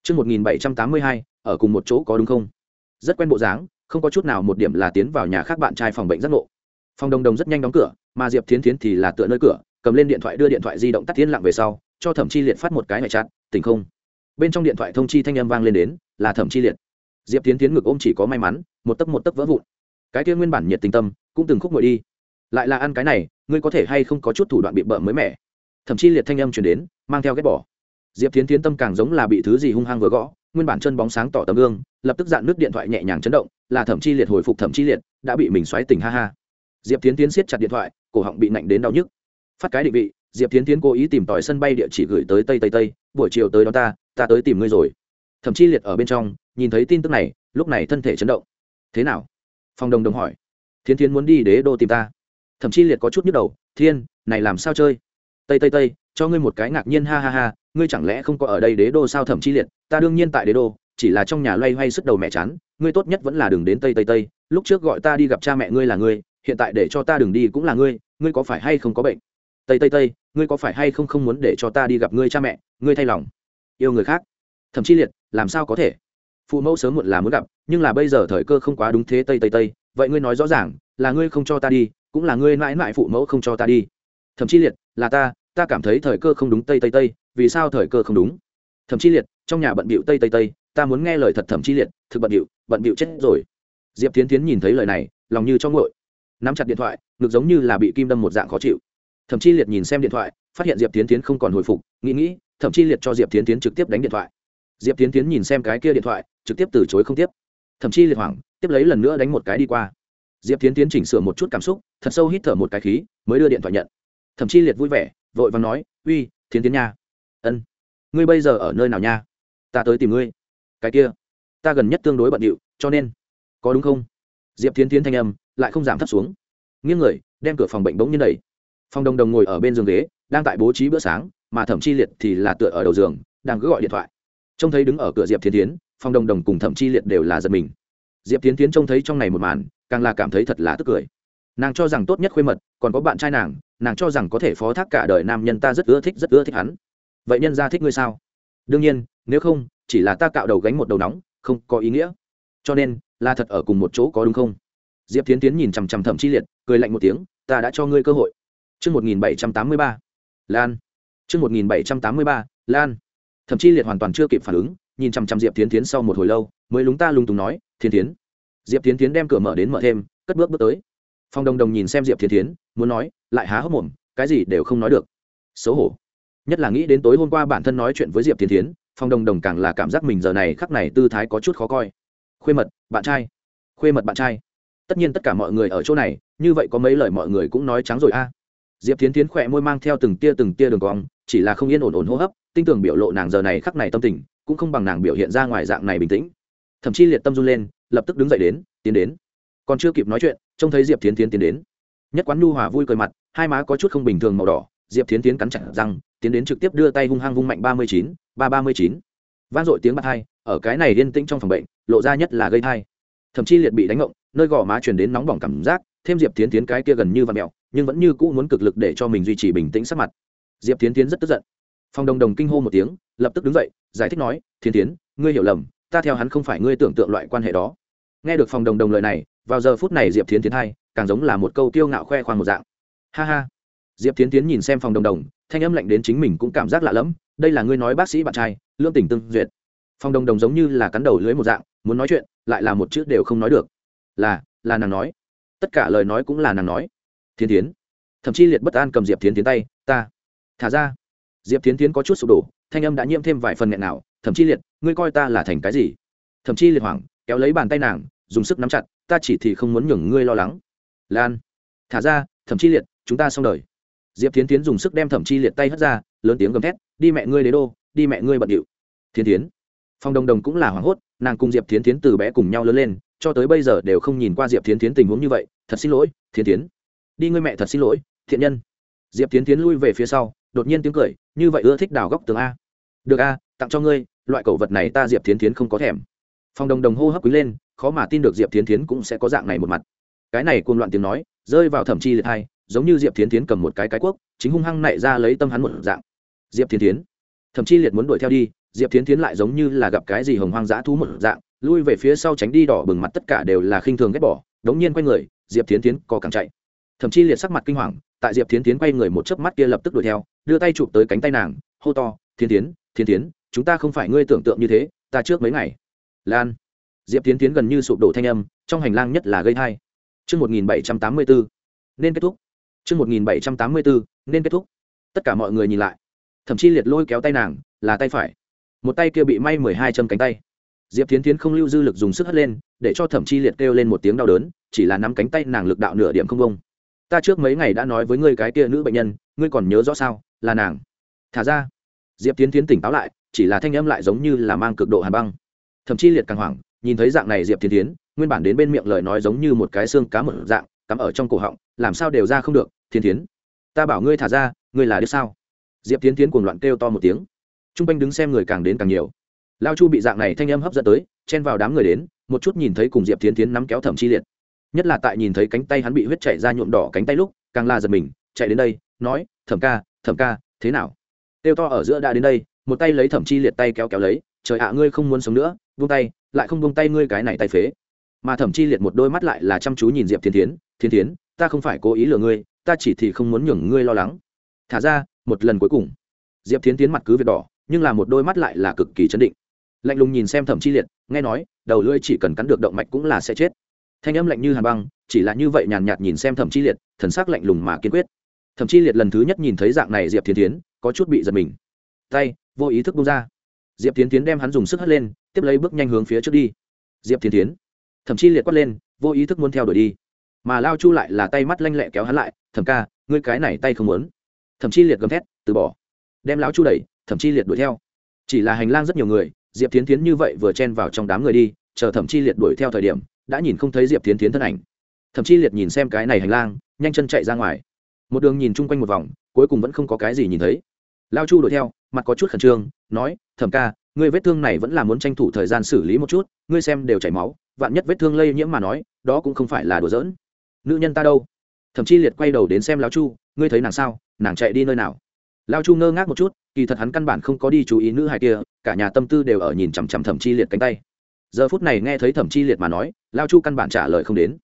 Trương một nghìn bảy trăm tám mươi hai, ở cùng một chỗ có đúng không? Rất quen bộ dáng, không có chút nào một điểm là tiến vào nhà khác bạn trai phòng bệnh rất ngộ. Phòng đồng đồng rất nhanh đóng cửa, mà Diệp Thiến Thiến thì là tựa nơi cửa, cầm lên điện thoại đưa điện thoại di động tắt tiến lặng về sau, cho Thẩm Chi Liệt phát một cái mẹ chặn, tỉnh không. Bên trong điện thoại thông chi thanh âm vang lên đến, là Thẩm Chi Liệt. Diệp tiến tiến ngực ôm chỉ có may mắn, một tấc một tấc vỡ vụn. Cái kia nguyên bản nhiệt tình tâm, cũng từng khúc ngồi đi. Lại là ăn cái này, ngươi có thể hay không có chút thủ đoạn bị bợ mới mẻ. Thẩm Chi Liệt thanh âm truyền đến, mang theo ghét bỏ diệp tiến tiến tâm càng giống là bị thứ gì hung hăng vừa gõ nguyên bản chân bóng sáng tỏ tấm gương lập tức dạn nước điện thoại nhẹ nhàng chấn động là thẩm chi liệt hồi phục thẩm chi liệt đã bị mình xoáy tỉnh ha ha diệp tiến tiến siết chặt điện thoại cổ họng bị nạnh đến đau nhức phát cái định vị diệp tiến tiến cố ý tìm tòi sân bay địa chỉ gửi tới tây tây tây buổi chiều tới đó ta ta tới tìm ngươi rồi. Thẩm chi liệt ở bên trong, nhìn thấy tin tức này, lúc này thân thể chấn động. Thế nào? Phong đồng đồng hỏi. Thiến thiến muốn đi đế đô tìm ta. Thậm chí liệt có chút nhức đầu, thiên, này làm sao chơi? Tây tây tây, cho ngươi một cái ngạc nhiên, ha ha ha, ngươi chẳng lẽ không có ở đây đế đô sao thậm chí liệt? Ta đương nhiên tại đế đô, chỉ là trong nhà loay hoay sức đầu mẹ chán, ngươi tốt nhất vẫn là đừng đến tây tây tây, lúc trước gọi ta đi gặp cha mẹ ngươi là ngươi, hiện tại để cho ta đừng đi cũng là ngươi ngươi có phải hay không có bệnh? Tây tây tây, ngươi có phải hay không không muốn để cho ta đi gặp ngươi cha mẹ, ngươi thay lòng yêu người khác. Thậm chí liệt, làm sao có thể? Phụ mẫu sớm muộn là muốn gặp, nhưng là bây giờ thời cơ không quá đúng thế tây tây tây, vậy ngươi nói rõ ràng, là ngươi không cho ta đi, cũng là ngươi mãi mãi phụ mẫu không cho ta đi. Thậm chí liệt, là ta ta cảm thấy thời cơ không đúng tây tây tây, vì sao thời cơ không đúng? Thậm chí liệt, trong nhà bận bịu tây tây tây, ta muốn nghe lời thật thậm chí liệt, thực bận bịu bận bịu chết rồi. Diệp tiến tiến nhìn thấy lời này, lòng như trong ngội nắm chặt điện thoại, ngực giống như là bị kim đâm một dạng khó chịu. Thậm chí liệt nhìn xem điện thoại, phát hiện diệp tiến tiến không còn hồi phục, nghĩ nghĩ thậm chí liệt cho diệp tiến tiến trực tiếp đánh điện thoại. Diệp tiến tiến nhìn xem cái kia điện thoại, trực tiếp từ chối không tiếp. Thậm chí liệt hoảng, tiếp lấy lần nữa đánh một cái đi qua. Diệp tiến tiến chỉnh sửa một chút cảm xúc, thật sâu hít thở một cái khí, mới đưa điện thoại nhận. Thậm chí liệt vui vẻ, vội và nói, uy tiến tiến nha. Ân, ngươi bây giờ ở nơi nào nha? Ta tới tìm ngươi. Cái kia, ta gần nhất tương đối bận điệu, cho nên, có đúng không? Diệp tiến tiến thanh âm lại không giảm thấp xuống. Nghiêng người, đem cửa phòng bệnh bỗng nhiên đẩy. Phòng đồng đồng ngồi ở bên giường ghế, đang tại bố trí bữa sáng mà thẩm chi liệt thì là tựa ở đầu giường đang cứ gọi điện thoại. Trông thấy đứng ở cửa diệp thiên tiến Phong đồng đồng cùng thẩm chi liệt đều là giật mình. Diệp tiến tiến trông thấy trong này một màn càng là cảm thấy thật là tức cười. Nàng cho rằng tốt nhất khuê mật còn có bạn trai nàng nàng cho rằng có thể phó thác cả đời nam nhân ta rất ưa thích rất ưa thích hắn. Vậy nhân ra thích ngươi sao? Đương nhiên nếu không chỉ là ta cạo đầu gánh một đầu nóng không có ý nghĩa. Cho nên là thật ở cùng một chỗ có đúng không? Diệp tiến tiến nhìn chằm chằm thẩm chi liệt cười lạnh một tiếng ta đã cho ngươi cơ hội. Trước 1783, Lan. Trước 1783, Lan. Thẩm chi liệt hoàn toàn chưa kịp phản ứng, nhìn chằm chằm Diệp Tiến Tiến sau một hồi lâu, mới lúng ta lung tung nói, "Thiên Tiến." Diệp Tiến Tiến đem cửa mở đến mở thêm, cất bước bước tới. Phong Đồng Đồng nhìn xem Diệp Tiến Tiến, muốn nói, lại há hốc mồm, cái gì đều không nói được. Xấu hổ. Nhất là nghĩ đến tối hôm qua bản thân nói chuyện với Diệp Tiến Tiến, Phong Đồng Đồng càng là cảm giác mình giờ này khắc này tư thái có chút khó coi. Khuê mật, bạn trai. Khuê mật bạn trai tất nhiên tất cả mọi người ở chỗ này như vậy có mấy lời mọi người cũng nói trắng rồi a diệp tiến tiến khỏe môi mang theo từng tia từng tia đường cong, chỉ là không yên ổn ổn hô hấp, tinh tường biểu lộ nàng giờ này khắc này tâm tình, cũng không bằng nàng biểu hiện ra ngoài dạng này bình tĩnh. Thậm chí liệt tâm run lên, lập tức đứng dậy đến, tiến đến. Còn chưa kịp nói chuyện, trông thấy diệp tiến tiến tiến đến. Nhất quán nhu hòa vui cười mặt, hai má có chút không bình thường màu đỏ, diệp tiến tiến cắn chặt răng, tiến đến trực tiếp đưa tay hung hăng vung mạnh ba mươi chín, ba ba mươi chín. Vang dội tiếng bạc thai ở cái này yên tĩnh trong phòng bệnh, lộ ra nhất là gây thai. Thậm chí liệt bị đánh ngộng, nơi gò má truyền đến nóng bỏng cảm giác, thêm diệp tiến tiến cái kia gần như và mẹo nhưng vẫn như cũ muốn cực lực để cho mình duy trì bình tĩnh sắc mặt. Diệp tiến tiến rất tức giận. Phòng đồng đồng kinh hô một tiếng, lập tức đứng dậy, giải thích nói thiên tiến ngươi hiểu lầm, ta theo hắn không phải ngươi tưởng tượng loại quan hệ đó. Nghe được phòng đồng đồng lời này, vào giờ phút này diệp tiến tiến hai, càng giống là một câu tiêu ngạo khoe khoang một dạng. Ha ha. Diệp tiến tiến nhìn xem phòng đồng đồng, thanh âm lạnh đến chính mình cũng cảm giác lạ lẫm, đây là ngươi nói bác sĩ bạn trai lương tình tương duyệt. Phòng đồng đồng giống như là cắn đầu lưới một dạng, muốn nói chuyện, lại là một chữ đều không nói được. Là là nàng nói. Tất cả lời nói cũng là nàng nói thiên tiến thậm chí liệt bất an cầm diệp tiến tiến tay, ta, thả ra. Diệp tiến tiến có chút sụp đổ, thanh âm đã nhiễm thêm vài phần nghẹn nào, thậm chí liệt, ngươi coi ta là thành cái gì? Thậm chí liệt hoảng, kéo lấy bàn tay nàng, dùng sức nắm chặt, ta chỉ thì không muốn nhường ngươi lo lắng. Lan, thả ra, thậm chí liệt, chúng ta xong đời. Diệp tiến tiến dùng sức đem thậm chí liệt tay hất ra, lớn tiếng gầm thét, đi mẹ ngươi đế đô, đi mẹ ngươi bận điệu. Thiên tiến phong đồng đồng cũng là hoảng hốt, nàng cùng diệp tiến tiến từ bé cùng nhau lớn lên, cho tới bây giờ đều không nhìn qua diệp tiến tiến tình huống như vậy, thật xin lỗi thiên tiến đi ngươi mẹ thật xin lỗi, thiện nhân. Diệp tiến tiến lui về phía sau, đột nhiên tiếng cười, như vậy ưa thích đào góc tường a. Được a, tặng cho ngươi, loại cẩu vật này ta diệp tiến tiến không có thèm. Phong đồng đồng hô hấp quý lên, khó mà tin được diệp tiến tiến cũng sẽ có dạng này một mặt. Cái này cuồng loạn tiếng nói, rơi vào thẩm chi liệt hai, giống như diệp tiến tiến cầm một cái cái cuốc, chính hung hăng nảy ra lấy tâm hắn một dạng. Diệp tiến tiến thẩm chi liệt muốn đuổi theo đi, diệp tiến tiến lại giống như là gặp cái gì hồng hoang dã thú một dạng, lui về phía sau tránh đi đỏ bừng mặt tất cả đều là khinh thường ghét bỏ, đống nhiên quay người, diệp tiến tiến co càng chạy thậm chí liệt sắc mặt kinh hoàng, tại diệp tiến tiến quay người một chớp mắt kia lập tức đuổi theo, đưa tay chụp tới cánh tay nàng, hô to thiên tiến thiên tiến chúng ta không phải ngươi tưởng tượng như thế, ta trước mấy ngày. Lan. Diệp tiến tiến gần như sụp đổ thanh âm, trong hành lang nhất là gây thai chương một nghìn bảy trăm tám mươi bốn nên kết thúc. Chương một nghìn bảy trăm tám mươi bốn nên kết thúc. Tất cả mọi người nhìn lại. Thậm chí liệt lôi kéo tay nàng, là tay phải. Một tay kia bị may mười hai châm cánh tay. Diệp tiến tiến không lưu dư lực dùng sức hất lên, để cho thẩm chi liệt kêu lên một tiếng đau đớn, chỉ là nắm cánh tay nàng lực đạo nửa điểm không bông ta trước mấy ngày đã nói với ngươi cái kia nữ bệnh nhân, ngươi còn nhớ rõ sao? Là nàng. Thả ra. Diệp tiến tiến tỉnh táo lại, chỉ là thanh âm lại giống như là mang cực độ hàn băng. Thậm chí liệt càng hoảng, nhìn thấy dạng này diệp tiến tiến, nguyên bản đến bên miệng lời nói giống như một cái xương cá một dạng, cắm ở trong cổ họng, làm sao đều ra không được thiên tiến, ta bảo ngươi thả ra, ngươi là đứa sao? Diệp tiến tiến cuồng loạn kêu to một tiếng. T r u n g quanh đứng xem người càng đến càng nhiều. Lao chu bị dạng này thanh âm hấp dẫn tới, chen vào đám người đến, một chút nhìn thấy cùng diệp tiến tiến nắm kéo thẩm chi liệt nhất là tại nhìn thấy cánh tay hắn bị huyết chảy ra nhuộm đỏ cánh tay lúc, càng la giật mình, chạy đến đây, nói, thẩm ca thẩm ca, thế nào? Têu to ở giữa đã đến đây, một tay lấy thẩm chi liệt tay kéo kéo lấy, trời ạ, ngươi không muốn sống nữa vung tay, lại không vung tay ngươi cái này tay phế. Mà thẩm chi liệt một đôi mắt lại là chăm chú nhìn diệp thiên tiến thiên tiến ta không phải cố ý lừa ngươi, ta chỉ thì không muốn nhường ngươi lo lắng. Thả ra, một lần cuối cùng, diệp tiến tiến mặt cứ việc đỏ, nhưng là một đôi mắt lại là cực kỳ chấn định. Lạnh lùng nhìn xem thẩm chi liệt, nghe nói, đầu lưỡi chỉ cần cắn được động mạch cũng là sẽ chết thanh âm lạnh như hàn băng, chỉ là như vậy nhàn nhạt nhìn xem thẩm chi liệt, thần sắc lạnh lùng mà kiên quyết. Thẩm chi liệt lần thứ nhất nhìn thấy dạng này diệp tiến tiến có chút bị giật mình. Tay, vô ý thức bung ra. Diệp tiến tiến đem hắn dùng sức hất lên, tiếp lấy bước nhanh hướng phía trước đi. Diệp tiến tiến thẩm chi liệt quát lên, vô ý thức muốn theo đuổi đi. Mà lao chu lại là tay mắt lanh lẹ kéo hắn lại, thẩm ca, ngươi cái này tay không muốn. Thẩm Chi liệt gầm thét, từ bỏ. Đem lão chu đẩy, Thẩm Chi liệt đuổi theo. Chỉ là hành lang rất nhiều người, diệp tiến tiến như vậy vừa chen vào trong đám người đi, chờ Thẩm Chi liệt đuổi theo thời điểm đã nhìn không thấy diệp tiến tiến thân ảnh. Thậm chí liệt nhìn xem cái này hành lang, nhanh chân chạy ra ngoài. Một đường nhìn chung quanh một vòng, cuối cùng vẫn không có cái gì nhìn thấy. Lao chu đuổi theo, mặt có chút khẩn trương, nói, thẩm ca, ngươi vết thương này vẫn là muốn tranh thủ thời gian xử lý một chút, ngươi xem đều chảy máu, vạn nhất vết thương lây nhiễm mà nói, đó cũng không phải là đùa giỡn. Nữ nhân ta đâu? Thậm chí liệt quay đầu đến xem lão chu, ngươi thấy nàng sao? Nàng chạy đi nơi nào? Lao chu ngơ ngác một chút, kỳ thật hắn căn bản không có đi chú ý nữ hài kia, cả nhà tâm tư đều ở nhìn chằm chằm thẩm chi liệt cánh tay giờ phút này nghe thấy thẩm chi liệt mà nói, lao chu căn bản trả lời không đến.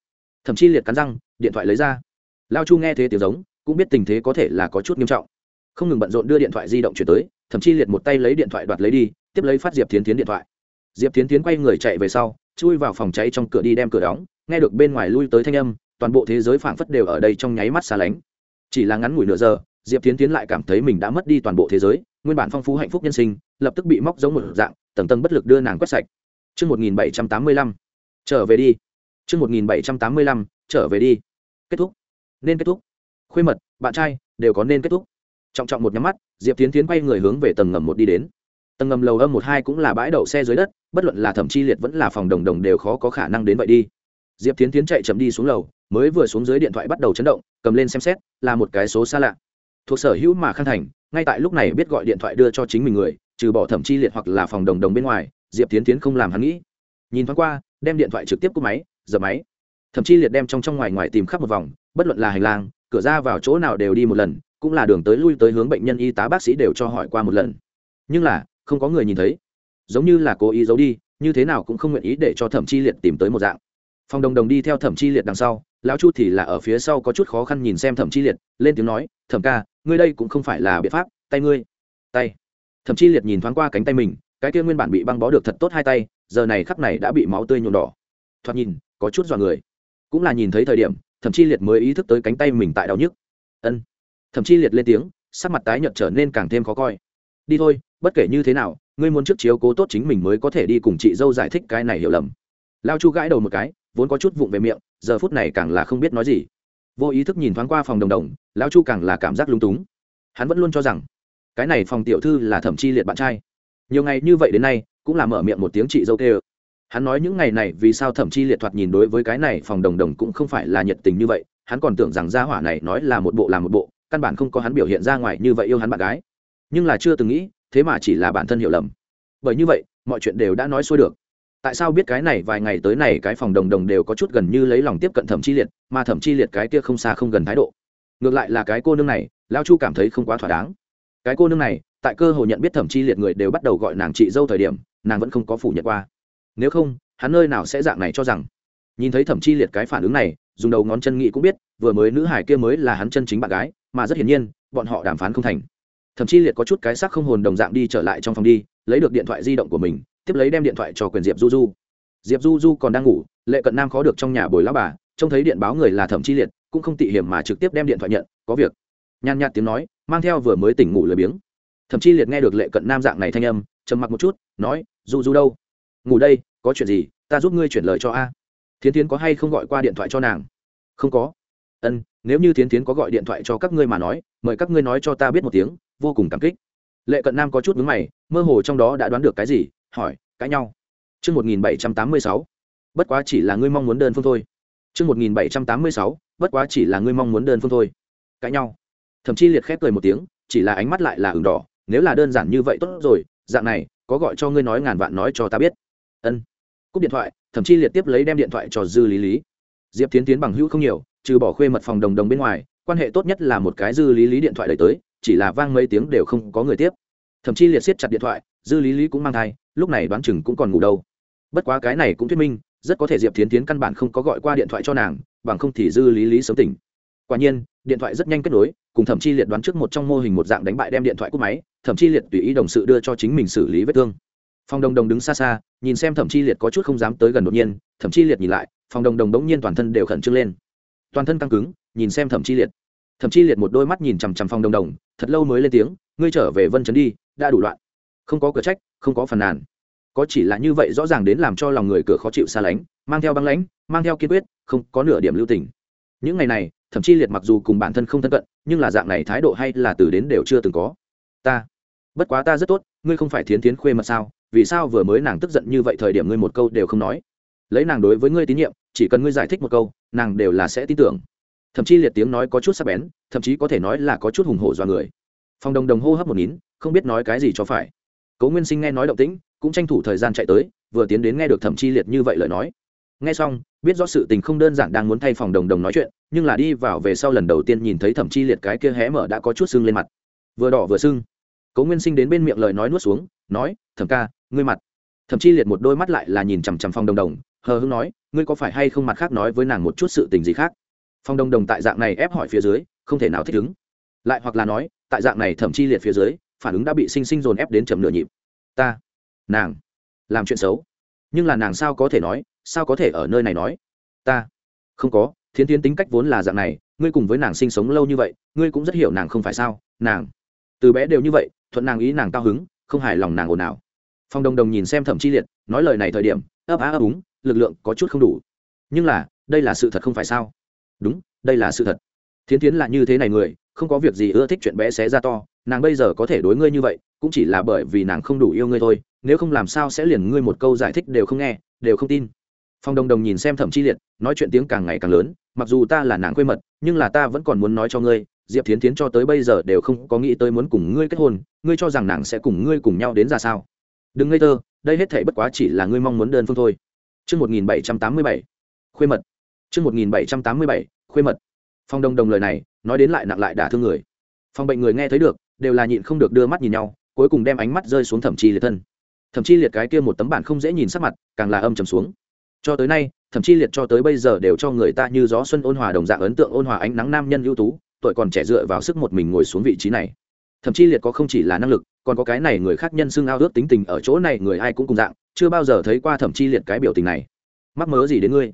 thẩm chi liệt cắn răng, điện thoại lấy ra. lao chu nghe thế tiếng giống, cũng biết tình thế có thể là có chút nghiêm trọng. không ngừng bận rộn đưa điện thoại di động chuyển tới thậm chi liệt một tay lấy điện thoại đoạt lấy đi, tiếp lấy phát diệp tiến tiến điện thoại. diệp tiến tiến quay người chạy về sau, chui vào phòng cháy trong cửa đi đem cửa đóng, nghe được bên ngoài lui tới thanh âm, toàn bộ thế giới phảng phất đều ở đây trong nháy mắt xa lánh. chỉ là ngắn ngủi nửa giờ, diệp tiến tiến lại cảm thấy mình đã mất đi toàn bộ thế giới, nguyên bản phong phú hạnh phúc nhân sinh, lập tức bị móc giống một dạng, tầng tầng bất lực đưa nàng quét sạch chương 1785, trở về đi. chương 1785, trở về đi. Kết thúc. Nên kết thúc. Khuê mật, bạn trai, đều có nên kết thúc. Trọng trọng một nhắm mắt, Diệp Tiến Tiến quay người hướng về tầng ngầm một đi đến. Tầng ngầm lầu âm một hai cũng là bãi đậu xe dưới đất, bất luận là thẩm chi liệt vẫn là phòng đồng đồng đều khó có khả năng đến vậy đi. Diệp Tiến Tiến chạy chậm đi xuống lầu, mới vừa xuống dưới điện thoại bắt đầu chấn động cầm lên xem xét là một cái số xa lạ thuộc sở hữu mà khang thành ngay tại lúc này biết gọi điện thoại đưa cho chính mình người trừ bỏ thẩm chi liệt hoặc là phòng đồng đồng bên ngoài diệp tiến tiến không làm hắn nghĩ. Nhìn thoáng qua, đem điện thoại trực tiếp cúp máy giờ máy. Thậm chi liệt đem trong trong ngoài ngoài tìm khắp một vòng, bất luận là hành lang, cửa ra vào chỗ nào đều đi một lần, cũng là đường tới lui tới hướng bệnh nhân y tá bác sĩ đều cho hỏi qua một lần. Nhưng là, không có người nhìn thấy. Giống như là cố ý giấu đi, như thế nào cũng không nguyện ý để cho thẩm chi liệt tìm tới một dạng. Phòng đồng đồng đi theo thẩm chi liệt đằng sau, lão chu thì là ở phía sau có chút khó khăn nhìn xem thẩm chi liệt, lên tiếng nói, thẩm ca, ngươi đây cũng không phải là biện pháp, tay ngươi. Tay. Thẩm chi liệt nhìn thoáng qua cánh tay mình cái kia nguyên bản bị băng bó được thật tốt hai tay, giờ này khắp này đã bị máu tươi nhuộm đỏ. Thoạt nhìn, có chút dọa người. Cũng là nhìn thấy thời điểm, thẩm chi liệt mới ý thức tới cánh tay mình tại đau nhức. Ân. Thẩm chi liệt lên tiếng, sắc mặt tái nhợt trở nên càng thêm khó coi. Đi thôi, bất kể như thế nào, ngươi muốn trước chiếu cố tốt chính mình mới có thể đi cùng chị dâu giải thích cái này hiểu lầm. Lao chu gãi đầu một cái, vốn có chút vụng về miệng, giờ phút này càng là không biết nói gì. Vô ý thức nhìn thoáng qua phòng đồng đồng lão chu càng là cảm giác lung túng. Hắn vẫn luôn cho rằng, cái này phòng tiểu thư là thẩm chi liệt bạn trai nhiều ngày như vậy đến nay, cũng là mở miệng một tiếng chị dâu tê hắn nói những ngày này vì sao thẩm chi liệt thoạt nhìn đối với cái này phòng đồng đồng cũng không phải là nhiệt tình như vậy, hắn còn tưởng rằng gia hỏa này nói là một bộ là một bộ, căn bản không có hắn biểu hiện ra ngoài như vậy yêu hắn bạn gái. Nhưng là chưa từng nghĩ, thế mà chỉ là bản thân hiểu lầm. Bởi như vậy, mọi chuyện đều đã nói xuôi được. Tại sao biết cái này vài ngày tới này cái phòng đồng đồng đều có chút gần như lấy lòng tiếp cận thẩm chi liệt, mà thẩm chi liệt cái kia không xa không gần thái độ? Ngược lại là cái cô nương này, lao chu cảm thấy không quá thỏa đáng. Cái cô nương này tại cơ hội nhận biết thẩm chi liệt người đều bắt đầu gọi nàng chị dâu thời điểm, nàng vẫn không có phủ nhận qua. Nếu không, hắn nơi nào sẽ dạng này cho rằng? Nhìn thấy thẩm chi liệt cái phản ứng này, dùng đầu ngón chân nghĩ cũng biết, vừa mới nữ hải kia mới là hắn chân chính bạn gái, mà rất hiển nhiên, bọn họ đàm phán không thành. Thậm chí liệt có chút cái sắc không hồn đồng dạng đi trở lại trong phòng đi, lấy được điện thoại di động của mình, tiếp lấy đem điện thoại cho quyền diệp du du. Diệp du du còn đang ngủ, lệ cận nam khó được trong nhà bồi lao bà, trông thấy điện báo người là thẩm chi liệt, cũng không tị hiểm mà trực tiếp đem điện thoại nhận, có việc. Nhàn nhạt tiếng nói, mang theo vừa mới tỉnh ngủ lười biếng thậm chi liệt nghe được lệ cận nam dạng này thanh âm, trầm mặc một chút, nói du du đâu? Ngủ đây, có chuyện gì, ta giúp ngươi chuyển lời cho a. Thiến tiến có hay không gọi qua điện thoại cho nàng? Không có. Ân, nếu như thiến tiến có gọi điện thoại cho các ngươi mà nói, mời các ngươi nói cho ta biết một tiếng, vô cùng cảm kích. Lệ cận nam có chút vướng mày, mơ hồ trong đó đã đoán được cái gì, hỏi, cãi nhau? Chương một nghìn bảy trăm tám mươi sáu. Bất quá chỉ là ngươi mong muốn đơn phương thôi. Chương một nghìn bảy trăm tám mươi sáu. Bất quá chỉ là ngươi mong muốn đơn phương thôi. Cãi nhau. Thậm chí liệt khép cười một tiếng, chỉ là ánh mắt lại là ửng đỏ nếu là đơn giản như vậy tốt rồi, dạng này, có gọi cho ngươi nói ngàn vạn nói cho ta biết. Ân. Cúp điện thoại thậm chí liệt tiếp lấy đem điện thoại cho dư lý lý. Diệp tiến tiến bằng hữu không nhiều, trừ bỏ khuê mật phòng đồng đồng bên ngoài, quan hệ tốt nhất là một cái dư lý lý điện thoại đẩy tới, chỉ là vang mấy tiếng đều không có người tiếp. Thậm chí liệt siết chặt điện thoại, dư lý lý cũng mang thai, lúc này đoán chừng cũng còn ngủ đâu. Bất quá cái này cũng thuyết minh, rất có thể diệp tiến tiến căn bản không có gọi qua điện thoại cho nàng, bằng không thì dư lý lý sớm tỉnh. Quả nhiên, điện thoại rất nhanh kết nối, cùng thậm chí liệt đoán trước một trong mô hình một dạng đánh bại đem điện thoại cúp máy thậm chí liệt tùy ý đồng sự đưa cho chính mình xử lý vết thương. Phòng đồng đồng đứng xa xa, nhìn xem thậm chí liệt có chút không dám tới gần đột nhiên, thậm chí liệt nhìn lại phòng đồng đồng đống nhiên toàn thân đều khẩn trương lên. Toàn thân căng cứng, nhìn xem thậm chí liệt. Thậm chí liệt một đôi mắt nhìn chằm chằm phòng đồng đồng thật lâu mới lên tiếng, ngươi trở về vân Trấn đi, đã đủ loạn. Không có cửa trách, không có phần nàn. Có chỉ là như vậy rõ ràng đến làm cho lòng người cửa khó chịu xa lánh, mang theo băng lãnh, mang theo kiên quyết, không có nửa điểm lưu tình. Những ngày này, thậm chí liệt mặc dù cùng bản thân không thân cận, nhưng là dạng này thái độ hay là từ đến đều chưa từng có. Ta bất quá ta rất tốt, ngươi không phải thiến tiến khuê mật sao? Vì sao vừa mới nàng tức giận như vậy thời điểm ngươi một câu đều không nói? Lấy nàng đối với ngươi tín nhiệm, chỉ cần ngươi giải thích một câu, nàng đều là sẽ tin tưởng. Thậm chí liệt tiếng nói có chút sắc bén, thậm chí có thể nói là có chút hùng hổ do người. Phòng đồng đồng hô hấp một nín, không biết nói cái gì cho phải. Cố nguyên sinh nghe nói động tĩnh, cũng tranh thủ thời gian chạy tới, vừa tiến đến nghe được thẩm chi liệt như vậy lời nói. Nghe xong, biết rõ sự tình không đơn giản đang muốn thay phòng đồng đồng nói chuyện, nhưng là đi vào về sau lần đầu tiên nhìn thấy thẩm chi liệt cái kia hé mở đã có chút sưng lên mặt. Vừa đỏ vừa sưng cố nguyên sinh đến bên miệng lời nói nuốt xuống, nói, thẩm ca, ngươi mặt. Thẩm chi liệt một đôi mắt lại là nhìn chằm chằm Phong đồng đồng, hờ hưng nói, ngươi có phải hay không mặt khác nói với nàng một chút sự tình gì khác? Phong đồng đồng tại dạng này ép hỏi phía dưới, không thể nào thích ứng. Lại hoặc là nói, tại dạng này thẩm chi liệt phía dưới, phản ứng đã bị sinh sinh dồn ép đến chầm nửa nhịp. Ta, nàng, làm chuyện xấu. Nhưng là nàng sao có thể nói, sao có thể ở nơi này nói? Ta, không có, thiến tiến tính cách vốn là dạng này, ngươi cùng với nàng sinh sống lâu như vậy, ngươi cũng rất hiểu nàng không phải sao, nàng, từ bé đều như vậy thuận nàng ý nàng cao hứng, không hài lòng nàng ồn ào. Phong đồng đồng nhìn xem thẩm chi liệt, nói lời này thời điểm, ấp á ấp úng, lực lượng có chút không đủ. Nhưng là, đây là sự thật không phải sao? Đúng, đây là sự thật. Thiến tiến là như thế này người, không có việc gì ưa thích chuyện bé xé ra to, nàng bây giờ có thể đối ngươi như vậy, cũng chỉ là bởi vì nàng không đủ yêu ngươi thôi, nếu không làm sao sẽ liền ngươi một câu giải thích đều không nghe, đều không tin. Phong đồng đồng nhìn xem thẩm chi liệt, nói chuyện tiếng càng ngày càng lớn, mặc dù ta là nàng quê mật, nhưng là ta vẫn còn muốn nói cho ngươi diệp thiến Thiến cho tới bây giờ đều không có nghĩ tới muốn cùng ngươi kết hôn ngươi cho rằng nàng sẽ cùng ngươi cùng nhau đến ra sao đừng ngây thơ đây hết thể bất quá chỉ là ngươi mong muốn đơn phương thôi Trước 1787, khuê mật. Trước 1787, khuê mật. Phong Đông Đồng lời này, nói đến lại nặng lại đả thương người. Phong bệnh người nghe thấy được, đều là nhịn không được đưa mắt nhìn nhau, cuối cùng đem ánh mắt rơi xuống Thẩm Chi Liệt thân. Thẩm Chi Liệt cái kia một tấm bản không dễ nhìn sắc mặt, càng là âm trầm xuống. Cho tới nay, Thẩm Chi Liệt cho tới bây giờ đều cho người ta như gió xuân ôn hòa đồng dạng ấn tượng ôn hòa ánh nắng nam nhân ưu tú, tuổi còn trẻ dựa vào sức một mình ngồi xuống vị trí này. thậm chí Liệt có không chỉ là năng lực, còn có cái này người khác nhân xưng ao ước tính tình ở chỗ này người ai cũng cùng dạng, chưa bao giờ thấy qua thậm chí Liệt cái biểu tình này. Mắc mớ gì đến ngươi?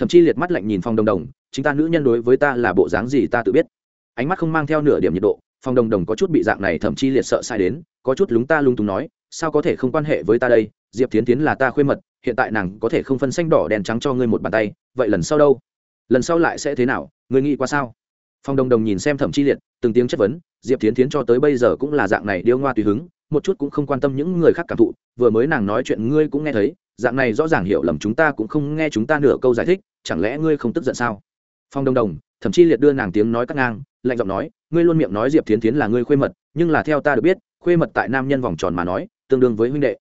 thậm chí liệt mắt lạnh nhìn phong đồng đồng chính ta nữ nhân đối với ta là bộ dáng gì ta tự biết ánh mắt không mang theo nửa điểm nhiệt độ phong đồng đồng có chút bị dạng này thậm chí liệt sợ sai đến có chút lúng ta lung túng nói sao có thể không quan hệ với ta đây diệp tiến tiến là ta khuê mật hiện tại nàng có thể không phân xanh đỏ đèn trắng cho ngươi một bàn tay vậy lần sau đâu lần sau lại sẽ thế nào ngươi nghĩ qua sao phong đồng đồng nhìn xem thẩm chi liệt, từng tiếng chất vấn, diệp tiến tiến cho tới bây giờ cũng là dạng này điêu ngoa tùy hứng, một chút cũng không quan tâm những người khác cảm thụ, vừa mới nàng nói chuyện ngươi cũng nghe thấy, dạng này rõ ràng hiểu lầm chúng ta cũng không nghe chúng ta nửa câu giải thích, chẳng lẽ ngươi không tức giận sao? Phong đông đồng thậm chí liệt đưa nàng tiếng nói cắt ngang, lạnh giọng nói, ngươi luôn miệng nói diệp tiến tiến là ngươi khuê mật, nhưng là theo ta được biết, khuê mật tại nam nhân vòng tròn mà nói, tương đương với huynh đệ.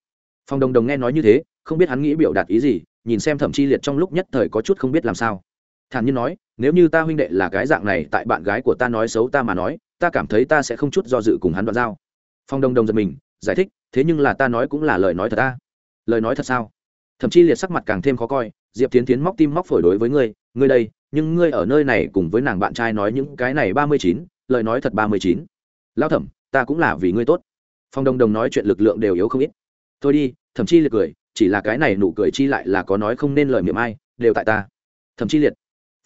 Phong đông đồng nghe nói như thế, không biết hắn nghĩ biểu đạt ý gì, nhìn xem thậm chí liệt trong lúc nhất thời có chút không biết làm sao. Thản nhiên nói nếu như ta huynh đệ là cái dạng này, tại bạn gái của ta nói xấu ta mà nói, ta cảm thấy ta sẽ không chút do dự cùng hắn đoạn giao. Phong đông Đông giật mình, giải thích, thế nhưng là ta nói cũng là lời nói thật ta. Lời nói thật sao? Thậm chí liệt sắc mặt càng thêm khó coi, diệp tiến tiến móc tim móc phổi đối với ngươi ngươi đây, nhưng ngươi ở nơi này cùng với nàng bạn trai nói những cái này ba mươi chín, lời nói thật ba mươi chín. Lao thẩm, ta cũng là vì ngươi tốt. Phong Đông Đông nói chuyện lực lượng đều yếu không ít. Thôi đi thậm chí liệt cười, chỉ là cái này nụ cười chi lại là có nói không nên lời miệng ai, đều tại ta. Thậm chí liệt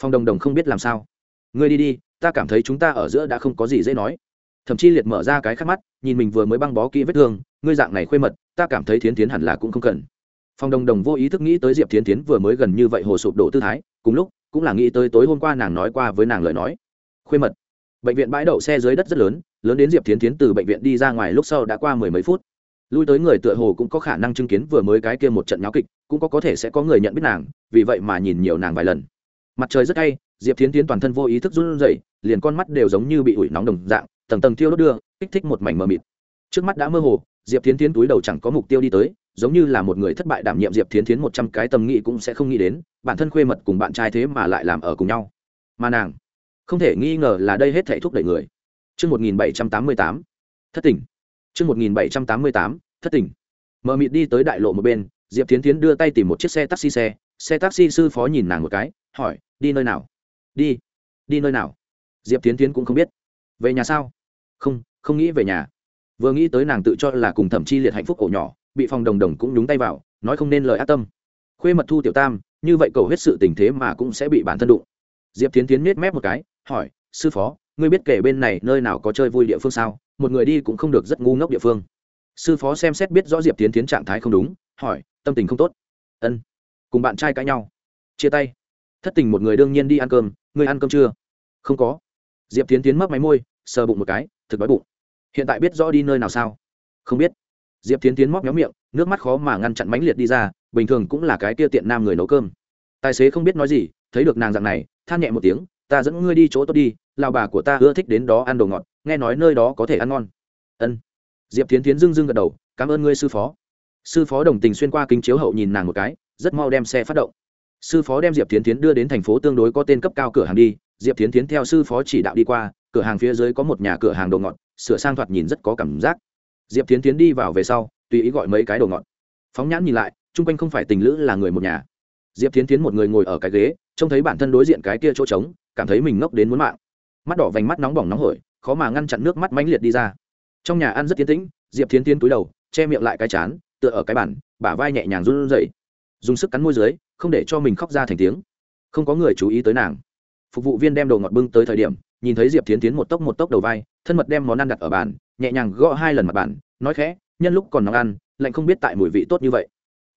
phong đồng đồng không biết làm sao. Ngươi đi đi, ta cảm thấy chúng ta ở giữa đã không có gì dễ nói. Thậm chí liệt mở ra cái khắc mắt, nhìn mình vừa mới băng bó kỹ vết thương, ngươi dạng này khuê mật, ta cảm thấy thiến tiến hẳn là cũng không cần. Phong đồng đồng vô ý thức nghĩ tới diệp Thiến tiến vừa mới gần như vậy hồ sụp đổ tư thái, cùng lúc, cũng là nghĩ tới tối hôm qua nàng nói qua với nàng lời nói. Khuê mật. Bệnh viện bãi đậu xe dưới đất rất lớn lớn đến diệp Thiến tiến từ bệnh viện đi ra ngoài lúc sau đã qua mười mấy phút. Lui tới người tựa hồ cũng có khả năng chứng kiến vừa mới cái kia một trận nháo kịch, cũng có có thể sẽ có người nhận biết nàng, vì vậy mà nhìn nhiều nàng vài lần mặt trời rất hay diệp tiến tiến toàn thân vô ý thức run rẩy liền con mắt đều giống như bị ủi nóng đồng dạng tầng tầng tiêu đốt đưa kích thích một mảnh mờ mịt trước mắt đã mơ hồ diệp tiến tiến túi đầu chẳng có mục tiêu đi tới giống như là một người thất bại đảm nhiệm diệp tiến tiến một trăm cái tầm nghĩ cũng sẽ không nghĩ đến bản thân khuê mật cùng bạn trai thế mà lại làm ở cùng nhau mà nàng không thể nghi ngờ là đây hết thể thúc đẩy người Trước 1788, thất tỉnh. Trước 1788, thất tỉnh. Mờ mịt đi tới đại lộ một bên, Diệp Thiến Thiến đưa tay tìm một chiếc xe taxi xe, xe taxi sư phó nhìn nàng một cái, hỏi, đi nơi nào? Đi. Đi nơi nào? Diệp tiến tiến cũng không biết. Về nhà sao? Không, không nghĩ về nhà. Vừa nghĩ tới nàng tự cho là cùng Thẩm Chi Liệt hạnh phúc cổ nhỏ, bị phòng đồng đồng cũng nhúng tay vào, nói không nên lời ác tâm. Khuê mật thu tiểu tam, như vậy cầu hết sự tình thế mà cũng sẽ bị bản thân đụng. Diệp tiến tiến nhếch mép một cái, hỏi, sư phó, ngươi biết kể bên này nơi nào có chơi vui địa phương sao? Một người đi cũng không được rất ngu ngốc địa phương sư phó xem xét biết rõ diệp tiến tiến trạng thái không đúng hỏi tâm tình không tốt ân cùng bạn trai cãi nhau. Chia tay. Thất tình một người đương nhiên đi ăn cơm. Ngươi ăn cơm chưa? Không có. Diệp tiến tiến mấp máy môi, sờ bụng một cái, thực đói bụng. Hiện tại biết rõ đi nơi nào sao? Không biết. Diệp tiến tiến móc nhóm miệng, nước mắt khó mà ngăn chặn mãnh liệt đi ra, bình thường cũng là cái tia tiện nam người nấu cơm. Tài xế không biết nói gì, thấy được nàng dạng này, than nhẹ một tiếng, ta dẫn ngươi đi chỗ tốt đi lào bà của ta ưa thích đến đó ăn đồ ngọt, nghe nói nơi đó có thể ăn ngon. Ân. Diệp tiến tiến dưng dưng gật đầu, cảm ơn ngươi, sư phó. Sư phó đồng tình xuyên qua kính chiếu hậu nhìn nàng một cái rất mau đem xe phát động. Sư phó đem diệp tiến tiến đưa đến thành phố tương đối có tên cấp cao cửa hàng đi. Diệp tiến tiến theo sư phó chỉ đạo đi qua, cửa hàng phía dưới có một nhà cửa hàng đồ ngọt, sửa sang thoạt nhìn rất có cảm giác. Diệp tiến tiến đi vào về sau, tùy ý gọi mấy cái đồ ngọt. Phóng nhãn nhìn lại, chung quanh không phải tình lữ là người một nhà. Diệp tiến tiến một người ngồi ở cái ghế, trông thấy bản thân đối diện cái kia chỗ trống, cảm thấy mình ngốc đến muốn mạng. Mắt đỏ vành mắt nóng bỏng nóng hổi, khó mà ngăn chặn nước mắt mãnh liệt đi ra. Trong nhà ăn rất tiến tĩnh, diệp thiến tiến túi đầu, che miệng lại cái chán, tựa ở cái bản bả vai nhẹ nhàng run rẩy dùng sức cắn môi dưới, không để cho mình khóc ra thành tiếng. Không có người chú ý tới nàng. Phục vụ viên đem đồ ngọt bưng tới thời điểm, nhìn thấy diệp thiến tiến một tốc một tốc đầu vai, thân mật đem món ăn đặt ở bàn, nhẹ nhàng gõ hai lần mặt bàn, nói khẽ, nhân lúc còn nóng ăn, lạnh không biết tại mùi vị tốt như vậy.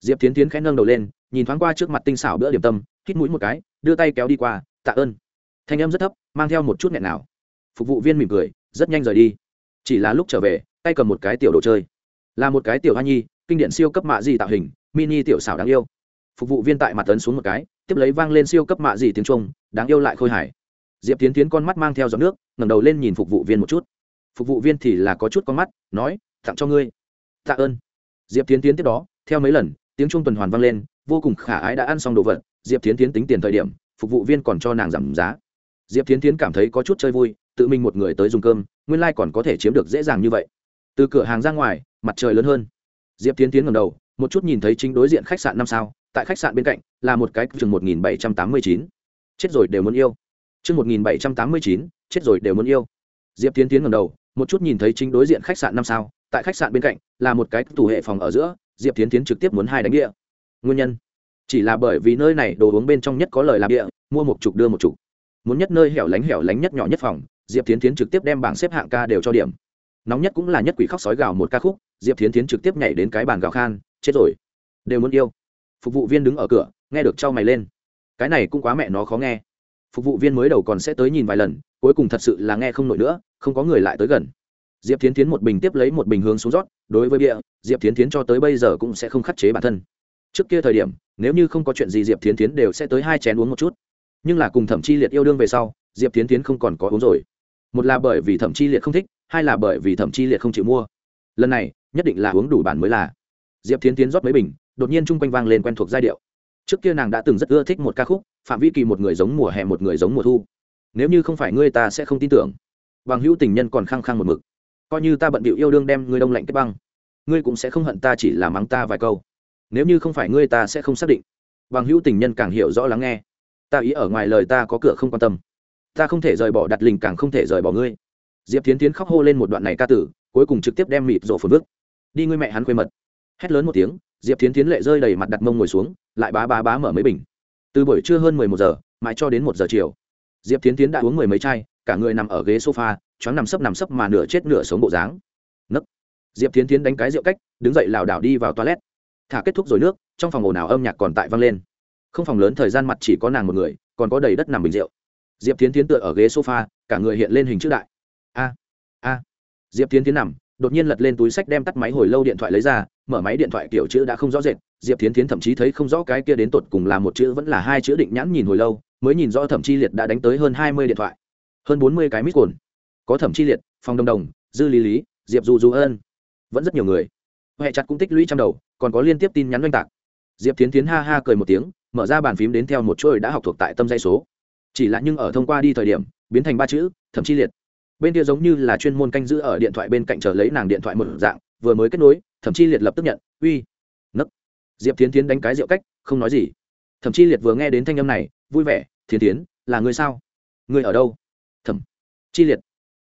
Diệp thiến tiến khẽ nâng đầu lên, nhìn thoáng qua trước mặt tinh xảo bữa điểm tâm, hít mũi một cái, đưa tay kéo đi qua, tạ ơn. Thanh âm rất thấp, mang theo một chút nghẹn nào. Phục vụ viên mỉm cười, rất nhanh rời đi. Chỉ là lúc trở về, tay cầm một cái tiểu đồ chơi. Là một cái tiểu hoa nhi, kinh điển siêu cấp mạ gì tạo hình, mini tiểu xảo đáng yêu phục vụ viên tại mặt tấn xuống một cái, tiếp lấy vang lên siêu cấp mạ gì tiếng trung đáng yêu lại khôi hài. Diệp tiến tiến con mắt mang theo giọt nước, ngẩng đầu lên nhìn phục vụ viên một chút. Phục vụ viên thì là có chút con mắt, nói, tặng cho ngươi. Tạ ơn. Diệp tiến tiến tiếp đó, theo mấy lần, tiếng trung tuần hoàn vang lên, vô cùng khả ái đã ăn xong đồ vật, diệp tiến tiến tính tiền thời điểm, phục vụ viên còn cho nàng giảm giá. Diệp tiến tiến cảm thấy có chút chơi vui, tự mình một người tới dùng cơm, nguyên lai、like、còn có thể chiếm được dễ dàng như vậy. Từ cửa hàng ra ngoài, mặt trời lớn hơn. Diệp tiến tiến ngầm đầu, một chút nhìn thấy chính đối diện khách sạn năm sao tại khách sạn bên cạnh là một cái chừng một nghìn bảy trăm tám mươi chín. Chết rồi đều muốn yêu. Chừng một nghìn bảy trăm tám mươi chín, chết rồi đều muốn yêu. Diệp tiến tiến ngầm đầu, một chút nhìn thấy chính đối diện khách sạn năm sao, tại khách sạn bên cạnh là một cái tủ hệ phòng ở giữa, diệp tiến tiến trực tiếp muốn hai đánh địa. Nguyên nhân? Chỉ là bởi vì nơi này đồ uống bên trong nhất có lời làm địa, mua một chục đưa một chục. Muốn nhất nơi hẻo lánh hẻo lánh nhất nhỏ nhất phòng, diệp tiến tiến trực tiếp đem bảng xếp hạng ca đều cho điểm. Nóng nhất cũng là nhất quỷ khóc sói gào một ca khúc, diệp tiến tiến trực tiếp nhảy đến cái bàn gào khan, chết rồi, đều muốn yêu phục vụ viên đứng ở cửa, nghe được trao mày lên. Cái này cũng quá mẹ nó khó nghe. Phục vụ viên mới đầu còn sẽ tới nhìn vài lần, cuối cùng thật sự là nghe không nổi nữa, không có người lại tới gần. Diệp tiến tiến một bình tiếp lấy một bình hướng xuống rót, đối với bia, diệp tiến tiến cho tới bây giờ cũng sẽ không khắc chế bản thân. Trước kia thời điểm, nếu như không có chuyện gì diệp tiến tiến đều sẽ tới hai chén uống một chút. Nhưng là cùng thẩm chi liệt yêu đương về sau, diệp tiến tiến không còn có uống rồi. Một là bởi vì thẩm chi liệt không thích, hai là bởi vì thẩm chi liệt không chịu mua. Lần này, nhất định là uống đủ bản mới là. Diệp tiến tiến rót mấy bình đột nhiên chung quanh vang lên quen thuộc giai điệu. Trước kia nàng đã từng rất ưa thích một ca khúc, phạm vi kỳ một người giống mùa hè một người giống mùa thu. Nếu như không phải ngươi ta sẽ không tin tưởng. Bằng hữu tình nhân còn khăng khăng một mực. Coi như ta bận bịu yêu đương đem ngươi đông lạnh kết băng, ngươi cũng sẽ không hận ta chỉ là mắng ta vài câu. Nếu như không phải ngươi ta sẽ không xác định. Bằng hữu tình nhân càng hiểu rõ lắng nghe. Ta ý ở ngoài lời ta có cửa không quan tâm. Ta không thể rời bỏ đặt lình càng không thể rời bỏ ngươi. Diệp tiến tiến khóc hô lên một đoạn này ca tử, cuối cùng trực tiếp đem mịt rổ phồn vứt. Đi ngươi mẹ hắn quê mật. Hét lớn một tiếng diệp tiến tiến lệ rơi đầy mặt đặt mông ngồi xuống, lại bá bá bá mở mấy bình. Từ buổi trưa hơn mười một giờ, mãi cho đến một giờ chiều. Diệp tiến tiến đã uống mười mấy chai, cả người nằm ở ghế sofa, choáng nằm sấp nằm sấp mà nửa chết nửa sống bộ dáng. Nấc. Diệp tiến tiến đánh cái rượu cách, đứng dậy lảo đảo đi vào toilet. Thả kết thúc rồi nước, trong phòng ồn ào âm nhạc còn tại vang lên. Không phòng lớn thời gian mặt chỉ có nàng một người, còn có đầy đất nằm bình rượu. Diệp tiến tiến tựa ở ghế sofa, cả người hiện lên hình chữ đại. A a. Diệp tiến tiến nằm đột nhiên lật lên túi sách đem tắt máy hồi lâu điện thoại lấy ra, mở máy điện thoại kiểu chữ đã không rõ rệt, diệp tiến tiến thậm chí thấy không rõ cái kia đến tột cùng là một chữ vẫn là hai chữ định nhãn nhìn hồi lâu, mới nhìn rõ thẩm chi liệt đã đánh tới hơn hai mươi điện thoại. Hơn bốn mươi cái mít cồn. Có thẩm chi liệt phòng đồng đồng, dư lý lý, diệp du du ân. Vẫn rất nhiều người. Huệ chặt cũng tích lũy trong đầu, còn có liên tiếp tin nhắn oanh tạc. Diệp tiến tiến ha ha cười một tiếng, mở ra bàn phím đến theo một chuỗi đã học thuộc tại tâm dây số. Chỉ là nhưng ở thông qua đi thời điểm, biến thành ba chữ, thậm chi liệt bên kia giống như là chuyên môn canh giữ ở điện thoại bên cạnh chờ lấy nàng điện thoại một dạng vừa mới kết nối thậm chi liệt lập tức nhận uy nấc diệp tiến tiến đánh cái rượu cách không nói gì thậm chi liệt vừa nghe đến thanh âm này vui vẻ thiến tiến là người sao người ở đâu thẩm chi liệt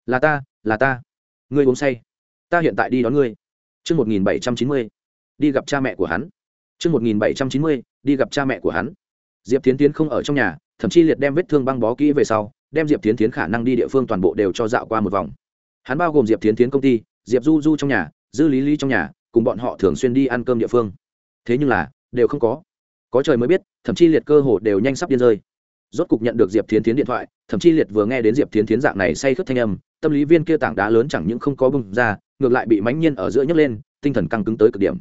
là ta là ta ngươi uống say ta hiện tại đi đón ngươi Chương 1790. Đi gặp cha mẹ của hắn. Chương 1790. Đi gặp cha mẹ của hắn. Diệp Thiến Thiến không ở trong nhà, thậm chí liệt đem vết thương băng bó kỹ về sau, đem Diệp Thiến Thiến khả năng đi địa phương toàn bộ đều cho dạo qua một vòng. Hắn bao gồm Diệp Thiến Thiến công ty, Diệp Du Du trong nhà, Dư Lý Lý trong nhà, cùng bọn họ thường xuyên đi ăn cơm địa phương. Thế nhưng là, đều không có. Có trời mới biết, thậm chí liệt cơ hồ đều nhanh sắp điên rơi. Rốt cục nhận được Diệp Thiến Thiến điện thoại, thậm chí liệt vừa nghe đến Diệp Thiến Thiến dạng này say khướt thanh âm, tâm lý viên kia tảng đá lớn chẳng những không có bung ra, ngược lại bị mãnh nhiên ở giữa nhấc lên tinh thần căng cứng tới cực điểm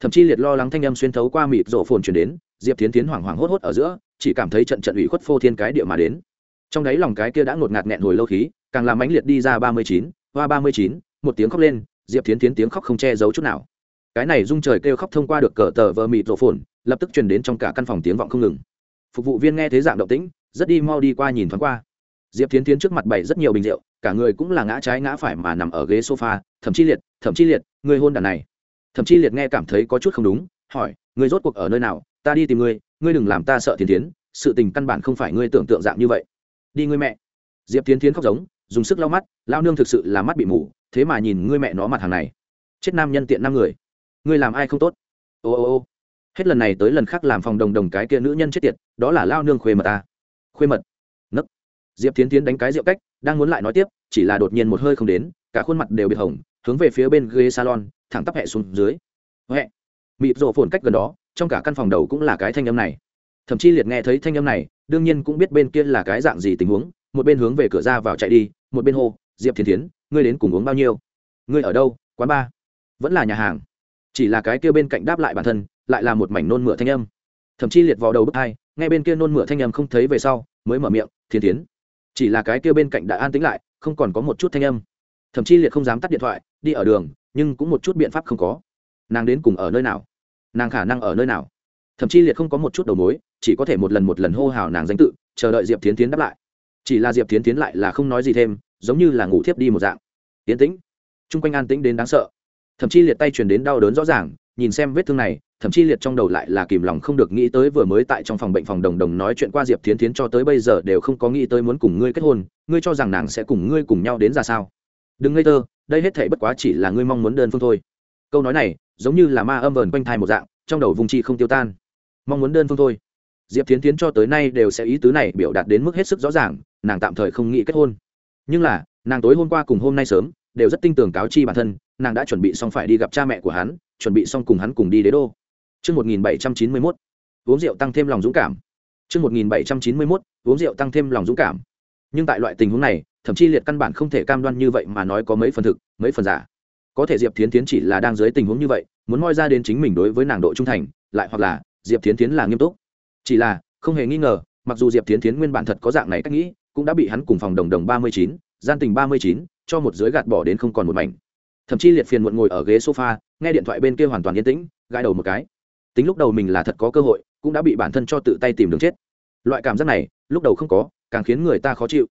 thậm chí liệt lo lắng thanh âm xuyên thấu qua mịt rổ phồn chuyển đến diệp tiến tiến hoảng hoảng hốt hốt ở giữa chỉ cảm thấy trận trận ủy khuất phô thiên cái địa mà đến trong đáy lòng cái kia đã ngột ngạt nghẹn hồi lâu khí, càng làm mãnh liệt đi ra ba mươi chín, hoa ba mươi chín, một tiếng khóc lên, diệp tiến tiến tiếng khóc không che giấu chút nào. Cái này rung trời kêu khóc thông qua được cờ tờ vờ mịt rộ phồn, lập tức truyền đến trong cả căn phòng tiếng vọng không ngừng. Phục vụ viên nghe thấy dạng động tĩnh, rất đi mau đi qua nhìn thoáng qua. Diệp tiến tiến trước mặt bày rất nhiều bình rượu, cả người cũng là ngã trái ngã phải mà nằm ở ghế sofa, thậm chí liệt, thậm chí liệt, người hôn đàn này. Thậm chí liệt nghe cảm thấy có chút không đúng, hỏi người rốt cuộc ở nơi nào? Ta đi tìm ngươi ngươi đừng làm ta sợ tiến tiến sự tình căn bản không phải ngươi tưởng tượng dạng như vậy đi ngươi mẹ. Diệp tiến tiến khóc giống, dùng sức lau mắt lao nương thực sự là mắt bị mù, thế mà nhìn ngươi mẹ nó mặt hàng này. Chết nam nhân tiện năm người. Ngươi làm ai không tốt? Ô ô ô. Hết lần này tới lần khác làm phòng đồng đồng cái kia nữ nhân chết tiệt, đó là lao nương khuê mật ta. Khuê mật. Nấc. Diệp tiến tiến đánh cái rượu cách, đang muốn lại nói tiếp, chỉ là đột nhiên một hơi không đến, cả khuôn mặt đều bị hồng hướng về phía bên ghế salon, thẳng tắp hẹ xuống dưới. Huệ mịt rộ phồn cách gần đó, trong cả căn phòng đầu cũng là cái thanh âm này. Thậm chí liệt nghe thấy thanh âm này đương nhiên cũng biết bên kia là cái dạng gì tình huống, một bên hướng về cửa ra vào chạy đi, một bên hô, diệp thiên tiến ngươi đến cùng uống bao nhiêu? Ngươi ở đâu? Quán ba? Vẫn là nhà hàng. Chỉ là cái kia bên cạnh đáp lại bản thân, lại là một mảnh nôn mửa thanh âm. Thậm chí liệt vào đầu bước hai, ngay bên kia nôn mửa thanh âm không thấy về sau, mới mở miệng thiên tiến chỉ là cái kia bên cạnh đã an tĩnh lại, không còn có một chút thanh âm. Thậm chí liệt không dám tắt điện thoại, đi ở đường, nhưng cũng một chút biện pháp không có. Nàng đến cùng ở nơi nào? Nàng khả năng ở nơi nào? Thậm chí liệt không có một chút đầu mối, chỉ có thể một lần một lần hô hào nàng danh tự, chờ đợi diệp tiến tiến đáp lại. Chỉ là diệp tiến tiến lại là không nói gì thêm, giống như là ngủ thiếp đi một dạng. Tiến tĩnh. T r u n g quanh an tĩnh đến đáng sợ. Thậm chí liệt tay truyền đến đau đớn rõ ràng, nhìn xem vết thương này, thậm chí liệt trong đầu lại là kìm lòng không được nghĩ tới vừa mới tại trong phòng bệnh phòng đồng đồng nói chuyện qua diệp tiến tiến cho tới bây giờ đều không có nghĩ tới muốn cùng ngươi kết hôn, ngươi cho rằng nàng sẽ cùng ngươi cùng nhau đến ra sao? Đừng ngây thơ, đây hết thể bất quá chỉ là ngươi mong muốn đơn phương thôi. Câu nói này, giống như là ma âm vờn quanh thai một dạng, trong đầu vùng chi không tiêu tan mong muốn đơn phương thôi diệp tiến tiến cho tới nay đều sẽ ý tứ này biểu đạt đến mức hết sức rõ ràng nàng tạm thời không nghĩ kết hôn nhưng là nàng tối hôm qua cùng hôm nay sớm đều rất tin tưởng cáo chi bản thân nàng đã chuẩn bị xong phải đi gặp cha mẹ của hắn chuẩn bị xong cùng hắn cùng đi đế đô Trước 1791, uống rượu tăng thêm lòng dũng cảm. Trước 1791, uống rượu tăng thêm lòng dũng cảm. Nhưng tại loại tình huống này, thậm chí liệt căn bản không thể cam đoan như vậy mà nói có mấy phần thực mấy phần giả có thể diệp Thiến Thiến chỉ là đang dưới tình huống như vậy muốn moi ra đến chính mình đối với nàng độ trung thành lại hoặc là diệp tiến tiến là nghiêm túc. Chỉ là, không hề nghi ngờ, mặc dù diệp tiến tiến nguyên bản thật có dạng này cách nghĩ, cũng đã bị hắn cùng phòng đồng đồng ba mươi chín, gian tình ba mươi chín, cho một dưới gạt bỏ đến không còn một mảnh. Thậm chí liệt phiền muộn ngồi ở ghế sofa, nghe điện thoại bên kia hoàn toàn yên tĩnh, gãi đầu một cái. Tính lúc đầu mình là thật có cơ hội, cũng đã bị bản thân cho tự tay tìm đường chết. Loại cảm giác này, lúc đầu không có, càng khiến người ta khó chịu.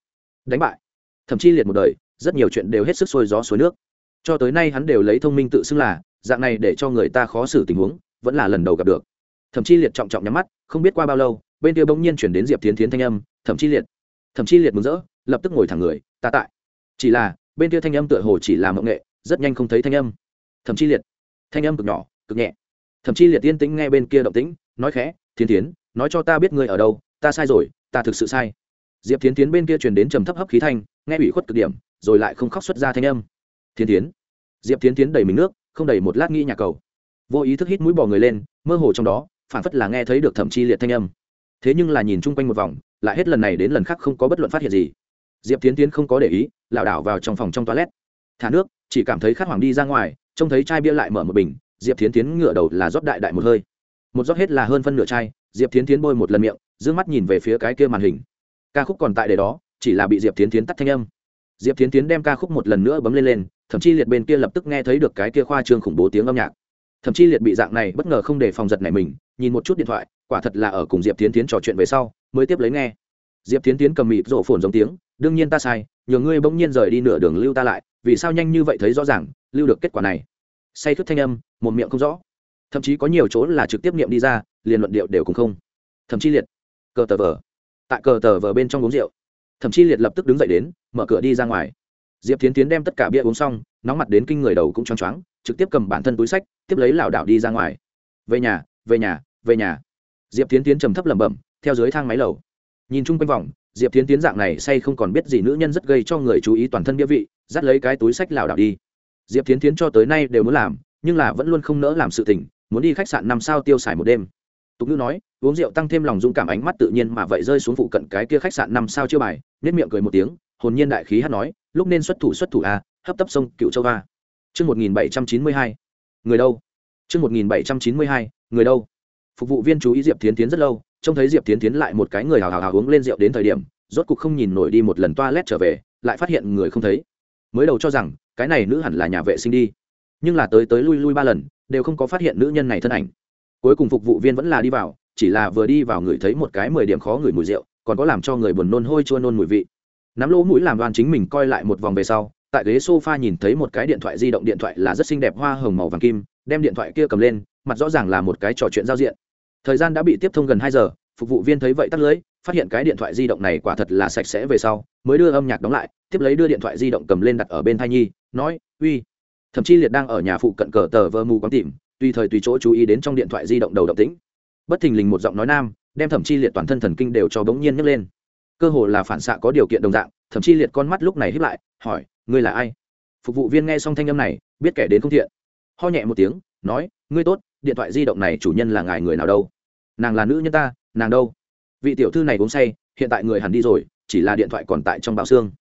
Đánh bại. Thậm chí liệt một đời, rất nhiều chuyện đều hết sức sôi gió suối nước. Cho tới nay hắn đều lấy thông minh tự xưng là, dạng này để cho người ta khó xử tình huống, vẫn là lần đầu gặp được thậm chí liệt trọng trọng nhắm mắt, không biết qua bao lâu, bên kia bỗng nhiên chuyển đến diệp tiến tiến thanh âm, thậm chí liệt, thậm chí liệt mừng rỡ, lập tức ngồi thẳng người, ta tại. Chỉ là, bên kia thanh âm tựa hồ chỉ là mộng nghệ, rất nhanh không thấy thanh âm. Thậm chí liệt, thanh âm cực nhỏ, cực nhẹ. Thậm chí liệt tiên tĩnh nghe bên kia động tĩnh, nói khẽ tiến tiến nói cho ta biết ngươi ở đâu, ta sai rồi, ta thực sự sai. Diệp tiến tiến bên kia truyền đến trầm thấp hấp khí thanh, nghe ủy khuất cực điểm, rồi lại không khóc xuất ra thanh âm. Thiên tiến diệp tiến tiến đầy mình nước, không đầy một lát nghĩ nhà cầu. Vô ý thức hít mũi bò người lên, mơ hồ trong đó phản phất là nghe thấy được thẩm chi liệt thanh âm. Thế nhưng là nhìn chung quanh một vòng, lại hết lần này đến lần khác không có bất luận phát hiện gì. Diệp tiến tiến không có để ý, lảo đảo vào trong phòng trong toilet. Thả nước, chỉ cảm thấy khát hoàng đi ra ngoài, trông thấy chai bia lại mở một bình, diệp tiến tiến ngửa đầu là rót đại đại một hơi. Một rót hết là hơn phân nửa chai, diệp tiến tiến bôi một lần miệng d mắt nhìn về phía cái kia màn hình. Ca khúc còn tại để đó, chỉ là bị diệp tiến tiến tắt thanh âm. Diệp tiến tiến đem ca khúc một lần nữa bấm lên lên, thậm chí liệt bên kia lập tức nghe thấy được cái kia khoa trương khủng bố tiếng âm nhạc. Thậm chí liệt bị dạng này bất ngờ không để phòng giật này mình nhìn một chút điện thoại, quả thật là ở cùng diệp tiến tiến trò chuyện về sau, mới tiếp lấy nghe. Diệp tiến tiến cầm mịt rộ phồn giống tiếng, đương nhiên ta sai, nhờ ngươi bỗng nhiên rời đi nửa đường lưu ta lại, vì sao nhanh như vậy thấy rõ ràng, lưu được kết quả này? Say thức thanh âm, một miệng không rõ. Thậm chí có nhiều chỗ là trực tiếp niệm đi ra, liền luận điệu đều cùng không. Thậm chí liệt. Cờ tờ vờ. Tại cờ tờ vờ bên trong uống rượu. Thậm chí liệt lập tức đứng dậy đến, mở cửa đi ra ngoài. Diệp tiến tiến đem tất cả bia uống xong, nóng mặt đến kinh người đầu cũng choáng choáng, trực tiếp cầm bản thân túi sách, tiếp lấy lảo đảo đi ra ngoài. Về nhà về nhà về nhà diệp tiến tiến trầm thấp lẩm bẩm, theo dưới thang máy lầu nhìn chung quanh vòng, diệp tiến tiến dạng này say không còn biết gì nữ nhân rất gây cho người chú ý toàn thân địa vị, dắt lấy cái túi sách lảo đảo đi diệp tiến tiến cho tới nay đều muốn làm, nhưng là vẫn luôn không nỡ làm sự tình, muốn đi khách sạn năm sao tiêu xài một đêm tục ngữ nói, uống rượu tăng thêm lòng dũng cảm ánh mắt tự nhiên mà vậy rơi xuống phụ cận cái kia khách sạn năm sao chưa bài nếp miệng cười một tiếng, hồn nhiên đại khí hát nói, lúc nên xuất thủ xuất thủ a hấp tấp sông cựu châu va Chương 1792. Người đâu? Chương 1792. Người đâu? Phục vụ viên chú ý Diệp Thiến Thiến rất lâu, trông thấy Diệp Thiến Thiến lại một cái người hào hào hào uống lên rượu đến thời điểm, rốt cục không nhìn nổi đi một lần toa lét trở về, lại phát hiện người không thấy. Mới đầu cho rằng, cái này nữ hẳn là nhà vệ sinh đi, nhưng là tới tới lui lui ba lần, đều không có phát hiện nữ nhân này thân ảnh. Cuối cùng phục vụ viên vẫn là đi vào, chỉ là vừa đi vào người thấy một cái mười điểm khó người mùi rượu, còn có làm cho người buồn nôn hôi chua nôn mùi vị. Nắm lỗ mũi làm đoan chính mình coi lại một vòng về sau, tại ghế sofa nhìn thấy một cái điện thoại di động điện thoại là rất xinh đẹp hoa hồng màu vàng kim đem điện thoại kia cầm lên mặt rõ ràng là một cái trò chuyện giao diện thời gian đã bị tiếp thông gần hai giờ, phục vụ viên thấy vậy tắt lưới, phát hiện cái điện thoại di động này quả thật là sạch sẽ về sau, mới đưa âm nhạc đóng lại, tiếp lấy đưa điện thoại di động cầm lên đặt ở bên thai nhi, nói, uy. Thậm chí liệt đang ở nhà phụ cận cờ tờ vơ mù quán tìm, tùy thời tùy chỗ chú ý đến trong điện thoại di động đầu động tĩnh. Bất thình lình một giọng nói nam, đem thậm chí liệt toàn thân thần kinh đều cho bỗng nhiên nhấc lên. Cơ hồ là phản xạ có điều kiện đồng dạng, thậm chí liệt con mắt lúc này hít lại, hỏi, ngươi là ai? Phục vụ viên nghe xong thanh âm này, biết kẻ đến không thiện. Ho nhẹ một tiếng, nói, ngươi tốt điện thoại di động này chủ nhân là ngài người nào đâu? Nàng là nữ nhân ta, nàng đâu? Vị tiểu thư này uống say, hiện tại người hẳn đi rồi, chỉ là điện thoại còn tại trong bao xương.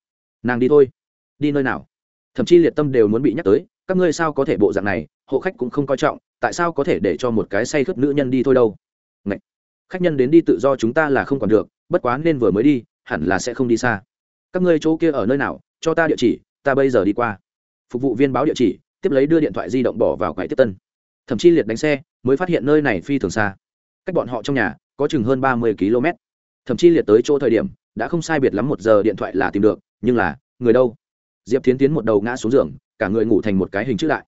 Nàng đi thôi. Đi nơi nào? Thậm chí liệt tâm đều muốn bị nhắc tới, các ngươi sao có thể bộ dạng này, hộ khách cũng không coi trọng, tại sao có thể để cho một cái say khướt nữ nhân đi thôi đâu? Ngậy! khách nhân đến đi tự do chúng ta là không còn được, bất quá nên vừa mới đi, hẳn là sẽ không đi xa. Các ngươi chỗ kia ở nơi nào, cho ta địa chỉ, ta bây giờ đi qua. Phục vụ viên báo địa chỉ, tiếp lấy đưa điện thoại di động bỏ vào quầy tiếp tân thậm chí liệt đánh xe, mới phát hiện nơi này phi thường xa. Cách bọn họ trong nhà, có chừng hơn ba mươi km. Thậm chí liệt tới chỗ thời điểm, đã không sai biệt lắm một giờ điện thoại là tìm được, nhưng là, người đâu? Diệp tiến tiến một đầu ngã xuống giường, cả người ngủ thành một cái hình chữ đại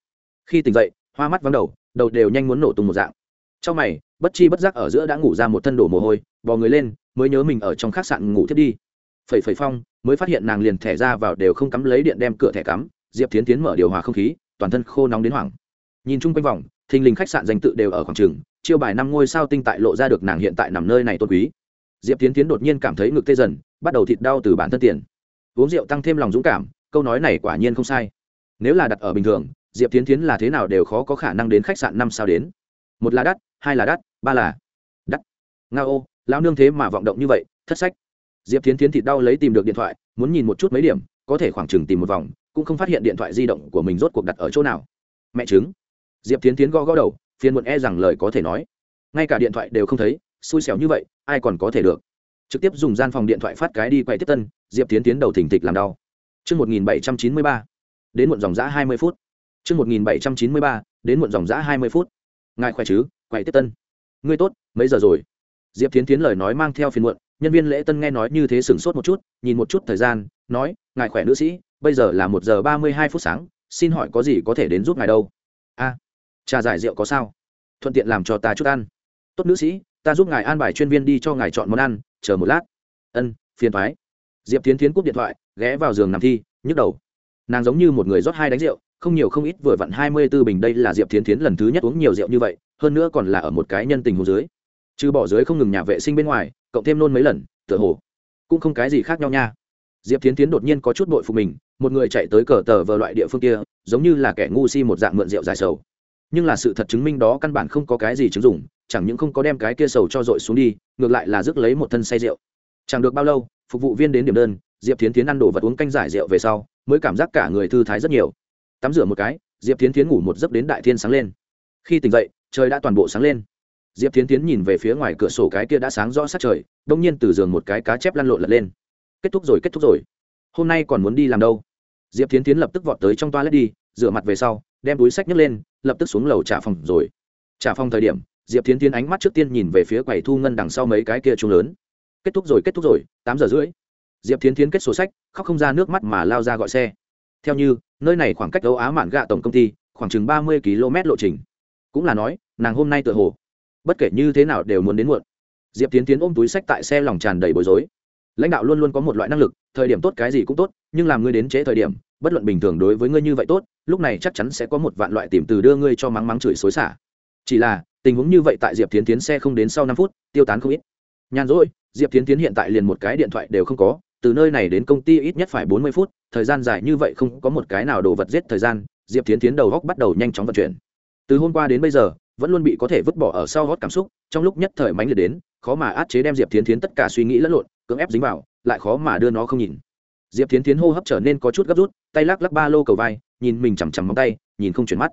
khi tỉnh dậy, hoa mắt vắng đầu đầu đều nhanh muốn nổ tung một dạng. Trong mày, bất chi bất giác ở giữa đã ngủ ra một thân đổ mồ hôi, bò người lên, mới nhớ mình ở trong khách sạn ngủ thiết đi. Phẩy phẩy phong, mới phát hiện nàng liền thẻ ra vào đều không cắm lấy điện đem cửa thẻ cắm. Diệp tiến tiến mở điều hòa không khí, toàn thân khô nóng đến hoảng. Nhìn chung quanh vòng thình lình khách sạn danh tự đều ở khoảng trường chiêu bài năm ngôi sao tinh tại lộ ra được nàng hiện tại nằm nơi này tôn quý. Diệp tiến tiến đột nhiên cảm thấy ngực tê dần, bắt đầu thịt đau từ bản thân tiền. Uống rượu tăng thêm lòng dũng cảm, câu nói này quả nhiên không sai. Nếu là đặt ở bình thường, diệp tiến tiến là thế nào đều khó có khả năng đến khách sạn năm sao đến. Một là đắt, hai là đắt, ba là đắt. Nga ô lao nương thế mà vọng động như vậy, thất sách. Diệp tiến tiến thịt đau lấy tìm được điện thoại, muốn nhìn một chút mấy điểm, có thể khoảng chừng tìm một vòng, cũng không phát hiện điện thoại di động của mình rốt cuộc đặt ở chỗ nào. Mẹ chứng diệp tiến tiến gõ gõ đầu phiền muộn e rằng lời có thể nói ngay cả điện thoại đều không thấy xui xẻo như vậy ai còn có thể được trực tiếp dùng gian phòng điện thoại phát cái đi quay tiếp tân diệp tiến tiến đầu thỉnh thịch làm đau Trước 1793, đến muộn dòng giã 20 phút. Trước 1793, đến muộn dòng giã 20 phút. Ngài khỏe chứ, quay tiếp tân. Ngươi tốt, mấy giờ rồi? Diệp Thiến Thiến lời nói mang theo phiền muộn, nhân viên lễ tân nghe nói như thế sửng sốt một chút nhìn một chút thời gian nói ngài khỏe nữ sĩ bây giờ là một giờ ba mươi hai phút sáng xin hỏi có gì có thể đến giúp ngài đâu a trà giải rượu có sao? Thuận tiện làm cho ta chút ăn. Tốt nữ sĩ, ta giúp ngài an bài chuyên viên đi cho ngài chọn món ăn, chờ một lát. Ân, phiền thoái. Diệp tiến tiến cúp điện thoại, ghé vào giường nằm thi, nhức đầu. Nàng giống như một người rót hai đánh rượu, không nhiều không ít vừa vặn hai mươi b ố bình đây là diệp tiến tiến lần thứ nhất uống nhiều rượu như vậy, hơn nữa còn là ở một cái nhân tình hồ dưới. Trừ bỏ dưới không ngừng nhà vệ sinh bên ngoài, cộng thêm nôn mấy lần, tựa hồ cũng không cái gì khác nhau nha. Diệp tiến tiến đột nhiên có chút bội phục mình, một người chạy tới cờ tờ vờ loại địa phương kia, giống như là kẻ ngu si một dạng mượn rượu dài sầu nhưng là sự thật chứng minh đó căn bản không có cái gì chứng dụng, chẳng những không có đem cái kia sầu cho dội xuống đi, ngược lại là rước lấy một thân say rượu. Chẳng được bao lâu, phục vụ viên đến điểm đơn, diệp tiến tiến ăn đồ vật uống canh giải rượu về sau, mới cảm giác cả người thư thái rất nhiều. Tắm rửa một cái, diệp tiến tiến ngủ một giấc đến đại thiên sáng lên. Khi tỉnh dậy, trời đã toàn bộ sáng lên. Diệp tiến tiến nhìn về phía ngoài cửa sổ cái kia đã sáng rõ sát trời, đông nhiên từ giường một cái cá chép lăn lộn lật lên. Kết thúc rồi, kết thúc rồi. Hôm nay còn muốn đi làm đâu? Diệp tiến tiến lập tức vọt tới trong toa lết đi rửa mặt về sau, đem túi sách nhấc lên, lập tức xuống lầu trả phòng rồi. Trả phòng thời điểm, diệp tiến tiến ánh mắt trước tiên nhìn về phía quầy thu ngân đằng sau mấy cái kia chung lớn. Kết thúc rồi, kết thúc rồi, tám giờ rưỡi. Diệp tiến tiến kết sổ sách, khóc không ra nước mắt mà lao ra gọi xe. Theo như, nơi này khoảng cách âu á mạn gạ tổng công ty, khoảng chừng ba mươi km lộ trình. Cũng là nói, nàng hôm nay tựa hồ, bất kể như thế nào đều muốn đến muộn. Diệp tiến tiến ôm túi sách tại xe lòng tràn đầy bối rối. Lãnh đạo luôn luôn có một loại năng lực, thời điểm tốt cái gì cũng tốt, nhưng làm ngươi đến trễ thời điểm bất luận bình thường đối với ngươi như vậy tốt, lúc này chắc chắn sẽ có một vạn loại tìm từ đưa ngươi cho mắng mắng chửi xối xả. Chỉ là, tình huống như vậy tại diệp tiến tiến xe không đến sau năm phút, tiêu tán không ít. Nhàn rỗi, diệp tiến tiến hiện tại liền một cái điện thoại đều không có, từ nơi này đến công ty ít nhất phải bốn mươi phút, thời gian dài như vậy không có một cái nào đồ vật giết thời gian, diệp tiến tiến đầu góc bắt đầu nhanh chóng vận chuyển. Từ hôm qua đến bây giờ, vẫn luôn bị có thể vứt bỏ ở sau hót cảm xúc, trong lúc nhất thời mánh liệt đến, khó mà át chế đem diệp tiến tiến tất cả suy nghĩ lẫn lộn, cưỡng ép dính vào, lại khó mà đưa nó không nhìn diệp tiến tiến hô hấp trở nên có chút gấp rút, tay lắc lắc ba lô cầu vai, nhìn mình chằm chằm móng tay, nhìn không chuyển mắt.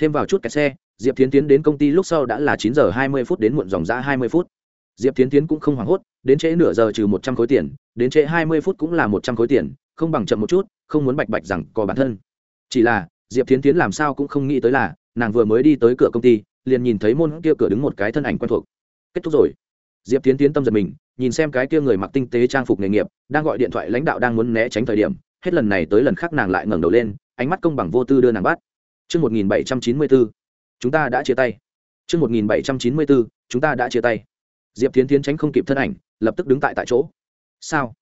Thêm vào chút kẹt xe, diệp tiến tiến đến công ty lúc sau đã là chín giờ hai mươi phút đến muộn dòng ra hai mươi phút. Diệp tiến tiến cũng không hoảng hốt, đến trễ nửa giờ trừ một trăm khối tiền, đến trễ hai mươi phút cũng là một trăm khối tiền, không bằng chậm một chút, không muốn bạch bạch rằng có bản thân. Chỉ là, diệp tiến tiến làm sao cũng không nghĩ tới là, nàng vừa mới đi tới cửa công ty, liền nhìn thấy môn kia cửa đứng một cái thân ảnh quen thuộc. Kết thúc rồi diệp tiến tiến tâm giật mình nhìn xem cái kia người mặc tinh tế trang phục nghề nghiệp đang gọi điện thoại lãnh đạo đang muốn né tránh thời điểm hết lần này tới lần khác nàng lại ngẩng đầu lên ánh mắt công bằng vô tư đưa nàng bắt Trước 1794, chúng ta đã chia tay. Trước 1794, chúng ta đã chia tay. Diệp Thiến Thiến tránh không kịp thân ảnh, lập tức đứng tại tại chỗ. Sao?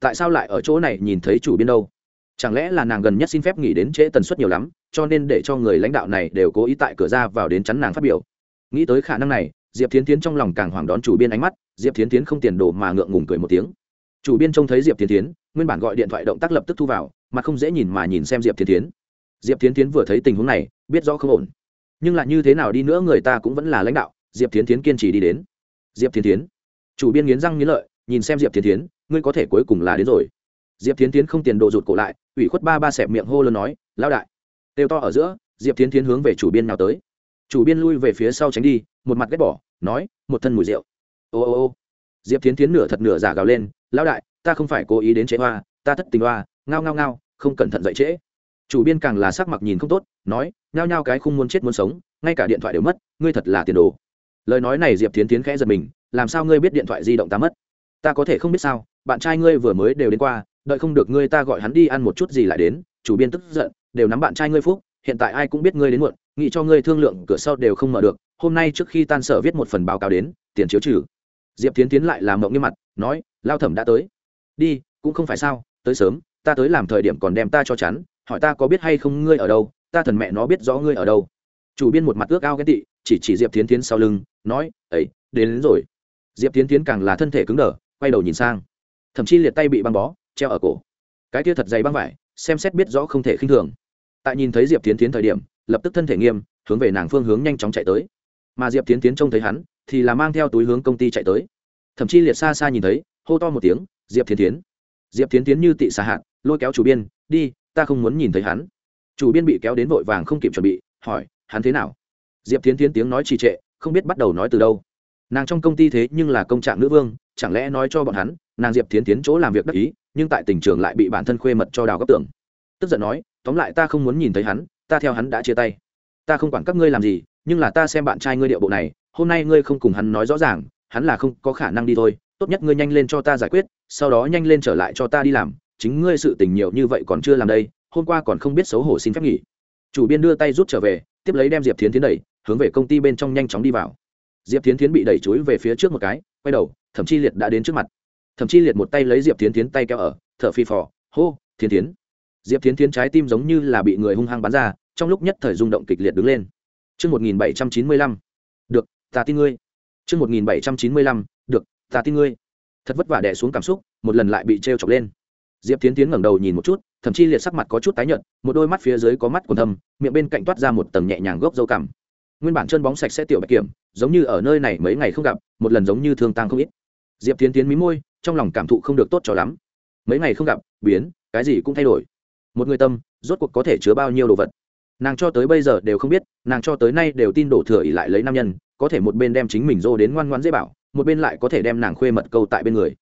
Tại sao lại ở chỗ này nhìn thấy chủ biên đâu? Chẳng lẽ là nàng gần nhất xin phép nghỉ đến trễ tần suất nhiều lắm, cho nên để cho người lãnh đạo này đều cố ý tại cửa ra vào đến chắn nàng phát biểu. Nghĩ tới khả năng này, Diệp Thiến Thiến trong lòng càng hoảng đón chủ biên ánh mắt, Diệp Thiến Thiến không tiền đồ mà ngượng ngùng cười một tiếng. Chủ biên trông thấy Diệp Thiến Thiến, nguyên bản gọi điện thoại động tác lập tức thu vào, mà không dễ nhìn mà nhìn xem Diệp Thiến Thiến. Diệp Thiến Thiến vừa thấy tình huống này, biết rõ không ổn nhưng lại như thế nào đi nữa người ta cũng vẫn là lãnh đạo diệp tiến tiến kiên trì đi đến diệp tiến tiến chủ biên nghiến răng nghiến lợi nhìn xem diệp tiến tiến ngươi có thể cuối cùng là đến rồi diệp tiến tiến không tiền đồ rụt cổ lại ủy khuất ba ba xẹp miệng hô lớn nói lão đại têu to ở giữa diệp tiến tiến hướng về chủ biên nào tới chủ biên lui về phía sau tránh đi một mặt ghét bỏ, nói, một thân mùi rượu. Ô ô ô. Diệp tiến tiến nửa thật nửa giả gào lên, lão đại, ta không phải cố ý đến chế hoa, ta thất tình hoa, ngao ngao ngao, không cẩn thận dậy trễ. Chủ biên càng là sắc mặt nhìn không tốt, nói, nhao nhao cái không muốn chết muốn sống, ngay cả điện thoại đều mất, ngươi thật là tiền đồ. Lời nói này diệp tiến tiến khẽ giật mình, làm sao ngươi biết điện thoại di động ta mất? Ta có thể không biết sao, bạn trai ngươi vừa mới đều đến qua, đợi không được ngươi ta gọi hắn đi ăn một chút gì lại đến. Chủ biên tức giận, đều nắm bạn trai ngươi phúc, hiện tại ai cũng biết ngươi đến muộn, nghĩ cho ngươi thương lượng, cửa sau đều không mở được hôm nay trước khi tan sở viết một phần báo cáo đến tiền chiếu trừ. Diệp tiến tiến lại làm mộng nghiêm mặt nói lao thẩm đã tới. Đi cũng không phải sao tới sớm ta tới làm thời điểm còn đem ta cho chắn hỏi ta có biết hay không ngươi ở đâu ta thần mẹ nó biết rõ ngươi ở đâu. Chủ biên một mặt ước ao ghen tị chỉ chỉ diệp tiến tiến sau lưng nói ấy đến, đến rồi. Diệp tiến tiến càng là thân thể cứng đờ quay đầu nhìn sang. Thậm chí liệt tay bị băng bó treo ở cổ. Cái kia thật dày băng vải xem xét biết rõ không thể khinh thường. Tại nhìn thấy diệp tiến tiến thời điểm lập tức thân thể nghiêm hướng về nàng phương hướng nhanh chóng chạy tới mà diệp tiến tiến trông thấy hắn, thì là mang theo túi hướng công ty chạy tới. Thậm chí liệt xa xa nhìn thấy, hô to một tiếng, diệp tiến tiến. Diệp tiến tiến như tị xà hạn lôi kéo chủ biên, đi, ta không muốn nhìn thấy hắn. Chủ biên bị kéo đến vội vàng không kịp chuẩn bị, hỏi, hắn thế nào? Diệp tiến tiến tiếng nói trì trệ, không biết bắt đầu nói từ đâu. Nàng trong công ty thế nhưng là công trạng nữ vương, chẳng lẽ nói cho bọn hắn, nàng diệp tiến tiến chỗ làm việc đắc ý, nhưng tại tình trường lại bị bản thân khuê mật cho đào góc tưởng tức giận nói, tóm lại ta không muốn nhìn thấy hắn, ta theo hắn đã chia tay. Ta không quản các ngươi làm gì nhưng là ta xem bạn trai ngươi điệu bộ này, hôm nay ngươi không cùng hắn nói rõ ràng, hắn là không có khả năng đi thôi, tốt nhất ngươi nhanh lên cho ta giải quyết, sau đó nhanh lên trở lại cho ta đi làm, chính ngươi sự tình nhiều như vậy còn chưa làm đây, hôm qua còn không biết xấu hổ xin phép nghỉ. Chủ biên đưa tay rút trở về, tiếp lấy đem diệp thiến tiến đẩy, hướng về công ty bên trong nhanh chóng đi vào. Diệp thiến tiến bị đẩy chuối về phía trước một cái, quay đầu thậm Chi liệt đã đến trước mặt. Thậm Chi liệt một tay lấy diệp thiến tiến tay kéo ở, thở phi phò, hô thiên tiến diệp thiến tiến trái tim giống như là bị người hung hăng bắn ra, trong lúc nhất thời rung động kịch liệt đứng lên chương 1795. Được, ta tin ngươi. chương 1795. Được, ta tin ngươi. Thật vất vả đè xuống cảm xúc, một lần lại bị trêu chọc lên diệp tiến tiến ngẩng đầu nhìn một chút thậm chí liệt sắc mặt có chút tái nhợt một đôi mắt phía dưới có mắt còn thâm miệng bên cạnh toát ra một tầng nhẹ nhàng gốc dâu cằm nguyên bản chân bóng sạch sẽ tiểu bạch kiểm giống như ở nơi này mấy ngày không gặp một lần giống như thương tang không ít diệp tiến tiến mí môi trong lòng cảm thụ không được tốt cho lắm mấy ngày không gặp biến cái gì cũng thay đổi một người tâm rốt cuộc có thể chứa bao nhiêu đồ vật nàng cho tới bây giờ đều không biết, nàng cho tới nay đều tin đổ thừa ỉ lại lấy nam nhân, có thể một bên đem chính mình dô đến ngoan ngoan dễ bảo, một bên lại có thể đem nàng khuê mật câu tại bên người.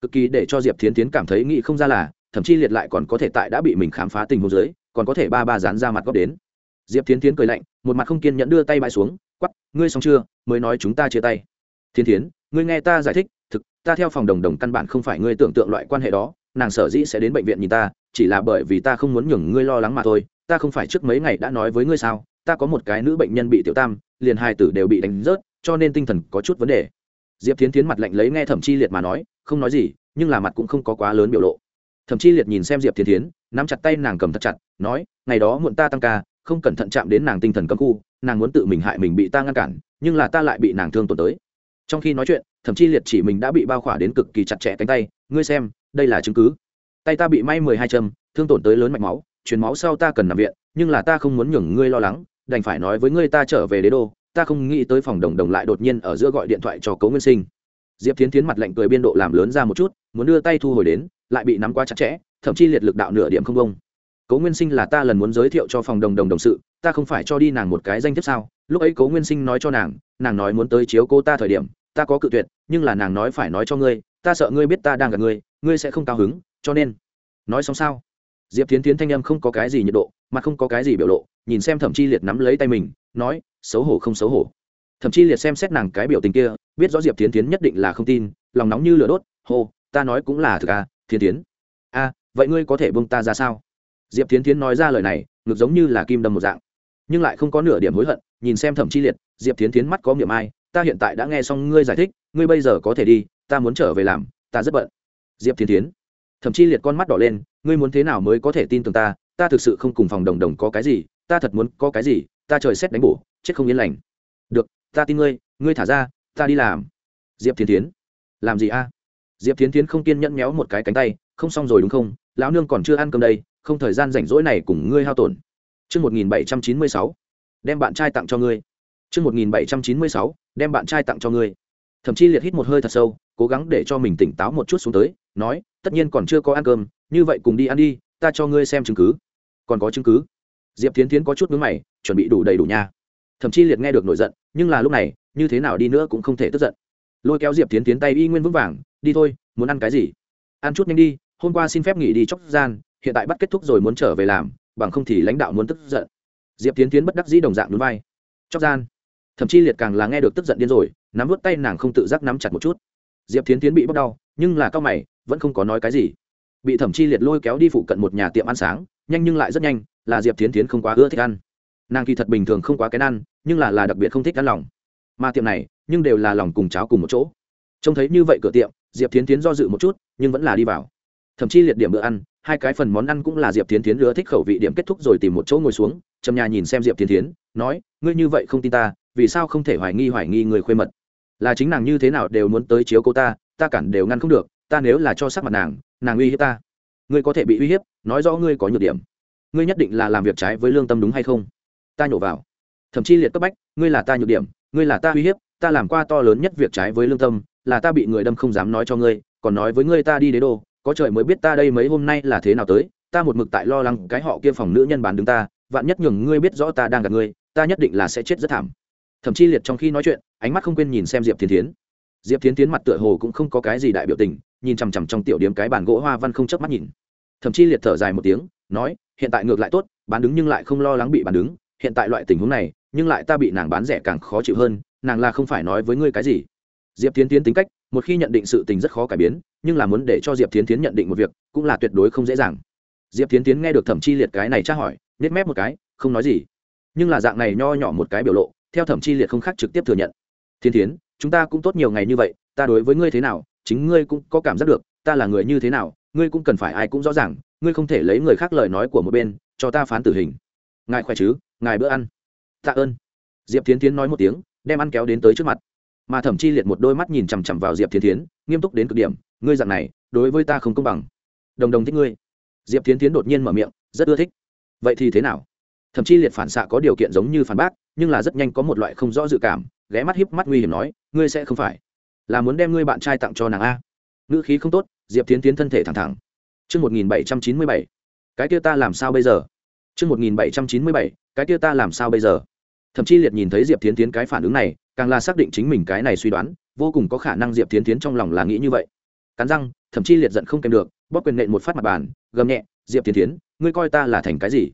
Cực kỳ để cho diệp thiến tiến cảm thấy nghĩ không ra là, thậm chí liệt lại còn có thể tại đã bị mình khám phá tình hồ dưới, còn có thể ba ba dán ra mặt góp đến. Diệp thiến tiến cười lạnh, một mặt không kiên nhẫn đưa tay bãi xuống quắp ngươi xong chưa? Mới nói chúng ta chia tay. Thiên tiến ngươi nghe ta giải thích, thực, ta theo phòng đồng đồng căn bản không phải ngươi tưởng tượng loại quan hệ đó, nàng sở dĩ sẽ đến bệnh viện nhìn ta chỉ là bởi vì ta không muốn nhường ngươi lo lắng mà thôi, ta không phải trước mấy ngày đã nói với ngươi sao, ta có một cái nữ bệnh nhân bị tiểu tam, liền hai tử đều bị đánh rớt, cho nên tinh thần có chút vấn đề. Diệp tiến tiến mặt lạnh lấy nghe thẩm chi liệt mà nói, không nói gì, nhưng là mặt cũng không có quá lớn biểu lộ. Thẩm chi liệt nhìn xem diệp tiến tiến nắm chặt tay nàng cầm thật chặt, nói, ngày đó muộn ta tăng ca, không cẩn thận chạm đến nàng tinh thần cấm khu, nàng muốn tự mình hại mình bị ta ngăn cản, nhưng là ta lại bị nàng thương tổn tới. Trong khi nói chuyện thậm chi liệt chỉ mình đã bị bao khỏa đến cực kỳ chặt chẽ cánh tay, ngươi xem, đây là chứng cứ tay ta bị may mười hai châm, thương tổn tới lớn mạch máu, truyền máu sau ta cần nằm viện, nhưng là ta không muốn nhường ngươi lo lắng, đành phải nói với ngươi ta trở về đế đô, ta không nghĩ tới phòng đồng đồng lại đột nhiên ở giữa gọi điện thoại cho cấu nguyên sinh diệp tiến tiến mặt lạnh cười biên độ làm lớn ra một chút, muốn đưa tay thu hồi đến, lại bị nắm quá chặt chẽ, thậm chí liệt lực đạo nửa điểm không công. cố nguyên sinh là ta lần muốn giới thiệu cho phòng đồng đồng đồng sự, ta không phải cho đi nàng một cái danh thiếp sao lúc ấy cố nguyên sinh nói cho nàng nàng nói muốn tới chiếu cô ta thời điểm, ta có cự tuyệt, nhưng là nàng nói phải nói cho ngươi, ta sợ ngươi biết ta đang gặp ngươi ngươi sẽ không cao hứng cho nên, nói xong sao? Diệp tiến tiến thanh âm không có cái gì nhiệt độ, mà không có cái gì biểu lộ, nhìn xem thẩm chi liệt nắm lấy tay mình, nói, xấu hổ không xấu hổ. Thậm chí liệt xem xét nàng cái biểu tình kia, biết rõ diệp tiến tiến nhất định là không tin, lòng nóng như lửa đốt, hô, ta nói cũng là thực à thiên tiến a, vậy ngươi có thể bông ta ra sao? Diệp tiến tiến nói ra lời này ngược giống như là kim đâm một dạng, nhưng lại không có nửa điểm hối hận, nhìn xem thẩm chi liệt, diệp tiến tiến mắt có miệng ai, ta hiện tại đã nghe xong ngươi giải thích, ngươi bây giờ có thể đi, ta muốn trở về làm, ta rất bận. Diệp tiến tiến thậm chí liệt con mắt đỏ lên ngươi muốn thế nào mới có thể tin tưởng ta? Ta thực sự không cùng phòng đồng đồng có cái gì ta thật muốn có cái gì ta trời xét đánh bổ chết không yên lành. Được ta tin ngươi ngươi thả ra ta đi làm. Diệp thiên tiến làm gì a? Diệp thiên tiến không kiên nhẫn méo một cái cánh tay không xong rồi đúng không? Lão nương còn chưa ăn cơm đây không thời gian rảnh rỗi này cùng ngươi hao tổn. Trước 1796, đem bạn trai tặng cho ngươi. Trước 1796, đem bạn trai tặng cho ngươi. Thậm chí liệt hít một hơi thật sâu, cố gắng để cho mình tỉnh táo một chút xuống tới, nói, tất nhiên còn chưa có ăn cơm, như vậy cùng đi ăn đi, ta cho ngươi xem chứng cứ. Còn có chứng cứ? Diệp Tiến Tiến có chút mướn mày, chuẩn bị đủ đầy đủ nha. Thậm chí liệt nghe được nổi giận, nhưng là lúc này, như thế nào đi nữa cũng không thể tức giận. Lôi kéo Diệp Tiến Tiến tay y nguyên vững vàng, đi thôi, muốn ăn cái gì? Ăn chút nhanh đi, hôm qua xin phép nghỉ đi chóc gian, hiện tại bắt kết thúc rồi muốn trở về làm, bằng không thì lãnh đạo muốn tức giận diệp tiến tiến bất đắc dĩ đồng dạng núi vai chóc gian thậm chí liệt càng là nghe được tức giận điên rồi nắm vút tay nàng không tự giác nắm chặt một chút. Diệp Thiến tiến bị bóc đau, nhưng là cao mày, vẫn không có nói cái gì. Bị thẩm chi liệt lôi kéo đi phụ cận một nhà tiệm ăn sáng, nhanh nhưng lại rất nhanh, là diệp Thiến tiến không quá ưa thích ăn. Nàng kỳ thật bình thường không quá cái ăn, nhưng là là đặc biệt không thích ăn lòng. Mà tiệm này, nhưng đều là lòng cùng cháo cùng một chỗ. Trông thấy như vậy cửa tiệm, diệp Thiến tiến do dự một chút, nhưng vẫn là đi vào. Thậm chí liệt điểm bữa ăn, hai cái phần món ăn cũng là diệp Thiến tiến ưa thích khẩu vị điểm kết thúc rồi tìm một chỗ ngồi xuống, trầm nhà nhìn xem diệp Thiến tiến nói, ngươi như vậy không tin ta, vì sao không thể hoài nghi hoài nghi người khuê mật? Là chính nàng như thế nào đều muốn tới chiếu cô ta ta cản đều ngăn không được, ta nếu là cho sắc mặt nàng nàng uy hiếp ta. Ngươi có thể bị uy hiếp, nói rõ ngươi có nhược điểm. Ngươi nhất định là làm việc trái với lương tâm đúng hay không? Ta nhổ vào. Thậm chí liệt cấp bách, ngươi là ta nhược điểm, ngươi là ta uy hiếp, ta làm qua to lớn nhất việc trái với lương tâm, là ta bị người đâm không dám nói cho ngươi, còn nói với ngươi ta đi đế đô, có trời mới biết ta đây mấy hôm nay là thế nào tới, ta một mực tại lo lắng cái họ kia phòng nữ nhân bán đứng ta, vạn nhất nhường ngươi biết rõ ta đang gặp ngươi, ta nhất định là sẽ chết rất thảm thậm chí liệt trong khi nói chuyện, ánh mắt không quên nhìn xem diệp thiên tiến diệp thiên tiến mặt tựa hồ cũng không có cái gì đại biểu tình, nhìn chằm chằm trong tiểu điếm cái bàn gỗ hoa văn không chớp mắt nhìn. Thậm chí liệt thở dài một tiếng, nói, hiện tại ngược lại tốt, bán đứng nhưng lại không lo lắng bị bán đứng, hiện tại loại tình huống này, nhưng lại ta bị nàng bán rẻ càng khó chịu hơn, nàng là không phải nói với ngươi cái gì. Diệp tiến tiến tính cách, một khi nhận định sự tình rất khó cải biến, nhưng là muốn để cho diệp tiến tiến nhận định một việc, cũng là tuyệt đối không dễ dàng. Diệp tiến tiến nghe được thẩm chi liệt cái này tra hỏi nết mép một cái, không nói gì. Nhưng là dạng này nho nhỏ một cái biểu lộ theo thẩm chi liệt không khác trực tiếp thừa nhận. Thiên tiến chúng ta cũng tốt nhiều ngày như vậy, ta đối với ngươi thế nào, chính ngươi cũng có cảm giác được, ta là người như thế nào, ngươi cũng cần phải ai cũng rõ ràng, ngươi không thể lấy người khác lời nói của một bên, cho ta phán tử hình. Ngài khỏe chứ, ngài bữa ăn. Tạ ơn. Diệp thiến thiến nói một tiếng, đem ăn kéo đến tới trước mặt. Mà thẩm chi liệt một đôi mắt nhìn chằm chằm vào diệp thiên thiến, nghiêm túc đến cực điểm, ngươi dặn này, đối với ta không công bằng. Đồng đồng thích ngươi. Diệp thiên thiến đột nhiên mở miệng, rất ưa thích. Vậy thì thế nào? Thậm chí liệt phản xạ có điều kiện giống như phản bác nhưng là rất nhanh có một loại không rõ dự cảm ghé mắt híp mắt nguy hiểm nói ngươi sẽ không phải là muốn đem ngươi bạn trai tặng cho nàng a ngữ khí không tốt diệp tiến tiến thân thể thẳng thẳng Trước 1797, cái kia ta làm sao bây giờ? Trước 1797, cái kia ta làm sao bây giờ? Thậm chí liệt nhìn thấy Diệp Thiến Thiến cái phản ứng này, càng là xác định chính mình cái này suy đoán, vô cùng có khả năng Diệp Thiến Thiến trong lòng là nghĩ như vậy. Cắn răng, thậm chí liệt giận không kèm được, bóp quyền nện một phát mặt bàn, gầm nhẹ, "Diệp Thiến Thiến, ngươi coi ta là thành cái gì?"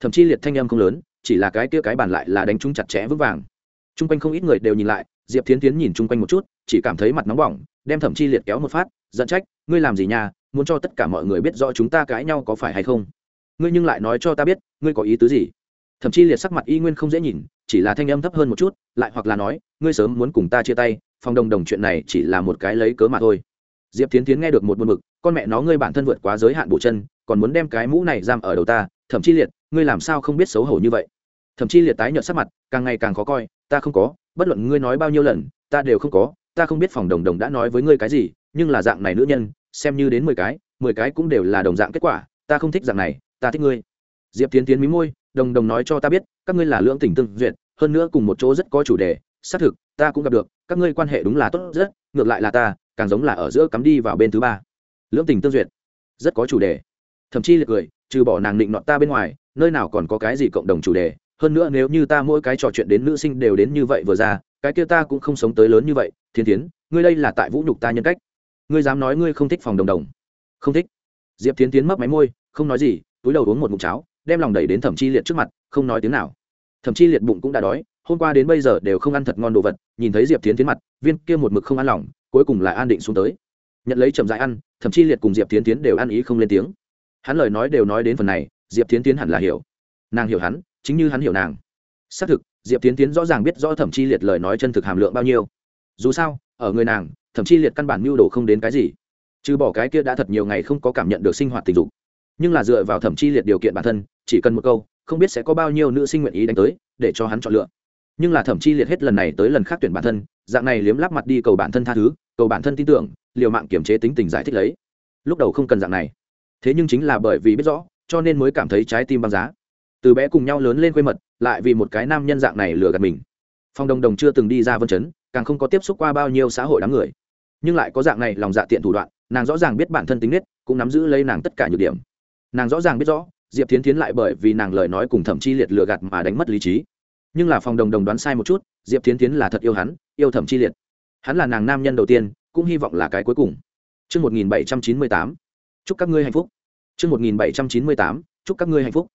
Thậm chí liệt thanh âm không lớn, chỉ là cái kia cái bàn lại là đánh trúng chặt chẽ vững vàng. Trung quanh không ít người đều nhìn lại, Diệp Thiến Thiến nhìn chung quanh một chút, chỉ cảm thấy mặt nóng bỏng, đem Thẩm Chi Liệt kéo một phát, giận trách, "Ngươi làm gì nha, muốn cho tất cả mọi người biết rõ chúng ta cãi nhau có phải hay không?" ngươi nhưng lại nói cho ta biết ngươi có ý tứ gì thậm chí liệt sắc mặt y nguyên không dễ nhìn chỉ là thanh âm thấp hơn một chút lại hoặc là nói ngươi sớm muốn cùng ta chia tay phòng đồng đồng chuyện này chỉ là một cái lấy cớ mà thôi diệp tiến tiến nghe được một buồn mực con mẹ nó ngươi bản thân vượt quá giới hạn bộ chân còn muốn đem cái mũ này giam ở đầu ta thậm chí liệt ngươi làm sao không biết xấu hổ như vậy thậm chí liệt tái nhợt sắc mặt, càng ngày càng khó coi, ta không có, bất luận ngươi nói bao nhiêu lần, ta đều không có, ta không biết phòng đồng đồng đã nói với ngươi cái gì, nhưng là dạng này nữ nhân, xem như đến mười cái mười cái cũng đều là đồng dạng kết quả, ta không thích dạng này, ta thích ngươi. Diệp tiến tiến mí môi, đồng đồng nói cho ta biết, các ngươi là lưỡng tình tương duyệt, hơn nữa cùng một chỗ rất có chủ đề, xác thực, ta cũng gặp được, các ngươi quan hệ đúng là tốt rất, ngược lại là ta, càng giống là ở giữa cắm đi vào bên thứ ba. Lưỡng tình tương duyệt, rất có chủ đề. Thậm chí liệt cười, trừ bỏ nàng định nọ ta bên ngoài, nơi nào còn có cái gì cộng đồng chủ đề? Hơn nữa nếu như ta mỗi cái trò chuyện đến nữ sinh đều đến như vậy vừa ra, cái kia ta cũng không sống tới lớn như vậy, thiên tiến ngươi đây là tại vũ nhục ta nhân cách. Ngươi dám nói ngươi không thích phòng đồng đồng. Không thích. Diệp tiến tiến mấp máy môi, không nói gì, túi đầu uống một mụn cháo, đem lòng đẩy đến thẩm chi liệt trước mặt, không nói tiếng nào. Thẩm chi liệt bụng cũng đã đói, hôm qua đến bây giờ đều không ăn thật ngon đồ vật, nhìn thấy diệp tiến tiến mặt, viên kia một mực không ăn lòng, cuối cùng lại an định xuống tới. Nhận lấy chậm dại ăn thậm chi liệt cùng diệp tiến tiến đều ăn ý không lên tiếng. Hắn lời nói đều nói đến phần này, diệp tiến tiến hẳn là hiểu. Nàng hiểu hắn chính như hắn hiểu nàng. Xác thực, diệp tiến tiến rõ ràng biết rõ thẩm chi liệt lời nói chân thực hàm lượng bao nhiêu. Dù sao, ở người nàng, thẩm chi liệt căn bản mưu đồ không đến cái gì. Trừ bỏ cái kia đã thật nhiều ngày không có cảm nhận được sinh hoạt tình dục. Nhưng là dựa vào thẩm chi liệt điều kiện bản thân, chỉ cần một câu, không biết sẽ có bao nhiêu nữ sinh nguyện ý đánh tới, để cho hắn chọn lựa. Nhưng là thẩm chi liệt hết lần này tới lần khác tuyển bản thân, dạng này liếm lắp mặt đi cầu bản thân tha thứ, cầu bản thân tin tưởng, liều mạng kiềm chế tính tình giải thích lấy. Lúc đầu không cần dạng này. Thế nhưng chính là bởi vì biết rõ, cho nên mới cảm thấy trái tim băng giá từ bé cùng nhau lớn lên quê mật lại vì một cái nam nhân dạng này lừa gạt mình. Phong đồng đồng chưa từng đi ra vân chấn càng không có tiếp xúc qua bao nhiêu xã hội đám người. Nhưng lại có dạng này lòng dạ tiện thủ đoạn nàng rõ ràng biết bản thân tính nết cũng nắm giữ lấy nàng tất cả nhược điểm. Nàng rõ ràng biết rõ diệp thiến thiến lại bởi vì nàng lời nói cùng thẩm chi liệt lừa gạt mà đánh mất lý trí. Nhưng là phòng đồng đồng đoán sai một chút diệp thiến thiến là thật yêu hắn yêu thẩm chi liệt. Hắn là nàng nam nhân đầu tiên cũng hy vọng là cái cuối cùng. Trước 1798, chúc các ngươi hạnh phúc. Trước 1798, chúc các ngươi hạnh phúc.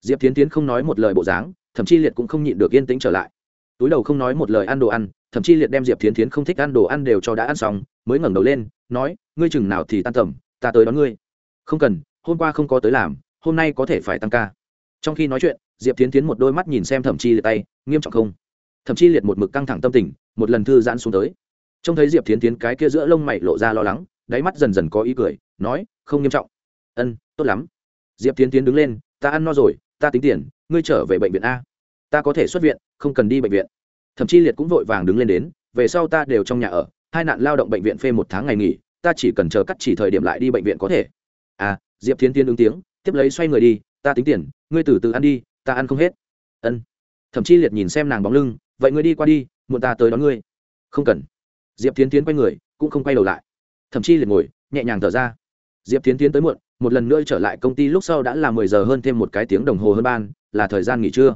Diệp Thiến Thiến không nói một lời bộ dáng, thậm chí liệt cũng không nhịn được yên tĩnh trở lại. Túi đầu không nói một lời ăn đồ ăn, thậm chí liệt đem Diệp Thiến Thiến không thích ăn đồ ăn đều cho đã ăn xong, mới ngẩng đầu lên, nói, ngươi chừng nào thì tan tầm, ta tới đón ngươi. Không cần, hôm qua không có tới làm hôm nay có thể phải tăng ca. Trong khi nói chuyện diệp tiến tiến một đôi mắt nhìn xem thẩm chi liệt tay nghiêm trọng không? Thẩm chí liệt một mực căng thẳng tâm tình một lần thư giãn xuống tới. Trông thấy diệp tiến tiến cái kia giữa lông mày lộ ra lo lắng đáy mắt dần dần có ý cười nói không nghiêm trọng. Ân tốt lắm. Diệp tiến tiến đứng lên ta ăn no rồi ta tính tiền, ngươi trở về bệnh viện a. Ta có thể xuất viện, không cần đi bệnh viện. Thậm chi liệt cũng vội vàng đứng lên đến, về sau ta đều trong nhà ở, hai nạn lao động bệnh viện phê một tháng ngày nghỉ, ta chỉ cần chờ cắt chỉ thời điểm lại đi bệnh viện có thể. À diệp thiên tiên ứng tiếng, tiếp lấy xoay người đi, ta tính tiền, ngươi từ từ ăn đi, ta ăn không hết. Ân. Thậm chí liệt nhìn xem nàng bóng lưng, vậy ngươi đi qua đi, muộn ta tới đón ngươi. Không cần. Diệp Thiến tiến quay người, cũng không quay đầu lại. Thậm chí liệt ngồi, nhẹ nhàng thở ra. Diệp Thiến tiến tới muộn một lần nữa trở lại công ty lúc sau đã là mười giờ hơn thêm một cái tiếng đồng hồ hơn ban, là thời gian nghỉ trưa.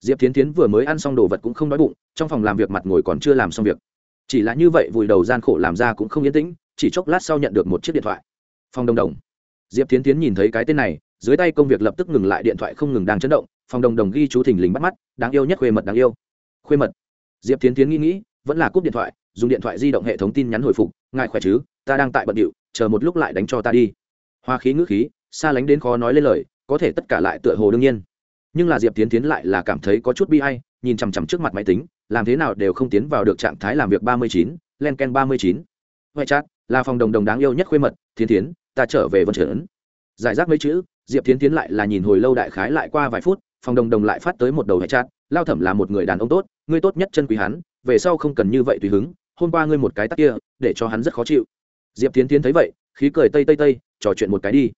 Diệp tiến tiến vừa mới ăn xong đồ vật cũng không đói bụng, trong phòng làm việc mặt ngồi còn chưa làm xong việc. Chỉ là như vậy vùi đầu gian khổ làm ra cũng không yên tĩnh, chỉ chốc lát sau nhận được một chiếc điện thoại. Phòng đồng đồng. Diệp tiến tiến nhìn thấy cái tên này, dưới tay công việc lập tức ngừng lại điện thoại không ngừng đang chấn động, phòng đồng đồng ghi chú thình lình bắt mắt, đáng yêu nhất khuê mật đáng yêu. Khuê mật. Diệp tiến tiến nghĩ nghĩ, vẫn là cúp điện thoại, dùng điện thoại di động hệ thống tin nhắn hồi phục, ngài khỏe chứ? Ta đang tại bận điệu, chờ một lúc lại đánh cho ta đi hoa khí ngữ khí, xa lánh đến khó nói lên lời, có thể tất cả lại tựa hồ đương nhiên. Nhưng là diệp tiến tiến lại là cảm thấy có chút bi hay nhìn chằm chằm trước mặt máy tính, làm thế nào đều không tiến vào được trạng thái làm việc ba mươi chín, len ken ba mươi chín. Huệ chat là phòng đồng đồng đáng yêu nhất khuê mật thiên tiến ta trở về vân trấn giải rác mấy chữ, diệp tiến tiến lại là nhìn hồi lâu đại khái lại qua vài phút, phòng đồng đồng lại phát tới một đầu hệ chát lao thẩm là một người đàn ông tốt, ngươi tốt nhất chân quý hắn, về sau không cần như vậy tùy hứng, hôm qua ngươi một cái tắc kia, để cho hắn rất khó chịu. Diệp tiến tiến thấy vậy khí cười tây tây tây, trò chuyện một cái đi.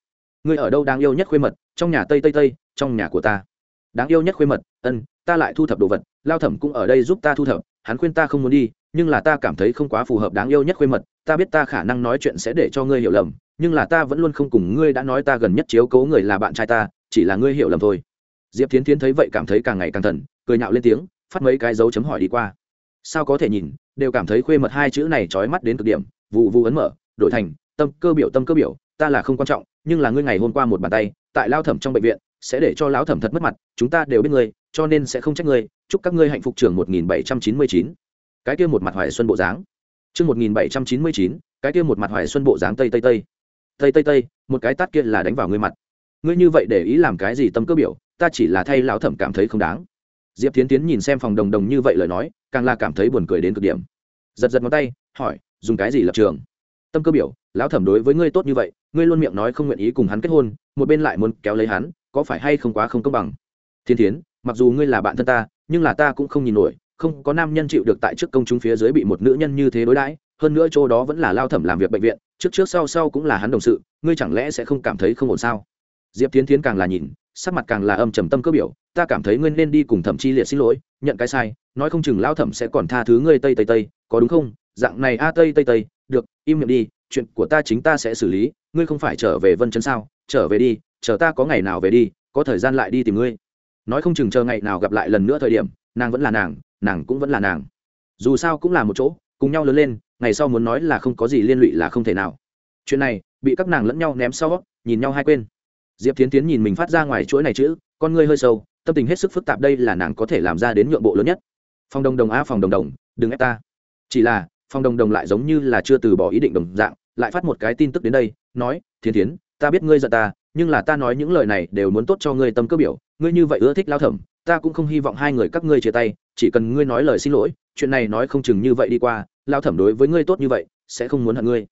Ngươi ở đâu đáng yêu nhất khuê mật? Trong nhà tây tây tây, trong nhà của ta. Đáng yêu nhất khuê mật? Ân, ta lại thu thập đồ vật. Lao thẩm cũng ở đây giúp ta thu thập. Hắn khuyên ta không muốn đi, nhưng là ta cảm thấy không quá phù hợp đáng yêu nhất khuê mật. Ta biết ta khả năng nói chuyện sẽ để cho ngươi hiểu lầm, nhưng là ta vẫn luôn không cùng ngươi đã nói ta gần nhất chiếu cố người là bạn trai ta, chỉ là ngươi hiểu lầm thôi. Diệp tiến tiến thấy vậy cảm thấy càng ngày càng thần, cười nhạo lên tiếng, phát mấy cái dấu chấm hỏi đi qua. Sao có thể nhìn, đều cảm thấy khuê mật hai chữ này trói mắt đến cực điểm, vụ vụ ấn mở, đổi thành tâm cơ biểu tâm cơ biểu, ta là không quan trọng, nhưng là ngươi ngày hôm qua một bàn tay, tại lao thẩm trong bệnh viện, sẽ để cho lão thẩm thật mất mặt, chúng ta đều biết ngươi, cho nên sẽ không trách ngươi, chúc các ngươi hạnh phúc trường một nghìn bảy trăm chín mươi chín. Cái kia một mặt hoài xuân bộ dáng. Chương một nghìn bảy trăm chín mươi chín, cái kia một mặt hoài xuân bộ dáng tây tây tây. Tây tây tây, một cái tát kia là đánh vào ngươi mặt. Ngươi như vậy để ý làm cái gì tâm cơ biểu, ta chỉ là thay lão thẩm cảm thấy không đáng. Diệp tiến tiến nhìn xem phòng đồng đồng như vậy lời nói, càng là cảm thấy buồn cười đến cực điểm. Giật giật ngón tay, hỏi, dùng cái gì lập trường? Tâm cơ biểu, lão thẩm đối với ngươi tốt như vậy, ngươi luôn miệng nói không nguyện ý cùng hắn kết hôn, một bên lại muốn kéo lấy hắn, có phải hay không quá không công bằng? Thiên thiến, mặc dù ngươi là bạn thân ta, nhưng là ta cũng không nhìn nổi, không có nam nhân chịu được tại trước công chúng phía dưới bị một nữ nhân như thế đối đãi, hơn nữa chỗ đó vẫn là lao thẩm làm việc bệnh viện, trước trước sau sau cũng là hắn đồng sự, ngươi chẳng lẽ sẽ không cảm thấy không ổn sao? Diệp tiến tiến càng là nhìn, sắc mặt càng là âm trầm tâm cơ biểu, ta cảm thấy ngươi nên đi cùng thẩm chi liệt xin lỗi, nhận cái sai, nói không chừng lao thẩm sẽ còn tha thứ ngươi tây tây tây, có đúng không? Dạng này, a, tây tây tây, được, im miệng đi, chuyện của ta chính ta sẽ xử lý, ngươi không phải trở về vân chân sao? Trở về đi, chờ ta có ngày nào về đi, có thời gian lại đi tìm ngươi. Nói không chừng chờ ngày nào gặp lại lần nữa thời điểm, nàng vẫn là nàng nàng cũng vẫn là nàng. Dù sao cũng là một chỗ, cùng nhau lớn lên, ngày sau muốn nói là không có gì liên lụy là không thể nào. Chuyện này, bị các nàng lẫn nhau ném sau, nhìn nhau hai quên. Diệp tiến tiến nhìn mình phát ra ngoài chuỗi này chữ, con ngươi hơi sâu, tâm tình hết sức phức tạp đây là nàng có thể làm ra đến nhượng bộ lớn nhất. Phòng đồng đồng a, phòng đồng đồng, đừng ép ta. Chỉ là Phong đồng đồng lại giống như là chưa từ bỏ ý định đồng dạng, lại phát một cái tin tức đến đây, nói thiên tiến ta biết ngươi giận ta, nhưng là ta nói những lời này đều muốn tốt cho ngươi tâm cơ biểu, ngươi như vậy ưa thích lao thẩm, ta cũng không hy vọng hai người các ngươi chia tay, chỉ cần ngươi nói lời xin lỗi, chuyện này nói không chừng như vậy đi qua, lao thẩm đối với ngươi tốt như vậy, sẽ không muốn hận ngươi.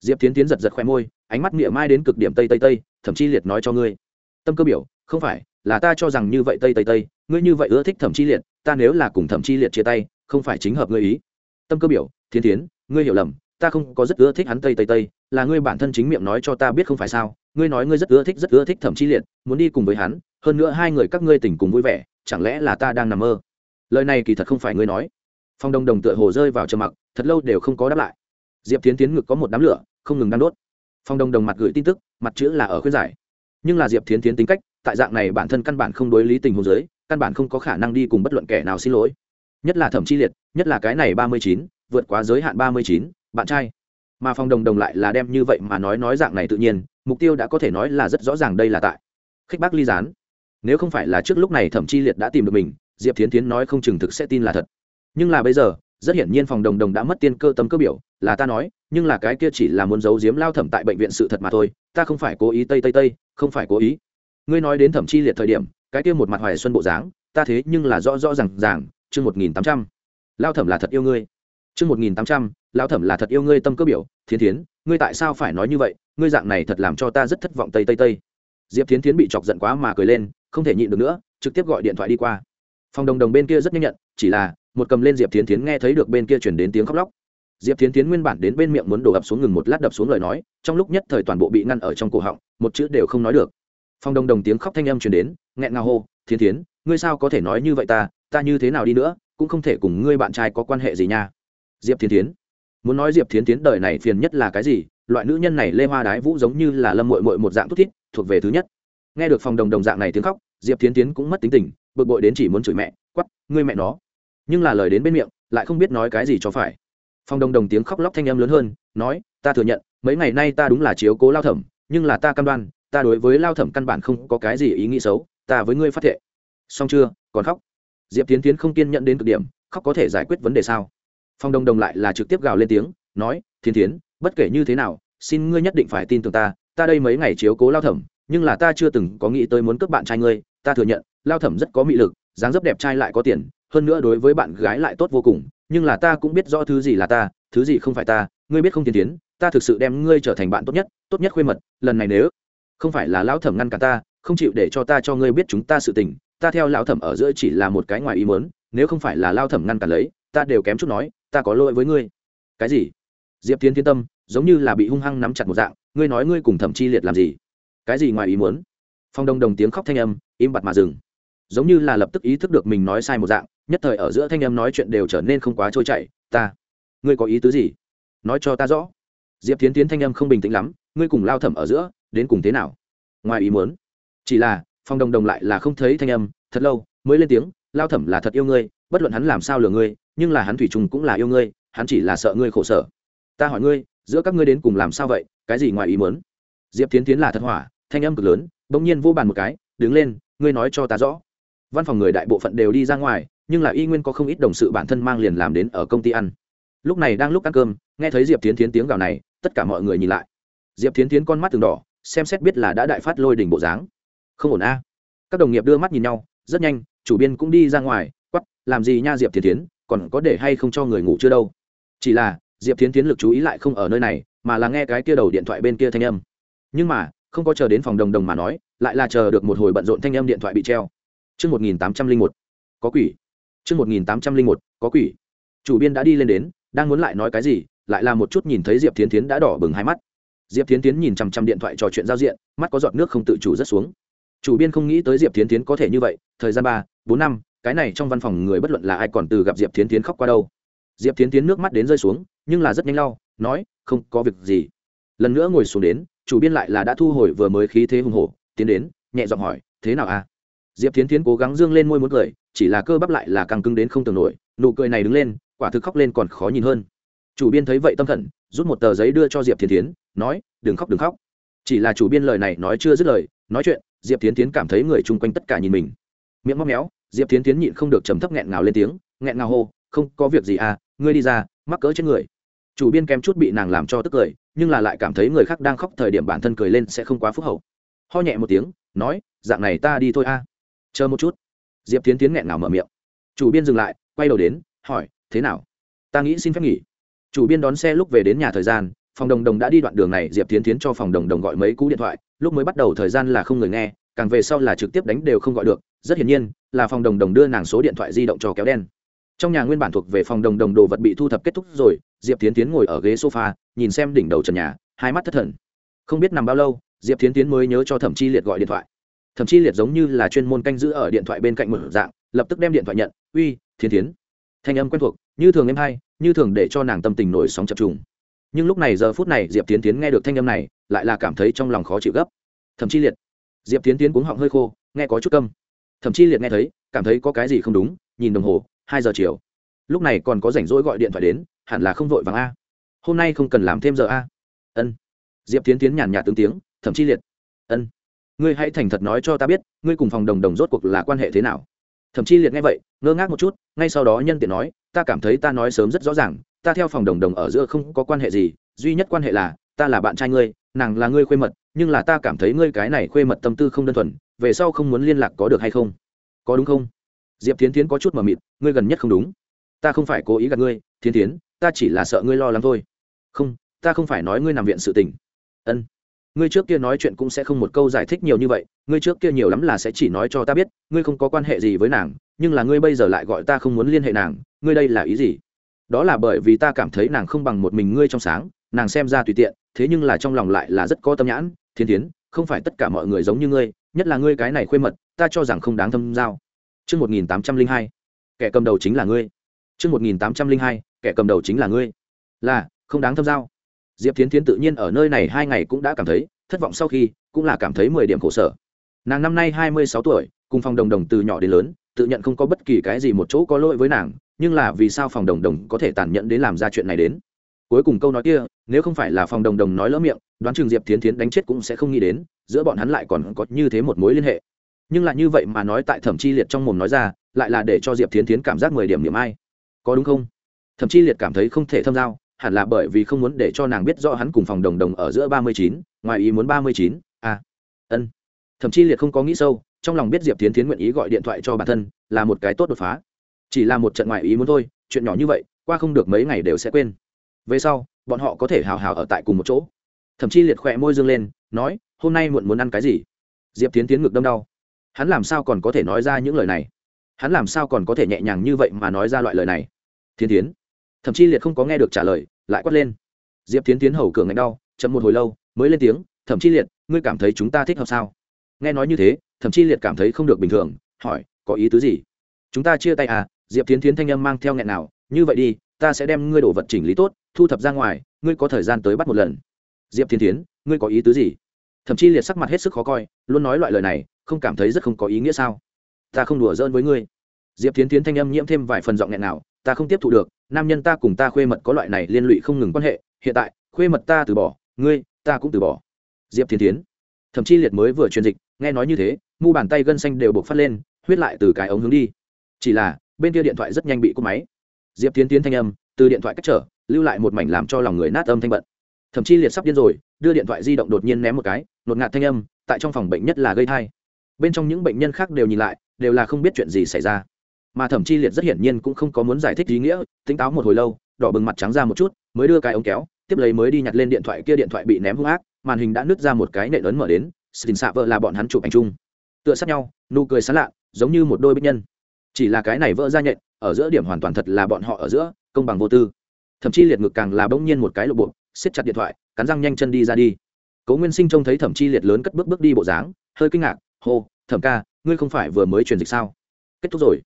Diệp tiến tiến giật giật khoe môi, ánh mắt miệng mai đến cực điểm tây tây tây, thậm chí liệt nói cho ngươi, tâm cơ biểu, không phải, là ta cho rằng như vậy tây tây tây, ngươi như vậy ưa thích thẩm chi liệt, ta nếu là cùng thẩm chi liệt chia tay, không phải chính hợp ngươi ý tâm cơ biểu, thiên tiến, ngươi hiểu lầm, ta không có rất ưa thích hắn tây tây tây, là ngươi bản thân chính miệng nói cho ta biết không phải sao, ngươi nói ngươi rất ưa thích, rất ưa thích thẩm chi liệt, muốn đi cùng với hắn, hơn nữa hai người các ngươi tỉnh cùng vui vẻ, chẳng lẽ là ta đang nằm mơ? Lời này kỳ thật không phải ngươi nói. Phong đông đồng tựa hồ rơi vào trầm mặc, thật lâu đều không có đáp lại. Diệp tiến tiến ngực có một đám lửa, không ngừng đang đốt. Phong đông đồng mặt gửi tin tức, mặt chữ là ở khuyên giải. Nhưng là diệp tiến tiến tính cách, tại dạng này bản thân căn bản không đối lý tình hồ giới căn bản không có khả năng đi cùng bất luận kẻ nào xin lỗi nhất là thẩm chi liệt, nhất là cái này ba mươi chín, vượt quá giới hạn ba mươi chín, bạn trai. Mà phong đồng đồng lại là đem như vậy mà nói nói dạng này tự nhiên, mục tiêu đã có thể nói là rất rõ ràng đây là tại khích bác ly gián. Nếu không phải là trước lúc này thẩm chi liệt đã tìm được mình, diệp thiến tiến nói không chừng thực sẽ tin là thật. Nhưng là bây giờ, rất hiển nhiên phòng đồng đồng đã mất tiên cơ tâm cơ biểu, là ta nói, nhưng là cái kia chỉ là muốn giấu giếm lao thẩm tại bệnh viện sự thật mà thôi, ta không phải cố ý tây tây tây, không phải cố ý. Ngươi nói đến thẩm chi liệt thời điểm, cái kia một mặt hoài xuân bộ dáng, ta thế nhưng là rõ rõ r à n g ràng chương một nghìn tám trăm. Lao thẩm là thật yêu ngươi. Chương một nghìn tám trăm, lao thẩm là thật yêu ngươi tâm cơ biểu thiên thiến, ngươi tại sao phải nói như vậy? Ngươi dạng này thật làm cho ta rất thất vọng tây tây tây. Diệp thiến thiến bị chọc giận quá mà cười lên, không thể nhịn được nữa, trực tiếp gọi điện thoại đi qua. Phòng đồng đồng bên kia rất nhanh nhận, chỉ là, một cầm lên diệp thiến thiến nghe thấy được bên kia chuyển đến tiếng khóc lóc. Diệp thiến thiến nguyên bản đến bên miệng muốn đổ ập xuống ngừng một lát đập xuống lời nói, trong lúc nhất thời toàn bộ bị ngăn ở trong cổ họng, một chữ đều không nói được. Phòng đồng đồng tiếng khóc thanh âm chuyển đến, nghẹn ngào hô, thiến thiến, ngươi sao có thể nói như vậy ta? Ta như thế nào đi nữa, cũng không thể cùng ngươi bạn trai có quan hệ gì nha. Diệp thiến thiến, muốn nói diệp thiến thiến đời này phiền nhất là cái gì? Loại nữ nhân này lê hoa đái vũ giống như là lâm mội mội một dạng thút thít, thuộc về thứ nhất. Nghe được phòng đồng đồng dạng này tiếng khóc, diệp thiến tiến cũng mất tính tình, bực bội đến chỉ muốn chửi mẹ, quắp, ngươi mẹ nó. Nhưng là lời đến bên miệng, lại không biết nói cái gì cho phải. Phòng đồng đồng tiếng khóc lóc thanh em lớn hơn, nói, ta thừa nhận, mấy ngày nay ta đúng là chiếu cố lao thẩm, nhưng là ta cam đoan, ta đối với lao thẩm căn bản không có cái gì ý nghĩ xấu, ta với ngươi phát thệ. Xong chưa? Còn khóc? Diệp tiến tiến không kiên nhận đến cực điểm, khóc có thể giải quyết vấn đề sao? Phong đồng đồng lại là trực tiếp gào lên tiếng, nói thiên tiến bất kể như thế nào, xin ngươi nhất định phải tin tưởng ta ta đây mấy ngày chiếu cố lao thẩm, nhưng là ta chưa từng có nghĩ tới muốn cướp bạn trai ngươi, ta thừa nhận, lao thẩm rất có mị lực, dáng dấp đẹp trai lại có tiền, hơn nữa đối với bạn gái lại tốt vô cùng, nhưng là ta cũng biết rõ thứ gì là ta, thứ gì không phải ta, ngươi biết không Thiên tiến ta thực sự đem ngươi trở thành bạn tốt nhất tốt nhất khuê mật, lần này nếu không phải là lão thẩm ngăn cả ta, không chịu để cho ta cho ngươi biết chúng ta sự tình ta theo lão thẩm ở giữa chỉ là một cái ngoài ý mớn nếu không phải là lao thẩm ngăn cản lấy, ta đều kém chút nói, ta có lỗi với ngươi. Cái gì? Diệp tiến Thiên tâm, giống như là bị hung hăng nắm chặt một dạng, ngươi nói ngươi cùng thẩm chi liệt làm gì? Cái gì ngoài ý muốn? Phong đông đồng tiếng khóc thanh âm, im bặt mà dừng. Giống như là lập tức ý thức được mình nói sai một dạng, nhất thời ở giữa thanh âm nói chuyện đều trở nên không quá trôi chảy, ta, ngươi có ý tứ gì? Nói cho ta rõ. Diệp tiến tiến thanh âm không bình tĩnh lắm, ngươi cùng lao thẩm ở giữa, đến cùng thế nào? Ngoài ý muốn. Chỉ là phòng đồng đồng lại là không thấy thanh âm, thật lâu, mới lên tiếng, lao thẩm là thật yêu ngươi, bất luận hắn làm sao lừa ngươi, nhưng là hắn thủy trùng cũng là yêu ngươi, hắn chỉ là sợ ngươi khổ sở. Ta hỏi ngươi, giữa các ngươi đến cùng làm sao vậy, cái gì ngoài ý muốn? Diệp tiến tiến là thật hỏa, thanh âm cực lớn, bỗng nhiên vô bàn một cái, đứng lên, ngươi nói cho ta rõ. Văn phòng người đại bộ phận đều đi ra ngoài, nhưng là y nguyên có không ít đồng sự bản thân mang liền làm đến ở công ty ăn. Lúc này đang lúc ăn cơm, nghe thấy diệp tiến tiến tiếng gào này, tất cả mọi người nhìn lại. Diệp tiến tiến con mắt từng đỏ, xem xét biết là đã đại phát lôi đỉnh bộ dáng không ổn a các đồng nghiệp đưa mắt nhìn nhau rất nhanh chủ biên cũng đi ra ngoài quắp làm gì nha diệp thiến tiến còn có để hay không cho người ngủ chưa đâu chỉ là diệp thiến tiến lực chú ý lại không ở nơi này mà là nghe cái kia đầu điện thoại bên kia thanh âm nhưng mà không có chờ đến phòng đồng đồng mà nói lại là chờ được một hồi bận rộn thanh âm điện thoại bị treo Trước 1801, có quỷ. Trước 1801, có quỷ. Chủ biên đã đi lên đến, đang muốn lại nói cái gì, lại là một chút nhìn thấy Diệp Thiến Thiến đã đỏ bừng hai mắt. Diệp Thiến Thiến nhìn chằm chằm điện thoại trò chuyện giao diện, mắt có giọt nước không tự chủ rất xuống. Chủ biên không nghĩ tới Diệp Thiến Thiến có thể như vậy, thời gian ba, bốn năm, cái này trong văn phòng người bất luận là ai còn từ gặp Diệp Thiến Thiến khóc qua đâu. Diệp Thiến Thiến nước mắt đến rơi xuống, nhưng là rất nhanh lau, nói, không có việc gì. Lần nữa ngồi xuống đến, chủ biên lại là đã thu hồi vừa mới khí thế hùng hổ, tiến đến, nhẹ giọng hỏi, thế nào a? À? diệp tiến tiến cố gắng dương lên môi muốn cười chỉ là cơ bắp lại là càng cứng đến không tưởng nổi nụ cười này đứng lên quả thực khóc lên còn khó nhìn hơn chủ biên thấy vậy tâm thần rút một tờ giấy đưa cho diệp tiến tiến nói đừng khóc đừng khóc chỉ là chủ biên lời này nói chưa dứt lời nói chuyện diệp tiến tiến cảm thấy người chung quanh tất cả nhìn mình. Miệng móc méo, diệp tiến tiến nhịn không được trầm thấp nghẹn ngào lên tiếng, nghẹn ngào hô, không có việc gì à ngươi đi ra, mắc cỡ trên người. Chủ biên kém chút bị nàng làm cho tức cười, nhưng là lại cảm thấy người khác đang khóc thời điểm bản thân cười lên sẽ không quá phúc hậu. Ho nhẹ một tiếng, nói, dạng này ta đi thôi a. Chờ một chút. Diệp tiến tiến nghẹn ngào mở miệng. Chủ biên dừng lại, quay đầu đến, hỏi, thế nào? Ta nghĩ xin phép nghỉ. Chủ biên đón xe lúc về đến nhà thời gian phòng đồng đồng đã đi đoạn đường này, diệp tiến tiến cho phòng đồng đồng gọi mấy cú điện thoại. Lúc mới bắt đầu thời gian là không người nghe, càng về sau là trực tiếp đánh đều không gọi được. Rất hiển nhiên, là phòng đồng đồng đưa nàng số điện thoại di động cho kéo đen. Trong nhà nguyên bản thuộc về phòng đồng đồng đồ vật bị thu thập kết thúc rồi, diệp tiến tiến ngồi ở ghế sofa, nhìn xem đỉnh đầu trần nhà, hai mắt thất thần. Không biết nằm bao lâu, diệp tiến tiến mới nhớ cho thẩm chi liệt gọi điện thoại. Thậm chí liệt giống như là chuyên môn canh giữ ở điện thoại bên cạnh một dạng, lập tức đem điện thoại nhận. Uy thiên tiến thanh âm quen thuộc, như thường em hay, như thường để cho nàng tâm tình nổi sóng chập trùng nhưng lúc này giờ phút này diệp tiến tiến nghe được thanh âm này lại là cảm thấy trong lòng khó chịu gấp thậm chí liệt diệp tiến tiến cuống họng hơi khô nghe có chút câm thậm chí liệt nghe thấy cảm thấy có cái gì không đúng nhìn đồng hồ hai giờ chiều lúc này còn có rảnh rỗi gọi điện thoại đến hẳn là không vội vàng a hôm nay không cần làm thêm giờ a ân diệp tiến tiến nhàn nhạt tướng tiếng thậm chí liệt ân ngươi hãy thành thật nói cho ta biết ngươi cùng phòng đồng đồng rốt cuộc là quan hệ thế nào thậm chí liệt nghe vậy ngơ ngác một chút ngay sau đó nhân tiện nói ta cảm thấy ta nói sớm rất rõ ràng ta theo phòng đồng đồng ở giữa không có quan hệ gì, duy nhất quan hệ là, ta là bạn trai ngươi, nàng là ngươi khuê mật, nhưng là ta cảm thấy ngươi cái này khuê mật tâm tư không đơn thuần, về sau không muốn liên lạc có được hay không? Có đúng không? Diệp tiến tiến có chút mờ mịt, ngươi gần nhất không đúng. Ta không phải cố ý gặp ngươi tiến tiến ta chỉ là sợ ngươi lo lắng thôi. Không, ta không phải nói ngươi nằm viện sự tình. Ân. Ngươi trước kia nói chuyện cũng sẽ không một câu giải thích nhiều như vậy, ngươi trước kia nhiều lắm là sẽ chỉ nói cho ta biết, ngươi không có quan hệ gì với nàng, nhưng là ngươi bây giờ lại gọi ta không muốn liên hệ nàng, ngươi đây là ý gì? Đó là bởi vì ta cảm thấy nàng không bằng một mình ngươi trong sáng nàng xem ra tùy tiện thế nhưng là trong lòng lại là rất có tâm nhãn thiên tiến không phải tất cả mọi người giống như ngươi nhất là ngươi cái này khuê mật ta cho rằng không đáng thâm giao Trước 1802, kẻ cầm đầu chính là ngươi. Trước 1802, kẻ cầm đầu chính là ngươi. Là, không đáng thâm giao diệp Thiến Thiến tự nhiên ở nơi này hai ngày cũng đã cảm thấy thất vọng sau khi cũng là cảm thấy mười điểm khổ sở nàng năm nay hai mươi sáu tuổi cùng phòng đồng đồng từ nhỏ đến lớn tự nhận không có bất kỳ cái gì một chỗ có lỗi với nàng nhưng là vì sao phòng đồng đồng có thể tàn nhẫn đến làm ra chuyện này đến? Cuối cùng câu nói kia, nếu không phải là phòng đồng đồng nói lỡ miệng, đoán trường diệp tiến tiến đánh chết cũng sẽ không nghĩ đến, giữa bọn hắn lại còn có như thế một mối liên hệ. Nhưng lại như vậy mà nói tại thẩm chi liệt trong mồm nói ra, lại là để cho diệp tiến tiến cảm giác mười điểm điểm ai. Có đúng không? Thẩm chi liệt cảm thấy không thể thâm giao, hẳn là bởi vì không muốn để cho nàng biết rõ hắn cùng phòng đồng đồng ở giữa ba mươi chín, ngoài ý muốn ba mươi chín a ân. Thậm chí liệt không có nghĩ sâu, trong lòng biết diệp tiến tiến nguyện ý gọi điện thoại cho bản thân, là một cái tốt đột phá chỉ là một trận ngoại ý muốn thôi, chuyện nhỏ như vậy, qua không được mấy ngày đều sẽ quên. Về sau, bọn họ có thể hào hào ở tại cùng một chỗ. Thậm chí liệt khỏe môi dương lên, nói, hôm nay muộn muốn ăn cái gì? Diệp tiến tiến ngực đâm đau. Hắn làm sao còn có thể nói ra những lời này? Hắn làm sao còn có thể nhẹ nhàng như vậy mà nói ra loại lời này? Thiên tiến thậm chí liệt không có nghe được trả lời, lại quát lên. Diệp tiến tiến hầu cửa ngạnh đau, chậm một hồi lâu, mới lên tiếng thậm chí liệt, ngươi cảm thấy chúng ta thích hợp sao? Nghe nói như thế thậm chí liệt cảm thấy không được bình thường, hỏi, có ý tứ gì? Chúng ta chia tay à diệp tiến tiến thanh âm mang theo nghẹn nào, như vậy đi, ta sẽ đem ngươi đổ vật chỉnh lý tốt, thu thập ra ngoài, ngươi có thời gian tới bắt một lần. Diệp tiến tiến ngươi có ý tứ gì? Thậm chí liệt sắc mặt hết sức khó coi, luôn nói loại lời này, không cảm thấy rất không có ý nghĩa sao? Ta không đùa giỡn với ngươi. Diệp tiến tiến thanh âm nhiễm thêm vài phần giọng nghẹn nào, ta không tiếp thu được, nam nhân ta cùng ta khuê mật có loại này liên lụy không ngừng quan hệ, hiện tại, khuê mật ta từ bỏ, ngươi, ta cũng từ bỏ. Diệp tiến tiến thậm chí liệt mới vừa truyền dịch, nghe nói như thế, mu bàn tay gân xanh đều buộc phát lên, huyết lại từ cái ống hướng đi. Chỉ là bên kia điện thoại rất nhanh bị cúp máy. Diệp tiến tiến thanh âm, từ điện thoại cách trở, lưu lại một mảnh làm cho lòng người nát âm thanh bận. Thậm chí liệt sắp điên rồi, đưa điện thoại di động đột nhiên ném một cái, nột ngạt thanh âm, tại trong phòng bệnh nhất là gây thai bên trong những bệnh nhân khác đều nhìn lại, đều là không biết chuyện gì xảy ra. Mà thẩm chi liệt rất hiển nhiên cũng không có muốn giải thích ý nghĩa tính táo một hồi lâu, đỏ bừng mặt trắng ra một chút, mới đưa cái ống kéo, tiếp lấy mới đi nhặt lên điện thoại kia điện thoại bị ném hung ác, màn hình đã nứt ra một cái nệ ấn mở đến xin xạ vợ là bọn hắn chụp ảnh chung. Tựa sát nhau, nụ cười sán lạ, giống như một đôi bích nhân chỉ là cái này vỡ ra nhện ở giữa điểm hoàn toàn thật là bọn họ ở giữa công bằng vô tư. Thậm chí liệt ngực càng là bỗng nhiên một cái lộ bộ siết chặt điện thoại cắn răng nhanh chân đi ra đi. Cố nguyên sinh trông thấy thẩm chi liệt lớn cất bước bước đi bộ dáng hơi kinh ngạc hô thẩm ca ngươi không phải vừa mới truyền dịch sao? Kết thúc rồi.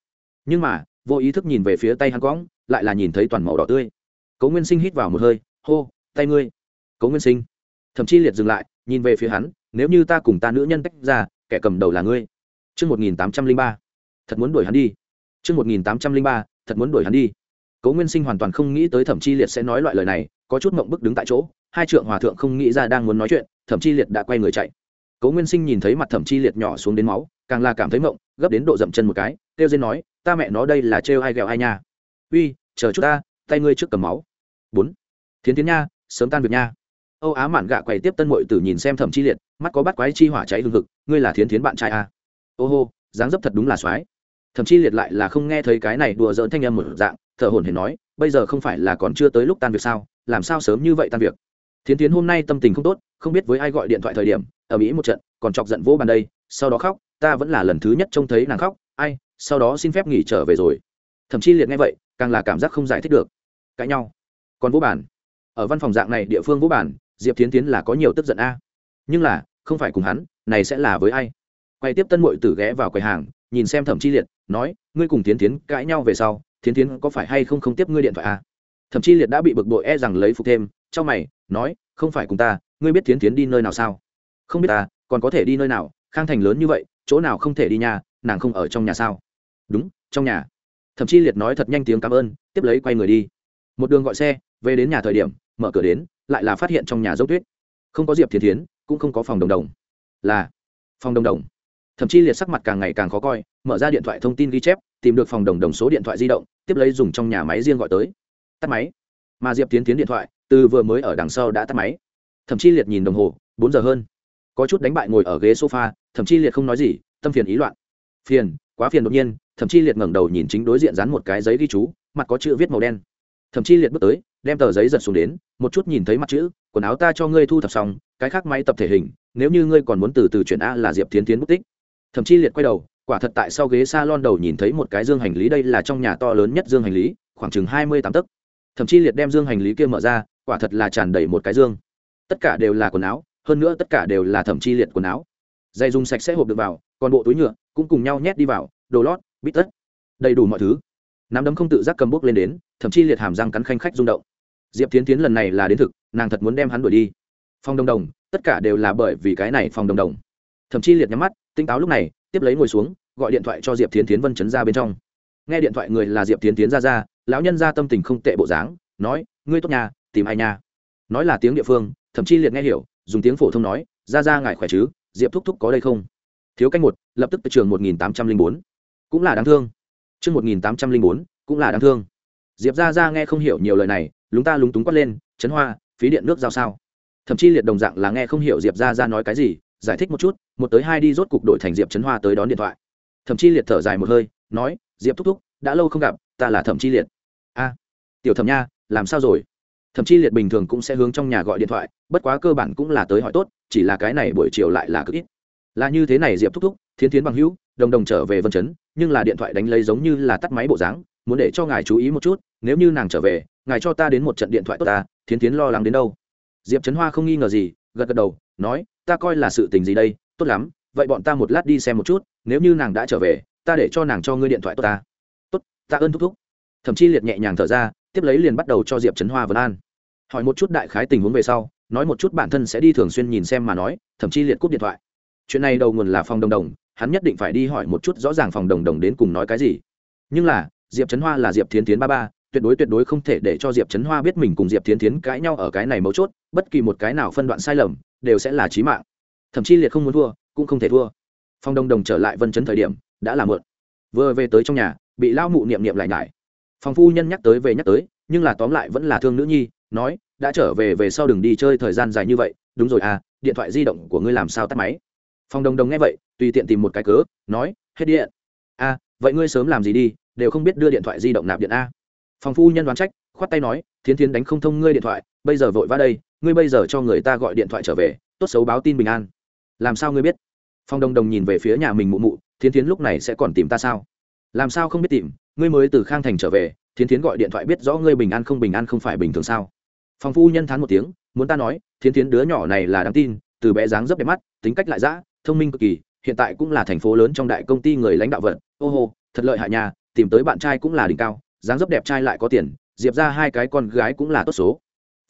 Nhưng mà vô ý thức nhìn về phía tay hắn quõng lại là nhìn thấy toàn màu đỏ tươi. Cố nguyên sinh hít vào một hơi hô tay ngươi. Cố nguyên sinh. Thậm chí liệt dừng lại nhìn về phía hắn nếu như ta cùng ta nữ nhân tách ra kẻ cầm đầu là ngươi. Trước 1803, thật muốn đuổi hắn đi. Trước 1803, thật muốn đuổi hắn đi. Cố Nguyên Sinh hoàn toàn không nghĩ tới Thẩm Chi Liệt sẽ nói loại lời này, có chút mộng bức đứng tại chỗ, hai trượng hòa thượng không nghĩ ra đang muốn nói chuyện, Thẩm Chi Liệt đã quay người chạy. Cố Nguyên Sinh nhìn thấy mặt Thẩm Chi Liệt nhỏ xuống đến máu, càng là cảm thấy mộng gấp đến độ dậm chân một cái, kêu dên nói, ta mẹ nó đây là trêu ai ghẹo ai nha. Uy, chờ chút ta, tay ngươi trước cầm máu. bốn Thiến Thiến nha, sớm tan việc nha. Âu Á Mạn gạ quầy tiếp tân muội tử nhìn xem Thẩm Chi Liệt, mắt có bắt quái chi hỏa cháy hừng hực, ngươi là Thiến Thiến bạn trai à? Ô hô, dáng dấp thật đúng là soái. Thẩm Chi Liệt lại là không nghe thấy cái này đùa giỡn thanh âm một dạng, thở hổn hển nói, bây giờ không phải là còn chưa tới lúc tan việc sao, làm sao sớm như vậy tan việc? Thiến Thiến hôm nay tâm tình không tốt, không biết với ai gọi điện thoại thời điểm, ở mỹ một trận, còn chọc giận vỗ bàn đây, sau đó khóc, ta vẫn là lần thứ nhất trông thấy nàng khóc, ai, sau đó xin phép nghỉ trở về rồi. Thẩm Chi Liệt nghe vậy, càng là cảm giác không giải thích được. Cãi nhau, còn vỗ bàn. Ở văn phòng dạng này địa phương vỗ bàn, diệp tiến tiến là có nhiều tức giận a nhưng là không phải cùng hắn này sẽ là với ai quay tiếp tân mội tử ghé vào quầy hàng nhìn xem thẩm chi liệt nói, ngươi cùng tiến tiến cãi nhau về sau tiến tiến có phải hay không không tiếp ngươi điện thoại à? Thẩm chi liệt đã bị bực bội e rằng lấy phục thêm, trong mày, nói, không phải cùng ta, ngươi biết tiến tiến đi nơi nào sao? Không biết ta, còn có thể đi nơi nào, khang thành lớn như vậy, chỗ nào không thể đi nhà, nàng không ở trong nhà sao? Đúng, trong nhà. Thậm chí liệt nói thật nhanh tiếng cảm ơn, tiếp lấy quay người đi. Một đường gọi xe, về đến nhà thời điểm, mở cửa đến, lại là phát hiện trong nhà dốc tuyết. Không có diệp thiên thiến, cũng không có phòng đồng đồng. Là, phòng đồng đồng thậm chí liệt sắc mặt càng ngày càng khó coi, mở ra điện thoại thông tin ghi chép, tìm được phòng đồng đồng số điện thoại di động, tiếp lấy dùng trong nhà máy riêng gọi tới. Tắt máy. Mà diệp tiến tiến điện thoại, từ vừa mới ở đằng sau đã tắt máy. Thậm chí liệt nhìn đồng hồ, bốn giờ hơn. Có chút đánh bại ngồi ở ghế sofa, thậm chí liệt không nói gì, tâm phiền ý loạn. Phiền, quá phiền đột nhiên, thậm chí liệt ngẩng đầu nhìn chính đối diện dán một cái giấy ghi chú, mặt có chữ viết màu đen. Thậm chí liệt bước tới, đem tờ giấy giật xuống đến, một chút nhìn thấy mặt chữ, quần áo ta cho ngươi thu thập xong, cái khác máy tập thể hình, nếu như ngươi còn muốn từ từ chuyển a là diệp tiến tiến mất tích thậm chí liệt quay đầu, quả thật tại sau ghế s a lon đầu nhìn thấy một cái dương hành lý, đây là trong nhà to lớn nhất dương hành lý, khoảng chừng hai mươi tám tấc. Thậm chí liệt đem dương hành lý kia mở ra, quả thật là tràn đầy một cái dương. Tất cả đều là quần áo, hơn nữa tất cả đều là thẩm chi liệt quần áo. Dây dùng sạch sẽ hộp được vào, còn bộ túi nhựa, cũng cùng nhau nhét đi vào, đồ lót, bít tất. Đầy đủ mọi thứ. Nắm đấm không tự giác cầm bốc lên đến thậm chí liệt hàm răng cắn khanh khách rung động. Diệp tiến tiến lần này là đến thực, nàng thật muốn đem hắn đuổi đi. Phòng đồng đồng, tất cả đều là bởi vì cái này phòng đồng đồng. Thậm chí liệt nhắm mắt tinh táo lúc này, tiếp lấy ngồi xuống, gọi điện thoại cho diệp tiến tiến vân chấn ra bên trong. Nghe điện thoại người là diệp tiến tiến ra ra, lão nhân ra tâm tình không tệ bộ dáng, nói, ngươi tốt nhà, tìm ai nhà? Nói là tiếng địa phương, thậm chí liệt nghe hiểu, dùng tiếng phổ thông nói, ra ra ngài khỏe chứ, diệp thúc thúc có đây không? Thiếu canh một, lập tức tới trường một nghìn tám trăm linh bốn. Cũng là đáng thương. Chương một nghìn tám trăm linh bốn, cũng là đáng thương. Diệp ra ra nghe không hiểu nhiều lời này, lúng ta lúng túng quát lên, chấn hoa, phí điện nước giao sao? Thậm chí liệt đồng dạng là nghe không hiểu diệp ra ra nói cái gì giải thích một chút, một tới hai đi rốt cục đổi thành diệp Trấn hoa tới đón điện thoại. Thậm chí liệt thở dài một hơi, nói, diệp thúc thúc, đã lâu không gặp, ta là thẩm chi liệt. A, tiểu thẩm nha, làm sao rồi? Thậm chí liệt bình thường cũng sẽ hướng trong nhà gọi điện thoại, bất quá cơ bản cũng là tới hỏi tốt, chỉ là cái này buổi chiều lại là cực ít. Là như thế này, diệp thúc thúc, thiến thiến bằng hữu, đồng đồng trở về vân chấn, nhưng là điện thoại đánh lấy giống như là tắt máy bộ dáng, muốn để cho ngài chú ý một chút, nếu như nàng trở về, ngài cho ta đến một trận điện thoại tốt ta, thiến tiến lo lắng đến đâu? Diệp trấn hoa không nghi ngờ gì, gật gật đầu, nói ta coi là sự tình gì đây, tốt lắm, vậy bọn ta một lát đi xem một chút, nếu như nàng đã trở về, ta để cho nàng cho ngươi điện thoại tốt ta. Tốt ta ơn thúc thúc. Thậm chí liệt nhẹ nhàng thở ra, tiếp lấy liền bắt đầu cho diệp trấn hoa vấn an. Hỏi một chút đại khái tình huống về sau, nói một chút bản thân sẽ đi thường xuyên nhìn xem mà nói thậm chí liệt cúp điện thoại. Chuyện này đầu nguồn là phòng đồng đồng, hắn nhất định phải đi hỏi một chút rõ ràng phòng đồng đồng đến cùng nói cái gì. Nhưng là, diệp trấn hoa là diệp thiến tiến ba ba, tuyệt đối tuyệt đối không thể để cho diệp trấn hoa biết mình cùng diệp thiến tiến cãi nhau ở cái này mấu chốt, bất kỳ một cái nào phân đoạn sai lầm đều sẽ là chí mạng. Thậm chí liệt không muốn thua cũng không thể thua. Phong Đông đồng trở lại vân chấn thời điểm đã là mượn vừa về tới trong nhà bị lao mụ niệm niệm lại nhải. Phòng phu nhân nhắc tới về nhắc tới nhưng là tóm lại vẫn là thương nữ nhi nói đã trở về về sau đừng đi chơi thời gian dài như vậy đúng rồi à điện thoại di động của ngươi làm sao tắt máy? Phòng đồng đồng nghe vậy tùy tiện tìm một cái cớ nói hết điện. A à, vậy ngươi sớm làm gì đi đều không biết đưa điện thoại di động nạp điện a. Phòng phu nhân đoán trách khoát tay nói thiến thiến đánh không thông ngươi điện thoại bây giờ vội vã đây ngươi bây giờ cho người ta gọi điện thoại trở về, tốt xấu báo tin bình an. Làm sao ngươi biết? Phong đồng đồng nhìn về phía nhà mình mụ mụ, thiến thiến lúc này sẽ còn tìm ta sao? Làm sao không biết tìm, ngươi mới từ khang thành trở về, thiến thiến gọi điện thoại biết rõ ngươi bình an không bình an không phải bình thường sao? Phong phu nhân thán một tiếng, muốn ta nói, thiến thiến đứa nhỏ này là đáng tin, từ bé dáng dấp đẹp mắt, tính cách lại dã, thông minh cực kỳ, hiện tại cũng là thành phố lớn trong đại công ty người lãnh đạo vận. ô hô, thật lợi hại nhà tìm tới bạn trai cũng là đỉnh cao, dáng dấp đẹp trai lại có tiền, diệp ra hai cái con gái cũng là tốt số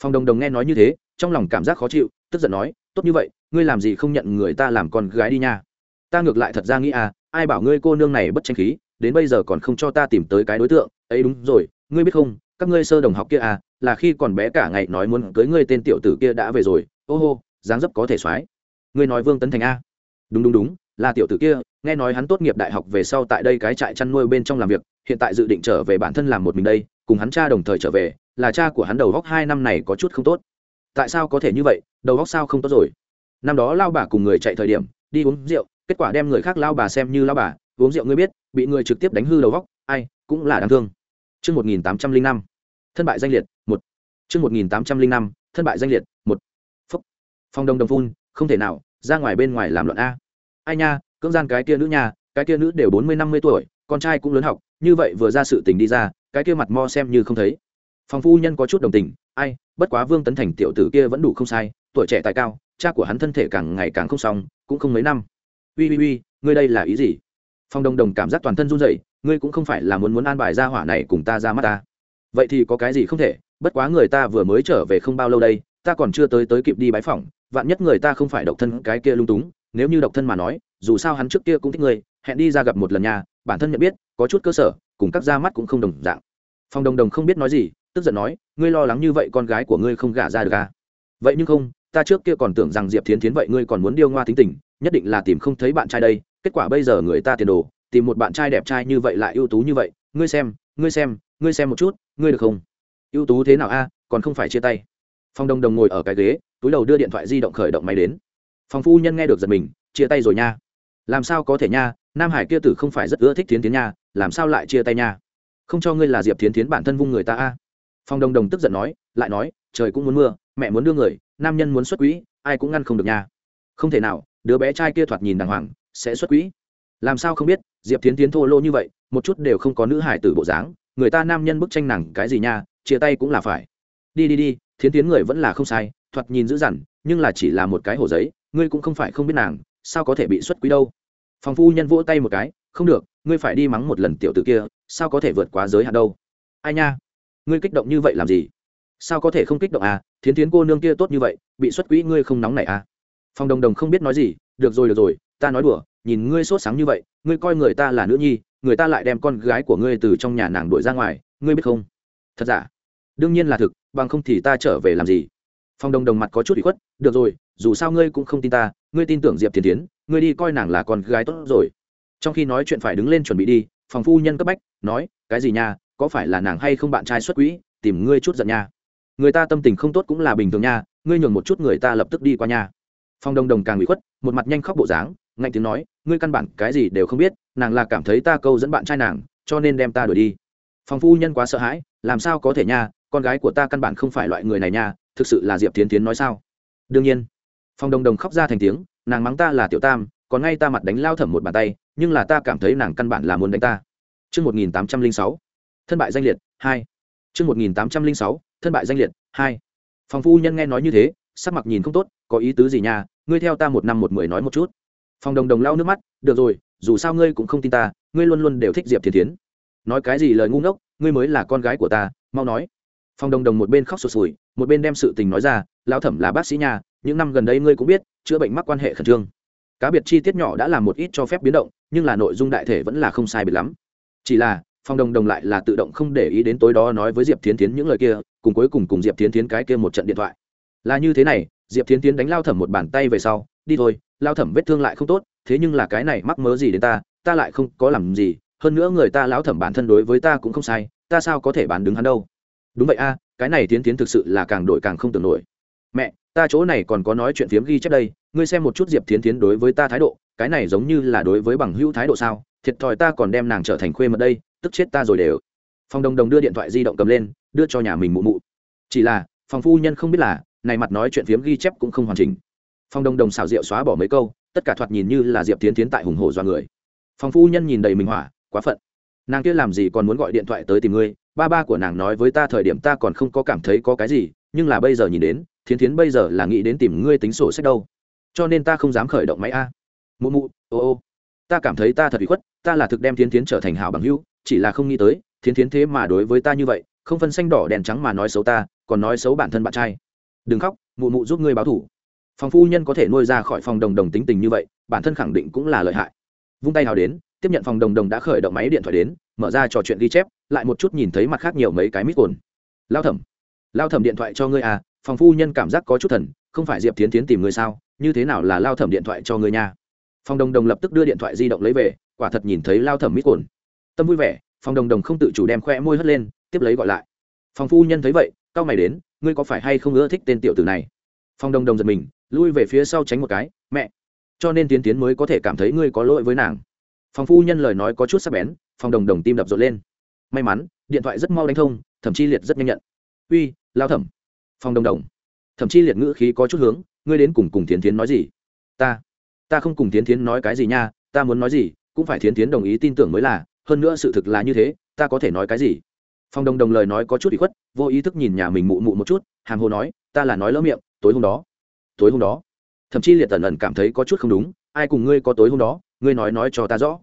phong đồng đồng nghe nói như thế, trong lòng cảm giác khó chịu, tức giận nói, tốt như vậy, ngươi làm gì không nhận người ta làm con gái đi nha. Ta ngược lại thật ra nghĩ à ai bảo ngươi cô nương này bất tranh khí, đến bây giờ còn không cho ta tìm tới cái đối tượng, ấy đúng rồi, ngươi biết không, các ngươi sơ đồng học kia à là khi còn bé cả ngày nói muốn cưới ngươi tên tiểu tử kia đã về rồi, ô hô, dáng dấp có thể soái ngươi nói vương tấn thành a? Đúng đúng đúng, là tiểu tử kia, nghe nói hắn tốt nghiệp đại học về sau tại đây cái trại chăn nuôi bên trong làm việc, hiện tại dự định trở về bản thân làm một mình đây cùng hắn cha đồng thời trở về là cha của hắn đầu góc hai năm này có chút không tốt tại sao có thể như vậy đầu góc sao không tốt rồi năm đó lao bà cùng người chạy thời điểm đi uống rượu kết quả đem người khác lao bà xem như lao bà uống rượu ngươi biết bị người trực tiếp đánh hư đầu góc ai cũng là đáng thương Trước 1805, thân bại danh liệt, một. Trước 1805, thân bại danh liệt, một. Phúc. Phong đông đồng phun, không thể nào, ra ngoài bên ngoài làm loạn A. Ai nha, cưỡng gian cái kia nữ nhà cái kia nữ đều bốn mươi năm mươi tuổi, con trai cũng lớn học, như vậy vừa ra sự tình đi ra, cái kia mặt mo xem như không thấy. Phòng phu nhân có chút đồng tình, ai, bất quá Vương Tấn Thành tiểu tử kia vẫn đủ không sai, tuổi trẻ tài cao, cha của hắn thân thể càng ngày càng không xong cũng không mấy năm. Ui ui ui ngươi đây là ý gì? Phong đồng đồng cảm giác toàn thân run rẩy ngươi cũng không phải là muốn muốn an bài ra hỏa này cùng ta ra mắt ta. Vậy thì có cái gì không thể bất quá người ta vừa mới trở về không bao lâu đây ta còn chưa tới tới kịp đi bái phỏng vạn nhất người ta không phải độc thân cái kia lung túng nếu như độc thân mà nói dù sao hắn trước kia cũng thích ngươi hẹn đi ra gặp một lần nhà bản thân nhận biết có chút cơ sở cùng các ra mắt cũng không đồng dạng. Phong đồng đồng không biết nói gì, tức giận nói, ngươi lo lắng như vậy con gái của ngươi không gả ra được à? Vậy nhưng không, ta trước kia còn tưởng rằng diệp thiến thiến vậy ngươi còn muốn điêu ngoa tính tình, nhất định là tìm không thấy bạn trai đây, kết quả bây giờ người ta tiền đồ, tìm một bạn trai đẹp trai như vậy lại ưu tú như vậy, ngươi xem ngươi xem ngươi xem một chút, ngươi được không? Ưu tú thế nào a, còn không phải chia tay. Phong đồng đồng ngồi ở cái ghế, túi đầu đưa điện thoại di động khởi động máy đến. Phòng phu nhân nghe được giật mình, chia tay rồi nha. Làm sao có thể nha, nam hải kia tử không phải rất ưa thích thiến tiến nha làm sao lại chia tay nha? Không cho ngươi là diệp thiến tiến bản thân vung người ta a. Phong đồng đồng tức giận nói, lại nói, trời cũng muốn mưa, mẹ muốn đưa người, nam nhân muốn xuất quỹ, ai cũng ngăn không được nha. Không thể nào, đứa bé trai kia thoạt nhìn đàng hoàng, sẽ xuất quỹ. Làm sao không biết, diệp tiến tiến thô lô như vậy, một chút đều không có nữ hải tử bộ dáng, người ta nam nhân bức tranh nàng cái gì nha, chia tay cũng là phải. Đi đi đi, thiến tiến người vẫn là không sai, thoạt nhìn dữ dằn, nhưng là chỉ là một cái hồ giấy, ngươi cũng không phải không biết nàng, sao có thể bị xuất quý đâu. Phòng phu nhân vỗ tay một cái không được, ngươi phải đi mắng một lần tiểu t ử kia, sao có thể vượt quá giới hạn đâu? Ai nha? Ngươi kích động như vậy làm gì? Sao có thể không kích động à? Thiến thiến cô nương kia tốt như vậy, bị xuất quỹ ngươi không nóng này à? Phòng đồng đồng không biết nói gì, được rồi được rồi, ta nói đùa, nhìn ngươi sốt sáng như vậy, ngươi coi người ta là nữ nhi, người ta lại đem con gái của ngươi từ trong nhà nàng đuổi ra ngoài, ngươi biết không? Thật giả? Đương nhiên là thực, bằng không thì ta trở về làm gì? Phòng đồng đồng mặt có chút bị khuất, được rồi, dù sao ngươi cũng không tin ta, ngươi tin tưởng diệp Thiến tiến ngươi đi coi nàng là con gái tốt rồi trong khi nói chuyện phải đứng lên chuẩn bị đi, phòng phu nhân cấp bách, nói, cái gì nha, có phải là nàng hay không bạn trai xuất quỹ, tìm ngươi chút giận nha. Người ta tâm tình không tốt cũng là bình thường nha, ngươi nhường một chút người ta lập tức đi qua nha. Phong đồng đồng càng bị khuất, một mặt nhanh khóc bộ dáng, ngạnh tiếng nói, ngươi căn bản cái gì đều không biết, nàng là cảm thấy ta câu dẫn bạn trai nàng, cho nên đem ta đuổi đi. Phong phu nhân quá sợ hãi, làm sao có thể nha, con gái của ta căn bản không phải loại người này nha, thực sự là diệp tiến tiến nói sao? Đương nhiên. Phong đồng đồng khóc ra thành tiếng, nàng mắng ta là tiểu tam, còn ngay ta mặt đánh lao thẩm một bàn tay nhưng là ta cảm thấy nàng căn bản là muốn đánh ta. Trước 1806, thân bại danh liệt, 2. linh 1806, thân bại danh liệt hai. Phòng phu nhân nghe nói như thế sắc mặt nhìn không tốt có ý tứ gì nha ngươi theo ta một năm một mười nói một chút. Phòng đồng đồng lau nước mắt được rồi dù sao ngươi cũng không tin ta ngươi luôn luôn đều thích diệp thiền tiến nói cái gì lời ngu ngốc ngươi mới là con gái của ta mau nói. Phòng đồng đồng một bên khóc sụt sùi một bên đem sự tình nói ra lao thẩm là bác sĩ nhà những năm gần đây ngươi cũng biết chữa bệnh mắc quan hệ khẩn trương. Cá biệt chi tiết nhỏ đã làm một ít cho phép biến động nhưng là nội dung đại thể vẫn là không sai biệt lắm. Chỉ là, phong đồng đồng lại là tự động không để ý đến tối đó nói với diệp tiến tiến những lời kia, cùng cuối cùng cùng diệp tiến tiến cái kia một trận điện thoại. Là như thế này, diệp tiến tiến đánh lao thẩm một bàn tay về sau, đi thôi, lao thẩm vết thương lại không tốt, thế nhưng là cái này mắc mớ gì đến ta ta lại không có làm gì, hơn nữa người ta lão thẩm bản thân đối với ta cũng không sai, ta sao có thể bán đứng hắn đâu. Đúng vậy a, cái này tiến tiến thực sự là càng đổi càng không tưởng nổi. Mẹ, ta chỗ này còn có nói chuyện phiếm ghi chép đây ngươi xem một chút diệp tiến tiến đối với ta thái độ, cái này giống như là đối với bằng hữu thái độ sao? Thiệt thòi ta còn đem nàng trở thành khuê mật đây, tức chết ta rồi đều. Phòng đồng đồng đưa điện thoại di động cầm lên, đưa cho nhà mình mụ mụ. Chỉ là phòng phu nhân không biết là, này mặt nói chuyện phiếm ghi chép cũng không hoàn chỉnh. Phòng đồng đồng xào rượu xóa bỏ mấy câu, tất cả thoạt nhìn như là diệp tiến tiến tại hùng hồ do người. Phòng phu nhân nhìn đầy mình hỏa, quá phận. Nàng kia làm gì còn muốn gọi điện thoại tới tìm ngươi? Ba ba của nàng nói với ta thời điểm ta còn không có cảm thấy có cái gì, nhưng là bây giờ nhìn đến, thiến thiến bây giờ là nghĩ đến tìm ngươi tính sổ sách đâu cho nên ta không dám khởi động máy a. Mụ mụ, ô ô. Ta cảm thấy ta thật bị khuất, ta là thực đem thiến thiến trở thành hảo bằng hữu, chỉ là không nghĩ tới, thiến thiến thế mà đối với ta như vậy, không phân xanh đỏ đèn trắng mà nói xấu ta, còn nói xấu bản thân bạn trai. Đừng khóc, mụ mụ giúp ngươi báo thủ. Phòng phu nhân có thể nuôi ra khỏi phòng đồng đồng tính tình như vậy, bản thân khẳng định cũng là lợi hại. Vung tay nào đến, tiếp nhận phòng đồng đồng đã khởi động máy điện thoại đến, mở ra trò chuyện ghi chép, lại một chút nhìn thấy mặt khác nhiều mấy cái mít cồn. Lao thẩm. Lao thẩm điện thoại cho ngươi à phòng phu nhân cảm giác có chút thần, không phải diệp tiến tiến tìm ngươi sao? Như thế nào là lao thẩm điện thoại cho ngươi nha? Phòng đồng đồng lập tức đưa điện thoại di động lấy về, quả thật nhìn thấy lao thẩm mít cồn. Tâm vui vẻ phòng đồng đồng không tự chủ đem khoe môi hất lên, tiếp lấy gọi lại. Phòng phu nhân thấy vậy cao mày đến, ngươi có phải hay không ưa thích tên tiểu tử này? Phòng đồng đồng giật mình, lui về phía sau tránh một cái, mẹ, cho nên tiến tiến mới có thể cảm thấy ngươi có lỗi với nàng. Phòng phu nhân lời nói có chút sắc bén phòng đồng đồng tim đập rộn lên. May mắn, điện thoại rất mau đánh thông thậm chí liệt rất nhanh nhận. Uy, lao thẩm. Phòng đồng đồng thậm chí liệt ngữ khí có chút hướng ngươi đến cùng cùng Thiến Thiến nói gì? Ta ta không cùng Thiến Thiến nói cái gì nha, ta muốn nói gì, cũng phải Thiến Thiến đồng ý tin tưởng mới là, hơn nữa sự thực là như thế, ta có thể nói cái gì? Phong đồng đồng lời nói có chút bị khuất, vô ý thức nhìn nhà mình mụ mụ một chút, hàm hồ nói, ta là nói lỡ miệng, tối hôm đó, tối hôm đó. Thậm chí liệt tần ẩn cảm thấy có chút không đúng, ai cùng ngươi có tối hôm đó, ngươi nói nói cho ta rõ.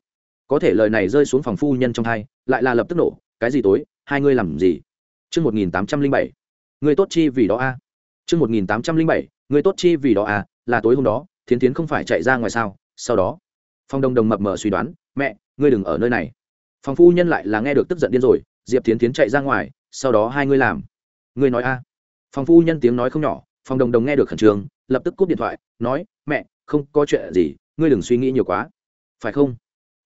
Có thể lời này rơi xuống phòng phu nhân trong thai lại là lập tức nổ, cái gì tối, hai ngươi làm gì? Chương một nghìn tám trăm linh bảy, ngươi tốt chi vì đó a? Chương một nghìn tám trăm linh bảy ngươi tốt chi vì đó à? là tối hôm đó, thiến tiến không phải chạy ra ngoài sao? Sau đó, phong đồng đồng mập mờ suy đoán, mẹ, ngươi đừng ở nơi này. Phòng phu nhân lại là nghe được tức giận điên rồi, diệp tiến tiến chạy ra ngoài, sau đó hai ngươi làm. Ngươi nói a. Phòng phu nhân tiếng nói không nhỏ phòng đồng đồng nghe được khẩn trương, lập tức cúp điện thoại, nói, mẹ, không có chuyện gì, ngươi đừng suy nghĩ nhiều quá. Phải không?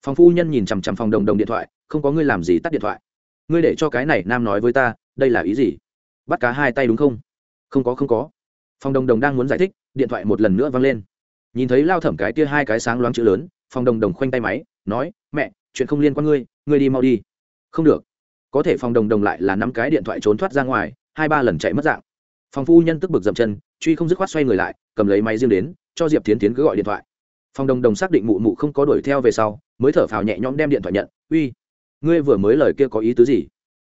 Phòng phu nhân nhìn chằm chằm phòng đồng đồng điện thoại, không có ngươi làm gì tắt điện thoại. Ngươi để cho cái này nam nói với ta, đây là ý gì? Bắt cá hai tay đúng không? Không có không có phòng đồng đồng đang muốn giải thích, điện thoại một lần nữa vang lên. Nhìn thấy lao thẩm cái kia hai cái sáng loáng chữ lớn phòng đồng đồng khoanh tay máy, nói, mẹ, chuyện không liên quan ngươi ngươi đi mau đi. Không được. Có thể phòng đồng đồng lại là năm cái điện thoại trốn thoát ra ngoài, hai ba lần chạy mất dạng. Phòng phu nhân tức bực dậm chân, truy không dứt khoát xoay người lại, cầm lấy máy riêng đến, cho diệp tiến tiến cứ gọi điện thoại. Phòng đồng đồng xác định mụ mụ không có đuổi theo về sau, mới thở phào nhẹ nhõm đem điện thoại nhận, uy, ngươi vừa mới lời kia có ý tứ gì?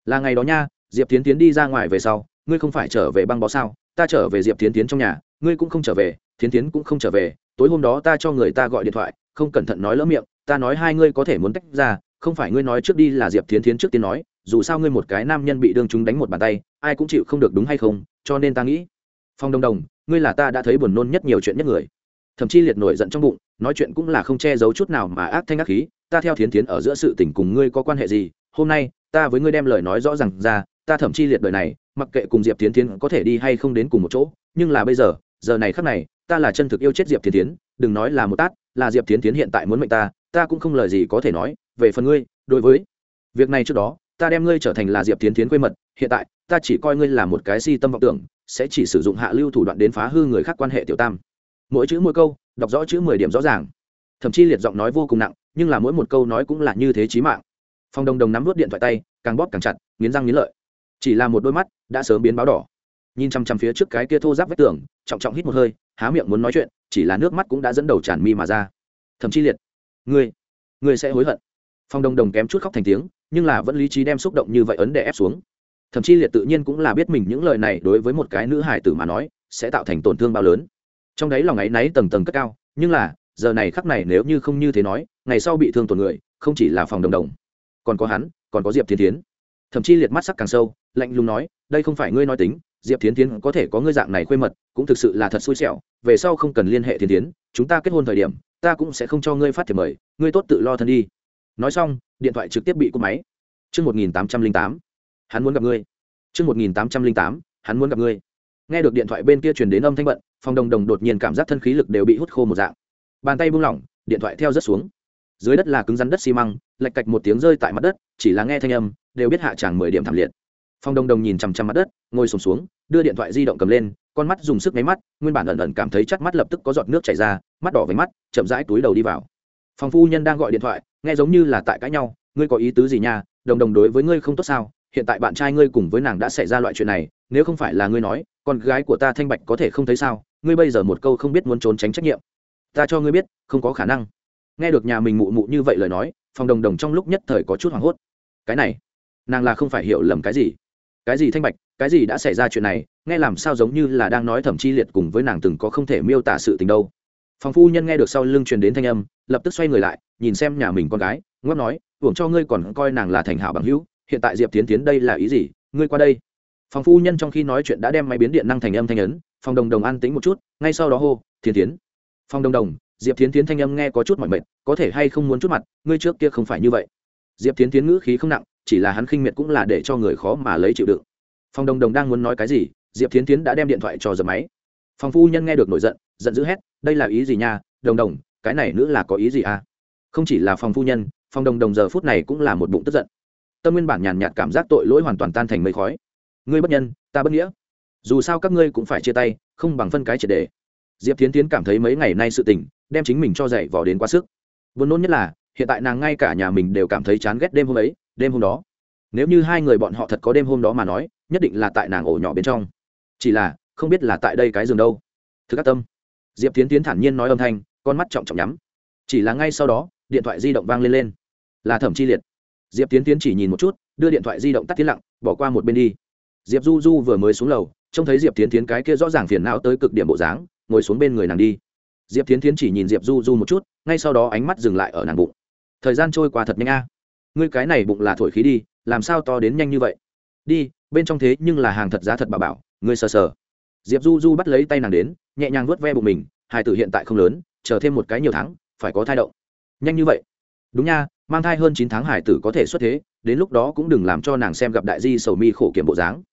Là ngày đó nha, diệp tiến tiến đi ra ngoài về sau, ngươi không phải trở về băng bó sao? Ta trở về diệp tiến tiến trong nhà, ngươi cũng không trở về tiến tiến cũng không trở về, tối hôm đó ta cho người ta gọi điện thoại, không cẩn thận nói lỡ miệng, ta nói hai ngươi có thể muốn tách ra, không phải ngươi nói trước đi là diệp tiến tiến trước tiên nói, dù sao ngươi một cái nam nhân bị đương chúng đánh một bàn tay, ai cũng chịu không được đúng hay không, cho nên ta nghĩ, phong đồng đồng ngươi là ta đã thấy buồn nôn nhất nhiều chuyện nhất người. Thậm chí liệt nổi giận trong bụng, nói chuyện cũng là không che giấu chút nào mà ác thanh ác khí, ta theo thiến tiến ở giữa sự tình cùng ngươi có quan hệ gì, hôm nay ta với ngươi đem lời nói rõ ràng ra, ta thậm chí liệt đời này mặc kệ cùng diệp tiến tiến có thể đi hay không đến cùng một chỗ, nhưng là bây giờ giờ này khắc này, ta là chân thực yêu chết diệp tiến tiến đừng nói là một tát, là diệp tiến tiến hiện tại muốn mệnh ta ta cũng không lời gì có thể nói, về phần ngươi, đối với việc này trước đó, ta đem ngươi trở thành là diệp tiến tiến quê mật, hiện tại, ta chỉ coi ngươi là một cái si tâm vọng tưởng, sẽ chỉ sử dụng hạ lưu thủ đoạn đến phá hư người khác quan hệ tiểu tam. Mỗi chữ mỗi câu, đọc rõ chữ mười điểm rõ ràng. Thậm chí liệt giọng nói vô cùng nặng, nhưng là mỗi một câu nói cũng là như thế chí mạng. Phong đồng đồng nắm vút điện thoại tay, càng bóp càng chặt, nghiến răng nghiến lợi chỉ là một đôi mắt đã sớm biến báo đỏ. Nhìn chăm chăm phía trước cái kia thô giáp vách tường, trọng trọng hít một hơi, há miệng muốn nói chuyện, chỉ là nước mắt cũng đã dẫn đầu tràn mi mà ra. Thậm chí liệt, ngươi ngươi sẽ hối hận. Phong đồng đồng kém chút khóc thành tiếng, nhưng là vẫn lý trí đem xúc động như vậy ấn để ép xuống. Thậm chí liệt tự nhiên cũng là biết mình những lời này đối với một cái nữ hài tử mà nói, sẽ tạo thành tổn thương bao lớn. Trong đấy lòng ấy náy tầng tầng cất cao, nhưng là, giờ này khắc này nếu như không như thế nói, ngày sau bị thương tổn người, không chỉ là phòng đồng đồng, còn có hắn, còn có diệp thiên tiến thậm chí liệt mắt sắc càng sâu lạnh lùng nói đây không phải ngươi nói tính diệp Thiến tiến có thể có ngươi dạng này khuê mật cũng thực sự là thật xui xẻo về sau không cần liên hệ thiên tiến chúng ta kết hôn thời điểm ta cũng sẽ không cho ngươi phát thiệp mời ngươi tốt tự lo thân đi nói xong điện thoại trực tiếp bị cúp máy Trước 1808, hắn muốn gặp ngươi. Trước 1808, hắn muốn gặp ngươi. Nghe được điện thoại bên kia truyền đến âm thanh bận, Phong Đồng Đồng đột nhiên cảm giác thân khí lực đều bị hút khô một dạng. Bàn tay buông lỏng, điện thoại theo rất xuống. Dưới đất là cứng rắn đất xi măng, lạch cạch một tiếng rơi tại mặt đất, chỉ là nghe thanh âm, đều biết hạ chẳng mười điểm thảm liệt. Phong Đồng Đồng nhìn chằm chằm mặt đất, ngồi sùng xuống, đưa điện thoại di động cầm lên, con mắt dùng sức nháy mắt, nguyên bản ẩn ẩn cảm thấy chắc mắt lập tức có giọt nước chảy ra, mắt đỏ với mắt, chậm rãi túi đầu đi vào. Phòng phu nhân đang gọi điện thoại, nghe giống như là tại cãi nhau, ngươi có ý tứ gì nha, đồng đồng đối với ngươi không tốt sao? Hiện tại bạn trai ngươi cùng với nàng đã xảy ra loại chuyện này nếu không phải là ngươi nói con gái của ta thanh bạch có thể không thấy sao? Ngươi bây giờ một câu không biết muốn trốn tránh trách nhiệm. Ta cho ngươi biết không có khả năng. Nghe được nhà mình mụ mụ như vậy lời nói phòng đồng đồng trong lúc nhất thời có chút hoảng hốt. Cái này nàng là không phải hiểu lầm cái gì cái gì thanh bạch, cái gì đã xảy ra chuyện này, nghe làm sao giống như là đang nói thẩm chi liệt cùng với nàng từng có không thể miêu tả sự tình đâu. Phòng phu nhân nghe được sau lưng truyền đến thanh âm, lập tức xoay người lại, nhìn xem nhà mình con gái ngót nói uổng cho ngươi còn coi nàng là thành hảo bằng hữu, hiện tại diệp tiến tiến đây là ý gì, ngươi qua đây. Phòng phu nhân trong khi nói chuyện đã đem máy biến điện năng thành âm thanh ấn, phòng đồng đồng an tính một chút, ngay sau đó hô thiên tiến phòng đồng đồng, diệp tiến tiến thanh âm nghe có chút mọi mệt, có thể hay không muốn chút mặt, ngươi trước kia không phải như vậy. Diệp tiến tiến ngữ khí không nặng chỉ là hắn khinh miệt cũng là để cho người khó mà lấy chịu đựng. Phòng đồng đồng đang muốn nói cái gì, diệp Thiến tiến đã đem điện thoại cho dập máy. Phòng phu nhân nghe được nổi giận giận dữ hét, đây là ý gì nha, đồng đồng, cái này nữa là có ý gì à? Không chỉ là phòng phu nhân phòng đồng đồng giờ phút này cũng là một bụng tức giận. Tâm nguyên bản nhàn nhạt cảm giác tội lỗi hoàn toàn tan thành mây khói. Ngươi bất nhân, ta bất nghĩa. Dù sao các ngươi cũng phải chia tay, không bằng phân cái triệt đề. Diệp tiến tiến cảm thấy mấy ngày nay sự tình, đem chính mình cho dậy vò đến quá sức. Vốn nôn nhất là, hiện tại nàng ngay cả nhà mình đều cảm thấy chán ghét đêm hôm ấy đêm hôm đó. Nếu như hai người bọn họ thật có đêm hôm đó mà nói, nhất định là tại nàng ổ nhỏ bên trong. Chỉ là, không biết là tại đây cái giường đâu. Thực các tâm. Diệp tiến tiến thản nhiên nói âm thanh, con mắt trọng trọng nhắm. Chỉ là ngay sau đó, điện thoại di động vang lên lên. Là thẩm chi liệt. Diệp tiến tiến chỉ nhìn một chút, đưa điện thoại di động tắt tiến lặng, bỏ qua một bên đi. Diệp du du vừa mới xuống lầu, trông thấy diệp tiến tiến cái kia rõ ràng phiền não tới cực điểm bộ dáng, ngồi xuống bên người nàng đi. Diệp tiến tiến chỉ nhìn diệp du du một chút, ngay sau đó ánh mắt dừng lại ở nàng bụng. Thời gian trôi qua thật nhanh a ngươi cái này bụng là thổi khí đi làm sao to đến nhanh như vậy? Đi bên trong thế nhưng là hàng thật giá thật bà bảo ngươi sờ sờ. Diệp du du bắt lấy tay nàng đến nhẹ nhàng vớt ve bụng mình hài tử hiện tại không lớn chờ thêm một cái nhiều tháng phải có thai động. Nhanh như vậy? Đúng nha mang thai hơn chín tháng hải tử có thể xuất thế đến lúc đó cũng đừng làm cho nàng xem gặp đại di sầu mi khổ kiểm bộ dáng.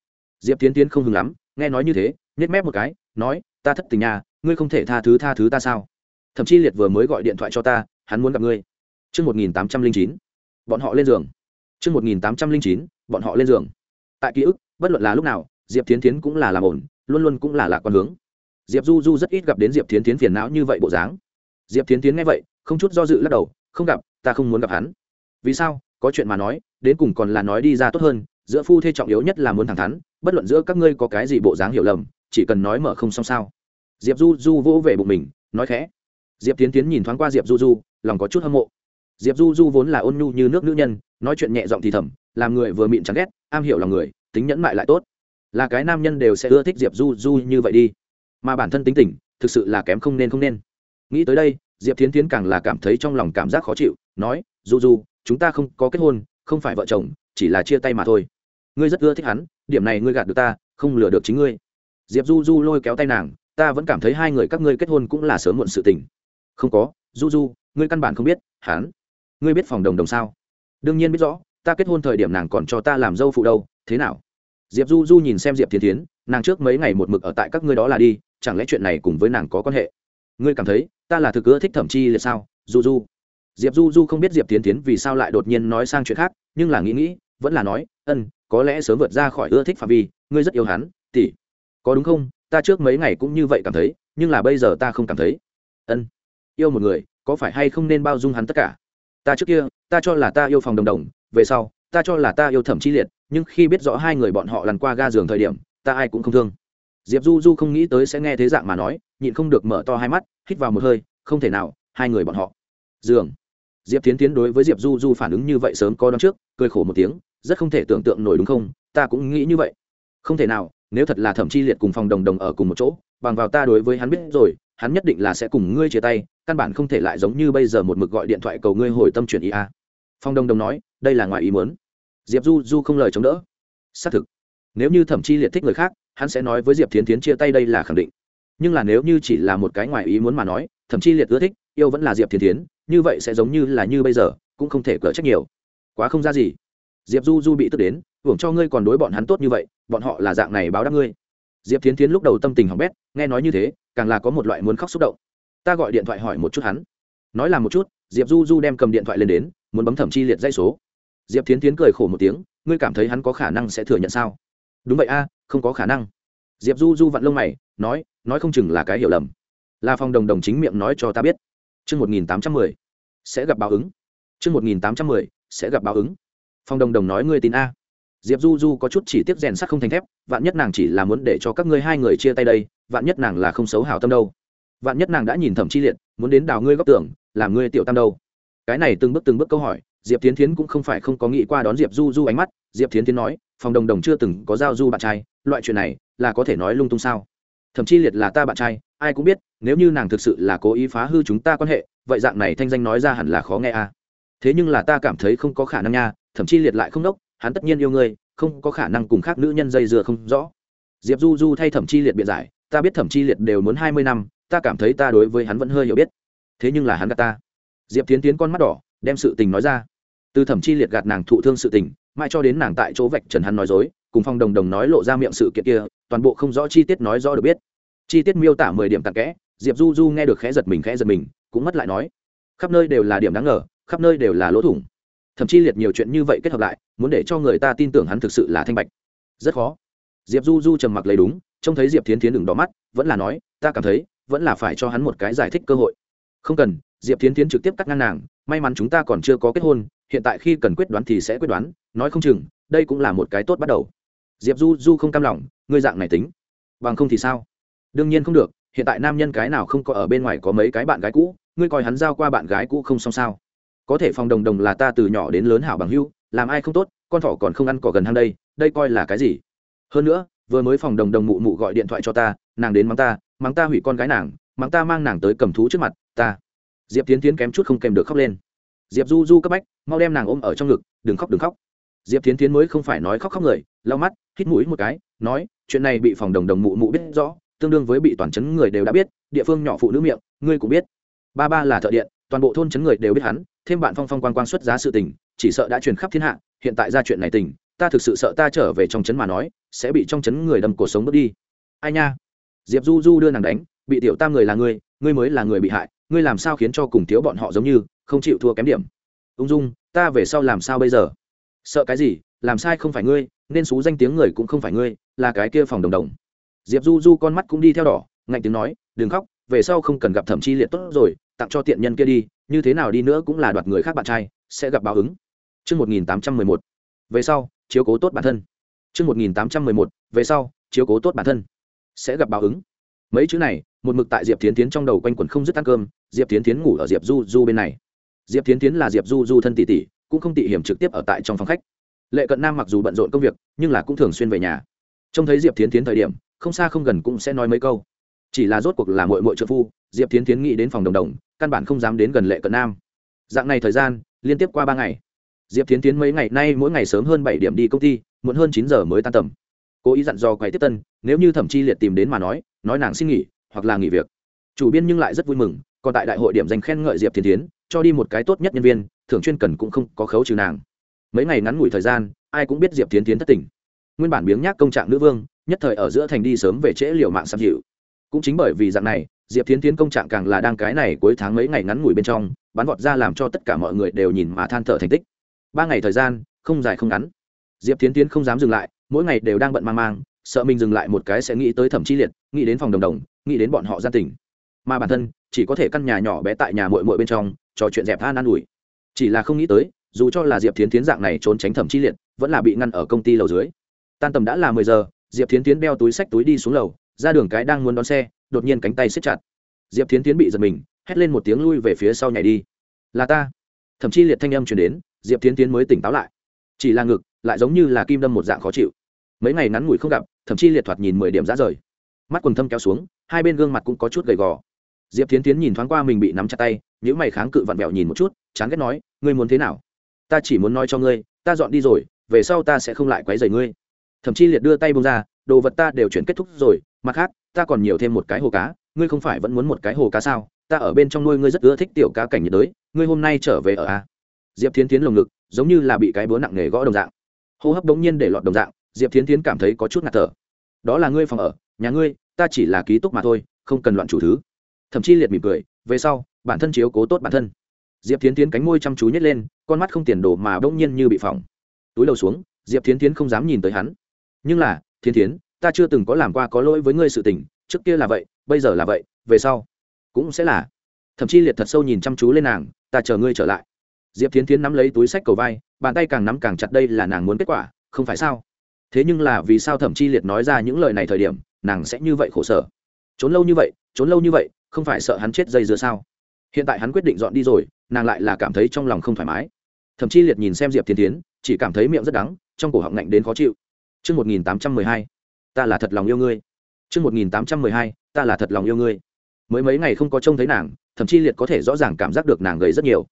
Diệp tiến tiến không hừng lắm nghe nói như thế nhét mép một cái nói ta thất tình nha ngươi không thể tha thứ tha thứ ta sao? Thậm chí liệt vừa mới gọi điện thoại cho ta hắn muốn gặp ngươi. Trước 1809, bọn họ lên giường. Trước 1809, bọn họ lên giường. Tại ký ức, bất luận là lúc nào, Diệp Thiến Thiến cũng là làm ổn, luôn luôn cũng là lạc quan hướng. Diệp Du Du rất ít gặp đến Diệp Thiến Thiến phiền não như vậy bộ dáng. Diệp Thiến Thiến nghe vậy, không chút do dự lắc đầu, không gặp, ta không muốn gặp hắn vì sao có chuyện mà nói đến cùng còn là nói đi ra tốt hơn giữa phu thê trọng yếu nhất là muốn thẳng thắn bất luận giữa các ngươi có cái gì bộ dáng hiểu lầm chỉ cần nói mở không xong sao diệp du du vỗ về bụng mình nói khẽ diệp tiến tiến nhìn thoáng qua diệp du du lòng có chút hâm mộ diệp du du vốn là ôn nhu như nước nữ nhân, nói chuyện nhẹ giọng thì thầm, làm người vừa mịn chẳng ghét, am hiểu lòng người, tính nhẫn mại lại tốt. Là cái nam nhân đều sẽ ưa thích diệp du du như vậy đi. Mà bản thân tính tình, thực sự là kém không nên không nên. Nghĩ tới đây, diệp Thiến tiến càng là cảm thấy trong lòng cảm giác khó chịu, nói, du du, chúng ta không có kết hôn, không phải vợ chồng, chỉ là chia tay mà thôi. Ngươi rất ưa thích hắn, điểm này ngươi gạt được ta, không lừa được chính ngươi. Diệp du du lôi kéo tay nàng, ta vẫn cảm thấy hai người các ngươi kết hôn cũng là sớm muộn sự tình. Không có, du du, ngươi căn bản không biết, hắn ngươi biết phòng đồng đồng sao? Đương nhiên biết rõ, ta kết hôn thời điểm nàng còn cho ta làm dâu phụ đâu, thế nào? Diệp du du nhìn xem diệp thiên tiến nàng trước mấy ngày một mực ở tại các ngươi đó là đi, chẳng lẽ chuyện này cùng với nàng có quan hệ? Ngươi cảm thấy, ta là thực ưa thích thẩm chi là sao? Du du. Diệp du du không biết diệp tiến tiến vì sao lại đột nhiên nói sang chuyện khác, nhưng là nghĩ nghĩ, vẫn là nói, ân, có lẽ sớm vượt ra khỏi ưa thích phạm vi, ngươi rất yêu hắn tỉ có đúng không? Ta trước mấy ngày cũng như vậy cảm thấy, nhưng là bây giờ ta không cảm thấy. Ân, yêu một người, có phải hay không nên bao dung hắn tất cả? Ta trước kia, ta cho là ta yêu phòng đồng đồng, về sau, ta cho là ta yêu thẩm chi liệt, nhưng khi biết rõ hai người bọn họ lăn qua ga giường thời điểm, ta ai cũng không thương. Diệp du du không nghĩ tới sẽ nghe thế dạng mà nói, nhịn không được mở to hai mắt, hít vào một hơi, không thể nào, hai người bọn họ. Giường. Diệp tiến tiến đối với diệp du du phản ứng như vậy sớm có đón trước, cười khổ một tiếng, rất không thể tưởng tượng nổi đúng không, ta cũng nghĩ như vậy. Không thể nào, nếu thật là thẩm chi liệt cùng phòng đồng đồng ở cùng một chỗ, bằng vào ta đối với hắn biết rồi hắn nhất định là sẽ cùng ngươi chia tay, căn bản không thể lại giống như bây giờ một mực gọi điện thoại cầu ngươi hồi tâm chuyển ý a. Phong Đông đồng nói, đây là ngoài ý muốn. Diệp du du không lời chống đỡ. Xác thực, nếu như thẩm chi liệt thích người khác, hắn sẽ nói với diệp tiến tiến chia tay đây là khẳng định. Nhưng là nếu như chỉ là một cái ngoài ý muốn mà nói, thậm chi liệt ưa thích, yêu vẫn là diệp thiên tiến như vậy sẽ giống như là như bây giờ, cũng không thể cỡ trách nhiều. Quá không ra gì. Diệp du du bị tức đến, hưởng cho ngươi còn đối bọn hắn tốt như vậy, bọn họ là dạng này báo đáp ngươi. Diệp tiến tiến lúc đầu tâm tình hỏng bét, nghe nói như thế càng là có một loại muốn khóc xúc động. Ta gọi điện thoại hỏi một chút hắn. Nói là một chút, diệp du du đem cầm điện thoại lên đến, muốn bấm thẩm chi liệt dây số. Diệp tiến tiến cười khổ một tiếng, ngươi cảm thấy hắn có khả năng sẽ thừa nhận sao? Đúng vậy a, không có khả năng. Diệp du du vặn lông mày, nói nói không chừng là cái hiểu lầm. Là phòng đồng đồng chính miệng nói cho ta biết. Chương một nghìn tám trăm mười, sẽ gặp báo ứng. Chương một nghìn tám trăm mười, sẽ gặp báo ứng. Phòng đồng đồng nói ngươi tin a diệp du du có chút chỉ tiếp rèn sắt không thành thép, vạn nhất nàng chỉ là muốn để cho các ngươi hai người chia tay đây, vạn nhất nàng là không xấu hảo tâm đâu. Vạn nhất nàng đã nhìn thẩm chi liệt, muốn đến đào ngươi góc tưởng làm ngươi tiểu tam đâu. Cái này từng bước từng bước câu hỏi, diệp tiến tiến cũng không phải không có nghĩ qua đón diệp du du ánh mắt. Diệp tiến tiến nói, phòng đồng đồng chưa từng có giao du bạn trai, loại chuyện này là có thể nói lung tung sao? Thậm chi liệt là ta bạn trai, ai cũng biết, nếu như nàng thực sự là cố ý phá hư chúng ta quan hệ, vậy dạng này thanh danh nói ra hẳn là khó nghe à. thế nhưng là ta cảm thấy không có khả năng nha thậm chi liệt lại không đốc hắn tất nhiên yêu ngươi, không có khả năng cùng khác nữ nhân dây dưa không rõ. Diệp du du thay thẩm chi liệt biện giải, ta biết thẩm chi liệt đều muốn hai mươi năm, ta cảm thấy ta đối với hắn vẫn hơi hiểu biết. Thế nhưng là hắn gạt ta. Diệp tiến tiến con mắt đỏ, đem sự tình nói ra. Từ thẩm chi liệt gạt nàng thụ thương sự tình, mãi cho đến nàng tại chỗ vạch trần hắn nói dối, cùng phong đồng đồng nói lộ ra miệng sự kiện kia, toàn bộ không rõ chi tiết nói rõ được biết. Chi tiết miêu tả mười điểm tặng kẽ, diệp du du nghe được khẽ giật mình khẽ giật mình, cũng mất lại nói, khắp nơi đều là điểm đáng ngờ, khắp nơi đều là lỗ thủng thậm chí liệt nhiều chuyện như vậy kết hợp lại, muốn để cho người ta tin tưởng hắn thực sự là thanh bạch. Rất khó. Diệp du du trầm mặc lấy đúng, trông thấy diệp thiến thiến đừng đỏ mắt, vẫn là nói, ta cảm thấy, vẫn là phải cho hắn một cái giải thích cơ hội. Không cần. Diệp thiến thiến trực tiếp cắt ngang nàng, may mắn chúng ta còn chưa có kết hôn, hiện tại khi cần quyết đoán thì sẽ quyết đoán, nói không chừng, đây cũng là một cái tốt bắt đầu. Diệp du du không cam lòng, ngươi dạng này tính, bằng không thì sao? Đương nhiên không được, hiện tại nam nhân cái nào không có ở bên ngoài có mấy cái bạn gái cũ, ngươi coi hắn giao qua bạn gái cũ không xong sao có thể phòng đồng đồng là ta từ nhỏ đến lớn hảo bằng hưu làm ai không tốt, con thỏ còn không ăn cỏ gần hang đây đây coi là cái gì? Hơn nữa, vừa mới phòng đồng đồng mụ mụ gọi điện thoại cho ta, nàng đến mắng ta mắng ta hủy con gái nàng, mắng ta mang nàng tới cầm thú trước mặt, ta. Diệp tiến tiến kém chút không kèm được khóc lên. Diệp du du cấp bách, mau đem nàng ôm ở trong ngực, đừng khóc đừng khóc. Diệp tiến tiến mới không phải nói khóc khóc người, lau mắt, hít mũi một cái, nói, chuyện này bị phòng đồng đồng mụ mụ biết rõ, tương đương với bị toàn chấn người đều đã biết, địa phương nhỏ phụ nữ miệng, ngươi cũng biết. Ba ba là thợ điện, toàn bộ thôn chấn người đều biết hắn thêm bạn phong phong quan quan xuất giá sự tình, chỉ sợ đã truyền khắp thiên hạ, hiện tại ra chuyện này tình, ta thực sự sợ ta trở về trong chấn mà nói, sẽ bị trong chấn người đâm cuộc sống bước đi. Ai nha? Diệp du du đưa nàng đánh, bị tiểu tam người là ngươi ngươi mới là người bị hại, ngươi làm sao khiến cho cùng thiếu bọn họ giống như, không chịu thua kém điểm. Ung dung, ta về sau làm sao bây giờ? Sợ cái gì? Làm sai không phải ngươi, nên xú danh tiếng người cũng không phải ngươi, là cái kia phòng đồng đồng. Diệp du du con mắt cũng đi theo đỏ, ngạnh tiếng nói, đừng khóc, về sau không cần gặp thẩm chi liệt tốt rồi, tặng cho tiện nhân kia đi như thế nào đi nữa cũng là đoạt người khác bạn trai sẽ gặp báo ứng Chương 1811. Về sau, chiếu cố tốt bản thân. Chương 1811. Về sau, chiếu cố tốt bản thân. Sẽ gặp báo ứng. Mấy chữ này, một mực tại Diệp Thiến Thiến trong đầu quanh quẩn không dứt ăn cơm, Diệp Thiến Thiến ngủ ở Diệp Du Du bên này. Diệp Thiến Thiến là Diệp Du Du thân tỷ tỷ, cũng không tị hiểm trực tiếp ở tại trong phòng khách. Lệ Cận Nam mặc dù bận rộn công việc, nhưng là cũng thường xuyên về nhà. Trông thấy Diệp Thiến Thiến thời điểm, không xa không gần cũng sẽ nói mấy câu. Chỉ là rốt cuộc là muội muội trợ phu, Diệp Thiến Thiến nghĩ đến phòng đồng đồng, căn bản không dám đến gần Lệ Cận Nam. Dạng này thời gian, liên tiếp qua ba ngày. Diệp tiến tiến mấy ngày nay mỗi ngày sớm hơn bảy điểm đi công ty muộn hơn chín giờ mới tan tầm. Cố ý dặn dò quầy tiếp tân nếu như thẩm chi liệt tìm đến mà nói nói nàng xin nghỉ hoặc là nghỉ việc. Chủ biên nhưng lại rất vui mừng còn tại đại hội điểm dành khen ngợi diệp tiến tiến cho đi một cái tốt nhất nhân viên thường chuyên cần cũng không có khấu trừ nàng. Mấy ngày ngắn ngủi thời gian ai cũng biết diệp tiến tiến thất tình. Nguyên bản biếng nhác công trạng nữ vương nhất thời ở giữa thành đi sớm về trễ liều mạng sắp dịu cũng chính bởi vì dạng này, diệp Thiến tiến công trạng càng là đang cái này cuối tháng mấy ngày ngắn ngủi bên trong, bắn vọt ra làm cho tất cả mọi người đều nhìn mà than thở thành tích. Ba ngày thời gian, không dài không ngắn. Diệp Thiến tiến không dám dừng lại, mỗi ngày đều đang bận mang mang, sợ mình dừng lại một cái sẽ nghĩ tới thẩm chi liệt, nghĩ đến phòng đồng đồng, nghĩ đến bọn họ gia tình. Mà bản thân, chỉ có thể căn nhà nhỏ bé tại nhà mội mội bên trong, trò chuyện dẹp than an ủi. Chỉ là không nghĩ tới, dù cho là diệp Thiến tiến dạng này trốn tránh thẩm chi liệt, vẫn là bị ngăn ở công ty lầu dưới. Tan tầm đã là mười giờ, diệp Thiến tiến đeo túi sách túi đi xuống lầu ra đường cái đang muốn đón xe, đột nhiên cánh tay xếp chặt. Diệp Thiến tiến bị giật mình, hét lên một tiếng lui về phía sau nhảy đi. Là ta. Thậm chí liệt thanh âm chuyển đến, diệp Thiến tiến mới tỉnh táo lại. Chỉ là ngực, lại giống như là kim đâm một dạng khó chịu. Mấy ngày ngắn ngủi không gặp, thậm chí liệt thoạt nhìn mười điểm ra rời. Mắt quần thâm kéo xuống, hai bên gương mặt cũng có chút gầy gò. Diệp Thiến tiến nhìn thoáng qua mình bị nắm chặt tay những mày kháng cự vặn vẹo nhìn một chút, chán ghét nói, ngươi muốn thế nào? Ta chỉ muốn nói cho ngươi, ta dọn đi rồi, về sau ta sẽ không lại quấy rầy ngươi. Thậm chí liệt đưa tay bông ra, đồ vật ta đều chuyển kết thúc rồi mặt khác, ta còn nhiều thêm một cái hồ cá, ngươi không phải vẫn muốn một cái hồ cá sao? Ta ở bên trong nuôi ngươi rất ưa thích tiểu cá cảnh nhiệt đới, ngươi hôm nay trở về ở a diệp thiến tiến lồng ngực, giống như là bị cái búa nặng nề gõ đồng dạng. Hô hấp đống nhiên để lọt đồng dạng, diệp thiến tiến cảm thấy có chút ngạt thở. Đó là ngươi phòng ở, nhà ngươi, ta chỉ là ký túc mà thôi, không cần loạn chủ thứ. Thậm chí liệt mỉm cười, về sau, bản thân chiếu cố tốt bản thân. Diệp Thiến tiến cánh môi chăm chú nhét lên, con mắt không tiền đồ mà bỗng nhiên như bị phỏng. Túi đầu xuống, diệp Thiến tiến không dám nhìn tới hắn. Nhưng là thiên tiến ta chưa từng có làm qua có lỗi với ngươi sự tình trước kia là vậy bây giờ là vậy về sau cũng sẽ là. Thậm chí liệt thật sâu nhìn chăm chú lên nàng ta chờ ngươi trở lại. Diệp tiến tiến nắm lấy túi sách cầu vai bàn tay càng nắm càng chặt đây là nàng muốn kết quả không phải sao? Thế nhưng là vì sao thẩm chi liệt nói ra những lời này thời điểm nàng sẽ như vậy khổ sở? Trốn lâu như vậy trốn lâu như vậy không phải sợ hắn chết dây dưa sao? Hiện tại hắn quyết định dọn đi rồi nàng lại là cảm thấy trong lòng không thoải mái. Thậm chí liệt nhìn xem diệp tiến tiến chỉ cảm thấy miệng rất đắng trong cổ họng ngạnh đến khó chịu. Trước 1812, ta là thật lòng yêu ngươi. Trước 1812, ta là thật lòng yêu ngươi. Mới mấy ngày không có trông thấy nàng, thậm chí liệt có thể rõ ràng cảm giác được nàng gầy rất nhiều.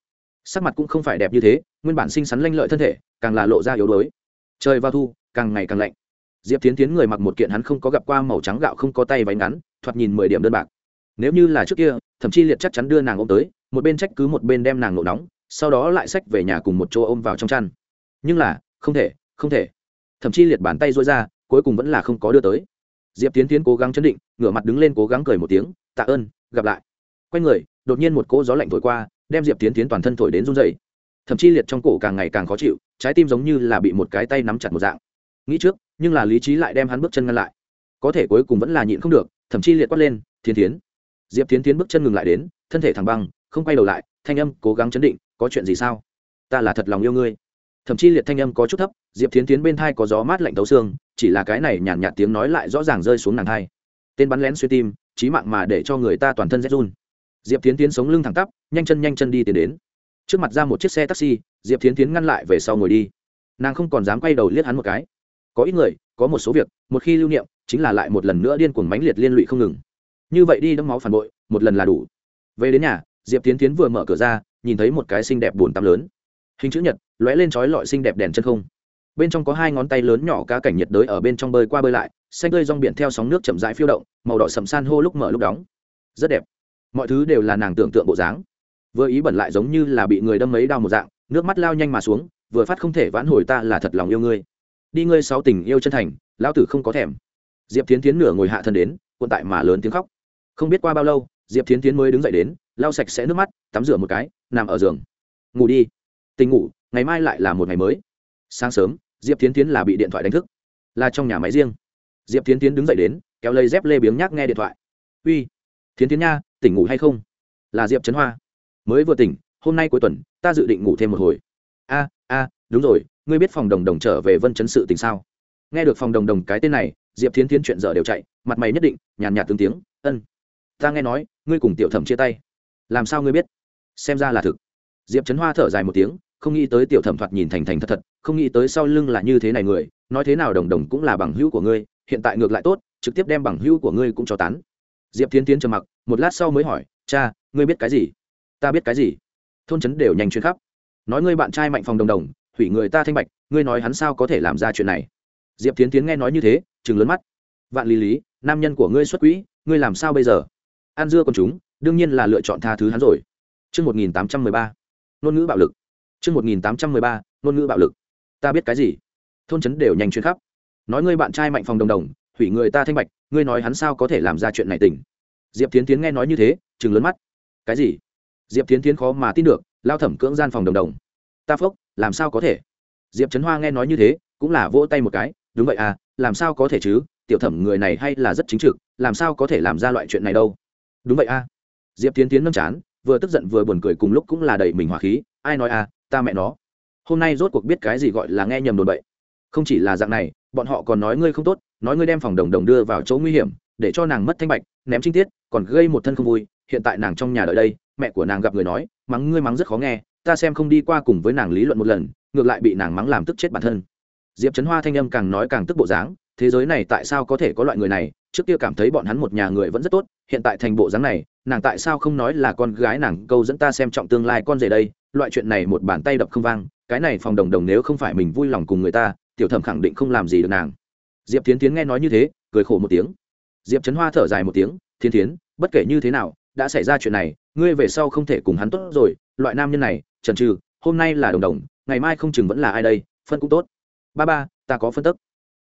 Sắc mặt cũng không phải đẹp như thế, nguyên bản xinh xắn lanh lợi thân thể, càng là lộ ra yếu đuối. Trời vào thu, càng ngày càng lạnh. Diệp Tiến Tiến người mặc một kiện hắn không có gặp qua màu trắng gạo không có tay váy ngắn, thoạt nhìn mười điểm đơn bạc nếu như là trước kia thậm chí liệt chắc chắn đưa nàng ôm tới một bên trách cứ một bên đem nàng nổ nóng sau đó lại xách về nhà cùng một chỗ ôm vào trong chăn nhưng là không thể không thể thậm chí liệt bàn tay duỗi ra cuối cùng vẫn là không có đưa tới. Diệp tiến tiến cố gắng chấn định, ngửa mặt đứng lên cố gắng cười một tiếng, tạ ơn, gặp lại. Quay người, đột nhiên một cỗ gió lạnh thổi qua, đem diệp tiến tiến toàn thân thổi đến run dày thậm chí liệt trong cổ càng ngày càng khó chịu, trái tim giống như là bị một cái tay nắm chặt một dạng. Nghĩ trước, nhưng là lý trí lại đem hắn bước chân ngăn lại. Có thể cuối cùng vẫn là nhịn không được, thậm chí liệt quát lên thiên tiến. Diệp tiến tiến bước chân ngừng lại đến, thân thể thẳng băng, không quay đầu lại, thanh âm cố gắng chấn định, có chuyện gì sao? Ta là thật lòng yêu ngươi. Thậm chí liệt thanh âm có chút thấp, diệp tiến tiến bên thai có gió mát lạnh tấu xương chỉ là cái này nhàn nhạt tiếng nói lại rõ ràng rơi xuống nàng thai. Tên bắn lén xuyên tim trí mạng mà để cho người ta toàn thân rét run. Diệp tiến tiến sống lưng thẳng tắp, nhanh chân nhanh chân đi tiến đến. Trước mặt ra một chiếc xe taxi, diệp tiến tiến ngăn lại về sau ngồi đi. Nàng không còn dám quay đầu liếc hắn một cái. Có ít người, có một số việc, một khi lưu niệm, chính là lại một lần nữa điên cuồng mãnh liệt liên lụy không ngừng. Như vậy đi đẫm máu phản bội, một lần là đủ. Về đến nhà, diệp tiến tiến vừa mở cửa ra, nhìn thấy một cái xinh đẹp buồn tắm lớn. Hình chữ nhật, lóe lên trói lọi xinh đẹp đèn chân không bên trong có hai ngón tay lớn nhỏ cá cảnh nhiệt đới ở bên trong bơi qua bơi lại, xanh tươi rong biển theo sóng nước chậm rãi phiêu động, màu đỏ sầm san hô lúc mở lúc đóng. Rất đẹp. Mọi thứ đều là nàng tưởng tượng bộ dáng. Vừa ý bẩn lại giống như là bị người đâm mấy đau một dạng, nước mắt lao nhanh mà xuống, vừa phát không thể vãn hồi ta là thật lòng yêu ngươi. Đi ngươi sáu tình yêu chân thành, lão tử không có thèm. Diệp tiến tiến nửa ngồi hạ thân đến, cuộn tại mà lớn tiếng khóc. Không biết qua bao lâu, diệp thiến tiến mới đứng dậy đến, lau sạch sẽ nước mắt, tắm rửa một cái, nằm ở giường. Ngủ đi. Tình ngủ, ngày mai lại là một ngày mới. Sáng sớm diệp thiến tiến là bị điện thoại đánh thức. Là trong nhà máy riêng. Diệp thiến tiến đứng dậy đến, kéo lấy dép lê biếng nhác nghe điện thoại. Uy, thiến tiến nha, tỉnh ngủ hay không? Là diệp trấn hoa. Mới vừa tỉnh, hôm nay cuối tuần, ta dự định ngủ thêm một hồi. A a, đúng rồi, ngươi biết phòng đồng đồng trở về vân chấn sự tình sao? Nghe được phòng đồng đồng cái tên này, diệp thiến tiến chuyện dở đều chạy, mặt mày nhất định, nhàn nhạt tương tiếng, ân, ta nghe nói, ngươi cùng tiểu thẩm chia tay. Làm sao ngươi biết? Xem ra là thực. Diệp trấn hoa thở dài một tiếng, không nghĩ tới tiểu thẩm thoạt nhìn thành thành thật thật không nghĩ tới sau lưng là như thế này người nói thế nào đồng đồng cũng là bằng hữu của ngươi hiện tại ngược lại tốt trực tiếp đem bằng hữu của ngươi cũng cho tán. Diệp tiến tiến trầm mặc một lát sau mới hỏi cha ngươi biết cái gì? Ta biết cái gì? Thôn trấn đều nhanh chuyến khắp. Nói ngươi bạn trai mạnh phòng đồng đồng hủy người ta thanh bạch ngươi nói hắn sao có thể làm ra chuyện này? Diệp tiến tiến nghe nói như thế chừng lớn mắt. Vạn lý lý nam nhân của ngươi xuất quỹ ngươi làm sao bây giờ? An dưa còn chúng đương nhiên là lựa chọn tha thứ hắn rồi. Trước 1813, ngôn ngữ bạo lực. Trước 1813, ngôn ngữ bạo lực. Ta biết cái gì? Thôn trấn đều nhanh chuyên khắp. Nói ngươi bạn trai mạnh phòng đồng đồng, hủy người ta thanh bạch, ngươi nói hắn sao có thể làm ra chuyện này tỉnh? Diệp Tiến Tiến nghe nói như thế, trừng lớn mắt. Cái gì? Diệp Tiến Tiến khó mà tin được, lao thẩm cưỡng gian phòng đồng đồng. Ta phốc, làm sao có thể? Diệp Trấn Hoa nghe nói như thế, cũng là vỗ tay một cái, đúng vậy à, làm sao có thể chứ, tiểu thẩm người này hay là rất chính trực, làm sao có thể làm ra loại chuyện này đâu? đúng vậy à, diệp tiến tiến nâng chán vừa tức giận vừa buồn cười cùng lúc cũng là đẩy mình hỏa khí ai nói à, ta mẹ nó hôm nay rốt cuộc biết cái gì gọi là nghe nhầm đồn bậy. Không chỉ là dạng này, bọn họ còn nói ngươi không tốt, nói ngươi đem phòng đồng đồng đưa vào chỗ nguy hiểm, để cho nàng mất thanh bạch, ném trinh tiết, còn gây một thân không vui. Hiện tại nàng trong nhà đợi đây, mẹ của nàng gặp người nói, mắng ngươi mắng rất khó nghe, ta xem không đi qua cùng với nàng lý luận một lần, ngược lại bị nàng mắng làm tức chết bản thân. Diệp trấn hoa thanh âm càng nói càng tức bộ dáng, thế giới này tại sao có thể có loại người này, trước kia cảm thấy bọn hắn một nhà người vẫn rất tốt, hiện tại thành bộ dáng này, nàng tại sao không nói là con gái nàng câu dẫn ta xem trọng tương lai con rể đây, loại chuyện này một bàn tay đập không vang cái này phòng đồng đồng nếu không phải mình vui lòng cùng người ta, tiểu thẩm khẳng định không làm gì được nàng. Diệp tiến tiến nghe nói như thế, cười khổ một tiếng. Diệp trấn hoa thở dài một tiếng thiên tiến bất kể như thế nào, đã xảy ra chuyện này, ngươi về sau không thể cùng hắn tốt rồi, loại nam nhân này, trần trừ, hôm nay là đồng đồng, ngày mai không chừng vẫn là ai đây, phân cũng tốt. Ba ba, ta có phân tức.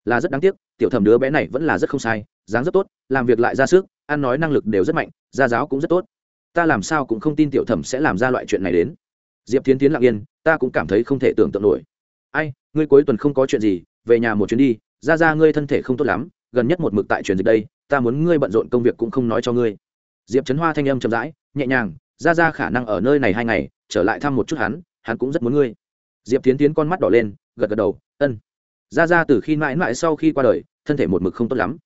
Là rất đáng tiếc, tiểu thẩm đứa bé này vẫn là rất không sai, dáng rất tốt, làm việc lại ra sức, ăn nói năng lực đều rất mạnh, gia giáo cũng rất tốt. Ta làm sao cũng không tin tiểu thẩm sẽ làm ra loại chuyện này đến diệp tiến tiến lặng yên, ta cũng cảm thấy không thể tưởng tượng nổi. Ai, ngươi cuối tuần không có chuyện gì, về nhà một chuyến đi, ra ra ngươi thân thể không tốt lắm, gần nhất một mực tại truyền dịch đây, ta muốn ngươi bận rộn công việc cũng không nói cho ngươi. Diệp trấn hoa thanh âm chậm rãi, nhẹ nhàng, ra ra khả năng ở nơi này hai ngày, trở lại thăm một chút hắn hắn cũng rất muốn ngươi. Diệp tiến tiến con mắt đỏ lên, gật gật đầu, ân. Ra ra từ khi mãi mãi sau khi qua đời, thân thể một mực không tốt lắm.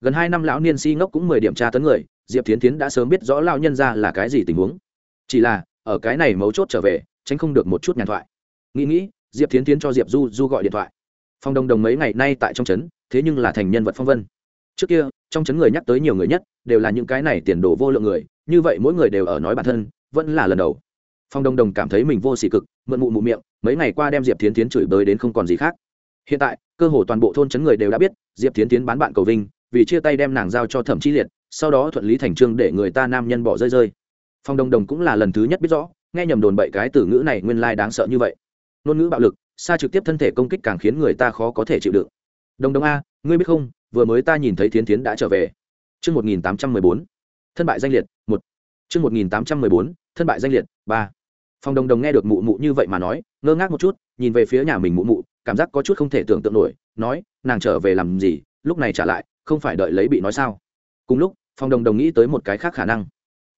Gần hai năm lão niên si ngốc cũng mười điểm tra tấn người, diệp tiến tiến đã sớm biết rõ lao nhân ra là cái gì tình huống. Chỉ là ở cái này mấu chốt trở về, tránh không được một chút nhàn thoại. Nghĩ nghĩ, diệp tiến tiến cho diệp du du gọi điện thoại. Phong đồng đồng mấy ngày nay tại trong trấn, thế nhưng là thành nhân vật phong vân. Trước kia, trong trấn người nhắc tới nhiều người nhất, đều là những cái này tiền đồ vô lượng người, như vậy mỗi người đều ở nói bản thân, vẫn là lần đầu. Phong đồng đồng cảm thấy mình vô sỉ cực, mượn mụ mụ miệng, mấy ngày qua đem diệp tiến tiến chửi bới đến không còn gì khác. Hiện tại, cơ hồ toàn bộ thôn trấn người đều đã biết, diệp tiến tiến bán bạn cầu vinh, vì chia tay đem nàng giao cho thẩm chi liệt, sau đó thuận lý thành trương để người ta nam nhân bỏ rơi rơi phong đồng đồng cũng là lần thứ nhất biết rõ nghe nhầm đồn bậy cái từ ngữ này nguyên lai đáng sợ như vậy ngôn ngữ bạo lực xa trực tiếp thân thể công kích càng khiến người ta khó có thể chịu đựng đồng đồng a ngươi biết không vừa mới ta nhìn thấy thiến thiến đã trở về Trước 1814, thân bại danh liệt, một. Trước 1814, thân bại danh liệt, ba. Phong Đồng Đồng nghe được mụ mụ như vậy mà nói, ngơ ngác một chút, nhìn về phía nhà mình mụ mụ, cảm giác có chút không thể tưởng tượng nổi, nói, nàng trở về làm gì, lúc này trả lại, không phải đợi lấy bị nói sao? Cùng lúc, Phong Đồng Đồng nghĩ tới một cái khác khả năng.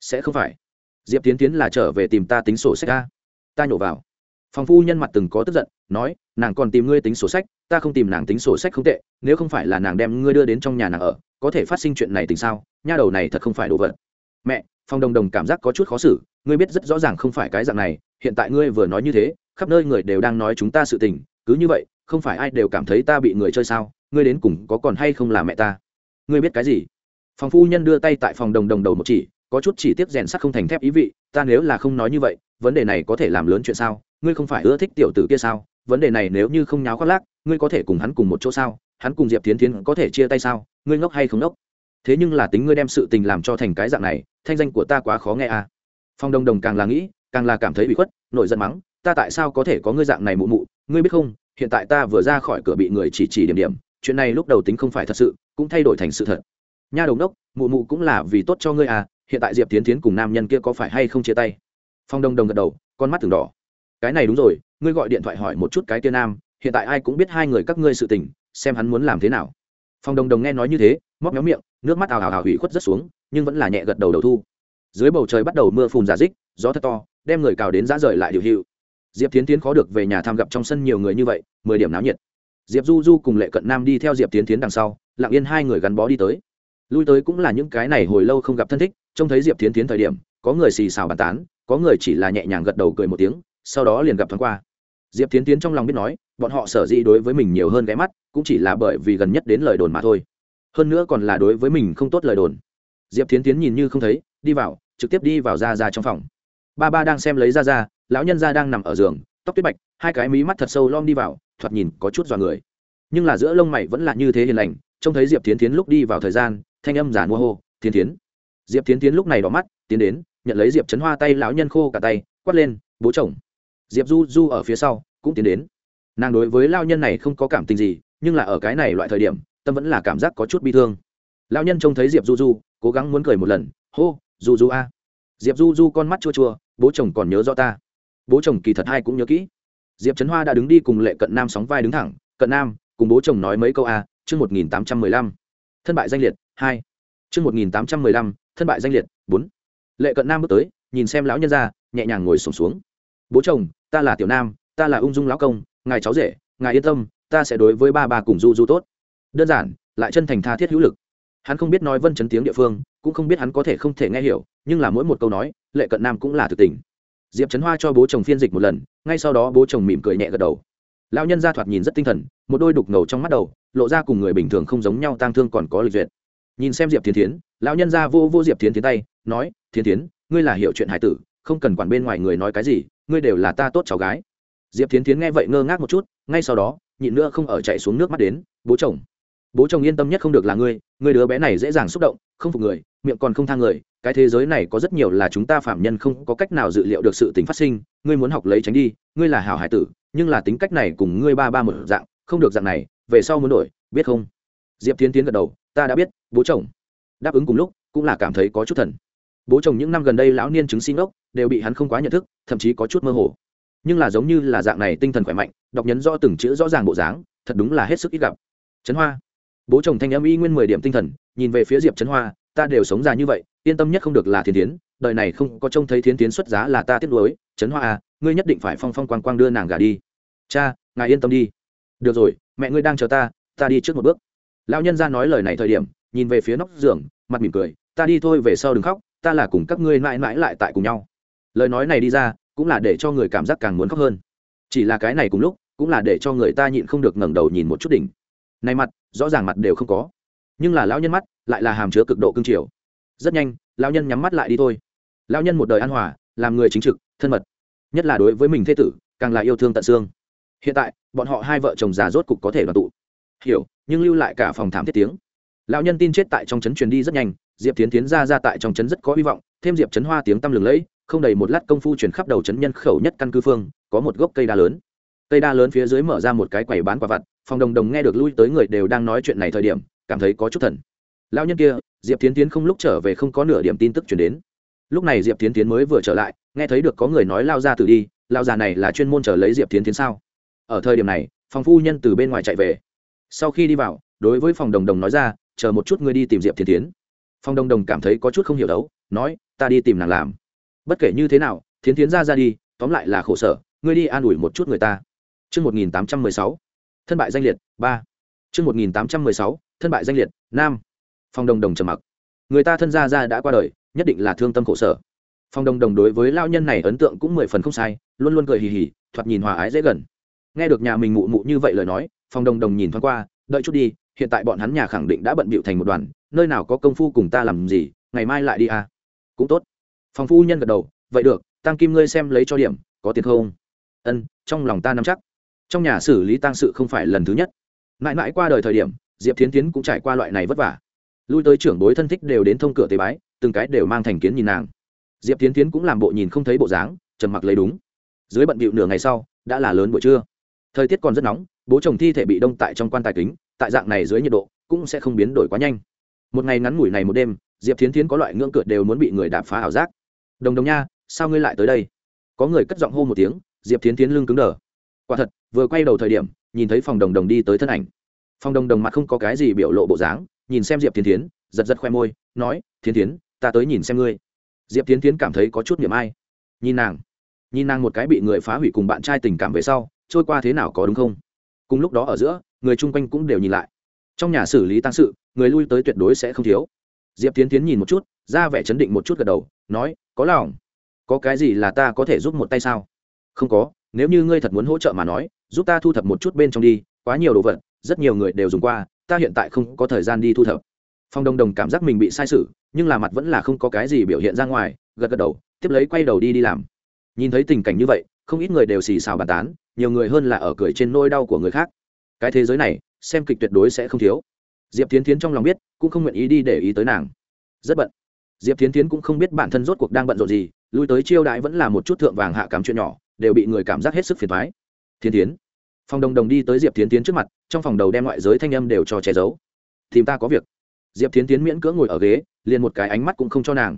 Sẽ không phải. Diệp Tiến Tiến là trở về tìm ta tính sổ sách ta Ta nhổ vào. Phòng phu nhân mặt từng có tức giận, nói, nàng còn tìm ngươi tính sổ sách, ta không tìm nàng tính sổ sách không tệ, nếu không phải là nàng đem ngươi đưa đến trong nhà nàng ở, có thể phát sinh chuyện này tình sao? Nha đầu này thật không phải đồ vật. Mẹ, phong đồng đồng cảm giác có chút khó xử, ngươi biết rất rõ ràng không phải cái dạng này, hiện tại ngươi vừa nói như thế, khắp nơi người đều đang nói chúng ta sự tình, cứ như vậy, không phải ai đều cảm thấy ta bị người chơi sao, ngươi đến cùng có còn hay không là mẹ ta? Ngươi biết cái gì? Phòng phu nhân đưa tay tại phòng đồng đồng đầu một chỉ có chút chỉ tiếp rèn sắt không thành thép ý vị, ta nếu là không nói như vậy, vấn đề này có thể làm lớn chuyện sao? Ngươi không phải ưa thích tiểu tử kia sao? Vấn đề này nếu như không nháo khoác lác, ngươi có thể cùng hắn cùng một chỗ sao? Hắn cùng diệp tiến tiến có thể chia tay sao? Ngươi ngốc hay không ngốc? Thế nhưng là tính ngươi đem sự tình làm cho thành cái dạng này, thanh danh của ta quá khó nghe à. Phong đông đồng càng là nghĩ, càng là cảm thấy bị khuất nội giận mắng, ta tại sao có thể có ngươi dạng này mụ mụ? Ngươi biết không, hiện tại ta vừa ra khỏi cửa bị người chỉ chỉ điểm điểm, chuyện này lúc đầu tính không phải thật sự, cũng thay đổi thành sự thật. Nha đồng đốc, mụ mụ cũng là vì tốt cho ngươi à hiện tại diệp tiến tiến cùng nam nhân kia có phải hay không chia tay? Phong đông Đông gật đầu, con mắt từng đỏ. Cái này đúng rồi, ngươi gọi điện thoại hỏi một chút cái kia nam, hiện tại ai cũng biết hai người các ngươi sự tình, xem hắn muốn làm thế nào. Phong Đông Đông nghe nói như thế, móc méo miệng, nước mắt ào ào ào hủy khuất rất xuống, nhưng vẫn là nhẹ gật đầu đầu thu. Dưới bầu trời bắt đầu mưa phùn giả dích gió thật to, đem người cào đến giá rời lại điều hiệu diệp tiến tiến khó được về nhà tham gặp trong sân nhiều người như vậy, mười điểm náo nhiệt. Diệp du du cùng lệ cận nam đi theo diệp tiến tiến đằng sau, lặng yên hai người gắn bó đi tới lui tới cũng là những cái này hồi lâu không gặp thân thích, trông thấy diệp tiến tiến thời điểm, có người xì xào bàn tán, có người chỉ là nhẹ nhàng gật đầu cười một tiếng, sau đó liền gặp thoáng qua. Diệp tiến tiến trong lòng biết nói, bọn họ sở dĩ đối với mình nhiều hơn ghé mắt, cũng chỉ là bởi vì gần nhất đến lời đồn mà thôi. Hơn nữa còn là đối với mình không tốt lời đồn. Diệp tiến tiến nhìn như không thấy, đi vào, trực tiếp đi vào ra ra trong phòng. Ba ba đang xem lấy ra ra lão nhân ra đang nằm ở giường, tóc tuyết bạch, hai cái mí mắt thật sâu lom đi vào, thoạt nhìn có chút dọa người. Nhưng là giữa lông mày vẫn là như thế hiền lành, trông thấy diệp tiến tiến lúc đi vào thời gian thanh âm giả mua hô, Thiên tiến diệp tiến tiến lúc này đỏ mắt, tiến đến, nhận lấy diệp Trấn hoa tay lão nhân khô cả tay, quát lên, bố chồng. Diệp du du ở phía sau, cũng tiến đến. Nàng đối với lao nhân này không có cảm tình gì, nhưng là ở cái này loại thời điểm, tâm vẫn là cảm giác có chút bi thương. Lao nhân trông thấy diệp du du, cố gắng muốn cười một lần, hô, du du a. Diệp du du con mắt chua chua, bố chồng còn nhớ rõ ta. Bố chồng kỳ thật hai cũng nhớ kỹ. Diệp trấn hoa đã đứng đi cùng lệ cận nam sóng vai đứng thẳng, cận nam, cùng bố chồng nói mấy câu a, chương một nghìn tám trăm mười lăm thân bại danh liệt hai. Chương một nghìn tám trăm mười lăm thân bại danh liệt bốn. Lệ cận nam bước tới nhìn xem lão nhân ra nhẹ nhàng ngồi sổm xuống, xuống bố chồng ta là tiểu nam ta là ung dung lão công ngài cháu rể ngài yên tâm ta sẽ đối với ba bà cùng du du tốt. Đơn giản lại chân thành tha thiết hữu lực. Hắn không biết nói vân chấn tiếng địa phương cũng không biết hắn có thể không thể nghe hiểu nhưng là mỗi một câu nói lệ cận nam cũng là thực tình. Diệp trấn hoa cho bố chồng phiên dịch một lần ngay sau đó bố chồng mỉm cười nhẹ gật đầu lão nhân ra thoạt nhìn rất tinh thần, một đôi đục ngầu trong mắt đầu, lộ ra cùng người bình thường không giống nhau tang thương còn có lịch duyệt. Nhìn xem diệp thiên tiến lão nhân ra vô vô diệp thiên tiến tay, nói thiên tiến ngươi là hiểu chuyện hải tử, không cần quản bên ngoài người nói cái gì, ngươi đều là ta tốt cháu gái. Diệp Thiên tiến nghe vậy ngơ ngác một chút, ngay sau đó, nhịn nữa không ở chạy xuống nước mắt đến, bố chồng bố chồng yên tâm nhất không được là ngươi người đứa bé này dễ dàng xúc động, không phục người, miệng còn không thang người, cái thế giới này có rất nhiều là chúng ta phạm nhân không có cách nào dự liệu được sự tính phát sinh, ngươi muốn học lấy tránh đi, ngươi là hảo hải tử, nhưng là tính cách này cùng ngươi ba ba một dạng, không được dạng này, về sau muốn đổi, biết không? Diệp tiến tiến gật đầu, ta đã biết, bố chồng. Đáp ứng cùng lúc, cũng là cảm thấy có chút thần. Bố chồng những năm gần đây lão niên chứng sinh ốc, đều bị hắn không quá nhận thức, thậm chí có chút mơ hồ. Nhưng là giống như là dạng này tinh thần khỏe mạnh, đọc nhấn do từng chữ rõ ràng bộ dáng, thật đúng là hết sức ít gặp. Trấn hoa bố chồng thanh âm y nguyên mười điểm tinh thần, nhìn về phía diệp trấn hoa, ta đều sống già như vậy, yên tâm nhất không được là thiên tiến đời này không có trông thấy thiên tiến xuất giá là ta tiếc nuối, trấn hoa à ngươi nhất định phải phong phong quang quang đưa nàng gà đi. Cha, ngài yên tâm đi. Được rồi, mẹ ngươi đang chờ ta ta đi trước một bước. Lão nhân ra nói lời này thời điểm, nhìn về phía nóc giường, mặt mỉm cười, ta đi thôi về sau đừng khóc, ta là cùng các ngươi mãi mãi lại tại cùng nhau. Lời nói này đi ra, cũng là để cho người cảm giác càng muốn khóc hơn. Chỉ là cái này cùng lúc, cũng là để cho người ta nhịn không được ngẩng đầu nhìn một chút đỉnh này mặt, rõ ràng mặt đều không có. Nhưng là lão nhân mắt lại là hàm chứa cực độ cương triều. Rất nhanh, lão nhân nhắm mắt lại đi thôi. Lão nhân một đời an hòa, làm người chính trực, thân mật. Nhất là đối với mình thế tử, càng là yêu thương tận xương. Hiện tại, bọn họ hai vợ chồng già rốt cục có thể đoàn tụ. Hiểu, nhưng lưu lại cả phòng thảm thiết tiếng. Lão nhân tin chết tại trong trấn truyền đi rất nhanh, diệp tiến tiến ra ra tại trong trấn rất có hy vọng, thêm diệp trấn hoa tiếng tăm lừng lẫy, không đầy một lát công phu chuyển khắp đầu trấn nhân khẩu nhất căn cư phương, có một gốc cây đa lớn. Cây đa lớn phía dưới mở ra một cái quầy bán quả vặt phòng đồng đồng nghe được lui tới người đều đang nói chuyện này thời điểm cảm thấy có chút thần. Lão nhân kia diệp tiến tiến không lúc trở về không có nửa điểm tin tức chuyển đến. Lúc này diệp tiến tiến mới vừa trở lại nghe thấy được có người nói lao ra từ đi lao già này là chuyên môn trở lấy diệp tiến tiến sao? Ở thời điểm này phòng phu nhân từ bên ngoài chạy về. Sau khi đi vào đối với phòng đồng đồng nói ra chờ một chút ngươi đi tìm diệp tiến tiến phòng đồng đồng cảm thấy có chút không hiểu đấu nói ta đi tìm nàng làm. Bất kể như thế nào thiến tiến ra ra đi tóm lại là khổ sở ngươi đi an ủi một chút người ta. Trước 1816, thân bại danh liệt, 3. Trước 1816, thân bại danh liệt, nam. Phòng đồng đồng trầm mặc. Người ta thân gia ra đã qua đời, nhất định là thương tâm khổ sở. Phòng đồng đồng đối với lao nhân này ấn tượng cũng mười phần không sai, luôn luôn cười hì hì, thoạt nhìn hòa ái dễ gần. Nghe được nhà mình mụ mụ như vậy lời nói, phòng đồng đồng nhìn thoáng qua, đợi chút đi, hiện tại bọn hắn nhà khẳng định đã bận bịu thành một đoàn, nơi nào có công phu cùng ta làm gì, ngày mai lại đi à. Cũng tốt. Phòng phu nhân gật đầu, vậy được, tăng kim ngươi xem lấy cho điểm, có tiền không? Ân, trong lòng ta nắm chắc trong nhà xử lý tang sự không phải lần thứ nhất. Mãi mãi qua đời thời điểm, diệp thiến tiến cũng trải qua loại này vất vả. Lui tới trưởng bối thân thích đều đến thông cửa tế bái, từng cái đều mang thành kiến nhìn nàng. Diệp thiến tiến cũng làm bộ nhìn không thấy bộ dáng, trầm mặc lấy đúng. Dưới bận bịu nửa ngày sau, đã là lớn buổi trưa. Thời tiết còn rất nóng, bố chồng thi thể bị đông tại trong quan tài kính, tại dạng này dưới nhiệt độ, cũng sẽ không biến đổi quá nhanh. Một ngày ngắn ngủi này một đêm, diệp thiến tiến có loại ngưỡng cửa đều muốn bị người đạp phá ảo giác. Đồng đồng nha, sao ngươi lại tới đây? Có người cất giọng hô một tiếng, diệp thiến tiến lưng cứng đờ. Quả thật vừa quay đầu thời điểm, nhìn thấy phòng đồng đồng đi tới thân ảnh. Phòng đồng đồng mặt không có cái gì biểu lộ bộ dáng, nhìn xem diệp thiên tiến giật giật khoe môi, nói thiên tiến ta tới nhìn xem ngươi. Diệp tiến tiến cảm thấy có chút niềm ai. Nhìn nàng nhìn nàng một cái bị người phá hủy cùng bạn trai tình cảm về sau, trôi qua thế nào có đúng không? Cùng lúc đó ở giữa, người chung quanh cũng đều nhìn lại. Trong nhà xử lý tăng sự, người lui tới tuyệt đối sẽ không thiếu. Diệp tiến tiến nhìn một chút, ra vẻ chấn định một chút gật đầu, nói, có lòng. Có cái gì là ta có thể giúp một tay sao? Không có. Nếu như ngươi thật muốn hỗ trợ mà nói giúp ta thu thập một chút bên trong đi, quá nhiều đồ vật, rất nhiều người đều dùng qua, ta hiện tại không có thời gian đi thu thập. Phong đồng đồng cảm giác mình bị sai sự, nhưng là mặt vẫn là không có cái gì biểu hiện ra ngoài, gật gật đầu, tiếp lấy quay đầu đi đi làm. Nhìn thấy tình cảnh như vậy, không ít người đều xì xào bàn tán, nhiều người hơn là ở cười trên nôi đau của người khác. Cái thế giới này, xem kịch tuyệt đối sẽ không thiếu. Diệp tiến tiến trong lòng biết, cũng không nguyện ý đi để ý tới nàng. Rất bận. Diệp tiến tiến cũng không biết bản thân rốt cuộc đang bận rộn gì, lui tới chiêu đãi vẫn là một chút thượng vàng hạ cám chuyện nhỏ, đều bị người cảm giác hết sức phiền thoái thiên tiến phòng đồng đồng đi tới diệp tiến tiến trước mặt, trong phòng đầu đem ngoại giới thanh âm đều cho che giấu. Tìm ta có việc. Diệp tiến tiến miễn cưỡng ngồi ở ghế, liền một cái ánh mắt cũng không cho nàng.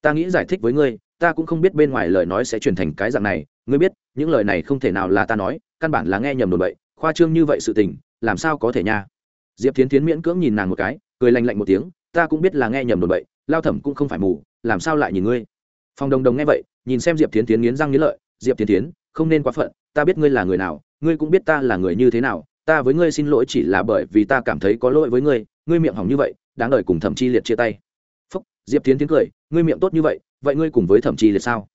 Ta nghĩ giải thích với ngươi, ta cũng không biết bên ngoài lời nói sẽ truyền thành cái dạng này, ngươi biết, những lời này không thể nào là ta nói, căn bản là nghe nhầm đồn bậy, khoa trương như vậy sự tình, làm sao có thể nha? Diệp tiến tiến miễn cưỡng nhìn nàng một cái, cười lành lạnh một tiếng, ta cũng biết là nghe nhầm đồn bậy, lao thẩm cũng không phải mù, làm sao lại nhìn ngươi? Phòng đồng đồng nghe vậy, nhìn xem diệp tiến tiến nghiến răng nghiến lợi, diệp tiến tiến không nên quá phận, ta biết ngươi là người nào ngươi cũng biết ta là người như thế nào ta với ngươi xin lỗi chỉ là bởi vì ta cảm thấy có lỗi với ngươi ngươi miệng hỏng như vậy đáng đợi cùng thẩm chi liệt chia tay phúc diệp tiến tiến cười ngươi miệng tốt như vậy vậy ngươi cùng với thẩm chi liệt sao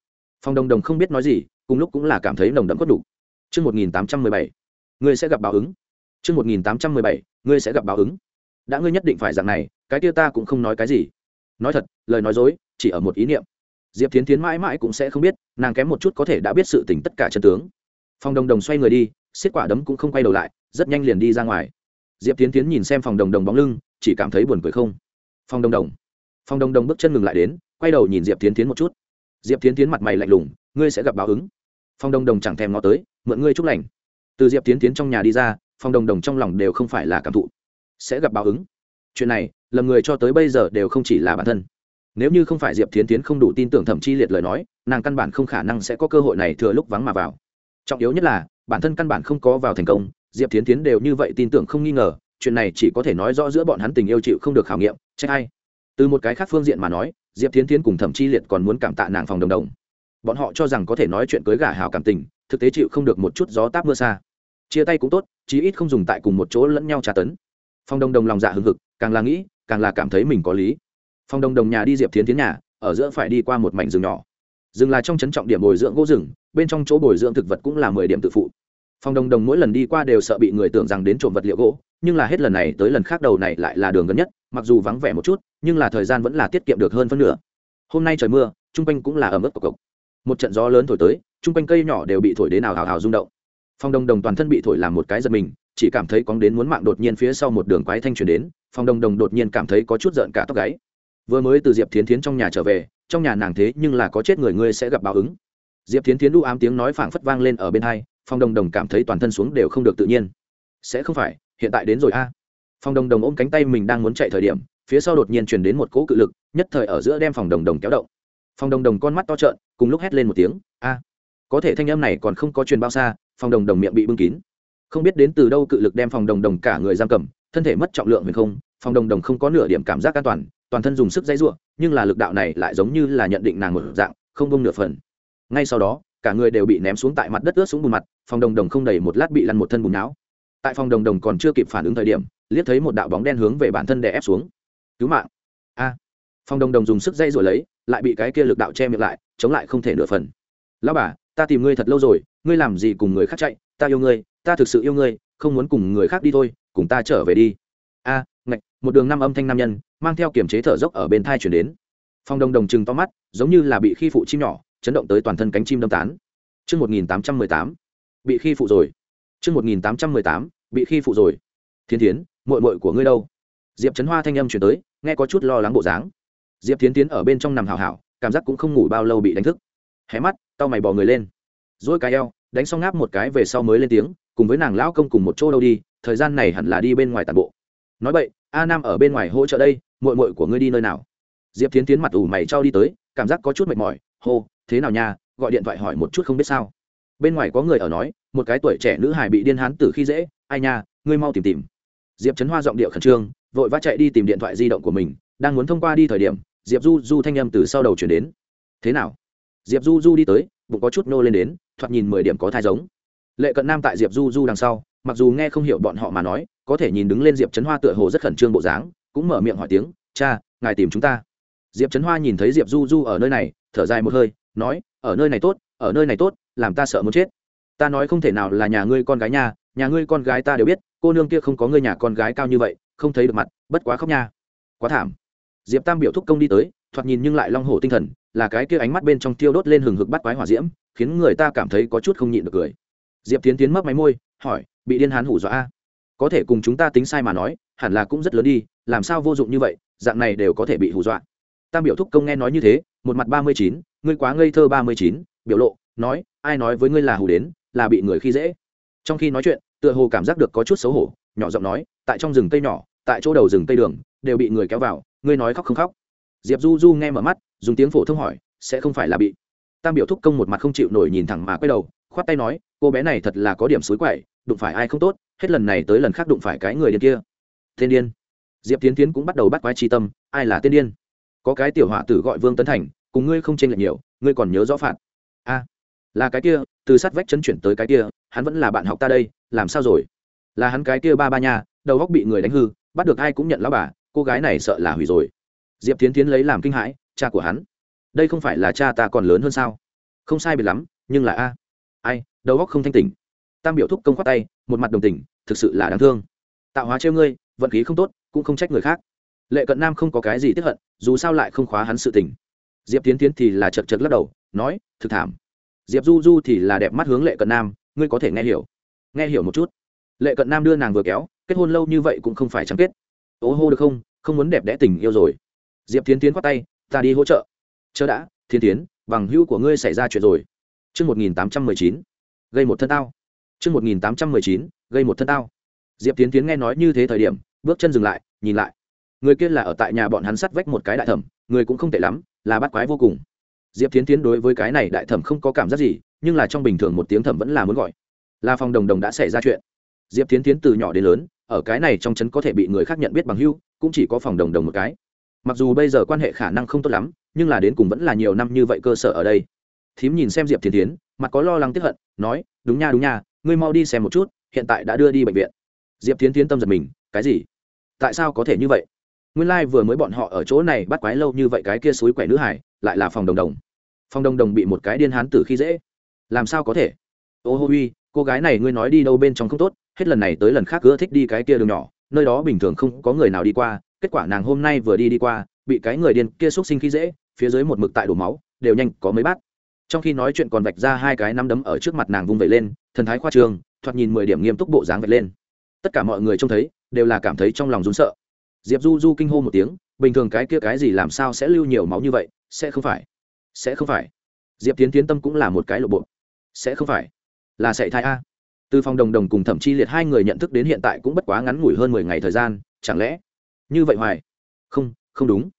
phòng đồng đồng không biết nói gì cùng lúc cũng là cảm thấy nồng đậm cốt đủ Trước 1817, ngươi sẽ gặp báo ứng. Trước 1817, ngươi sẽ gặp báo ứng. Đã ngươi nhất định phải dạng này, cái kia ta cũng không nói cái gì. Nói thật, lời nói dối, chỉ ở một ý niệm diệp tiến tiến mãi mãi cũng sẽ không biết nàng kém một chút có thể đã biết sự tình tất cả chân tướng phòng đồng đồng xoay người đi, xiết quả đấm cũng không quay đầu lại, rất nhanh liền đi ra ngoài. Diệp tiến tiến nhìn xem phòng đồng đồng bóng lưng, chỉ cảm thấy buồn cười không? Phong đồng đồng. Phong đồng đồng bước chân ngừng lại đến, quay đầu nhìn diệp tiến tiến một chút. Diệp tiến tiến mặt mày lạnh lùng, ngươi sẽ gặp báo ứng. Phong đồng đồng chẳng thèm ngó tới, mượn ngươi chúc lành. Từ diệp tiến tiến trong nhà đi ra phong đồng đồng trong lòng đều không phải là cảm thụ. Sẽ gặp báo ứng. Chuyện này lầm người cho tới bây giờ đều không chỉ là bản thân. Nếu như không phải diệp tiến tiến không đủ tin tưởng thẩm chi liệt lời nói, nàng căn bản không khả năng sẽ có cơ hội này thừa lúc vắng mà vào trọng yếu nhất là, bản thân căn bản không có vào thành công, diệp tiến tiến đều như vậy tin tưởng không nghi ngờ, chuyện này chỉ có thể nói rõ giữa bọn hắn tình yêu chịu không được khảo nghiệm, trách ai. Từ một cái khác phương diện mà nói, diệp tiến tiến cùng thẩm chi liệt còn muốn cảm tạ nàng phòng đồng đồng. Bọn họ cho rằng có thể nói chuyện cưới gả hào cảm tình, thực tế chịu không được một chút gió táp mưa xa. Chia tay cũng tốt, chí ít không dùng tại cùng một chỗ lẫn nhau tra tấn. Phong đồng đồng lòng dạ hừng hực, càng là nghĩ, càng là cảm thấy mình có lý. Phong đồng đồng nhà đi diệp tiến tiến nhà, ở giữa phải đi qua một mảnh rừng nhỏ rừng là trong trấn trọng điểm bồi dưỡng gỗ rừng, bên trong chỗ bồi dưỡng thực vật cũng là mười điểm tự phụ. Phong đồng đồng mỗi lần đi qua đều sợ bị người tưởng rằng đến trộm vật liệu gỗ, nhưng là hết lần này tới lần khác đầu này lại là đường gần nhất, mặc dù vắng vẻ một chút, nhưng là thời gian vẫn là tiết kiệm được hơn phân nửa. Hôm nay trời mưa trung quanh cũng là ẩm ướt cộc cộc một trận gió lớn thổi tới trung quanh cây nhỏ đều bị thổi đến nào hào hào rung động. Phong đồng đồng toàn thân bị thổi làm một cái giật mình, chỉ cảm thấy cóng đến muốn mạng đột nhiên phía sau một đường quái thanh truyền đến, phong đồng đồng đột nhiên cảm thấy có chút giận cả tóc gáy. Vừa mới từ diệp thiến thiến trong nhà trở về trong nhà nàng thế nhưng là có chết người ngươi sẽ gặp báo ứng. Diệp tiến tiến đu ám tiếng nói phảng phất vang lên ở bên hai, phong đồng đồng cảm thấy toàn thân xuống đều không được tự nhiên. Sẽ không phải, hiện tại đến rồi a. Phong đồng đồng ôm cánh tay mình đang muốn chạy thời điểm, phía sau đột nhiên chuyển đến một cỗ cự lực, nhất thời ở giữa đem phòng đồng đồng kéo động. Phòng đồng đồng con mắt to trợn, cùng lúc hét lên một tiếng, a, có thể thanh âm này còn không có truyền bao xa. Phòng đồng đồng miệng bị bưng kín. Không biết đến từ đâu cự lực đem phòng đồng đồng cả người giam cầm, thân thể mất trọng lượng mình không phòng đồng đồng không có nửa điểm cảm giác an toàn toàn thân dùng sức dãy ruộng nhưng là lực đạo này lại giống như là nhận định nàng một dạng, không bông nửa phần. Ngay sau đó, cả người đều bị ném xuống tại mặt đất ướt xuống bùn mặt, phòng đồng đồng không đầy một lát bị lăn một thân bùn não. Tại phòng đồng đồng còn chưa kịp phản ứng thời điểm, liếc thấy một đạo bóng đen hướng về bản thân đè ép xuống. Cứu mạng. A. Phòng đồng đồng dùng sức dây rồi lấy, lại bị cái kia lực đạo che miệng lại, chống lại không thể nửa phần. Lão bà, ta tìm ngươi thật lâu rồi, ngươi làm gì cùng người khác chạy, ta yêu ngươi, ta thực sự yêu ngươi, không muốn cùng người khác đi thôi, cùng ta trở về đi. A, ngạch, một đường năm âm thanh nam nhân mang theo kiềm chế thở dốc ở bên thai chuyển đến phong đông đồng chừng to mắt giống như là bị khi phụ chim nhỏ chấn động tới toàn thân cánh chim đâm tán Trước 1818, bị khi phụ rồi. Trước 1818, bị khi phụ rồi. Thiên thiến, muội muội của ngươi đâu? Diệp Trấn Hoa thanh âm truyền tới, nghe có chút lo lắng bộ dáng. Diệp Thiến Tiến ở bên trong nằm hào hào, cảm giác cũng không ngủ bao lâu bị đánh thức. Hé mắt, tao mày bò người lên. Duỗi cái eo, đánh xong ngáp một cái về sau mới lên tiếng, cùng với nàng lão công cùng một chỗ đâu đi, thời gian này hẳn là đi bên ngoài tản bộ. Nói vậy, A Nam ở bên ngoài hỗ trợ đây, muội muội của ngươi đi nơi nào? Diệp Tiến Tiến mặt ủ mày trao đi tới, cảm giác có chút mệt mỏi, hô, thế nào nha, gọi điện thoại hỏi một chút không biết sao. Bên ngoài có người ở nói một cái tuổi trẻ nữ hải bị điên hán tử khi dễ. Ai nha ngươi mau tìm tìm. Diệp trấn hoa giọng điệu khẩn trương vội vã chạy đi tìm điện thoại di động của mình đang muốn thông qua đi thời điểm diệp du du thanh â m từ sau đầu chuyển đến. Thế nào? Diệp du du đi tới bụng có chút nô lên đến thoạt nhìn mười điểm có thai giống. Lệ cận nam tại diệp du du đằng sau mặc dù nghe không hiểu bọn họ mà nói có thể nhìn đứng lên diệp trấn hoa tựa hồ rất khẩn trương bộ dáng cũng mở miệng hỏi tiếng, cha, ngài tìm chúng ta. Diệp trấn hoa nhìn thấy diệp du du ở nơi này, thở dài một hơi, nói, ở nơi này tốt, ở nơi này tốt, làm ta sợ muốn chết. Ta nói không thể nào là nhà ngươi con gái nha, nhà ngươi con gái ta đều biết, cô nương kia không có ngươi nhà con gái cao như vậy, không thấy được mặt, bất quá khóc nha. Quá thảm. Diệp tam biểu thúc công đi tới, thoạt nhìn nhưng lại long hổ tinh thần, là cái kia ánh mắt bên trong tiêu đốt lên hừng hực bắt quái hỏa diễm, khiến người ta cảm thấy có chút không nhịn được cười. Diệp tiến tiến mấp máy môi, hỏi, bị điên hán hủ dọa a? Có thể cùng chúng ta tính sai mà nói hẳn là cũng rất lớn đi, làm sao vô dụng như vậy, dạng này đều có thể bị hù dọa. Tam biểu thúc công nghe nói như thế, một mặt ba mươi chín, ngươi quá ngây thơ ba mươi chín, biểu lộ, nói, ai nói với ngươi là hù đến, là bị người khi dễ. Trong khi nói chuyện, tựa hồ cảm giác được có chút xấu hổ, nhỏ giọng nói, tại trong rừng cây nhỏ, tại chỗ đầu rừng cây đường, đều bị người kéo vào, ngươi nói khóc không khóc. Diệp du du nghe mở mắt, dùng tiếng phổ thông hỏi, sẽ không phải là bị. Tam biểu thúc công một mặt không chịu nổi nhìn thẳng mà quay đầu, khoát tay nói, cô bé này thật là có điểm xối quậy, đụng phải ai không tốt, hết lần này tới lần khác đụng phải cái người điên kia. Tiên điên. Diệp tiến tiến cũng bắt đầu bắt quái tri tâm, ai là tiên điên? Có cái tiểu họa tử gọi vương tấn thành, cùng ngươi không tranh lệch nhiều, ngươi còn nhớ rõ phạt. A, là cái kia, từ sát vách chân chuyển tới cái kia, hắn vẫn là bạn học ta đây, làm sao rồi? Là hắn cái kia ba ba nha, đầu góc bị người đánh hư, bắt được ai cũng nhận lão bà, cô gái này sợ là hủy rồi. Diệp tiến tiến lấy làm kinh hãi, cha của hắn. Đây không phải là cha ta còn lớn hơn sao? Không sai biệt lắm, nhưng là a. Ai, đầu góc không thanh tỉnh. Tam biểu thúc công khoát tay, một mặt đồng tình, thực sự là đáng thương. Tạo hóa trêu ngươi vận khí không tốt, cũng không trách người khác. Lệ cận nam không có cái gì tiếp hận, dù sao lại không khóa hắn sự tình. Diệp tiến tiến thì là chật chật lắc đầu, nói, thực thảm. Diệp du du thì là đẹp mắt hướng lệ cận nam, ngươi có thể nghe hiểu. Nghe hiểu một chút. Lệ cận nam đưa nàng vừa kéo, kết hôn lâu như vậy cũng không phải chẳng kết. Ô hô được không? Không muốn đẹp đẽ tình yêu rồi. Diệp tiến tiến khoát tay, ta đi hỗ trợ. Chớ đã thiên tiến, bằng hữu của ngươi xảy ra chuyện rồi. Chương một nghìn tám trăm mười chín. Gây một thân tao. Chương một nghìn tám trăm mười chín, gây một thân tao. Diệp tiến tiến nghe nói như thế thời điểm bước chân dừng lại, nhìn lại. Người kia là ở tại nhà bọn hắn sắt vách một cái đại thẩm, người cũng không tệ lắm, là bắt quái vô cùng. Diệp tiến tiến đối với cái này đại thẩm không có cảm giác gì, nhưng là trong bình thường một tiếng thẩm vẫn là muốn gọi. Là phòng đồng đồng đã xảy ra chuyện. Diệp tiến tiến từ nhỏ đến lớn, ở cái này trong trấn có thể bị người khác nhận biết bằng hưu, cũng chỉ có phòng đồng đồng một cái. Mặc dù bây giờ quan hệ khả năng không tốt lắm, nhưng là đến cùng vẫn là nhiều năm như vậy cơ sở ở đây. Thím nhìn xem diệp tiến tiến mặt có lo lắng tiếp hận, nói, đúng nha đúng nha, ngươi mau đi xem một chút, hiện tại đã đưa đi bệnh viện. Diệp tiến tiến tâm giật mình, cái gì? Tại sao có thể như vậy? Nguyên lai、like、vừa mới bọn họ ở chỗ này bắt quái lâu như vậy cái kia suối quẻ nữ hải, lại là phòng đồng đồng. Phòng đồng đồng bị một cái điên hán tử khi dễ. Làm sao có thể? Ô hô uy, cô gái này ngươi nói đi đâu bên trong không tốt, hết lần này tới lần khác cứ thích đi cái kia đường nhỏ, nơi đó bình thường không có người nào đi qua, kết quả nàng hôm nay vừa đi đi qua, bị cái người điên kia xúc sinh khi dễ, phía dưới một mực tại đổ máu, đều nhanh có mấy bát. Trong khi nói chuyện còn vạch ra hai cái nắm đấm ở trước mặt nàng vung vẩy lên, thần thái khoa trường thoạt nhìn mười điểm nghiêm túc bộ dáng vạch lên. Tất cả mọi người trông thấy đều là cảm thấy trong lòng rún sợ. Diệp du du kinh hô một tiếng, bình thường cái kia cái gì làm sao sẽ lưu nhiều máu như vậy, sẽ không phải, sẽ không phải. Diệp tiến tiến tâm cũng là một cái lộ bộ. Sẽ không phải, là sạy thai a. Từ phòng đồng đồng cùng thẩm chi liệt hai người nhận thức đến hiện tại cũng bất quá ngắn ngủi hơn mười ngày thời gian, chẳng lẽ? Như vậy hoài? Không không đúng.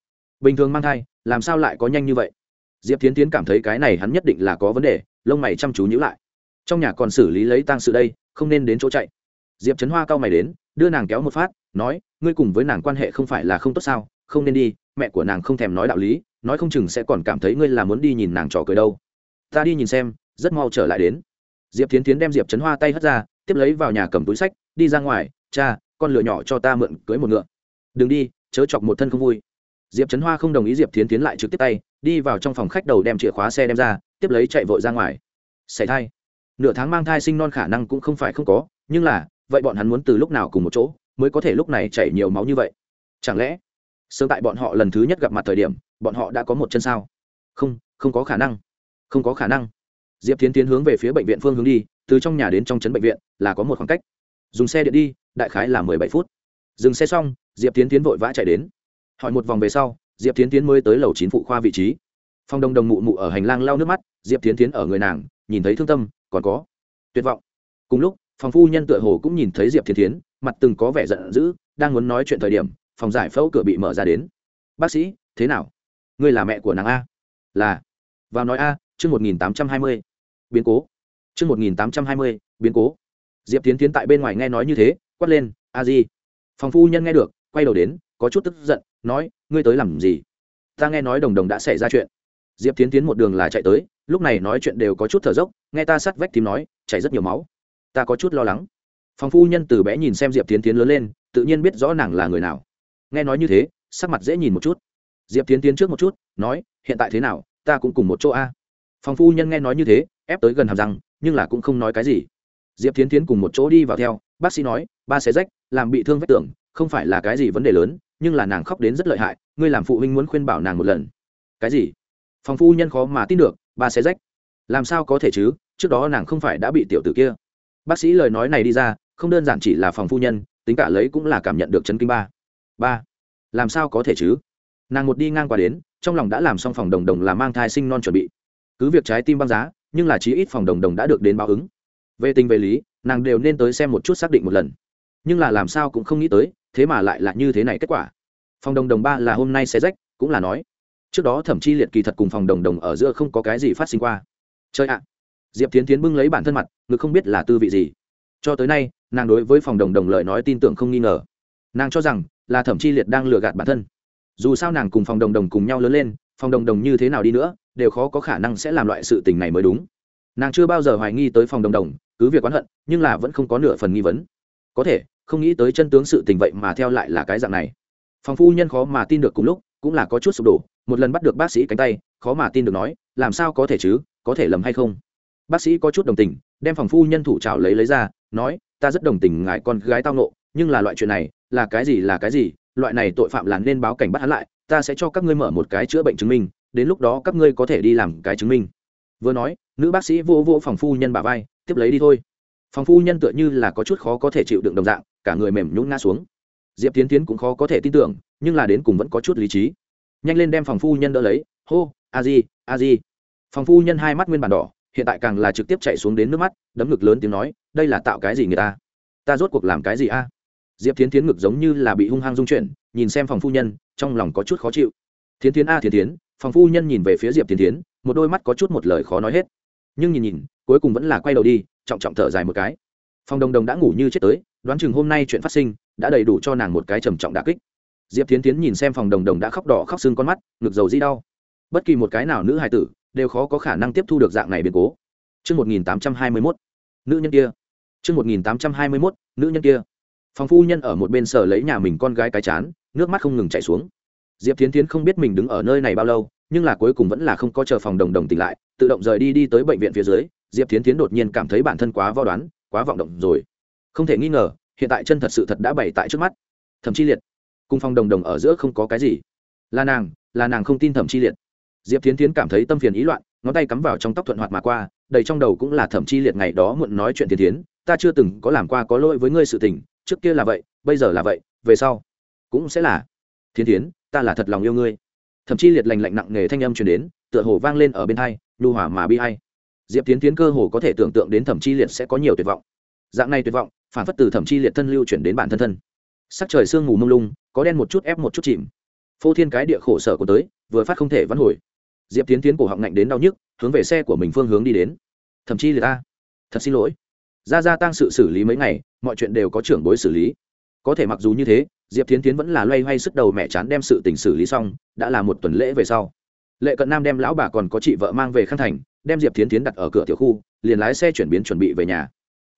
Bình thường mang thai, làm sao lại có nhanh như vậy? Diệp tiến tiến cảm thấy cái này hắn nhất định là có vấn đề, lông mày chăm chú nhữ lại. Trong nhà còn xử lý lấy tang sự đây, không nên đến chỗ chạy. Diệp trấn hoa cao mày đến đưa nàng kéo một phát, nói, ngươi cùng với nàng quan hệ không phải là không tốt sao? Không nên đi, mẹ của nàng không thèm nói đạo lý, nói không chừng sẽ còn cảm thấy ngươi là muốn đi nhìn nàng trò cười đâu. Ta đi nhìn xem, rất mau trở lại đến. Diệp tiến tiến đem diệp trấn hoa tay hất ra, tiếp lấy vào nhà cầm túi sách, đi ra ngoài, cha, con lửa nhỏ cho ta mượn cưới một ngựa. Đừng đi, chớ chọc một thân không vui. Diệp trấn hoa không đồng ý diệp tiến tiến lại trực tiếp tay, đi vào trong phòng khách đầu đem chìa khóa xe đem ra, tiếp lấy chạy vội ra ngoài. Xảy thai. Nửa tháng mang thai sinh non khả năng cũng không phải không có, nhưng là vậy bọn hắn muốn từ lúc nào cùng một chỗ mới có thể lúc này chảy nhiều máu như vậy? Chẳng lẽ sớm tại bọn họ lần thứ nhất gặp mặt thời điểm, bọn họ đã có một chân sao? Không không có khả năng. Không có khả năng. Diệp tiến tiến hướng về phía bệnh viện phương hướng đi, từ trong nhà đến trong trấn bệnh viện là có một khoảng cách. Dùng xe điện đi, đại khái là mười bảy phút. Dừng xe xong, diệp tiến tiến vội vã chạy đến. Hỏi một vòng về sau, diệp tiến tiến mới tới lầu chín phụ khoa vị trí. Phong đồng đồng mụ mụ ở hành lang lau nước mắt, diệp tiến tiến ở người nàng, nhìn thấy thương tâm, còn có tuyệt vọng. Cùng lúc phòng phu nhân tựa hồ cũng nhìn thấy diệp tiến Thiến, mặt từng có vẻ giận dữ đang muốn nói chuyện thời điểm phòng giải phẫu cửa bị mở ra đến. Bác sĩ thế nào? Ngươi là mẹ của nàng a? Là. Vào nói a chương một nghìn tám trăm hai mươi. Biến cố. Chương một nghìn tám trăm hai mươi biến cố. Diệp tiến tiến tại bên ngoài nghe nói như thế quát lên a di. Phòng phu nhân nghe được quay đầu đến có chút tức giận nói ngươi tới làm gì? Ta nghe nói đồng đồng đã xảy ra chuyện. Diệp tiến tiến một đường là chạy tới lúc này nói chuyện đều có chút thở dốc nghe ta sắt vách tím nói chảy rất nhiều máu ta có chút lo lắng. Phòng phu nhân từ bé nhìn xem diệp tiến tiến lớn lên, tự nhiên biết rõ nàng là người nào. Nghe nói như thế, sắc mặt dễ nhìn một chút. Diệp tiến tiến trước một chút, nói, hiện tại thế nào, ta cũng cùng một chỗ a. Phòng phu nhân nghe nói như thế, ép tới gần hàm răng, nhưng là cũng không nói cái gì. Diệp tiến tiến cùng một chỗ đi vào theo, bác sĩ nói, ba xé rách, làm bị thương vết tưởng không phải là cái gì vấn đề lớn, nhưng là nàng khóc đến rất lợi hại, ngươi làm phụ huynh muốn khuyên bảo nàng một lần. Cái gì? Phòng phu nhân khó mà tin được, ba xé rách, làm sao có thể chứ, trước đó nàng không phải đã bị tiểu tử kia bác sĩ lời nói này đi ra, không đơn giản chỉ là phòng phu nhân, tính cả lấy cũng là cảm nhận được chấn kinh ba. Ba, làm sao có thể chứ? Nàng một đi ngang qua đến, trong lòng đã làm xong phòng đồng đồng là mang thai sinh non chuẩn bị. Cứ việc trái tim băng giá, nhưng là chí ít phòng đồng đồng đã được đến báo ứng. Về tình về lý, nàng đều nên tới xem một chút xác định một lần. Nhưng là làm sao cũng không nghĩ tới, thế mà lại là như thế này kết quả. Phòng đồng đồng ba là hôm nay sẽ rách, cũng là nói. Trước đó thẩm chi liệt kỳ thật cùng phòng đồng đồng ở giữa không có cái gì phát sinh qua. Chơi ạ diệp tiến tiến bưng lấy bản thân mặt, ngực không biết là tư vị gì. Cho tới nay, nàng đối với phòng đồng đồng lời nói tin tưởng không nghi ngờ. Nàng cho rằng là thẩm chi liệt đang lừa gạt bản thân. Dù sao nàng cùng phòng đồng đồng cùng nhau lớn lên, phòng đồng đồng như thế nào đi nữa, đều khó có khả năng sẽ làm loại sự tình này mới đúng. Nàng chưa bao giờ hoài nghi tới phòng đồng đồng, cứ việc oán hận, nhưng là vẫn không có nửa phần nghi vấn. Có thể, không nghĩ tới chân tướng sự tình vậy mà theo lại là cái dạng này. Phòng phu nhân khó mà tin được cùng lúc, cũng là có chút sụp đổ, một lần bắt được bác sĩ cánh tay, khó mà tin được nói, làm sao có thể chứ, có thể lầm hay không? Bác sĩ có chút đồng tình, đem phòng phu nhân thủ trào lấy lấy ra, nói, ta rất đồng tình ngại con gái tao nộ nhưng là loại chuyện này, là cái gì là cái gì, loại này tội phạm là nên báo cảnh bắt hắn lại, ta sẽ cho các ngươi mở một cái chữa bệnh chứng minh, đến lúc đó các ngươi có thể đi làm cái chứng minh. Vừa nói, nữ bác sĩ vô vô phòng phu nhân bà vai, tiếp lấy đi thôi. Phòng phu nhân tựa như là có chút khó có thể chịu đựng đồng dạng, cả người mềm nhún ngã xuống. Diệp tiến tiến cũng khó có thể tin tưởng, nhưng là đến cùng vẫn có chút lý trí. Nhanh lên đem phòng phu nhân đỡ lấy, hô, a di a di. Phòng phu nhân hai mắt nguyên bản đỏ hiện tại càng là trực tiếp chạy xuống đến nước mắt, đấm ngực lớn tiếng nói, đây là tạo cái gì người ta? Ta rốt cuộc làm cái gì a? Diệp Thiến tiến ngực giống như là bị hung hăng dung chuyển, nhìn xem phòng phu nhân, trong lòng có chút khó chịu. Thiến tiến a, thiến tiến phòng phu nhân nhìn về phía diệp Thiến tiến một đôi mắt có chút một lời khó nói hết. Nhưng nhìn nhìn, cuối cùng vẫn là quay đầu đi, trọng trọng thở dài một cái. Phòng đồng đồng đã ngủ như chết tới, đoán chừng hôm nay chuyện phát sinh đã đầy đủ cho nàng một cái trầm trọng đà kích. Diệp Thiến tiến nhìn xem phòng đồng đồng đã khóc đỏ khóc sưng con mắt, ngực dầu di đau. Bất kỳ một cái nào nữ hài tử đều khó có khả năng tiếp thu được dạng này biến cố Trước 1821, nữ nhân kia. Trước 1821, nữ nhân kia. Phòng phu nhân ở một bên sở lấy nhà mình con gái cái chán, nước mắt không ngừng chảy xuống. Diệp Thiến Thiến không biết mình đứng ở nơi này bao lâu, nhưng là cuối cùng vẫn là không có chờ phòng đồng đồng tỉnh lại, tự động rời đi đi tới bệnh viện phía dưới. Diệp Thiến Thiến đột nhiên cảm thấy bản thân quá vo đoán, quá vọng động rồi. Không thể nghi ngờ, hiện tại chân thật sự thật đã bày tại trước mắt. Thẩm Chi Liệt, cùng phòng đồng đồng ở giữa không có cái gì. Là nàng, là nàng không tin Thẩm Chi Liệt diệp tiến tiến cảm thấy tâm phiền ý loạn, ngón tay cắm vào trong tóc thuận hoạt mà qua, đầy trong đầu cũng là thẩm chi liệt ngày đó muộn nói chuyện tiến tiến ta chưa từng có làm qua có lỗi với ngươi sự tình, trước kia là vậy, bây giờ là vậy, về sau cũng sẽ là. Thiến tiến ta là thật lòng yêu ngươi. Thậm chi liệt lành lạnh nặng nề thanh âm truyền đến, tựa hồ vang lên ở bên hai, nhu hỏa mà bi hay diệp tiến tiến cơ hồ có thể tưởng tượng đến thẩm chi liệt sẽ có nhiều tuyệt vọng. Dạng này tuyệt vọng, phản phất từ thẩm chi liệt thân lưu chuyển đến bản thân thân. Sắc trời sương mù mông lung, có đen một chút ép một chút chìm. Phô thiên cái địa khổ sở của tới, vừa phát không thể vãn hồi diệp tiến tiến cổ họng ngạnh đến đau nhức, hướng về xe của mình phương hướng đi đến. Thậm chí là ta. Thật xin lỗi. Ra ra tăng sự xử lý mấy ngày, mọi chuyện đều có trưởng bối xử lý. Có thể mặc dù như thế, diệp tiến tiến vẫn là loay hoay sức đầu mẹ chán đem sự tình xử lý xong, đã là một tuần lễ về sau. Lệ cận nam đem lão bà còn có chị vợ mang về khang thành, đem diệp tiến tiến đặt ở cửa tiểu khu, liền lái xe chuyển biến chuẩn bị về nhà.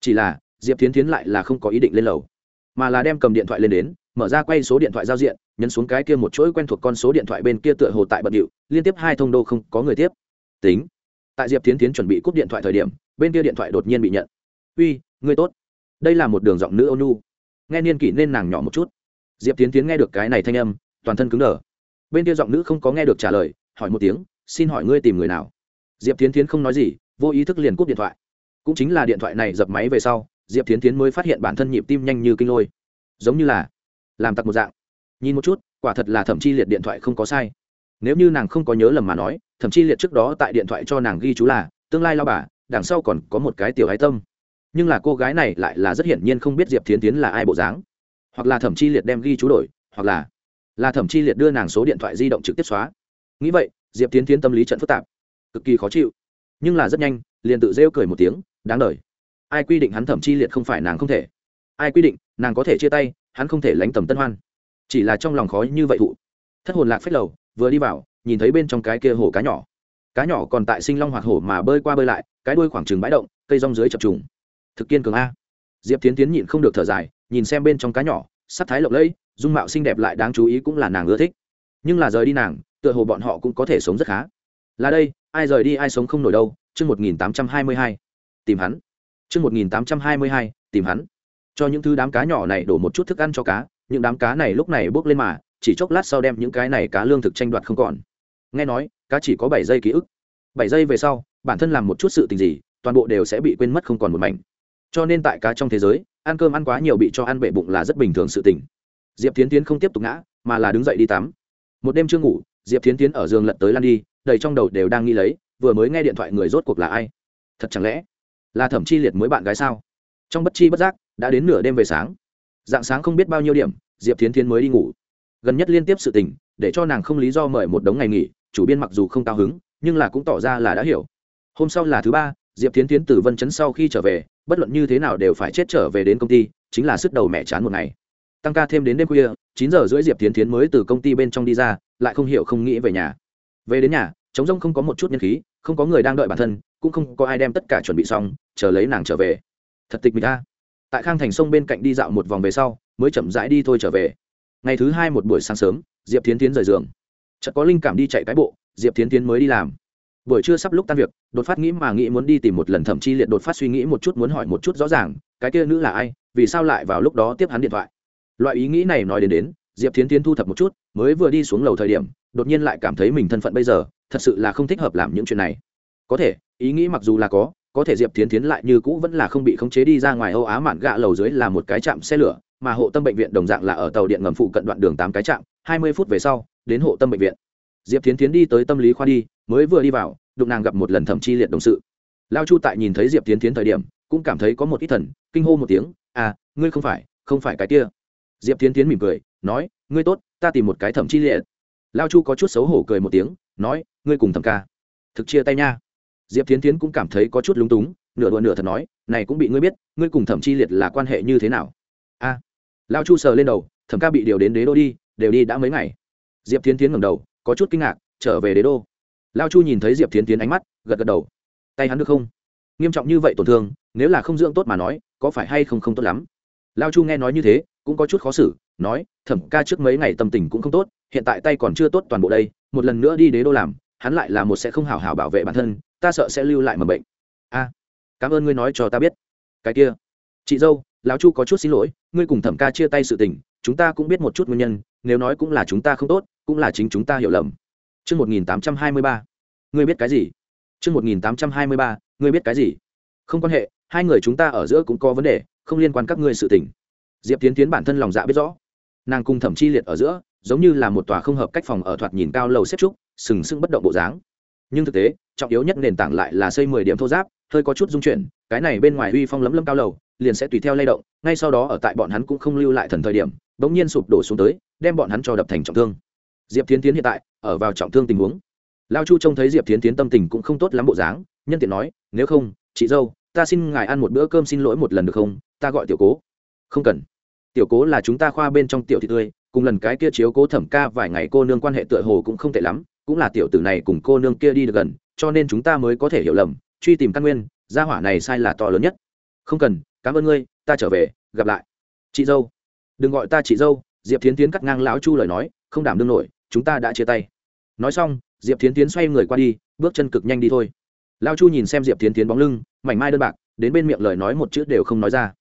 Chỉ là, diệp tiến tiến lại là không có ý định lên lầu, mà là đem cầm điện thoại lên đến, mở ra quay số điện thoại giao diện nhấn xuống cái kia một chuỗi quen thuộc con số điện thoại bên kia tựa hồ tại bận điệu, liên tiếp hai thông đô không có người tiếp. Tính. Tại diệp tiến tiến chuẩn bị cúp điện thoại thời điểm, bên kia điện thoại đột nhiên bị nhận. Uy người tốt. Đây là một đường giọng nữ ônu. Nghe niên kỷ nên nàng nhỏ một chút. Diệp tiến tiến nghe được cái này thanh âm, toàn thân cứng đờ. Bên kia giọng nữ không có nghe được trả lời, hỏi một tiếng, xin hỏi ngươi tìm người nào? Diệp tiến tiến không nói gì, vô ý thức liền cúp điện thoại. Cũng chính là điện thoại này dập máy về sau, diệp tiến tiến mới phát hiện bản thân nhịp tim nhanh như kinh lôi. Giống như là làm tặc một dạng nhìn một chút, quả thật là thẩm chi liệt điện thoại không có sai. Nếu như nàng không có nhớ lầm mà nói, thẩm chi liệt trước đó tại điện thoại cho nàng ghi chú là, tương lai lao bà, đằng sau còn có một cái tiểu ái tâm. Nhưng là cô gái này lại là rất hiển nhiên không biết diệp thiến tiến là ai bộ dáng. Hoặc là thẩm chi liệt đem ghi chú đổi, hoặc là là thẩm chi liệt đưa nàng số điện thoại di động trực tiếp xóa. Nghĩ vậy, diệp tiến tiến tâm lý trận phức tạp, cực kỳ khó chịu. Nhưng là rất nhanh, liền tự rêu cười một tiếng, đáng đ ai quy định hắn thẩm chi liệt không phải nàng không thể? Ai quy định, nàng có thể chia tay, hắn không thể lánh tầm tân hoan chỉ là trong lòng khó như vậy thụ. Thất hồn lạc phách lầu, vừa đi vào, nhìn thấy bên trong cái kia hồ cá nhỏ. Cá nhỏ còn tại sinh long hoạt hổ mà bơi qua bơi lại, cái đuôi khoảng trừng bãi động, cây rong dưới chập trùng. Thực kiên cường a. Diệp tiến tiến nhịn không được thở dài, nhìn xem bên trong cá nhỏ, sắc thái lộng lẫy, dung mạo xinh đẹp lại đáng chú ý cũng là nàng ưa thích. Nhưng là rời đi nàng, tựa hồ bọn họ cũng có thể sống rất khá. Là đây, ai rời đi ai sống không nổi đâu, chương một nghìn tám trăm hai mươi hai. Tìm hắn. Chương một nghìn tám trăm hai mươi hai, tìm hắn. Cho những thứ đám cá nhỏ này đổ một chút thức ăn cho cá những đám cá này lúc này bước lên mà, chỉ chốc lát sau đem những cái này cá lương thực tranh đoạt không còn. Nghe nói, cá chỉ có bảy giây ký ức. Bảy giây về sau, bản thân làm một chút sự tình gì, toàn bộ đều sẽ bị quên mất không còn một mảnh. Cho nên tại cá trong thế giới, ăn cơm ăn quá nhiều bị cho ăn bệ bụng là rất bình thường sự tình. Diệp tiến tiến không tiếp tục ngã, mà là đứng dậy đi tắm. Một đêm chưa ngủ, diệp tiến tiến ở giường lật tới lăn đi, đầy trong đầu đều đang nghi lấy, vừa mới nghe điện thoại người rốt cuộc là ai? Thật chẳng lẽ là thẩm chi liệt mới bạn gái sao? Trong bất chi bất giác, đã đến nửa đêm về sáng dạng sáng không biết bao nhiêu điểm, diệp thiến thiến mới đi ngủ. Gần nhất liên tiếp sự tình, để cho nàng không lý do mời một đống ngày nghỉ, chủ biên mặc dù không cao hứng, nhưng là cũng tỏ ra là đã hiểu. Hôm sau là thứ ba, diệp thiến thiến từ vân chấn sau khi trở về, bất luận như thế nào đều phải chết trở về đến công ty, chính là sức đầu mẹ chán một ngày. Tăng ca thêm đến đêm khuya, chín giờ rưỡi diệp thiến thiến mới từ công ty bên trong đi ra, lại không hiểu không nghĩ về nhà. Về đến nhà, trống rông không có một chút nhân khí, không có người đang đợi bản thân, cũng không có ai đem tất cả chuẩn bị xong, chờ lấy nàng trở về. Thật tịch mình ta tại khang thành sông bên cạnh đi dạo một vòng về sau, mới chậm rãi đi thôi trở về. Ngày thứ hai một buổi sáng sớm, diệp tiến tiến rời giường. Chợt có linh cảm đi chạy cái bộ, diệp tiến tiến mới đi làm. Buổi trưa sắp lúc tan việc, đột phát nghĩ mà nghĩ muốn đi tìm một lần thậm chí liệt đột phát suy nghĩ một chút muốn hỏi một chút rõ ràng, cái kia nữ là ai, vì sao lại vào lúc đó tiếp hắn điện thoại. Loại ý nghĩ này nói đến đến, diệp tiến tiến thu thập một chút, mới vừa đi xuống lầu thời điểm, đột nhiên lại cảm thấy mình thân phận bây giờ, thật sự là không thích hợp làm những chuyện này. Có thể, ý nghĩ mặc dù là có có thể diệp tiến tiến lại như cũ vẫn là không bị khống chế đi ra ngoài âu á mạn gạ lầu dưới là một cái trạm xe lửa, mà hộ tâm bệnh viện đồng dạng là ở tàu điện ngầm phụ cận đoạn đường tám cái trạm, hai mươi phút về sau, đến hộ tâm bệnh viện. Diệp tiến tiến đi tới tâm lý khoa đi, mới vừa đi vào, đụng nàng gặp một lần thẩm chi liệt đồng sự. Lao chu tại nhìn thấy diệp tiến tiến thời điểm, cũng cảm thấy có một ít thần, kinh hô một tiếng à ngươi không phải không phải cái kia. Diệp tiến tiến mỉm cười, nói, ngươi tốt, ta tìm một cái thẩm chi liệt. Lao chu có chút xấu hổ cười một tiếng, nói, ngươi cùng thẩm ca, thực chia tay nha diệp tiến tiến cũng cảm thấy có chút lúng túng nửa đùa nửa thật nói này cũng bị ngươi biết ngươi cùng thẩm chi liệt là quan hệ như thế nào? A. À, lao chu sờ lên đầu thẩm ca bị điều đến đế đô đi đều đi đã mấy ngày. Diệp tiến tiến ngẩng đầu có chút kinh ngạc trở về đế đô? Lao chu nhìn thấy diệp tiến tiến ánh mắt gật gật đầu. Tay hắn được không? Nghiêm trọng như vậy tổn thương nếu là không dưỡng tốt mà nói có phải hay không không tốt lắm? Lao chu nghe nói như thế cũng có chút khó xử nói thẩm ca trước mấy ngày tâm tình cũng không tốt hiện tại tay còn chưa tốt toàn bộ đây một lần nữa đi đế đô làm hắn lại là một sẽ không hào hào bảo vệ bản thân ta sợ sẽ lưu lại mầm bệnh a cảm ơn ngươi nói cho ta biết cái kia chị dâu lão chu có chút xin lỗi ngươi cùng thẩm ca chia tay sự tình chúng ta cũng biết một chút nguyên nhân nếu nói cũng là chúng ta không tốt cũng là chính chúng ta hiểu lầm Trước 1823, ngươi biết cái gì? Trước 1823, ngươi biết cái gì? Không quan hệ, hai người chúng ta ở giữa cũng có vấn đề, không liên quan các ngươi sự tình. Diệp Tiến Tiến bản thân lòng dạ biết rõ. Nàng cùng Thẩm Chi Liệt ở giữa, giống như là một tòa không hợp cách phòng ở thoạt nhìn cao lầu xếp trúc, sừng sững bất động bộ dáng. Nhưng thực tế, trọng yếu nhất nền tảng lại là xây mười điểm thô giáp, hơi có chút dung chuyển, cái này bên ngoài uy phong lấm lấm cao lầu, liền sẽ tùy theo lay động, ngay sau đó ở tại bọn hắn cũng không lưu lại thần thời điểm, bỗng nhiên sụp đổ xuống tới, đem bọn hắn cho đập thành trọng thương. Diệp Tiến Tiến hiện tại ở vào trọng thương tình huống. Lao Chu trông thấy Diệp Tiến Tiến tâm tình cũng không tốt lắm bộ dáng, nhân tiện nói, nếu không, chị dâu, ta xin ngài ăn một bữa cơm xin lỗi một lần được không? Ta gọi tiểu cố. Không cần. Tiểu cố là chúng ta khoa bên trong tiểu thị tươi, cùng lần cái kia chiếu cố thẩm ca vài ngày cô nương quan hệ tựa hồ cũng không tệ lắm, cũng là tiểu tử này cùng cô nương kia đi được gần, cho nên chúng ta mới có thể hiểu lầm, truy tìm căn nguyên, gia hỏa này sai là to lớn nhất. Không cần, cảm ơn ngươi, ta trở về, gặp lại. Chị dâu. Đừng gọi ta chị dâu, Diệp Thiến Tiến cắt ngang lão Chu lời nói, không đảm đương nổi, chúng ta đã chia tay nói xong diệp Thiến tiến xoay người qua đi bước chân cực nhanh đi thôi lao chu nhìn xem diệp Thiến tiến bóng lưng mảnh mai đơn bạc đến bên miệng lời nói một chữ đều không nói ra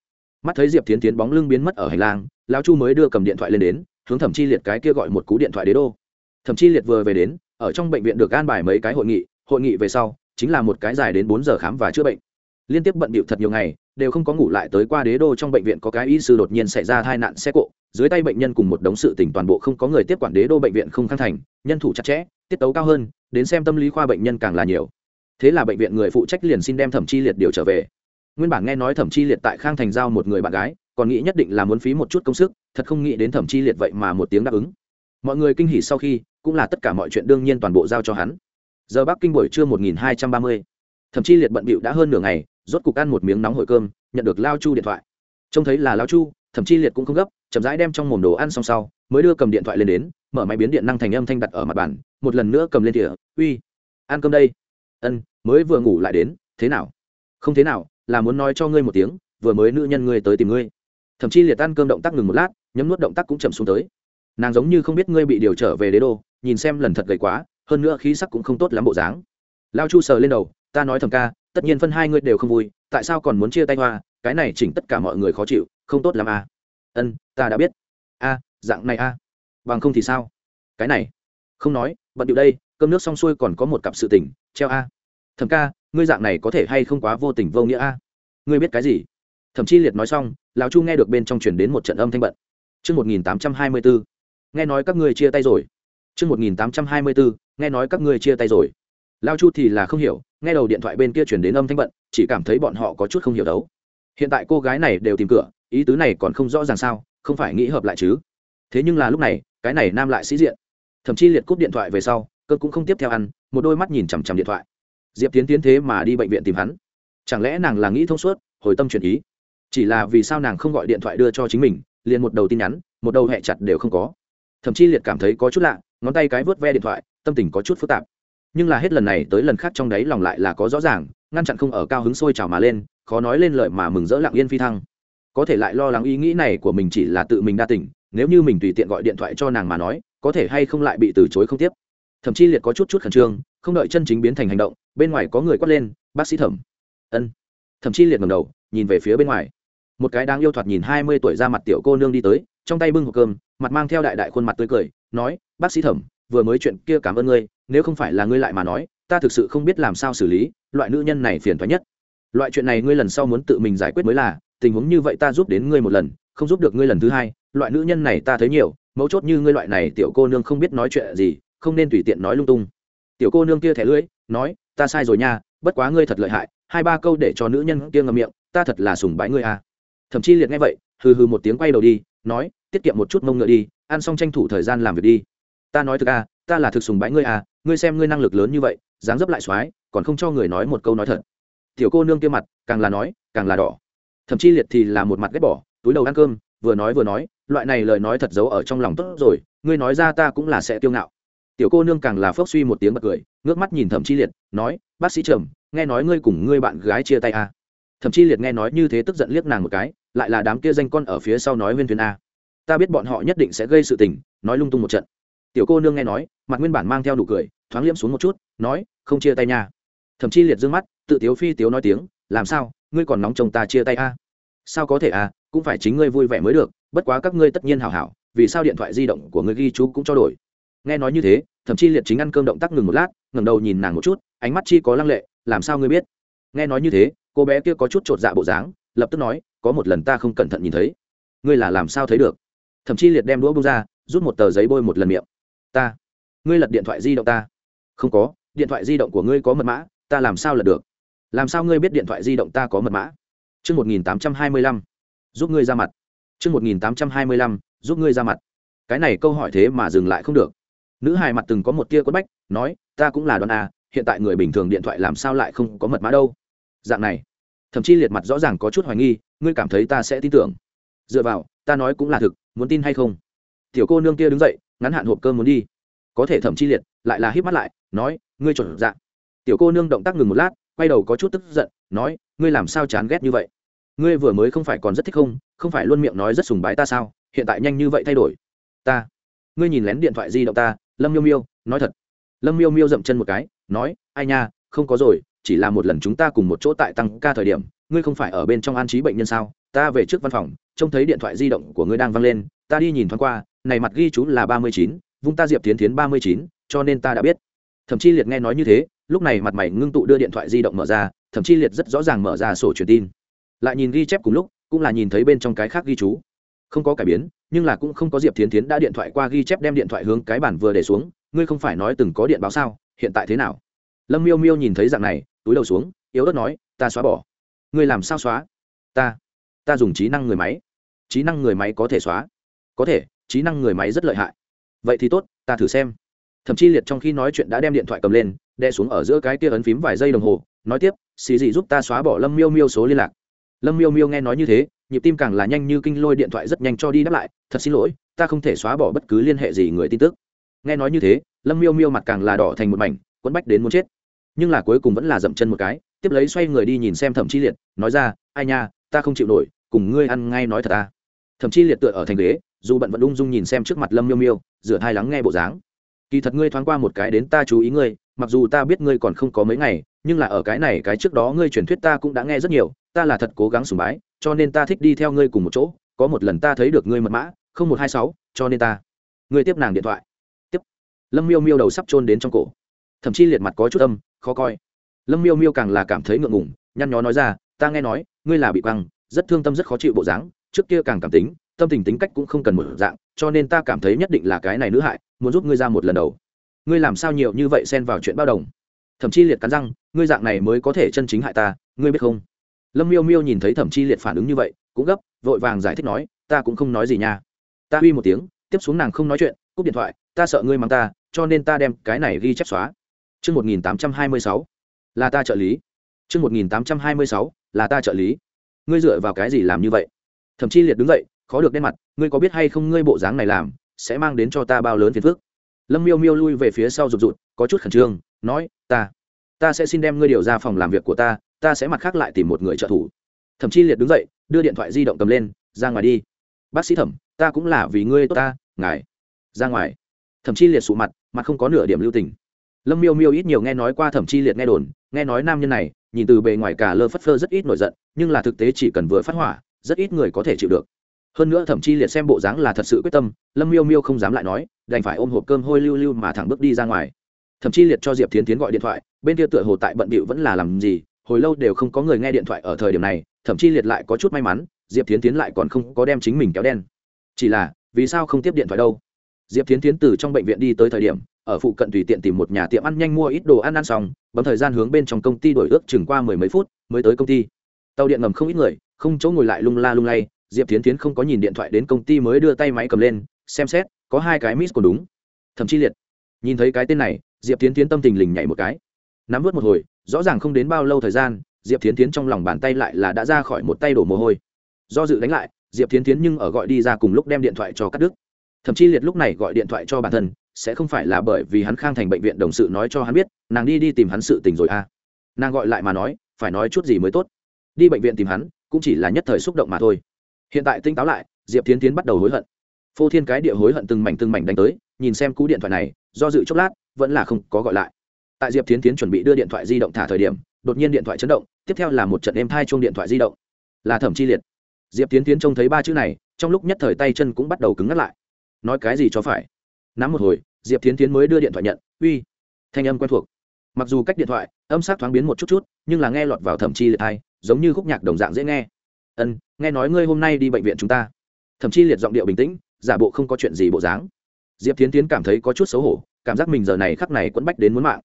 mắt thấy diệp Thiến tiến bóng lưng biến mất ở hành lang lao chu mới đưa cầm điện thoại lên đến hướng thẩm chi liệt cái kia gọi một cú điện thoại đế đô thẩm chi liệt vừa về đến ở trong bệnh viện được an bài mấy cái hội nghị hội nghị về sau, chính là một cái dài đến bốn giờ khám và chữa bệnh. Liên tiếp bận bịu thật nhiều ngày, đều không có ngủ lại tới qua đế đô trong bệnh viện có cái y sư đột nhiên xảy ra tai nạn xe cộ, dưới tay bệnh nhân cùng một đống sự tỉnh toàn bộ không có người tiếp quản đế đô bệnh viện không khang thành, nhân thủ chặt chẽ, tiết tấu cao hơn, đến xem tâm lý khoa bệnh nhân càng là nhiều. Thế là bệnh viện người phụ trách liền xin đem thẩm chi liệt điều trở về. Nguyên bản nghe nói thẩm chi liệt tại khang thành giao một người bạn gái, còn nghĩ nhất định là muốn phí một chút công sức, thật không nghĩ đến thẩm chi liệt vậy mà một tiếng đáp ứng. Mọi người kinh hỉ sau khi, cũng là tất cả mọi chuyện đương nhiên toàn bộ giao cho hắn giờ bắc kinh buổi trưa một nghìn hai trăm ba mươi. Thẩm chi liệt bận bịu đã hơn nửa ngày, rốt cục ăn một miếng nóng hổi cơm, nhận được lao chu điện thoại. Trông thấy là lao chu, thậm chi liệt cũng không gấp, chậm rãi đem trong mồm đồ ăn xong sau, mới đưa cầm điện thoại lên đến, mở máy biến điện năng thành âm thanh đặt ở mặt bàn, một lần nữa cầm lên tỉa uy, ăn cơm đây. Ân, mới vừa ngủ lại đến, thế nào? Không thế nào, là muốn nói cho ngươi một tiếng, vừa mới nữ nhân ngươi tới tìm ngươi. Thậm chí liệt ăn cơm động tác ngừng một lát, nhấm nuốt động tác cũng chậm xuống tới. Nàng giống như không biết ngươi bị điều trở về đế đô, nhìn xem lần thật gầy quá hơn nữa khí sắc cũng không tốt lắm bộ dáng. Lao chu sờ lên đầu ta nói thầm ca tất nhiên phân hai ngươi đều không vui tại sao còn muốn chia tay hoa? Cái này chỉnh tất cả mọi người khó chịu không tốt l à? Ân ta đã biết. A dạng này a bằng không thì sao? Cái này. Không nói bận điệu đây cơm nước xong xuôi còn có một cặp sự tình treo a. Thầm ca ngươi dạng này có thể hay không quá vô tình vô nghĩa a? Ngươi biết cái gì? Thậm chí liệt nói xong lão chu nghe được bên trong chuyển đến một trận âm thanh bận. Trước 1824, nghe nói các ngươi chia tay rồi. Trước 1824, nghe nói các ngươi chia tay rồi. lao chu thì là không hiểu, nghe đầu điện thoại bên kia chuyển đến âm thanh bận, chỉ cảm thấy bọn họ có chút không hiểu đấu. Hiện tại cô gái này đều tìm cửa, ý tứ này còn không rõ ràng sao không phải nghĩ hợp lại chứ? Thế nhưng là lúc này cái này nam lại sĩ diện. Thậm chí liệt cúp điện thoại về sau cơn cũng không tiếp theo ăn một đôi mắt nhìn chằm chằm điện thoại. Diệp tiến tiến thế mà đi bệnh viện tìm hắn. Chẳng lẽ nàng là nghĩ thông suốt hồi tâm chuyển ý? Chỉ là vì sao nàng không gọi điện thoại đưa cho chính mình liền một đầu tin nhắn một đầu hẹ chặt đều không có. Thậm chí liệt cảm thấy có chút lạ ngón tay cái vớt ve điện thoại tâm tình có chút phức tạp. Nhưng là hết lần này tới lần khác trong đấy lòng lại là có rõ ràng, ngăn chặn không ở cao hứng sôi trào mà lên, khó nói lên lợi mà mừng rỡ lặng yên phi thăng. Có thể lại lo lắng ý nghĩ này của mình chỉ là tự mình đa tỉnh nếu như mình tùy tiện gọi điện thoại cho nàng mà nói, có thể hay không lại bị từ chối không tiếp. Thậm chí liệt có chút chút khẩn trương, không đợi chân chính biến thành hành động, bên ngoài có người quát lên, bác sĩ thẩm. Ân. Thậm chí liệt ngầm đầu, nhìn về phía bên ngoài. Một cái đáng yêu thoạt nhìn hai mươi tuổi ra mặt tiểu cô nương đi tới, trong tay bưng hộp cơm, mặt mang theo đại đại khuôn mặt tươi cười, nói, bác sĩ thẩm vừa mới chuyện kia cảm ơn ngươi, nếu không phải là ngươi lại mà nói, ta thực sự không biết làm sao xử lý, loại nữ nhân này phiền thoái nhất. Loại chuyện này ngươi lần sau muốn tự mình giải quyết mới là, tình huống như vậy ta giúp đến ngươi một lần, không giúp được ngươi lần thứ hai, loại nữ nhân này ta thấy nhiều, mấu chốt như ngươi loại này tiểu cô nương không biết nói chuyện gì, không nên tùy tiện nói lung tung. Tiểu cô nương kia thẻ lưỡi, nói, ta sai rồi nha, bất quá ngươi thật lợi hại, hai ba câu để cho nữ nhân kia ngậm miệng, ta thật là sùng bái ngươi à. Thậm chí liệt nghe vậy, hừ hừ một tiếng quay đầu đi, nói, tiết kiệm một chút mông ngựa đi, ăn xong tranh thủ thời gian làm việc đi ta nói thực à ta là thực sùng bái ngươi à ngươi xem ngươi năng lực lớn như vậy, dáng dấp lại x còn không cho người nói một câu nói thật. Tiểu cô nương kia mặt, càng là nói, càng là đỏ. Thậm chí liệt thì là một mặt ghét bỏ, túi đầu ăn cơm, vừa nói vừa nói, loại này lời nói thật giấu ở trong lòng tốt rồi, ngươi nói ra ta cũng là sẽ tiêu ngạo. Tiểu cô nương càng là phốc suy một tiếng bật cười, ngước mắt nhìn thẩm chi liệt, nói, bác sĩ trầm, nghe nói ngươi cùng ngươi bạn gái chia tay à. thẩm chi liệt nghe nói như thế tức giận liếc nàng một cái, lại là đám kia danh con ở phía sau nói huyên thuyền a. Ta biết bọn họ nhất định sẽ gây sự tình, nói lung tung một trận tiểu cô nương nghe nói, mặt nguyên bản mang theo nụ cười, thoáng liễm xuống một chút, nói, không chia tay nha. Thậm chi liệt d ư ơ n g mắt, tự tiếu phi tiếu nói tiếng, làm sao, ngươi còn nóng chồng ta chia tay a? À? sao có thể à cũng phải chính ngươi vui vẻ mới được, bất quá các ngươi tất nhiên hảo hảo, vì sao điện thoại di động của ngươi ghi chú cũng cho đổi? Nghe nói như thế thậm chi liệt chính ăn cơm động tác ngừng một lát, ngẩng đầu nhìn nàng một chút, ánh mắt chi có lăng lệ, làm sao ngươi biết? Nghe nói như thế, cô bé kia có chút t dạ bộ dáng, lập tức nói, có một lần ta không cẩn thận nhìn thấy. Ngươi là làm sao thấy được? Thậm chi liệt đem đũa bông ra, rút một tờ giấy bôi một lần miệng ta ngươi lật điện thoại di động ta không có điện thoại di động của ngươi có mật mã ta làm sao lật được làm sao ngươi biết điện thoại di động ta có mật mã Trước 1825, giúp ngươi ra mặt. Trước 1825, giúp ngươi ra mặt. Cái này câu hỏi thế mà dừng lại không được. Nữ hài mặt từng có một tia quất bách, nói, ta cũng là đoàn à, hiện tại người bình thường điện thoại làm sao lại không có mật mã đâu. Dạng này, thậm chí liệt mặt rõ ràng có chút hoài nghi, ngươi cảm thấy ta sẽ tin tưởng. Dựa vào, ta nói cũng là thực, muốn tin hay không? Tiểu cô nương kia đứng dậy, ngắn hạn hộp cơm muốn đi. Có thể thẩm chi liệt, lại là hít mắt lại, nói, ngươi chuẩn dạng tiểu cô nương động tác ngừng một lát, quay đầu có chút tức giận, nói, ngươi làm sao chán ghét như vậy? Ngươi vừa mới không phải còn rất thích không không phải luôn miệng nói rất sùng bái ta sao? Hiện tại nhanh như vậy thay đổi. Ta. Ngươi nhìn lén điện thoại di động ta, lâm miêu miêu, nói thật. Lâm miêu miêu dậm chân một cái, nói, ai nha, không có rồi, chỉ là một lần chúng ta cùng một chỗ tại tăng ca thời điểm, ngươi không phải ở bên trong an trí bệnh nhân sao? Ta về trước văn phòng, trông thấy điện thoại di động của ngươi đang văng lên ta đi nhìn thoáng qua, này mặt ghi chú là ba mươi chín, vung ta diệp tiến tiến ba mươi chín, cho nên ta đã biết. Thậm chí liệt nghe nói như thế, lúc này mặt mày ngưng tụ đưa điện thoại di động mở ra thậm chí liệt rất rõ ràng mở ra sổ truyền tin. Lại nhìn ghi chép cùng lúc, cũng là nhìn thấy bên trong cái khác ghi chú. Không có cải biến, nhưng là cũng không có diệp tiến tiến đã điện thoại qua ghi chép đem điện thoại hướng cái bản vừa để xuống, ngươi không phải nói từng có điện báo sao, hiện tại thế nào? Lâm miêu miêu nhìn thấy dạng này, túi đầu xuống, yếu ớt nói, ta xóa bỏ. Ngươi làm sao xóa? Ta ta dùng trí năng người máy. Trí năng người máy có thể xóa có thể, trí năng người máy rất lợi hại. Vậy thì tốt, ta thử xem. Thậm chí liệt trong khi nói chuyện đã đem điện thoại cầm lên đe xuống ở giữa cái kia ấn phím vài giây đồng hồ, nói tiếp, xì gì giúp ta xóa bỏ lâm miêu miêu số liên lạc. Lâm miêu miêu nghe nói như thế, nhịp tim càng là nhanh như kinh lôi điện thoại rất nhanh cho đi đáp lại, thật xin lỗi, ta không thể xóa bỏ bất cứ liên hệ gì người tin tức. Nghe nói như thế, lâm miêu miêu mặt càng là đỏ thành một mảnh, quấn bách đến muốn chết. Nhưng là cuối cùng vẫn là dậm chân một cái, tiếp lấy xoay người đi nhìn xem thẩm chi liệt, nói ra, ai nha, ta không chịu nổi, cùng ngươi ăn ngay nói thật ta thẩm chi liệt tựa ở thành ghế dù bận vẫn ung dung nhìn xem trước mặt lâm miêu miêu, rửa hai lắng nghe bộ dáng. Kỳ thật ngươi thoáng qua một cái đến ta chú ý ngươi, mặc dù ta biết ngươi còn không có mấy ngày, nhưng là ở cái này, cái trước đó ngươi truyền thuyết ta cũng đã nghe rất nhiều, ta là thật cố gắng sùng bái, cho nên ta thích đi theo ngươi cùng một chỗ, có một lần ta thấy được ngươi mật mã, không một hai sáu, cho nên ta. Ngươi tiếp nàng điện thoại. Tiếp. Lâm miêu miêu đầu sắp trôn đến trong cổ. Thậm chí liệt mặt có chút âm, khó coi. Lâm miêu miêu càng là cảm thấy ngượng ngùng, nhăn nhó nói ra, ta nghe nói, ngươi là bị băng rất thương tâm rất khó chịu bộ dáng, trước kia càng cảm tính tâm tình tính cách cũng không cần một dạng cho nên ta cảm thấy nhất định là cái này nữ hại muốn giúp ngươi ra một lần đầu ngươi làm sao nhiều như vậy xen vào chuyện bao đồng thậm chí liệt cắn răng ngươi dạng này mới có thể chân chính hại ta ngươi biết không lâm miêu miêu nhìn thấy thẩm chi liệt phản ứng như vậy cũng gấp vội vàng giải thích nói ta cũng không nói gì nha ta uy một tiếng tiếp xuống nàng không nói chuyện cúp điện thoại ta sợ ngươi mắng ta cho nên ta đem cái này ghi chép xóa Trước 1826, là ta trợ lý. Trước 1826, là ta trợ lý. Ngươi dựa vào cái gì làm như vậy? Thẩm Chi Liệt đứng dậy, khó được đen mặt, ngươi có biết hay không ngươi bộ dáng này làm, sẽ mang đến cho ta bao lớn phiền phức? Lâm miêu miêu lui về phía sau rụt rụt, có chút khẩn trương, nói, ta ta sẽ xin đem ngươi điều ra phòng làm việc của ta ta sẽ mặt khác lại tìm một người trợ thủ. Thậm chí liệt đứng dậy, đưa điện thoại di động cầm lên, ra ngoài đi. Bác sĩ thẩm, ta cũng là vì ngươi tốt ta, ngài, ra ngoài. Thậm chí liệt sụ mặt mặt không có nửa điểm lưu tình. Lâm miêu miêu ít nhiều nghe nói qua thẩm chi liệt nghe đồn, nghe nói nam nhân này, nhìn từ bề ngoài cả lơ phất phơ rất ít nổi giận, nhưng là thực tế chỉ cần vừa phát hỏa, rất ít người có thể chịu được hơn nữa thậm chí liệt xem bộ dáng là thật sự quyết tâm, lâm miêu miêu không dám lại nói, đành phải ôm hộp cơm hôi lưu lưu mà thẳng bước đi ra ngoài. Thậm chí liệt cho diệp tiến tiến gọi điện thoại, bên kia tựa hồ tại bận bịu vẫn là làm gì, hồi lâu đều không có người nghe điện thoại ở thời điểm này, thậm chí liệt lại có chút may mắn, diệp tiến tiến lại còn không có đem chính mình kéo đen. Chỉ là, vì sao không tiếp điện thoại đâu? Diệp tiến tiến từ trong bệnh viện đi tới thời điểm, ở phụ cận tùy tiện tìm một nhà tiệm ăn nhanh mua ít đồ ăn ăn xong, bấm thời gian hướng bên trong công ty đổi ước chừng qua mười mấy phút, mới tới công ty. Tàu điện ngầm không ít người, không chỗ ngồi lại lung la lung lay diệp tiến tiến không có nhìn điện thoại đến công ty mới đưa tay máy cầm lên, xem xét, có hai cái miss còn đúng. Thậm chí liệt. Nhìn thấy cái tên này, diệp tiến tiến tâm tình lình nhảy một cái. Nắm vớt một hồi, rõ ràng không đến bao lâu thời gian, diệp tiến tiến trong lòng bàn tay lại là đã ra khỏi một tay đổ mồ hôi. Do dự đánh lại, diệp tiến tiến nhưng ở gọi đi ra cùng lúc đem điện thoại cho cắt đứt. Thậm chí liệt lúc này gọi điện thoại cho bản thân, sẽ không phải là bởi vì hắn khang thành bệnh viện đồng sự nói cho hắn biết, nàng đi đi tìm hắn sự tình rồi à. Nàng gọi lại mà nói, phải nói chút gì mới tốt. Đi bệnh viện tìm hắn, cũng chỉ là nhất thời xúc động mà thôi hiện tại tinh táo lại, diệp tiến tiến bắt đầu hối hận. Phô thiên cái địa hối hận từng mảnh từng mảnh đánh tới, nhìn xem cú điện thoại này, do dự chốc lát, vẫn là không có gọi lại. Tại diệp tiến tiến chuẩn bị đưa điện thoại di động thả thời điểm, đột nhiên điện thoại chấn động, tiếp theo là một trận êm thai chuông điện thoại di động. Là thẩm chi liệt. Diệp tiến tiến trông thấy ba chữ này, trong lúc nhất thời tay chân cũng bắt đầu cứng ngắt lại. Nói cái gì cho phải? Nắm một hồi, diệp tiến tiến mới đưa điện thoại nhận, uy. Thanh âm quen thuộc. Mặc dù cách điện thoại, âm sắc thoáng biến một chút chút, nhưng là nghe lọt vào thẩm chi liệt thai giống như khúc nhạc đồng dạng dễ nghe ân, nghe nói ngươi hôm nay đi bệnh viện chúng ta. Thậm chi liệt giọng điệu bình tĩnh, giả bộ không có chuyện gì bộ dáng. Diệp tiến tiến cảm thấy có chút xấu hổ, cảm giác mình giờ này khắc này quẫn bách đến muốn mạng.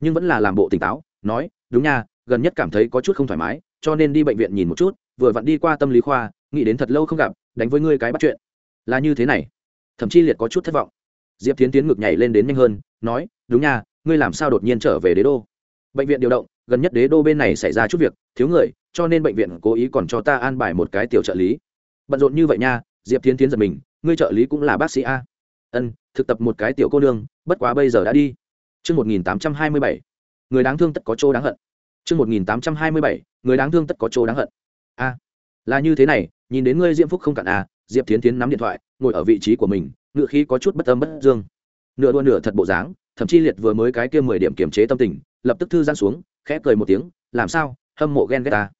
Nhưng vẫn là làm bộ tỉnh táo, nói, đúng nha, gần nhất cảm thấy có chút không thoải mái, cho nên đi bệnh viện nhìn một chút, vừa vặn đi qua tâm lý khoa, nghĩ đến thật lâu không gặp, đánh với ngươi cái bắt chuyện. Là như thế này. Thậm chí liệt có chút thất vọng. Diệp tiến tiến ngực nhảy lên đến nhanh hơn, nói, đúng nha, ngươi làm sao đột nhiên trở về đế đô? Bệnh viện điều động, gần nhất đế đô bên này xảy ra chút việc, thiếu người cho nên bệnh viện cố ý còn cho ta an bài một cái tiểu trợ lý bận rộn như vậy nha diệp tiến tiến giật mình ngươi trợ lý cũng là bác sĩ a ân thực tập một cái tiểu cô nương bất quá bây giờ đã đi Trước 1827, người đáng thương tất có chỗ đáng hận. Trước 1827, người đáng thương tất có chỗ đáng hận. A, là như thế này, nhìn đến ngươi Diễm Phúc không cạn à, Diệp Thiến Thiến nắm điện thoại, ngồi ở vị trí của mình, ngựa khí có chút bất âm bất dương. Nửa đua nửa thật bộ dáng, thậm chí liệt vừa mới cái kia mười điểm kiềm chế tâm tình, lập tức thư giãn xuống, khẽ cười một tiếng, làm sao, hâm mộ ghen ghét ta.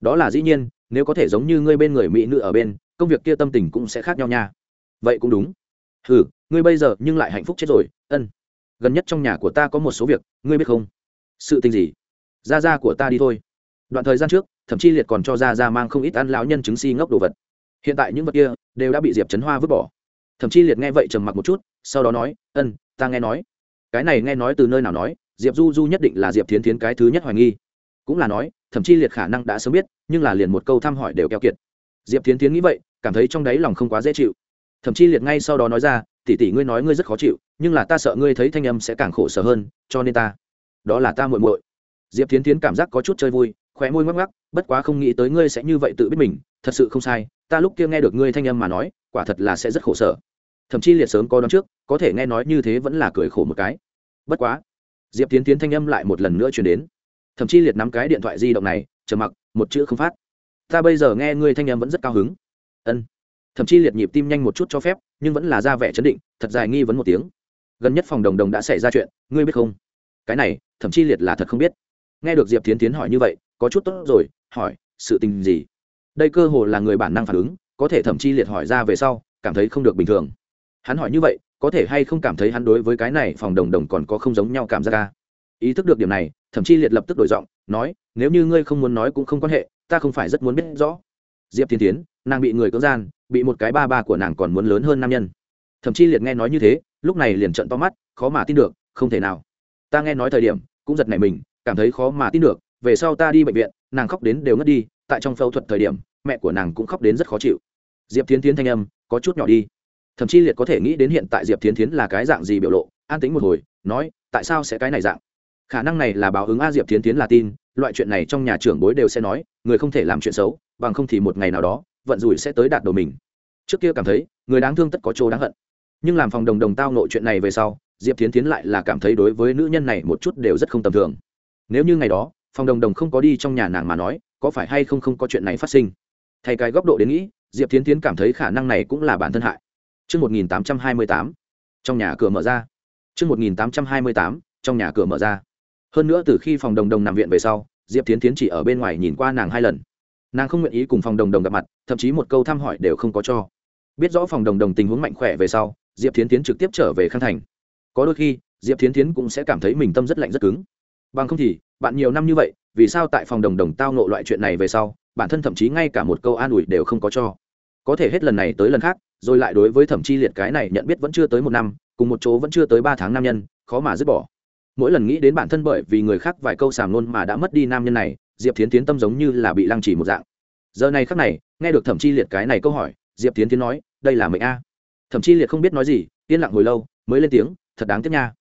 Đó là dĩ nhiên, nếu có thể giống như ngươi bên người mỹ nữ ở bên, công việc kia tâm tình cũng sẽ khác nhau nha. Vậy cũng đúng. Hừ, ngươi bây giờ nhưng lại hạnh phúc chết rồi, ân. Gần nhất trong nhà của ta có một số việc ngươi biết không? Sự tình gì? Ra ra của ta đi thôi. Đoạn thời gian trước thậm chí liệt còn cho ra ra mang không ít ăn lão nhân chứng si ngốc đồ vật. Hiện tại những vật kia đều đã bị diệp trấn hoa vứt bỏ. Thậm chí liệt nghe vậy trầm mặc một chút sau đó nói ân ta nghe nói. Cái này nghe nói từ nơi nào nói diệp du du nhất định là diệp thiến thiến cái thứ nhất hoài nghi. Cũng là nói thậm chí liệt khả năng đã sớm biết, nhưng là liền một câu thăm hỏi đều keo kiệt. Diệp thiến thiến nghĩ vậy, cảm thấy trong đáy lòng không quá dễ chịu. Thậm chí liệt ngay sau đó nói ra, tỷ tỷ ngươi nói ngươi rất khó chịu, nhưng là ta sợ ngươi thấy thanh âm sẽ càng khổ sở hơn, cho nên ta, đó là ta muội muội. Diệp tiến tiến cảm giác có chút chơi vui, khóe môi ngoắc ngoắc, bất quá không nghĩ tới ngươi sẽ như vậy tự biết mình, thật sự không sai, ta lúc kia nghe được ngươi thanh âm mà nói, quả thật là sẽ rất khổ sở. Thậm chí liệt sớm có đón trước, có thể nghe nói như thế vẫn là cười khổ một cái. Bất quá, diệp tiến tiến thanh âm lại một lần nữa chuyển đến thậm chí liệt nắm cái điện thoại di động này chờ mặc, một chữ không phát. Ta bây giờ nghe ngươi thanh em vẫn rất cao hứng. Ân. Thậm chí liệt nhịp tim nhanh một chút cho phép, nhưng vẫn là ra vẻ chấn định, thật dài nghi vấn một tiếng. Gần nhất phòng đồng đồng đã xảy ra chuyện, ngươi biết không? Cái này, thậm chí liệt là thật không biết. Nghe được diệp tiến tiến hỏi như vậy, có chút tốt rồi, hỏi, sự tình gì? Đây cơ hồ là người bản năng phản ứng, có thể thậm chí liệt hỏi ra về sau, cảm thấy không được bình thường. Hắn hỏi như vậy, có thể hay không cảm thấy hắn đối với cái này phòng đồng đồng còn có không giống nhau cảm giác ca ý thức được điểm này thậm chí liệt lập tức đổi giọng, nói, nếu như ngươi không muốn nói cũng không quan hệ, ta không phải rất muốn biết rõ. Diệp Thiên tiến nàng bị người cưỡng gian, bị một cái ba ba của nàng còn muốn lớn hơn nam nhân. Thậm chí liệt nghe nói như thế, lúc này liền trận to mắt, khó mà tin được, không thể nào. Ta nghe nói thời điểm, cũng giật nảy mình, cảm thấy khó mà tin được, về sau ta đi bệnh viện, nàng khóc đến đều ngất đi, tại trong phẫu thuật thời điểm, mẹ của nàng cũng khóc đến rất khó chịu. Diệp tiến tiến thanh âm, có chút nhỏ đi. Thậm chí liệt có thể nghĩ đến hiện tại diệp tiến tiến là cái dạng gì biểu lộ, an tính một hồi, nói, tại sao sẽ cái này dạng? Khả năng này là báo ứng a diệp tiến tiến là tin loại chuyện này trong nhà trưởng bối đều sẽ nói người không thể làm chuyện xấu bằng không thì một ngày nào đó vận rủi sẽ tới đạt đầu mình. Trước kia cảm thấy người đáng thương tất có chỗ đáng hận. Nhưng làm phòng đồng đồng tao nội chuyện này về sau diệp tiến tiến lại là cảm thấy đối với nữ nhân này một chút đều rất không tầm thường. Nếu như ngày đó phòng đồng đồng không có đi trong nhà nàng mà nói có phải hay không không có chuyện này phát sinh? Thay cái góc độ đến nghĩ diệp tiến tiến cảm thấy khả năng này cũng là bản thân hại. Trước 1828, trong nhà cửa mở ra. Trước 1828, trong nhà cửa mở ra. Hơn nữa từ khi phòng đồng đồng nằm viện về sau, Diệp Tiến Tiến chỉ ở bên ngoài nhìn qua nàng hai lần. Nàng không nguyện ý cùng phòng đồng đồng gặp mặt thậm chí một câu thăm hỏi đều không có cho. Biết rõ phòng đồng đồng tình huống mạnh khỏe về sau diệp thiến tiến trực tiếp trở về khang thành. Có đôi khi diệp thiến tiến cũng sẽ cảm thấy mình tâm rất lạnh rất cứng. Bằng không thì bạn nhiều năm như vậy vì sao tại phòng đồng đồng tao nộ loại chuyện này về sau bản thân thậm chí ngay cả một câu an ủi đều không có cho? Có thể hết lần này tới lần khác rồi lại đối với thẩm chi liệt cái này nhận biết vẫn chưa tới một năm cùng một chỗ vẫn chưa tới ba tháng nam nhân khó mà dứt bỏ mỗi lần nghĩ đến bản thân bởi vì người khác vài câu sàm nôn mà đã mất đi nam nhân này, diệp tiến tiến tâm giống như là bị lăng trì một dạng. Giờ này khắc này, nghe được thẩm chi liệt cái này câu hỏi, diệp tiến tiến nói, đây là mệnh a. Thẩm chi liệt không biết nói gì, yên lặng hồi lâu, mới lên tiếng, thật đáng tiếc nha.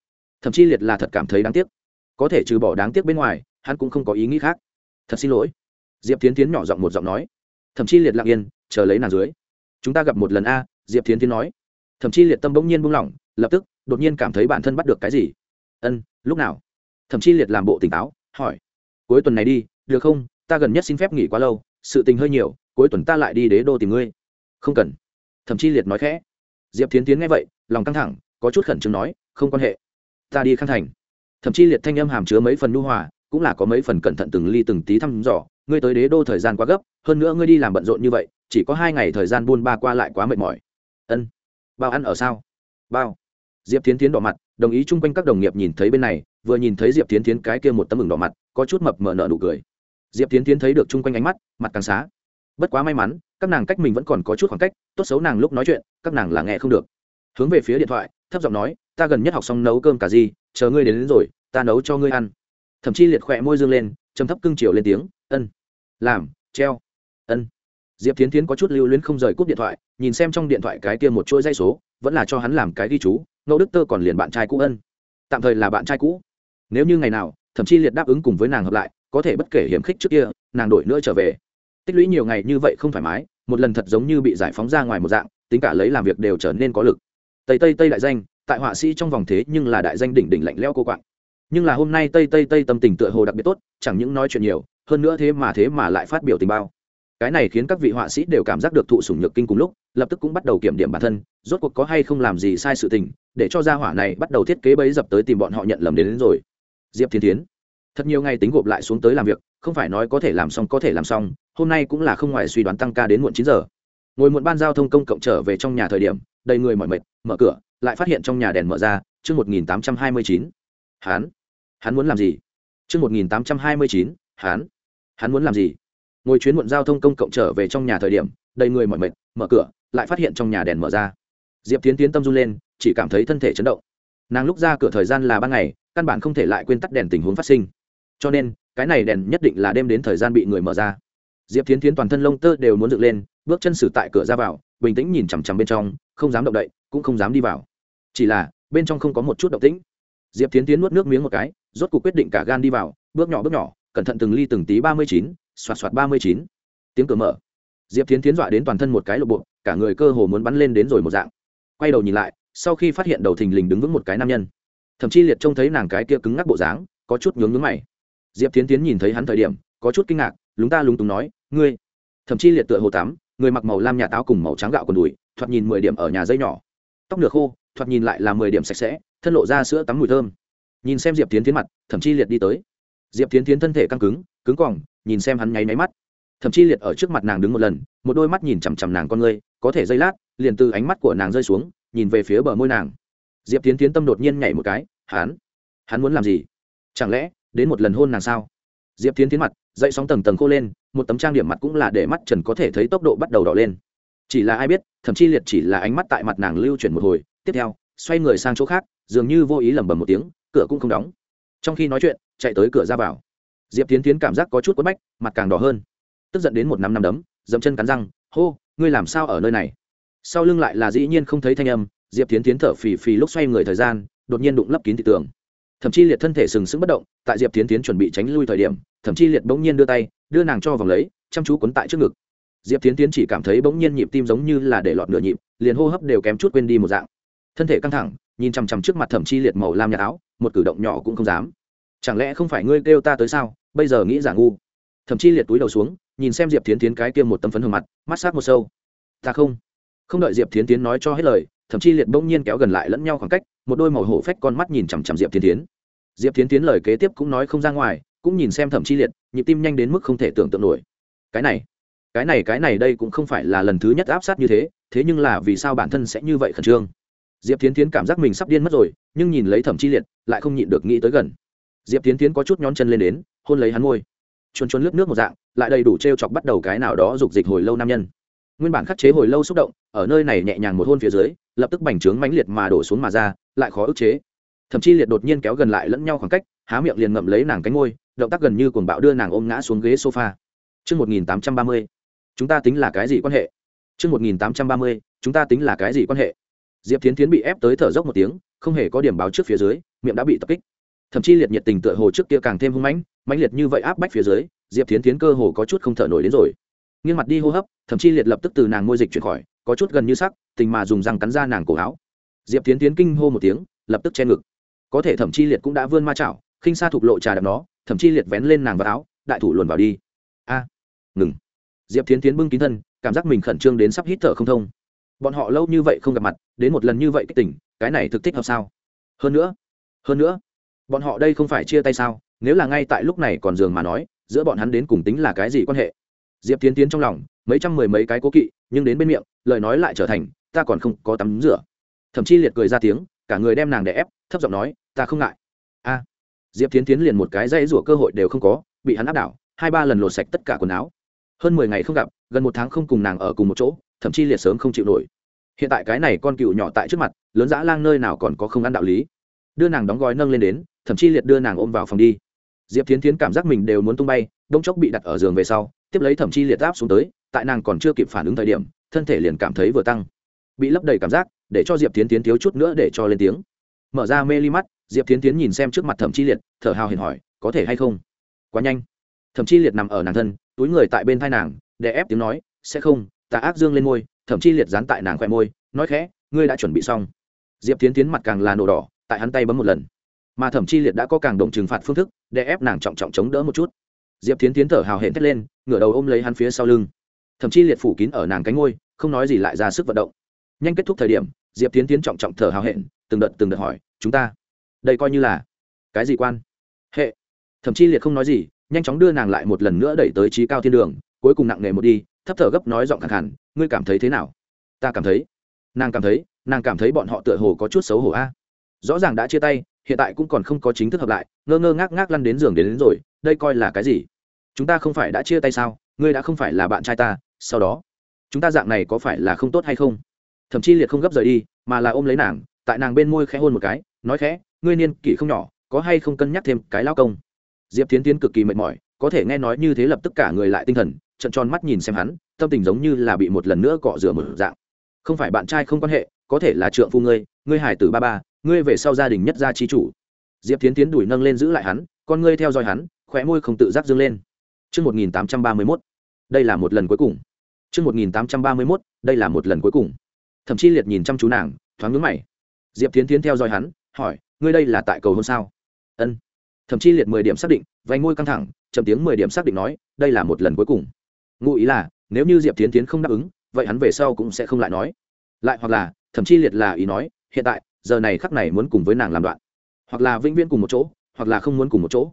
Thẩm chi liệt là thật cảm thấy đáng tiếc. Có thể trừ bỏ đáng tiếc bên ngoài, hắn cũng không có ý nghĩ khác. Thật xin lỗi. Diệp tiến tiến nhỏ giọng một giọng nói. Thẩm chi liệt lặng yên, chờ lấy nàng dưới. Chúng ta gặp một lần a, diệp tiến tiến nói. Thẩm chi liệt tâm bỗng nhiên buông lỏng, lập tức đột nhiên cảm thấy bản thân bắt được cái gì. Ân lúc nào? Thậm chi liệt làm bộ tỉnh táo, hỏi. Cuối tuần này đi, được không? Ta gần nhất xin phép nghỉ quá lâu, sự tình hơi nhiều, cuối tuần ta lại đi đế đô tìm ngươi. Không cần. Thậm chi liệt nói khẽ. Diệp tiến tiến nghe vậy, lòng căng thẳng, có chút khẩn trương nói, không quan hệ. Ta đi khang thành. Thậm chí liệt thanh âm hàm chứa mấy phần nu hòa, cũng là có mấy phần cẩn thận từng ly từng tí thăm dò. Ngươi tới đế đô thời gian quá gấp, hơn nữa ngươi đi làm bận rộn như vậy, chỉ có hai ngày thời gian buôn ba qua lại quá mệt mỏi. Ân. Bao ăn ở sao? Bao diệp tiến tiến đỏ mặt đồng ý chung quanh các đồng nghiệp nhìn thấy bên này vừa nhìn thấy diệp tiến tiến cái kia một tấm ửng đỏ mặt có chút mập mờ nợ nụ cười. Diệp tiến tiến thấy được chung quanh ánh mắt mặt càng xá. Bất quá may mắn các nàng cách mình vẫn còn có chút khoảng cách tốt xấu nàng lúc nói chuyện các nàng là nghe không được. Hướng về phía điện thoại thấp giọng nói ta gần nhất học xong nấu cơm cả gì chờ ngươi đến, đến rồi ta nấu cho ngươi ăn. Thậm chí liệt khỏe môi dương lên trầm thấp cưng chiều lên tiếng ân. Làm treo. Ân. Diệp tiến tiến có chút lưu luyến không rời cúp điện thoại nhìn xem trong điện thoại cái kia một chuỗi dây số vẫn là cho hắn làm cái ghi chú ngô đức tơ còn liền bạn trai cũ ân. Tạm thời là bạn trai cũ. Nếu như ngày nào, thậm chí liệt đáp ứng cùng với nàng hợp lại, có thể bất kể hiểm khích trước kia, nàng đổi nữa trở về. Tích lũy nhiều ngày như vậy không thoải mái, một lần thật giống như bị giải phóng ra ngoài một dạng, tính cả lấy làm việc đều trở nên có lực. Tây tây tây đại danh, tại họa sĩ trong vòng thế nhưng là đại danh đỉnh đỉnh lạnh leo cô quạng. Nhưng là hôm nay tây tây tây tâm tình tựa hồ đặc biệt tốt, chẳng những nói chuyện nhiều, hơn nữa thế mà thế mà lại phát biểu tình bao. Cái này khiến các vị họa sĩ đều cảm giác được thụ sủng nhược kinh cùng lúc, lập tức cũng bắt đầu kiểm điểm bản thân, rốt cuộc có hay không làm gì sai sự tình để cho gia hỏa này bắt đầu thiết kế bấy dập tới tìm bọn họ nhận lầm đến, đến rồi. Diệp thiên tiến thật nhiều ngày tính gộp lại xuống tới làm việc không phải nói có thể làm xong có thể làm xong hôm nay cũng là không ngoài suy đoán tăng ca đến muộn chín giờ. Ngồi muộn ban giao thông công cộng trở về trong nhà thời điểm đầy người mỏi mệt mở cửa lại phát hiện trong nhà đèn mở ra chương một nghìn tám trăm hai mươi chín. Hán hắn muốn làm gì? Chương một nghìn tám trăm hai mươi chín hán hắn muốn làm gì? Ngồi chuyến muộn giao thông công cộng trở về trong nhà thời điểm đầy người mỏi mệt mở cửa lại phát hiện trong nhà đèn mở ra. Diệp tiến tiến tâm run lên chỉ cảm thấy thân thể chấn động. Nàng lúc ra cửa thời gian là ban ngày, căn bản không thể lại quên tắt đèn tình huống phát sinh. Cho nên, cái này đèn nhất định là đem đến thời gian bị người mở ra. Diệp tiến tiến toàn thân lông tơ đều muốn dựng lên, bước chân xử tại cửa ra vào, bình tĩnh nhìn chằm chằm bên trong, không dám động đậy, cũng không dám đi vào. Chỉ là, bên trong không có một chút động tĩnh. Diệp tiến tiến nuốt nước miếng một cái, rốt cuộc quyết định cả gan đi vào, bước nhỏ bước nhỏ, cẩn thận từng ly từng tí ba mươi chín, xoạt xoạt ba mươi chín. Tiếng cửa mở. Diệp tiến tiến dọa đến toàn thân một cái lộ bộ, cả người cơ hồ muốn bắn lên đến rồi một dạng. Quay đầu nhìn lại sau khi phát hiện đầu thình lình đứng vững một cái nam nhân. Thậm chí liệt trông thấy nàng cái kia cứng ngắc bộ dáng, có chút nhướng nhướng mày. Diệp tiến tiến nhìn thấy hắn thời điểm, có chút kinh ngạc, lúng ta lúng túng nói, ngươi. Thậm chí liệt tựa hồ tắm, người mặc màu lam nhà táo cùng màu trắng gạo còn đùi, thoạt nhìn mười điểm ở nhà dây nhỏ. Tóc nửa khô, thoạt nhìn lại là mười điểm sạch sẽ, thân lộ ra sữa tắm mùi thơm. Nhìn xem diệp tiến tiến mặt thậm chí liệt đi tới. Diệp tiến tiến thân thể căng cứng cứng còng nhìn xem hắn nháy máy mắt. Thậm chí liệt ở trước mặt nàng đứng một lần, một đôi mắt nhìn chằm chằm nàng con ngươi, có thể dây lát, liền từ ánh mắt của nàng rơi xuống nhìn về phía bờ môi nàng. Diệp tiến tiến tâm đột nhiên nhảy một cái, hắn hắn muốn làm gì? Chẳng lẽ, đến một lần hôn nàng sao? Diệp tiến tiến mặt, dậy sóng tầng tầng khô lên, một tấm trang điểm mặt cũng là để mắt trần có thể thấy tốc độ bắt đầu đỏ lên. Chỉ là ai biết, thậm chí liệt chỉ là ánh mắt tại mặt nàng lưu chuyển một hồi, tiếp theo, xoay người sang chỗ khác, dường như vô ý lẩm bẩm một tiếng, cửa cũng không đóng. Trong khi nói chuyện, chạy tới cửa ra vào. Diệp tiến tiến cảm giác có chút quất bách, mặt càng đỏ hơn. Tức giận đến một năm năm đấm dẫm chân cắn răng, hô, ngươi làm sao ở nơi này? Sau lưng lại là dĩ nhiên không thấy thanh âm, diệp tiến tiến thở phì phì lúc xoay người thời gian, đột nhiên đụng lấp kín thị tường. Thậm chí liệt thân thể sừng sững bất động, tại diệp tiến tiến chuẩn bị tránh lui thời điểm thậm chí liệt bỗng nhiên đưa tay, đưa nàng cho vòng lấy, chăm chú quấn tại trước ngực. Diệp tiến tiến chỉ cảm thấy bỗng nhiên nhịp tim giống như là để lọt nửa nhịp, liền hô hấp đều kém chút quên đi một dạng. Thân thể căng thẳng, nhìn chằm chằm trước mặt thẩm chi liệt màu lam nhạt áo, một cử động nhỏ cũng không dám. Chẳng lẽ không phải ngươi kêu ta tới sao, bây giờ nghĩ giả ngu. Thẩm chi liệt túi đầu xuống, nhìn xem diệp tiến tiến cái kia một tấm phấn hương mặt, mắt sát một sâu. Ta không không đợi diệp tiến tiến nói cho hết lời thậm chi liệt bỗng nhiên kéo gần lại lẫn nhau khoảng cách một đôi màu hổ phách con mắt nhìn chằm chằm diệp tiến tiến diệp tiến tiến lời kế tiếp cũng nói không ra ngoài cũng nhìn xem thẩm chi liệt nhịp tim nhanh đến mức không thể tưởng tượng nổi cái này cái này cái này đây cũng không phải là lần thứ nhất áp sát như thế thế nhưng là vì sao bản thân sẽ như vậy khẩn trương diệp tiến tiến cảm giác mình sắp điên mất rồi nhưng nhìn lấy thẩm chi liệt lại không nhịn được nghĩ tới gần diệp tiến tiến có chút nhón chân lên đến hôn lấy hắn môi chuồn chuồn lướt nước một dạng lại đầy đủ t r e o chọc bắt đầu cái nào đó dục dịch hồi lâu nam nhân nguyên bản khắc chế hồi lâu xúc động ở nơi này nhẹ nhàng một hôn phía dưới lập tức bành trướng mãnh liệt mà đổ xuống mà ra lại khó ức chế thậm chí liệt đột nhiên kéo gần lại lẫn nhau khoảng cách há miệng liền ngậm lấy nàng cánh ngôi động tác gần như cuồng bạo đưa nàng ôm ngã xuống ghế sofa Trước 1830, chúng ta tính là cái gì quan hệ? Trước 1830, chúng ta tính là cái gì quan hệ? Diệp Thiến Thiến bị ép tới thở dốc một tiếng, không hề có điểm báo trước phía dưới, miệng đã bị tập kích. Thậm chí liệt nhiệt tình tựa hồ trước kia càng thêm hung mãnh, mãnh liệt như vậy áp bách phía dưới, Diệp Thiến Thiến cơ hồ có chút không thở nổi đến rồi. Nghiêng mặt đi hô hấp, thậm chí liệt lập tức từ nàng môi dịch chuyển khỏi, có chút gần như sắc, tình mà dùng răng cắn ra nàng cổ áo. Diệp Thiến Thiến kinh hô một tiếng, lập tức che ngực. Có thể thậm chí liệt cũng đã vươn ma chảo, khinh xa thục lộ trà đạp nó, thậm chí liệt vén lên nàng vào áo, đại thủ luồn vào đi. A, ngừng diệp thiến tiến bưng kín thân cảm giác mình khẩn trương đến sắp hít thở không thông bọn họ lâu như vậy không gặp mặt đến một lần như vậy kích tỉnh cái này thực thích hợp sao hơn nữa hơn nữa bọn họ đây không phải chia tay sao nếu là ngay tại lúc này còn giường mà nói giữa bọn hắn đến cùng tính là cái gì quan hệ diệp tiến tiến trong lòng, mấy trăm mười mấy cái cố kỵ, nhưng đến bên miệng, lời nói lại trở thành, ta còn không có tắm rửa. Thậm chí liệt cười ra tiếng, cả người đem nàng đè ép, thấp giọng nói, ta không ngại. A. Diệp tiến tiến liền một cái dây rủa cơ hội đều không có, bị hắn áp đảo, hai ba lần lột sạch tất cả quần áo. Hơn mười ngày không gặp, gần một tháng không cùng nàng ở cùng một chỗ thậm chí liệt sớm không chịu nổi. Hiện tại cái này con cựu nhỏ tại trước mặt, lớn dã lang nơi nào còn có không ăn đạo lý. Đưa nàng đóng gói nâng lên đến thậm chí liệt đưa nàng ôm vào phòng đi. Diệp tiến tiến cảm giác mình đều muốn tung bay đông chốc bị đặt ở giường về sau tiếp lấy thẩm chi liệt áp xuống tới, tại nàng còn chưa kịp phản ứng thời điểm, thân thể liền cảm thấy vừa tăng. Bị lấp đầy cảm giác, để cho diệp tiến tiến thiếu chút nữa để cho lên tiếng. Mở ra mê ly mắt, diệp tiến tiến nhìn xem trước mặt thẩm chi liệt, thở hào hiền hỏi, có thể hay không? Quá nhanh. Thẩm chi liệt nằm ở nàng thân, túi người tại bên thai nàng, để ép tiếng nói, sẽ không, ta ác dương lên môi. Thẩm chi liệt dán tại nàng khoe môi, nói khẽ, ngươi đã chuẩn bị xong. Diệp tiến tiến mặt càng là nổ đỏ, tại hắn tay bấm một lần. Mà thẩm chi liệt đã có càng động trừng phạt phương thức, để ép nàng trọng trọng chống đỡ một chút diệp tiến tiến thở hào hẹn thét lên ngửa đầu ôm lấy hắn phía sau lưng. Thậm chí liệt phủ kín ở nàng cánh ngôi không nói gì lại ra sức vận động. Nhanh kết thúc thời điểm diệp tiến tiến trọng trọng thở hào hẹn từng đợt từng đợt hỏi chúng ta đây coi như là cái gì quan? Hệ. Thậm chí liệt không nói gì nhanh chóng đưa nàng lại một lần nữa đẩy tới trí cao thiên đường cuối cùng nặng nề một đi thấp thở gấp nói giọng khẳng hẳn ngươi cảm thấy thế nào? Ta cảm thấy. Nàng cảm thấy nàng cảm thấy bọn họ tựa hồ có chút xấu hổ a. Rõ ràng đã chia tay hiện tại cũng còn không có chính thức hợp lại ngơ ngơ ngác ngác lăn đến giường đến, đến rồi đây coi là cái gì? Chúng ta không phải đã chia tay sao? Ngươi đã không phải là bạn trai ta, sau đó, chúng ta dạng này có phải là không tốt hay không? Thậm chí liệt không gấp rời đi, mà là ôm lấy nàng, tại nàng bên môi khẽ hôn một cái, nói khẽ, ngươi niên kỷ không nhỏ, có hay không cân nhắc thêm cái lao công? Diệp tiến tiến cực kỳ mệt mỏi, có thể nghe nói như thế lập tức cả người lại tinh thần trận tròn mắt nhìn xem hắn, tâm tình giống như là bị một lần nữa cọ rửa một dạng. Không phải bạn trai không quan hệ, có thể là trượng phu ngươi ngươi hải tử ba ba, ngươi về sau gia đình nhất gia trí chủ. Diệp tiến tiến đuổi nâng lên giữ lại hắn, con ngươi theo dõi hắn khóe môi không tự giác dương lên Chương 1831, đây là một lần cuối cùng. Chương 1831, đây là một lần cuối cùng. Thẩm Chi liệt nhìn chăm chú nàng, thoáng nhướng mày. Diệp Thiến Thiến theo dõi hắn, hỏi, ngươi đây là tại cầu hôn sao? Ân Thẩm Chi liệt mười điểm xác định vành môi căng thẳng chậm tiếng mười điểm xác định nói đây là một lần cuối cùng ngụ ý là nếu như diệp Thiến Thiến không đáp ứng vậy hắn về sau cũng sẽ không lại nói lại hoặc là Thẩm Chi liệt là ý nói hiện tại giờ này khắc này muốn cùng với nàng làm đoạn hoặc là vĩnh viễn cùng một chỗ hoặc là không muốn cùng một chỗ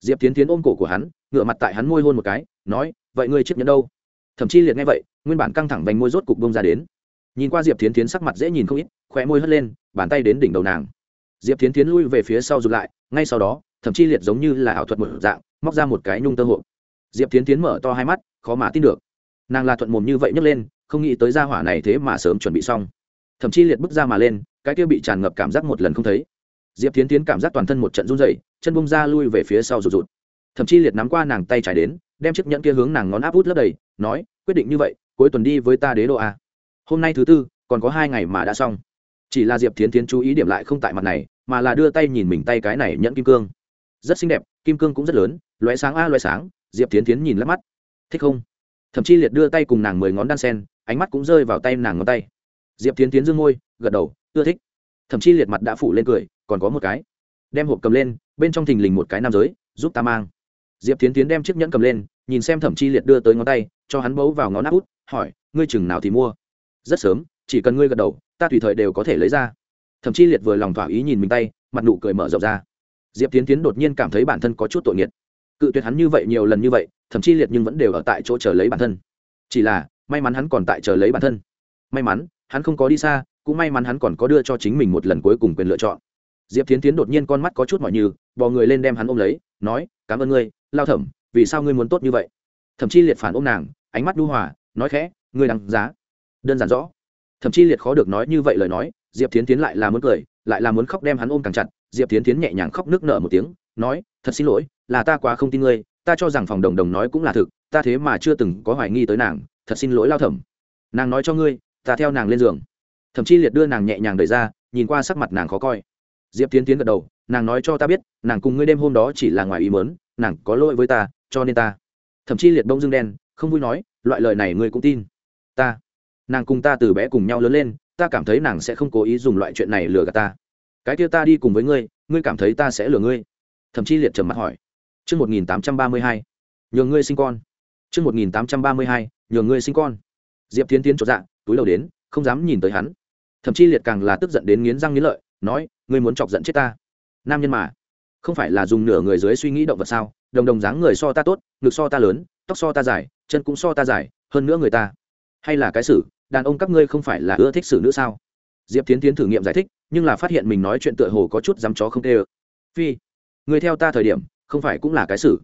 diệp tiến tiến ôm cổ của hắn ngựa mặt tại hắn môi hôn một cái, nói, vậy ngươi chiếc nhẫn đâu? Thậm chí liệt nghe vậy, nguyên bản căng thẳng vành môi rốt cục bông ra đến. Nhìn qua diệp tiến tiến sắc mặt dễ nhìn không ít, khóe môi hất lên, bàn tay đến đỉnh đầu nàng. Diệp tiến tiến lui về phía sau rụt lại, ngay sau đó thậm chí liệt giống như là ảo thuật một dạng, móc ra một cái nhung tơ hộp. Diệp tiến tiến mở to hai mắt, khó mà tin được. Nàng là thuận mồm như vậy nhấc lên, không nghĩ tới gia hỏa này thế mà sớm chuẩn bị xong. Thậm chí liệt bước ra mà lên, cái kia bị tràn ngập cảm giác một lần không thấy. Diệp tiến tiến cảm giác toàn thân một trận run rẩy chân bung ra lui về phía sau rụt rụt. Thậm chí liệt nắm qua nàng tay trái đến, đem chiếc nhẫn kia hướng nàng ngón áp út lấp đầy, nói, quyết định như vậy, cuối tuần đi với ta đế đô a. Hôm nay thứ tư, còn có hai ngày mà đã xong. Chỉ là diệp Thiến Thiến chú ý điểm lại không tại mặt này, mà là đưa tay nhìn mình tay cái này nhẫn kim cương. Rất xinh đẹp, kim cương cũng rất lớn loé sáng a loé sáng, diệp Thiến Thiến nhìn lắp mắt. Thích không? Thậm chí liệt đưa tay cùng nàng mười ngón đan sen, ánh mắt cũng rơi vào tay nàng ngón tay. Diệp Thiến tiến dương môi, gật đầu, ưa thích. Thậm chí liệt mặt đã phủ lên cười, còn có một cái. Đem hộp cầm lên bên trong thình lình một cái nam giới, giúp ta mang. Diệp tiến tiến đem chiếc nhẫn cầm lên, nhìn xem thẩm chi liệt đưa tới ngón tay, cho hắn bấu vào ngón áp út, hỏi, ngươi chừng nào thì mua? Rất sớm, chỉ cần ngươi gật đầu, ta tùy thời đều có thể lấy ra. Thẩm chi liệt vừa lòng thỏa ý nhìn mình tay, mặt nụ cười mở rộng ra. Diệp tiến tiến đột nhiên cảm thấy bản thân có chút tội nghiệt. Cự tuyệt hắn như vậy nhiều lần như vậy thậm chí liệt nhưng vẫn đều ở tại chỗ chờ lấy bản thân. Chỉ là, may mắn hắn còn tại chờ lấy bản thân. May mắn, hắn không có đi xa, cũng may mắn hắn còn có đưa cho chính mình một lần cuối cùng quyền lựa chọn diệp tiến tiến đột nhiên con mắt có chút mỏi như bò người lên đem hắn ôm lấy, nói, cảm ơn ngươi, lao thẩm, vì sao ngươi muốn tốt như vậy? Thậm chí liệt phản ôm nàng, ánh mắt đu hòa, nói khẽ, ngươi đằng giá. Đơn giản rõ. Thậm chí liệt khó được nói như vậy lời nói, diệp tiến tiến lại là muốn cười, lại là muốn khóc đem hắn ôm càng chặt. Diệp tiến tiến nhẹ nhàng khóc nước nở một tiếng, nói, thật xin lỗi, là ta quá không tin ngươi, ta cho rằng phòng đồng đồng nói cũng là thực, ta thế mà chưa từng có hoài nghi tới nàng, thật xin lỗi lao thẩm. Nàng nói cho ngươi, ta theo nàng lên giường. Thậm chí liệt đưa nàng nhẹ nhàng đẩy ra, nhìn qua sắc mặt nàng khó coi diệp tiến tiến gật đầu nàng nói cho ta biết nàng cùng ngươi đêm hôm đó chỉ là ngoài ý mớn nàng có lỗi với ta cho nên ta thậm chí liệt bông dương đen không vui nói loại lời này ngươi cũng tin ta nàng cùng ta từ bé cùng nhau lớn lên ta cảm thấy nàng sẽ không cố ý dùng loại chuyện này lừa gạt ta cái kia ta đi cùng với ngươi ngươi cảm thấy ta sẽ lừa ngươi thậm chí liệt trầm mặt hỏi Trước 1832, nhường ngươi sinh con. Trước 1832, nhường ngươi sinh con. Diệp Tiến Tiến chột dạ, túi đầu đến, không dám nhìn tới hắn. Thậm chí liệt càng là tức giận đến nghiến răng nghiến lợi, nói, ngươi muốn chọc giận chết ta. Nam nhân mà, không phải là dùng nửa người dưới suy nghĩ động vật sao? Đồng đồng dáng người so ta tốt, ngực so ta lớn, tóc so ta dài, chân cũng so ta dài, hơn nữa người ta. Hay là cái xử, đàn ông các ngươi không phải là ưa thích xử nữ sao? Diệp Tiến Tiến thử nghiệm giải thích, nhưng là phát hiện mình nói chuyện tựa hồ có chút dám chó không tê. Phi, người theo ta thời điểm, không phải cũng là cái xử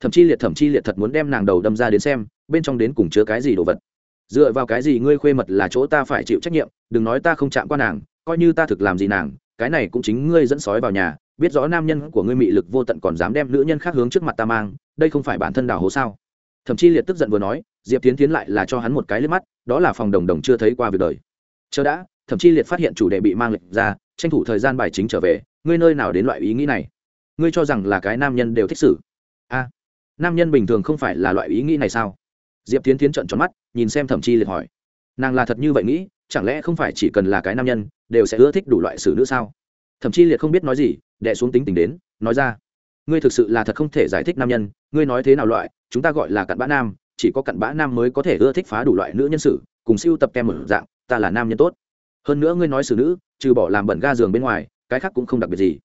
thậm chí liệt thậm chí liệt thật muốn đem nàng đầu đâm ra đến xem bên trong đến cùng chứa cái gì đồ vật dựa vào cái gì ngươi khuê mật là chỗ ta phải chịu trách nhiệm đừng nói ta không chạm qua nàng coi như ta thực làm gì nàng, cái này cũng chính ngươi dẫn sói vào nhà, biết rõ nam nhân của ngươi mị lực vô tận còn dám đem nữ nhân khác hướng trước mặt ta mang, đây không phải bản thân đào hố sao? Thậm chí liệt tức giận vừa nói, diệp tiến tiến lại là cho hắn một cái liếc mắt, đó là phòng đồng đồng chưa thấy qua việc đời. Chờ đã thậm chí liệt phát hiện chủ đề bị mang lệnh ra, tranh thủ thời gian bài chính trở về, ngươi nơi nào đến loại ý nghĩ này? Ngươi cho rằng là cái nam nhân đều thích xử? A, nam nhân bình thường không phải là loại ý nghĩ này sao? Diệp tiến tiến trận tròn mắt, nhìn xem thẩm chi liệt hỏi. Nàng là thật như vậy nghĩ chẳng lẽ không phải chỉ cần là cái nam nhân, đều sẽ ưa thích đủ loại xử nữ sao? Thẩm chí liệt không biết nói gì đẻ xuống tính tình đến, nói ra, ngươi thực sự là thật không thể giải thích nam nhân, ngươi nói thế nào loại, chúng ta gọi là cặn bã nam, chỉ có cặn bã nam mới có thể ưa thích phá đủ loại nữ nhân sự cùng siêu tập kem một dạng, ta là nam nhân tốt. Hơn nữa ngươi nói xử nữ, trừ bỏ làm bẩn ga giường bên ngoài, cái khác cũng không đặc biệt gì.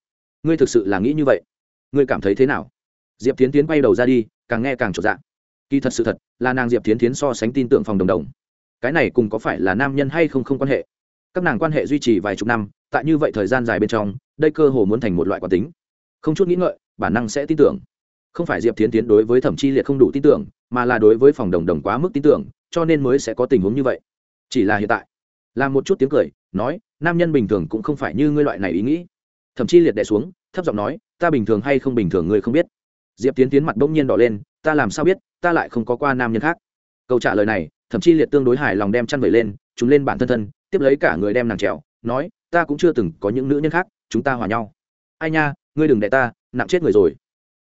Ngươi thực sự là nghĩ như vậy? Ngươi cảm thấy thế nào? Diệp tiến tiến bay đầu ra đi, càng nghe càng trộn dạng kỳ thật sự thật, là nàng diệp tiến tiến so sánh tin tưởng phòng đồng đồng cái này cùng có phải là nam nhân hay không không quan hệ. Các nàng quan hệ duy trì vài chục năm, tại như vậy thời gian dài bên trong, đây cơ hồ muốn thành một loại quán tính. Không chút nghĩ ngợi, bản năng sẽ tin tưởng. Không phải diệp tiến tiến đối với thẩm chi liệt không đủ tin tưởng, mà là đối với phòng đồng đồng quá mức tin tưởng, cho nên mới sẽ có tình huống như vậy. Chỉ là hiện tại, làm một chút tiếng cười, nói, nam nhân bình thường cũng không phải như ngươi loại này ý nghĩ. Thậm chí liệt đẻ xuống, thấp giọng nói, ta bình thường hay không bình thường ngươi không biết. Diệp tiến tiến mặt bỗng nhiên đỏ lên, ta làm sao biết, ta lại không có qua nam nhân khác. Câu trả lời này thậm chí liệt tương đối hài lòng đem chăn vẩy lên chúng lên bản thân thân, tiếp lấy cả người đem nàng trèo, nói, ta cũng chưa từng có những nữ nhân khác, chúng ta hòa nhau. Ai nha, ngươi đừng đẻ ta, nặng chết người rồi.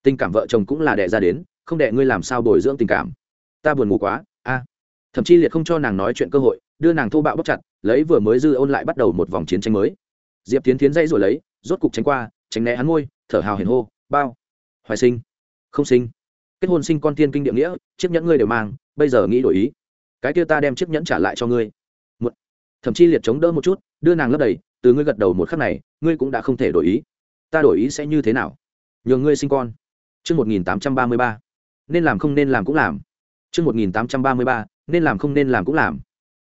Tình cảm vợ chồng cũng là đẻ ra đến, không đẻ ngươi làm sao bồi dưỡng tình cảm. Ta buồn ngủ quá, a. Thậm chí liệt không cho nàng nói chuyện cơ hội, đưa nàng thô bạo bóc chặt, lấy vừa mới dư ôn lại bắt đầu một vòng chiến tranh mới. Diệp tiến tiến dây rồi lấy, rốt cục tránh qua, tránh né hắn ngôi thở hào hiền hô, bao, hoài sinh, không sinh. Kết hôn sinh con tiên kinh địa nghĩa, chiếc nhẫn ngươi đều mang, bây giờ nghĩ đổi ý cái kia ta đem chiếc nhẫn trả lại cho ngươi. Một thậm chí liệt chống đỡ một chút đưa nàng lấp đầy từ ngươi gật đầu một khắc này ngươi cũng đã không thể đổi ý. Ta đổi ý sẽ như thế nào? Nhường ngươi sinh con. Trước 1833, nên làm không nên làm cũng làm. Trước 1833, nên làm không nên làm cũng làm.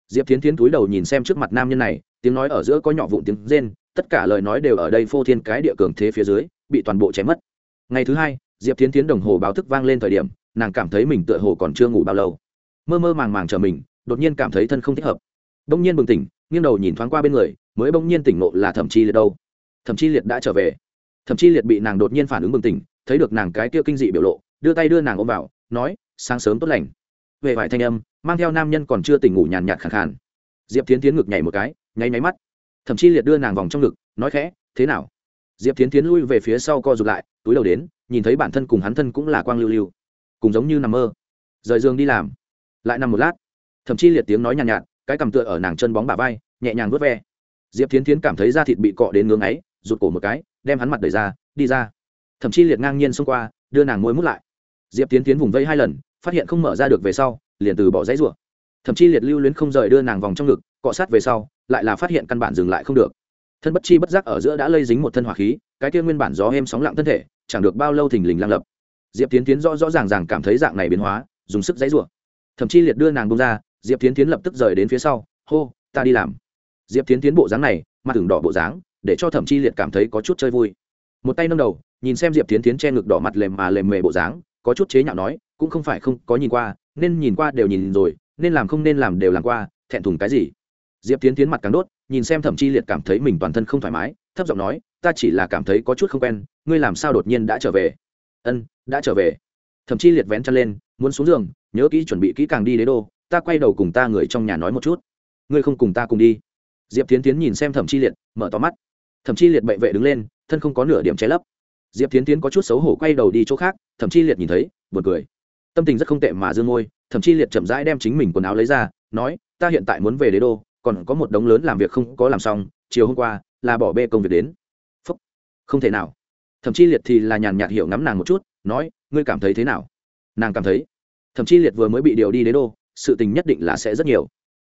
Diệp Thiến Thiến túi đầu nhìn xem trước mặt nam nhân này, tiếng nói ở giữa có nhỏ vụn tiếng rên, tất cả lời nói đều ở đây phô thiên cái địa cường thế phía dưới, bị toàn bộ chém mất. Ngày thứ hai, diệp tiến tiến đồng hồ báo thức vang lên thời điểm nàng cảm thấy mình tựa hồ còn chưa ngủ bao lâu mơ mơ màng màng trở mình, đột nhiên cảm thấy thân không thích hợp. Đông nhiên bừng tỉnh, nghiêng đầu nhìn thoáng qua bên người, mới bỗng nhiên tỉnh ngộ là thẩm chi liệt đâu. Thẩm chi liệt đã trở về. Thẩm chi liệt bị nàng đột nhiên phản ứng bừng tỉnh, thấy được nàng cái kia kinh dị biểu lộ, đưa tay đưa nàng ôm vào, nói, sáng sớm tốt lành. Về vải thanh âm, mang theo nam nhân còn chưa tỉnh ngủ nhàn nhạt khàn khàn. Diệp tiến tiến ngực nhảy một cái, nháy nháy mắt. Thậm chi liệt đưa nàng vòng trong ngực, nói khẽ, thế nào? Diệp tiến tiến lui về phía sau co rụt lại, túi đầu đến, nhìn thấy bản thân cùng hắn thân cũng là quang lưu lưu, cùng giống như nằm mơ. Rời giường đi làm lại nằm một lát. Thậm chí liệt tiếng nói nhàn nhạt, nhạt cái cầm tựa ở nàng chân bóng bà vai nhẹ nhàng vớt ve. Diệp tiến tiến cảm thấy da thịt bị cọ đến ngưỡng ấy rụt cổ một cái đem hắn mặt đẩy ra đi ra. Thậm chí liệt ngang nhiên xông qua đưa nàng môi mút lại. Diệp tiến tiến vùng vây hai lần phát hiện không mở ra được về sau liền từ bỏ dãy rủa. Thậm chí liệt lưu luyến không rời đưa nàng vòng trong ngực cọ sát về sau lại là phát hiện căn bản dừng lại không được. Thân bất chi bất giác ở giữa đã lây dính một thân hỏa khí cái kia nguyên bản gió êm sóng lặng thân thể chẳng được bao lâu thình lình lang lập. Diệp tiến tiến rõ rõ ràng ràng cảm thấy dạng này biến hóa dùng sức dãy rủa thậm chí liệt đưa nàng bông ra, diệp tiến tiến lập tức rời đến phía sau, hô, ta đi làm. Diệp tiến tiến bộ dáng này mặt tưởng đỏ bộ dáng, để cho thẩm chi liệt cảm thấy có chút chơi vui. Một tay nâng đầu, nhìn xem diệp tiến tiến che ngực đỏ mặt lềm mà lềm mề bộ dáng, có chút chế nhạo nói, cũng không phải không có nhìn qua, nên nhìn qua đều nhìn rồi, nên làm không nên làm đều làm qua, thẹn thùng cái gì? Diệp tiến tiến mặt càng đốt, nhìn xem thẩm chi liệt cảm thấy mình toàn thân không thoải mái, thấp giọng nói, ta chỉ là cảm thấy có chút không quen, ngươi làm sao đột nhiên đã trở về? Ân, đã trở về. Thẩm chi liệt vén chân lên, muốn xuống giường nhớ kỹ chuẩn bị kỹ càng đi đế đô, ta quay đầu cùng ta người trong nhà nói một chút. Ngươi không cùng ta cùng đi. Diệp tiến tiến nhìn xem thẩm chi liệt, mở to mắt. Thẩm chi liệt bệ vệ đứng lên, thân không có nửa điểm che lấp. Diệp tiến tiến có chút xấu hổ quay đầu đi chỗ khác, thẩm chi liệt nhìn thấy, buồn cười. Tâm tình rất không tệ mà dương môi, thẩm chi liệt chậm rãi đem chính mình quần áo lấy ra, nói, ta hiện tại muốn về đế đô, còn có một đống lớn làm việc không có làm xong, chiều hôm qua là bỏ bê công việc đến. Phúc. không thể nào. Thậm chí liệt thì là nhàn nhạt hiểu ngắm nàng một chút, nói, ngươi cảm thấy thế nào? Nàng cảm thấy thậm chí liệt vừa mới bị điều đi đế đô sự tình nhất định là sẽ rất nhiều.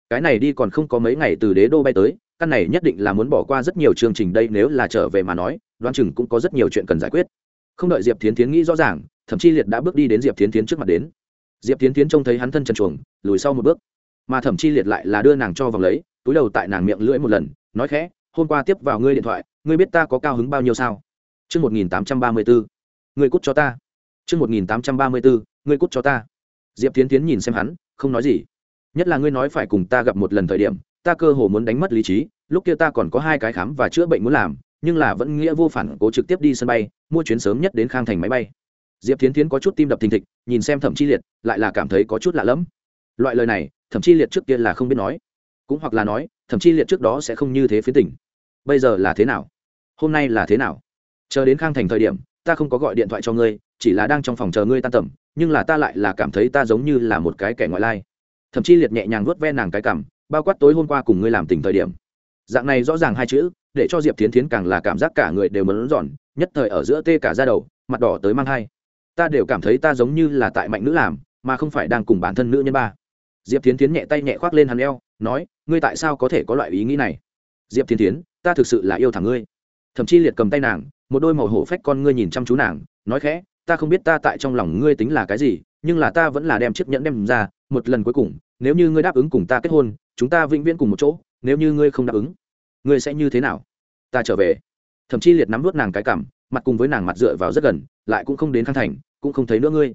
Cái này đi còn không có mấy ngày từ đế đô bay tới căn này nhất định là muốn bỏ qua rất nhiều chương trình đây nếu là trở về mà nói đoán chừng cũng có rất nhiều chuyện cần giải quyết. Không đợi diệp tiến tiến nghĩ rõ ràng thậm chí liệt đã bước đi đến diệp tiến tiến trước mặt đến. Diệp tiến tiến trông thấy hắn thân trần chuồng lùi sau một bước. Mà thẩm chi liệt lại là đưa nàng cho vòng lấy túi đầu tại nàng miệng lưỡi một lần nói khẽ hôm qua tiếp vào ngươi điện thoại ngươi biết ta có cao hứng bao nhiêu sao? Trước 1834, ngươi cút cho ta. Trước 1834, ngươi cút cho ta. Diệp Tiến Tiến nhìn xem hắn, không nói gì. Nhất là ngươi nói phải cùng ta gặp một lần thời điểm, ta cơ hồ muốn đánh mất lý trí, lúc kia ta còn có hai cái khám và chữa bệnh muốn làm, nhưng là vẫn nghĩa vô phản cố trực tiếp đi sân bay, mua chuyến sớm nhất đến Khang Thành máy bay. Diệp Tiến Tiến có chút tim đập thình thịch, nhìn xem Thẩm Chi Liệt, lại là cảm thấy có chút lạ lẫm. Loại lời này, Thẩm Chi Liệt trước kia là không biết nói cũng hoặc là nói Thẩm Chi liệt trước đó sẽ không như thế phía tỉnh bây giờ là thế nào hôm nay là thế nào chờ đến khang thành thời điểm ta không có gọi điện thoại cho ngươi chỉ là đang trong phòng chờ ngươi tan tầm nhưng là ta lại là cảm thấy ta giống như là một cái kẻ ngoại lai. Thậm chí liệt nhẹ nhàng vuốt ve nàng cái cảm bao quát tối hôm qua cùng ngươi làm tình thời điểm. Dạng này rõ ràng hai chữ, để cho diệp tiến tiến càng là cảm giác cả người đều mấn giòn, nhất thời ở giữa tê cả ra đầu, mặt đỏ tới mang hai. Ta đều cảm thấy ta giống như là tại mạnh nữ làm, mà không phải đang cùng bản thân nữ nhân ba. Diệp tiến tiến nhẹ tay nhẹ khoác lên hắn eo, nói, ngươi tại sao có thể có loại ý nghĩ này? Diệp tiến tiến ta thực sự là yêu thằng ngươi. Thậm chí liệt cầm tay nàng, một đôi màu hổ phách con ngươi nhìn chăm chú nàng, nói khẽ ta không biết ta tại trong lòng ngươi tính là cái gì, nhưng là ta vẫn là đem chiếc nhẫn đem ra, một lần cuối cùng, nếu như ngươi đáp ứng cùng ta kết hôn, chúng ta vĩnh viễn cùng một chỗ, nếu như ngươi không đáp ứng, ngươi sẽ như thế nào? Ta trở về. Thậm chí liệt nắm vút nàng cái cảm, mặt cùng với nàng mặt dựa vào rất gần, lại cũng không đến khang thành, cũng không thấy nữa ngươi.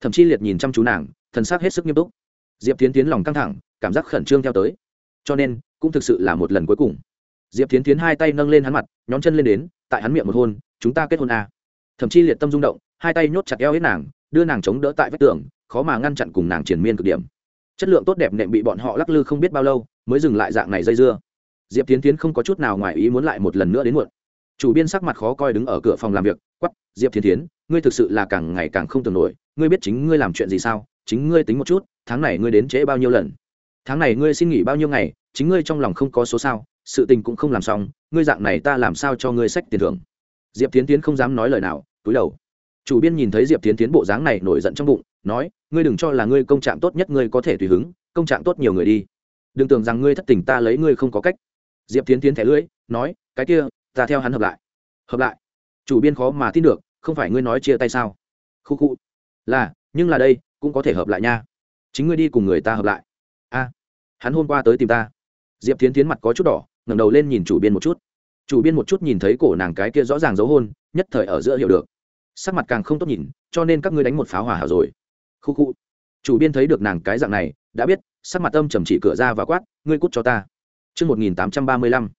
Thậm chí liệt nhìn chăm chú nàng, thần sắc hết sức nghiêm túc. Diệp tiến tiến lòng căng thẳng, cảm giác khẩn trương theo tới. Cho nên, cũng thực sự là một lần cuối cùng. Diệp tiến tiến hai tay nâng lên hắn mặt, nhón chân lên đến, tại hắn miệng một hôn, chúng ta kết hôn à. thậm chí liệt tâm rung động hai tay nhốt chặt eo hết nàng, đưa nàng chống đỡ tại vách tường, khó mà ngăn chặn cùng nàng triển miên cực điểm. Chất lượng tốt đẹp nệm bị bọn họ lắc lư không biết bao lâu, mới dừng lại dạng này dây dưa. Diệp tiến tiến không có chút nào ngoài ý muốn lại một lần nữa đến muộn. Chủ biên sắc mặt khó coi đứng ở cửa phòng làm việc quắp diệp tiến tiến ngươi thực sự là càng ngày càng không tưởng nổi, ngươi biết chính ngươi làm chuyện gì sao? Chính ngươi tính một chút, tháng này ngươi đến trễ bao nhiêu lần? Tháng này ngươi xin nghỉ bao nhiêu ngày? Chính ngươi trong lòng không có số sao, sự tình cũng không làm xong, ngươi dạng này ta làm sao cho ngươi sách tiền thưởng? Diệp tiến tiến không dám nói lời nào, túi đầu chủ biên nhìn thấy diệp tiến tiến bộ dáng này nổi giận trong bụng, nói, ngươi đừng cho là ngươi công trạng tốt nhất ngươi có thể tùy hứng, công trạng tốt nhiều người đi. Đừng tưởng rằng ngươi thất tình ta lấy ngươi không có cách. Diệp tiến tiến thẻ lưỡi, nói, cái kia, ta theo hắn hợp lại. Hợp lại? Chủ biên khó mà tin được, không phải ngươi nói chia tay sao? Khu khu. Là, nhưng là đây, cũng có thể hợp lại nha. Chính ngươi đi cùng người ta hợp lại. A, hắn hôm qua tới tìm ta. Diệp tiến tiến mặt có chút đỏ, ngẩng đầu lên nhìn chủ biên một chút. Chủ biên một chút nhìn thấy cổ nàng cái kia rõ ràng dấu hôn, nhất thời ở giữa hiểu được sắc mặt càng không tốt nhìn cho nên các ngươi đánh một pháo hỏa hảo rồi. Khu khu. Chủ biên thấy được nàng cái dạng này đã biết sắc mặt âm trầm chỉ cửa ra và quát ngươi cút cho ta. Trước 1835,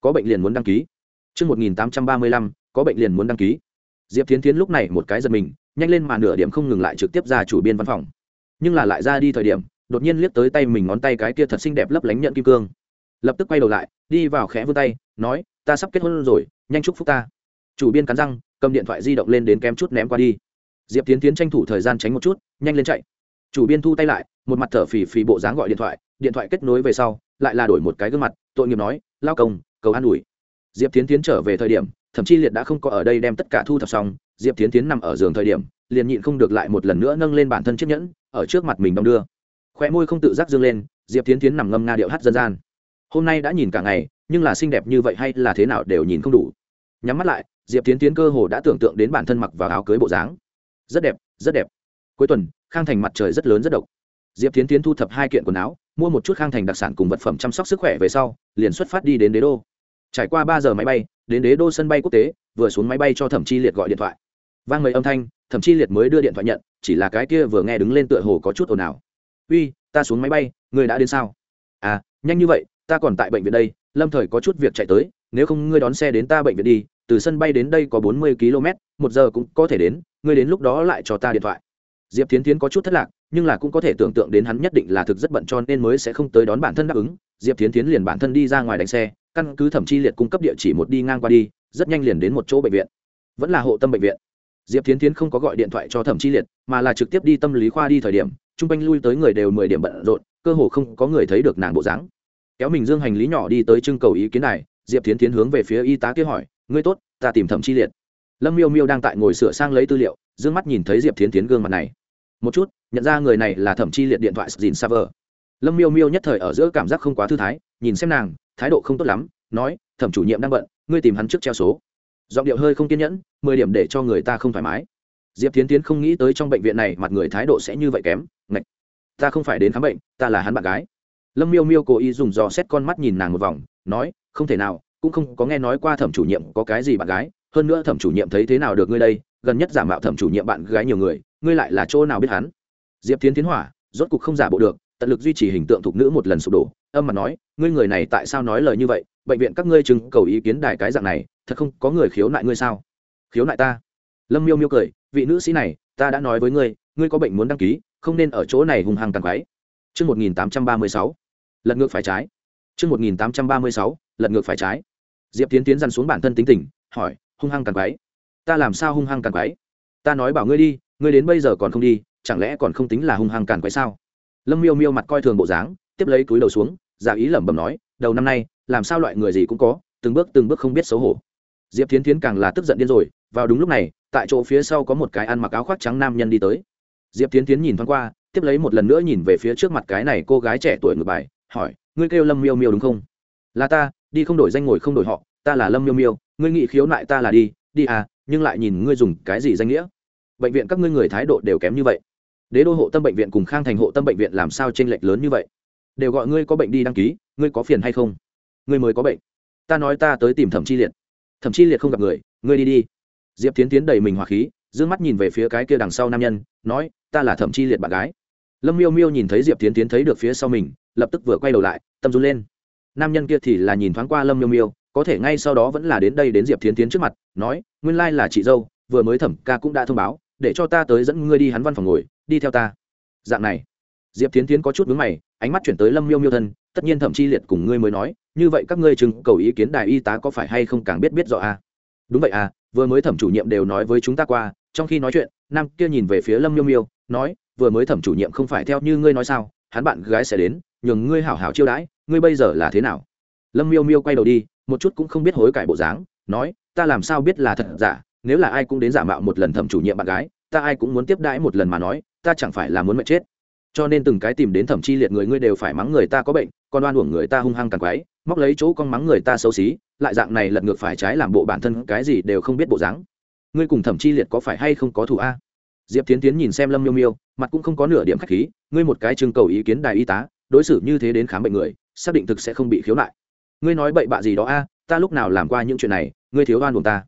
có bệnh liền muốn đăng ký. Trước 1835, có bệnh liền muốn đăng ký. Diệp Thiến Thiến lúc này một cái giật mình, nhanh lên mà nửa điểm không ngừng lại trực tiếp ra chủ biên văn phòng. Nhưng là lại ra đi thời điểm, đột nhiên liếc tới tay mình ngón tay cái kia thật xinh đẹp lấp lánh nhận kim cương. Lập tức quay đầu lại đi vào khẽ vươn tay nói ta sắp kết hôn rồi nhanh chúc phúc ta. Chủ biên cắn răng cầm điện thoại di động lên đến kém chút ném qua đi. Diệp tiến tiến tranh thủ thời gian tránh một chút, nhanh lên chạy. Chủ biên thu tay lại, một mặt thở phì phì bộ dáng gọi điện thoại điện thoại kết nối về sau, lại là đổi một cái gương mặt, tội nghiệp nói, lao công, cầu an ủi. Diệp tiến tiến trở về thời điểm, thậm chí liệt đã không có ở đây đem tất cả thu thập xong, diệp tiến tiến nằm ở giường thời điểm, liền nhịn không được lại một lần nữa nâng lên bản thân chiếc nhẫn, ở trước mặt mình đong đưa. Khóe môi không tự giác dương lên, diệp tiến tiến nằm ngâm nga điệu hát dân gian. Hôm nay đã nhìn cả ngày, nhưng là xinh đẹp như vậy hay là thế nào đều nhìn không đủ. Nhắm mắt lại diệp tiến tiến cơ hồ đã tưởng tượng đến bản thân mặc vào áo cưới bộ dáng. Rất đẹp rất đẹp. Cuối tuần, khang thành mặt trời rất lớn rất độc. Diệp tiến tiến thu thập hai kiện quần áo, mua một chút khang thành đặc sản cùng vật phẩm chăm sóc sức khỏe về sau, liền xuất phát đi đến đế đô. Trải qua ba giờ máy bay, đến đế đô sân bay quốc tế, vừa xuống máy bay cho thẩm chi liệt gọi điện thoại. Vang mấy âm thanh, Thẩm Chi liệt mới đưa điện thoại nhận, chỉ là cái kia vừa nghe đứng lên tựa hồ có chút ồn ào. Uy, ta xuống máy bay ngươi đã đến sao? À nhanh như vậy, ta còn tại bệnh viện đây, lâm thời có chút việc chạy tới, nếu không ngươi đón xe đến ta bệnh viện đi từ sân bay đến đây có bốn mươi km, một giờ cũng có thể đến, ngươi đến lúc đó lại cho ta điện thoại. Diệp tiến tiến có chút thất lạc, nhưng là cũng có thể tưởng tượng đến hắn nhất định là thực rất bận cho nên mới sẽ không tới đón bản thân đáp ứng. Diệp tiến tiến liền bản thân đi ra ngoài đánh xe, căn cứ thẩm chi liệt cung cấp địa chỉ một đi ngang qua đi, rất nhanh liền đến một chỗ bệnh viện. Vẫn là hộ tâm bệnh viện. Diệp tiến tiến không có gọi điện thoại cho thẩm chi liệt, mà là trực tiếp đi tâm lý khoa đi thời điểm chung quanh lui tới người đều mười điểm bận rộn, cơ hồ không có người thấy được nàng bộ dáng. Kéo mình dương hành lý nhỏ đi tới trưng cầu ý kiến này, diệp tiến tiến hướng về phía y tá kia hỏi ngươi tốt, ta tìm thẩm chi liệt. Lâm miêu miêu đang tại ngồi sửa sang lấy tư liệu d ư ơ n g mắt nhìn thấy diệp tiến tiến gương mặt này. Một chút, nhận ra người này là thẩm chi liệt điện thoại dìn vờ lâm miêu miêu nhất thời ở giữa cảm giác không quá thư thái, nhìn xem nàng, thái độ không tốt lắm, nói, thẩm chủ nhiệm đang bận, ngươi tìm hắn trước treo số. Giọng điệu hơi không kiên nhẫn, mười điểm để cho người ta không thoải mái. Diệp tiến tiến không nghĩ tới trong bệnh viện này mặt người thái độ sẽ như vậy kém, ngạch, ta không phải đến khám bệnh, ta là hắn bạn gái. Lâm miêu miêu cố ý dùng dò xét con mắt nhìn nàng một vòng, nói, không thể nào cũng không có nghe nói qua thẩm chủ nhiệm có cái gì bạn gái hơn nữa thẩm chủ nhiệm thấy thế nào được ngươi đây gần nhất giả mạo thẩm chủ nhiệm bạn gái nhiều người ngươi lại là chỗ nào biết hắn diệp tiến tiến hỏa rốt cục không giả bộ được tận lực duy trì hình tượng thục nữ một lần sụp đổ âm mà nói ngươi người này tại sao nói lời như vậy bệnh viện các ngươi chứng cầu ý kiến đài cái dạng này thật không có người khiếu nại ngươi sao khiếu nại ta lâm miêu miêu cười vị nữ sĩ này ta đã nói với ngươi ngươi có bệnh muốn đăng ký không nên ở chỗ này hùng hăng tàn quái Trước 1836, lật ngược phải trái. Trước 1836, lật ngược phải trái. Diệp Tiến Tiến dằn xuống bản thân tính tình, hỏi, hung hăng càng quái. Ta làm sao hung hăng càng quái? Ta nói bảo ngươi đi, ngươi đến bây giờ còn không đi, chẳng lẽ còn không tính là hung hăng càng quái sao? Lâm Miêu Miêu mặt coi thường bộ dáng, tiếp lấy túi đầu xuống, giả ý lẩm bẩm nói, đầu năm nay, làm sao loại người gì cũng có, từng bước từng bước không biết xấu hổ. Diệp Thiến Thiến càng là tức giận điên rồi, vào đúng lúc này, tại chỗ phía sau có một cái ăn mặc áo khoác trắng nam nhân đi tới. Diệp Thiến Thiến nhìn thoáng qua, tiếp lấy một lần nữa nhìn về phía trước mặt cái này cô gái trẻ tuổi ngược bài hỏi ngươi kêu lâm miêu miêu đúng không là ta đi không đổi danh ngồi không đổi họ, ta là lâm miêu miêu, ngươi nghĩ khiếu nại ta là đi đi à nhưng lại nhìn ngươi dùng cái gì danh nghĩa. Bệnh viện các ngươi người thái độ đều kém như vậy. Đế đô hộ tâm bệnh viện cùng khang thành hộ tâm bệnh viện làm sao t r ê n lệch lớn như vậy? Đều gọi ngươi có bệnh đi đăng ký, ngươi có phiền hay không? Ngươi mới có bệnh. Ta nói ta tới tìm thẩm chi liệt. Thẩm chi liệt không gặp người, ngươi đi đi. Diệp tiến tiến đầy mình hỏa khí d ư ơ n g mắt nhìn về phía cái kia đằng sau nam nhân, nói, ta là thẩm chi liệt bạn gái. Lâm miêu miêu nhìn thấy diệp tiến tiến thấy được phía sau mình, lập tức vừa quay đầu lại, tâm run lên nam nhân kia thì là nhìn thoáng qua lâm miêu miêu, có thể ngay sau đó vẫn là đến đây đến diệp tiến tiến trước mặt, nói, nguyên lai là chị dâu, vừa mới thẩm ca cũng đã thông báo, để cho ta tới dẫn ngươi đi hắn văn phòng ngồi, đi theo ta dạng này, diệp tiến tiến có chút vướng mày, ánh mắt chuyển tới lâm miêu miêu thân, tất nhiên thẩm chi liệt cùng ngươi mới nói, như vậy các ngươi chừng cầu ý kiến đại y tá có phải hay không càng biết biết rõ à? đúng vậy à vừa mới thẩm chủ nhiệm đều nói với chúng ta qua, trong khi nói chuyện, nam kia nhìn về phía lâm miêu miêu, nói, vừa mới thẩm chủ nhiệm không phải theo như ngươi nói sao hắn bạn gái sẽ đến, nhường ngươi hảo hảo chiêu đãi, ngươi bây giờ là thế nào? Lâm miêu miêu quay đầu đi, một chút cũng không biết hối cải bộ dáng, nói, ta làm sao biết là thật giả, nếu là ai cũng đến giả mạo một lần thẩm chủ nhiệm bạn gái, ta ai cũng muốn tiếp đãi một lần mà nói, ta chẳng phải là muốn mệt chết. Cho nên từng cái tìm đến thẩm chi liệt người, ngươi đều phải mắng người ta có bệnh còn oan uổng người ta hung hăng càng quái, móc lấy chỗ con mắng người ta xấu xí, lại dạng này lật ngược phải trái làm bộ bản thân cái gì đều không biết bộ dáng. Ngươi cùng thẩm chi liệt có phải hay không có thù a? Diệp tiến tiến nhìn xem lâm miêu miêu, mặt cũng không có nửa điểm k h á c h khí, ngươi một cái trưng cầu ý kiến đài y tá, đối xử như thế đến khám bệnh người, xác định thực sẽ không bị khiếu nại. Ngươi nói bậy bạ gì đó a, ta lúc nào làm qua những chuyện này, ngươi thiếu oan buồn ta.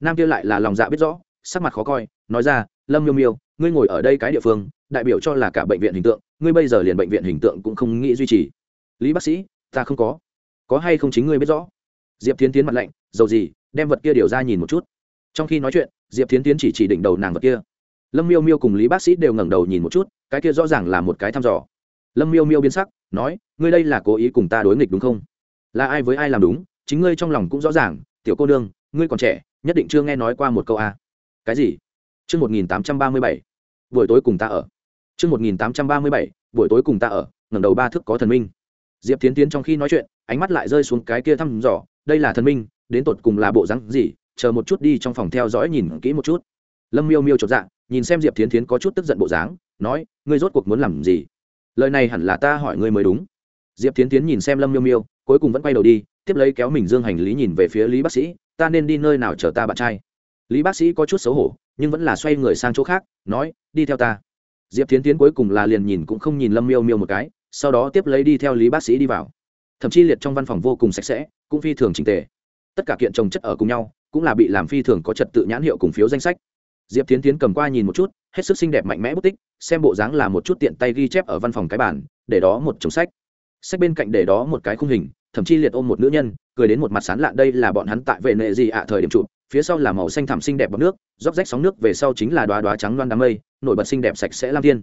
Nam kia lại là lòng dạ biết rõ, sắc mặt khó coi, nói ra, lâm miêu miêu, ngươi ngồi ở đây cái địa phương, đại biểu cho là cả bệnh viện hình tượng, ngươi bây giờ liền bệnh viện hình tượng cũng không nghĩ duy trì. Lý bác sĩ, ta không có. Có hay không chính ngươi biết rõ? Diệp tiến tiến mặt lạnh, dầu gì, đem vật kia điều ra nhìn một chút. Trong khi nói chuyện, diệp tiến tiến chỉ chỉ đỉnh đầu nàng vật kia lâm miêu miêu cùng lý bác sĩ đều ngẩng đầu nhìn một chút, cái kia rõ ràng là một cái thăm dò. Lâm miêu miêu biến sắc, nói, ngươi đây là cố ý cùng ta đối nghịch đúng không? Là ai với ai làm đúng, chính ngươi trong lòng cũng rõ ràng, tiểu cô nương, ngươi còn trẻ, nhất định chưa nghe nói qua một câu a. Cái gì? Chương một nghìn tám trăm ba mươi bảy, buổi tối cùng ta ở. Chương một nghìn tám trăm ba mươi bảy, buổi tối cùng ta ở, ngẩng đầu ba thước có thần minh. Diệp tiến tiến trong khi nói chuyện, ánh mắt lại rơi xuống cái kia thăm dò, đây là thần minh, đến tột cùng là bộ rắn gì? Chờ một chút đi trong phòng theo dõi nhìn kỹ một chút. Lâm miêu miêu chột dạ nhìn xem diệp thiến thiến có chút tức giận bộ dáng, nói, ngươi rốt cuộc muốn làm gì? Lời này hẳn là ta hỏi ngươi mới đúng. Diệp thiến thiến nhìn xem lâm miêu miêu, cuối cùng vẫn quay đầu đi, tiếp lấy kéo mình dương hành lý nhìn về phía lý bác sĩ, ta nên đi nơi nào chờ ta bạn trai? Lý bác sĩ có chút xấu hổ, nhưng vẫn là xoay người sang chỗ khác, nói, đi theo ta. Diệp thiến tiến cuối cùng là liền nhìn cũng không nhìn lâm miêu miêu một cái, sau đó tiếp lấy đi theo lý bác sĩ đi vào. Thậm chí liệt trong văn phòng vô cùng sạch sẽ, cũng phi thường trình tề. Tất cả kiện trồng chất ở cùng nhau, cũng là bị làm phi thường có trật tự nhãn hiệu cùng phiếu danh sách diệp tiến tiến cầm qua nhìn một chút, hết sức xinh đẹp mạnh mẽ bút tích, xem bộ dáng là một chút tiện tay ghi chép ở văn phòng cái bản để đó một chồng sách. Sách bên cạnh để đó một cái khung hình, thậm chí liệt ôm một nữ nhân, cười đến một mặt sán lạ đây là bọn hắn tại vệ nệ gì ạ, thời điểm chụp, phía sau là màu xanh thẳm xinh đẹp bọc nước, róc rách sóng nước về sau chính là đoá đoá trắng loan đám mây, nổi bật xinh đẹp sạch sẽ lam thiên.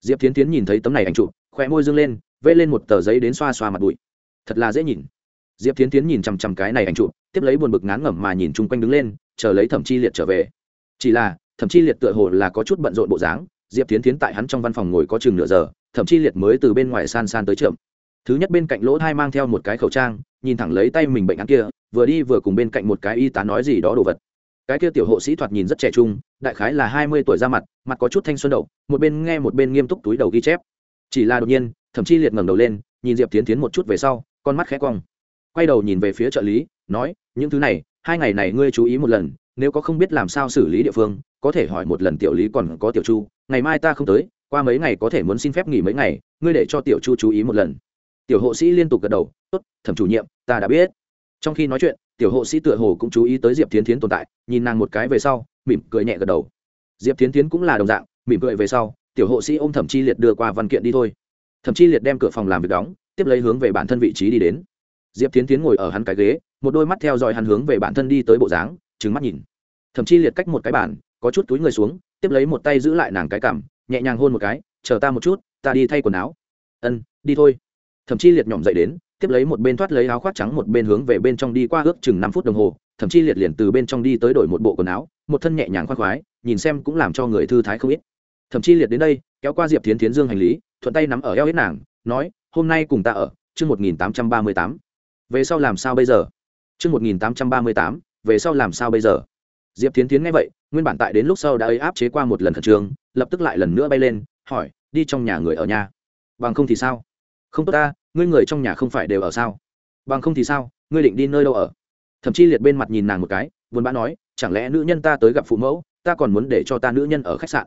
Diệp tiến tiến nhìn thấy tấm này ảnh chụp khoe môi dương lên vẽ lên một tờ giấy đến xoa xoa mặt bụi. Thật là dễ nhìn. Diệp tiến tiến nhìn chằm chằm cái này ảnh chụp, tiếp lấy buồn bực ngán ngẩm mà nhìn chung quanh đứng lên, chờ lấy thẩm chi liệt trở về. Chỉ là Thậm chí liệt tựa hồ là có chút bận rộn bộ dáng, diệp tiến tiến tại hắn trong văn phòng ngồi có chừng nửa giờ, Thậm chí liệt mới từ bên ngoài san san tới trượm thứ nhất bên cạnh lỗ thai mang theo một cái khẩu trang, nhìn thẳng lấy tay mình bệnh án kia, vừa đi vừa cùng bên cạnh một cái y tá nói gì đó đồ vật. Cái kia tiểu hộ sĩ thoạt nhìn rất trẻ trung, đại khái là hai mươi tuổi ra mặt mặt có chút thanh xuân đậu, một bên nghe một bên nghiêm túc túi đầu ghi chép. Chỉ là đột nhiên, thậm chí liệt ngẩng đầu lên, nhìn diệp tiến tiến một chút về sau, con mắt khẽ cong. Quay đầu nhìn về phía trợ lý, nói, những thứ này, hai ngày này ngươi chú ý một lần, nếu có không biết làm sao xử lý địa phương có thể hỏi một lần tiểu lý còn có tiểu chu, ngày mai ta không tới, qua mấy ngày có thể muốn xin phép nghỉ mấy ngày, ngươi để cho tiểu chu chú ý một lần. Tiểu hộ sĩ liên tục gật đầu, tốt, thẩm chủ nhiệm, ta đã biết. Trong khi nói chuyện, tiểu hộ sĩ tựa hồ cũng chú ý tới diệp tiến tiến tồn tại, nhìn nàng một cái về sau, mỉm cười nhẹ gật đầu. Diệp tiến tiến cũng là đồng dạng, mỉm cười về sau, tiểu hộ sĩ ôm thẩm chi liệt đưa qua văn kiện đi thôi. Thẩm chi liệt đem cửa phòng làm việc đóng, tiếp lấy hướng về bản thân vị trí đi đến. Diệp tiến tiến ngồi ở hắn cái ghế, một đôi mắt theo dõi hắn hướng về bản thân đi tới bộ dáng trứng mắt nhìn. Thẩm chi liệt cách một cái bàn có chút túi người xuống, tiếp lấy một tay giữ lại nàng cái cảm nhẹ nhàng hôn một cái, chờ ta một chút, ta đi thay quần áo. Ân, đi thôi. Thậm chí liệt nhỏm dậy đến, tiếp lấy một bên thoát lấy áo khoác trắng một bên hướng về bên trong đi qua ước chừng năm phút đồng hồ thậm chí liệt liền từ bên trong đi tới đổi một bộ quần áo, một thân nhẹ nhàng khoác khoái, nhìn xem cũng làm cho người thư thái không ít. Thậm chí liệt đến đây, kéo qua diệp tiến tiến dương hành lý, thuận tay nắm ở eo hết nàng, nói, hôm nay cùng ta ở, chương một nghìn tám trăm ba mươi tám. Về sau làm sao bây giờ? Chương một nghìn tám trăm ba mươi tám, về sau làm sao bây giờ? Diệp tiến tiến nghe vậy, nguyên bản tại đến lúc sau đã ấy áp chế qua một lần khẩn trương, lập tức lại lần nữa bay lên, hỏi, đi trong nhà người ở nhà? Bằng không thì sao? Không tốt ta, ngươi người trong nhà không phải đều ở sao? Bằng không thì sao, ngươi định đi nơi đâu ở? Thậm chí liệt bên mặt nhìn nàng một cái, buồn bã nói, chẳng lẽ nữ nhân ta tới gặp phụ mẫu, ta còn muốn để cho ta nữ nhân ở khách sạn?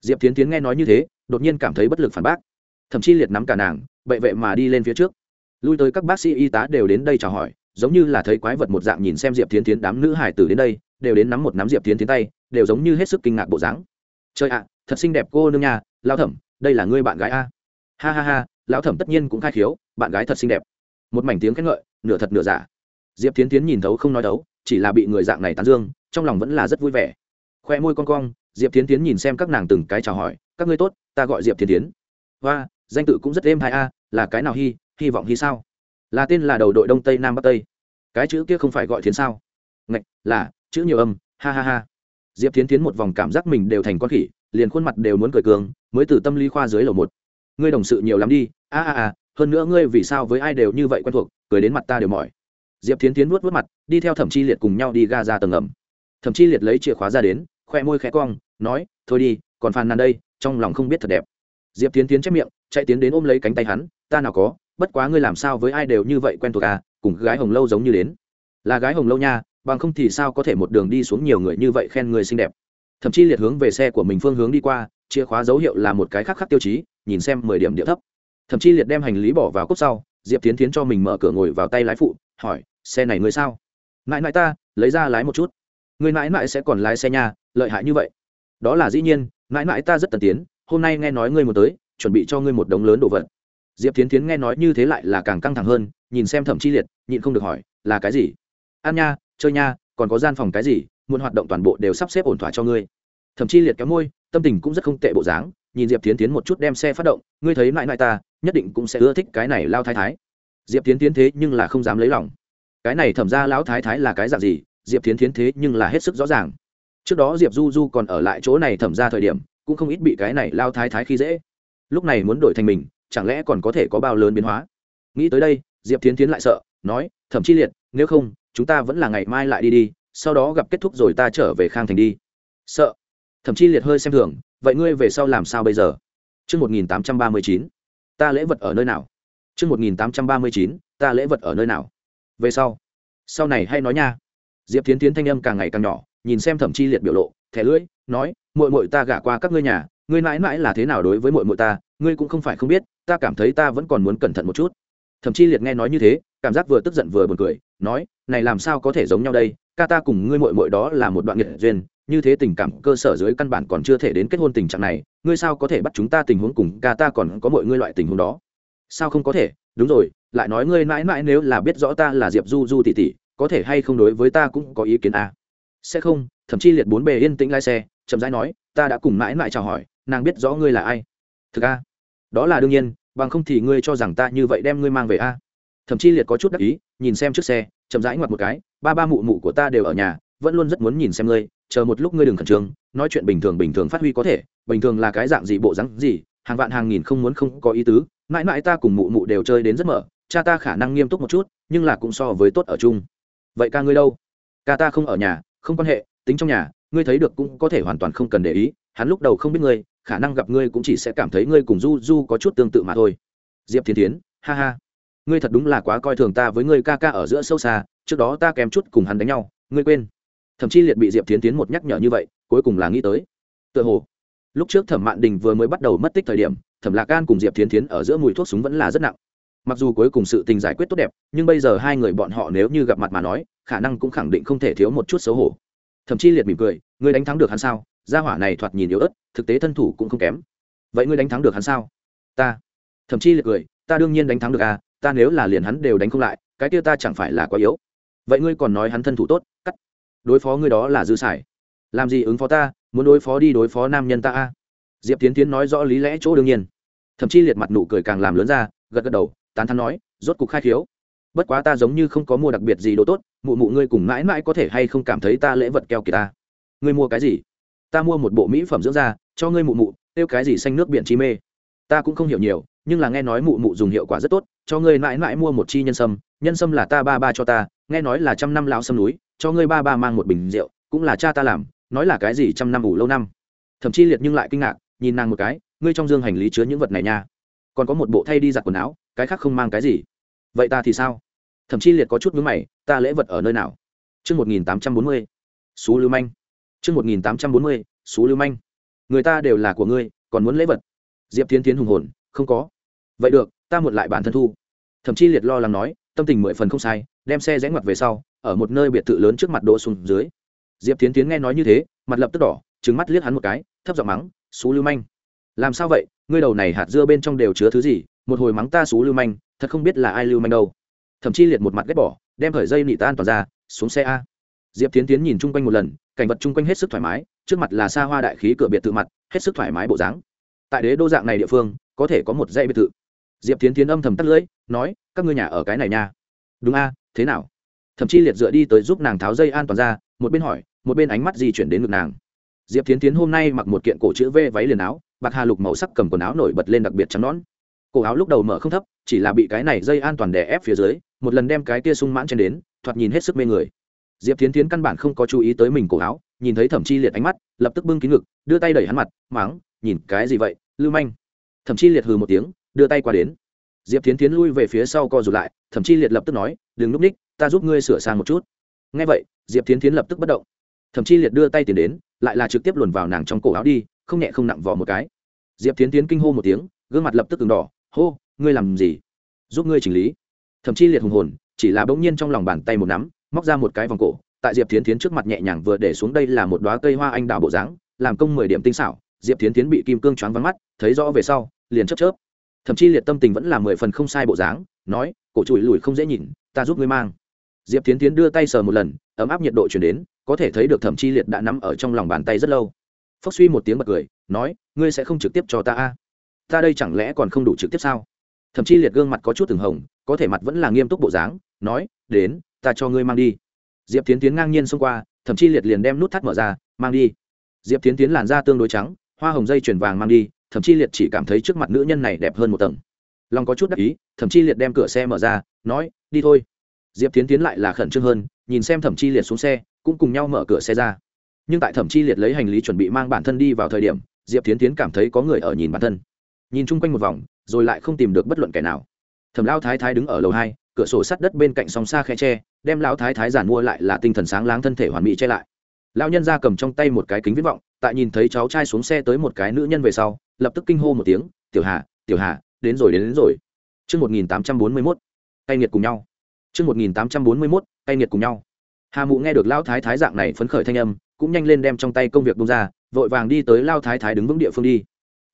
Diệp tiến tiến nghe nói như thế, đột nhiên cảm thấy bất lực phản bác. Thậm chí liệt nắm cả nàng, bệ vệ mà đi lên phía trước. Lui tới các bác sĩ y tá đều đến đây chào hỏi giống như là thấy quái vật một dạng nhìn xem diệp tiến tiến đám nữ hải tử đến đây, đều đến nắm một nắm diệp tiến tiến tay, đều giống như hết sức kinh ngạc bộ dáng. Trời ạ, thật xinh đẹp cô nương nhà lao thẩm, đây là ngươi bạn gái a. Ha ha ha, lão thẩm tất nhiên cũng khai khiếu, bạn gái thật xinh đẹp. Một mảnh tiếng khen ngợi, nửa thật nửa giả. Diệp tiến tiến nhìn thấu không nói đấu chỉ là bị người dạng này tán dương, trong lòng vẫn là rất vui vẻ. Khoe môi con cong, diệp tiến tiến nhìn xem các nàng từng cái chào hỏi, các ngươi tốt, ta gọi diệp tiến tiến và danh tự cũng rất êm hai a, là cái nào hy hy vọng hy sao? Là tên là đầu đội đông tây nam bắc tây. Cái chữ kia không phải gọi thiến sao? Ngạch, là, chữ nhiều âm, ha ha ha. Diệp tiến tiến một vòng cảm giác mình đều thành con khỉ, liền khuôn mặt đều muốn cười cường, mới từ tâm lý khoa dưới lầu một. Ngươi đồng sự nhiều lắm đi, a a a, hơn nữa ngươi vì sao với ai đều như vậy quen thuộc, cười đến mặt ta đều mỏi. Diệp tiến tiến vuốt vuốt mặt, đi theo thẩm chi liệt cùng nhau đi ga ra tầng ngầm thẩm chi liệt lấy chìa khóa ra đến, khoe môi khẽ cong, nói, thôi đi, còn phàn nàn đây, trong lòng không biết thật đẹp. Diệp tiến tiến chép miệng, chạy tiến đến ôm lấy cánh tay hắn, ta nào có bất quá ngươi làm sao với ai đều như vậy quen thuộc à cùng gái hồng lâu giống như đến. Là gái hồng lâu nha, bằng không thì sao có thể một đường đi xuống nhiều người như vậy khen người xinh đẹp. Thậm chí liệt hướng về xe của mình phương hướng đi qua, chìa khóa dấu hiệu là một cái khác khác tiêu chí, nhìn xem mười điểm địa thấp. Thậm chí liệt đem hành lý bỏ vào cốc sau, diệp tiến tiến cho mình mở cửa ngồi vào tay lái phụ, hỏi, xe này ngươi sao? Mãi mãi ta, lấy ra lái một chút. Người mãi mãi sẽ còn lái xe nhà lợi hại như vậy. Đó là dĩ nhiên, mãi mãi ta rất tần tiến, hôm nay nghe nói ngươi một tới, chuẩn bị cho ngươi một đống lớn đồ vật diệp tiến tiến nghe nói như thế lại là càng căng thẳng hơn, nhìn xem thẩm chi liệt, nhịn không được hỏi, là cái gì? Ăn nha, chơi nha, còn có gian phòng cái gì, muốn hoạt động toàn bộ đều sắp xếp ổn thỏa cho ngươi. Thẩm chi liệt kéo môi, tâm tình cũng rất không tệ bộ dáng, nhìn diệp tiến tiến một chút đem xe phát động, ngươi thấy mãi mãi ta, nhất định cũng sẽ ưa thích cái này lao thái thái. Diệp tiến tiến thế nhưng là không dám lấy lòng. Cái này thẩm ra lão thái thái là cái dạng gì? Diệp tiến tiến thế nhưng là hết sức rõ ràng. Trước đó diệp du du còn ở lại chỗ này thẩm ra thời điểm, cũng không ít bị cái này lao thái thái khi dễ. Lúc này muốn đổi thành mình chẳng lẽ còn có thể có bao lớn biến hóa? Nghĩ tới đây, diệp tiến tiến lại sợ, nói, thẩm chi liệt, nếu không, chúng ta vẫn là ngày mai lại đi đi, sau đó gặp kết thúc rồi ta trở về khang thành đi. Sợ? Thậm chí liệt hơi xem thường, vậy ngươi về sau làm sao bây giờ? Chương một nghìn tám trăm ba mươi chín, ta lễ vật ở nơi nào? Chương một nghìn tám trăm ba mươi chín, ta lễ vật ở nơi nào? Về sau. Sau này hay nói nha. Diệp tiến tiến thanh âm càng ngày càng nhỏ, nhìn xem thẩm chi liệt biểu lộ, thẻ lưỡi, nói mội mội ta gả qua các ngươi nhà ngươi mãi mãi là thế nào đối với mội mội ta, ngươi cũng không phải không biết, ta cảm thấy ta vẫn còn muốn cẩn thận một chút. Thậm chí liệt nghe nói như thế, cảm giác vừa tức giận vừa buồn cười, nói, này làm sao có thể giống nhau đây, ca ta cùng ngươi mội mội đó là một đoạn nghiệt duyên, như thế tình cảm cơ sở dưới căn bản còn chưa thể đến kết hôn tình trạng này, ngươi sao có thể bắt chúng ta tình huống cùng ca ta còn có mọi ngươi loại tình huống đó? Sao không có thể? Đúng rồi, lại nói ngươi mãi mãi nếu là biết rõ ta là diệp du du tỷ tỷ, có thể hay không đối với ta cũng có ý kiến à. sẽ không. Thậm chí liệt bốn bề yên tĩnh lái xe, chậm rãi nói, ta đã cùng mãi mãi chào hỏi nàng biết rõ ngươi là ai. Thực a. Đó là đương nhiên, bằng không thì ngươi cho rằng ta như vậy đem ngươi mang về a. Thậm chí liệt có chút đắc ý, nhìn xem trước xe, chậm rãi ngoặt một cái, ba ba mụ mụ của ta đều ở nhà, vẫn luôn rất muốn nhìn xem ngươi, chờ một lúc ngươi đừng khẩn trương, nói chuyện bình thường bình thường phát huy có thể, bình thường là cái dạng gì bộ dáng gì, hàng vạn hàng nghìn không muốn không có ý tứ, mãi mãi ta cùng mụ mụ đều chơi đến rất mở, cha ta khả năng nghiêm túc một chút, nhưng là cũng so với tốt ở chung. Vậy ca ngươi đâu? Ca ta không ở nhà, không quan hệ, tính trong nhà, ngươi thấy được cũng có thể hoàn toàn không cần để ý, hắn lúc đầu không biết ngươi khả năng gặp ngươi cũng chỉ sẽ cảm thấy ngươi cùng du du có chút tương tự mà thôi. Diệp thiên tiến ha ha. Ngươi thật đúng là quá coi thường ta với ngươi ca ca ở giữa sâu xa, trước đó ta kém chút cùng hắn đánh nhau, ngươi quên. Thậm chí liệt bị diệp thiên tiến một nhắc nhở như vậy, cuối cùng là nghĩ tới. Tựa hồ, lúc trước thẩm mạn đình vừa mới bắt đầu mất tích thời điểm, thẩm lạc gan cùng diệp thiên tiến ở giữa mùi thuốc súng vẫn là rất nặng. Mặc dù cuối cùng sự tình giải quyết tốt đẹp, nhưng bây giờ hai người bọn họ nếu như gặp mặt mà nói, khả năng cũng khẳng định không thể thiếu một chút xấu hổ. Thậm chí liệt mỉm cười, ngươi đánh thắng được hắn sao? Gia hỏa này thoạt nhìn yếu ớt, thực tế thân thủ cũng không kém. Vậy ngươi đánh thắng được hắn sao? Ta. Thậm chí liệt cười, ta đương nhiên đánh thắng được à ta nếu là liền hắn đều đánh không lại, cái kia ta chẳng phải là quá yếu. Vậy ngươi còn nói hắn thân thủ tốt, cắt. Đối phó ngươi đó là dư sải làm gì ứng phó ta, muốn đối phó đi đối phó nam nhân ta a. Diệp tiến tiến nói rõ lý lẽ chỗ đương nhiên. Thậm chí liệt mặt nụ cười càng làm lớn ra, gật gật đầu, tán thắn nói, rốt cục khai khiếu. Bất quá ta giống như không có mua đặc biệt gì đồ tốt, mụ mụ ngươi cùng mãi mãi có thể hay không cảm thấy ta lễ vật keo kỳ ta. Ngươi mua cái gì? Ta mua một bộ mỹ phẩm dưỡng da, cho ngươi mụ mụ, tiêu cái gì xanh nước biển chi mê. Ta cũng không hiểu nhiều, nhưng là nghe nói mụ mụ dùng hiệu quả rất tốt, cho ngươi mãi mãi mua một chi nhân sâm nhân sâm là ta ba ba cho ta, nghe nói là trăm năm lão sâm núi, cho ngươi ba ba mang một bình rượu, cũng là cha ta làm, nói là cái gì trăm năm ủ lâu năm. Thậm chí liệt nhưng lại kinh ngạc, nhìn nàng một cái, ngươi trong dương hành lý chứa những vật này nha. Còn có một bộ thay đi giặt quần áo, cái khác không mang cái gì. Vậy ta thì sao? Thậm chí liệt có chút mướn mày, ta lễ vật ở nơi nào? Chương một nghìn tám trăm bốn mươi. Xú lưu manh chương một nghìn tám trăm bốn mươi lưu manh. Người ta đều là của ngươi, còn muốn lễ vật. Diệp Thiến Thiến hùng hồn, không có. Vậy được, ta muộn lại bản thân thu. Thẩm Chi liệt lo lắng nói, tâm tình mười phần không sai, đem xe rẽ ngoặt về sau, ở một nơi biệt thự lớn trước mặt đỗ xuống dưới. Diệp Thiến Thiến nghe nói như thế, mặt lập tức đỏ, trừng mắt liếc hắn một cái, thấp giọng mắng xú lưu manh. Làm sao vậy? Ngươi đầu này hạt dưa bên trong đều chứa thứ gì? Một hồi mắng ta xú lưu manh, thật không biết là ai lưu manh đâu. Thẩm Chi liệt một mặt ghét bỏ, đem khởi dây nị ta an toàn ra, xuống xe a diệp tiến tiến nhìn chung quanh một lần, cảnh vật chung quanh hết sức thoải mái, trước mặt là xa hoa đại khí cửa biệt thự mặt, hết sức thoải mái bộ dáng. Tại đế đô dạng này địa phương, có thể có một dãy biệt thự. Diệp tiến tiến âm thầm tắt lưỡi, nói, các ngươi nhà ở cái này nha. Đúng a, thế nào? Thậm chí liệt dựa đi tới giúp nàng tháo dây an toàn ra, một bên hỏi, một bên ánh mắt di chuyển đến ngực nàng. Diệp tiến tiến hôm nay mặc một kiện cổ chữ v váy liền áo, bạc hà lục màu sắc cầm quần áo nổi bật lên đặc biệt trắng nón cổ áo lúc đầu mở không thấp, chỉ là bị cái này dây an toàn đè ép phía dưới, một lần đem cái kia sung mãn trên đến, thoạt nhìn hết sức mê người diệp tiến tiến căn bản không có chú ý tới mình cổ áo, nhìn thấy thẩm chi liệt ánh mắt, lập tức bưng kín ngực, đưa tay đẩy hắn mặt, máng, nhìn cái gì vậy, lưu manh? Thẩm chi liệt hừ một tiếng, đưa tay qua đến. Diệp tiến tiến lui về phía sau co rụt lại, thẩm chi liệt lập tức nói, đừng núp ních, ta giúp ngươi sửa sang một chút. Ngay vậy, diệp tiến tiến lập tức bất động. Thẩm chi liệt đưa tay tiền đến, lại là trực tiếp luồn vào nàng trong cổ áo đi, không nhẹ không nặng vỏ một cái. Diệp tiến tiến kinh hô một tiếng, gương mặt lập tức từng đỏ, hô, ngươi làm gì? Giúp ngươi chỉnh lý. Thậm chí liệt hùng hồn, chỉ là bỗng nhiên trong lòng bàn tay một nắm móc ra một cái vòng cổ, tại diệp tiến tiến trước mặt nhẹ nhàng vừa để xuống đây là một đoá cây hoa anh đào bộ dáng, làm công mười điểm tinh xảo, diệp tiến tiến bị kim cương choáng vắng mắt, thấy rõ về sau, liền chớp chớp. Thậm chí liệt tâm tình vẫn là mười phần không sai bộ dáng, nói, cổ chùi lùi không dễ nhìn, ta giúp ngươi mang. Diệp tiến tiến đưa tay sờ một lần, ấm áp nhiệt độ chuyển đến, có thể thấy được thẩm chi liệt đã nắm ở trong lòng bàn tay rất lâu. Phốc suy một tiếng bật cười, nói, ngươi sẽ không trực tiếp cho ta a? Ta đây chẳng lẽ còn không đủ trực tiếp sao? Thậm chí liệt gương mặt có chút từng hồng, có thể mặt vẫn là nghiêm túc bộ dáng, nói, đến ta cho ngươi mang đi. Diệp tiến tiến ngang nhiên xông qua, thậm chí liệt liền đem nút thắt mở ra, mang đi. Diệp tiến tiến làn da tương đối trắng, hoa hồng dây chuyển vàng mang đi, thậm chí liệt chỉ cảm thấy trước mặt nữ nhân này đẹp hơn một tầng. Lòng có chút đắc ý, thậm chí liệt đem cửa xe mở ra, nói, đi thôi. Diệp tiến tiến lại là khẩn trương hơn, nhìn xem thẩm chi liệt xuống xe, cũng cùng nhau mở cửa xe ra. Nhưng tại thẩm chi liệt lấy hành lý chuẩn bị mang bản thân đi vào thời điểm, diệp tiến tiến cảm thấy có người ở nhìn bản thân. Nhìn chung quanh một vòng, rồi lại không tìm được bất luận kẻ nào. Thẩm lao thái thái đứng ở lầu hai, cửa sổ sắt đất bên cạnh sóng xa khe tre đem lão thái thái giản mua lại là tinh thần sáng láng thân thể hoàn mỹ che lại. Lão nhân ra cầm trong tay một cái kính viết vọng tại nhìn thấy cháu trai xuống xe tới một cái nữ nhân về sau lập tức kinh hô một tiếng tiểu hà tiểu hà đến rồi đến, đến rồi. Trước 1841, tay nghiệt cùng nhau. Trước 1841, cay nghiệt cùng nhau. Hà mụ nghe được lão thái thái dạng này phấn khởi thanh âm cũng nhanh lên đem trong tay công việc bung ra vội vàng đi tới lao thái thái đứng vững địa phương đi.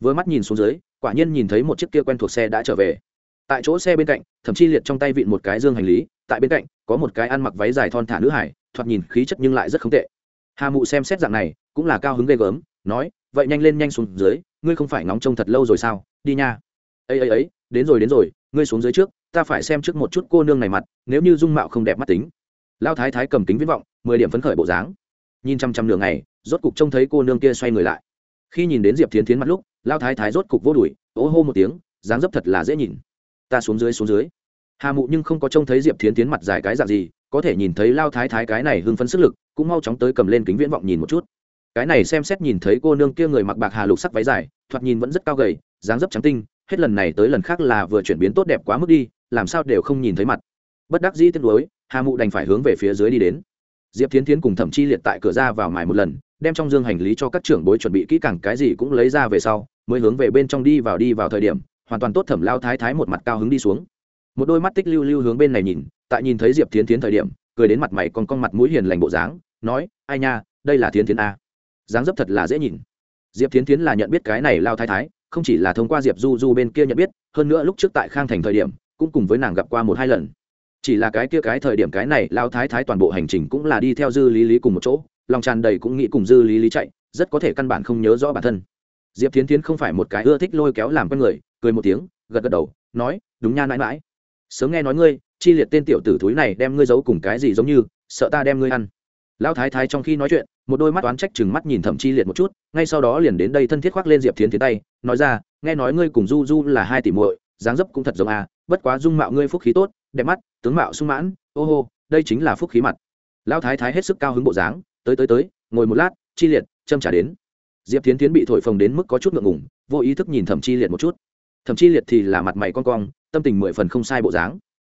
Với mắt nhìn xuống dưới quả nhiên nhìn thấy một chiếc kia quen thuộc xe đã trở về. Tại chỗ xe bên cạnh thậm chí liệt trong tay vịn một cái dương hành lý tại bên cạnh, có một cái ăn mặc váy dài thon thả nữ hải, thoạt nhìn khí chất nhưng lại rất không tệ. Hà mụ xem xét dạng này, cũng là cao hứng ghê gớm, nói, vậy nhanh lên nhanh xuống dưới, ngươi không phải ngóng trông thật lâu rồi sao? Đi nha. Ấy ấy ấy, đến rồi đến rồi, ngươi xuống dưới trước, ta phải xem trước một chút cô nương này mặt, nếu như dung mạo không đẹp mắt tính. Lao thái thái cầm kính viễn vọng, mười điểm phấn khởi bộ dáng. Nhìn chăm chăm đường này rốt cục trông thấy cô nương kia xoay người lại. Khi nhìn đến diệp Thiến Thiến mặt lúc, lao thái thái rốt cục vô đùi ố hô một tiếng, dáng dấp thật là dễ nhìn. Ta xuống dưới xuống dưới hà mụ nhưng không có trông thấy diệp Thiến tiến mặt dài cái dạng gì, có thể nhìn thấy lao thái thái cái này hưng phấn sức lực, cũng mau chóng tới cầm lên kính viễn vọng nhìn một chút. Cái này xem xét nhìn thấy cô nương kia người mặc bạc hà lục sắc váy dài, thoạt nhìn vẫn rất cao gầy, dáng dấp trắng tinh, hết lần này tới lần khác là vừa chuyển biến tốt đẹp quá mức đi, làm sao đều không nhìn thấy mặt. Bất đắc dĩ tiếc nuối, hà mụ đành phải hướng về phía dưới đi đến. Diệp Thiến tiến cùng thẩm chi liệt tại cửa ra vào mài một lần, đem trong dương hành lý cho các trưởng bối chuẩn bị kỹ càng cái gì cũng lấy ra về sau, mới hướng về bên trong đi vào đi vào thời điểm, hoàn toàn tốt thẩm lao thái thái một mặt cao hứng đi xuống một đôi mắt tích lưu lưu hướng bên này nhìn, tại nhìn thấy diệp tiến tiến thời điểm, cười đến mặt mày còn con mặt mũi hiền lành bộ dáng, nói, ai nha, đây là tiến tiến a. Dáng dấp thật là dễ nhìn. Diệp tiến tiến là nhận biết cái này lao thái thái, không chỉ là thông qua diệp du du bên kia nhận biết, hơn nữa lúc trước tại khang thành thời điểm, cũng cùng với nàng gặp qua một hai lần. Chỉ là cái kia cái thời điểm cái này lao thái thái toàn bộ hành trình cũng là đi theo dư lý lý cùng một chỗ, lòng tràn đầy cũng nghĩ cùng dư lý lý chạy, rất có thể căn bản không nhớ rõ bản thân. Diệp tiến tiến không phải một cái ưa thích lôi kéo làm con người, cười một tiếng, gật gật đầu, nói, đúng nha, mãi mãi sớm nghe nói ngươi, chi liệt tên tiểu tử thúi này đem ngươi giấu cùng cái gì giống như, sợ ta đem ngươi ăn. Lão thái thái trong khi nói chuyện, một đôi mắt oán trách chừng mắt nhìn thẩm chi liệt một chút, ngay sau đó liền đến đây thân thiết khoác lên diệp thiến tiến tay, nói ra, nghe nói ngươi cùng du du là hai tỷ muội, dáng dấp cũng thật giống à bất quá dung mạo ngươi phúc khí tốt, đẹp mắt, tướng mạo sung mãn, ô hô, đây chính là phúc khí mặt. Lão thái thái hết sức cao hứng bộ dáng, tới tới tới, ngồi một lát, chi liệt, châm trả đến. Diệp Thiến tiến bị thổi phồng đến mức có chút ngượng ngùng, vô ý thức nhìn thẩm chi liệt một chút. Thẩm chi liệt thì là mặt mày con cong tâm tình mười phần không sai bộ dáng.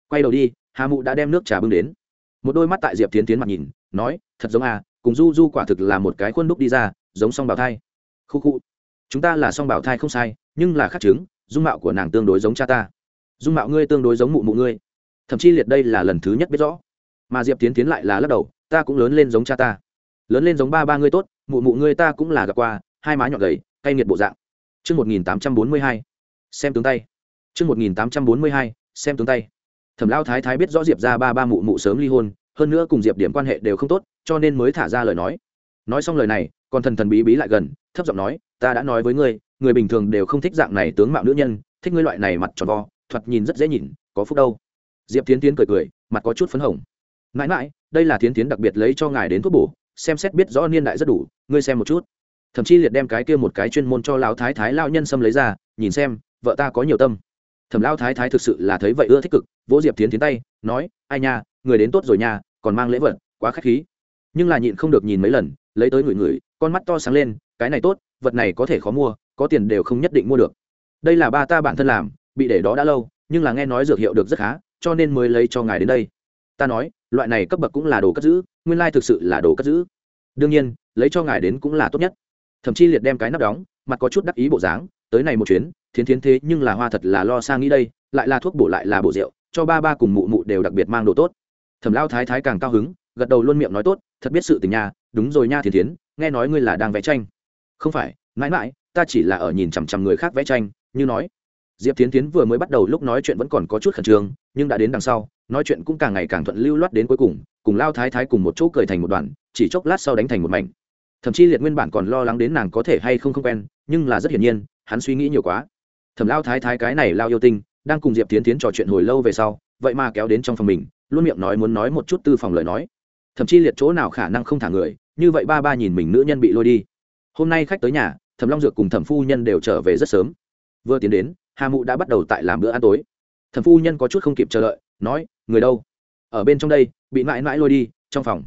Quay đầu đi hà mụ đã đem nước trà bưng đến. Một đôi mắt tại diệp tiến tiến mặt nhìn nói thật giống à cùng du du quả thực là một cái khuôn đúc đi ra giống song bảo thai. Khu khu chúng ta là song bảo thai không sai nhưng là khắc chứng dung mạo của nàng tương đối giống cha ta. Dung mạo ngươi tương đối giống mụ mụ ngươi. Thậm chí liệt đây là lần thứ nhất biết rõ. Mà diệp tiến tiến lại là lắc đầu ta cũng lớn lên giống cha ta. Lớn lên giống ba ba ngươi tốt mụ mụ ngươi ta cũng là gặp qua hai má nhọn gầy cay nghiệt bộ dạng. Trước 1842, xem tướng tay. Trước 1842, xem tướng tay. Thẩm Lao Thái Thái biết rõ Diệp gia ba ba mụ mụ sớm ly hôn, hơn nữa cùng Diệp Điểm quan hệ đều không tốt, cho nên mới thả ra lời nói. Nói xong lời này, còn thần thần bí bí lại gần, thấp giọng nói, ta đã nói với ngươi, người bình thường đều không thích dạng này tướng mạo nữ nhân, thích ngươi loại này mặt tròn vo, thoạt nhìn rất dễ nhìn, có phúc đâu. Diệp Tiến Tiến cười cười, mặt có chút phấn hồng. Mãi mãi, đây là Tiến Tiến đặc biệt lấy cho ngài đến thuốc bổ, xem xét biết rõ niên đại rất đủ, ngươi xem một chút. Thậm chí liệt đem cái kia một cái chuyên môn cho lão thái thái lão nhân xâm lấy ra, nhìn xem, vợ ta có nhiều tâm thẩm lao thái thái thực sự là thấy vậy ưa thích cực vỗ diệp tiến tiến tay nói ai nha người đến tốt rồi nha còn mang lễ vật quá k h á c h khí. Nhưng là nhịn không được nhìn mấy lần lấy tới ngửi ngửi, con mắt to sáng lên cái này tốt vật này có thể khó mua có tiền đều không nhất định mua được. Đây là ba ta bản thân làm bị để đó đã lâu nhưng là nghe nói dược hiệu được rất khá cho nên mới lấy cho ngài đến đây. Ta nói loại này cấp bậc cũng là đồ cất giữ nguyên lai thực sự là đồ cất giữ. Đương nhiên lấy cho ngài đến cũng là tốt nhất. Thậm chí liệt đem cái nắp đóng mặt có chút đắc ý bộ dáng tới này một chuyến thiến thiến thế nhưng là hoa thật là lo sang nghĩ đây, lại là thuốc bổ lại là bổ rượu, cho ba ba cùng mụ mụ đều đặc biệt mang đồ tốt. Thẩm lao thái thái càng cao hứng, gật đầu luôn miệng nói tốt, thật biết sự tình nha, đúng rồi nha thiến thiến, nghe nói ngươi là đang vẽ tranh. Không phải, mãi mãi, ta chỉ là ở nhìn chằm chằm người khác vẽ tranh, như nói. Diệp Thiến tiến vừa mới bắt đầu lúc nói chuyện vẫn còn có chút khẩn trương, nhưng đã đến đằng sau, nói chuyện cũng càng ngày càng thuận lưu loát đến cuối cùng cùng lao thái thái cùng một chỗ cười thành một đoàn, chỉ chốc lát sau đánh thành một mảnh. Thậm chí liệt nguyên bản còn lo lắng đến nàng có thể hay không không quen, nhưng là rất hiển nhiên, hắn suy nghĩ nhiều quá thẩm lao thái thái cái này lao yêu tinh, đang cùng diệp tiến tiến trò chuyện hồi lâu về sau, vậy mà kéo đến trong phòng mình, luôn miệng nói muốn nói một chút tư phòng lời nói. Thậm chí liệt chỗ nào khả năng không thả người, như vậy ba ba nhìn mình nữ nhân bị lôi đi. Hôm nay khách tới nhà, thẩm long dược cùng thẩm phu nhân đều trở về rất sớm. Vừa tiến đến, hà mụ đã bắt đầu tại làm bữa ăn tối. Thẩm phu nhân có chút không kịp chờ đợi, nói, người đâu? Ở bên trong đây, bị mãi mãi lôi đi, trong phòng.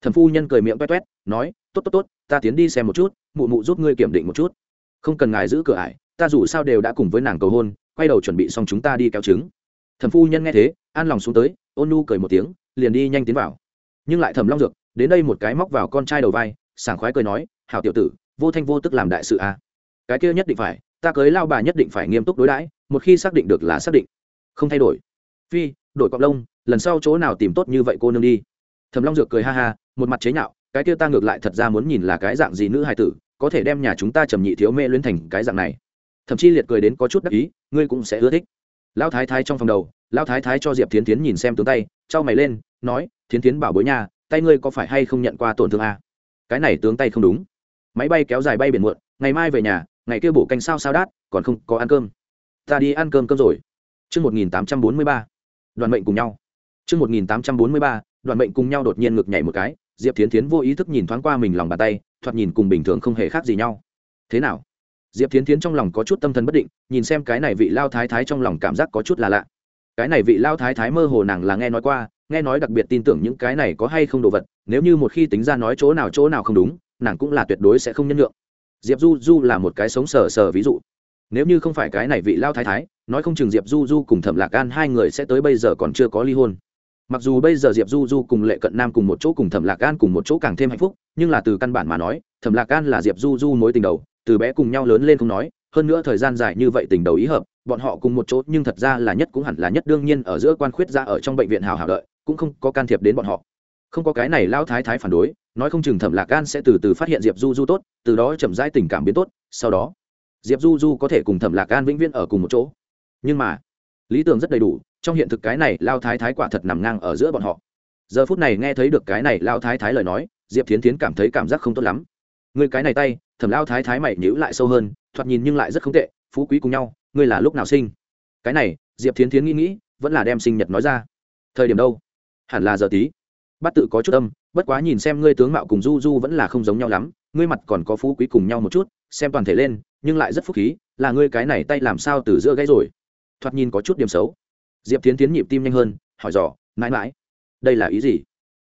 Thẩm phu nhân cười miệng toét toét nói, tốt tốt tốt, ta tiến đi xem một chút, mụ mụ giúp ngươi kiểm định một chút. Không cần ngài giữ cửa ải ta dù sao đều đã cùng với nàng cầu hôn, quay đầu chuẩn bị xong chúng ta đi kéo trứng. Thẩm phu nhân nghe thế, an lòng xuống tới, ôn nu cười một tiếng, liền đi nhanh tiến vào. Nhưng lại thẩm long dược, đến đây một cái móc vào con trai đầu vai, sảng khoái cười nói, hảo tiểu tử, vô thanh vô tức làm đại sự à. cái kia nhất định phải, ta cưới lao bà nhất định phải nghiêm túc đối đãi, một khi xác định được là xác định. Không thay đổi. Phi, đổi cọc lông, lần sau chỗ nào tìm tốt như vậy cô nương đi. Thầm long dược cười ha ha, một mặt chế nhạo, cái kia ta ngược lại thật ra muốn nhìn là cái dạng gì nữ hài tử, có thể đem nhà chúng ta trầm nhị thiếu mê luyến thành cái dạng này thậm chí liệt cười đến có chút đắc ý ngươi cũng sẽ ưa thích lão thái thái trong phòng đầu lão thái thái cho diệp tiến tiến nhìn xem tướng tay trao mày lên nói tiến tiến bảo bối nhà tay ngươi có phải hay không nhận qua tổn thương à? cái này tướng tay không đúng máy bay kéo dài bay biển muộn ngày mai về nhà ngày kia bổ canh sao sao đát còn không có ăn cơm ta đi ăn cơm cơm rồi Trước 1843, đoàn mệnh cùng nhau. Trước 1843, đoàn mệnh cùng nhau đột nhiên ngực nhảy một cái, Diệp Thiến Thiến vô ý thức nhìn thoáng qua mình lòng bàn tay, thoạt nhìn cùng bình thường không hề khác gì nhau. Thế nào? Diệp Thiến Thiến trong lòng có chút tâm thần bất định, nhìn xem cái này vị lao thái thái trong lòng cảm giác có chút là lạ. Cái này vị lao thái thái mơ hồ nàng là nghe nói qua, nghe nói đặc biệt tin tưởng những cái này có hay không đồ vật, nếu như một khi tính ra nói chỗ nào chỗ nào không đúng, nàng cũng là tuyệt đối sẽ không nhân lượng diệp du du là một cái sống sờ sờ ví dụ. Nếu như không phải cái này vị lao thái thái nói không chừng diệp du du cùng thẩm lạc an hai người sẽ tới bây giờ còn chưa có ly hôn. Mặc dù bây giờ diệp du du cùng lệ cận nam cùng một chỗ cùng thẩm lạc an cùng một chỗ càng thêm hạnh phúc nhưng là từ căn bản mà nói thẩm lạc an là diệp du du mối tình đầu từ bé cùng nhau lớn lên không nói, hơn nữa thời gian dài như vậy tình đầu ý hợp, bọn họ cùng một chỗ nhưng thật ra là nhất cũng hẳn là nhất đương nhiên ở giữa quan khuyết ra ở trong bệnh viện hào hào đợi, cũng không có can thiệp đến bọn họ. Không có cái này lao thái thái phản đối, nói không chừng thẩm lạc gan sẽ từ từ phát hiện diệp du du tốt, từ đó chậm rãi tình cảm biến tốt, sau đó, diệp du du có thể cùng thẩm lạc gan vĩnh viễn ở cùng một chỗ. Nhưng mà, lý tưởng rất đầy đủ, trong hiện thực cái này lao thái thái quả thật nằm ngang ở giữa bọn họ. Giờ phút này nghe thấy được cái này lao thái thái lời nói, diệp thiến tiến cảm thấy cảm giác không tốt lắm người cái này tay, thẩm lao thái thái mày nhữ lại sâu hơn, thoạt nhìn nhưng lại rất không tệ, phú quý cùng nhau, ngươi là lúc nào sinh? Cái này, diệp thiến Thiến nghĩ nghĩ, vẫn là đem sinh nhật nói ra. Thời điểm đâu? Hẳn là giờ tí. Bắt tự có chút âm, bất quá nhìn xem ngươi tướng mạo cùng du du vẫn là không giống nhau lắm, ngươi mặt còn có phú quý cùng nhau một chút, xem toàn thể lên, nhưng lại rất phúc khí, là ngươi cái này tay làm sao từ giữa gãy rồi? Thoạt nhìn có chút điểm xấu. Diệp tiến tiến nhịp tim nhanh hơn, hỏi dò, mãi mãi, đây là ý gì?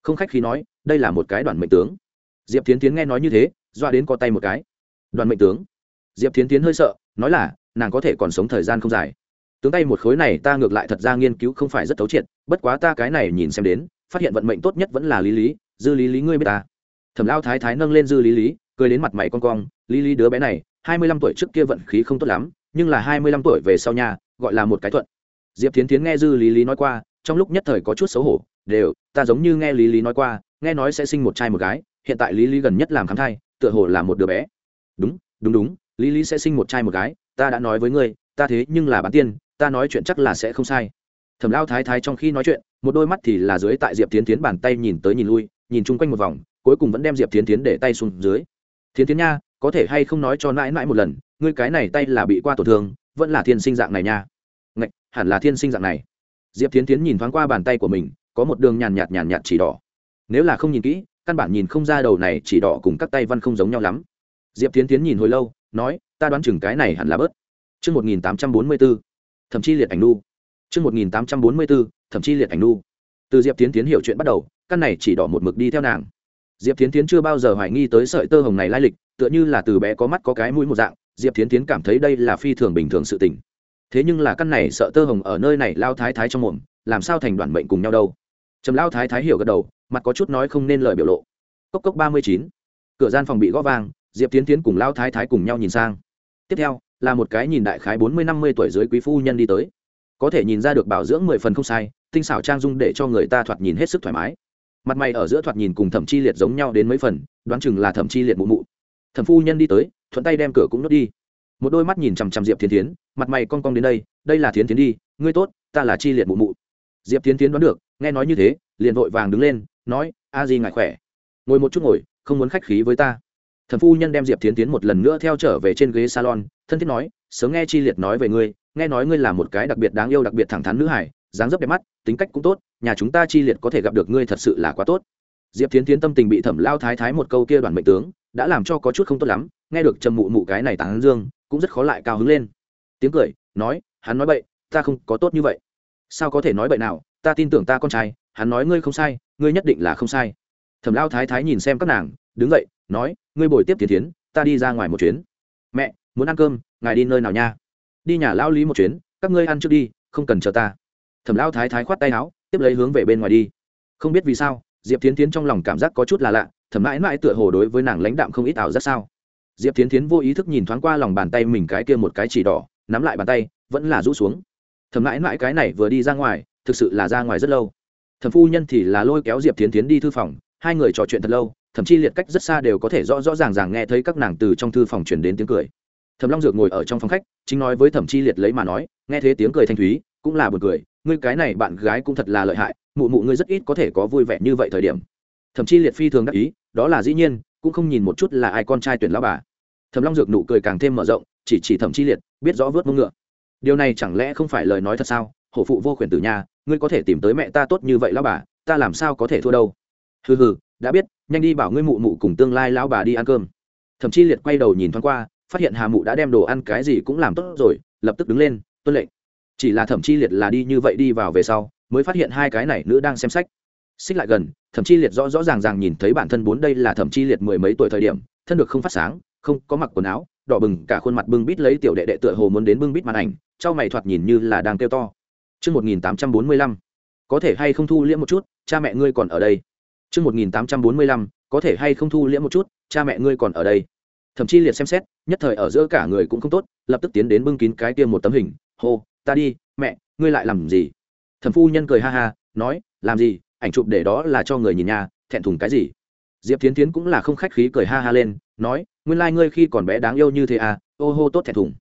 Không khách khí nói, đây là một cái đoàn mệnh tướng. Diệp tiến tiến nghe nói như thế doa đến có tay một cái. Đoàn mệnh tướng. Diệp tiến tiến hơi sợ, nói là, nàng có thể còn sống thời gian không dài. Tướng tay một khối này ta ngược lại thật ra nghiên cứu không phải rất thấu triệt, bất quá ta cái này nhìn xem đến, phát hiện vận mệnh tốt nhất vẫn là lý lý, dư lý lý ngươi biết ta. Thẩm lao thái thái nâng lên dư lý lý, cười đến mặt mày con cong, lý lý đứa bé này, hai mươi lăm tuổi trước kia vận khí không tốt lắm, nhưng là hai mươi lăm tuổi về sau nhà gọi là một cái thuận. Diệp tiến tiến nghe dư lý lý nói qua, trong lúc nhất thời có chút xấu hổ, đều, ta giống như nghe lý lý nói qua, nghe nói sẽ sinh một trai một gái, hiện tại lý lý gần nhất làm khám thai tựa hồ là một đứa bé. Đúng đúng đúng, lý lý sẽ sinh một trai một gái, ta đã nói với ngươi, ta thế nhưng là bán tiên, ta nói chuyện chắc là sẽ không sai. Thẩm lao thái thái trong khi nói chuyện, một đôi mắt thì là dưới tại diệp tiến tiến bàn tay nhìn tới nhìn lui, nhìn chung quanh một vòng, cuối cùng vẫn đem diệp tiến tiến để tay xuống dưới. Tiến tiến nha, có thể hay không nói cho mãi mãi một lần, ngươi cái này tay là bị qua tổn thương, vẫn là thiên sinh dạng này nha. Ngạch, hẳn là thiên sinh dạng này. Diệp tiến tiến nhìn thoáng qua bàn tay của mình, có một đường nhàn nhạt nhàn nhạt chỉ đỏ. Nếu là không nhìn kỹ căn bản nhìn không ra đầu này chỉ đỏ cùng các tay văn không giống nhau lắm diệp tiến tiến nhìn hồi lâu nói ta đoán chừng cái này hẳn là bớt Trước 1844, thậm chí liệt ảnh nu. Trước 1844, thậm chí liệt ảnh nu. Từ Diệp Tiến Tiến hiểu chuyện bắt đầu, căn này chỉ đỏ một mực đi theo nàng. Diệp Tiến Tiến chưa bao giờ hoài nghi tới sợi tơ hồng này lai lịch, tựa như là từ bé có mắt có cái mũi một dạng, Diệp Tiến Tiến cảm thấy đây là phi thường bình thường sự tình. Thế nhưng là căn này sợ tơ hồng ở nơi này lao thái thái trong mồm, làm sao thành đoàn mệnh cùng nhau đâu? Trầm lao thái thái hiểu gật đầu, mặt có chút nói không nên lời biểu lộ. Cốc cốc ba mươi chín, Cửa gian phòng bị gõ vang, Diệp Tiến Tiến cùng lao thái thái cùng nhau nhìn sang. Tiếp theo, là một cái nhìn đại khái bốn mươi năm mươi tuổi dưới quý phu nhân đi tới. Có thể nhìn ra được bảo dưỡng mười phần không sai tinh xảo trang dung để cho người ta thoạt nhìn hết sức thoải mái. Mặt mày ở giữa thoạt nhìn cùng thẩm chi liệt giống nhau đến mấy phần đoán chừng là thẩm chi liệt mụ mụ. Thẩm phu nhân đi tới thuận tay đem cửa cũng nốt đi. Một đôi mắt nhìn chằm chằm diệp thiên tiến mặt mày cong cong đến đây đây là thiến tiến đi ngươi tốt ta là chi liệt mụ mụ diệp Tiến tiến đoán được nghe nói như thế liền vội vàng đứng lên nói a di ngại khỏe. Ngồi một chút ngồi không muốn khách khí với ta. Thần phu nhân đem diệp tiến tiến một lần nữa theo trở về trên ghế salon thân thiết nói sớm nghe chi liệt nói về ngươi nghe nói ngươi là một cái đặc biệt đáng yêu đặc biệt thẳng thắn nữ hải dáng dấp đẹp mắt tính cách cũng tốt nhà chúng ta chi liệt có thể gặp được ngươi thật sự là quá tốt. Diệp tiến tiến tâm tình bị thẩm lao thái thái một câu kia đoàn mệnh tướng đã làm cho có chút không tốt lắm nghe được trầm mụ mụ cái này tán dương cũng rất khó lại cao hứng lên. Tiếng cười nói hắn nói vậy, ta không có tốt như vậy sao có thể nói bậy nào, ta tin tưởng ta con trai, hắn nói ngươi không sai, ngươi nhất định là không sai. Thẩm lao thái thái nhìn xem các nàng, đứng dậy, nói, ngươi bồi tiếp tiến tiến ta đi ra ngoài một chuyến. Mẹ, muốn ăn cơm, ngài đi nơi nào nha? Đi nhà lao lý một chuyến, các ngươi ăn trước đi, không cần chờ ta. Thẩm lao thái thái khoát tay áo, tiếp lấy hướng về bên ngoài đi. Không biết vì sao, diệp tiến tiến trong lòng cảm giác có chút là lạ thẩm mãi mãi tựa hồ đối với nàng lãnh đạm không ít ảo rất sao. Diệp tiến tiến vô ý thức nhìn thoáng qua lòng bàn tay mình cái kia một cái chỉ đỏ, nắm lại bàn tay, vẫn là rũ xuống thầm mãi mãi cái này vừa đi ra ngoài, thực sự là ra ngoài rất lâu. Thẩm phu nhân thì là lôi kéo diệp tiến tiến đi thư phòng, hai người trò chuyện thật lâu, thậm chí liệt cách rất xa đều có thể rõ rõ ràng ràng nghe thấy các nàng từ trong thư phòng truyền đến tiếng cười. Thẩm long dược ngồi ở trong phòng khách, chính nói với thẩm chi liệt lấy mà nói, nghe thấy tiếng cười thanh thúy, cũng là buồn cười, ngươi cái này bạn gái cũng thật là lợi hại, mụ mụ ngươi rất ít có thể có vui vẻ như vậy thời điểm. Thậm chi liệt phi thường đắc ý, đó là dĩ nhiên, cũng không nhìn một chút là ai con trai tuyển lão bà. Thẩm long dược nụ cười càng thêm mở rộng, chỉ chỉ thẩm chi liệt, biết rõ vớt mông ngựa điều này chẳng lẽ không phải lời nói thật sao? Hổ phụ vô khuyển tử nhà ngươi có thể tìm tới mẹ ta tốt như vậy lão bà, ta làm sao có thể thua đâu? Hừ hừ, đã biết, nhanh đi bảo ngươi mụ mụ cùng tương lai lão bà đi ăn cơm. Thậm chi liệt quay đầu nhìn thoáng qua, phát hiện hà mụ đã đem đồ ăn cái gì cũng làm tốt rồi, lập tức đứng lên, tuân lệnh. Chỉ là thậm chi liệt là đi như vậy đi vào về sau, mới phát hiện hai cái này nữ đang xem sách. Xích lại gần thậm chi liệt rõ rõ ràng ràng nhìn thấy bản thân bốn đây là thậm chi liệt mười mấy tuổi thời điểm, thân được không phát sáng, không có mặc quần áo, đỏ bừng cả khuôn mặt bưng bít lấy tiểu đệ đệ tựa hồ muốn đến bưng bít màn ảnh trao mày thoạt nhìn như là đang kêu to Trước 1845, có thể hay không thu liễm một chút, cha mẹ ngươi còn ở đây. Trước 1845, có thể hay không thu liễm một chút, cha mẹ ngươi còn ở đây. Thậm chí liệt xem xét, nhất thời ở giữa cả người cũng không tốt, lập tức tiến đến bưng kín cái kia một tấm hình, hô, ta đi, mẹ, ngươi lại làm gì? Thẩm phu nhân cười ha ha, nói, làm gì, ảnh chụp để đó là cho người nhìn nhà, thẹn thùng cái gì? Diệp Thiến Thiến cũng là không khách khí cười ha ha lên, nói, nguyên lai like ngươi khi còn bé đáng yêu như thế à, ô hô tốt thẹn thùng.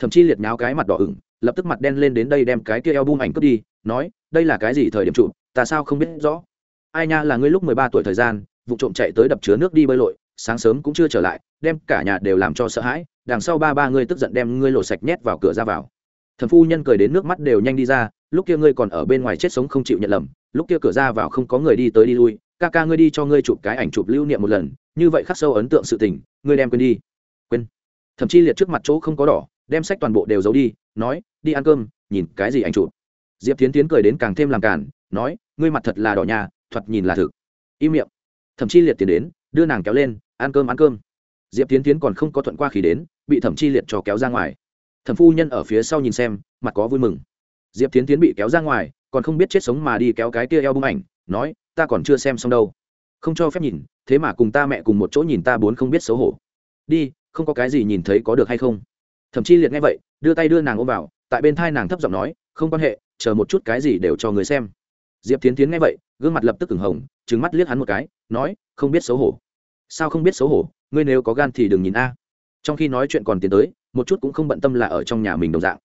Thậm chí liệt nháo cái mặt đỏ ửng, lập tức mặt đen lên đến đây đem cái kia eo bung ảnh cướp đi nói đây là cái gì thời điểm chụp ta sao không biết rõ? Ai nha là ngươi lúc mười ba tuổi thời gian vụ trộm chạy tới đập chứa nước đi bơi lội sáng sớm cũng chưa trở lại đem cả nhà đều làm cho sợ hãi đằng sau ba ba ngươi tức giận đem ngươi lột sạch nhét vào cửa ra vào. Thần phu nhân cười đến nước mắt đều nhanh đi ra lúc kia ngươi còn ở bên ngoài chết sống không chịu nhận lầm lúc kia cửa ra vào không có người đi tới đi lui ca ca ngươi đi cho ngươi chụp cái ảnh chụp lưu niệm một lần như vậy khắc sâu ấn tượng sự tình ngươi đem quên đi. Quên. Thậm chí liệt trước mặt chỗ không có đỏ đem sách toàn bộ đều giấu đi, nói, đi ăn cơm, nhìn cái gì anh chụp? Diệp tiến tiến cười đến càng thêm làm cản nói, ngươi mặt thật là đỏ nhà, thoạt nhìn là thực. Im miệng. Thậm chi liệt tiến đến, đưa nàng kéo lên, ăn cơm ăn cơm. Diệp tiến tiến còn không có thuận qua khí đến, bị thẩm chi liệt cho kéo ra ngoài. Thẩm phu nhân ở phía sau nhìn xem, mặt có vui mừng. Diệp tiến tiến bị kéo ra ngoài, còn không biết chết sống mà đi kéo cái kia eo bung ảnh, nói, ta còn chưa xem xong đâu. Không cho phép nhìn, thế mà cùng ta mẹ cùng một chỗ nhìn ta bốn không biết xấu hổ. Đi, không có cái gì nhìn thấy có được hay không? Thậm chí liệt nghe vậy, đưa tay đưa nàng ôm vào, tại bên thai nàng thấp giọng nói, không quan hệ, chờ một chút cái gì đều cho người xem. Diệp tiến tiến nghe vậy, gương mặt lập tức ửng hồng trứng mắt liếc hắn một cái, nói, không biết xấu hổ. Sao không biết xấu hổ? Ngươi nếu có gan thì đừng nhìn a. Trong khi nói chuyện còn tiến tới, một chút cũng không bận tâm là ở trong nhà mình đồng dạng.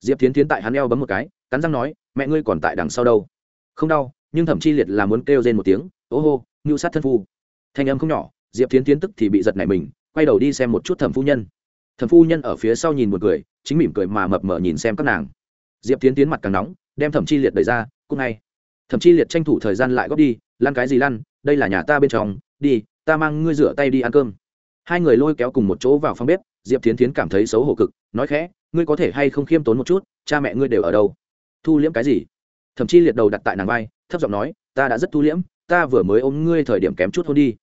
Diệp tiến tiến tại hắn eo bấm một cái, cắn răng nói, mẹ ngươi còn tại đằng sau đâu? Không đau, nhưng thậm chi liệt là muốn kêu lên một tiếng, ô hô, ngưu sát thân phu. Thanh âm không nhỏ, diệp tiến tiến tức thì bị giật nảy mình, quay đầu đi xem một chút thẩm phu nhân thẩm phu nhân ở phía sau nhìn một cười, chính mỉm cười mà mập mờ nhìn xem các nàng. Diệp tiến tiến mặt càng nóng, đem thẩm chi liệt đẩy ra cũng ngay. Thẩm chi liệt tranh thủ thời gian lại góp đi lăn cái gì lăn đây là nhà ta bên trong, đi, ta mang ngươi rửa tay đi ăn cơm. Hai người lôi kéo cùng một chỗ vào phòng bếp, diệp tiến tiến cảm thấy xấu hổ cực, nói khẽ, ngươi có thể hay không khiêm tốn một chút, cha mẹ ngươi đều ở đâu? Thu liễm cái gì? Thậm chí liệt đầu đặt tại nàng vai, thấp giọng nói, ta đã rất thu liễm, ta vừa mới ôm ngươi thời điểm kém chút hôn đi.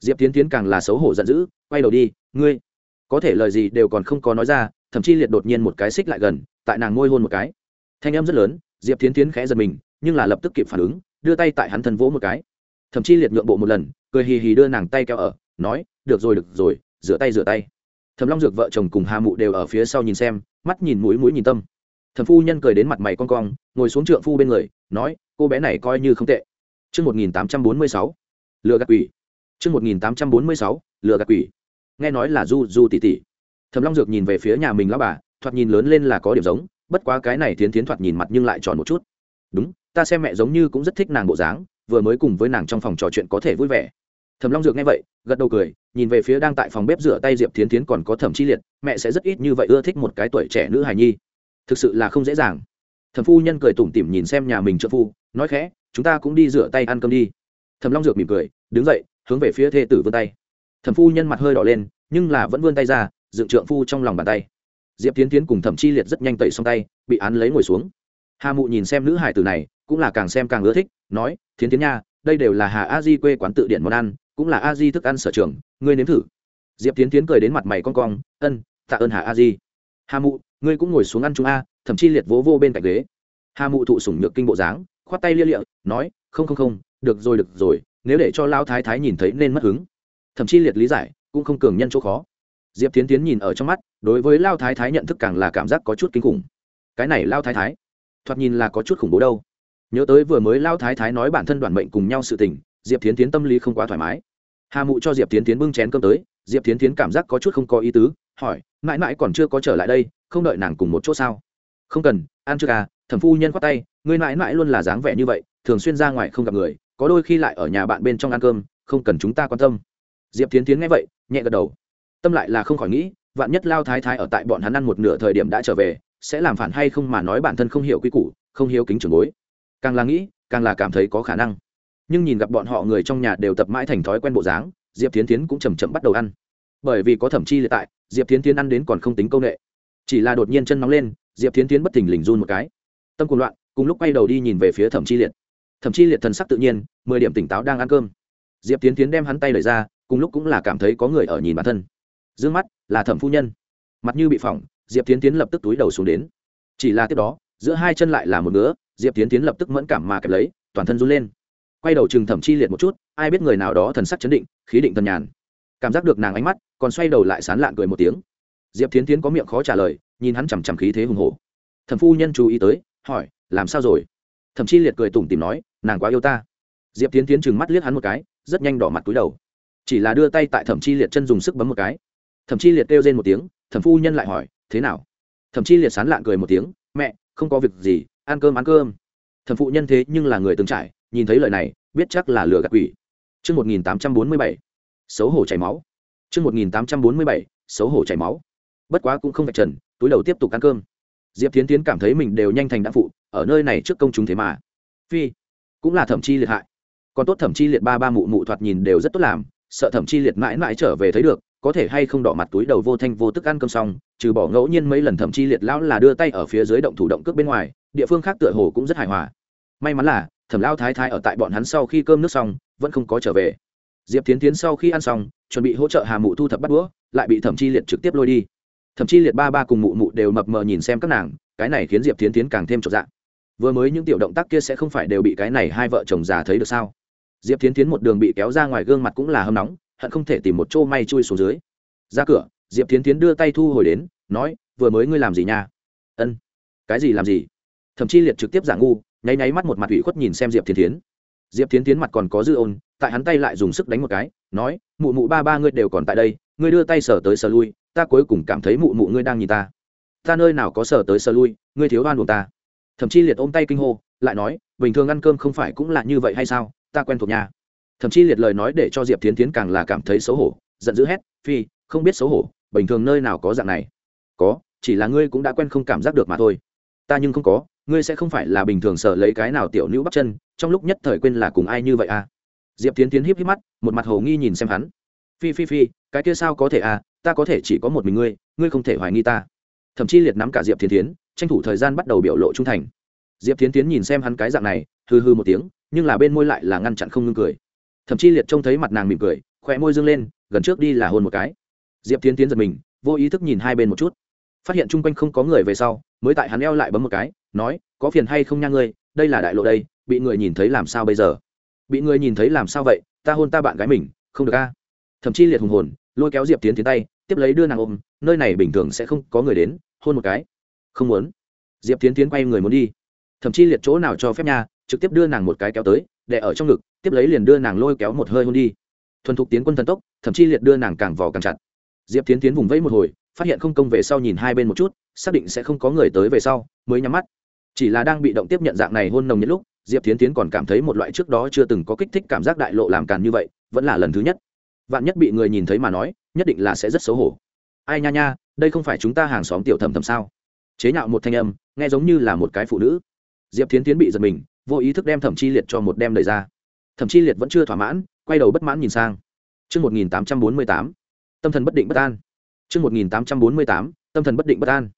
Diệp tiến tiến càng là xấu hổ giận dữ, quay đầu đi, ngươi có thể lời gì đều còn không có nói ra thậm chí liệt đột nhiên một cái xích lại gần tại nàng ngôi hôn một cái. Thanh em rất lớn diệp tiến tiến khẽ giật mình nhưng là lập tức kịp phản ứng đưa tay tại hắn thân vỗ một cái. Thậm chí liệt nhượng bộ một lần cười hì hì đưa nàng tay kéo ở nói được rồi được rồi rửa tay rửa tay. Thầm long dược vợ chồng cùng hà mụ đều ở phía sau nhìn xem mắt nhìn mũi mũi nhìn tâm. Thầm phu nhân cười đến mặt mày con cong ngồi xuống trượng phu bên người nói cô bé này coi như không tệ. Trước 1846, lừa gạt quỷ. Trước 1846, lừa gạt quỷ nghe nói là du du tỷ tỷ thầm long dược nhìn về phía nhà mình lão bà, thoạt nhìn lớn lên là có điểm giống, bất quá cái này tiến tiến thoạt nhìn mặt nhưng lại tròn một chút. Đúng, ta xem mẹ giống như cũng rất thích nàng bộ dáng, vừa mới cùng với nàng trong phòng trò chuyện có thể vui vẻ. Thầm long dược nghe vậy, gật đầu cười, nhìn về phía đang tại phòng bếp rửa tay diệp tiến tiến còn có thẩm chi liệt, mẹ sẽ rất ít như vậy ưa thích một cái tuổi trẻ nữ hài nhi. Thực sự là không dễ dàng. Thẩm phu nhân cười tủm tỉm nhìn xem nhà mình trợ phu, nói khẽ, chúng ta cũng đi rửa tay ăn cơm đi. Thầm long dược mỉm cười, đứng dậy, hướng về phía thê tử vươn tay thẩm phu nhân mặt hơi đỏ lên, nhưng là vẫn vươn tay ra, dựng trượng phu trong lòng bàn tay. Diệp tiến tiến cùng thẩm chi liệt rất nhanh tẩy xong tay, bị án lấy ngồi xuống. Hà mụ nhìn xem nữ hải tử này, cũng là càng xem càng ưa thích, nói, thiến tiến nha, đây đều là hà a di quê quán tự điện món ăn, cũng là a di thức ăn sở trường, ngươi nếm thử. Diệp tiến tiến cười đến mặt mày con cong, ân, tạ ơn hà a di. Hà mụ, ngươi cũng ngồi xuống ăn chúng a thậm chi liệt vỗ vô bên cạnh ghế. Hà mụ thụ sủng nhược kinh bộ dáng, khoát tay lia lịa, nói, không không không, được rồi được rồi, nếu để cho lao thái thái nhìn thấy nên mất hứng thậm chí liệt lý giải, cũng không cường nhân chỗ khó. Diệp tiến tiến nhìn ở trong mắt, đối với lao thái thái nhận thức càng là cảm giác có chút kinh khủng. Cái này lao thái thái, thoạt nhìn là có chút khủng bố đâu. Nhớ tới vừa mới lao thái thái nói bản thân đoàn mệnh cùng nhau sự tình, diệp tiến tiến tâm lý không quá thoải mái. Hà mụ cho diệp tiến tiến bưng chén cơm tới, diệp tiến tiến cảm giác có chút không có ý tứ, hỏi, mãi mãi còn chưa có trở lại đây, không đợi nàng cùng một chỗ sao? Không cần, ăn chưa à thẩm phu nhân khoát tay người mãi mãi luôn là dáng vẻ như vậy, thường xuyên ra ngoài không gặp người, có đôi khi lại ở nhà bạn bên trong ăn cơm, không cần chúng ta quan tâm diệp tiến tiến nghe vậy, nhẹ gật đầu. Tâm lại là không khỏi nghĩ, vạn nhất lao thái thái ở tại bọn hắn ăn một nửa thời điểm đã trở về, sẽ làm phản hay không mà nói bản thân không hiểu quy củ, không hiếu kính trường bối. Càng là nghĩ, càng là cảm thấy có khả năng. Nhưng nhìn gặp bọn họ người trong nhà đều tập mãi thành thói quen bộ dáng, diệp tiến tiến cũng chầm chậm bắt đầu ăn. Bởi vì có thẩm chi liệt tại, diệp tiến tiến ăn đến còn không tính công nghệ chỉ là đột nhiên chân nóng lên, diệp tiến tiến bất thình lình run một cái. Tâm cùng loạn, cùng lúc quay đầu đi nhìn về phía thẩm chi liệt. Thẩm chi liệt thần sắc tự nhiên, mười điểm tỉnh táo đang ăn cơm. Diệp tiến tiến đem hắn tay lời ra cùng lúc cũng là cảm thấy có người ở nhìn bản thân. D ư ơ n g mắt là thẩm phu nhân. Mặt như bị phỏng, diệp tiến tiến lập tức túi đầu xuống đến. Chỉ là tiếp đó, giữa hai chân lại là một ngứa, diệp tiến tiến lập tức mẫn cảm mà kẹp lấy, toàn thân run lên. Quay đầu chừng thẩm chi liệt một chút, ai biết người nào đó thần sắc chấn định, khí định thần nhàn. Cảm giác được nàng ánh mắt, còn xoay đầu lại sán lạn cười một tiếng. Diệp tiến tiến có miệng khó trả lời, nhìn hắn chằm chằm khí thế hùng hồ thẩm phu nhân chú ý tới, hỏi, làm sao rồi? Thẩm chi liệt cười tủm tìm nói, nàng quá yêu ta. Diệp tiến tiến chừng mắt liếc hắn một cái, rất nhanh đỏ mặt túi đầu chỉ là đưa tay tại thẩm chi liệt chân dùng sức bấm một cái thẩm chi liệt kêu lên một tiếng thẩm phu nhân lại hỏi thế nào thẩm chi liệt sán lạng cười một tiếng mẹ không có việc gì ăn cơm ăn cơm thẩm phụ nhân thế nhưng là người từng trải nhìn thấy lời này biết chắc là lừa gạt quỷ trương một nghìn tám trăm bốn mươi bảy xấu hổ chảy máu. trương một nghìn tám trăm bốn mươi bảy xấu hổ chảy máu. Bất quá cũng không phải trần, túi đầu tiếp tục ăn cơm. Diệp tiến tiến cảm thấy mình đều nhanh thành đã phụ, ở nơi này trước công chúng thế mà. Phi, cũng là thẩm chi liệt hại còn tốt thẩm chi liệt ba ba mụ mụ thoạt nhìn đều rất tốt làm sợ thẩm chi liệt mãi mãi trở về thấy được, có thể hay không đỏ mặt túi đầu vô thanh vô tức ăn cơm xong, trừ bỏ ngẫu nhiên mấy lần thẩm chi liệt lão là đưa tay ở phía dưới động thủ động cước bên ngoài, địa phương khác tựa hồ cũng rất hài hòa. May mắn là, thẩm lao thái thái ở tại bọn hắn sau khi cơm nước xong, vẫn không có trở về. Diệp tiến tiến sau khi ăn xong, chuẩn bị hỗ trợ hà mụ thu thập bắt đũa, lại bị thẩm chi liệt trực tiếp lôi đi. Thẩm chi liệt ba ba cùng mụ mụ đều mập mờ nhìn xem các nàng, cái này khiến diệp tiến tiến càng thêm trọn dạng vừa mới những tiểu động tác kia sẽ không phải đều bị cái này hai vợ chồng già thấy được sao? Diệp tiến tiến một đường bị kéo ra ngoài gương mặt cũng là hâm nóng, hận không thể tìm một chỗ may chui xuống dưới. Ra cửa, diệp tiến tiến đưa tay thu hồi đến, nói, vừa mới ngươi làm gì nha? Ân. Cái gì làm gì? Thậm chí liệt trực tiếp giả ngu, nháy nháy mắt một mặt ủy khuất nhìn xem diệp tiến tiến diệp tiến tiến mặt còn có dư ôn, tại hắn tay lại dùng sức đánh một cái, nói, mụ mụ ba ba ngươi đều còn tại đây, ngươi đưa tay sờ tới sờ lui, ta cuối cùng cảm thấy mụ mụ ngươi đang nhìn ta. Ta nơi nào có sờ tới sờ lui, ngươi thiếu oan buồn ta. Thậm chí liệt ôm tay kinh hô, lại nói, bình thường ăn cơm không phải cũng là như vậy hay sao? Ta quen thuộc nhà thậm chí liệt lời nói để cho diệp tiến tiến càng là cảm thấy xấu hổ, giận dữ hét, phi, không biết xấu hổ, bình thường nơi nào có dạng này? Có, chỉ là ngươi cũng đã quen không cảm giác được mà thôi. Ta nhưng không có, ngươi sẽ không phải là bình thường sợ lấy cái nào tiểu nữ bắt chân, trong lúc nhất thời quên là cùng ai như vậy à? Diệp tiến tiến híp híp mắt, một mặt hồ nghi nhìn xem hắn. Phi phi phi, cái kia sao có thể à? Ta có thể chỉ có một mình ngươi ngươi không thể hoài nghi ta. Thậm chí liệt nắm cả diệp tiến tiến tranh thủ thời gian bắt đầu biểu lộ trung thành. Diệp tiến tiến nhìn xem hắn cái dạng này hư hư một tiếng nhưng là bên môi lại là ngăn chặn không ngưng cười. Thậm chí liệt trông thấy mặt nàng mỉm cười khỏe môi dương lên, gần trước đi là hôn một cái. Diệp tiến tiến giật mình, vô ý thức nhìn hai bên một chút. Phát hiện chung quanh không có người về sau, mới tại hắn eo lại bấm một cái, nói, có phiền hay không nha ngươi, đây là đại lộ đây, bị người nhìn thấy làm sao bây giờ? Bị người nhìn thấy làm sao vậy, ta hôn ta bạn gái mình, không được a. Thậm chí liệt hùng hồn, lôi kéo diệp tiến tiến tay, tiếp lấy đưa nàng ôm, nơi này bình thường sẽ không có người đến, hôn một cái. Không muốn. Diệp tiến tiến quay người muốn đi. Thậm chí liệt chỗ nào cho phép nha trực tiếp đưa nàng một cái kéo tới, đè ở trong ngực, tiếp lấy liền đưa nàng lôi kéo một hơi hôn đi. Thuần thục tiến quân thần tốc, thậm chí liệt đưa nàng càng vò càng chặt. Diệp tiến tiến vùng vẫy một hồi, phát hiện không công về sau nhìn hai bên một chút, xác định sẽ không có người tới về sau, mới nhắm mắt. Chỉ là đang bị động tiếp nhận dạng này hôn nồng nhất lúc, diệp tiến tiến còn cảm thấy một loại trước đó chưa từng có kích thích cảm giác đại lộ làm càn như vậy, vẫn là lần thứ nhất. Vạn nhất bị người nhìn thấy mà nói, nhất định là sẽ rất xấu hổ. Ai nha nha, đây không phải chúng ta hàng xóm tiểu thầm thầm sao? Chế nhạo một thanh âm, nghe giống như là một cái phụ nữ. Diệp tiến tiến bị giật mình vô ý thức đem thẩm chi liệt cho một đem đầy ra thẩm chi liệt vẫn chưa thỏa mãn quay đầu bất mãn nhìn sang Trước 1848, tâm thần bất định bất an. Trước 1848, tâm thần bất định bất an.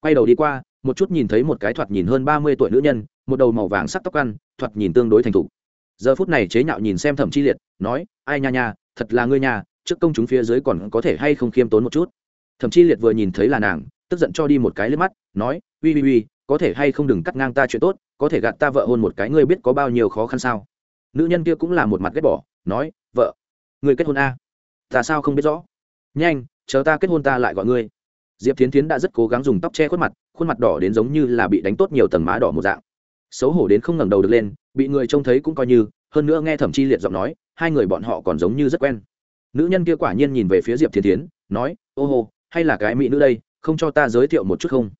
Quay đầu đi qua, một chút nhìn thấy một cái thoạt nhìn hơn ba mươi tuổi nữ nhân, một đầu màu vàng sắc tóc ăn, thoạt nhìn tương đối thành thục. Giờ phút này chế nhạo nhìn xem Thẩm Chi Liệt, nói, ai nha nha, thật là ngươi nhà, trước công chúng phía dưới còn có thể hay không khiêm tốn một chút. Thẩm Chi Liệt vừa nhìn thấy là nàng, tức giận cho đi một cái lên mắt, nói, uy uy uy, có thể hay không đừng cắt ngang ta chuyện tốt có thể gạt ta vợ hôn một cái ngươi biết có bao nhiêu khó khăn sao? Nữ nhân kia cũng là một mặt ghét bỏ nói vợ người kết hôn a? Ta sao không biết rõ? Nhanh chờ ta kết hôn ta lại gọi ngươi. Diệp Thiến Thiến đã rất cố gắng dùng tóc che khuất mặt khuôn mặt đỏ đến giống như là bị đánh tốt nhiều tầng má đỏ một dạng. Xấu hổ đến không ngẩng đầu được lên bị người trông thấy cũng coi như hơn nữa nghe thẩm chi liệt giọng nói hai người bọn họ còn giống như rất quen. Nữ nhân kia quả nhiên nhìn về phía diệp Thiến Thiến, nói ô hô hay là cái mỹ nữ đây không cho ta giới thiệu một chút không?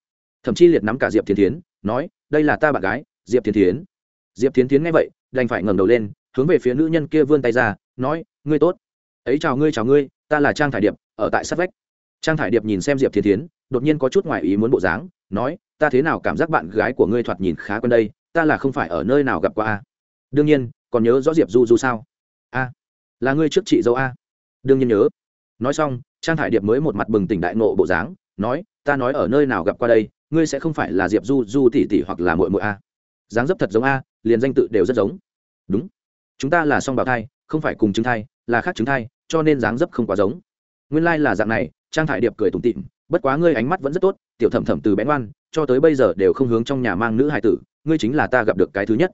Thẩm chi liệt nắm cả diệp Thiến Thiến nói, đây là ta bạn gái, diệp thiên tiến diệp thiên tiến nghe vậy, đành phải ngẩng đầu lên, hướng về phía nữ nhân kia vươn tay ra, nói, ngươi tốt. Ấy chào ngươi chào ngươi, ta là trang thải điệp, ở tại sát vách. Trang thải điệp nhìn xem diệp thiên tiến đột nhiên có chút ngoài ý muốn bộ dáng, nói, ta thế nào cảm giác bạn gái của ngươi thoạt nhìn khá quen đây, ta là không phải ở nơi nào gặp qua a? Đương nhiên, còn nhớ rõ diệp du du sao? A. Là ngươi trước chị dâu a. Đương nhiên nhớ. Nói xong, trang thải điệp mới một mặt bừng tỉnh đại nộ bộ dáng, nói, ta nói ở nơi nào gặp qua đây ngươi sẽ không phải là diệp du du tỷ tỷ hoặc là mội mội a. Dáng dấp thật giống a, liền danh tự đều rất giống. Đúng. Chúng ta là song bào thai, không phải cùng chứng thai, là khác chứng thai, cho nên dáng dấp không quá giống. Nguyên lai、like、là dạng này, trang thải điệp cười tủm tịm bất quá ngươi ánh mắt vẫn rất tốt, tiểu thẩm thẩm từ bén oan cho tới bây giờ đều không hướng trong nhà mang nữ hài tử, ngươi chính là ta gặp được cái thứ nhất.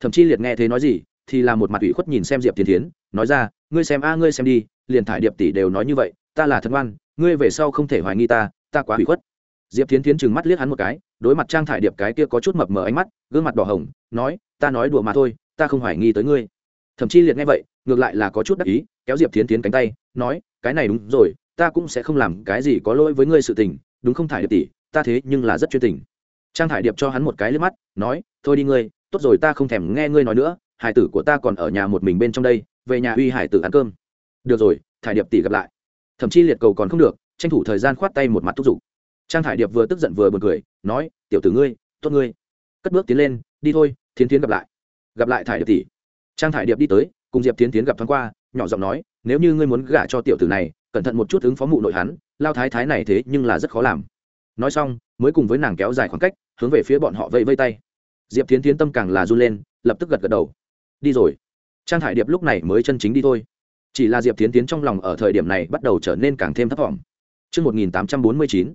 Thậm Chi liệt nghe thế nói gì, thì là một mặt ủy khuất nhìn xem diệp thiên thiến, nói ra, ngươi xem a, ngươi xem đi, liền thải điệp tỷ đều nói như vậy, ta là thân oan ngươi về sau không thể hoài nghi ta ta quá ủy khuất diệp thiến thiến chừng mắt liếc hắn một cái, đối mặt trang thải điệp cái kia có chút mập mờ ánh mắt, gương mặt đỏ hồng, nói, ta nói đùa mà thôi, ta không hoài nghi tới ngươi. Thậm chí liệt nghe vậy, ngược lại là có chút đắc ý, kéo diệp thiến tiến cánh tay, nói, cái này đúng rồi, ta cũng sẽ không làm cái gì có lỗi với ngươi sự tình, đúng không thải điệp tỷ, ta thế nhưng là rất chuyên tình. Trang thải điệp cho hắn một cái liếc mắt, nói, thôi đi ngươi, tốt rồi ta không thèm nghe ngươi nói nữa, hải tử của ta còn ở nhà một mình bên trong đây, về nhà uy hải tử ăn cơm. Được rồi, thải điệp tỷ gặp lại. Thậm chí liệt cầu còn không được, tranh thủ thời gian khoát tay một mặt thúc giục trang thải điệp vừa tức giận vừa b u ồ n cười nói tiểu tử ngươi tốt ngươi. Cất bước tiến lên đi thôi thiến tiến gặp lại. Gặp lại thải điệp tỷ. Trang thải điệp đi tới cùng diệp tiến tiến gặp thoáng qua nhỏ giọng nói nếu như ngươi muốn gả cho tiểu tử này cẩn thận một chút ứng phó mụ nội hắn lao thái thái này thế nhưng là rất khó làm. Nói xong mới cùng với nàng kéo dài khoảng cách hướng về phía bọn họ vây vây tay. Diệp tiến tiến tâm càng là run lên lập tức gật gật đầu. Đi rồi. Trang thải điệp lúc này mới chân chính đi thôi. Chỉ là diệp tiến tiến trong lòng ở thời điểm này bắt đầu trở nên càng thêm thấp t Trước 1849,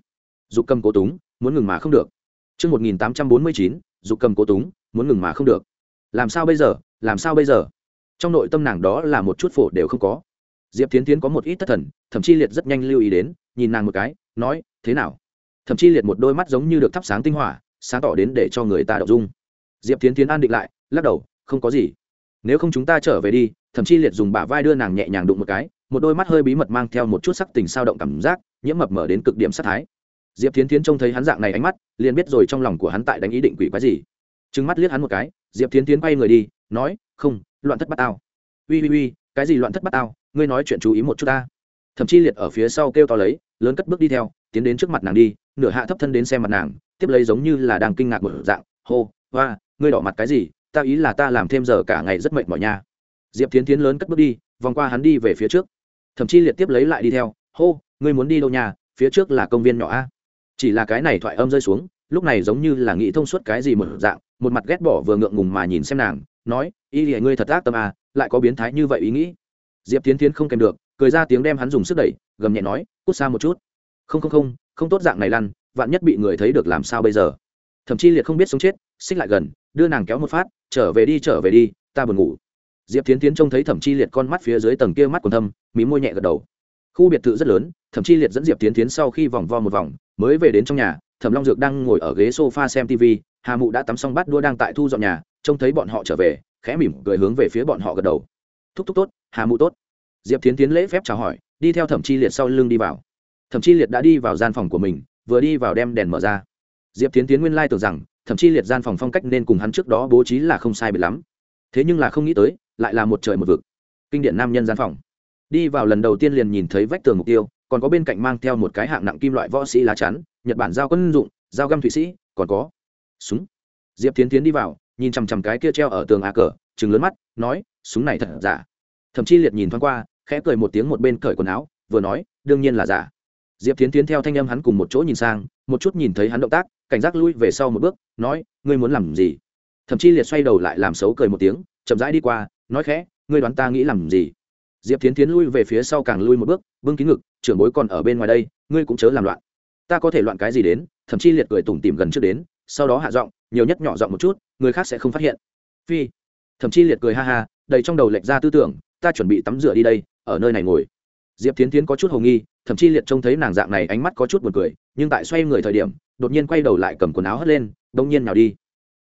dục cầm cố túng, muốn ngừng mà không được. Trước 1849, dục cầm cố túng, muốn ngừng mà không được. Làm sao bây giờ, làm sao bây giờ? Trong nội tâm nàng đó là một chút phổ đều không có. Diệp Tiến Tiến có một ít thất thần, thậm chí liệt rất nhanh lưu ý đến, nhìn nàng một cái, nói, thế nào? Thậm chí liệt một đôi mắt giống như được thắp sáng tinh hỏa, sáng tỏ đến để cho người ta động dung. Diệp Tiến Tiến an định lại, lắc đầu, không có gì nếu không chúng ta trở về đi thậm chí liệt dùng bả vai đưa nàng nhẹ nhàng đụng một cái một đôi mắt hơi bí mật mang theo một chút sắc tình sao động cảm giác nhiễm mập mở đến cực điểm sát thái diệp tiến tiến trông thấy hắn dạng này ánh mắt, liền biết rồi trong lòng của hắn tại đánh ý định quỷ quái gì. Trừng mắt liếc hắn một cái, diệp tiến tiến quay người đi, nói, không, loạn thất bát tao. Ui ui ui cái gì loạn thất bát tao? Ngươi nói chuyện chú ý một chút ta. Thậm chí liệt ở phía sau kêu to lấy, lớn cất bước đi theo, tiến đến trước mặt nàng đi, nửa hạ thấp thân đến xem mặt nàng, tiếp lấy giống như là đang kinh ngạc một dạng, hô hoa ngươi đỏ mặt cái gì? Ta ý là ta làm thêm giờ cả ngày rất mệt mỏi nha. Diệp tiến tiến lớn cất bước đi, vòng qua hắn đi về phía trước. Thậm chí liệt tiếp lấy lại đi theo, hô, ngươi muốn đi đâu nhà phía trước là công viên nhỏ a chỉ là cái này thoại âm rơi xuống, lúc này giống như là nghĩ thông suốt cái gì một dạng, một mặt ghét bỏ vừa ngượng ngùng mà nhìn xem nàng, nói, y lìa ngươi thật ác tâm à lại có biến thái như vậy ý nghĩ. Diệp tiến tiến không kèm được, cười ra tiếng đem hắn dùng sức đẩy, gầm nhẹ nói, cút xa một chút. Không không không không tốt dạng này lăn, vạn nhất bị người thấy được làm sao bây giờ? Thậm chí liệt không biết sống chết, xích lại gần, đưa nàng kéo một phát, trở về đi, trở về đi, ta buồn ngủ. Diệp tiến tiến trông thấy thẩm chi liệt con mắt phía dưới tầng kia mắt còn thâm, mí môi nhẹ gật đầu. Khu biệt thự rất lớn, thẩm chi liệt dẫn diệp tiến tiến sau khi vòng vo một vòng mới về đến trong nhà, thẩm long dược đang ngồi ở ghế s o f a xem tv hà mụ đã tắm xong bát đua đang tại thu dọn nhà, trông thấy bọn họ trở về, khẽ mỉm cười hướng về phía bọn họ gật đầu. Thúc thúc tốt, hà mụ tốt. Diệp tiến tiến lễ phép chào hỏi, đi theo thẩm chi liệt sau lưng đi vào. Thẩm chi liệt đã đi vào gian phòng của mình, vừa đi vào đem đèn mở ra. Diệp tiến tiến nguyên lai tưởng rằng, Thẩm Chi liệt gian phòng phong cách nên cùng hắn trước đó bố trí là không sai biệt lắm. Thế nhưng là không nghĩ tới, lại là một trời một vực. Kinh điển nam nhân gian phòng. Đi vào lần đầu tiên liền nhìn thấy vách tường mục tiêu còn có bên cạnh mang theo một cái hạng nặng kim loại võ sĩ lá chắn, nhật bản giao quân dụng, giao găm thụy sĩ, còn có. Súng. Diệp tiến tiến đi vào, nhìn chằm chằm cái kia treo ở tường a cờ chừng lớn mắt, nói, súng này thật giả? Thậm chí liệt nhìn thoáng qua, khẽ cười một tiếng một bên cởi quần áo, vừa nói, đương nhiên là giả. Diệp tiến tiến theo thanh âm hắn cùng một chỗ nhìn sang, một chút nhìn thấy hắn động tác, cảnh giác lui về sau một bước, nói, ngươi muốn làm gì? Thậm chí liệt xoay đầu lại làm xấu cười một tiếng, chậm rãi đi qua, nói khẽ, ngươi đoán ta nghĩ làm gì? Diệp tiến tiến lui về phía sau càng lui một bước, bưng kín ngực trưởng bối còn ở bên ngoài đây, ngươi cũng chớ làm loạn. Ta có thể loạn cái gì đến, thậm chí liệt cười tủm tìm gần trước đến, sau đó hạ giọng, nhiều nhất nhỏ giọng một chút, người khác sẽ không phát hiện. Phi. Thậm chí liệt cười ha ha, đầy trong đầu lệch ra tư tưởng, ta chuẩn bị tắm rửa đi đây, ở nơi này ngồi. Diệp tiến tiến có chút hồ nghi, thậm chí liệt trông thấy nàng dạng này ánh mắt có chút buồn cười, nhưng tại xoay người thời điểm, đột nhiên quay đầu lại cầm quần áo hất lên, đông nhiên nào đi.